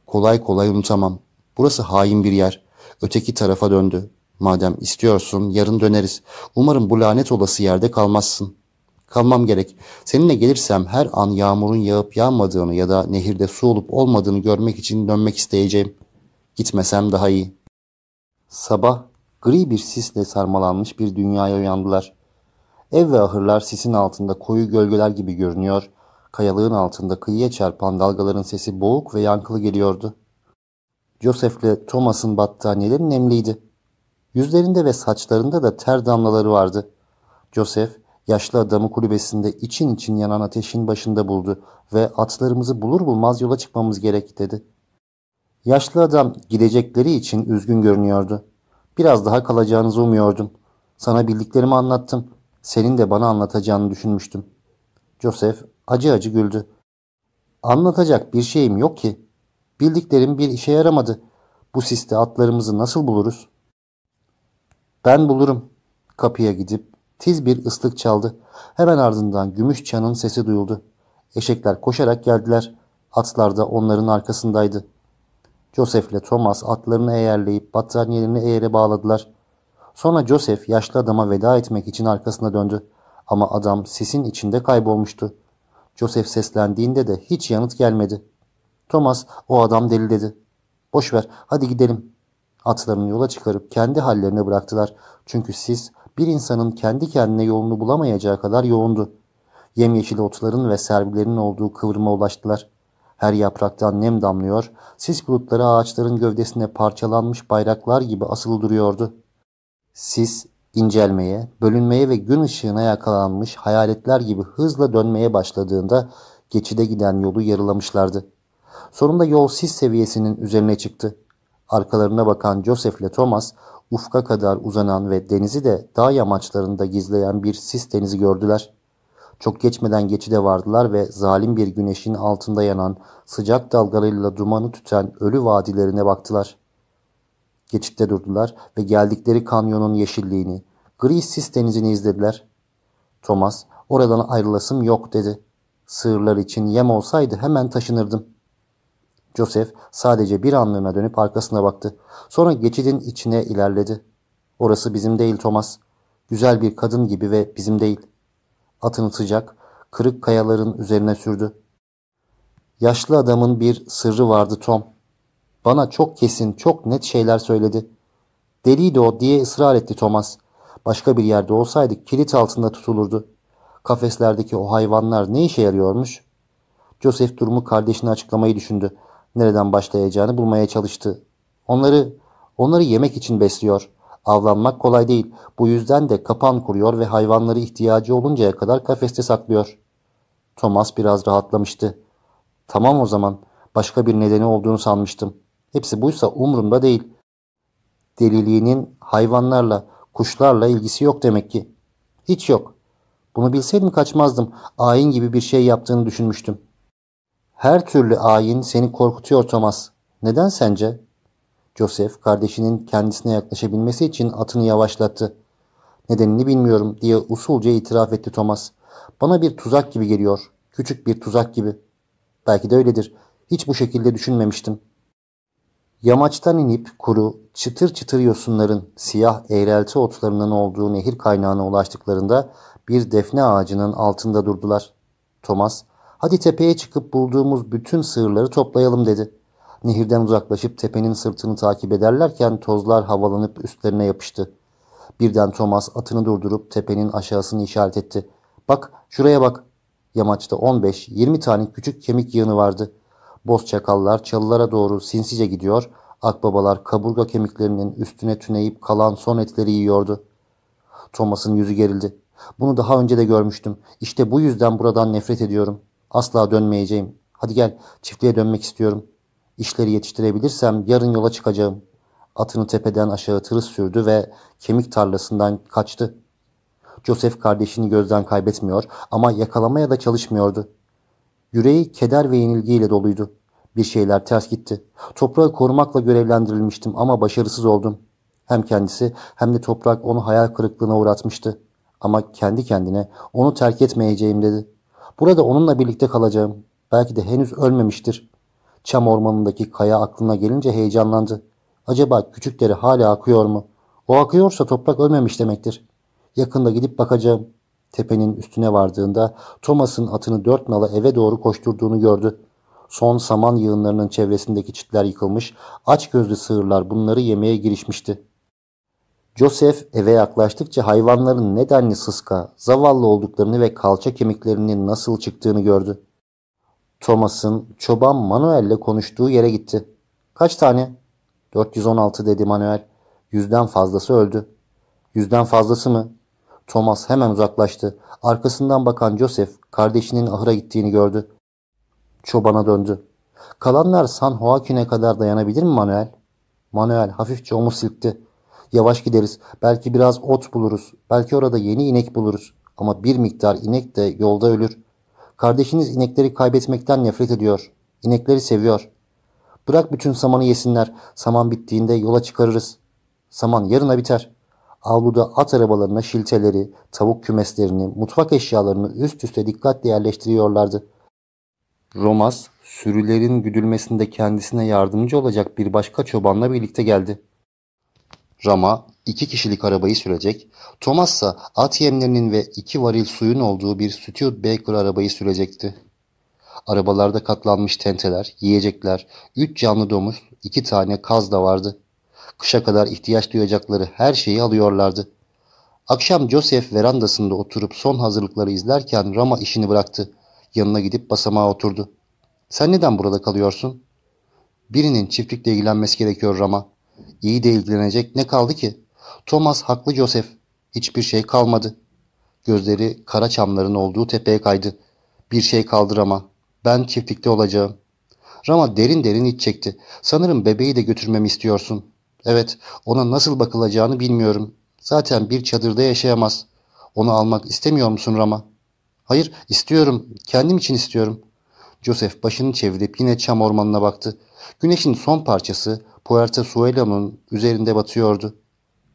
Kolay kolay unutamam. Burası hain bir yer. Öteki tarafa döndü. Madem istiyorsun yarın döneriz. Umarım bu lanet olası yerde kalmazsın. Kalmam gerek. Seninle gelirsem her an yağmurun yağıp yağmadığını ya da nehirde su olup olmadığını görmek için dönmek isteyeceğim. Gitmesem daha iyi. Sabah gri bir sisle sarmalanmış bir dünyaya uyandılar. Ev ve ahırlar sisin altında koyu gölgeler gibi görünüyor. Kayalığın altında kıyıya çarpan dalgaların sesi boğuk ve yankılı geliyordu. Joseph ile Thomas'ın battaniyeleri nemliydi. Yüzlerinde ve saçlarında da ter damlaları vardı. Joseph, yaşlı adamı kulübesinde için için yanan ateşin başında buldu ve atlarımızı bulur bulmaz yola çıkmamız gerek dedi. Yaşlı adam gidecekleri için üzgün görünüyordu. Biraz daha kalacağınızı umuyordum. Sana bildiklerimi anlattım. Senin de bana anlatacağını düşünmüştüm. Joseph acı acı güldü. Anlatacak bir şeyim yok ki. Bildiklerim bir işe yaramadı. Bu siste atlarımızı nasıl buluruz? Ben bulurum. Kapıya gidip tiz bir ıslık çaldı. Hemen ardından gümüş çanın sesi duyuldu. Eşekler koşarak geldiler. Atlar da onların arkasındaydı. Joseph ile Thomas atlarını eğerleyip battaniyelerini eğere bağladılar. Sonra Joseph yaşlı adama veda etmek için arkasına döndü. Ama adam sisin içinde kaybolmuştu. Joseph seslendiğinde de hiç yanıt gelmedi. Thomas o adam deli dedi. Boş ver hadi gidelim. Atlarını yola çıkarıp kendi hallerine bıraktılar. Çünkü sis bir insanın kendi kendine yolunu bulamayacağı kadar yoğundu. Yemyeşil otların ve servilerin olduğu kıvrıma ulaştılar. Her yapraktan nem damlıyor, sis bulutları ağaçların gövdesine parçalanmış bayraklar gibi asılı duruyordu. Sis incelmeye, bölünmeye ve gün ışığına yakalanmış hayaletler gibi hızla dönmeye başladığında geçide giden yolu yarılamışlardı. Sonunda yol sis seviyesinin üzerine çıktı. Arkalarına bakan Joseph ile Thomas ufka kadar uzanan ve denizi de dağ yamaçlarında gizleyen bir sis denizi gördüler. Çok geçmeden geçide vardılar ve zalim bir güneşin altında yanan sıcak dalgalarıyla dumanı tüten ölü vadilerine baktılar. Geçitte durdular ve geldikleri kanyonun yeşilliğini, gri sis denizini izlediler. Thomas, oradan ayrılasım yok dedi. Sığırlar için yem olsaydı hemen taşınırdım. Joseph sadece bir anlığına dönüp arkasına baktı. Sonra geçidin içine ilerledi. Orası bizim değil Thomas. Güzel bir kadın gibi ve bizim değil. Atını sıcak, kırık kayaların üzerine sürdü. Yaşlı adamın bir sırrı vardı Tom. Bana çok kesin, çok net şeyler söyledi. Deliydi o diye ısrar etti Thomas. Başka bir yerde olsaydık kilit altında tutulurdu. Kafeslerdeki o hayvanlar ne işe yarıyormuş? Joseph durumu kardeşine açıklamayı düşündü. Nereden başlayacağını bulmaya çalıştı. Onları, onları yemek için besliyor. Avlanmak kolay değil. Bu yüzden de kapan kuruyor ve hayvanları ihtiyacı oluncaya kadar kafeste saklıyor. Thomas biraz rahatlamıştı. Tamam o zaman. Başka bir nedeni olduğunu sanmıştım. Hepsi buysa umurumda değil. Deliliğinin hayvanlarla, kuşlarla ilgisi yok demek ki. Hiç yok. Bunu bilseydim kaçmazdım. Ayin gibi bir şey yaptığını düşünmüştüm. Her türlü ayin seni korkutuyor Thomas. Neden sence? Joseph kardeşinin kendisine yaklaşabilmesi için atını yavaşlattı. Nedenini bilmiyorum diye usulca itiraf etti Thomas. Bana bir tuzak gibi geliyor. Küçük bir tuzak gibi. Belki de öyledir. Hiç bu şekilde düşünmemiştim. Yamaçtan inip kuru, çıtır çıtır yosunların siyah eğrelti otlarının olduğu nehir kaynağına ulaştıklarında bir defne ağacının altında durdular. Thomas, hadi tepeye çıkıp bulduğumuz bütün sığırları toplayalım dedi. Nehirden uzaklaşıp tepenin sırtını takip ederlerken tozlar havalanıp üstlerine yapıştı. Birden Thomas atını durdurup tepenin aşağısını işaret etti. Bak şuraya bak. Yamaçta 15-20 tane küçük kemik yığını vardı. Boz çakallar çalılara doğru sinsice gidiyor, akbabalar kaburga kemiklerinin üstüne tüneyip kalan son etleri yiyordu. Thomas'ın yüzü gerildi. Bunu daha önce de görmüştüm. İşte bu yüzden buradan nefret ediyorum. Asla dönmeyeceğim. Hadi gel, çiftliğe dönmek istiyorum. İşleri yetiştirebilirsem yarın yola çıkacağım. Atını tepeden aşağı tırıs sürdü ve kemik tarlasından kaçtı. Joseph kardeşini gözden kaybetmiyor ama yakalamaya da çalışmıyordu. Yüreği keder ve yenilgiyle doluydu. Bir şeyler ters gitti. Toprağı korumakla görevlendirilmiştim ama başarısız oldum. Hem kendisi hem de toprak onu hayal kırıklığına uğratmıştı. Ama kendi kendine onu terk etmeyeceğim dedi. Burada onunla birlikte kalacağım. Belki de henüz ölmemiştir. Çam ormanındaki kaya aklına gelince heyecanlandı. Acaba küçükleri hala akıyor mu? O akıyorsa toprak ölmemiş demektir. Yakında gidip bakacağım. Tepenin üstüne vardığında Thomas'ın atını dört nala eve doğru koşturduğunu gördü. Son saman yığınlarının çevresindeki çitler yıkılmış, aç gözlü sığırlar bunları yemeye girişmişti. Joseph eve yaklaştıkça hayvanların nedenli sıska, zavallı olduklarını ve kalça kemiklerinin nasıl çıktığını gördü. Thomas'ın çoban Manuel'le konuştuğu yere gitti. Kaç tane? 416 dedi Manuel. Yüzden fazlası öldü. Yüzden fazlası mı? Thomas hemen uzaklaştı. Arkasından bakan Joseph kardeşinin ahıra gittiğini gördü. Çobana döndü. Kalanlar San Joaquin'e kadar dayanabilir mi Manuel? Manuel hafifçe omuz silkti. Yavaş gideriz. Belki biraz ot buluruz. Belki orada yeni inek buluruz. Ama bir miktar inek de yolda ölür. Kardeşiniz inekleri kaybetmekten nefret ediyor. İnekleri seviyor. Bırak bütün samanı yesinler. Saman bittiğinde yola çıkarırız. Saman yarına biter. Avluda at arabalarına şilteleri, tavuk kümeslerini, mutfak eşyalarını üst üste dikkatle yerleştiriyorlardı. Romas, sürülerin güdülmesinde kendisine yardımcı olacak bir başka çobanla birlikte geldi. Rama iki kişilik arabayı sürecek, Thomas ise at yemlerinin ve iki varil suyun olduğu bir Studebaker arabayı sürecekti. Arabalarda katlanmış tenteler, yiyecekler, üç canlı domuz, iki tane kaz da vardı. Kışa kadar ihtiyaç duyacakları her şeyi alıyorlardı. Akşam Joseph verandasında oturup son hazırlıkları izlerken Rama işini bıraktı. Yanına gidip basamağa oturdu. Sen neden burada kalıyorsun? Birinin çiftlikle ilgilenmesi gerekiyor Rama. İyi de ilgilenecek ne kaldı ki? Thomas haklı Joseph. Hiçbir şey kalmadı. Gözleri kara çamların olduğu tepeye kaydı. Bir şey kaldı Rama. Ben çiftlikte olacağım. Rama derin derin iç çekti. Sanırım bebeği de götürmemi istiyorsun. Evet, ona nasıl bakılacağını bilmiyorum. Zaten bir çadırda yaşayamaz. Onu almak istemiyor musun Rama? Hayır, istiyorum. Kendim için istiyorum. Joseph başını çevirip yine çam ormanına baktı. Güneşin son parçası Puerto Suelo'nun üzerinde batıyordu.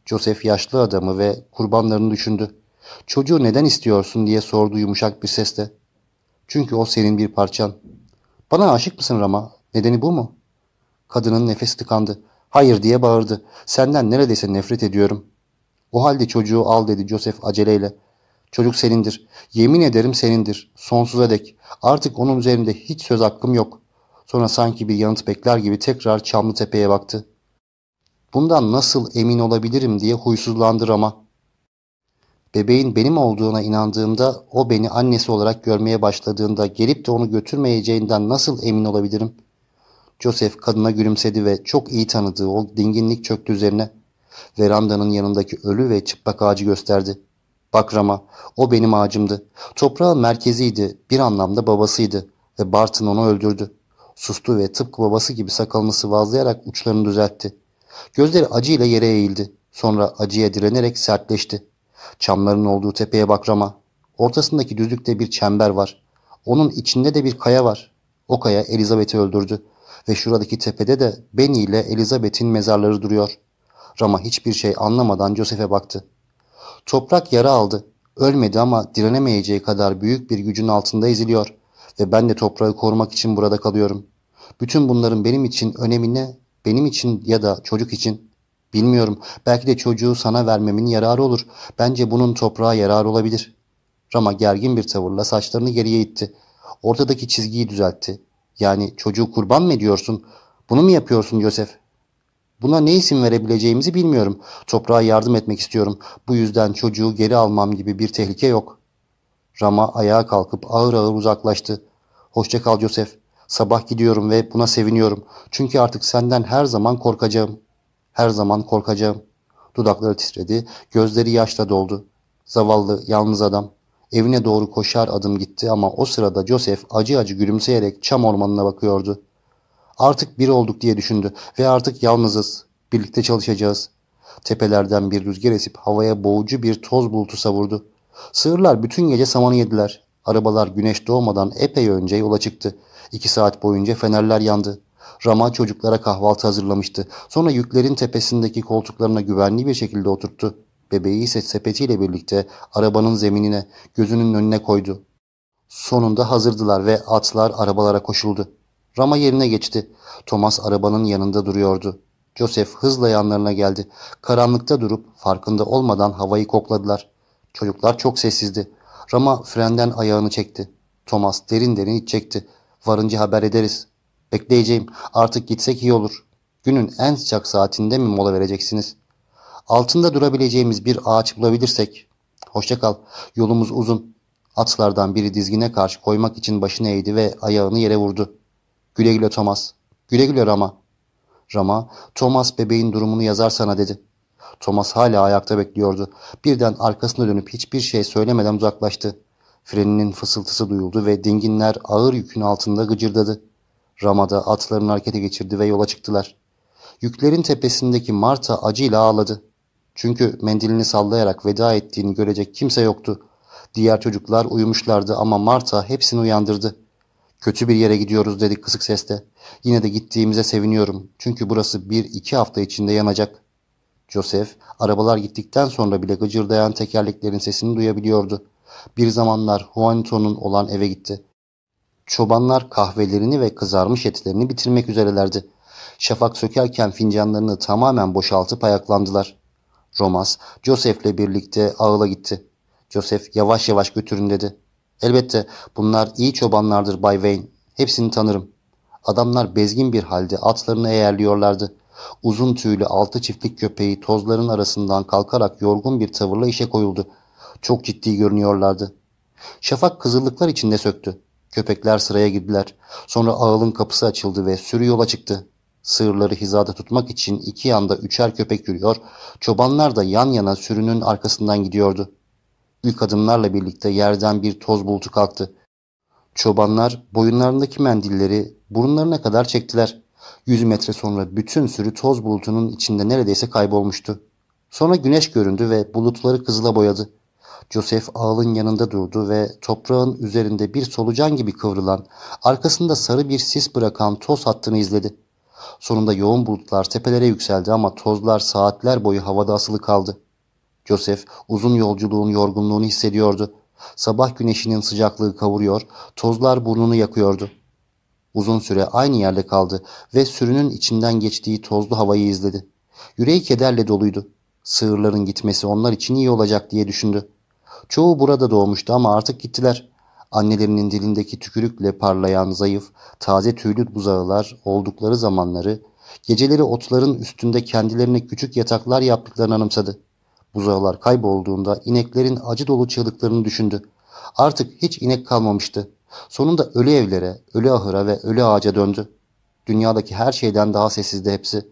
Joseph yaşlı adamı ve kurbanlarını düşündü. Çocuğu neden istiyorsun diye sordu yumuşak bir sesle. Çünkü o senin bir parçan. Bana aşık mısın Rama? Nedeni bu mu? Kadının nefesi tıkandı. Hayır diye bağırdı. Senden neredeyse nefret ediyorum. O halde çocuğu al dedi Joseph aceleyle. Çocuk senindir. Yemin ederim senindir. Sonsuza dek. Artık onun üzerinde hiç söz hakkım yok. Sonra sanki bir yanıt bekler gibi tekrar Çamlı Tepe'ye baktı. Bundan nasıl emin olabilirim diye huysuzlandı ama. Bebeğin benim olduğuna inandığımda, o beni annesi olarak görmeye başladığında gelip de onu götürmeyeceğinden nasıl emin olabilirim? Joseph kadına gülümsedi ve çok iyi tanıdığı o dinginlik çöktü üzerine. Verandanın yanındaki ölü ve çıplak ağacı gösterdi. Bak Rama, o benim ağacımdı. Toprağın merkeziydi, bir anlamda babasıydı ve Barton onu öldürdü. Sustu ve tıpkı babası gibi sakalını sıvazlayarak uçlarını düzeltti. Gözleri acıyla yere eğildi. Sonra acıya direnerek sertleşti. Çamların olduğu tepeye bak Rama. Ortasındaki düzlükte bir çember var. Onun içinde de bir kaya var. O kaya Elizabeth'i öldürdü. Ve şuradaki tepede de Benny ile Elizabeth'in mezarları duruyor. Rama hiçbir şey anlamadan Joseph'e baktı. Toprak yara aldı. Ölmedi ama direnemeyeceği kadar büyük bir gücün altında eziliyor. Ve ben de toprağı korumak için burada kalıyorum. Bütün bunların benim için önemi ne? Benim için ya da çocuk için? Bilmiyorum. Belki de çocuğu sana vermemin yararı olur. Bence bunun toprağa yararı olabilir. Rama gergin bir tavırla saçlarını geriye itti. Ortadaki çizgiyi düzeltti. Yani çocuğu kurban mı ediyorsun? Bunu mu yapıyorsun Yosef? Buna ne isim verebileceğimizi bilmiyorum. Toprağa yardım etmek istiyorum. Bu yüzden çocuğu geri almam gibi bir tehlike yok. Rama ayağa kalkıp ağır ağır uzaklaştı. Hoşça kal Joseph. Sabah gidiyorum ve buna seviniyorum. Çünkü artık senden her zaman korkacağım. Her zaman korkacağım. Dudakları titredi, gözleri yaşla doldu. Zavallı, yalnız adam. Evine doğru koşar adım gitti ama o sırada Joseph acı acı gülümseyerek çam ormanına bakıyordu. Artık bir olduk diye düşündü ve artık yalnızız. Birlikte çalışacağız. Tepelerden bir rüzgar esip havaya boğucu bir toz bulutu savurdu. Sığırlar bütün gece samanı yediler. Arabalar güneş doğmadan epey önce yola çıktı. İki saat boyunca fenerler yandı. Rama çocuklara kahvaltı hazırlamıştı. Sonra yüklerin tepesindeki koltuklarına güvenli bir şekilde oturttu. Bebeği ise sepetiyle birlikte arabanın zeminine, gözünün önüne koydu. Sonunda hazırdılar ve atlar arabalara koşuldu. Rama yerine geçti. Thomas arabanın yanında duruyordu. Joseph hızla yanlarına geldi. Karanlıkta durup farkında olmadan havayı kokladılar. Çocuklar çok sessizdi. Rama frenden ayağını çekti. Thomas derin derin iç çekti. Varınca haber ederiz. Bekleyeceğim. Artık gitsek iyi olur. Günün en sıcak saatinde mi mola vereceksiniz? Altında durabileceğimiz bir ağaç bulabilirsek. Hoşça kal. Yolumuz uzun. Atlardan biri dizgine karşı koymak için başını eğdi ve ayağını yere vurdu. Güle güle Thomas. Güle güle Rama. Rama, Thomas bebeğin durumunu yazar sana dedi. Thomas hala ayakta bekliyordu. Birden arkasına dönüp hiçbir şey söylemeden uzaklaştı. Freninin fısıltısı duyuldu ve dinginler ağır yükün altında gıcırdadı. Ramada atlarını harekete geçirdi ve yola çıktılar. Yüklerin tepesindeki Marta acıyla ağladı. Çünkü mendilini sallayarak veda ettiğini görecek kimse yoktu. Diğer çocuklar uyumuşlardı ama Marta hepsini uyandırdı. Kötü bir yere gidiyoruz dedik kısık sesle. Yine de gittiğimize seviniyorum. Çünkü burası bir iki hafta içinde yanacak. Joseph, arabalar gittikten sonra bile gıcırdayan tekerleklerin sesini duyabiliyordu. Bir zamanlar Juanito'nun olan eve gitti. Çobanlar kahvelerini ve kızarmış etlerini bitirmek üzerelerdi. Şafak sökerken fincanlarını tamamen boşaltıp ayaklandılar. Romas, Joseph'le birlikte ağıla gitti. Joseph yavaş yavaş götürün dedi. Elbette bunlar iyi çobanlardır Bay Wayne. Hepsini tanırım. Adamlar bezgin bir halde atlarını eğerliyorlardı. Uzun tüylü altı çiftlik köpeği tozların arasından kalkarak yorgun bir tavırla işe koyuldu. Çok ciddi görünüyorlardı. Şafak kızıllıklar içinde söktü. Köpekler sıraya girdiler. Sonra ağılın kapısı açıldı ve sürü yola çıktı. Sığırları hizada tutmak için iki yanda üçer köpek yürüyor, çobanlar da yan yana sürünün arkasından gidiyordu. İlk adımlarla birlikte yerden bir toz bulutu kalktı. Çobanlar boyunlarındaki mendilleri burunlarına kadar çektiler. Yüz metre sonra bütün sürü toz bulutunun içinde neredeyse kaybolmuştu. Sonra güneş göründü ve bulutları kızıla boyadı. Joseph ağılın yanında durdu ve toprağın üzerinde bir solucan gibi kıvrılan, arkasında sarı bir sis bırakan toz hattını izledi. Sonunda yoğun bulutlar tepelere yükseldi ama tozlar saatler boyu havada asılı kaldı. Joseph uzun yolculuğun yorgunluğunu hissediyordu. Sabah güneşinin sıcaklığı kavuruyor, tozlar burnunu yakıyordu. Uzun süre aynı yerde kaldı ve sürünün içinden geçtiği tozlu havayı izledi. Yüreği kederle doluydu. Sığırların gitmesi onlar için iyi olacak diye düşündü. Çoğu burada doğmuştu ama artık gittiler. Annelerinin dilindeki tükürükle parlayan zayıf, taze tüylü buzağılar oldukları zamanları, geceleri otların üstünde kendilerine küçük yataklar yaptıklarını anımsadı. Buzağılar kaybolduğunda ineklerin acı dolu çığlıklarını düşündü. Artık hiç inek kalmamıştı. Sonunda ölü evlere, ölü ahıra ve ölü ağaca döndü. Dünyadaki her şeyden daha sessizdi hepsi.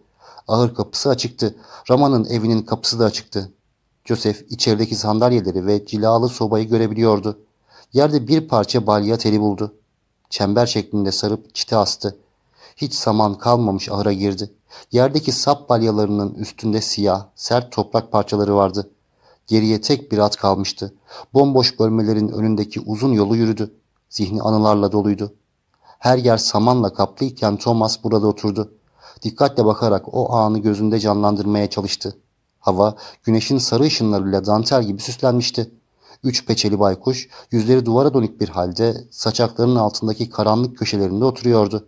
Ahır kapısı açıktı. Rama'nın evinin kapısı da açıktı. Joseph içerideki sandalyeleri ve cilalı sobayı görebiliyordu. Yerde bir parça balya teli buldu. Çember şeklinde sarıp çite astı. Hiç saman kalmamış ahıra girdi. Yerdeki sap balyalarının üstünde siyah, sert toprak parçaları vardı. Geriye tek bir at kalmıştı. Bomboş bölmelerin önündeki uzun yolu yürüdü. Zihni anılarla doluydu. Her yer samanla kaplıyken Thomas burada oturdu. Dikkatle bakarak o anı gözünde canlandırmaya çalıştı. Hava güneşin sarı ışınlarıyla dantel gibi süslenmişti. Üç peçeli baykuş yüzleri duvara dönük bir halde saçaklarının altındaki karanlık köşelerinde oturuyordu.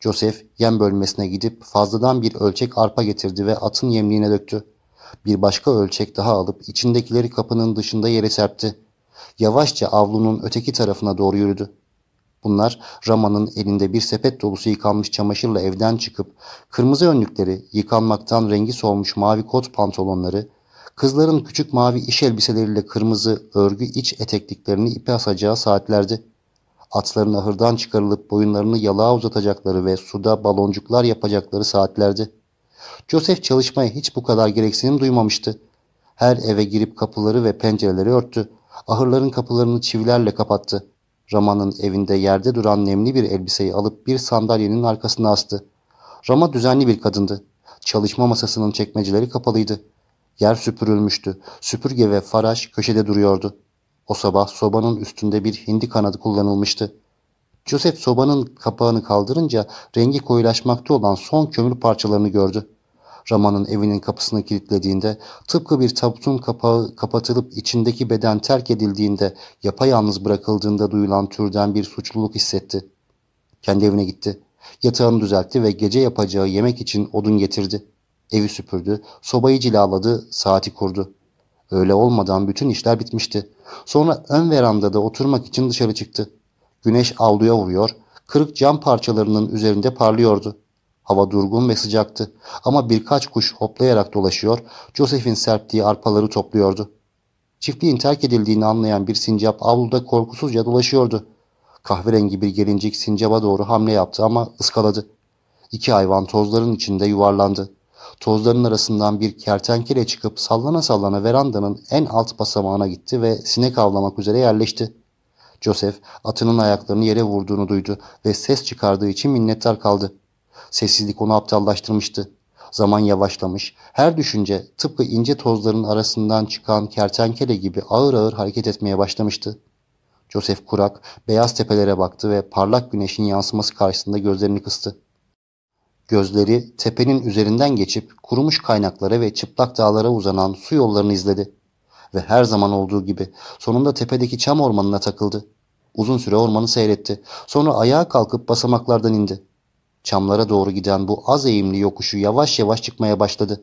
Joseph yem bölmesine gidip fazladan bir ölçek arpa getirdi ve atın yemliğine döktü. Bir başka ölçek daha alıp içindekileri kapının dışında yere serpti. Yavaşça avlunun öteki tarafına doğru yürüdü. Bunlar Rama'nın elinde bir sepet dolusu yıkanmış çamaşırla evden çıkıp kırmızı önlükleri, yıkanmaktan rengi solmuş mavi kot pantolonları, kızların küçük mavi iş elbiseleriyle kırmızı örgü iç etekliklerini ipe asacağı saatlerdi. Atların ahırdan çıkarılıp boyunlarını yalığa uzatacakları ve suda baloncuklar yapacakları saatlerdi. Joseph çalışmaya hiç bu kadar gereksinim duymamıştı. Her eve girip kapıları ve pencereleri örttü. Ahırların kapılarını çivilerle kapattı. Rama'nın evinde yerde duran nemli bir elbiseyi alıp bir sandalyenin arkasına astı. Rama düzenli bir kadındı. Çalışma masasının çekmeceleri kapalıydı. Yer süpürülmüştü. Süpürge ve faraş köşede duruyordu. O sabah sobanın üstünde bir hindi kanadı kullanılmıştı. Joseph sobanın kapağını kaldırınca rengi koyulaşmakta olan son kömür parçalarını gördü. Rama'nın evinin kapısını kilitlediğinde tıpkı bir tabutun kapağı kapatılıp içindeki beden terk edildiğinde yapayalnız bırakıldığında duyulan türden bir suçluluk hissetti. Kendi evine gitti. Yatağını düzeltti ve gece yapacağı yemek için odun getirdi. Evi süpürdü, sobayı cilaladı, saati kurdu. Öyle olmadan bütün işler bitmişti. Sonra ön verandada oturmak için dışarı çıktı. Güneş avluya vuruyor, kırık cam parçalarının üzerinde parlıyordu. Hava durgun ve sıcaktı ama birkaç kuş hoplayarak dolaşıyor, Joseph'in serptiği arpaları topluyordu. Çiftliğin terk edildiğini anlayan bir sincap avluda korkusuzca dolaşıyordu. Kahverengi bir gelincik sincaba doğru hamle yaptı ama ıskaladı. İki hayvan tozların içinde yuvarlandı. Tozların arasından bir kertenkele çıkıp sallana sallana verandanın en alt basamağına gitti ve sinek avlamak üzere yerleşti. Joseph atının ayaklarını yere vurduğunu duydu ve ses çıkardığı için minnettar kaldı. Sessizlik onu aptallaştırmıştı. Zaman yavaşlamış, her düşünce tıpkı ince tozların arasından çıkan kertenkele gibi ağır ağır hareket etmeye başlamıştı. Joseph kurak, beyaz tepelere baktı ve parlak güneşin yansıması karşısında gözlerini kıstı. Gözleri tepenin üzerinden geçip kurumuş kaynaklara ve çıplak dağlara uzanan su yollarını izledi. Ve her zaman olduğu gibi sonunda tepedeki çam ormanına takıldı. Uzun süre ormanı seyretti. Sonra ayağa kalkıp basamaklardan indi. Çamlara doğru giden bu az eğimli yokuşu yavaş yavaş çıkmaya başladı.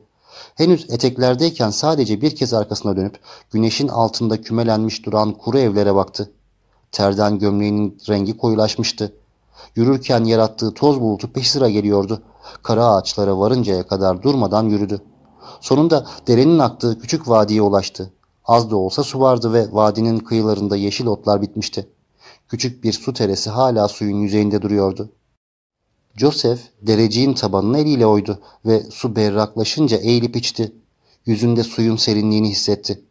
Henüz eteklerdeyken sadece bir kez arkasına dönüp güneşin altında kümelenmiş duran kuru evlere baktı. Terden gömleğinin rengi koyulaşmıştı. Yürürken yarattığı toz bulutu peş sıra geliyordu. Kara ağaçlara varıncaya kadar durmadan yürüdü. Sonunda derenin aktığı küçük vadiye ulaştı. Az da olsa su vardı ve vadinin kıyılarında yeşil otlar bitmişti. Küçük bir su teresi hala suyun yüzeyinde duruyordu. Joseph dereciğin tabanını eliyle oydu ve su berraklaşınca eğilip içti. Yüzünde suyun serinliğini hissetti.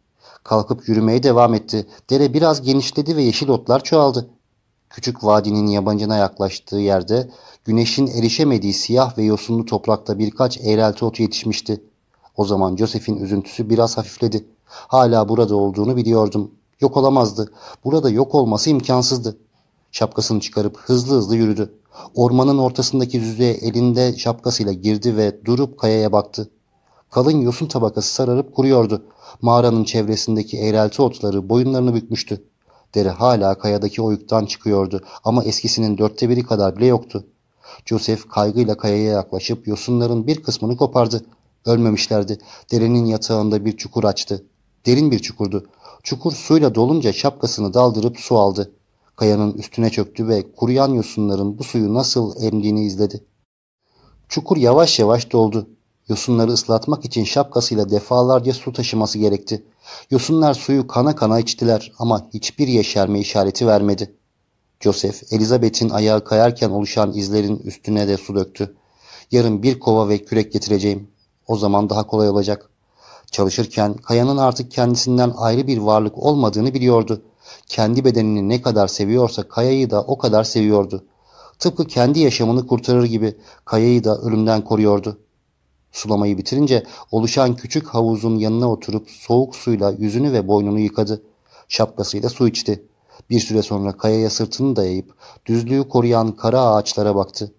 Kalkıp yürümeye devam etti. Dere biraz genişledi ve yeşil otlar çoğaldı. Küçük vadinin yabancına yaklaştığı yerde güneşin erişemediği siyah ve yosunlu toprakta birkaç eğrelti otu yetişmişti. O zaman Joseph'in üzüntüsü biraz hafifledi. Hala burada olduğunu biliyordum. Yok olamazdı. Burada yok olması imkansızdı. Şapkasını çıkarıp hızlı hızlı yürüdü. Ormanın ortasındaki düzlüğe elinde şapkasıyla girdi ve durup kayaya baktı. Kalın yosun tabakası sararıp kuruyordu. Mağaranın çevresindeki eğrelti otları boyunlarını bükmüştü. Dere hala kayadaki oyuktan çıkıyordu ama eskisinin dörtte biri kadar bile yoktu. Joseph kaygıyla kayaya yaklaşıp yosunların bir kısmını kopardı. Ölmemişlerdi. Derenin yatağında bir çukur açtı. Derin bir çukurdu. Çukur suyla dolunca şapkasını daldırıp su aldı. Kayanın üstüne çöktü ve kuruyan yosunların bu suyu nasıl emdiğini izledi. Çukur yavaş yavaş doldu. Yosunları ıslatmak için şapkasıyla defalarca su taşıması gerekti. Yosunlar suyu kana kana içtiler ama hiçbir yeşerme işareti vermedi. Joseph, Elizabeth'in ayağı kayarken oluşan izlerin üstüne de su döktü. Yarın bir kova ve kürek getireceğim. O zaman daha kolay olacak. Çalışırken kayanın artık kendisinden ayrı bir varlık olmadığını biliyordu. Kendi bedenini ne kadar seviyorsa kayayı da o kadar seviyordu. Tıpkı kendi yaşamını kurtarır gibi kayayı da ölümden koruyordu. Sulamayı bitirince oluşan küçük havuzun yanına oturup soğuk suyla yüzünü ve boynunu yıkadı. Şapkasıyla su içti. Bir süre sonra kayaya sırtını dayayıp düzlüğü koruyan kara ağaçlara baktı.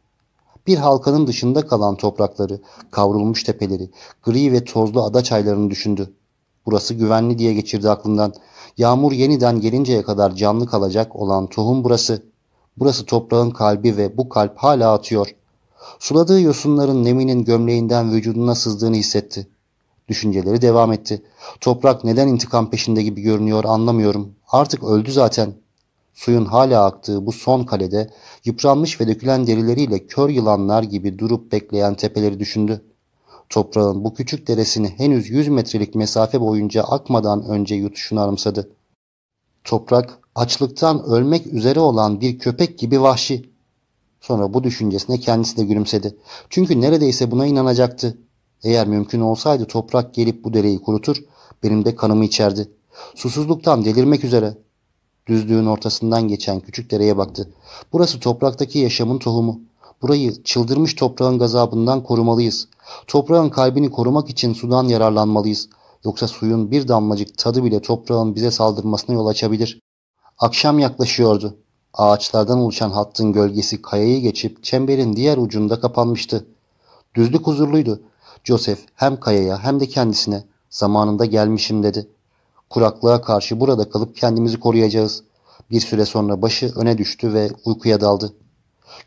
Bir halkanın dışında kalan toprakları, kavrulmuş tepeleri, gri ve tozlu ada çaylarını düşündü. Burası güvenli diye geçirdi aklından. Yağmur yeniden gelinceye kadar canlı kalacak olan tohum burası. Burası toprağın kalbi ve bu kalp hala atıyor. Suladığı yosunların neminin gömleğinden vücuduna sızdığını hissetti. Düşünceleri devam etti. Toprak neden intikam peşinde gibi görünüyor anlamıyorum. Artık öldü zaten. Suyun hala aktığı bu son kalede yıpranmış ve dökülen derileriyle kör yılanlar gibi durup bekleyen tepeleri düşündü. Toprağın bu küçük deresini henüz 100 metrelik mesafe boyunca akmadan önce yutuşunu anımsadı. Toprak açlıktan ölmek üzere olan bir köpek gibi vahşi. Sonra bu düşüncesine kendisi de gülümsedi. Çünkü neredeyse buna inanacaktı. Eğer mümkün olsaydı toprak gelip bu dereyi kurutur, benim de kanımı içerdi. Susuzluktan delirmek üzere. Düzlüğün ortasından geçen küçük dereye baktı. Burası topraktaki yaşamın tohumu. Burayı çıldırmış toprağın gazabından korumalıyız. Toprağın kalbini korumak için sudan yararlanmalıyız. Yoksa suyun bir damlacık tadı bile toprağın bize saldırmasına yol açabilir. Akşam yaklaşıyordu. Ağaçlardan oluşan hattın gölgesi kayayı geçip çemberin diğer ucunda kapanmıştı. Düzlük huzurluydu. Joseph hem kayaya hem de kendisine zamanında gelmişim dedi. Kuraklığa karşı burada kalıp kendimizi koruyacağız. Bir süre sonra başı öne düştü ve uykuya daldı.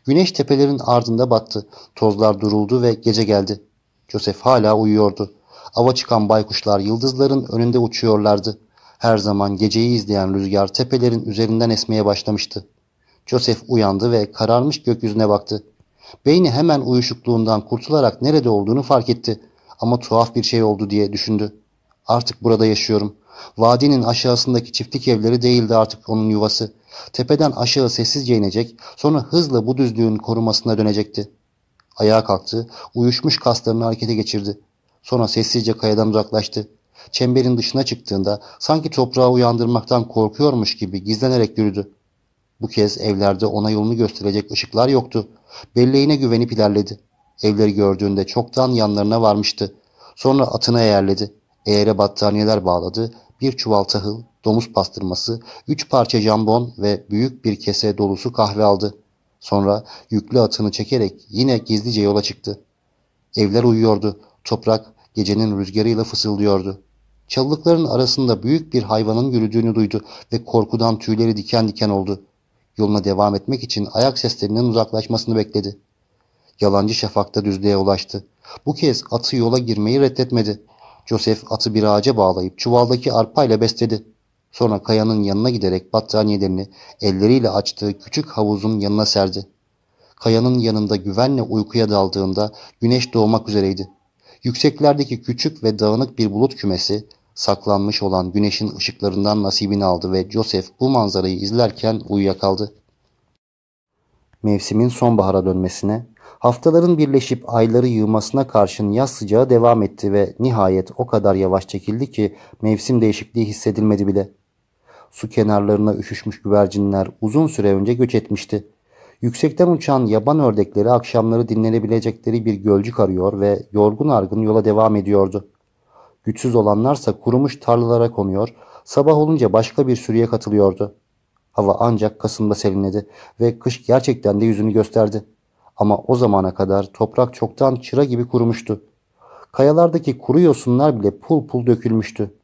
Güneş tepelerin ardında battı. Tozlar duruldu ve gece geldi. Joseph hala uyuyordu. Ava çıkan baykuşlar yıldızların önünde uçuyorlardı. Her zaman geceyi izleyen rüzgar tepelerin üzerinden esmeye başlamıştı. Joseph uyandı ve kararmış gökyüzüne baktı. Beyni hemen uyuşukluğundan kurtularak nerede olduğunu fark etti. Ama tuhaf bir şey oldu diye düşündü. Artık burada yaşıyorum. Vadinin aşağısındaki çiftlik evleri değildi artık onun yuvası. Tepeden aşağı sessizce inecek, sonra hızla bu düzlüğün korumasına dönecekti. Ayağa kalktı, uyuşmuş kaslarını harekete geçirdi. Sonra sessizce kayadan uzaklaştı. Çemberin dışına çıktığında sanki toprağı uyandırmaktan korkuyormuş gibi gizlenerek yürüdü. Bu kez evlerde ona yolunu gösterecek ışıklar yoktu. Belleğine güvenip ilerledi. Evleri gördüğünde çoktan yanlarına varmıştı. Sonra atına eğerledi. Eğere battaniyeler bağladı. Bir çuval tahıl, domuz pastırması, üç parça jambon ve büyük bir kese dolusu kahve aldı. Sonra yüklü atını çekerek yine gizlice yola çıktı. Evler uyuyordu. Toprak gecenin rüzgarıyla fısıldıyordu. Çalılıkların arasında büyük bir hayvanın yürüdüğünü duydu ve korkudan tüyleri diken diken oldu. Yoluna devam etmek için ayak seslerinin uzaklaşmasını bekledi. Yalancı şafakta düzlüğe ulaştı. Bu kez atı yola girmeyi reddetmedi. Joseph atı bir ağaca bağlayıp çuvaldaki arpayla besledi. Sonra kayanın yanına giderek battaniyelerini elleriyle açtığı küçük havuzun yanına serdi. Kayanın yanında güvenle uykuya daldığında güneş doğmak üzereydi. Yükseklerdeki küçük ve dağınık bir bulut kümesi saklanmış olan güneşin ışıklarından nasibini aldı ve Joseph bu manzarayı izlerken uyuyakaldı. Mevsimin sonbahara dönmesine, haftaların birleşip ayları yığmasına karşın yaz sıcağı devam etti ve nihayet o kadar yavaş çekildi ki mevsim değişikliği hissedilmedi bile. Su kenarlarına üşüşmüş güvercinler uzun süre önce göç etmişti. Yüksekten uçan yaban ördekleri akşamları dinlenebilecekleri bir gölcük arıyor ve yorgun argın yola devam ediyordu. Güçsüz olanlarsa kurumuş tarlalara konuyor, sabah olunca başka bir sürüye katılıyordu. Hava ancak Kasım'da serinledi ve kış gerçekten de yüzünü gösterdi. Ama o zamana kadar toprak çoktan çıra gibi kurumuştu. Kayalardaki kuru yosunlar bile pul pul dökülmüştü.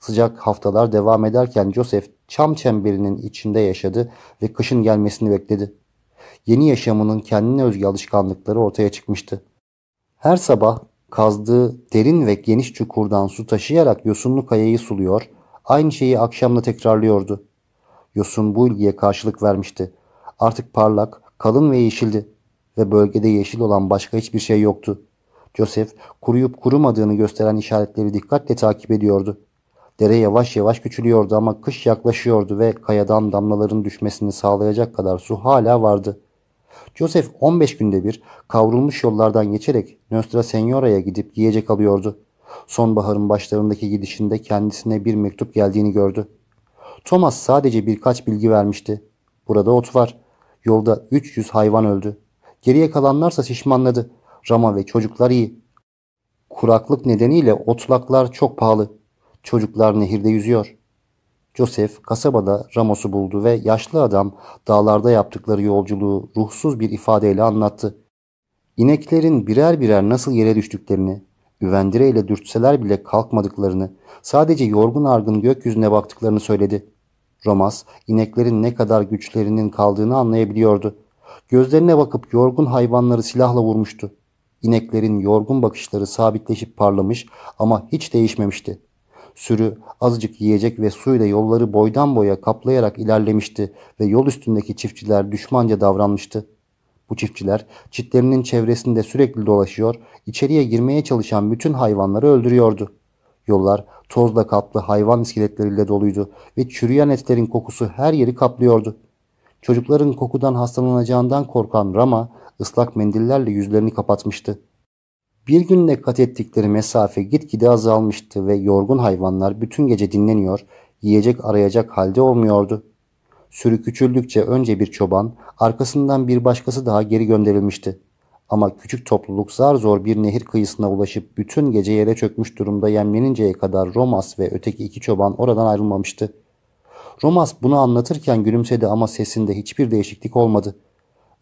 Sıcak haftalar devam ederken Joseph çam çemberinin içinde yaşadı ve kışın gelmesini bekledi. Yeni yaşamının kendine özgü alışkanlıkları ortaya çıkmıştı. Her sabah kazdığı derin ve geniş çukurdan su taşıyarak yosunlu kayayı suluyor, aynı şeyi akşamla tekrarlıyordu. Yosun bu ilgiye karşılık vermişti. Artık parlak, kalın ve yeşildi ve bölgede yeşil olan başka hiçbir şey yoktu. Joseph kuruyup kurumadığını gösteren işaretleri dikkatle takip ediyordu. Dere yavaş yavaş küçülüyordu ama kış yaklaşıyordu ve kayadan damlaların düşmesini sağlayacak kadar su hala vardı. Joseph 15 günde bir kavrulmuş yollardan geçerek Nostra Senora'ya gidip yiyecek alıyordu. Sonbaharın başlarındaki gidişinde kendisine bir mektup geldiğini gördü. Thomas sadece birkaç bilgi vermişti. Burada ot var. Yolda 300 hayvan öldü. Geriye kalanlarsa şişmanladı. Rama ve çocuklar iyi. Kuraklık nedeniyle otlaklar çok pahalı. Çocuklar nehirde yüzüyor. Joseph kasabada Ramos'u buldu ve yaşlı adam dağlarda yaptıkları yolculuğu ruhsuz bir ifadeyle anlattı. İneklerin birer birer nasıl yere düştüklerini, güvendireyle dürtseler bile kalkmadıklarını, sadece yorgun argın gökyüzüne baktıklarını söyledi. Romas, ineklerin ne kadar güçlerinin kaldığını anlayabiliyordu. Gözlerine bakıp yorgun hayvanları silahla vurmuştu. İneklerin yorgun bakışları sabitleşip parlamış ama hiç değişmemişti. Sürü azıcık yiyecek ve suyla yolları boydan boya kaplayarak ilerlemişti ve yol üstündeki çiftçiler düşmanca davranmıştı. Bu çiftçiler çitlerinin çevresinde sürekli dolaşıyor, içeriye girmeye çalışan bütün hayvanları öldürüyordu. Yollar tozla kaplı hayvan iskeletleriyle doluydu ve çürüyen etlerin kokusu her yeri kaplıyordu. Çocukların kokudan hastalanacağından korkan Rama ıslak mendillerle yüzlerini kapatmıştı. Bir günle kat ettikleri mesafe gitgide azalmıştı ve yorgun hayvanlar bütün gece dinleniyor, yiyecek arayacak halde olmuyordu. Sürü küçüldükçe önce bir çoban, arkasından bir başkası daha geri gönderilmişti. Ama küçük topluluk zar zor bir nehir kıyısına ulaşıp bütün gece yere çökmüş durumda yemleninceye kadar Romas ve öteki iki çoban oradan ayrılmamıştı. Romas bunu anlatırken gülümsedi ama sesinde hiçbir değişiklik olmadı.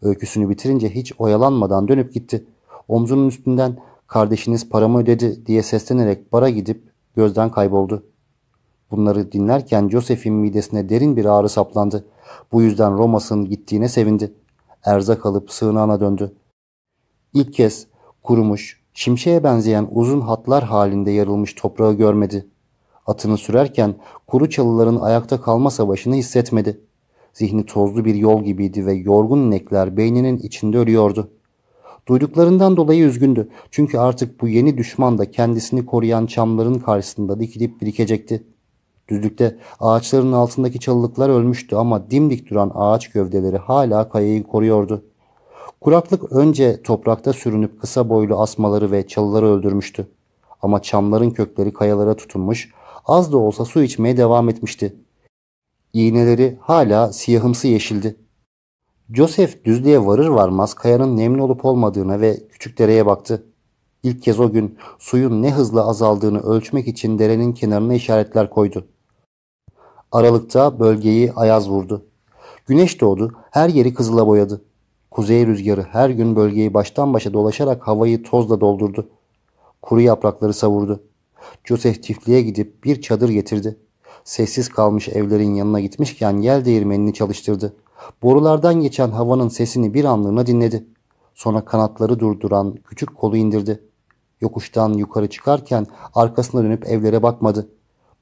Öyküsünü bitirince hiç oyalanmadan dönüp gitti. Omzunun üstünden kardeşiniz paramı ödedi diye seslenerek bara gidip gözden kayboldu. Bunları dinlerken Joseph'in midesine derin bir ağrı saplandı. Bu yüzden Romas'ın gittiğine sevindi. Erzak alıp sığınağına döndü. İlk kez kurumuş, şimşeğe benzeyen uzun hatlar halinde yarılmış toprağı görmedi. Atını sürerken kuru çalıların ayakta kalma savaşını hissetmedi. Zihni tozlu bir yol gibiydi ve yorgun inekler beyninin içinde ölüyordu. Duyduklarından dolayı üzgündü. Çünkü artık bu yeni düşman da kendisini koruyan çamların karşısında dikilip birikecekti. Düzlükte ağaçların altındaki çalılıklar ölmüştü ama dimdik duran ağaç gövdeleri hala kayayı koruyordu. Kuraklık önce toprakta sürünüp kısa boylu asmaları ve çalıları öldürmüştü. Ama çamların kökleri kayalara tutunmuş, az da olsa su içmeye devam etmişti. İğneleri hala siyahımsı yeşildi. Joseph düzlüğe varır varmaz kayanın nemli olup olmadığına ve küçük dereye baktı. İlk kez o gün suyun ne hızla azaldığını ölçmek için derenin kenarına işaretler koydu. Aralıkta bölgeyi ayaz vurdu. Güneş doğdu, her yeri kızıla boyadı. Kuzey rüzgarı her gün bölgeyi baştan başa dolaşarak havayı tozla doldurdu. Kuru yaprakları savurdu. Joseph çiftliğe gidip bir çadır getirdi. Sessiz kalmış evlerin yanına gitmişken yel değirmenini çalıştırdı. Borulardan geçen havanın sesini bir anlığına dinledi. Sonra kanatları durduran küçük kolu indirdi. Yokuştan yukarı çıkarken arkasına dönüp evlere bakmadı.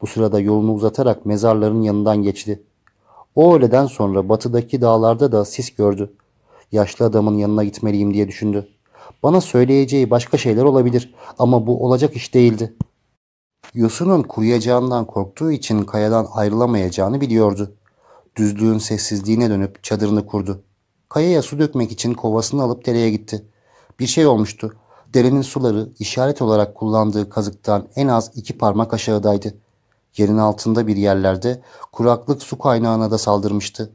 Bu sırada yolunu uzatarak mezarların yanından geçti. O öğleden sonra batıdaki dağlarda da sis gördü. Yaşlı adamın yanına gitmeliyim diye düşündü. Bana söyleyeceği başka şeyler olabilir ama bu olacak iş değildi. Yosunun kuruyacağından korktuğu için kayadan ayrılamayacağını biliyordu. Düzlüğün sessizliğine dönüp çadırını kurdu. Kayaya su dökmek için kovasını alıp dereye gitti. Bir şey olmuştu. Derenin suları işaret olarak kullandığı kazıktan en az iki parmak aşağıdaydı. Yerin altında bir yerlerde kuraklık su kaynağına da saldırmıştı.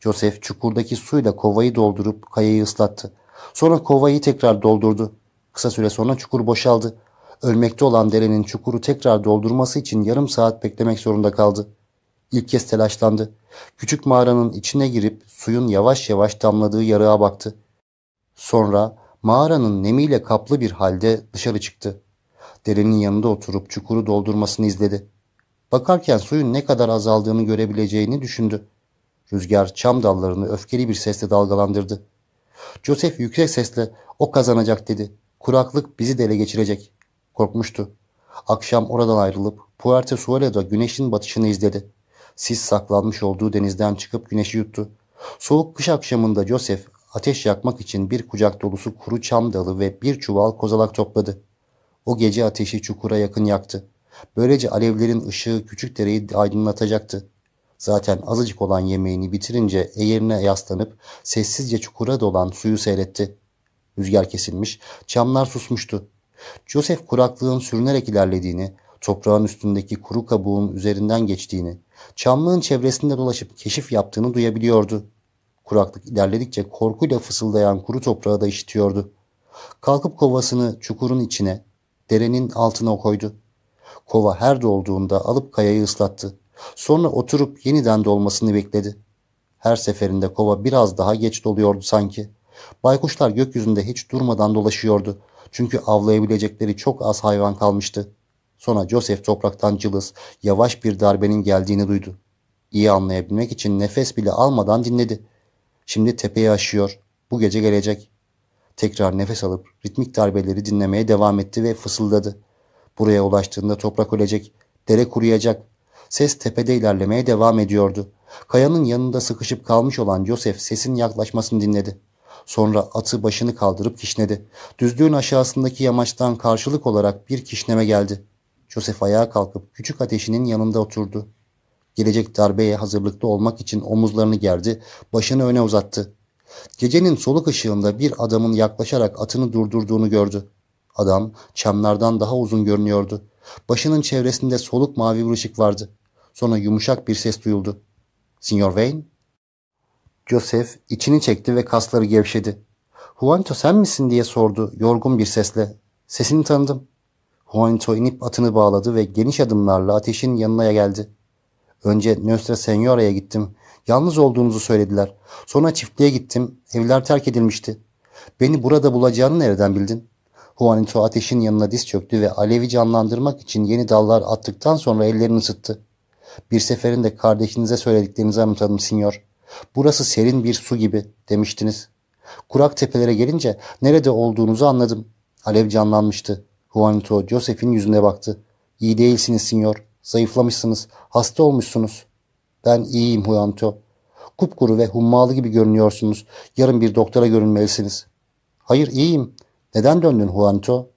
Joseph çukurdaki suyla kovayı doldurup kayayı ıslattı. Sonra kovayı tekrar doldurdu. Kısa süre sonra çukur boşaldı. Ölmekte olan derenin çukuru tekrar doldurması için yarım saat beklemek zorunda kaldı. İlk kez telaşlandı. Küçük mağaranın içine girip suyun yavaş yavaş damladığı yarığa baktı. Sonra mağaranın nemiyle kaplı bir halde dışarı çıktı. Derenin yanında oturup çukuru doldurmasını izledi. Bakarken suyun ne kadar azaldığını görebileceğini düşündü. Rüzgar çam dallarını öfkeli bir sesle dalgalandırdı. Joseph yüksek sesle o kazanacak dedi. Kuraklık bizi de ele geçirecek. Korkmuştu. Akşam oradan ayrılıp Puerto Suele'da güneşin batışını izledi. Sis saklanmış olduğu denizden çıkıp güneşi yuttu. Soğuk kış akşamında Joseph ateş yakmak için bir kucak dolusu kuru çam dalı ve bir çuval kozalak topladı. O gece ateşi çukura yakın yaktı. Böylece alevlerin ışığı küçük dereyi aydınlatacaktı. Zaten azıcık olan yemeğini bitirince eğerine yaslanıp sessizce çukura dolan suyu seyretti. Rüzgar kesilmiş, çamlar susmuştu. Joseph kuraklığın sürünerek ilerlediğini, toprağın üstündeki kuru kabuğun üzerinden geçtiğini, çamlığın çevresinde dolaşıp keşif yaptığını duyabiliyordu. Kuraklık ilerledikçe korkuyla fısıldayan kuru toprağı da işitiyordu. Kalkıp kovasını çukurun içine, derenin altına koydu. Kova her dolduğunda alıp kayayı ıslattı. Sonra oturup yeniden dolmasını bekledi. Her seferinde kova biraz daha geç doluyordu sanki. Baykuşlar gökyüzünde hiç durmadan dolaşıyordu. Çünkü avlayabilecekleri çok az hayvan kalmıştı. Sonra Joseph topraktan cılız, yavaş bir darbenin geldiğini duydu. İyi anlayabilmek için nefes bile almadan dinledi. Şimdi tepeyi aşıyor. Bu gece gelecek. Tekrar nefes alıp ritmik darbeleri dinlemeye devam etti ve fısıldadı. Buraya ulaştığında toprak ölecek, dere kuruyacak. Ses tepede ilerlemeye devam ediyordu. Kayanın yanında sıkışıp kalmış olan Joseph sesin yaklaşmasını dinledi. Sonra atı başını kaldırıp kişnedi. Düzlüğün aşağısındaki yamaçtan karşılık olarak bir kişneme geldi. Joseph ayağa kalkıp küçük ateşinin yanında oturdu. Gelecek darbeye hazırlıklı olmak için omuzlarını gerdi, başını öne uzattı. Gecenin soluk ışığında bir adamın yaklaşarak atını durdurduğunu gördü. Adam çamlardan daha uzun görünüyordu. Başının çevresinde soluk mavi bir ışık vardı. Sonra yumuşak bir ses duyuldu. Signor Wayne? Joseph içini çekti ve kasları gevşedi. Juanito sen misin diye sordu yorgun bir sesle. Sesini tanıdım. Juanito inip atını bağladı ve geniş adımlarla ateşin yanına geldi. Önce Nostra Senora'ya gittim. Yalnız olduğunuzu söylediler. Sonra çiftliğe gittim. Evler terk edilmişti. Beni burada bulacağını nereden bildin? Juanito ateşin yanına diz çöktü ve alevi canlandırmak için yeni dallar attıktan sonra ellerini ısıttı. Bir seferinde kardeşinize söylediklerinizi anımsadım sinyor. Burası serin bir su gibi demiştiniz. Kurak tepelere gelince nerede olduğunuzu anladım. Alev canlanmıştı. Juanito Joseph'in yüzüne baktı. İyi değilsiniz sinyor. Zayıflamışsınız. Hasta olmuşsunuz. Ben iyiyim Juanito. Kupkuru ve hummalı gibi görünüyorsunuz. Yarın bir doktora görünmelisiniz. Hayır iyiyim. Neden döndün Juanito?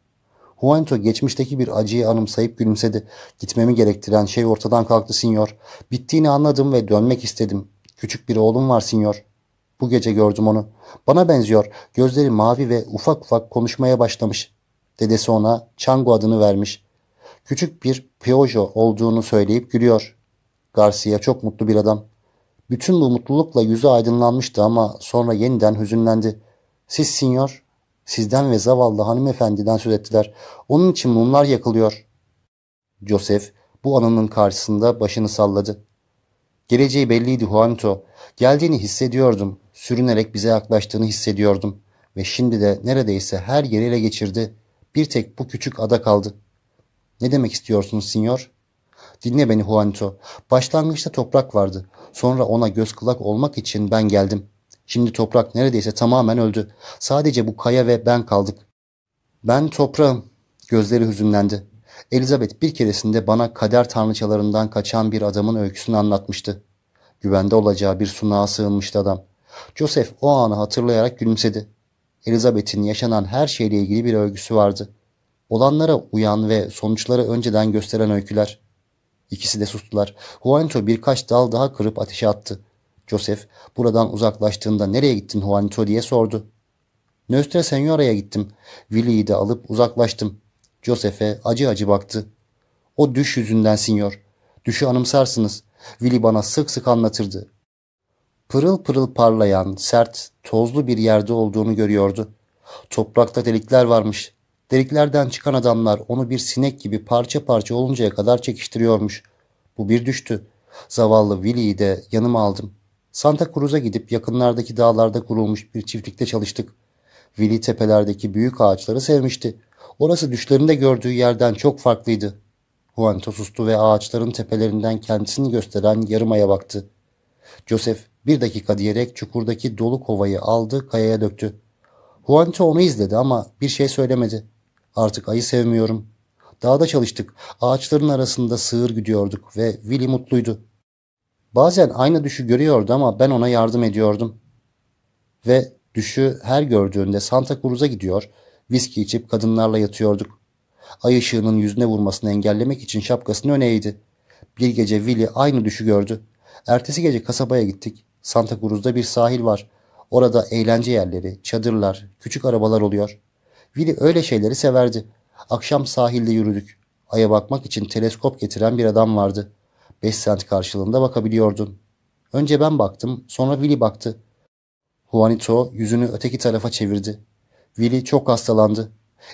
Juanito geçmişteki bir acıyı anımsayıp gülümsedi. Gitmemi gerektiren şey ortadan kalktı sinyor. Bittiğini anladım ve dönmek istedim. Küçük bir oğlum var sinyor. Bu gece gördüm onu. Bana benziyor. Gözleri mavi ve ufak ufak konuşmaya başlamış. Dedesi ona Chango adını vermiş. Küçük bir Peugeot olduğunu söyleyip gülüyor. Garcia çok mutlu bir adam. Bütün bu mutlulukla yüzü aydınlanmıştı ama sonra yeniden hüzünlendi. Siz sinyor, sizden ve zavallı hanımefendiden söz ettiler. Onun için mumlar yakılıyor. Joseph bu anının karşısında başını salladı. Geleceği belliydi Juanito. Geldiğini hissediyordum. Sürünerek bize yaklaştığını hissediyordum. Ve şimdi de neredeyse her yeri ele geçirdi. Bir tek bu küçük ada kaldı. Ne demek istiyorsunuz sinyor? Dinle beni Juanito. Başlangıçta toprak vardı. Sonra ona göz kulak olmak için ben geldim. Şimdi toprak neredeyse tamamen öldü. Sadece bu kaya ve ben kaldık. Ben toprağım. Gözleri hüzünlendi. Elizabeth bir keresinde bana kader tanrıçalarından kaçan bir adamın öyküsünü anlatmıştı. Güvende olacağı bir sunağa sığınmıştı adam. Joseph o anı hatırlayarak gülümsedi. Elizabeth'in yaşanan her şeyle ilgili bir övgüsü vardı. Olanlara uyan ve sonuçları önceden gösteren öyküler. İkisi de sustular. Juanito birkaç dal daha kırıp ateşe attı. Joseph buradan uzaklaştığında nereye gittin Juanito diye sordu. Nöstre Senora'ya gittim. Willy'yi de alıp uzaklaştım. Joseph'e acı acı baktı. O düş yüzünden sinyor. Düşü anımsarsınız. Willy bana sık sık anlatırdı. Pırıl pırıl parlayan, sert, tozlu bir yerde olduğunu görüyordu. Toprakta delikler varmış. Deliklerden çıkan adamlar onu bir sinek gibi parça parça oluncaya kadar çekiştiriyormuş. Bu bir düştü. Zavallı Willy'yi de yanıma aldım. Santa Cruz'a gidip yakınlardaki dağlarda kurulmuş bir çiftlikte çalıştık. Willy tepelerdeki büyük ağaçları sevmişti. Orası düşlerinde gördüğü yerden çok farklıydı. Juanito sustu ve ağaçların tepelerinden kendisini gösteren yarımaya baktı. Joseph bir dakika diyerek çukurdaki dolu kovayı aldı kayaya döktü. Juanito onu izledi ama bir şey söylemedi. Artık ayı sevmiyorum. Dağda çalıştık. Ağaçların arasında sığır gidiyorduk ve Willy mutluydu. Bazen aynı düşü görüyordu ama ben ona yardım ediyordum. Ve düşü her gördüğünde Santa Cruz'a gidiyor, viski içip kadınlarla yatıyorduk. Ay ışığının yüzüne vurmasını engellemek için şapkasını öne eğdi. Bir gece Willy aynı düşü gördü. Ertesi gece kasabaya gittik. Santa Cruz'da bir sahil var. Orada eğlence yerleri, çadırlar, küçük arabalar oluyor. Willy öyle şeyleri severdi. Akşam sahilde yürüdük. Aya bakmak için teleskop getiren bir adam vardı. 5 sent karşılığında bakabiliyordun. Önce ben baktım, sonra Willy baktı. Juanito yüzünü öteki tarafa çevirdi. Willy çok hastalandı.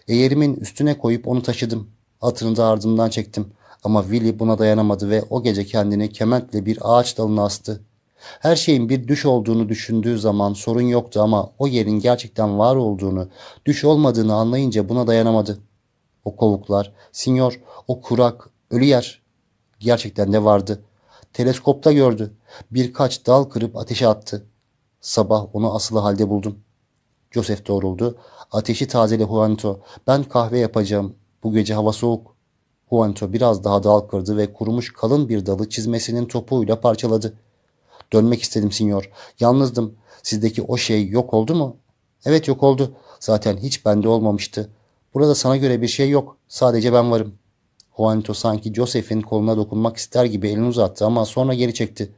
Eğerimin üstüne koyup onu taşıdım. Atını da ardından çektim. Ama Willy buna dayanamadı ve o gece kendini kementle bir ağaç dalına astı. Her şeyin bir düş olduğunu düşündüğü zaman sorun yoktu ama o yerin gerçekten var olduğunu, düş olmadığını anlayınca buna dayanamadı. O kovuklar, sinyor, o kurak, ölü yer gerçekten de vardı. Teleskopta gördü. Birkaç dal kırıp ateşe attı. Sabah onu asılı halde buldum. Joseph doğruldu. Ateşi tazele Juanito. Ben kahve yapacağım. Bu gece hava soğuk. Juanito biraz daha dal kırdı ve kurumuş kalın bir dalı çizmesinin topuğuyla parçaladı. Dönmek istedim sinyor. Yalnızdım. Sizdeki o şey yok oldu mu? Evet yok oldu. Zaten hiç bende olmamıştı. Burada sana göre bir şey yok. Sadece ben varım. Juanito sanki Joseph'in koluna dokunmak ister gibi elini uzattı ama sonra geri çekti.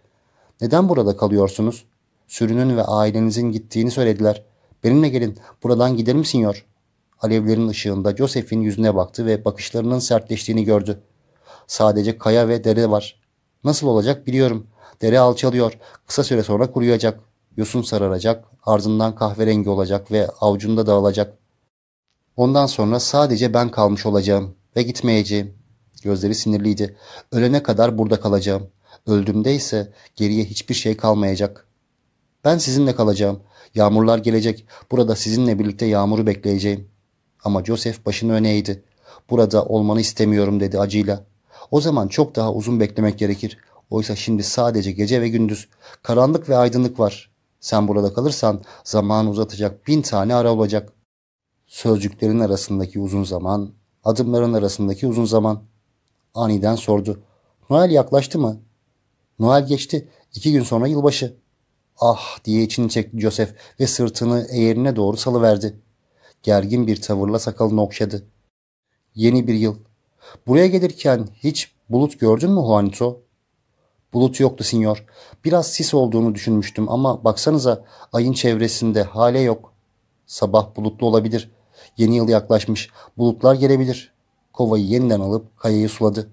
Neden burada kalıyorsunuz? Sürünün ve ailenizin gittiğini söylediler. Benimle gelin. Buradan gidelim sinyor. Alevlerin ışığında Joseph'in yüzüne baktı ve bakışlarının sertleştiğini gördü. Sadece kaya ve dere var. Nasıl olacak biliyorum. Dere alçalıyor. Kısa süre sonra kuruyacak. Yosun sararacak. Ardından kahverengi olacak ve avucunda dağılacak. Ondan sonra sadece ben kalmış olacağım ve gitmeyeceğim. Gözleri sinirliydi. Ölene kadar burada kalacağım. Öldüğümde ise geriye hiçbir şey kalmayacak. Ben sizinle kalacağım. Yağmurlar gelecek. Burada sizinle birlikte yağmuru bekleyeceğim. Ama Joseph başını öne eğdi. Burada olmanı istemiyorum dedi acıyla. O zaman çok daha uzun beklemek gerekir. Oysa şimdi sadece gece ve gündüz. Karanlık ve aydınlık var. Sen burada kalırsan zaman uzatacak bin tane ara olacak. Sözcüklerin arasındaki uzun zaman, adımların arasındaki uzun zaman. Aniden sordu. Noel yaklaştı mı? Noel geçti. İki gün sonra yılbaşı. Ah diye içini çekti Joseph ve sırtını eğerine doğru salıverdi. Gergin bir tavırla sakalını okşadı. Yeni bir yıl. Buraya gelirken hiç bulut gördün mü Juanito? Bulut yoktu sinyor. Biraz sis olduğunu düşünmüştüm ama baksanıza ayın çevresinde hale yok. Sabah bulutlu olabilir. Yeni yıl yaklaşmış. Bulutlar gelebilir. Kovayı yeniden alıp kayayı suladı.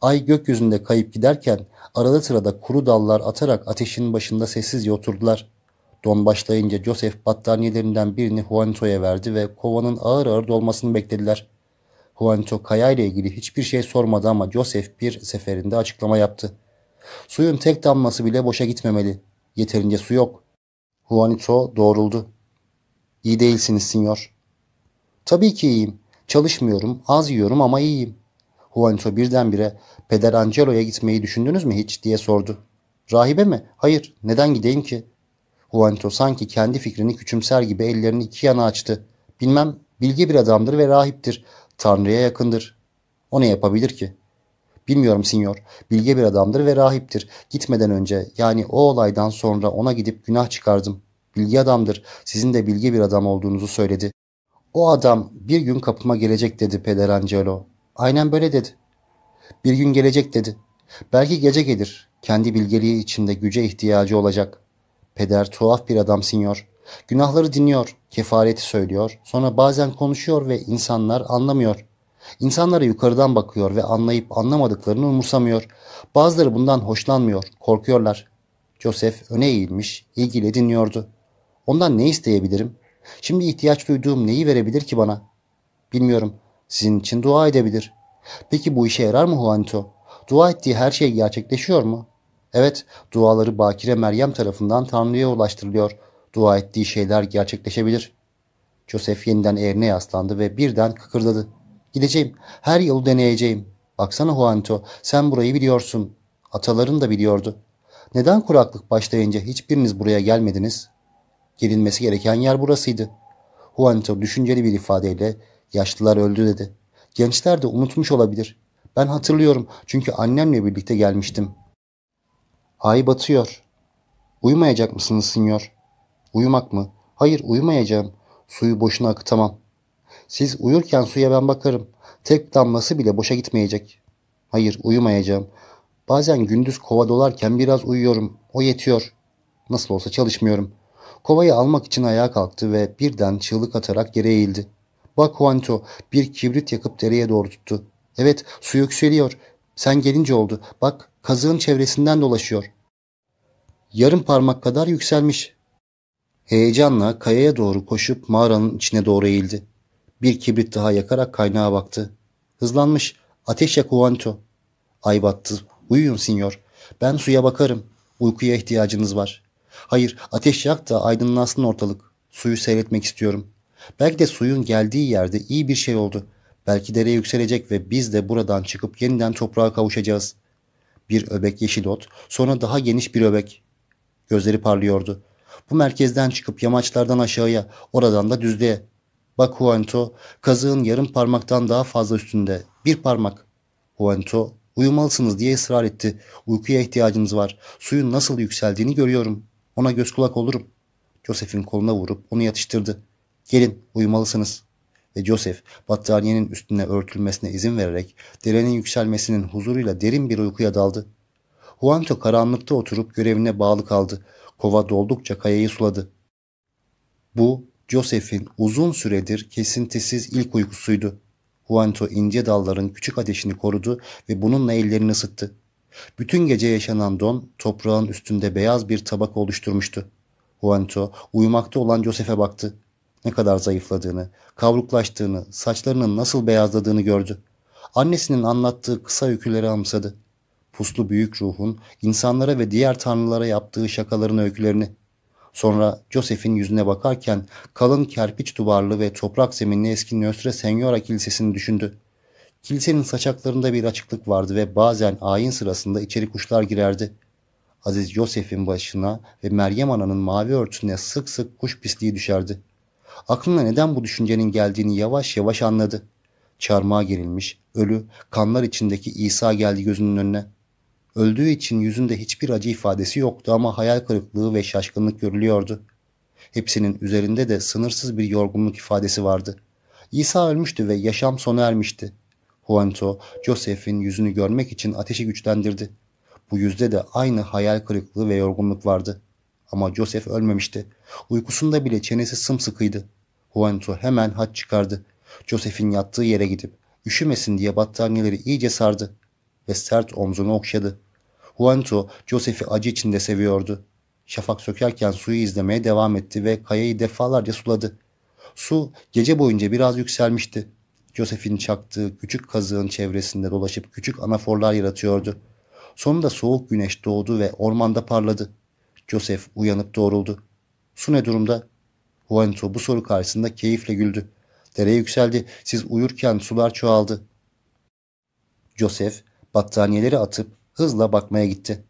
Ay gökyüzünde kayıp giderken arada sırada kuru dallar atarak ateşin başında sessizce oturdular. Don başlayınca Joseph battaniyelerinden birini Juanito'ya verdi ve kovanın ağır ağır dolmasını beklediler. Juanito kaya ile ilgili hiçbir şey sormadı ama Joseph bir seferinde açıklama yaptı. Suyun tek damlası bile boşa gitmemeli. Yeterince su yok. Juanito doğruldu. İyi değilsiniz sinyor. Tabii ki iyiyim. Çalışmıyorum, az yiyorum ama iyiyim. Juanito birdenbire Peder Angelo'ya gitmeyi düşündünüz mü hiç diye sordu. Rahibe mi? Hayır. Neden gideyim ki? Juanito sanki kendi fikrini küçümser gibi ellerini iki yana açtı. Bilmem bilge bir adamdır ve rahiptir. Tanrı'ya yakındır. O ne yapabilir ki? Bilmiyorum sinyor. Bilge bir adamdır ve rahiptir. Gitmeden önce yani o olaydan sonra ona gidip günah çıkardım. Bilge adamdır. Sizin de bilge bir adam olduğunuzu söyledi. O adam bir gün kapıma gelecek dedi Peder Angelo. Aynen böyle dedi. Bir gün gelecek dedi. Belki gece gelir. Kendi bilgeliği içinde güce ihtiyacı olacak. Peder tuhaf bir adam sinyor. Günahları dinliyor, kefareti söylüyor. Sonra bazen konuşuyor ve insanlar anlamıyor. İnsanlara yukarıdan bakıyor ve anlayıp anlamadıklarını umursamıyor. Bazıları bundan hoşlanmıyor, korkuyorlar. Joseph öne eğilmiş, ilgiyle dinliyordu. Ondan ne isteyebilirim? Şimdi ihtiyaç duyduğum neyi verebilir ki bana? Bilmiyorum. Sizin için dua edebilir. Peki bu işe yarar mı Juanito? Dua ettiği her şey gerçekleşiyor mu? Evet, duaları Bakire Meryem tarafından Tanrı'ya ulaştırılıyor. Dua ettiği şeyler gerçekleşebilir. Joseph yeniden eğrine yaslandı ve birden kıkırdadı. Gideceğim. Her yolu deneyeceğim. Baksana Juanito, sen burayı biliyorsun. Ataların da biliyordu. Neden kuraklık başlayınca hiçbiriniz buraya gelmediniz? Gelinmesi gereken yer burasıydı. Juanito düşünceli bir ifadeyle yaşlılar öldü dedi. Gençler de unutmuş olabilir. Ben hatırlıyorum çünkü annemle birlikte gelmiştim. Ay batıyor. Uyumayacak mısınız sinyor? Uyumak mı? Hayır uyumayacağım. Suyu boşuna akıtamam. Siz uyurken suya ben bakarım. Tek damlası bile boşa gitmeyecek. Hayır uyumayacağım. Bazen gündüz kova dolarken biraz uyuyorum. O yetiyor. Nasıl olsa çalışmıyorum. Kovayı almak için ayağa kalktı ve birden çığlık atarak yere eğildi. Bak Juanito bir kibrit yakıp dereye doğru tuttu. Evet su yükseliyor. Sen gelince oldu. Bak kazığın çevresinden dolaşıyor. Yarım parmak kadar yükselmiş. Heyecanla kayaya doğru koşup mağaranın içine doğru eğildi. Bir kibrit daha yakarak kaynağa baktı. Hızlanmış Ateş yak Juanito. Ay battı. Uyuyun sinyor. Ben suya bakarım. Uykuya ihtiyacınız var. Hayır ateş yak da aydınlansın ortalık. Suyu seyretmek istiyorum. Belki de suyun geldiği yerde iyi bir şey oldu. Belki dere yükselecek ve biz de buradan çıkıp yeniden toprağa kavuşacağız. Bir öbek yeşil ot, sonra daha geniş bir öbek. Gözleri parlıyordu. Bu merkezden çıkıp yamaçlardan aşağıya, oradan da düzlüğe. Bak Juanito, kazığın yarım parmaktan daha fazla üstünde. Bir parmak. Juanito, uyumalısınız diye ısrar etti. Uykuya ihtiyacınız var. Suyun nasıl yükseldiğini görüyorum. Ona göz kulak olurum. Joseph'in koluna vurup onu yatıştırdı. Gelin, uyumalısınız. Ve Joseph, battaniyenin üstüne örtülmesine izin vererek derenin yükselmesinin huzuruyla derin bir uykuya daldı. Juanito karanlıkta oturup görevine bağlı kaldı. Kova doldukça kayayı suladı. Bu Joseph'in uzun süredir kesintisiz ilk uykusuydu. Juanito ince dalların küçük ateşini korudu ve bununla ellerini ısıttı. Bütün gece yaşanan don toprağın üstünde beyaz bir tabaka oluşturmuştu. Juanito uyumakta olan Joseph'e baktı. Ne kadar zayıfladığını, kavruklaştığını, saçlarının nasıl beyazladığını gördü. Annesinin anlattığı kısa öyküleri anımsadı puslu büyük ruhun insanlara ve diğer tanrılara yaptığı şakaların öykülerini. Sonra Joseph'in yüzüne bakarken kalın kerpiç duvarlı ve toprak zeminli eski Nöstre Senyora Kilisesi'ni düşündü. Kilisenin saçaklarında bir açıklık vardı ve bazen ayin sırasında içeri kuşlar girerdi. Aziz Joseph'in başına ve Meryem Ana'nın mavi örtüsüne sık sık kuş pisliği düşerdi. Aklına neden bu düşüncenin geldiğini yavaş yavaş anladı. Çarmıha gerilmiş, ölü, kanlar içindeki İsa geldi gözünün önüne. Öldüğü için yüzünde hiçbir acı ifadesi yoktu ama hayal kırıklığı ve şaşkınlık görülüyordu. Hepsinin üzerinde de sınırsız bir yorgunluk ifadesi vardı. İsa ölmüştü ve yaşam sona ermişti. Juanito, Joseph'in yüzünü görmek için ateşi güçlendirdi. Bu yüzde de aynı hayal kırıklığı ve yorgunluk vardı. Ama Joseph ölmemişti. Uykusunda bile çenesi sımsıkıydı. Juanito hemen haç çıkardı. Joseph'in yattığı yere gidip üşümesin diye battaniyeleri iyice sardı ve sert omzunu okşadı. Juanito, Joseph'i acı içinde seviyordu. Şafak sökerken suyu izlemeye devam etti ve kayayı defalarca suladı. Su gece boyunca biraz yükselmişti. Joseph'in çaktığı küçük kazığın çevresinde dolaşıp küçük anaforlar yaratıyordu. Sonunda soğuk güneş doğdu ve ormanda parladı. Joseph uyanıp doğruldu. Su ne durumda? Juanito bu soru karşısında keyifle güldü. Dere yükseldi. Siz uyurken sular çoğaldı. Joseph battaniyeleri atıp hızla bakmaya gitti.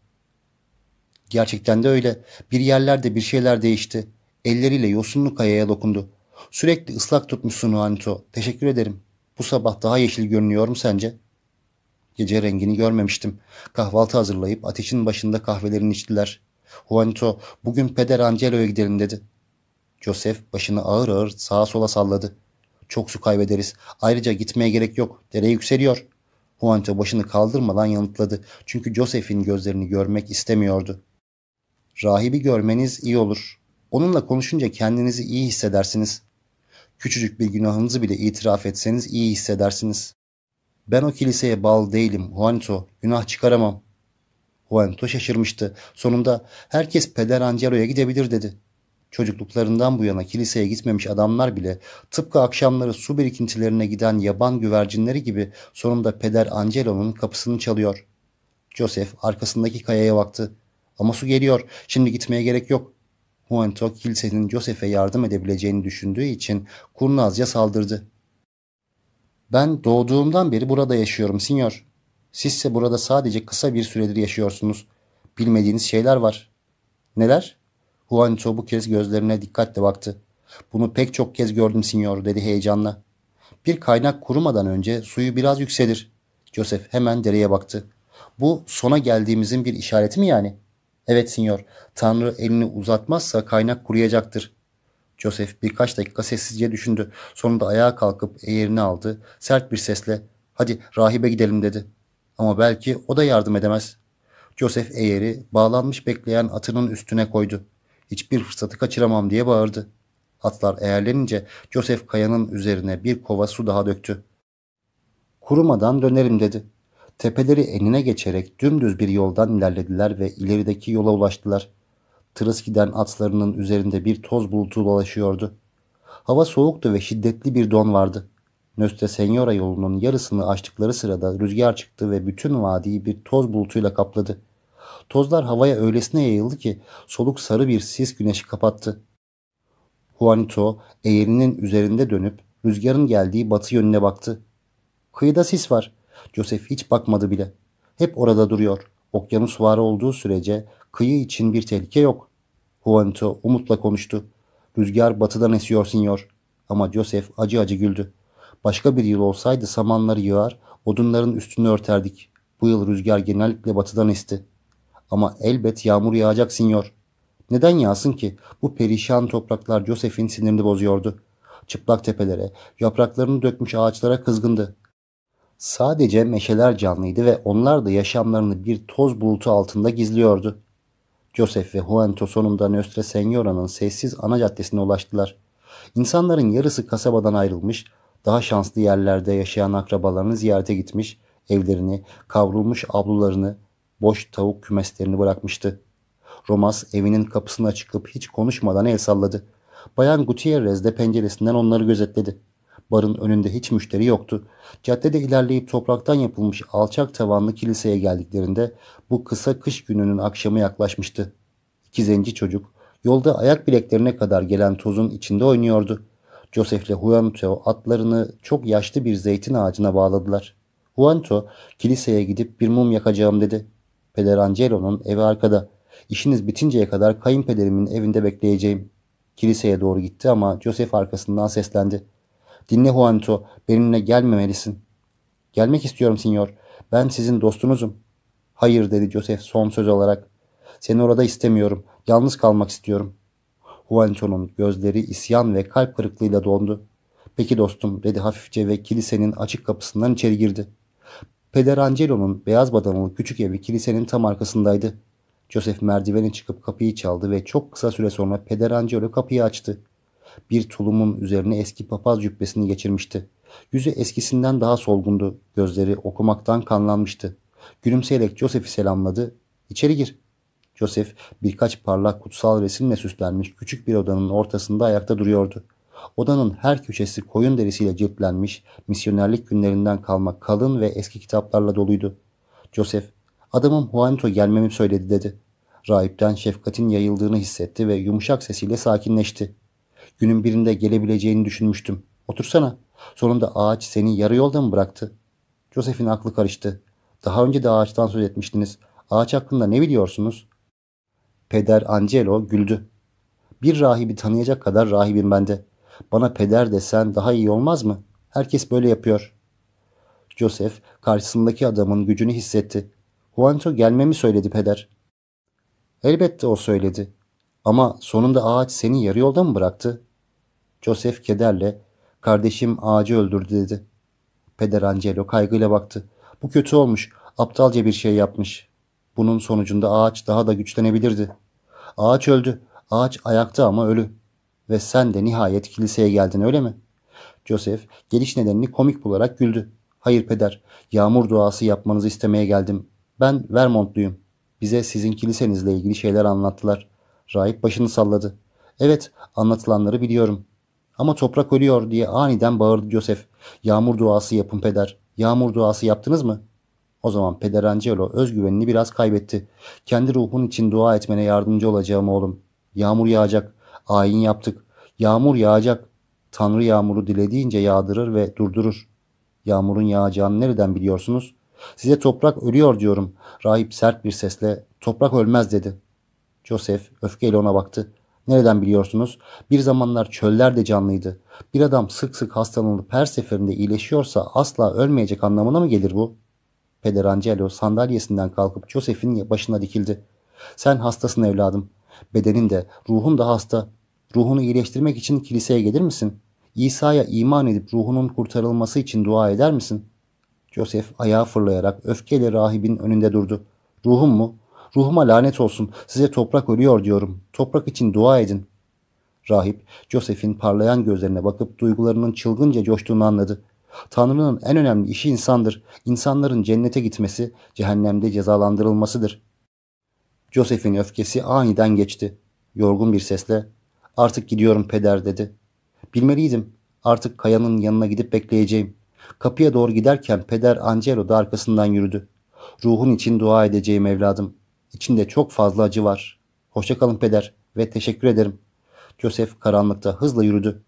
Gerçekten de öyle. Bir yerlerde bir şeyler değişti. Elleriyle yosunlu kayaya dokundu. Sürekli ıslak tutmuşsun Juanito. Teşekkür ederim. Bu sabah daha yeşil görünüyorum sence? Gece rengini görmemiştim. Kahvaltı hazırlayıp ateşin başında kahvelerini içtiler. Juanito bugün Peder Angelo'ya gidelim dedi. Joseph başını ağır ağır sağa sola salladı. Çok su kaybederiz. Ayrıca gitmeye gerek yok. Dere yükseliyor. Juanito başını kaldırmadan yanıtladı. Çünkü Joseph'in gözlerini görmek istemiyordu. Rahibi görmeniz iyi olur. Onunla konuşunca kendinizi iyi hissedersiniz. Küçücük bir günahınızı bile itiraf etseniz iyi hissedersiniz. Ben o kiliseye bağlı değilim Juanito. Günah çıkaramam. Juanito şaşırmıştı. Sonunda herkes Peder Angelo'ya gidebilir dedi. Çocukluklarından bu yana kiliseye gitmemiş adamlar bile tıpkı akşamları su birikintilerine giden yaban güvercinleri gibi sonunda Peder Angelo'nun kapısını çalıyor. Joseph arkasındaki kayaya baktı. Ama su geliyor. Şimdi gitmeye gerek yok. Juanito kilisenin Joseph'e yardım edebileceğini düşündüğü için kurnazca saldırdı. Ben doğduğumdan beri burada yaşıyorum sinyor. Sizse burada sadece kısa bir süredir yaşıyorsunuz. Bilmediğiniz şeyler var. Neler? Juanito bu kez gözlerine dikkatle baktı. Bunu pek çok kez gördüm sinyor dedi heyecanla. Bir kaynak kurumadan önce suyu biraz yükselir. Joseph hemen dereye baktı. Bu sona geldiğimizin bir işareti mi yani? Evet sinyor. Tanrı elini uzatmazsa kaynak kuruyacaktır. Joseph birkaç dakika sessizce düşündü. Sonunda ayağa kalkıp eğerini aldı. Sert bir sesle hadi rahibe gidelim dedi. Ama belki o da yardım edemez. Joseph eğeri bağlanmış bekleyen atının üstüne koydu. Hiçbir fırsatı kaçıramam diye bağırdı. Atlar eğerlenince Joseph kayanın üzerine bir kova su daha döktü. Kurumadan dönerim dedi. Tepeleri enine geçerek dümdüz bir yoldan ilerlediler ve ilerideki yola ulaştılar. Tırıs giden atlarının üzerinde bir toz bulutu dolaşıyordu. Hava soğuktu ve şiddetli bir don vardı. Nöstre Senyora yolunun yarısını açtıkları sırada rüzgar çıktı ve bütün vadiyi bir toz bulutuyla kapladı. Tozlar havaya öylesine yayıldı ki soluk sarı bir sis güneşi kapattı. Juanito eğerinin üzerinde dönüp rüzgarın geldiği batı yönüne baktı. Kıyıda sis var. Joseph hiç bakmadı bile. Hep orada duruyor. Okyanus var olduğu sürece kıyı için bir tehlike yok. Juanito umutla konuştu. Rüzgar batıdan esiyor sinyor. Ama Joseph acı acı güldü. Başka bir yıl olsaydı samanları yığar, odunların üstünü örterdik. Bu yıl rüzgar genellikle batıdan esti. Ama elbet yağmur yağacak sinyor. Neden yağsın ki? Bu perişan topraklar Joseph'in sinirini bozuyordu. Çıplak tepelere, yapraklarını dökmüş ağaçlara kızgındı. Sadece meşeler canlıydı ve onlar da yaşamlarını bir toz bulutu altında gizliyordu. Joseph ve Juanito sonunda Nöstre Senyora'nın sessiz ana caddesine ulaştılar. İnsanların yarısı kasabadan ayrılmış, daha şanslı yerlerde yaşayan akrabalarını ziyarete gitmiş, evlerini, kavrulmuş ablularını, boş tavuk kümeslerini bırakmıştı. Romas evinin kapısına çıkıp hiç konuşmadan el salladı. Bayan Gutierrez de penceresinden onları gözetledi. Barın önünde hiç müşteri yoktu. Caddede ilerleyip topraktan yapılmış alçak tavanlı kiliseye geldiklerinde bu kısa kış gününün akşamı yaklaşmıştı. İki zenci çocuk yolda ayak bileklerine kadar gelen tozun içinde oynuyordu. Joseph ile Juanito atlarını çok yaşlı bir zeytin ağacına bağladılar. Juanito kiliseye gidip bir mum yakacağım dedi. Peder Angelo'nun evi arkada. İşiniz bitinceye kadar kayınpederimin evinde bekleyeceğim. Kiliseye doğru gitti ama Joseph arkasından seslendi. Dinle Juanito, benimle gelmemelisin. Gelmek istiyorum sinyor. Ben sizin dostunuzum. Hayır dedi Joseph son söz olarak. Seni orada istemiyorum. Yalnız kalmak istiyorum. Juanito'nun gözleri isyan ve kalp kırıklığıyla dondu. Peki dostum dedi hafifçe ve kilisenin açık kapısından içeri girdi. Peder Angelo'nun beyaz badanalı küçük evi kilisenin tam arkasındaydı. Joseph merdiveni çıkıp kapıyı çaldı ve çok kısa süre sonra Peder Angelo kapıyı açtı. Bir tulumun üzerine eski papaz cübbesini geçirmişti. Yüzü eskisinden daha solgundu. Gözleri okumaktan kanlanmıştı. Gülümseyerek Joseph'i selamladı. İçeri gir. Joseph birkaç parlak kutsal resimle süslenmiş küçük bir odanın ortasında ayakta duruyordu. Odanın her köşesi koyun derisiyle ciltlenmiş, misyonerlik günlerinden kalma kalın ve eski kitaplarla doluydu. Joseph, adamım Juanito gelmemi söyledi dedi. Rahipten şefkatin yayıldığını hissetti ve yumuşak sesiyle sakinleşti. Günün birinde gelebileceğini düşünmüştüm. Otursana. Sonunda ağaç seni yarı yolda mı bıraktı? Joseph'in aklı karıştı. Daha önce de ağaçtan söz etmiştiniz. Ağaç hakkında ne biliyorsunuz? Peder Angelo güldü. Bir rahibi tanıyacak kadar rahibim bende. Bana peder desen daha iyi olmaz mı? Herkes böyle yapıyor. Joseph karşısındaki adamın gücünü hissetti. Juanito gelmemi söyledi peder. Elbette o söyledi. Ama sonunda ağaç seni yarı yolda mı bıraktı? Joseph kederle kardeşim ağacı öldürdü dedi. Peder Angelo kaygıyla baktı. Bu kötü olmuş. Aptalca bir şey yapmış. Bunun sonucunda ağaç daha da güçlenebilirdi. Ağaç öldü. Ağaç ayakta ama ölü. Ve sen de nihayet kiliseye geldin öyle mi? Joseph geliş nedenini komik bularak güldü. Hayır peder, yağmur duası yapmanızı istemeye geldim. Ben Vermontluyum. Bize sizin kilisenizle ilgili şeyler anlattılar. Rahip başını salladı. Evet, anlatılanları biliyorum. Ama toprak ölüyor diye aniden bağırdı Joseph. Yağmur duası yapın peder. Yağmur duası yaptınız mı? O zaman Peder Angelo özgüvenini biraz kaybetti. Kendi ruhun için dua etmene yardımcı olacağım oğlum. Yağmur yağacak. Ayin yaptık. Yağmur yağacak. Tanrı yağmuru dilediğince yağdırır ve durdurur. Yağmurun yağacağını nereden biliyorsunuz? Size toprak ölüyor diyorum. Rahip sert bir sesle toprak ölmez dedi. Joseph öfkeyle ona baktı. Nereden biliyorsunuz? Bir zamanlar çöller de canlıydı. Bir adam sık sık hastalanıp her seferinde iyileşiyorsa asla ölmeyecek anlamına mı gelir bu? Peder Angelo sandalyesinden kalkıp Joseph'in başına dikildi. Sen hastasın evladım. Bedenin de, ruhun da hasta. Ruhunu iyileştirmek için kiliseye gelir misin? İsa'ya iman edip ruhunun kurtarılması için dua eder misin? Joseph ayağa fırlayarak öfkeyle rahibin önünde durdu. Ruhum mu? Ruhuma lanet olsun. Size toprak ölüyor diyorum. Toprak için dua edin. Rahip, Joseph'in parlayan gözlerine bakıp duygularının çılgınca coştuğunu anladı. Tanrı'nın en önemli işi insandır. İnsanların cennete gitmesi, cehennemde cezalandırılmasıdır. Joseph'in öfkesi aniden geçti. Yorgun bir sesle, artık gidiyorum peder dedi. Bilmeliydim. Artık kayanın yanına gidip bekleyeceğim. Kapıya doğru giderken peder Angelo da arkasından yürüdü. Ruhun için dua edeceğim evladım. İçinde çok fazla acı var. Hoşçakalın peder ve teşekkür ederim. Joseph karanlıkta hızla yürüdü.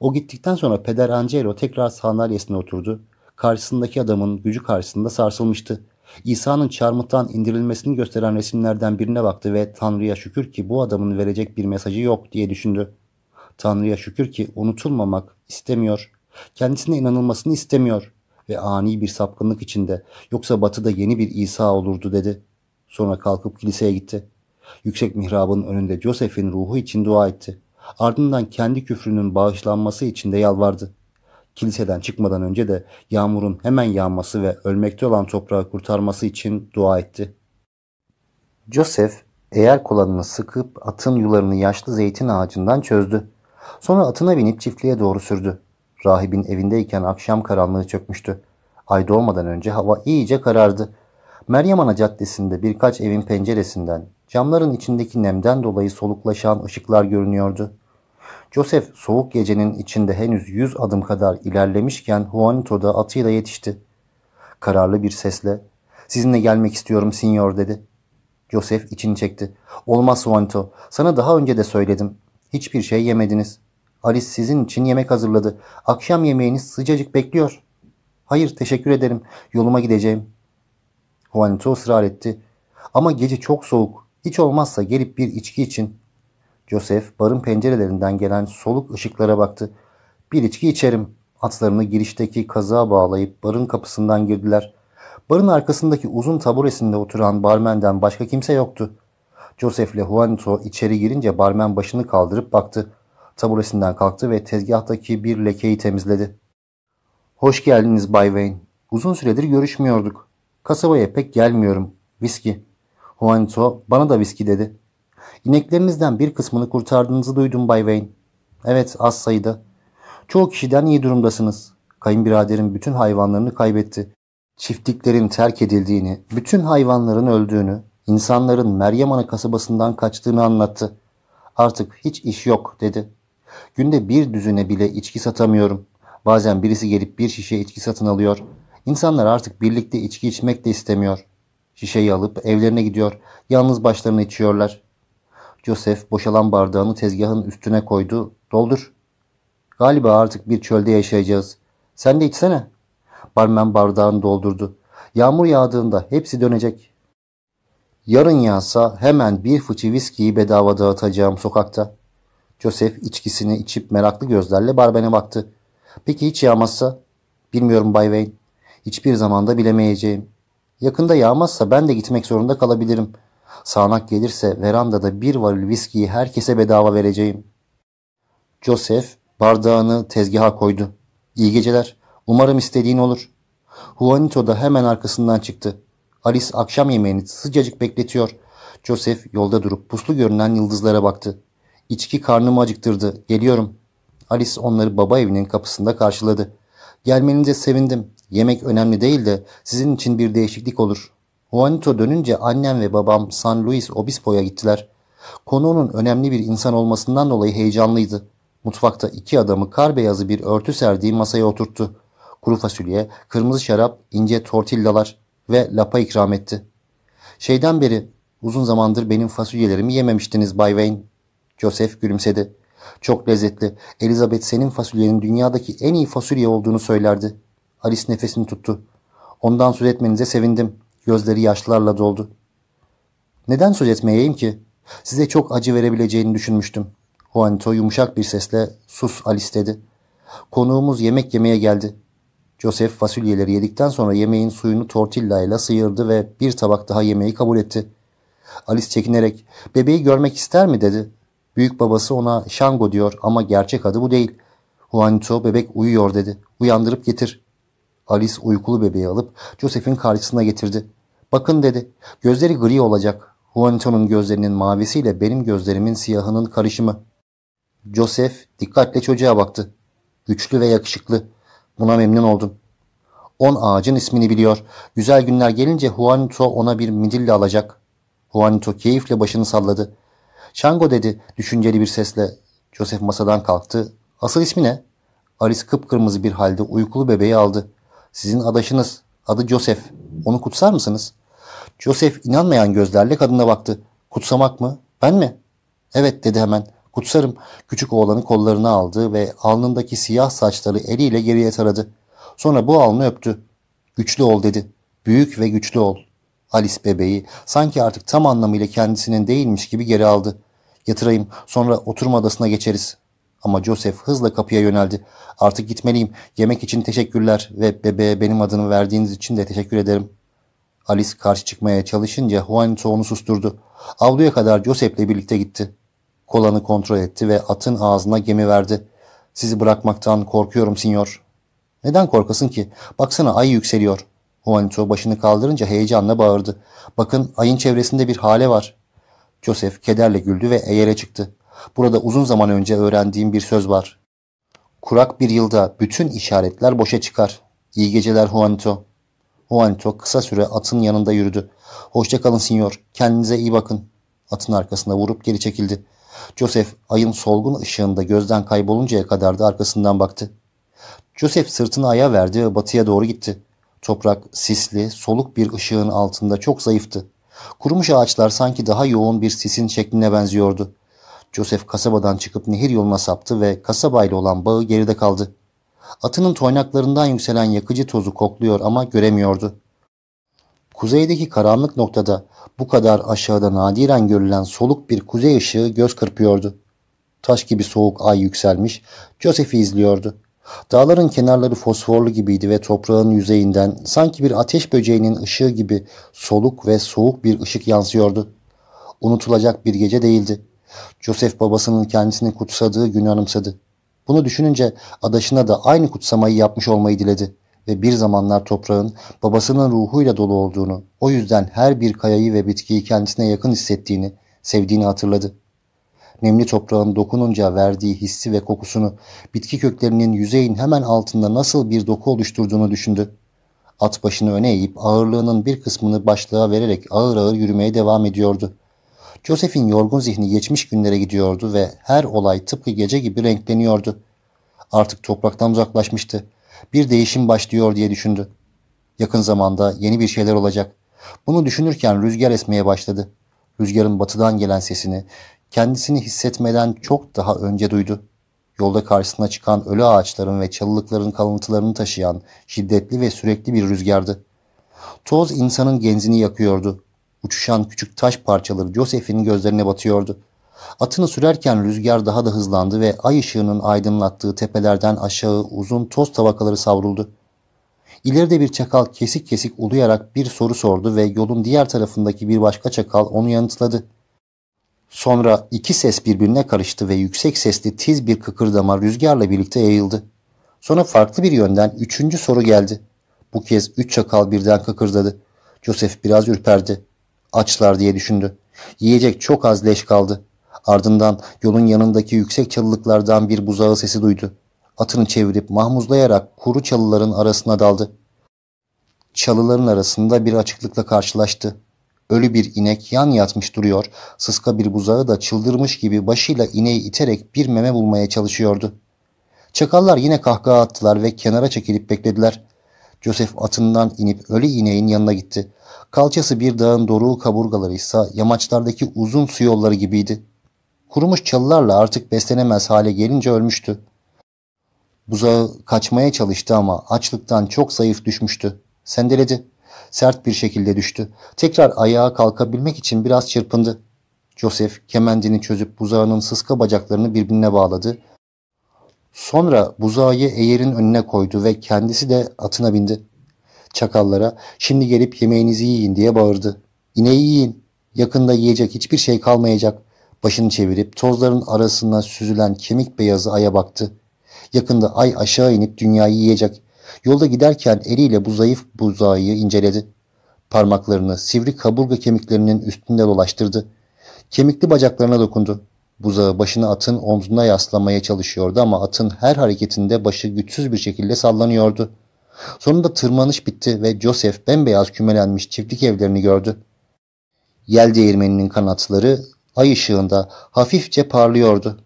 O gittikten sonra peder Angelo tekrar sandalyesine oturdu. Karşısındaki adamın gücü karşısında sarsılmıştı. İsa'nın çarmıhtan indirilmesini gösteren resimlerden birine baktı ve Tanrı'ya şükür ki bu adamın verecek bir mesajı yok diye düşündü. Tanrı'ya şükür ki unutulmamak istemiyor. Kendisine inanılmasını istemiyor ve ani bir sapkınlık içinde yoksa batıda yeni bir İsa olurdu dedi. Sonra kalkıp kiliseye gitti. Yüksek mihrabın önünde Joseph'in ruhu için dua etti. Ardından kendi küfrünün bağışlanması için de yalvardı. Kiliseden çıkmadan önce de yağmurun hemen yağması ve ölmekte olan toprağı kurtarması için dua etti. Joseph eğer kolanını sıkıp atın yularını yaşlı zeytin ağacından çözdü. Sonra atına binip çiftliğe doğru sürdü. Rahibin evindeyken akşam karanlığı çökmüştü. Ay doğmadan önce hava iyice karardı. Meryem Ana Caddesi'nde birkaç evin penceresinden, camların içindeki nemden dolayı soluklaşan ışıklar görünüyordu. Joseph soğuk gecenin içinde henüz yüz adım kadar ilerlemişken Juanito da atıyla yetişti. Kararlı bir sesle ''Sizinle gelmek istiyorum sinyor'' dedi. Joseph içini çekti. ''Olmaz Juanito, sana daha önce de söyledim. Hiçbir şey yemediniz. Alice sizin için yemek hazırladı. Akşam yemeğiniz sıcacık bekliyor.'' ''Hayır, teşekkür ederim. Yoluma gideceğim.'' Juanito ısrar etti. ''Ama gece çok soğuk. Hiç olmazsa gelip bir içki için.'' Joseph barın pencerelerinden gelen soluk ışıklara baktı. Bir içki içerim. Atlarını girişteki kazığa bağlayıp barın kapısından girdiler. Barın arkasındaki uzun taburesinde oturan barmenden başka kimse yoktu. Joseph ile Juanito içeri girince barmen başını kaldırıp baktı. Taburesinden kalktı ve tezgahtaki bir lekeyi temizledi. Hoş geldiniz Bay Wayne. Uzun süredir görüşmüyorduk. Kasabaya pek gelmiyorum. Viski. Juanito bana da viski dedi. İneklerinizden bir kısmını kurtardığınızı duydum Bay Wayne. Evet az sayıda. Çoğu kişiden iyi durumdasınız. Kayınbiraderim bütün hayvanlarını kaybetti. Çiftliklerin terk edildiğini, bütün hayvanların öldüğünü, insanların Meryem Ana kasabasından kaçtığını anlattı. Artık hiç iş yok dedi. Günde bir düzüne bile içki satamıyorum. Bazen birisi gelip bir şişe içki satın alıyor. İnsanlar artık birlikte içki içmek de istemiyor. Şişeyi alıp evlerine gidiyor. Yalnız başlarına içiyorlar. Joseph boşalan bardağını tezgahın üstüne koydu. Doldur. Galiba artık bir çölde yaşayacağız. Sen de içsene. Barmen bardağını doldurdu. Yağmur yağdığında hepsi dönecek. Yarın yağsa hemen bir fıçı viskiyi bedava dağıtacağım sokakta. Joseph içkisini içip meraklı gözlerle barbene baktı. Peki hiç yağmazsa? Bilmiyorum Bay Wayne. Hiçbir zamanda bilemeyeceğim. Yakında yağmazsa ben de gitmek zorunda kalabilirim.'' Sağanak gelirse verandada bir varil viskiyi herkese bedava vereceğim. Joseph bardağını tezgaha koydu. İyi geceler. Umarım istediğin olur. Juanito da hemen arkasından çıktı. Alice akşam yemeğini sıcacık bekletiyor. Joseph yolda durup puslu görünen yıldızlara baktı. İçki karnımı acıktırdı. Geliyorum. Alice onları baba evinin kapısında karşıladı. Gelmenize sevindim. Yemek önemli değil de sizin için bir değişiklik olur. Juanito dönünce annem ve babam San Luis Obispo'ya gittiler. Konuğunun önemli bir insan olmasından dolayı heyecanlıydı. Mutfakta iki adamı kar beyazı bir örtü serdiği masaya oturttu. Kuru fasulye, kırmızı şarap, ince tortillalar ve lapa ikram etti. Şeyden beri uzun zamandır benim fasulyelerimi yememiştiniz Bay Wayne. Joseph gülümsedi. Çok lezzetli. Elizabeth senin fasulyenin dünyadaki en iyi fasulye olduğunu söylerdi. Alice nefesini tuttu. Ondan söz etmenize sevindim. Gözleri yaşlarla doldu. Neden söz etmeyeyim ki? Size çok acı verebileceğini düşünmüştüm. Juanito yumuşak bir sesle sus Alice dedi. Konuğumuz yemek yemeye geldi. Joseph fasulyeleri yedikten sonra yemeğin suyunu tortilla ile sıyırdı ve bir tabak daha yemeği kabul etti. Alice çekinerek bebeği görmek ister mi dedi. Büyük babası ona Shango diyor ama gerçek adı bu değil. Juanito bebek uyuyor dedi. Uyandırıp getir. Alice uykulu bebeği alıp Joseph'in karşısına getirdi. Bakın dedi. Gözleri gri olacak. Juanito'nun gözlerinin mavisiyle benim gözlerimin siyahının karışımı. Joseph dikkatle çocuğa baktı. Güçlü ve yakışıklı. Buna memnun oldum. On ağacın ismini biliyor. Güzel günler gelince Juanito ona bir midilli alacak. Juanito keyifle başını salladı. Shango dedi düşünceli bir sesle. Joseph masadan kalktı. Asıl ismi ne? Alice kıpkırmızı bir halde uykulu bebeği aldı. Sizin adaşınız, adı Joseph. Onu kutsar mısınız? Joseph inanmayan gözlerle kadına baktı. Kutsamak mı? Ben mi? Evet dedi hemen. Kutsarım. Küçük oğlanı kollarına aldı ve alnındaki siyah saçları eliyle geriye taradı. Sonra bu alnı öptü. Güçlü ol dedi. Büyük ve güçlü ol. Alice bebeği sanki artık tam anlamıyla kendisinin değilmiş gibi geri aldı. Yatırayım sonra oturma odasına geçeriz. Ama Joseph hızla kapıya yöneldi. Artık gitmeliyim. Yemek için teşekkürler ve bebeğe benim adını verdiğiniz için de teşekkür ederim. Alice karşı çıkmaya çalışınca Juanito onu susturdu. Avluya kadar Joseph'le birlikte gitti. Kolanı kontrol etti ve atın ağzına gemi verdi. Sizi bırakmaktan korkuyorum sinyor. Neden korkasın ki? Baksana ay yükseliyor. Juanito başını kaldırınca heyecanla bağırdı. Bakın ayın çevresinde bir hale var. Joseph kederle güldü ve eğere çıktı. Burada uzun zaman önce öğrendiğim bir söz var. Kurak bir yılda bütün işaretler boşa çıkar. İyi geceler Juanito. Juanito kısa süre atın yanında yürüdü. Hoşça kalın sinyor. Kendinize iyi bakın. Atın arkasına vurup geri çekildi. Joseph ayın solgun ışığında gözden kayboluncaya kadar da arkasından baktı. Joseph sırtını aya verdi ve batıya doğru gitti. Toprak sisli, soluk bir ışığın altında çok zayıftı. Kurumuş ağaçlar sanki daha yoğun bir sisin şekline benziyordu. Joseph kasabadan çıkıp nehir yoluna saptı ve kasabayla olan bağı geride kaldı. Atının toynaklarından yükselen yakıcı tozu kokluyor ama göremiyordu. Kuzeydeki karanlık noktada bu kadar aşağıda nadiren görülen soluk bir kuzey ışığı göz kırpıyordu. Taş gibi soğuk ay yükselmiş, Joseph'i izliyordu. Dağların kenarları fosforlu gibiydi ve toprağın yüzeyinden sanki bir ateş böceğinin ışığı gibi soluk ve soğuk bir ışık yansıyordu. Unutulacak bir gece değildi. Joseph babasının kendisini kutsadığı günü anımsadı. Bunu düşününce adaşına da aynı kutsamayı yapmış olmayı diledi ve bir zamanlar toprağın babasının ruhuyla dolu olduğunu, o yüzden her bir kayayı ve bitkiyi kendisine yakın hissettiğini, sevdiğini hatırladı. Nemli toprağın dokununca verdiği hissi ve kokusunu, bitki köklerinin yüzeyin hemen altında nasıl bir doku oluşturduğunu düşündü. At başını öne eğip ağırlığının bir kısmını başlığa vererek ağır ağır yürümeye devam ediyordu. Joseph'in yorgun zihni geçmiş günlere gidiyordu ve her olay tıpkı gece gibi renkleniyordu. Artık topraktan uzaklaşmıştı. Bir değişim başlıyor diye düşündü. Yakın zamanda yeni bir şeyler olacak. Bunu düşünürken rüzgar esmeye başladı. Rüzgarın batıdan gelen sesini kendisini hissetmeden çok daha önce duydu. Yolda karşısına çıkan ölü ağaçların ve çalılıkların kalıntılarını taşıyan şiddetli ve sürekli bir rüzgardı. Toz insanın genzini yakıyordu. Uçuşan küçük taş parçaları Joseph'in gözlerine batıyordu. Atını sürerken rüzgar daha da hızlandı ve ay ışığının aydınlattığı tepelerden aşağı uzun toz tabakaları savruldu. İleride bir çakal kesik kesik uluyarak bir soru sordu ve yolun diğer tarafındaki bir başka çakal onu yanıtladı. Sonra iki ses birbirine karıştı ve yüksek sesli tiz bir kıkırdama rüzgarla birlikte yayıldı. Sonra farklı bir yönden üçüncü soru geldi. Bu kez üç çakal birden kıkırdadı. Joseph biraz ürperdi. Açlar diye düşündü. Yiyecek çok az leş kaldı. Ardından yolun yanındaki yüksek çalılıklardan bir buzağı sesi duydu. Atını çevirip mahmuzlayarak kuru çalıların arasına daldı. Çalıların arasında bir açıklıkla karşılaştı. Ölü bir inek yan yatmış duruyor, sıska bir buzağı da çıldırmış gibi başıyla ineği iterek bir meme bulmaya çalışıyordu. Çakallar yine kahkaha attılar ve kenara çekilip beklediler. Joseph atından inip ölü ineğin yanına gitti. Kalçası bir dağın doruğu kaburgaları ise yamaçlardaki uzun su yolları gibiydi. Kurumuş çalılarla artık beslenemez hale gelince ölmüştü. Buzağı kaçmaya çalıştı ama açlıktan çok zayıf düşmüştü. Sendeledi. Sert bir şekilde düştü. Tekrar ayağa kalkabilmek için biraz çırpındı. Joseph kemendini çözüp buzağının sıska bacaklarını birbirine bağladı. Sonra buzağı eğerin önüne koydu ve kendisi de atına bindi. Çakallara şimdi gelip yemeğinizi yiyin diye bağırdı. İneği yiyin. Yakında yiyecek hiçbir şey kalmayacak. Başını çevirip tozların arasına süzülen kemik beyazı aya baktı. Yakında ay aşağı inip dünyayı yiyecek. Yolda giderken eliyle bu zayıf buzağı inceledi. Parmaklarını sivri kaburga kemiklerinin üstünde dolaştırdı. Kemikli bacaklarına dokundu. Buzağı başını atın omzuna yaslamaya çalışıyordu ama atın her hareketinde başı güçsüz bir şekilde sallanıyordu. Sonunda tırmanış bitti ve Joseph bembeyaz kümelenmiş çiftlik evlerini gördü. Yel değirmeninin kanatları ay ışığında hafifçe parlıyordu.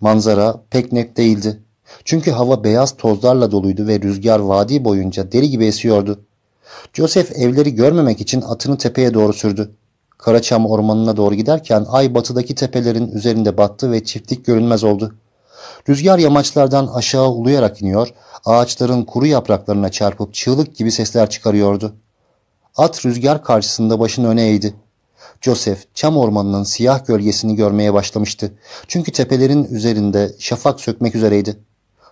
Manzara pek net değildi. Çünkü hava beyaz tozlarla doluydu ve rüzgar vadi boyunca deli gibi esiyordu. Joseph evleri görmemek için atını tepeye doğru sürdü. Karaçam ormanına doğru giderken ay batıdaki tepelerin üzerinde battı ve çiftlik görünmez oldu. Rüzgar yamaçlardan aşağı uluyarak iniyor, ağaçların kuru yapraklarına çarpıp çığlık gibi sesler çıkarıyordu. At rüzgar karşısında başını öne eğdi. Joseph çam ormanının siyah gölgesini görmeye başlamıştı. Çünkü tepelerin üzerinde şafak sökmek üzereydi.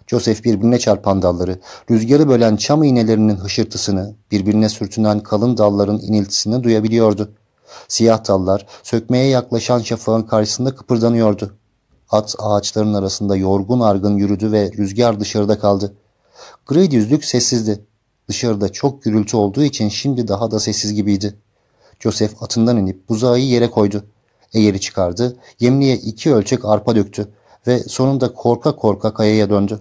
Joseph birbirine çarpan dalları, rüzgarı bölen çam iğnelerinin hışırtısını, birbirine sürtünen kalın dalların iniltisini duyabiliyordu. Siyah dallar sökmeye yaklaşan şafağın karşısında kıpırdanıyordu. At ağaçların arasında yorgun argın yürüdü ve rüzgar dışarıda kaldı. Gri düzlük sessizdi. Dışarıda çok gürültü olduğu için şimdi daha da sessiz gibiydi. Joseph atından inip buzağı yere koydu. Eğeri çıkardı, yemliğe iki ölçek arpa döktü ve sonunda korka korka kayaya döndü.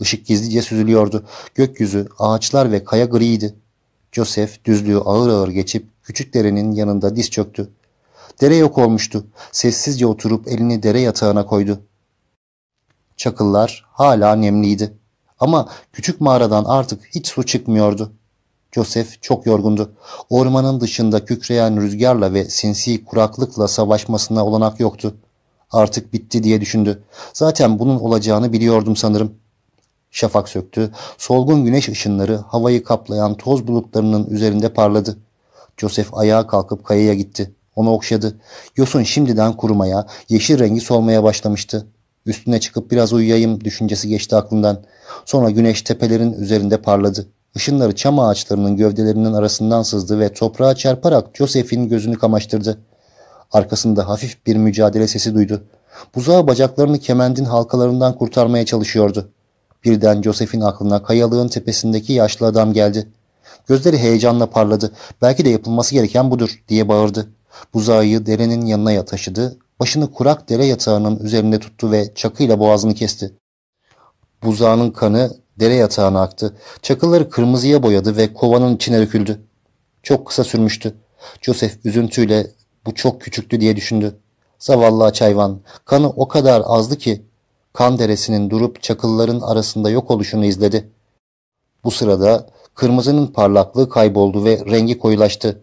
Işık gizlice süzülüyordu. Gökyüzü, ağaçlar ve kaya griydi. Joseph düzlüğü ağır ağır geçip küçük derenin yanında diz çöktü. Dere yok olmuştu. Sessizce oturup elini dere yatağına koydu. Çakıllar hala nemliydi. Ama küçük mağaradan artık hiç su çıkmıyordu. Joseph çok yorgundu. Ormanın dışında kükreyen rüzgarla ve sinsi kuraklıkla savaşmasına olanak yoktu. Artık bitti diye düşündü. Zaten bunun olacağını biliyordum sanırım. Şafak söktü. Solgun güneş ışınları havayı kaplayan toz bulutlarının üzerinde parladı. Joseph ayağa kalkıp kayaya gitti. Onu okşadı. Yosun şimdiden kurumaya, yeşil rengi solmaya başlamıştı. Üstüne çıkıp biraz uyuyayım düşüncesi geçti aklından. Sonra güneş tepelerin üzerinde parladı. Işınları çam ağaçlarının gövdelerinin arasından sızdı ve toprağa çarparak Joseph'in gözünü kamaştırdı. Arkasında hafif bir mücadele sesi duydu. Buzağı bacaklarını kemendin halkalarından kurtarmaya çalışıyordu. Birden Joseph'in aklına kayalığın tepesindeki yaşlı adam geldi. Gözleri heyecanla parladı. Belki de yapılması gereken budur diye bağırdı. Buzağı derenin yanına taşıdı. Başını kurak dere yatağının üzerinde tuttu ve çakıyla boğazını kesti. Buzağının kanı dere yatağına aktı. Çakılları kırmızıya boyadı ve kovanın içine döküldü. Çok kısa sürmüştü. Joseph üzüntüyle bu çok küçüktü diye düşündü. Zavallı aç hayvan. Kanı o kadar azdı ki kan deresinin durup çakılların arasında yok oluşunu izledi. Bu sırada kırmızının parlaklığı kayboldu ve rengi koyulaştı.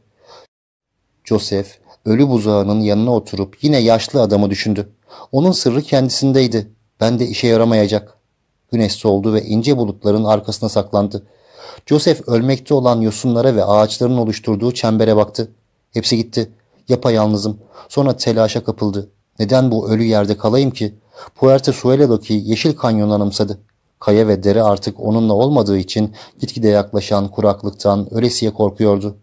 Joseph ölü buzağının yanına oturup yine yaşlı adamı düşündü. Onun sırrı kendisindeydi. Ben de işe yaramayacak. Güneş soldu ve ince bulutların arkasına saklandı. Joseph ölmekte olan yosunlara ve ağaçların oluşturduğu çembere baktı. Hepsi gitti. Yapayalnızım. Sonra telaşa kapıldı. Neden bu ölü yerde kalayım ki? Puerto Suelo'daki yeşil kanyon anımsadı. Kaya ve dere artık onunla olmadığı için gitgide yaklaşan kuraklıktan ölesiye korkuyordu.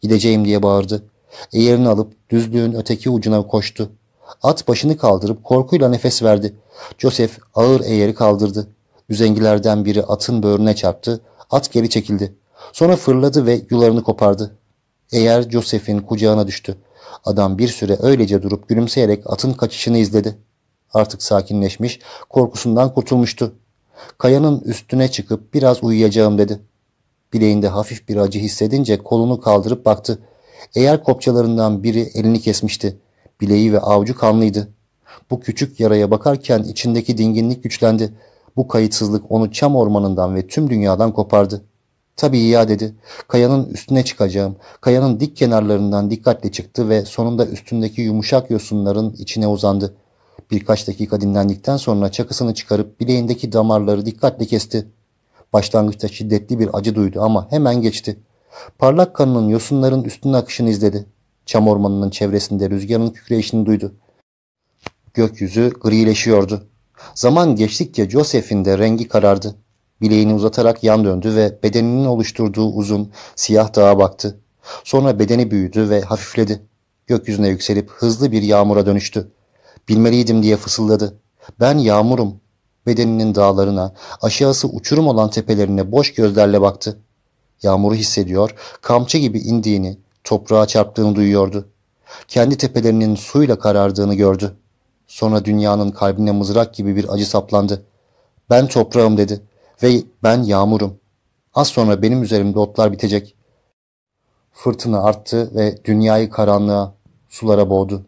Gideceğim diye bağırdı. Eğerini alıp düzlüğün öteki ucuna koştu. At başını kaldırıp korkuyla nefes verdi. Joseph ağır eğeri kaldırdı. Üzengilerden biri atın böğrüne çarptı. At geri çekildi. Sonra fırladı ve yularını kopardı. Eğer Joseph'in kucağına düştü. Adam bir süre öylece durup gülümseyerek atın kaçışını izledi. Artık sakinleşmiş, korkusundan kurtulmuştu. Kayanın üstüne çıkıp biraz uyuyacağım dedi. Bileğinde hafif bir acı hissedince kolunu kaldırıp baktı. Eğer kopçalarından biri elini kesmişti. Bileği ve avcu kanlıydı. Bu küçük yaraya bakarken içindeki dinginlik güçlendi. Bu kayıtsızlık onu çam ormanından ve tüm dünyadan kopardı. Tabii ya dedi. Kayanın üstüne çıkacağım. Kayanın dik kenarlarından dikkatle çıktı ve sonunda üstündeki yumuşak yosunların içine uzandı. Birkaç dakika dinlendikten sonra çakısını çıkarıp bileğindeki damarları dikkatle kesti. Başlangıçta şiddetli bir acı duydu ama hemen geçti. Parlak kanının yosunların üstüne akışını izledi. Çam ormanının çevresinde rüzgarın kükreyişini duydu. Gökyüzü grileşiyordu. Zaman geçtikçe Joseph'in de rengi karardı. Bileğini uzatarak yan döndü ve bedeninin oluşturduğu uzun, siyah dağa baktı. Sonra bedeni büyüdü ve hafifledi. Gökyüzüne yükselip hızlı bir yağmura dönüştü. Bilmeliydim diye fısıldadı. Ben yağmurum. Bedeninin dağlarına, aşağısı uçurum olan tepelerine boş gözlerle baktı. Yağmuru hissediyor, kamçı gibi indiğini, toprağa çarptığını duyuyordu. Kendi tepelerinin suyla karardığını gördü. Sonra dünyanın kalbine mızrak gibi bir acı saplandı. Ben toprağım dedi ve ben yağmurum. Az sonra benim üzerimde otlar bitecek. Fırtına arttı ve dünyayı karanlığa, sulara boğdu.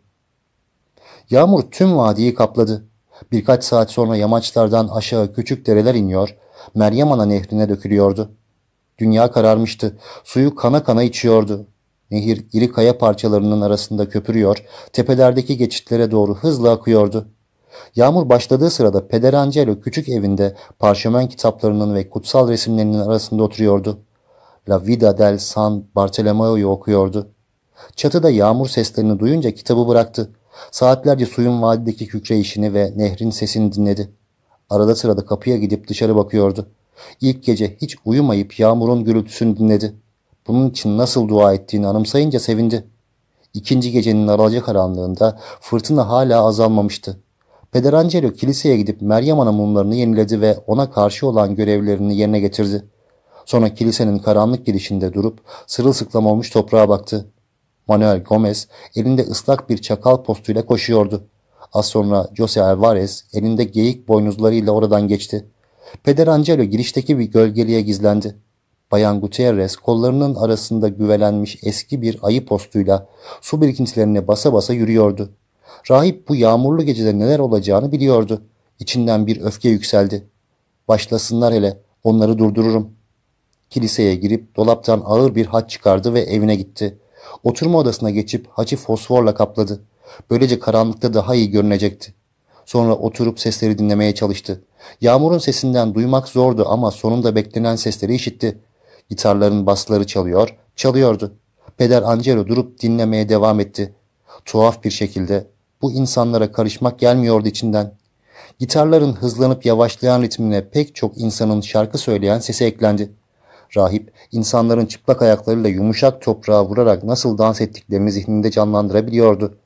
Yağmur tüm vadiyi kapladı. Birkaç saat sonra yamaçlardan aşağı küçük dereler iniyor, Meryem Ana nehrine dökülüyordu. Dünya kararmıştı, suyu kana kana içiyordu. Nehir iri kaya parçalarının arasında köpürüyor, tepelerdeki geçitlere doğru hızla akıyordu. Yağmur başladığı sırada Peder Angelo küçük evinde parşömen kitaplarının ve kutsal resimlerinin arasında oturuyordu. La Vida del San Bartolomeo'yu okuyordu. Çatıda yağmur seslerini duyunca kitabı bıraktı. Saatlerce suyun vadideki kükreyişini ve nehrin sesini dinledi. Arada sırada kapıya gidip dışarı bakıyordu. İlk gece hiç uyumayıp yağmurun gürültüsünü dinledi. Bunun için nasıl dua ettiğini anımsayınca sevindi. İkinci gecenin karanlığında fırtına hala azalmamıştı. Peder Angelo kiliseye gidip Meryem Ana mumlarını yeniledi ve ona karşı olan görevlerini yerine getirdi. Sonra kilisenin karanlık girişinde durup sırılsıklam olmuş toprağa baktı. Manuel Gomez elinde ıslak bir çakal postuyla koşuyordu. Az sonra Jose Alvarez elinde geyik boynuzlarıyla oradan geçti. Peder Angelo girişteki bir gölgeliğe gizlendi. Bayan Gutierrez kollarının arasında güvelenmiş eski bir ayı postuyla su birikintilerine basa basa yürüyordu. Rahip bu yağmurlu gecede neler olacağını biliyordu. İçinden bir öfke yükseldi. Başlasınlar hele, onları durdururum. Kiliseye girip dolaptan ağır bir haç çıkardı ve evine gitti. Oturma odasına geçip haçı fosforla kapladı. Böylece karanlıkta daha iyi görünecekti. Sonra oturup sesleri dinlemeye çalıştı. Yağmurun sesinden duymak zordu ama sonunda beklenen sesleri işitti. Gitarların basları çalıyor, çalıyordu. Peder Angelo durup dinlemeye devam etti. Tuhaf bir şekilde bu insanlara karışmak gelmiyordu içinden. Gitarların hızlanıp yavaşlayan ritmine pek çok insanın şarkı söyleyen sesi eklendi. Rahip, insanların çıplak ayaklarıyla yumuşak toprağa vurarak nasıl dans ettiklerini zihninde canlandırabiliyordu.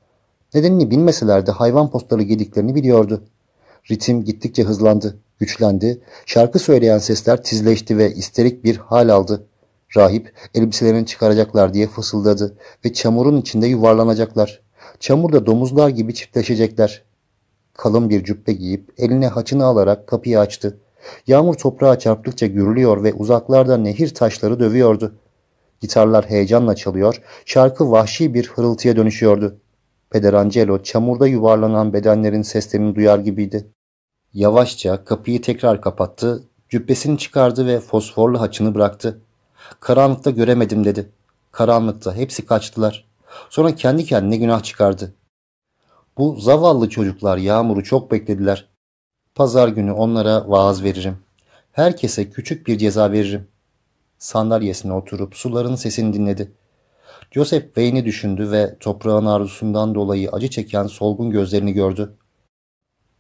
Nedenini bilmeseler de hayvan postları yediklerini biliyordu. Ritim gittikçe hızlandı, güçlendi, şarkı söyleyen sesler tizleşti ve isterik bir hal aldı. Rahip elbiselerini çıkaracaklar diye fısıldadı ve çamurun içinde yuvarlanacaklar. Çamurda domuzlar gibi çiftleşecekler. Kalın bir cübbe giyip eline haçını alarak kapıyı açtı. Yağmur toprağa çarptıkça gürlüyor ve uzaklarda nehir taşları dövüyordu. Gitarlar heyecanla çalıyor, şarkı vahşi bir hırıltıya dönüşüyordu. Peder Angelo çamurda yuvarlanan bedenlerin seslerini duyar gibiydi. Yavaşça kapıyı tekrar kapattı, cübbesini çıkardı ve fosforlu haçını bıraktı. Karanlıkta göremedim dedi. Karanlıkta hepsi kaçtılar. Sonra kendi kendine günah çıkardı. Bu zavallı çocuklar yağmuru çok beklediler. Pazar günü onlara vaaz veririm. Herkese küçük bir ceza veririm. Sandalyesine oturup suların sesini dinledi. Joseph Wayne'i düşündü ve toprağın arzusundan dolayı acı çeken solgun gözlerini gördü.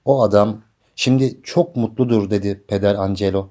O adam şimdi çok mutludur dedi Peder Angelo.